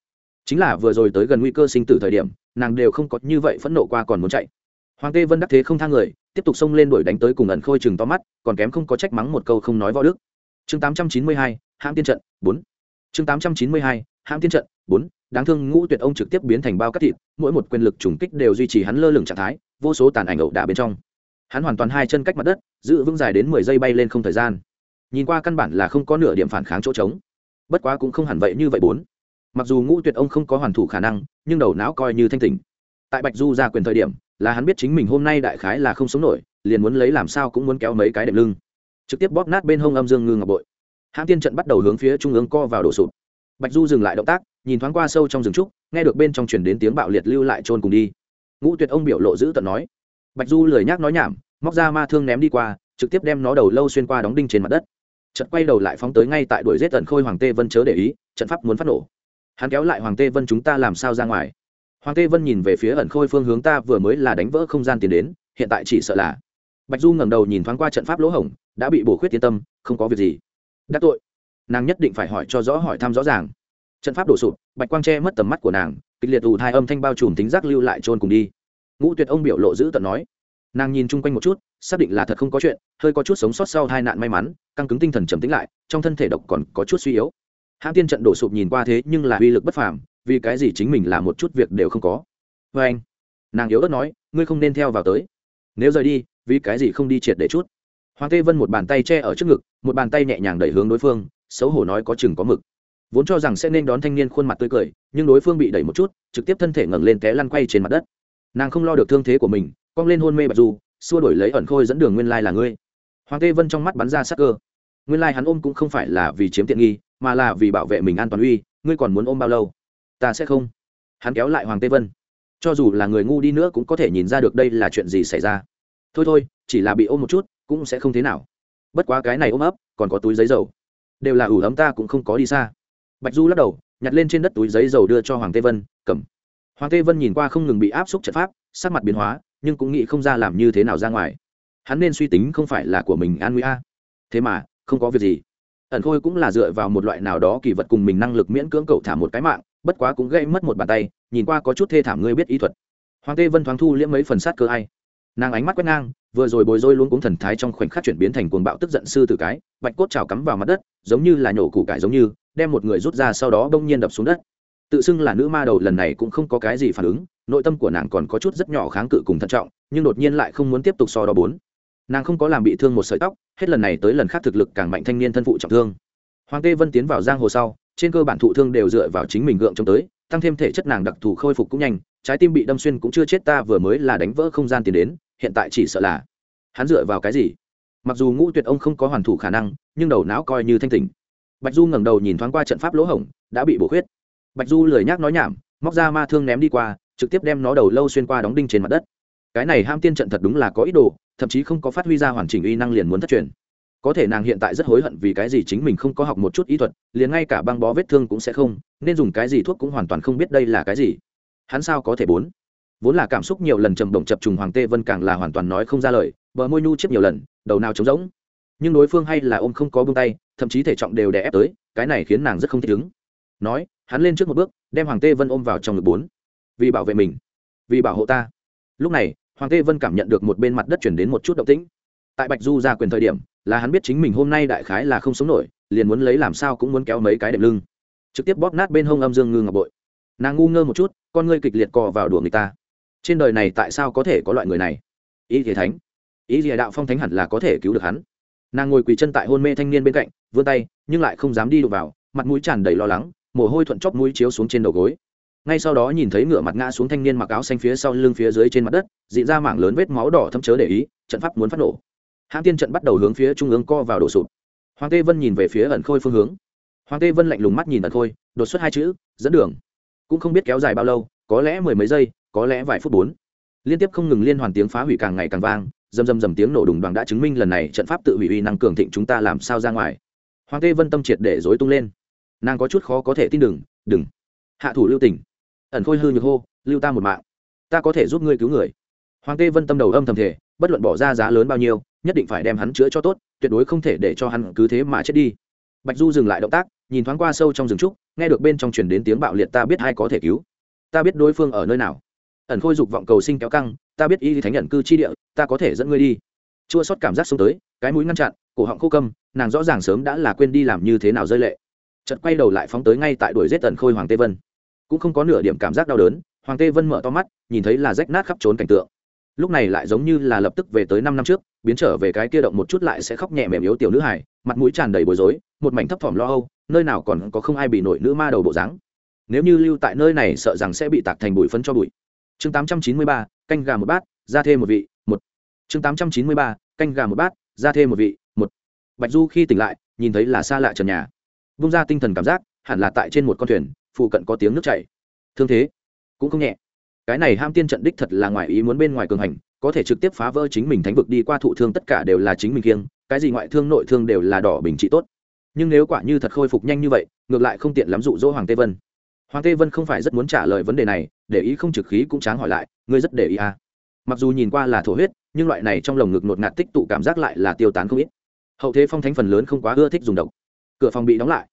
chính là vừa rồi tới gần nguy cơ sinh tử thời điểm, nàng đều không có như vậy phẫn nộ qua còn muốn chạy. Hoàng tê vân đắc thế không thang người, tiếp tục xông lên đuổi đánh tới cùng ẩn khôi chừng to mắt, còn kém không có trách mắng một câu không nói võ đức. Chương tám trăm chín mươi hai hãng tiên trận, bốn. Chương tám trăm chín mươi hai hãng tiên trận, bốn. Đáng thương ngũ tuyệt ông trực tiếp biến thành bao cắt thịt, mỗi một quyền lực trùng kích đều duy trì hắn lơ lửng trạng thái, vô số tàn ảnh ẩu đả bên trong. Hắn hoàn toàn hai chân cách mặt đất, giữ vững dài đến mười giây bay lên không thời gian. Nhìn qua căn bản là không có nửa điểm phản kháng chỗ trống. Bất quá cũng không hẳn vậy như vậy bốn mặc dù ngũ tuyệt ông không có hoàn thủ khả năng, nhưng đầu não coi như thanh tỉnh. Tại bạch du ra quyền thời điểm, là hắn biết chính mình hôm nay đại khái là không sống nổi, liền muốn lấy làm sao cũng muốn kéo mấy cái đệm lưng. Trực tiếp bóp nát bên hông âm dương ngư ngọc bội. Hãng tiên trận bắt đầu hướng phía trung ương co vào đổ sụp. Bạch du dừng lại động tác, nhìn thoáng qua sâu trong rừng trúc, nghe được bên trong truyền đến tiếng bạo liệt lưu lại trôn cùng đi. Ngũ tuyệt ông biểu lộ giữ tận nói. Bạch du lười nhác nói nhảm, móc ra ma thương ném đi qua, trực tiếp đem nó đầu lâu xuyên qua đóng đinh trên mặt đất. Trận quay đầu lại phóng tới ngay tại đuổi rết tận khôi hoàng tê vân chớ để ý, trận pháp muốn phát nổ hắn kéo lại hoàng tê vân chúng ta làm sao ra ngoài? Hoàng tê vân nhìn về phía ẩn khôi phương hướng ta vừa mới là đánh vỡ không gian tiến đến, hiện tại chỉ sợ là. Bạch du ngẩng đầu nhìn thoáng qua trận pháp lỗ hổng, đã bị bổ khuyết tiến tâm, không có việc gì. Đắc tội. Nàng nhất định phải hỏi cho rõ hỏi thăm rõ ràng. Trận pháp đổ sụp, bạch quang che mất tầm mắt của nàng, kịch liệt ù thai âm thanh bao trùm tính giác lưu lại trôn cùng đi. Ngũ tuyệt ông biểu lộ giữ tận nói. Nàng nhìn chung quanh một chút, xác định là thật không có chuyện, hơi có chút sống sót sau hai nạn may mắn, căng cứng tinh thần trầm tính lại, trong thân thể độc còn có chút suy yếu hãng tiên trận đổ sụp nhìn qua thế nhưng là uy lực bất phàm, vì cái gì chính mình là một chút việc đều không có? Vê anh, nàng yếu ớt nói, ngươi không nên theo vào tới. Nếu rời đi, vì cái gì không đi triệt để chút? Hoàng tê vân một bàn tay che ở trước ngực, một bàn tay nhẹ nhàng đẩy hướng đối phương, xấu hổ nói có chừng có mực. Vốn cho rằng sẽ nên đón thanh niên khuôn mặt tươi cười, nhưng đối phương bị đẩy một chút, trực tiếp thân thể ngẩng lên té lăn quay trên mặt đất. Nàng không lo được thương thế của mình, cong lên hôn mê bạch du, xua đổi lấy ẩn khôi dẫn đường nguyên lai là ngươi. Hoàng tê vân trong mắt bắn ra sắc cơ. Nguyên lai hắn ôm cũng không phải là vì chiếm tiện nghi mà là vì bảo vệ mình an toàn uy, ngươi còn muốn ôm bao lâu? Ta sẽ không. Hắn kéo lại hoàng tê vân. Cho dù là người ngu đi nữa cũng có thể nhìn ra được đây là chuyện gì xảy ra. Thôi thôi, chỉ là bị ôm một chút, cũng sẽ không thế nào. Bất quá cái này ôm ấp, còn có túi giấy dầu. Đều là ủ ấm ta cũng không có đi xa. Bạch du lắc đầu, nhặt lên trên đất túi giấy dầu đưa cho hoàng tê vân, cầm. Hoàng tê vân nhìn qua không ngừng bị áp xúc trận pháp, sắc mặt biến hóa, nhưng cũng nghĩ không ra làm như thế nào ra ngoài. Hắn nên suy tính không phải là của mình an nguy a. Thế mà, không có việc gì ẩn khôi cũng là dựa vào một loại nào đó kỳ vật cùng mình năng lực miễn cưỡng cậu thả một cái mạng, bất quá cũng gây mất một bàn tay, nhìn qua có chút thê thảm ngươi biết ý thuật. Hoàng tê vân thoáng thu liễm mấy phần sát cơ ai. Nàng ánh mắt quét ngang, vừa rồi bồi dôi luôn cuống thần thái trong khoảnh khắc chuyển biến thành cuồng bạo tức giận sư tử cái, bạch cốt trào cắm vào mặt đất, giống như là nhổ củ cải giống như, đem một người rút ra sau đó bỗng nhiên đập xuống đất. Tự xưng là nữ ma đầu lần này cũng không có cái gì phản ứng, nội tâm của nàng còn có chút rất nhỏ kháng cự cùng thận trọng, nhưng đột nhiên lại không muốn tiếp tục so đo bốn. Nàng không có làm bị thương một sợi tóc hết lần này tới lần khác thực lực càng mạnh thanh niên thân phụ trọng thương. Hoàng tê vân tiến vào giang hồ sau, trên cơ bản thụ thương đều dựa vào chính mình gượng chống tới, tăng thêm thể chất nàng đặc thù khôi phục cũng nhanh, trái tim bị đâm xuyên cũng chưa chết ta vừa mới là đánh vỡ không gian tiến đến, hiện tại chỉ sợ là hắn dựa vào cái gì? Mặc dù ngũ tuyệt ông không có hoàn thủ khả năng, nhưng đầu não coi như thanh tỉnh. Bạch du ngẩng đầu nhìn thoáng qua trận pháp lỗ hổng, đã bị bổ khuyết. Bạch du lười nhác nói nhảm, móc ra ma thương ném đi qua, trực tiếp đem nó đầu lâu xuyên qua đóng đinh trên mặt đất cái này ham tiên trận thật đúng là có ý đồ, thậm chí không có phát huy ra hoàn chỉnh uy năng liền muốn thất truyền. Có thể nàng hiện tại rất hối hận vì cái gì chính mình không có học một chút ý thuật, liền ngay cả băng bó vết thương cũng sẽ không, nên dùng cái gì thuốc cũng hoàn toàn không biết đây là cái gì. Hắn sao có thể bốn? Vốn là cảm xúc nhiều lần trầm động chập trùng hoàng tê vân càng là hoàn toàn nói không ra lời, bờ môi nhu chiếc nhiều lần, đầu nào trống rỗng. Nhưng đối phương hay là ôm không có bông tay, thậm chí thể trọng đều đè ép tới, cái này khiến nàng rất không thích ứng. Nói, hắn lên trước một bước, đem hoàng tê vân ôm vào trong ngực bốn. Vì bảo vệ mình, vì bảo hộ ta. Lúc này hoàng tê vân cảm nhận được một bên mặt đất chuyển đến một chút động tĩnh. Tại bạch du ra quyền thời điểm, là hắn biết chính mình hôm nay đại khái là không sống nổi, liền muốn lấy làm sao cũng muốn kéo mấy cái đệm lưng. Trực tiếp bóp nát bên hông âm dương ngư ngọc bội. Nàng ngu ngơ một chút, con ngươi kịch liệt cò vào đùa người ta. Trên đời này tại sao có thể có loại người này? Ý thì thánh. Ý thì đạo phong thánh hẳn là có thể cứu được hắn. Nàng ngồi quỳ chân tại hôn mê thanh niên bên cạnh, vươn tay, nhưng lại không dám đi đụng vào, mặt mũi tràn đầy lo lắng, mồ hôi thuận chóp mũi chiếu xuống trên đầu gối ngay sau đó nhìn thấy ngựa mặt ngã xuống thanh niên mặc áo xanh phía sau lưng phía dưới trên mặt đất, dị ra mảng lớn vết máu đỏ thâm chớ để ý, trận pháp muốn phát nổ. Hãng tiên trận bắt đầu hướng phía trung ương co vào đổ sụp. Hoàng tê vân nhìn về phía ẩn khôi phương hướng. Hoàng tê vân lạnh lùng mắt nhìn ẩn khôi, đột xuất hai chữ, dẫn đường. Cũng không biết kéo dài bao lâu, có lẽ mười mấy giây, có lẽ vài phút bốn. Liên tiếp không ngừng liên hoàn tiếng phá hủy càng ngày càng vang dầm dầm dầm tiếng nổ đùng đoàn đã chứng minh lần này trận pháp tự hủy uy năng cường thịnh chúng ta làm sao ra ngoài. Hoàng tê vân tâm triệt để dối tung lên. Nàng có chút khó có thể tin đừng đừng. Hạ thủ lưu tình ẩn khôi hư nhược hô, lưu ta một mạng, ta có thể giúp ngươi cứu người. Hoàng tê vân tâm đầu âm thầm thể bất luận bỏ ra giá lớn bao nhiêu, nhất định phải đem hắn chữa cho tốt, tuyệt đối không thể để cho hắn cứ thế mà chết đi. Bạch du dừng lại động tác, nhìn thoáng qua sâu trong rừng trúc, nghe được bên trong truyền đến tiếng bạo liệt, ta biết ai có thể cứu, ta biết đối phương ở nơi nào. Ẩn khôi dục vọng cầu sinh kéo căng, ta biết y thánh nhận cư chi địa, ta có thể dẫn ngươi đi. Chua sót cảm giác xông tới, cái mũi ngăn chặn, cổ họng khô câm, nàng rõ ràng sớm đã là quên đi làm như thế nào rơi lệ. Chật quay đầu lại phóng tới ngay tại đuổi giết ẩn khôi hoàng tê vân cũng không có nửa điểm cảm giác đau đớn, hoàng tê vân mở to mắt, nhìn thấy là rách nát khắp trốn cảnh tượng. Lúc này lại giống như là lập tức về tới năm năm trước, biến trở về cái kia động một chút lại sẽ khóc nhẹ mềm yếu tiểu nữ hải mặt mũi tràn đầy bối rối, một mảnh thấp thỏm lo âu, nơi nào còn có không ai bị nổi nữ ma đầu bộ dáng. Nếu như lưu tại nơi này sợ rằng sẽ bị tạc thành bụi phấn cho bụi. Chương tám trăm chín mươi ba, canh gà một bát, ra thêm một vị, một. Chương tám trăm chín mươi ba, canh gà một bát, ra thêm một vị, một. Bạch du khi tỉnh lại, nhìn thấy là xa lạ trần nhà. Vung ra tinh thần cảm giác, hẳn là tại trên một con thuyền phụ cận có tiếng nước chảy. Thương thế cũng không nhẹ. Cái này ham tiên trận đích thật là ngoài ý muốn bên ngoài cường hành, có thể trực tiếp phá vỡ chính mình thánh vực đi qua thụ thương tất cả đều là chính mình kiêng, cái gì ngoại thương, nội thương đều là đỏ bình trị tốt. Nhưng nếu quả như thật khôi phục nhanh như vậy, ngược lại không tiện lắm dụ dỗ hoàng tê vân. Hoàng tê vân không phải rất muốn trả lời vấn đề này, để ý không trực khí cũng tráng hỏi lại, ngươi rất để ý à. mặc dù nhìn qua là thổ huyết, nhưng loại này trong lồng ngực nột ngạt tích tụ cảm giác lại là tiêu tán không ít. Hậu thế phong thánh phần lớn không quá ưa thích dùng độc. Cửa phòng bị đóng lại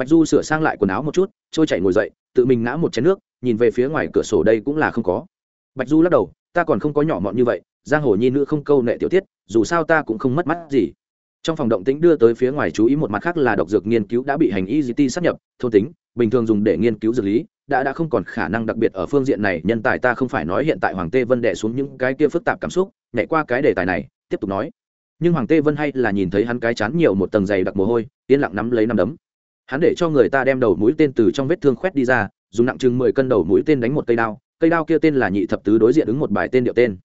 bạch du sửa sang lại quần áo một chút, trôi chảy ngồi dậy, tự mình ngã một chén nước, nhìn về phía ngoài cửa sổ đây cũng là không có. Bạch du lắc đầu, ta còn không có nhỏ mọn như vậy, giang hồ nhi nữ không câu nệ tiểu tiết, dù sao ta cũng không mất mắt gì. Trong phòng động tĩnh đưa tới phía ngoài chú ý một mặt khác là độc dược nghiên cứu đã bị hành y gt sắp nhập, thôn tính, bình thường dùng để nghiên cứu dược lý, đã đã không còn khả năng đặc biệt ở phương diện này, nhân tài ta không phải nói hiện tại hoàng tê vân đẻ xuống những cái kia phức tạp cảm xúc, nhảy qua cái đề tài này, tiếp tục nói. Nhưng hoàng tê vân hay là nhìn thấy hắn cái chán nhiều một tầng dày đặc mồ hôi, yên lặng nắm lấy nắm đấm hắn để cho người ta đem đầu mũi tên từ trong vết thương khoét đi ra, dùng nặng chừng mười cân đầu mũi tên đánh một cây đao cây đao kia tên là nhị thập tứ đối diện ứng một bài tên điệu tên.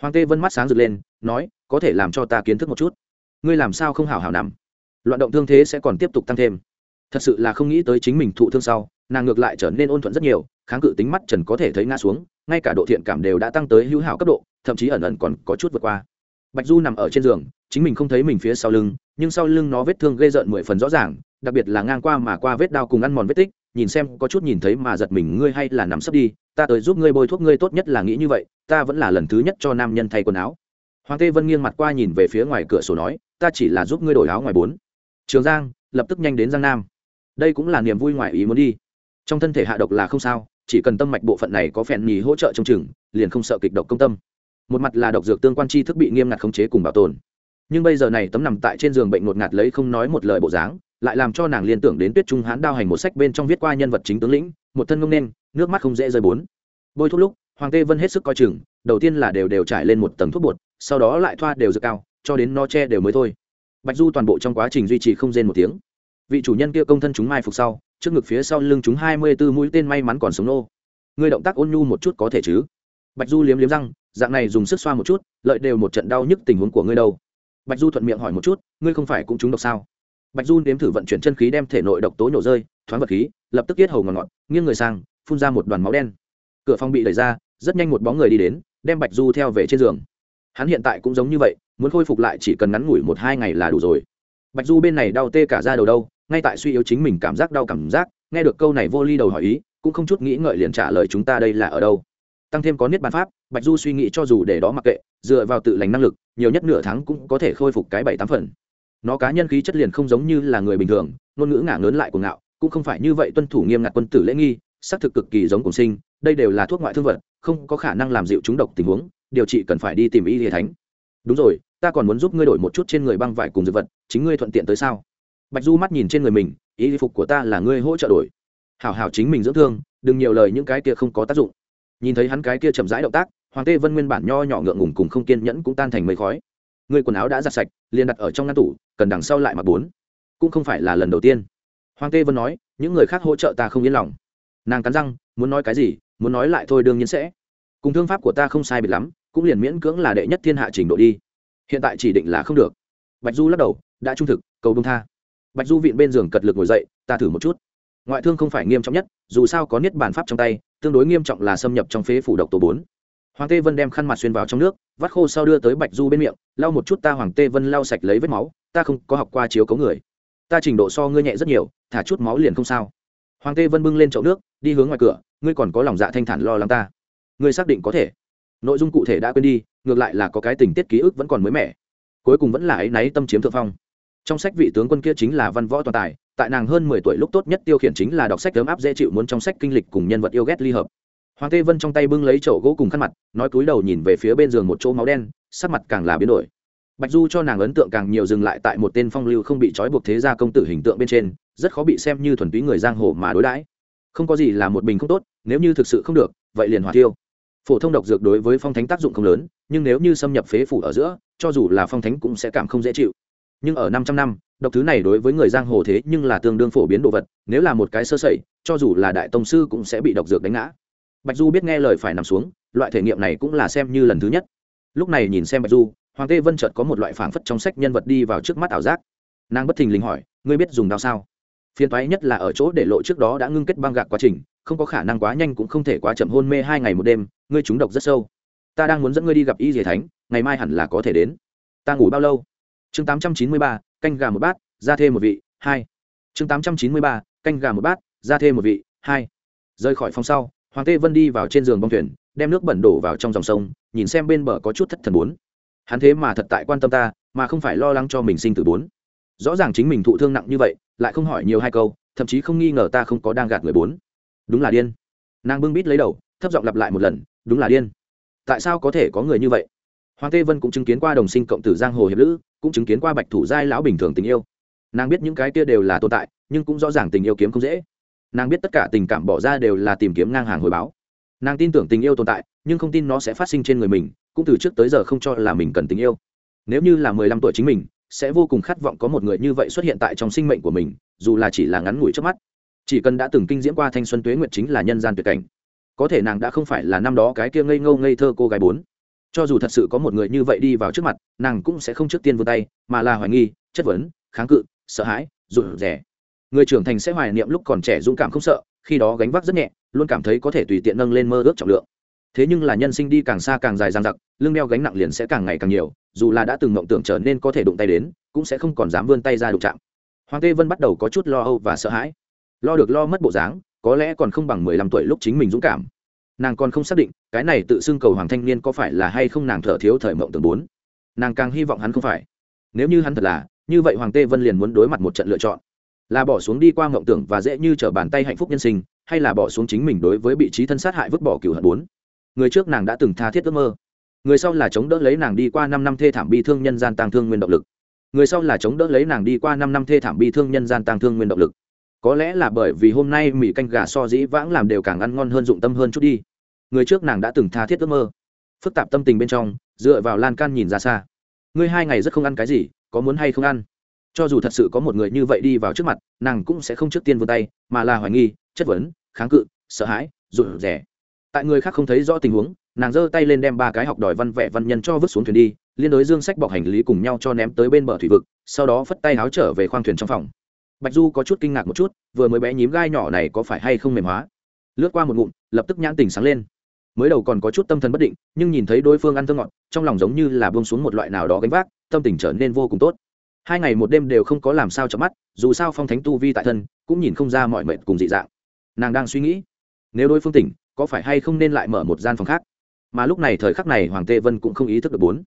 Hoàng tê vân mắt sáng rực lên, nói, có thể làm cho ta kiến thức một chút. Ngươi làm sao không hảo hảo nằm? Loạn động thương thế sẽ còn tiếp tục tăng thêm. Thật sự là không nghĩ tới chính mình thụ thương sau, nàng ngược lại trở nên ôn thuận rất nhiều, kháng cự tính mắt trần có thể thấy ngã xuống, ngay cả độ thiện cảm đều đã tăng tới hữu hảo cấp độ, thậm chí ẩn ẩn còn có chút vượt qua. Bạch du nằm ở trên giường, chính mình không thấy mình phía sau lưng, nhưng sau lưng nó vết thương gây rợn mười phần rõ ràng đặc biệt là ngang qua mà qua vết đau cùng ăn mòn vết tích, nhìn xem có chút nhìn thấy mà giật mình ngươi hay là nằm sấp đi, ta tới giúp ngươi bôi thuốc ngươi tốt nhất là nghĩ như vậy, ta vẫn là lần thứ nhất cho nam nhân thay quần áo. Hoàng tê vân nghiêng mặt qua nhìn về phía ngoài cửa sổ nói, ta chỉ là giúp ngươi đổi áo ngoài bốn. Trường giang, lập tức nhanh đến giang nam. Đây cũng là niềm vui ngoài ý muốn đi. Trong thân thể hạ độc là không sao, chỉ cần tâm mạch bộ phận này có phèn nhì hỗ trợ trong chừng, liền không sợ kịch độc công tâm. Một mặt là độc dược tương quan chi thức bị nghiêm ngặt khống chế cùng bảo tồn. Nhưng bây giờ này tấm nằm tại trên giường bệnh ngột ngạt lấy không nói một lời bộ dáng lại làm cho nàng liên tưởng đến tuyết trung hán đao hành một sách bên trong viết qua nhân vật chính tướng lĩnh, một thân ngông nên, nước mắt không dễ rơi bốn. Bôi thuốc lúc, hoàng tê vân hết sức coi chừng, đầu tiên là đều đều trải lên một tầng thuốc bột, sau đó lại thoa đều dược cao, cho đến no che đều mới thôi. Bạch du toàn bộ trong quá trình duy trì không rên một tiếng. Vị chủ nhân kia công thân chúng mai phục sau, trước ngực phía sau lưng chúng hai mươi b ố mũi tên may mắn còn sống nô. Người động tác ôn nhu một chút có thể chứ? Bạch du liếm liếm răng, dạng này dùng sức xoa một chút, lợi đều một trận đau nhức tình huống của ngươi đâu. Bạch du thuận miệng hỏi một chút, ngươi không phải cũng trúng độc sao? Bạch du nếm thử vận chuyển chân khí đem thể nội độc tố nhổ rơi, thoáng vật khí, lập tức tiết hầu ngọt ngọt nghiêng người sang, phun ra một đoàn máu đen. Cửa phòng bị đẩy ra, rất nhanh một bóng người đi đến, đem bạch du theo về trên giường. Hắn hiện tại cũng giống như vậy, muốn khôi phục lại chỉ cần ngắn ngủi một hai ngày là đủ rồi. Bạch du bên này đau tê cả ra đầu đâu, ngay tại suy yếu chính mình cảm giác đau cảm giác, nghe được câu này vô ly đầu hỏi ý, cũng không chút nghĩ ngợi liền trả lời chúng ta đây là ở đâu. Tăng thêm có niết bàn pháp, bạch du suy nghĩ cho dù để đó mặc kệ, dựa vào tự lành năng lực, nhiều nhất nửa tháng cũng có thể khôi phục cái bảy tám phần nó cá nhân khí chất liền không giống như là người bình thường, ngôn ngữ ngả ngớn lại của ngạo, cũng không phải như vậy tuân thủ nghiêm ngặt quân tử lễ nghi, xác thực cực kỳ giống cùng sinh, đây đều là thuốc ngoại thương vật, không có khả năng làm dịu chúng độc tình huống, điều trị cần phải đi tìm y hệ thánh. Đúng rồi, ta còn muốn giúp ngươi đổi một chút trên người băng vải cùng dược vật, chính ngươi thuận tiện tới sao? Bạch du mắt nhìn trên người mình, y phục của ta là ngươi hỗ trợ đổi. Hảo hảo chính mình dưỡng thương, đừng nhiều lời những cái kia không có tác dụng. Nhìn thấy hắn cái kia chậm rãi động tác, hoàng tê vân nguyên bản nho nhỏ ngượng ngùng cùng không kiên nhẫn cũng tan thành mây khói người quần áo đã giặt sạch, liền đặt ở trong ngăn tủ, cần đằng sau lại mặc bốn. Cũng không phải là lần đầu tiên. Hoàng tê vân nói, những người khác hỗ trợ ta không yên lòng. Nàng cắn răng, muốn nói cái gì, muốn nói lại thôi đương nhiên sẽ. Cùng thương pháp của ta không sai biệt lắm, cũng liền miễn cưỡng là đệ nhất thiên hạ trình độ đi. Hiện tại chỉ định là không được. Bạch du lắc đầu, đã trung thực, cầu đông tha. Bạch du vịn bên giường cật lực ngồi dậy, ta thử một chút. Ngoại thương không phải nghiêm trọng nhất, dù sao có niết bản pháp trong tay, tương đối nghiêm trọng là xâm nhập trong phế phủ độc tổ bốn hoàng tê vân đem khăn mặt xuyên vào trong nước, vắt khô sau đưa tới bạch du bên miệng, lau một chút ta, hoàng tê vân, lau sạch lấy vết máu, ta không có học qua chiếu cấu người. Ta trình độ so ngươi nhẹ rất nhiều, thả chút máu liền không sao. Hoàng tê vân bưng lên chậu nước, đi hướng ngoài cửa, ngươi còn có lòng dạ thanh thản lo lắng ta. Ngươi xác định có thể. Nội dung cụ thể đã quên đi, ngược lại là có cái tình tiết ký ức vẫn còn mới mẻ. Cuối cùng vẫn là ấy náy tâm chiếm thượng phong. Trong sách vị tướng quân kia chính là văn võ toàn tài, tại nàng hơn mười tuổi lúc tốt nhất tiêu khiển chính là đọc sách ấm áp dễ chịu muốn trong sách kinh lịch cùng nhân vật yêu ghét ly hợp hoàng tê vân trong tay bưng lấy chậu gỗ cùng khăn mặt, nói cúi đầu nhìn về phía bên giường một chỗ máu đen, sắc mặt càng là biến đổi. Bạch du cho nàng ấn tượng càng nhiều dừng lại tại một tên phong lưu không bị trói buộc thế gia công tử hình tượng bên trên, rất khó bị xem như thuần túy người giang hồ mà đối đãi. Không có gì là một bình không tốt, nếu như thực sự không được, vậy liền hỏa tiêu phổ thông độc dược đối với phong thánh tác dụng không lớn, nhưng nếu như xâm nhập phế phủ ở giữa, cho dù là phong thánh cũng sẽ cảm không dễ chịu. Nhưng ở năm trăm năm, độc thứ này đối với người giang hồ thế nhưng là tương đương phổ biến đồ vật, nếu là một cái sơ sẩy, cho dù là đại tông sư cũng sẽ bị độc dược đánh ngã bạch du biết nghe lời phải nằm xuống, loại thể nghiệm này cũng là xem như lần thứ nhất. Lúc này nhìn xem bạch du, hoàng tê vân chợt có một loại phảng phất trong sách nhân vật đi vào trước mắt ảo giác. Nàng bất thình lình hỏi, ngươi biết dùng đao sao? Phiền toái nhất là ở chỗ để lộ trước đó đã ngưng kết băng gạc quá trình, không có khả năng quá nhanh cũng không thể quá chậm hôn mê hai ngày một đêm, ngươi trúng độc rất sâu. Ta đang muốn dẫn ngươi đi gặp y dì thánh, ngày mai hẳn là có thể đến. Ta ngủ bao lâu? Chương tám trăm chín mươi ba, canh gà một bát, ra thêm một vị, hai. Chương tám trăm chín mươi ba, canh gà một bát, ra thêm một vị, hai. Rời khỏi phòng sau hoàng tê vân đi vào trên giường bông thuyền, đem nước bẩn đổ vào trong dòng sông, nhìn xem bên bờ có chút thất thần bốn. Hắn thế mà thật tại quan tâm ta, mà không phải lo lắng cho mình sinh tử bốn. Rõ ràng chính mình thụ thương nặng như vậy, lại không hỏi nhiều hai câu, thậm chí không nghi ngờ ta không có đang gạt người bốn. Đúng là điên. Nàng bưng bít lấy đầu, thấp giọng lặp lại một lần, đúng là điên. Tại sao có thể có người như vậy? Hoàng tê vân cũng chứng kiến qua đồng sinh cộng tử giang hồ hiệp lữ, cũng chứng kiến qua bạch thủ giai lão bình thường tình yêu. Nàng biết những cái kia đều là tồn tại, nhưng cũng rõ ràng tình yêu kiếm không dễ nàng biết tất cả tình cảm bỏ ra đều là tìm kiếm ngang hàng hồi báo. Nàng tin tưởng tình yêu tồn tại, nhưng không tin nó sẽ phát sinh trên người mình, cũng từ trước tới giờ không cho là mình cần tình yêu. Nếu như là mười lăm tuổi chính mình, sẽ vô cùng khát vọng có một người như vậy xuất hiện tại trong sinh mệnh của mình, dù là chỉ là ngắn ngủi trước mắt. Chỉ cần đã từng kinh diễm qua thanh xuân tuế nguyệt chính là nhân gian tuyệt cảnh. Có thể nàng đã không phải là năm đó cái kia ngây ngâu ngây thơ cô gái bốn. Cho dù thật sự có một người như vậy đi vào trước mặt, nàng cũng sẽ không trước tiên vươn tay, mà là hoài nghi, chất vấn, kháng cự, sợ hãi, rụt rẻ người trưởng thành sẽ hoài niệm lúc còn trẻ dũng cảm không sợ, khi đó gánh vác rất nhẹ, luôn cảm thấy có thể tùy tiện nâng lên mơ ước trọng lượng. Thế nhưng là nhân sinh đi càng xa càng dài dang dặc, lưng đeo gánh nặng liền sẽ càng ngày càng nhiều, dù là đã từng mộng tưởng trở nên có thể đụng tay đến, cũng sẽ không còn dám vươn tay ra đụng chạm. Hoàng tê vân bắt đầu có chút lo âu và sợ hãi. Lo được lo mất bộ dáng, có lẽ còn không bằng mười lăm tuổi lúc chính mình dũng cảm. Nàng còn không xác định, cái này tự xưng cầu hoàng thanh niên có phải là hay không nàng thở thiếu thời mộng tưởng bốn. Nàng càng hy vọng hắn không phải. Nếu như hắn thật là, như vậy hoàng tê vân liền muốn đối mặt một trận lựa chọn là bỏ xuống đi qua ngộng tưởng và dễ như trở bàn tay hạnh phúc nhân sinh, hay là bỏ xuống chính mình đối với vị trí thân sát hại vứt bỏ cửu hận bốn? Người trước nàng đã từng tha thiết ước mơ. Người sau là chống đỡ lấy nàng đi qua năm năm thê thảm bi thương nhân gian tăng thương nguyên động lực. Người sau là chống đỡ lấy nàng đi qua năm năm thê thảm bi thương nhân gian tăng thương nguyên động lực. Có lẽ là bởi vì hôm nay mì canh gà so dĩ vãng làm đều càng ăn ngon hơn dụng tâm hơn chút đi. Người trước nàng đã từng tha thiết ước mơ. Phức tạp tâm tình bên trong, dựa vào lan can nhìn ra xa. Ngươi hai ngày rất không ăn cái gì, có muốn hay không ăn? Cho dù thật sự có một người như vậy đi vào trước mặt, nàng cũng sẽ không trước tiên vươn tay, mà là hoài nghi, chất vấn, kháng cự, sợ hãi, rụt rẻ tại người khác không thấy rõ tình huống, nàng giơ tay lên đem ba cái học đòi văn vẽ văn nhân cho vứt xuống thuyền đi, liên đối dương sách bọc hành lý cùng nhau cho ném tới bên bờ thủy vực, sau đó phất tay áo trở về khoang thuyền trong phòng. Bạch du có chút kinh ngạc một chút, vừa mới bé nhím gai nhỏ này có phải hay không mềm hóa? Lướt qua một ngụm, lập tức nhãn tình sáng lên. Mới đầu còn có chút tâm thần bất định, nhưng nhìn thấy đối phương ăn thơ ngọt, trong lòng giống như là bông xuống một loại nào đó gánh vác, tâm tình trở nên vô cùng tốt hai ngày một đêm đều không có làm sao chợp mắt, dù sao phong thánh tu vi tại thân, cũng nhìn không ra mọi mệnh cùng dị dạng. Nàng đang suy nghĩ, nếu đối phương tỉnh, có phải hay không nên lại mở một gian phòng khác? Mà lúc này thời khắc này hoàng tê vân cũng không ý thức được bốn.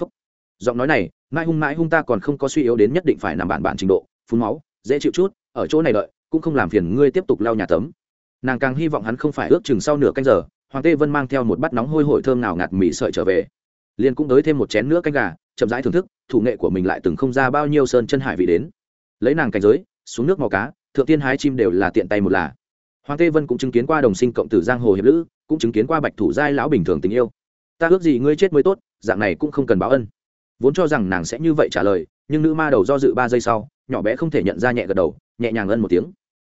Phúc. Giọng nói này, mãi hung mãi hung ta còn không có suy yếu đến nhất định phải nằm bản bản trình độ, phun máu, dễ chịu chút, ở chỗ này đợi, cũng không làm phiền ngươi tiếp tục lau nhà tấm nàng càng hy vọng hắn không phải ước chừng sau nửa canh giờ, hoàng tê vân mang theo một bát nóng hôi hổi thơm nào ngạt mì sợi trở về. Liền cũng tới thêm một chén nữa canh gà chậm rãi thưởng thức, thủ nghệ của mình lại từng không ra bao nhiêu sơn chân hải vị đến. Lấy nàng cảnh giới, xuống nước mò cá, thượng tiên hái chim đều là tiện tay một là. Hoàng tê vân cũng chứng kiến qua đồng sinh cộng tử giang hồ hiệp lữ, cũng chứng kiến qua bạch thủ giai lão bình thường tình yêu. Ta ước gì ngươi chết mới tốt, dạng này cũng không cần báo ân. Vốn cho rằng nàng sẽ như vậy trả lời, nhưng nữ ma đầu do dự ba giây sau, nhỏ bé không thể nhận ra nhẹ gật đầu, nhẹ nhàng ân một tiếng.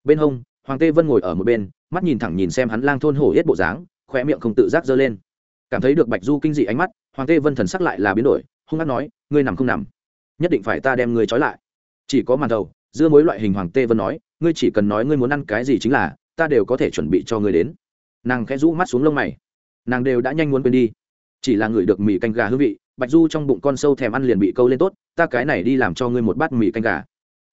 Bên hông, hoàng tê vân ngồi ở một bên, mắt nhìn thẳng nhìn xem hắn lang thôn hổ hết bộ dáng khoe miệng không tự giác giơ lên. Cảm thấy được bạch du kinh dị ánh mắt, hoàng tê vân thần sắc lại là biến đổi hung hát nói, ngươi nằm không nằm, nhất định phải ta đem ngươi trói lại. Chỉ có màn đầu, dưa mối loại hình hoàng tê vân nói, ngươi chỉ cần nói ngươi muốn ăn cái gì chính là, ta đều có thể chuẩn bị cho ngươi đến. Nàng khẽ rũ mắt xuống lông mày. Nàng đều đã nhanh muốn quên đi. Chỉ là người được mì canh gà hương vị, bạch du trong bụng con sâu thèm ăn liền bị câu lên tốt, ta cái này đi làm cho ngươi một bát mì canh gà.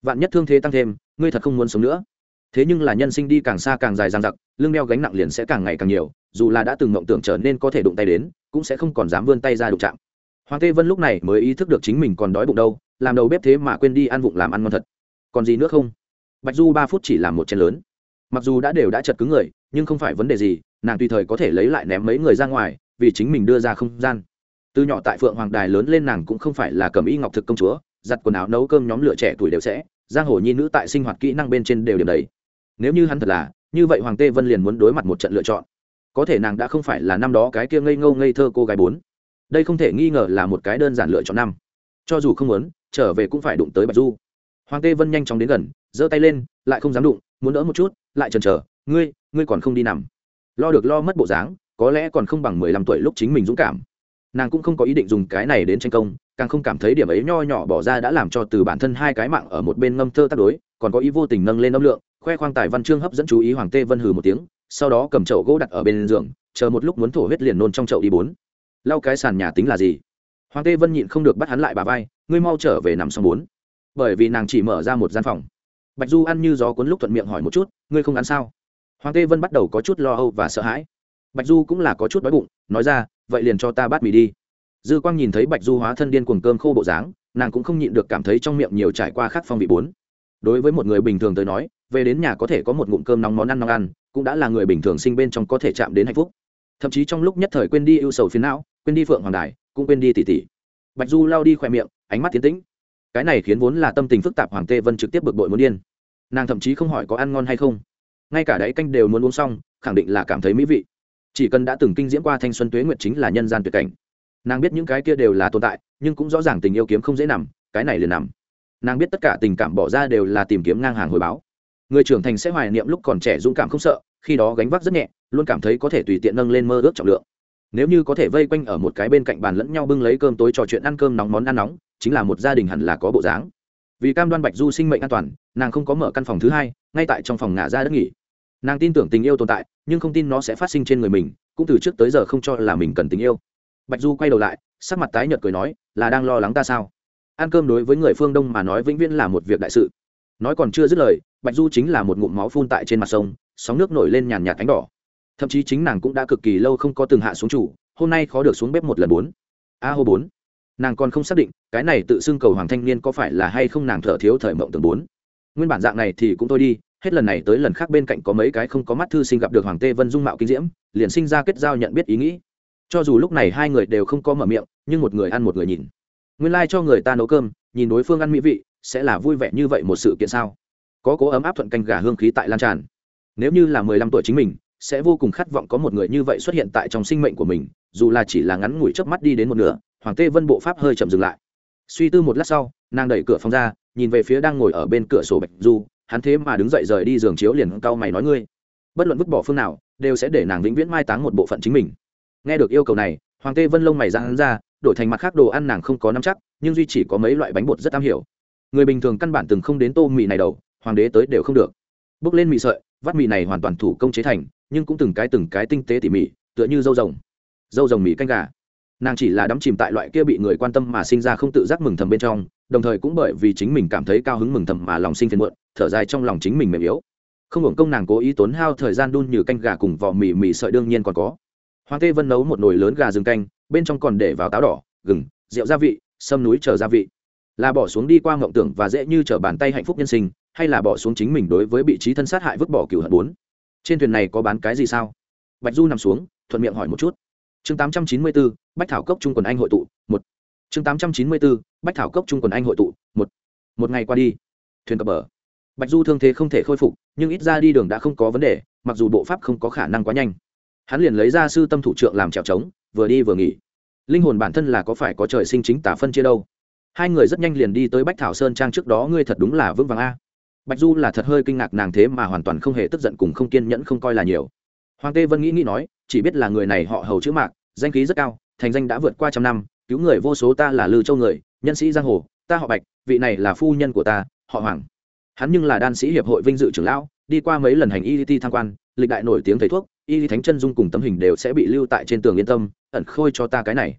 Vạn nhất thương thế tăng thêm, ngươi thật không muốn sống nữa. Thế nhưng là nhân sinh đi càng xa càng dài dang dặc, lưng đeo gánh nặng liền sẽ càng ngày càng nhiều, dù là đã từng mộng tưởng trở nên có thể đụng tay đến, cũng sẽ không còn dám vươn tay ra đụng chạm hoàng tê vân lúc này mới ý thức được chính mình còn đói bụng đâu, làm đầu bếp thế mà quên đi ăn vụng làm ăn ngon thật. Còn gì nữa không? Bạch du ba phút chỉ làm một chén lớn. Mặc dù đã đều đã chật cứng người, nhưng không phải vấn đề gì, nàng tùy thời có thể lấy lại ném mấy người ra ngoài, vì chính mình đưa ra không gian. Từ nhỏ tại phượng hoàng đài lớn lên nàng cũng không phải là cầm y ngọc thực công chúa, giặt quần áo nấu cơm nhóm lửa trẻ tuổi đều sẽ, giang hồ nhi nữ tại sinh hoạt kỹ năng bên trên đều điểm đấy. Nếu như hắn thật là, như vậy hoàng tê vân liền muốn đối mặt một trận lựa chọn. Có thể nàng đã không phải là năm đó cái kia ngây ngâu ngây thơ cô gái bốn đây không thể nghi ngờ là một cái đơn giản lựa chọn năm. Cho dù không muốn, trở về cũng phải đụng tới bạch du. Hoàng tê vân nhanh chóng đến gần, giơ tay lên, lại không dám đụng, muốn đỡ một chút, lại chần chờ, ngươi ngươi còn không đi nằm. Lo được lo mất bộ dáng, có lẽ còn không bằng mười lăm tuổi lúc chính mình dũng cảm. Nàng cũng không có ý định dùng cái này đến tranh công, càng không cảm thấy điểm ấy nho nhỏ bỏ ra đã làm cho từ bản thân hai cái mạng ở một bên ngâm thơ tác đối, còn có ý vô tình nâng lên âm lượng, khoe khoang tài văn chương hấp dẫn chú ý hoàng tê vân hừ một tiếng, sau đó cầm chậu gỗ đặt ở bên giường, chờ một lúc muốn thổ huyết liền nôn trong chậu đi bốn lau cái sàn nhà tính là gì? Hoàng tê vân nhịn không được bắt hắn lại bà vai, ngươi mau trở về nằm xong bốn. Bởi vì nàng chỉ mở ra một gian phòng. Bạch du ăn như gió cuốn lúc thuận miệng hỏi một chút, ngươi không ăn sao? Hoàng tê vân bắt đầu có chút lo âu và sợ hãi. Bạch du cũng là có chút đói bụng, nói ra, vậy liền cho ta bát mì đi. Dư quang nhìn thấy bạch du hóa thân điên cuồng cơm khô bộ dáng, nàng cũng không nhịn được cảm thấy trong miệng nhiều trải qua khắc phong vị bốn. Đối với một người bình thường tới nói, về đến nhà có thể có một ngụm cơm nóng món ăn nóng ăn, cũng đã là người bình thường sinh bên trong có thể chạm đến hạnh phúc thậm chí trong lúc nhất thời quên đi ưu sầu phiến não, quên đi phượng hoàng đài, cũng quên đi tỷ tỷ bạch du lao đi khỏe miệng, ánh mắt tiến tĩnh. Cái này khiến vốn là tâm tình phức tạp hoàng tê vân trực tiếp bực bội muốn điên. Nàng thậm chí không hỏi có ăn ngon hay không. Ngay cả đáy canh đều muốn uống xong, khẳng định là cảm thấy mỹ vị. Chỉ cần đã từng kinh diễn qua thanh xuân tuế nguyệt chính là nhân gian tuyệt cảnh. Nàng biết những cái kia đều là tồn tại, nhưng cũng rõ ràng tình yêu kiếm không dễ nằm, cái này liền nằm. Nàng biết tất cả tình cảm bỏ ra đều là tìm kiếm ngang hàng hồi báo. Người trưởng thành sẽ hoài niệm lúc còn trẻ dũng cảm không sợ khi đó gánh vác rất nhẹ, luôn cảm thấy có thể tùy tiện nâng lên mơ ước trọng lượng. Nếu như có thể vây quanh ở một cái bên cạnh bàn lẫn nhau bưng lấy cơm tối trò chuyện ăn cơm nóng món ăn nóng, chính là một gia đình hẳn là có bộ dáng. Vì cam đoan bạch du sinh mệnh an toàn, nàng không có mở căn phòng thứ hai, ngay tại trong phòng ngả ra đất nghỉ. Nàng tin tưởng tình yêu tồn tại, nhưng không tin nó sẽ phát sinh trên người mình, cũng từ trước tới giờ không cho là mình cần tình yêu. Bạch du quay đầu lại, sắc mặt tái nhợt cười nói, là đang lo lắng ta sao? Ăn cơm đối với người phương đông mà nói vĩnh viễn là một việc đại sự. Nói còn chưa dứt lời, bạch du chính là một ngụm máu phun tại trên mặt sông sóng nước nổi lên nhàn nhạt ánh đỏ. Thậm chí chính nàng cũng đã cực kỳ lâu không có từng hạ xuống chủ, hôm nay khó được xuống bếp một lần bốn. A hô bốn. Nàng còn không xác định, cái này tự xưng cầu hoàng thanh niên có phải là hay không nàng thở thiếu thời mộng tường bốn. Nguyên bản dạng này thì cũng thôi đi, hết lần này tới lần khác bên cạnh có mấy cái không có mắt thư sinh gặp được hoàng tê vân dung mạo kinh diễm, liền sinh ra kết giao nhận biết ý nghĩ. Cho dù lúc này hai người đều không có mở miệng, nhưng một người ăn một người nhìn. Nguyên lai、like、cho người ta nấu cơm, nhìn đối phương ăn mỹ vị, sẽ là vui vẻ như vậy một sự kiện sao? Có cố ấm áp thuận canh gà hương khí tại lan tràn nếu như là mười lăm tuổi chính mình, sẽ vô cùng khát vọng có một người như vậy xuất hiện tại trong sinh mệnh của mình, dù là chỉ là ngắn ngủi chớp mắt đi đến một nửa, hoàng tê vân bộ pháp hơi chậm dừng lại. Suy tư một lát sau, nàng đẩy cửa phòng ra, nhìn về phía đang ngồi ở bên cửa sổ bạch du, hắn thế mà đứng dậy rời đi giường chiếu liền cau mày nói ngươi, bất luận vứt bỏ phương nào, đều sẽ để nàng vĩnh viễn mai táng một bộ phận chính mình. Nghe được yêu cầu này, hoàng tê vân lông mày ra hắn ra, đổi thành mặt khác đồ ăn nàng không có nắm chắc, nhưng duy chỉ có mấy loại bánh bột rất am hiểu. Người bình thường căn bản từng không đến tô mì này đầu, hoàng đế tới đều không được. Bước lên mì sợi vắt mì này hoàn toàn thủ công chế thành, nhưng cũng từng cái từng cái tinh tế tỉ mỉ, tựa như dâu rồng. Dâu rồng mì canh gà. Nàng chỉ là đắm chìm tại loại kia bị người quan tâm mà sinh ra không tự giác mừng thầm bên trong, đồng thời cũng bởi vì chính mình cảm thấy cao hứng mừng thầm mà lòng sinh phiền muộn, thở dài trong lòng chính mình mềm yếu. Không hưởng công nàng cố ý tốn hao thời gian đun như canh gà cùng vỏ mì mì sợi đương nhiên còn có. Hoàng tê vân nấu một nồi lớn gà rừng canh, bên trong còn để vào táo đỏ, gừng, rượu gia vị, sâm núi chờ gia vị. Là bỏ xuống đi qua ngộng tưởng và dễ như t bàn tay hạnh phúc nhân sinh hay là bỏ xuống chính mình đối với vị trí thân sát hại vứt bỏ cửu hận bốn? Trên thuyền này có bán cái gì sao? Bạch du nằm xuống, thuận miệng hỏi một chút. Chương tám trăm chín mươi bốn bách thảo cốc trung quần anh hội tụ, một. Chương tám trăm chín mươi bốn bách thảo cốc trung quần anh hội tụ, một. Một ngày qua đi, thuyền cập bờ. Bạch du thương thế không thể khôi phục, nhưng ít ra đi đường đã không có vấn đề, mặc dù bộ pháp không có khả năng quá nhanh. Hắn liền lấy ra sư tâm thủ trượng làm trèo trống, vừa đi vừa nghỉ. Linh hồn bản thân là có phải có trời sinh chính tả phân chia đâu? Hai người rất nhanh liền đi tới bách thảo sơn trang trước đó, ngươi thật đúng là vững vàng a bạch du là thật hơi kinh ngạc nàng thế mà hoàn toàn không hề tức giận cùng không kiên nhẫn không coi là nhiều. Hoàng tê vân nghĩ nghĩ nói, chỉ biết là người này họ hầu chữ mạc, danh khí rất cao, thành danh đã vượt qua trăm năm, cứu người vô số ta là lư châu người, nhân sĩ giang hồ, ta họ bạch, vị này là phu nhân của ta, họ hoàng. Hắn nhưng là đan sĩ hiệp hội vinh dự trưởng lão, đi qua mấy lần hành y tham quan, lịch đại nổi tiếng thầy thuốc, y thánh chân dung cùng tấm hình đều sẽ bị lưu tại trên tường yên tâm, ẩn khôi cho ta cái này.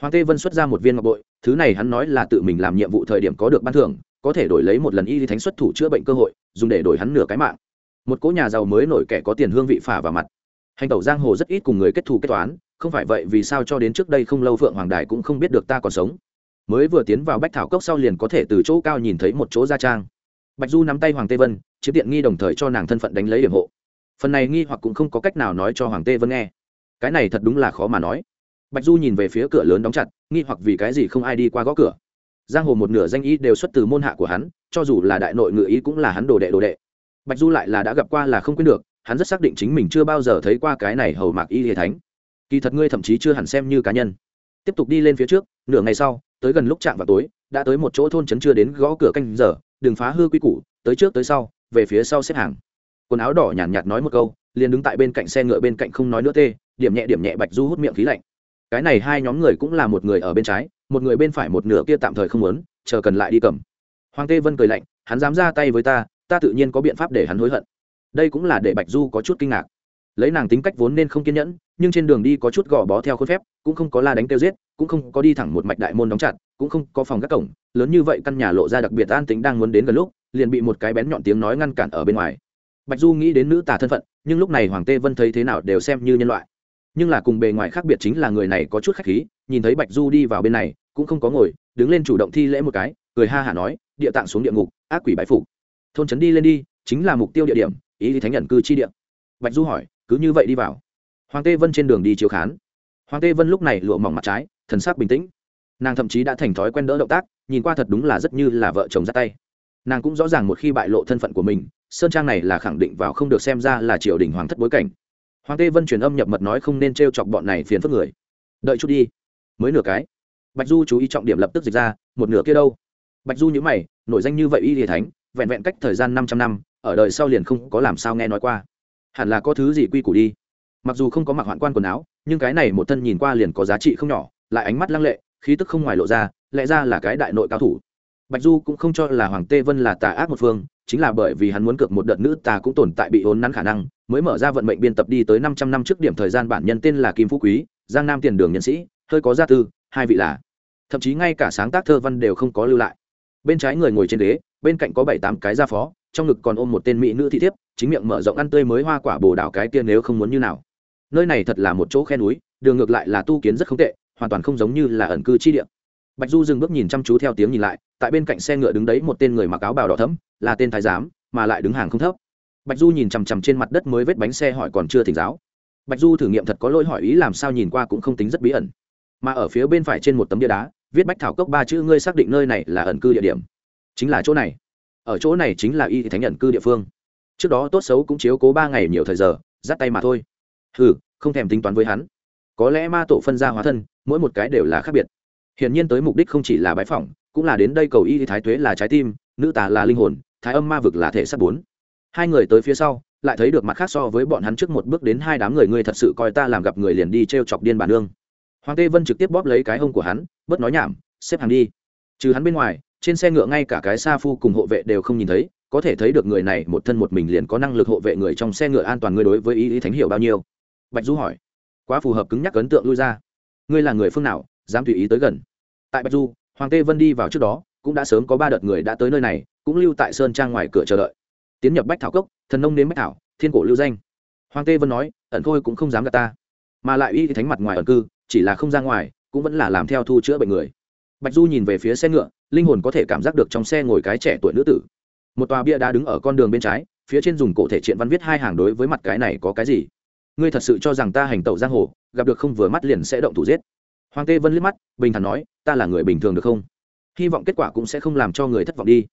Hoàng tê vân xuất ra một viên ngọc bội, thứ này hắn nói là tự mình làm nhiệm vụ thời điểm có được ban thưởng có thể đổi lấy một lần y lý thánh xuất thủ chữa bệnh cơ hội, dùng để đổi hắn nửa cái mạng. Một cỗ nhà giàu mới nổi kẻ có tiền hương vị phả vào mặt. Hành tẩu giang hồ rất ít cùng người kết thù kết toán, không phải vậy vì sao cho đến trước đây không lâu phượng hoàng đài cũng không biết được ta còn sống. Mới vừa tiến vào bách thảo cốc sau liền có thể từ chỗ cao nhìn thấy một chỗ gia trang. Bạch du nắm tay hoàng tê vân, chiếm tiện nghi đồng thời cho nàng thân phận đánh lấy điểm hộ. Phần này nghi hoặc cũng không có cách nào nói cho hoàng tê vân nghe. Cái này thật đúng là khó mà nói. Bạch du nhìn về phía cửa lớn đóng chặt, nghi hoặc vì cái gì không ai đi qua gõ cửa giang hồ một nửa danh y đều xuất từ môn hạ của hắn cho dù là đại nội ngự ý cũng là hắn đồ đệ đồ đệ. Bạch du lại là đã gặp qua là không quên được hắn rất xác định chính mình chưa bao giờ thấy qua cái này hầu mạc y hệ thánh. Kỳ thật ngươi thậm chí chưa hẳn xem như cá nhân. Tiếp tục đi lên phía trước nửa ngày sau tới gần lúc chạm vào tối đã tới một chỗ thôn trấn chưa đến gõ cửa canh giờ đừng phá hư quy củ tới trước tới sau về phía sau xếp hàng. Quần áo đỏ nhàn nhạt, nhạt nói một câu liền đứng tại bên cạnh xe ngựa bên cạnh không nói nữa tê điểm nhẹ điểm nhẹ bạch du hút miệng khí lạnh cái này hai nhóm người cũng là một người ở bên trái, một người bên phải một nửa kia tạm thời không muốn, chờ cần lại đi cầm. Hoàng tê vân cười lạnh, hắn dám ra tay với ta ta tự nhiên có biện pháp để hắn hối hận. Đây cũng là để bạch du có chút kinh ngạc. Lấy nàng tính cách vốn nên không kiên nhẫn, nhưng trên đường đi có chút gò bó theo khuôn phép, cũng không có la đánh tiêu giết, cũng không có đi thẳng một mạch đại môn đóng chặt, cũng không có phòng gác cổng, lớn như vậy căn nhà lộ ra đặc biệt an tính đang muốn đến gần lúc, liền bị một cái bén nhọn tiếng nói ngăn cản ở bên ngoài. Bạch du nghĩ đến nữ tà thân phận, nhưng lúc này hoàng tê vân thấy thế nào đều xem như nhân loại nhưng là cùng bề ngoài khác biệt chính là người này có chút khách khí, nhìn thấy bạch du đi vào bên này, cũng không có ngồi, đứng lên chủ động thi lễ một cái, cười ha hả nói, địa tạng xuống địa ngục, ác quỷ bái phục. Thôn trấn đi lên đi, chính là mục tiêu địa điểm, ý thì thánh nhận cư chi địa. Bạch du hỏi, cứ như vậy đi vào? Hoàng tê vân trên đường đi chiếu khán. Hoàng tê vân lúc này lụa mỏng mặt trái, thần sắc bình tĩnh. Nàng thậm chí đã thành thói quen đỡ động tác, nhìn qua thật đúng là rất như là vợ chồng ra tay. Nàng cũng rõ ràng một khi bại lộ thân phận của mình, sơn trang này là khẳng định vào không được xem ra là triều đình hoàng thất bối cảnh hoàng tê vân truyền âm nhập mật nói không nên t r e o chọc bọn này phiền phức người. Đợi chút đi. Mới nửa cái. Bạch du chú ý trọng điểm lập tức dịch ra, một nửa kia đâu? Bạch du nhữ mày, nổi danh như vậy y địa thánh, vẹn vẹn cách thời gian năm trăm năm, ở đời sau liền không có làm sao nghe nói qua. Hẳn là có thứ gì quy củ đi. Mặc dù không có mặc hoạn quan quần áo, nhưng cái này một thân nhìn qua liền có giá trị không nhỏ, lại ánh mắt lăng lệ, khí tức không ngoài lộ ra, lẽ ra là cái đại nội cao thủ. Bạch du cũng không cho là hoàng tê vân là tà ác một phương chính là bởi vì hắn muốn cược một đợt nữ tà cũng tồn tại bị hốn nắn khả năng, mới mở ra vận mệnh biên tập đi tới năm trăm năm trước điểm thời gian bản nhân tên là kim phú quý, giang nam tiền đường nhân sĩ, hơi có gia tư, hai vị là. Thậm chí ngay cả sáng tác thơ văn đều không có lưu lại. Bên trái người ngồi trên ghế, bên cạnh có bảy tám cái gia phó, trong ngực còn ôm một tên mỹ nữ thị thiếp, chính miệng mở rộng ăn tươi mới hoa quả bồ đào cái kia nếu không muốn như nào. Nơi này thật là một chỗ khe núi, đường ngược lại là tu kiến rất không tệ, hoàn toàn không giống như là ẩn cư chi địa bạch du dừng bước nhìn chăm chú theo tiếng nhìn lại, tại bên cạnh xe ngựa đứng đấy một tên người mặc áo bào đỏ thấm là tên thái giám, mà lại đứng hàng không thấp. Bạch du nhìn chằm chằm trên mặt đất mới vết bánh xe hỏi còn chưa thỉnh giáo. Bạch du thử nghiệm thật có lỗi hỏi ý làm sao nhìn qua cũng không tính rất bí ẩn. Mà ở phía bên phải trên một tấm bia đá, viết bách thảo cốc ba chữ ngươi xác định nơi này là ẩn cư địa điểm. Chính là chỗ này. Ở chỗ này chính là y thánh ẩn cư địa phương. Trước đó tốt xấu cũng chiếu cố ba ngày nhiều thời giờ, dắt tay mà thôi. Ừ không thèm tính toán với hắn. Có lẽ ma tổ phân ra hóa thân, mỗi một cái đều là khác biệt hiển nhiên tới mục đích không chỉ là bãi phỏng, cũng là đến đây cầu y thái tuế là trái tim, nữ tà là linh hồn, thái âm ma vực là thể sắt bốn. Hai người tới phía sau, lại thấy được mặt khác so với bọn hắn trước một bước đến hai đám người ngươi thật sự coi ta làm gặp người liền đi t r e o chọc điên bản nương. Hoàng tê vân trực tiếp bóp lấy cái hông của hắn, bớt nói nhảm, xếp hàng đi. Trừ hắn bên ngoài, trên xe ngựa ngay cả cái sa phu cùng hộ vệ đều không nhìn thấy, có thể thấy được người này một thân một mình liền có năng lực hộ vệ người trong xe ngựa an toàn ngươi đối với ý ý thánh hiểu bao nhiêu. Bạch du hỏi. Quá phù hợp cứng nhắc ấn tượng lui ra. Ngươi là người phương nào, dám tùy ý tới gần? Tại bạch du, hoàng tê vân đi vào trước đó, cũng đã sớm có ba đợt người đã tới nơi này, cũng lưu tại sơn trang ngoài cửa chờ đợi. Tiến nhập bách thảo cốc, thần nông đến bách thảo, thiên cổ lưu danh. Hoàng tê vân nói, ẩn khôi cũng không dám gạt ta. Mà lại y thánh mặt ngoài ẩn cư, chỉ là không ra ngoài, cũng vẫn là làm theo thu chữa bệnh người. Bạch du nhìn về phía xe ngựa, linh hồn có thể cảm giác được trong xe ngồi cái trẻ tuổi nữ tử. Một tòa bia đá đứng ở con đường bên trái, phía trên dùng cổ thể triện văn viết hai hàng đối với mặt cái này có cái gì. Ngươi thật sự cho rằng ta hành tẩu giang hồ, gặp được không vừa mắt liền sẽ động thủ giết hoàng tê vân liếc mắt, bình thản nói, ta là người bình thường được không? Hy vọng kết quả cũng sẽ không làm cho người thất vọng đi.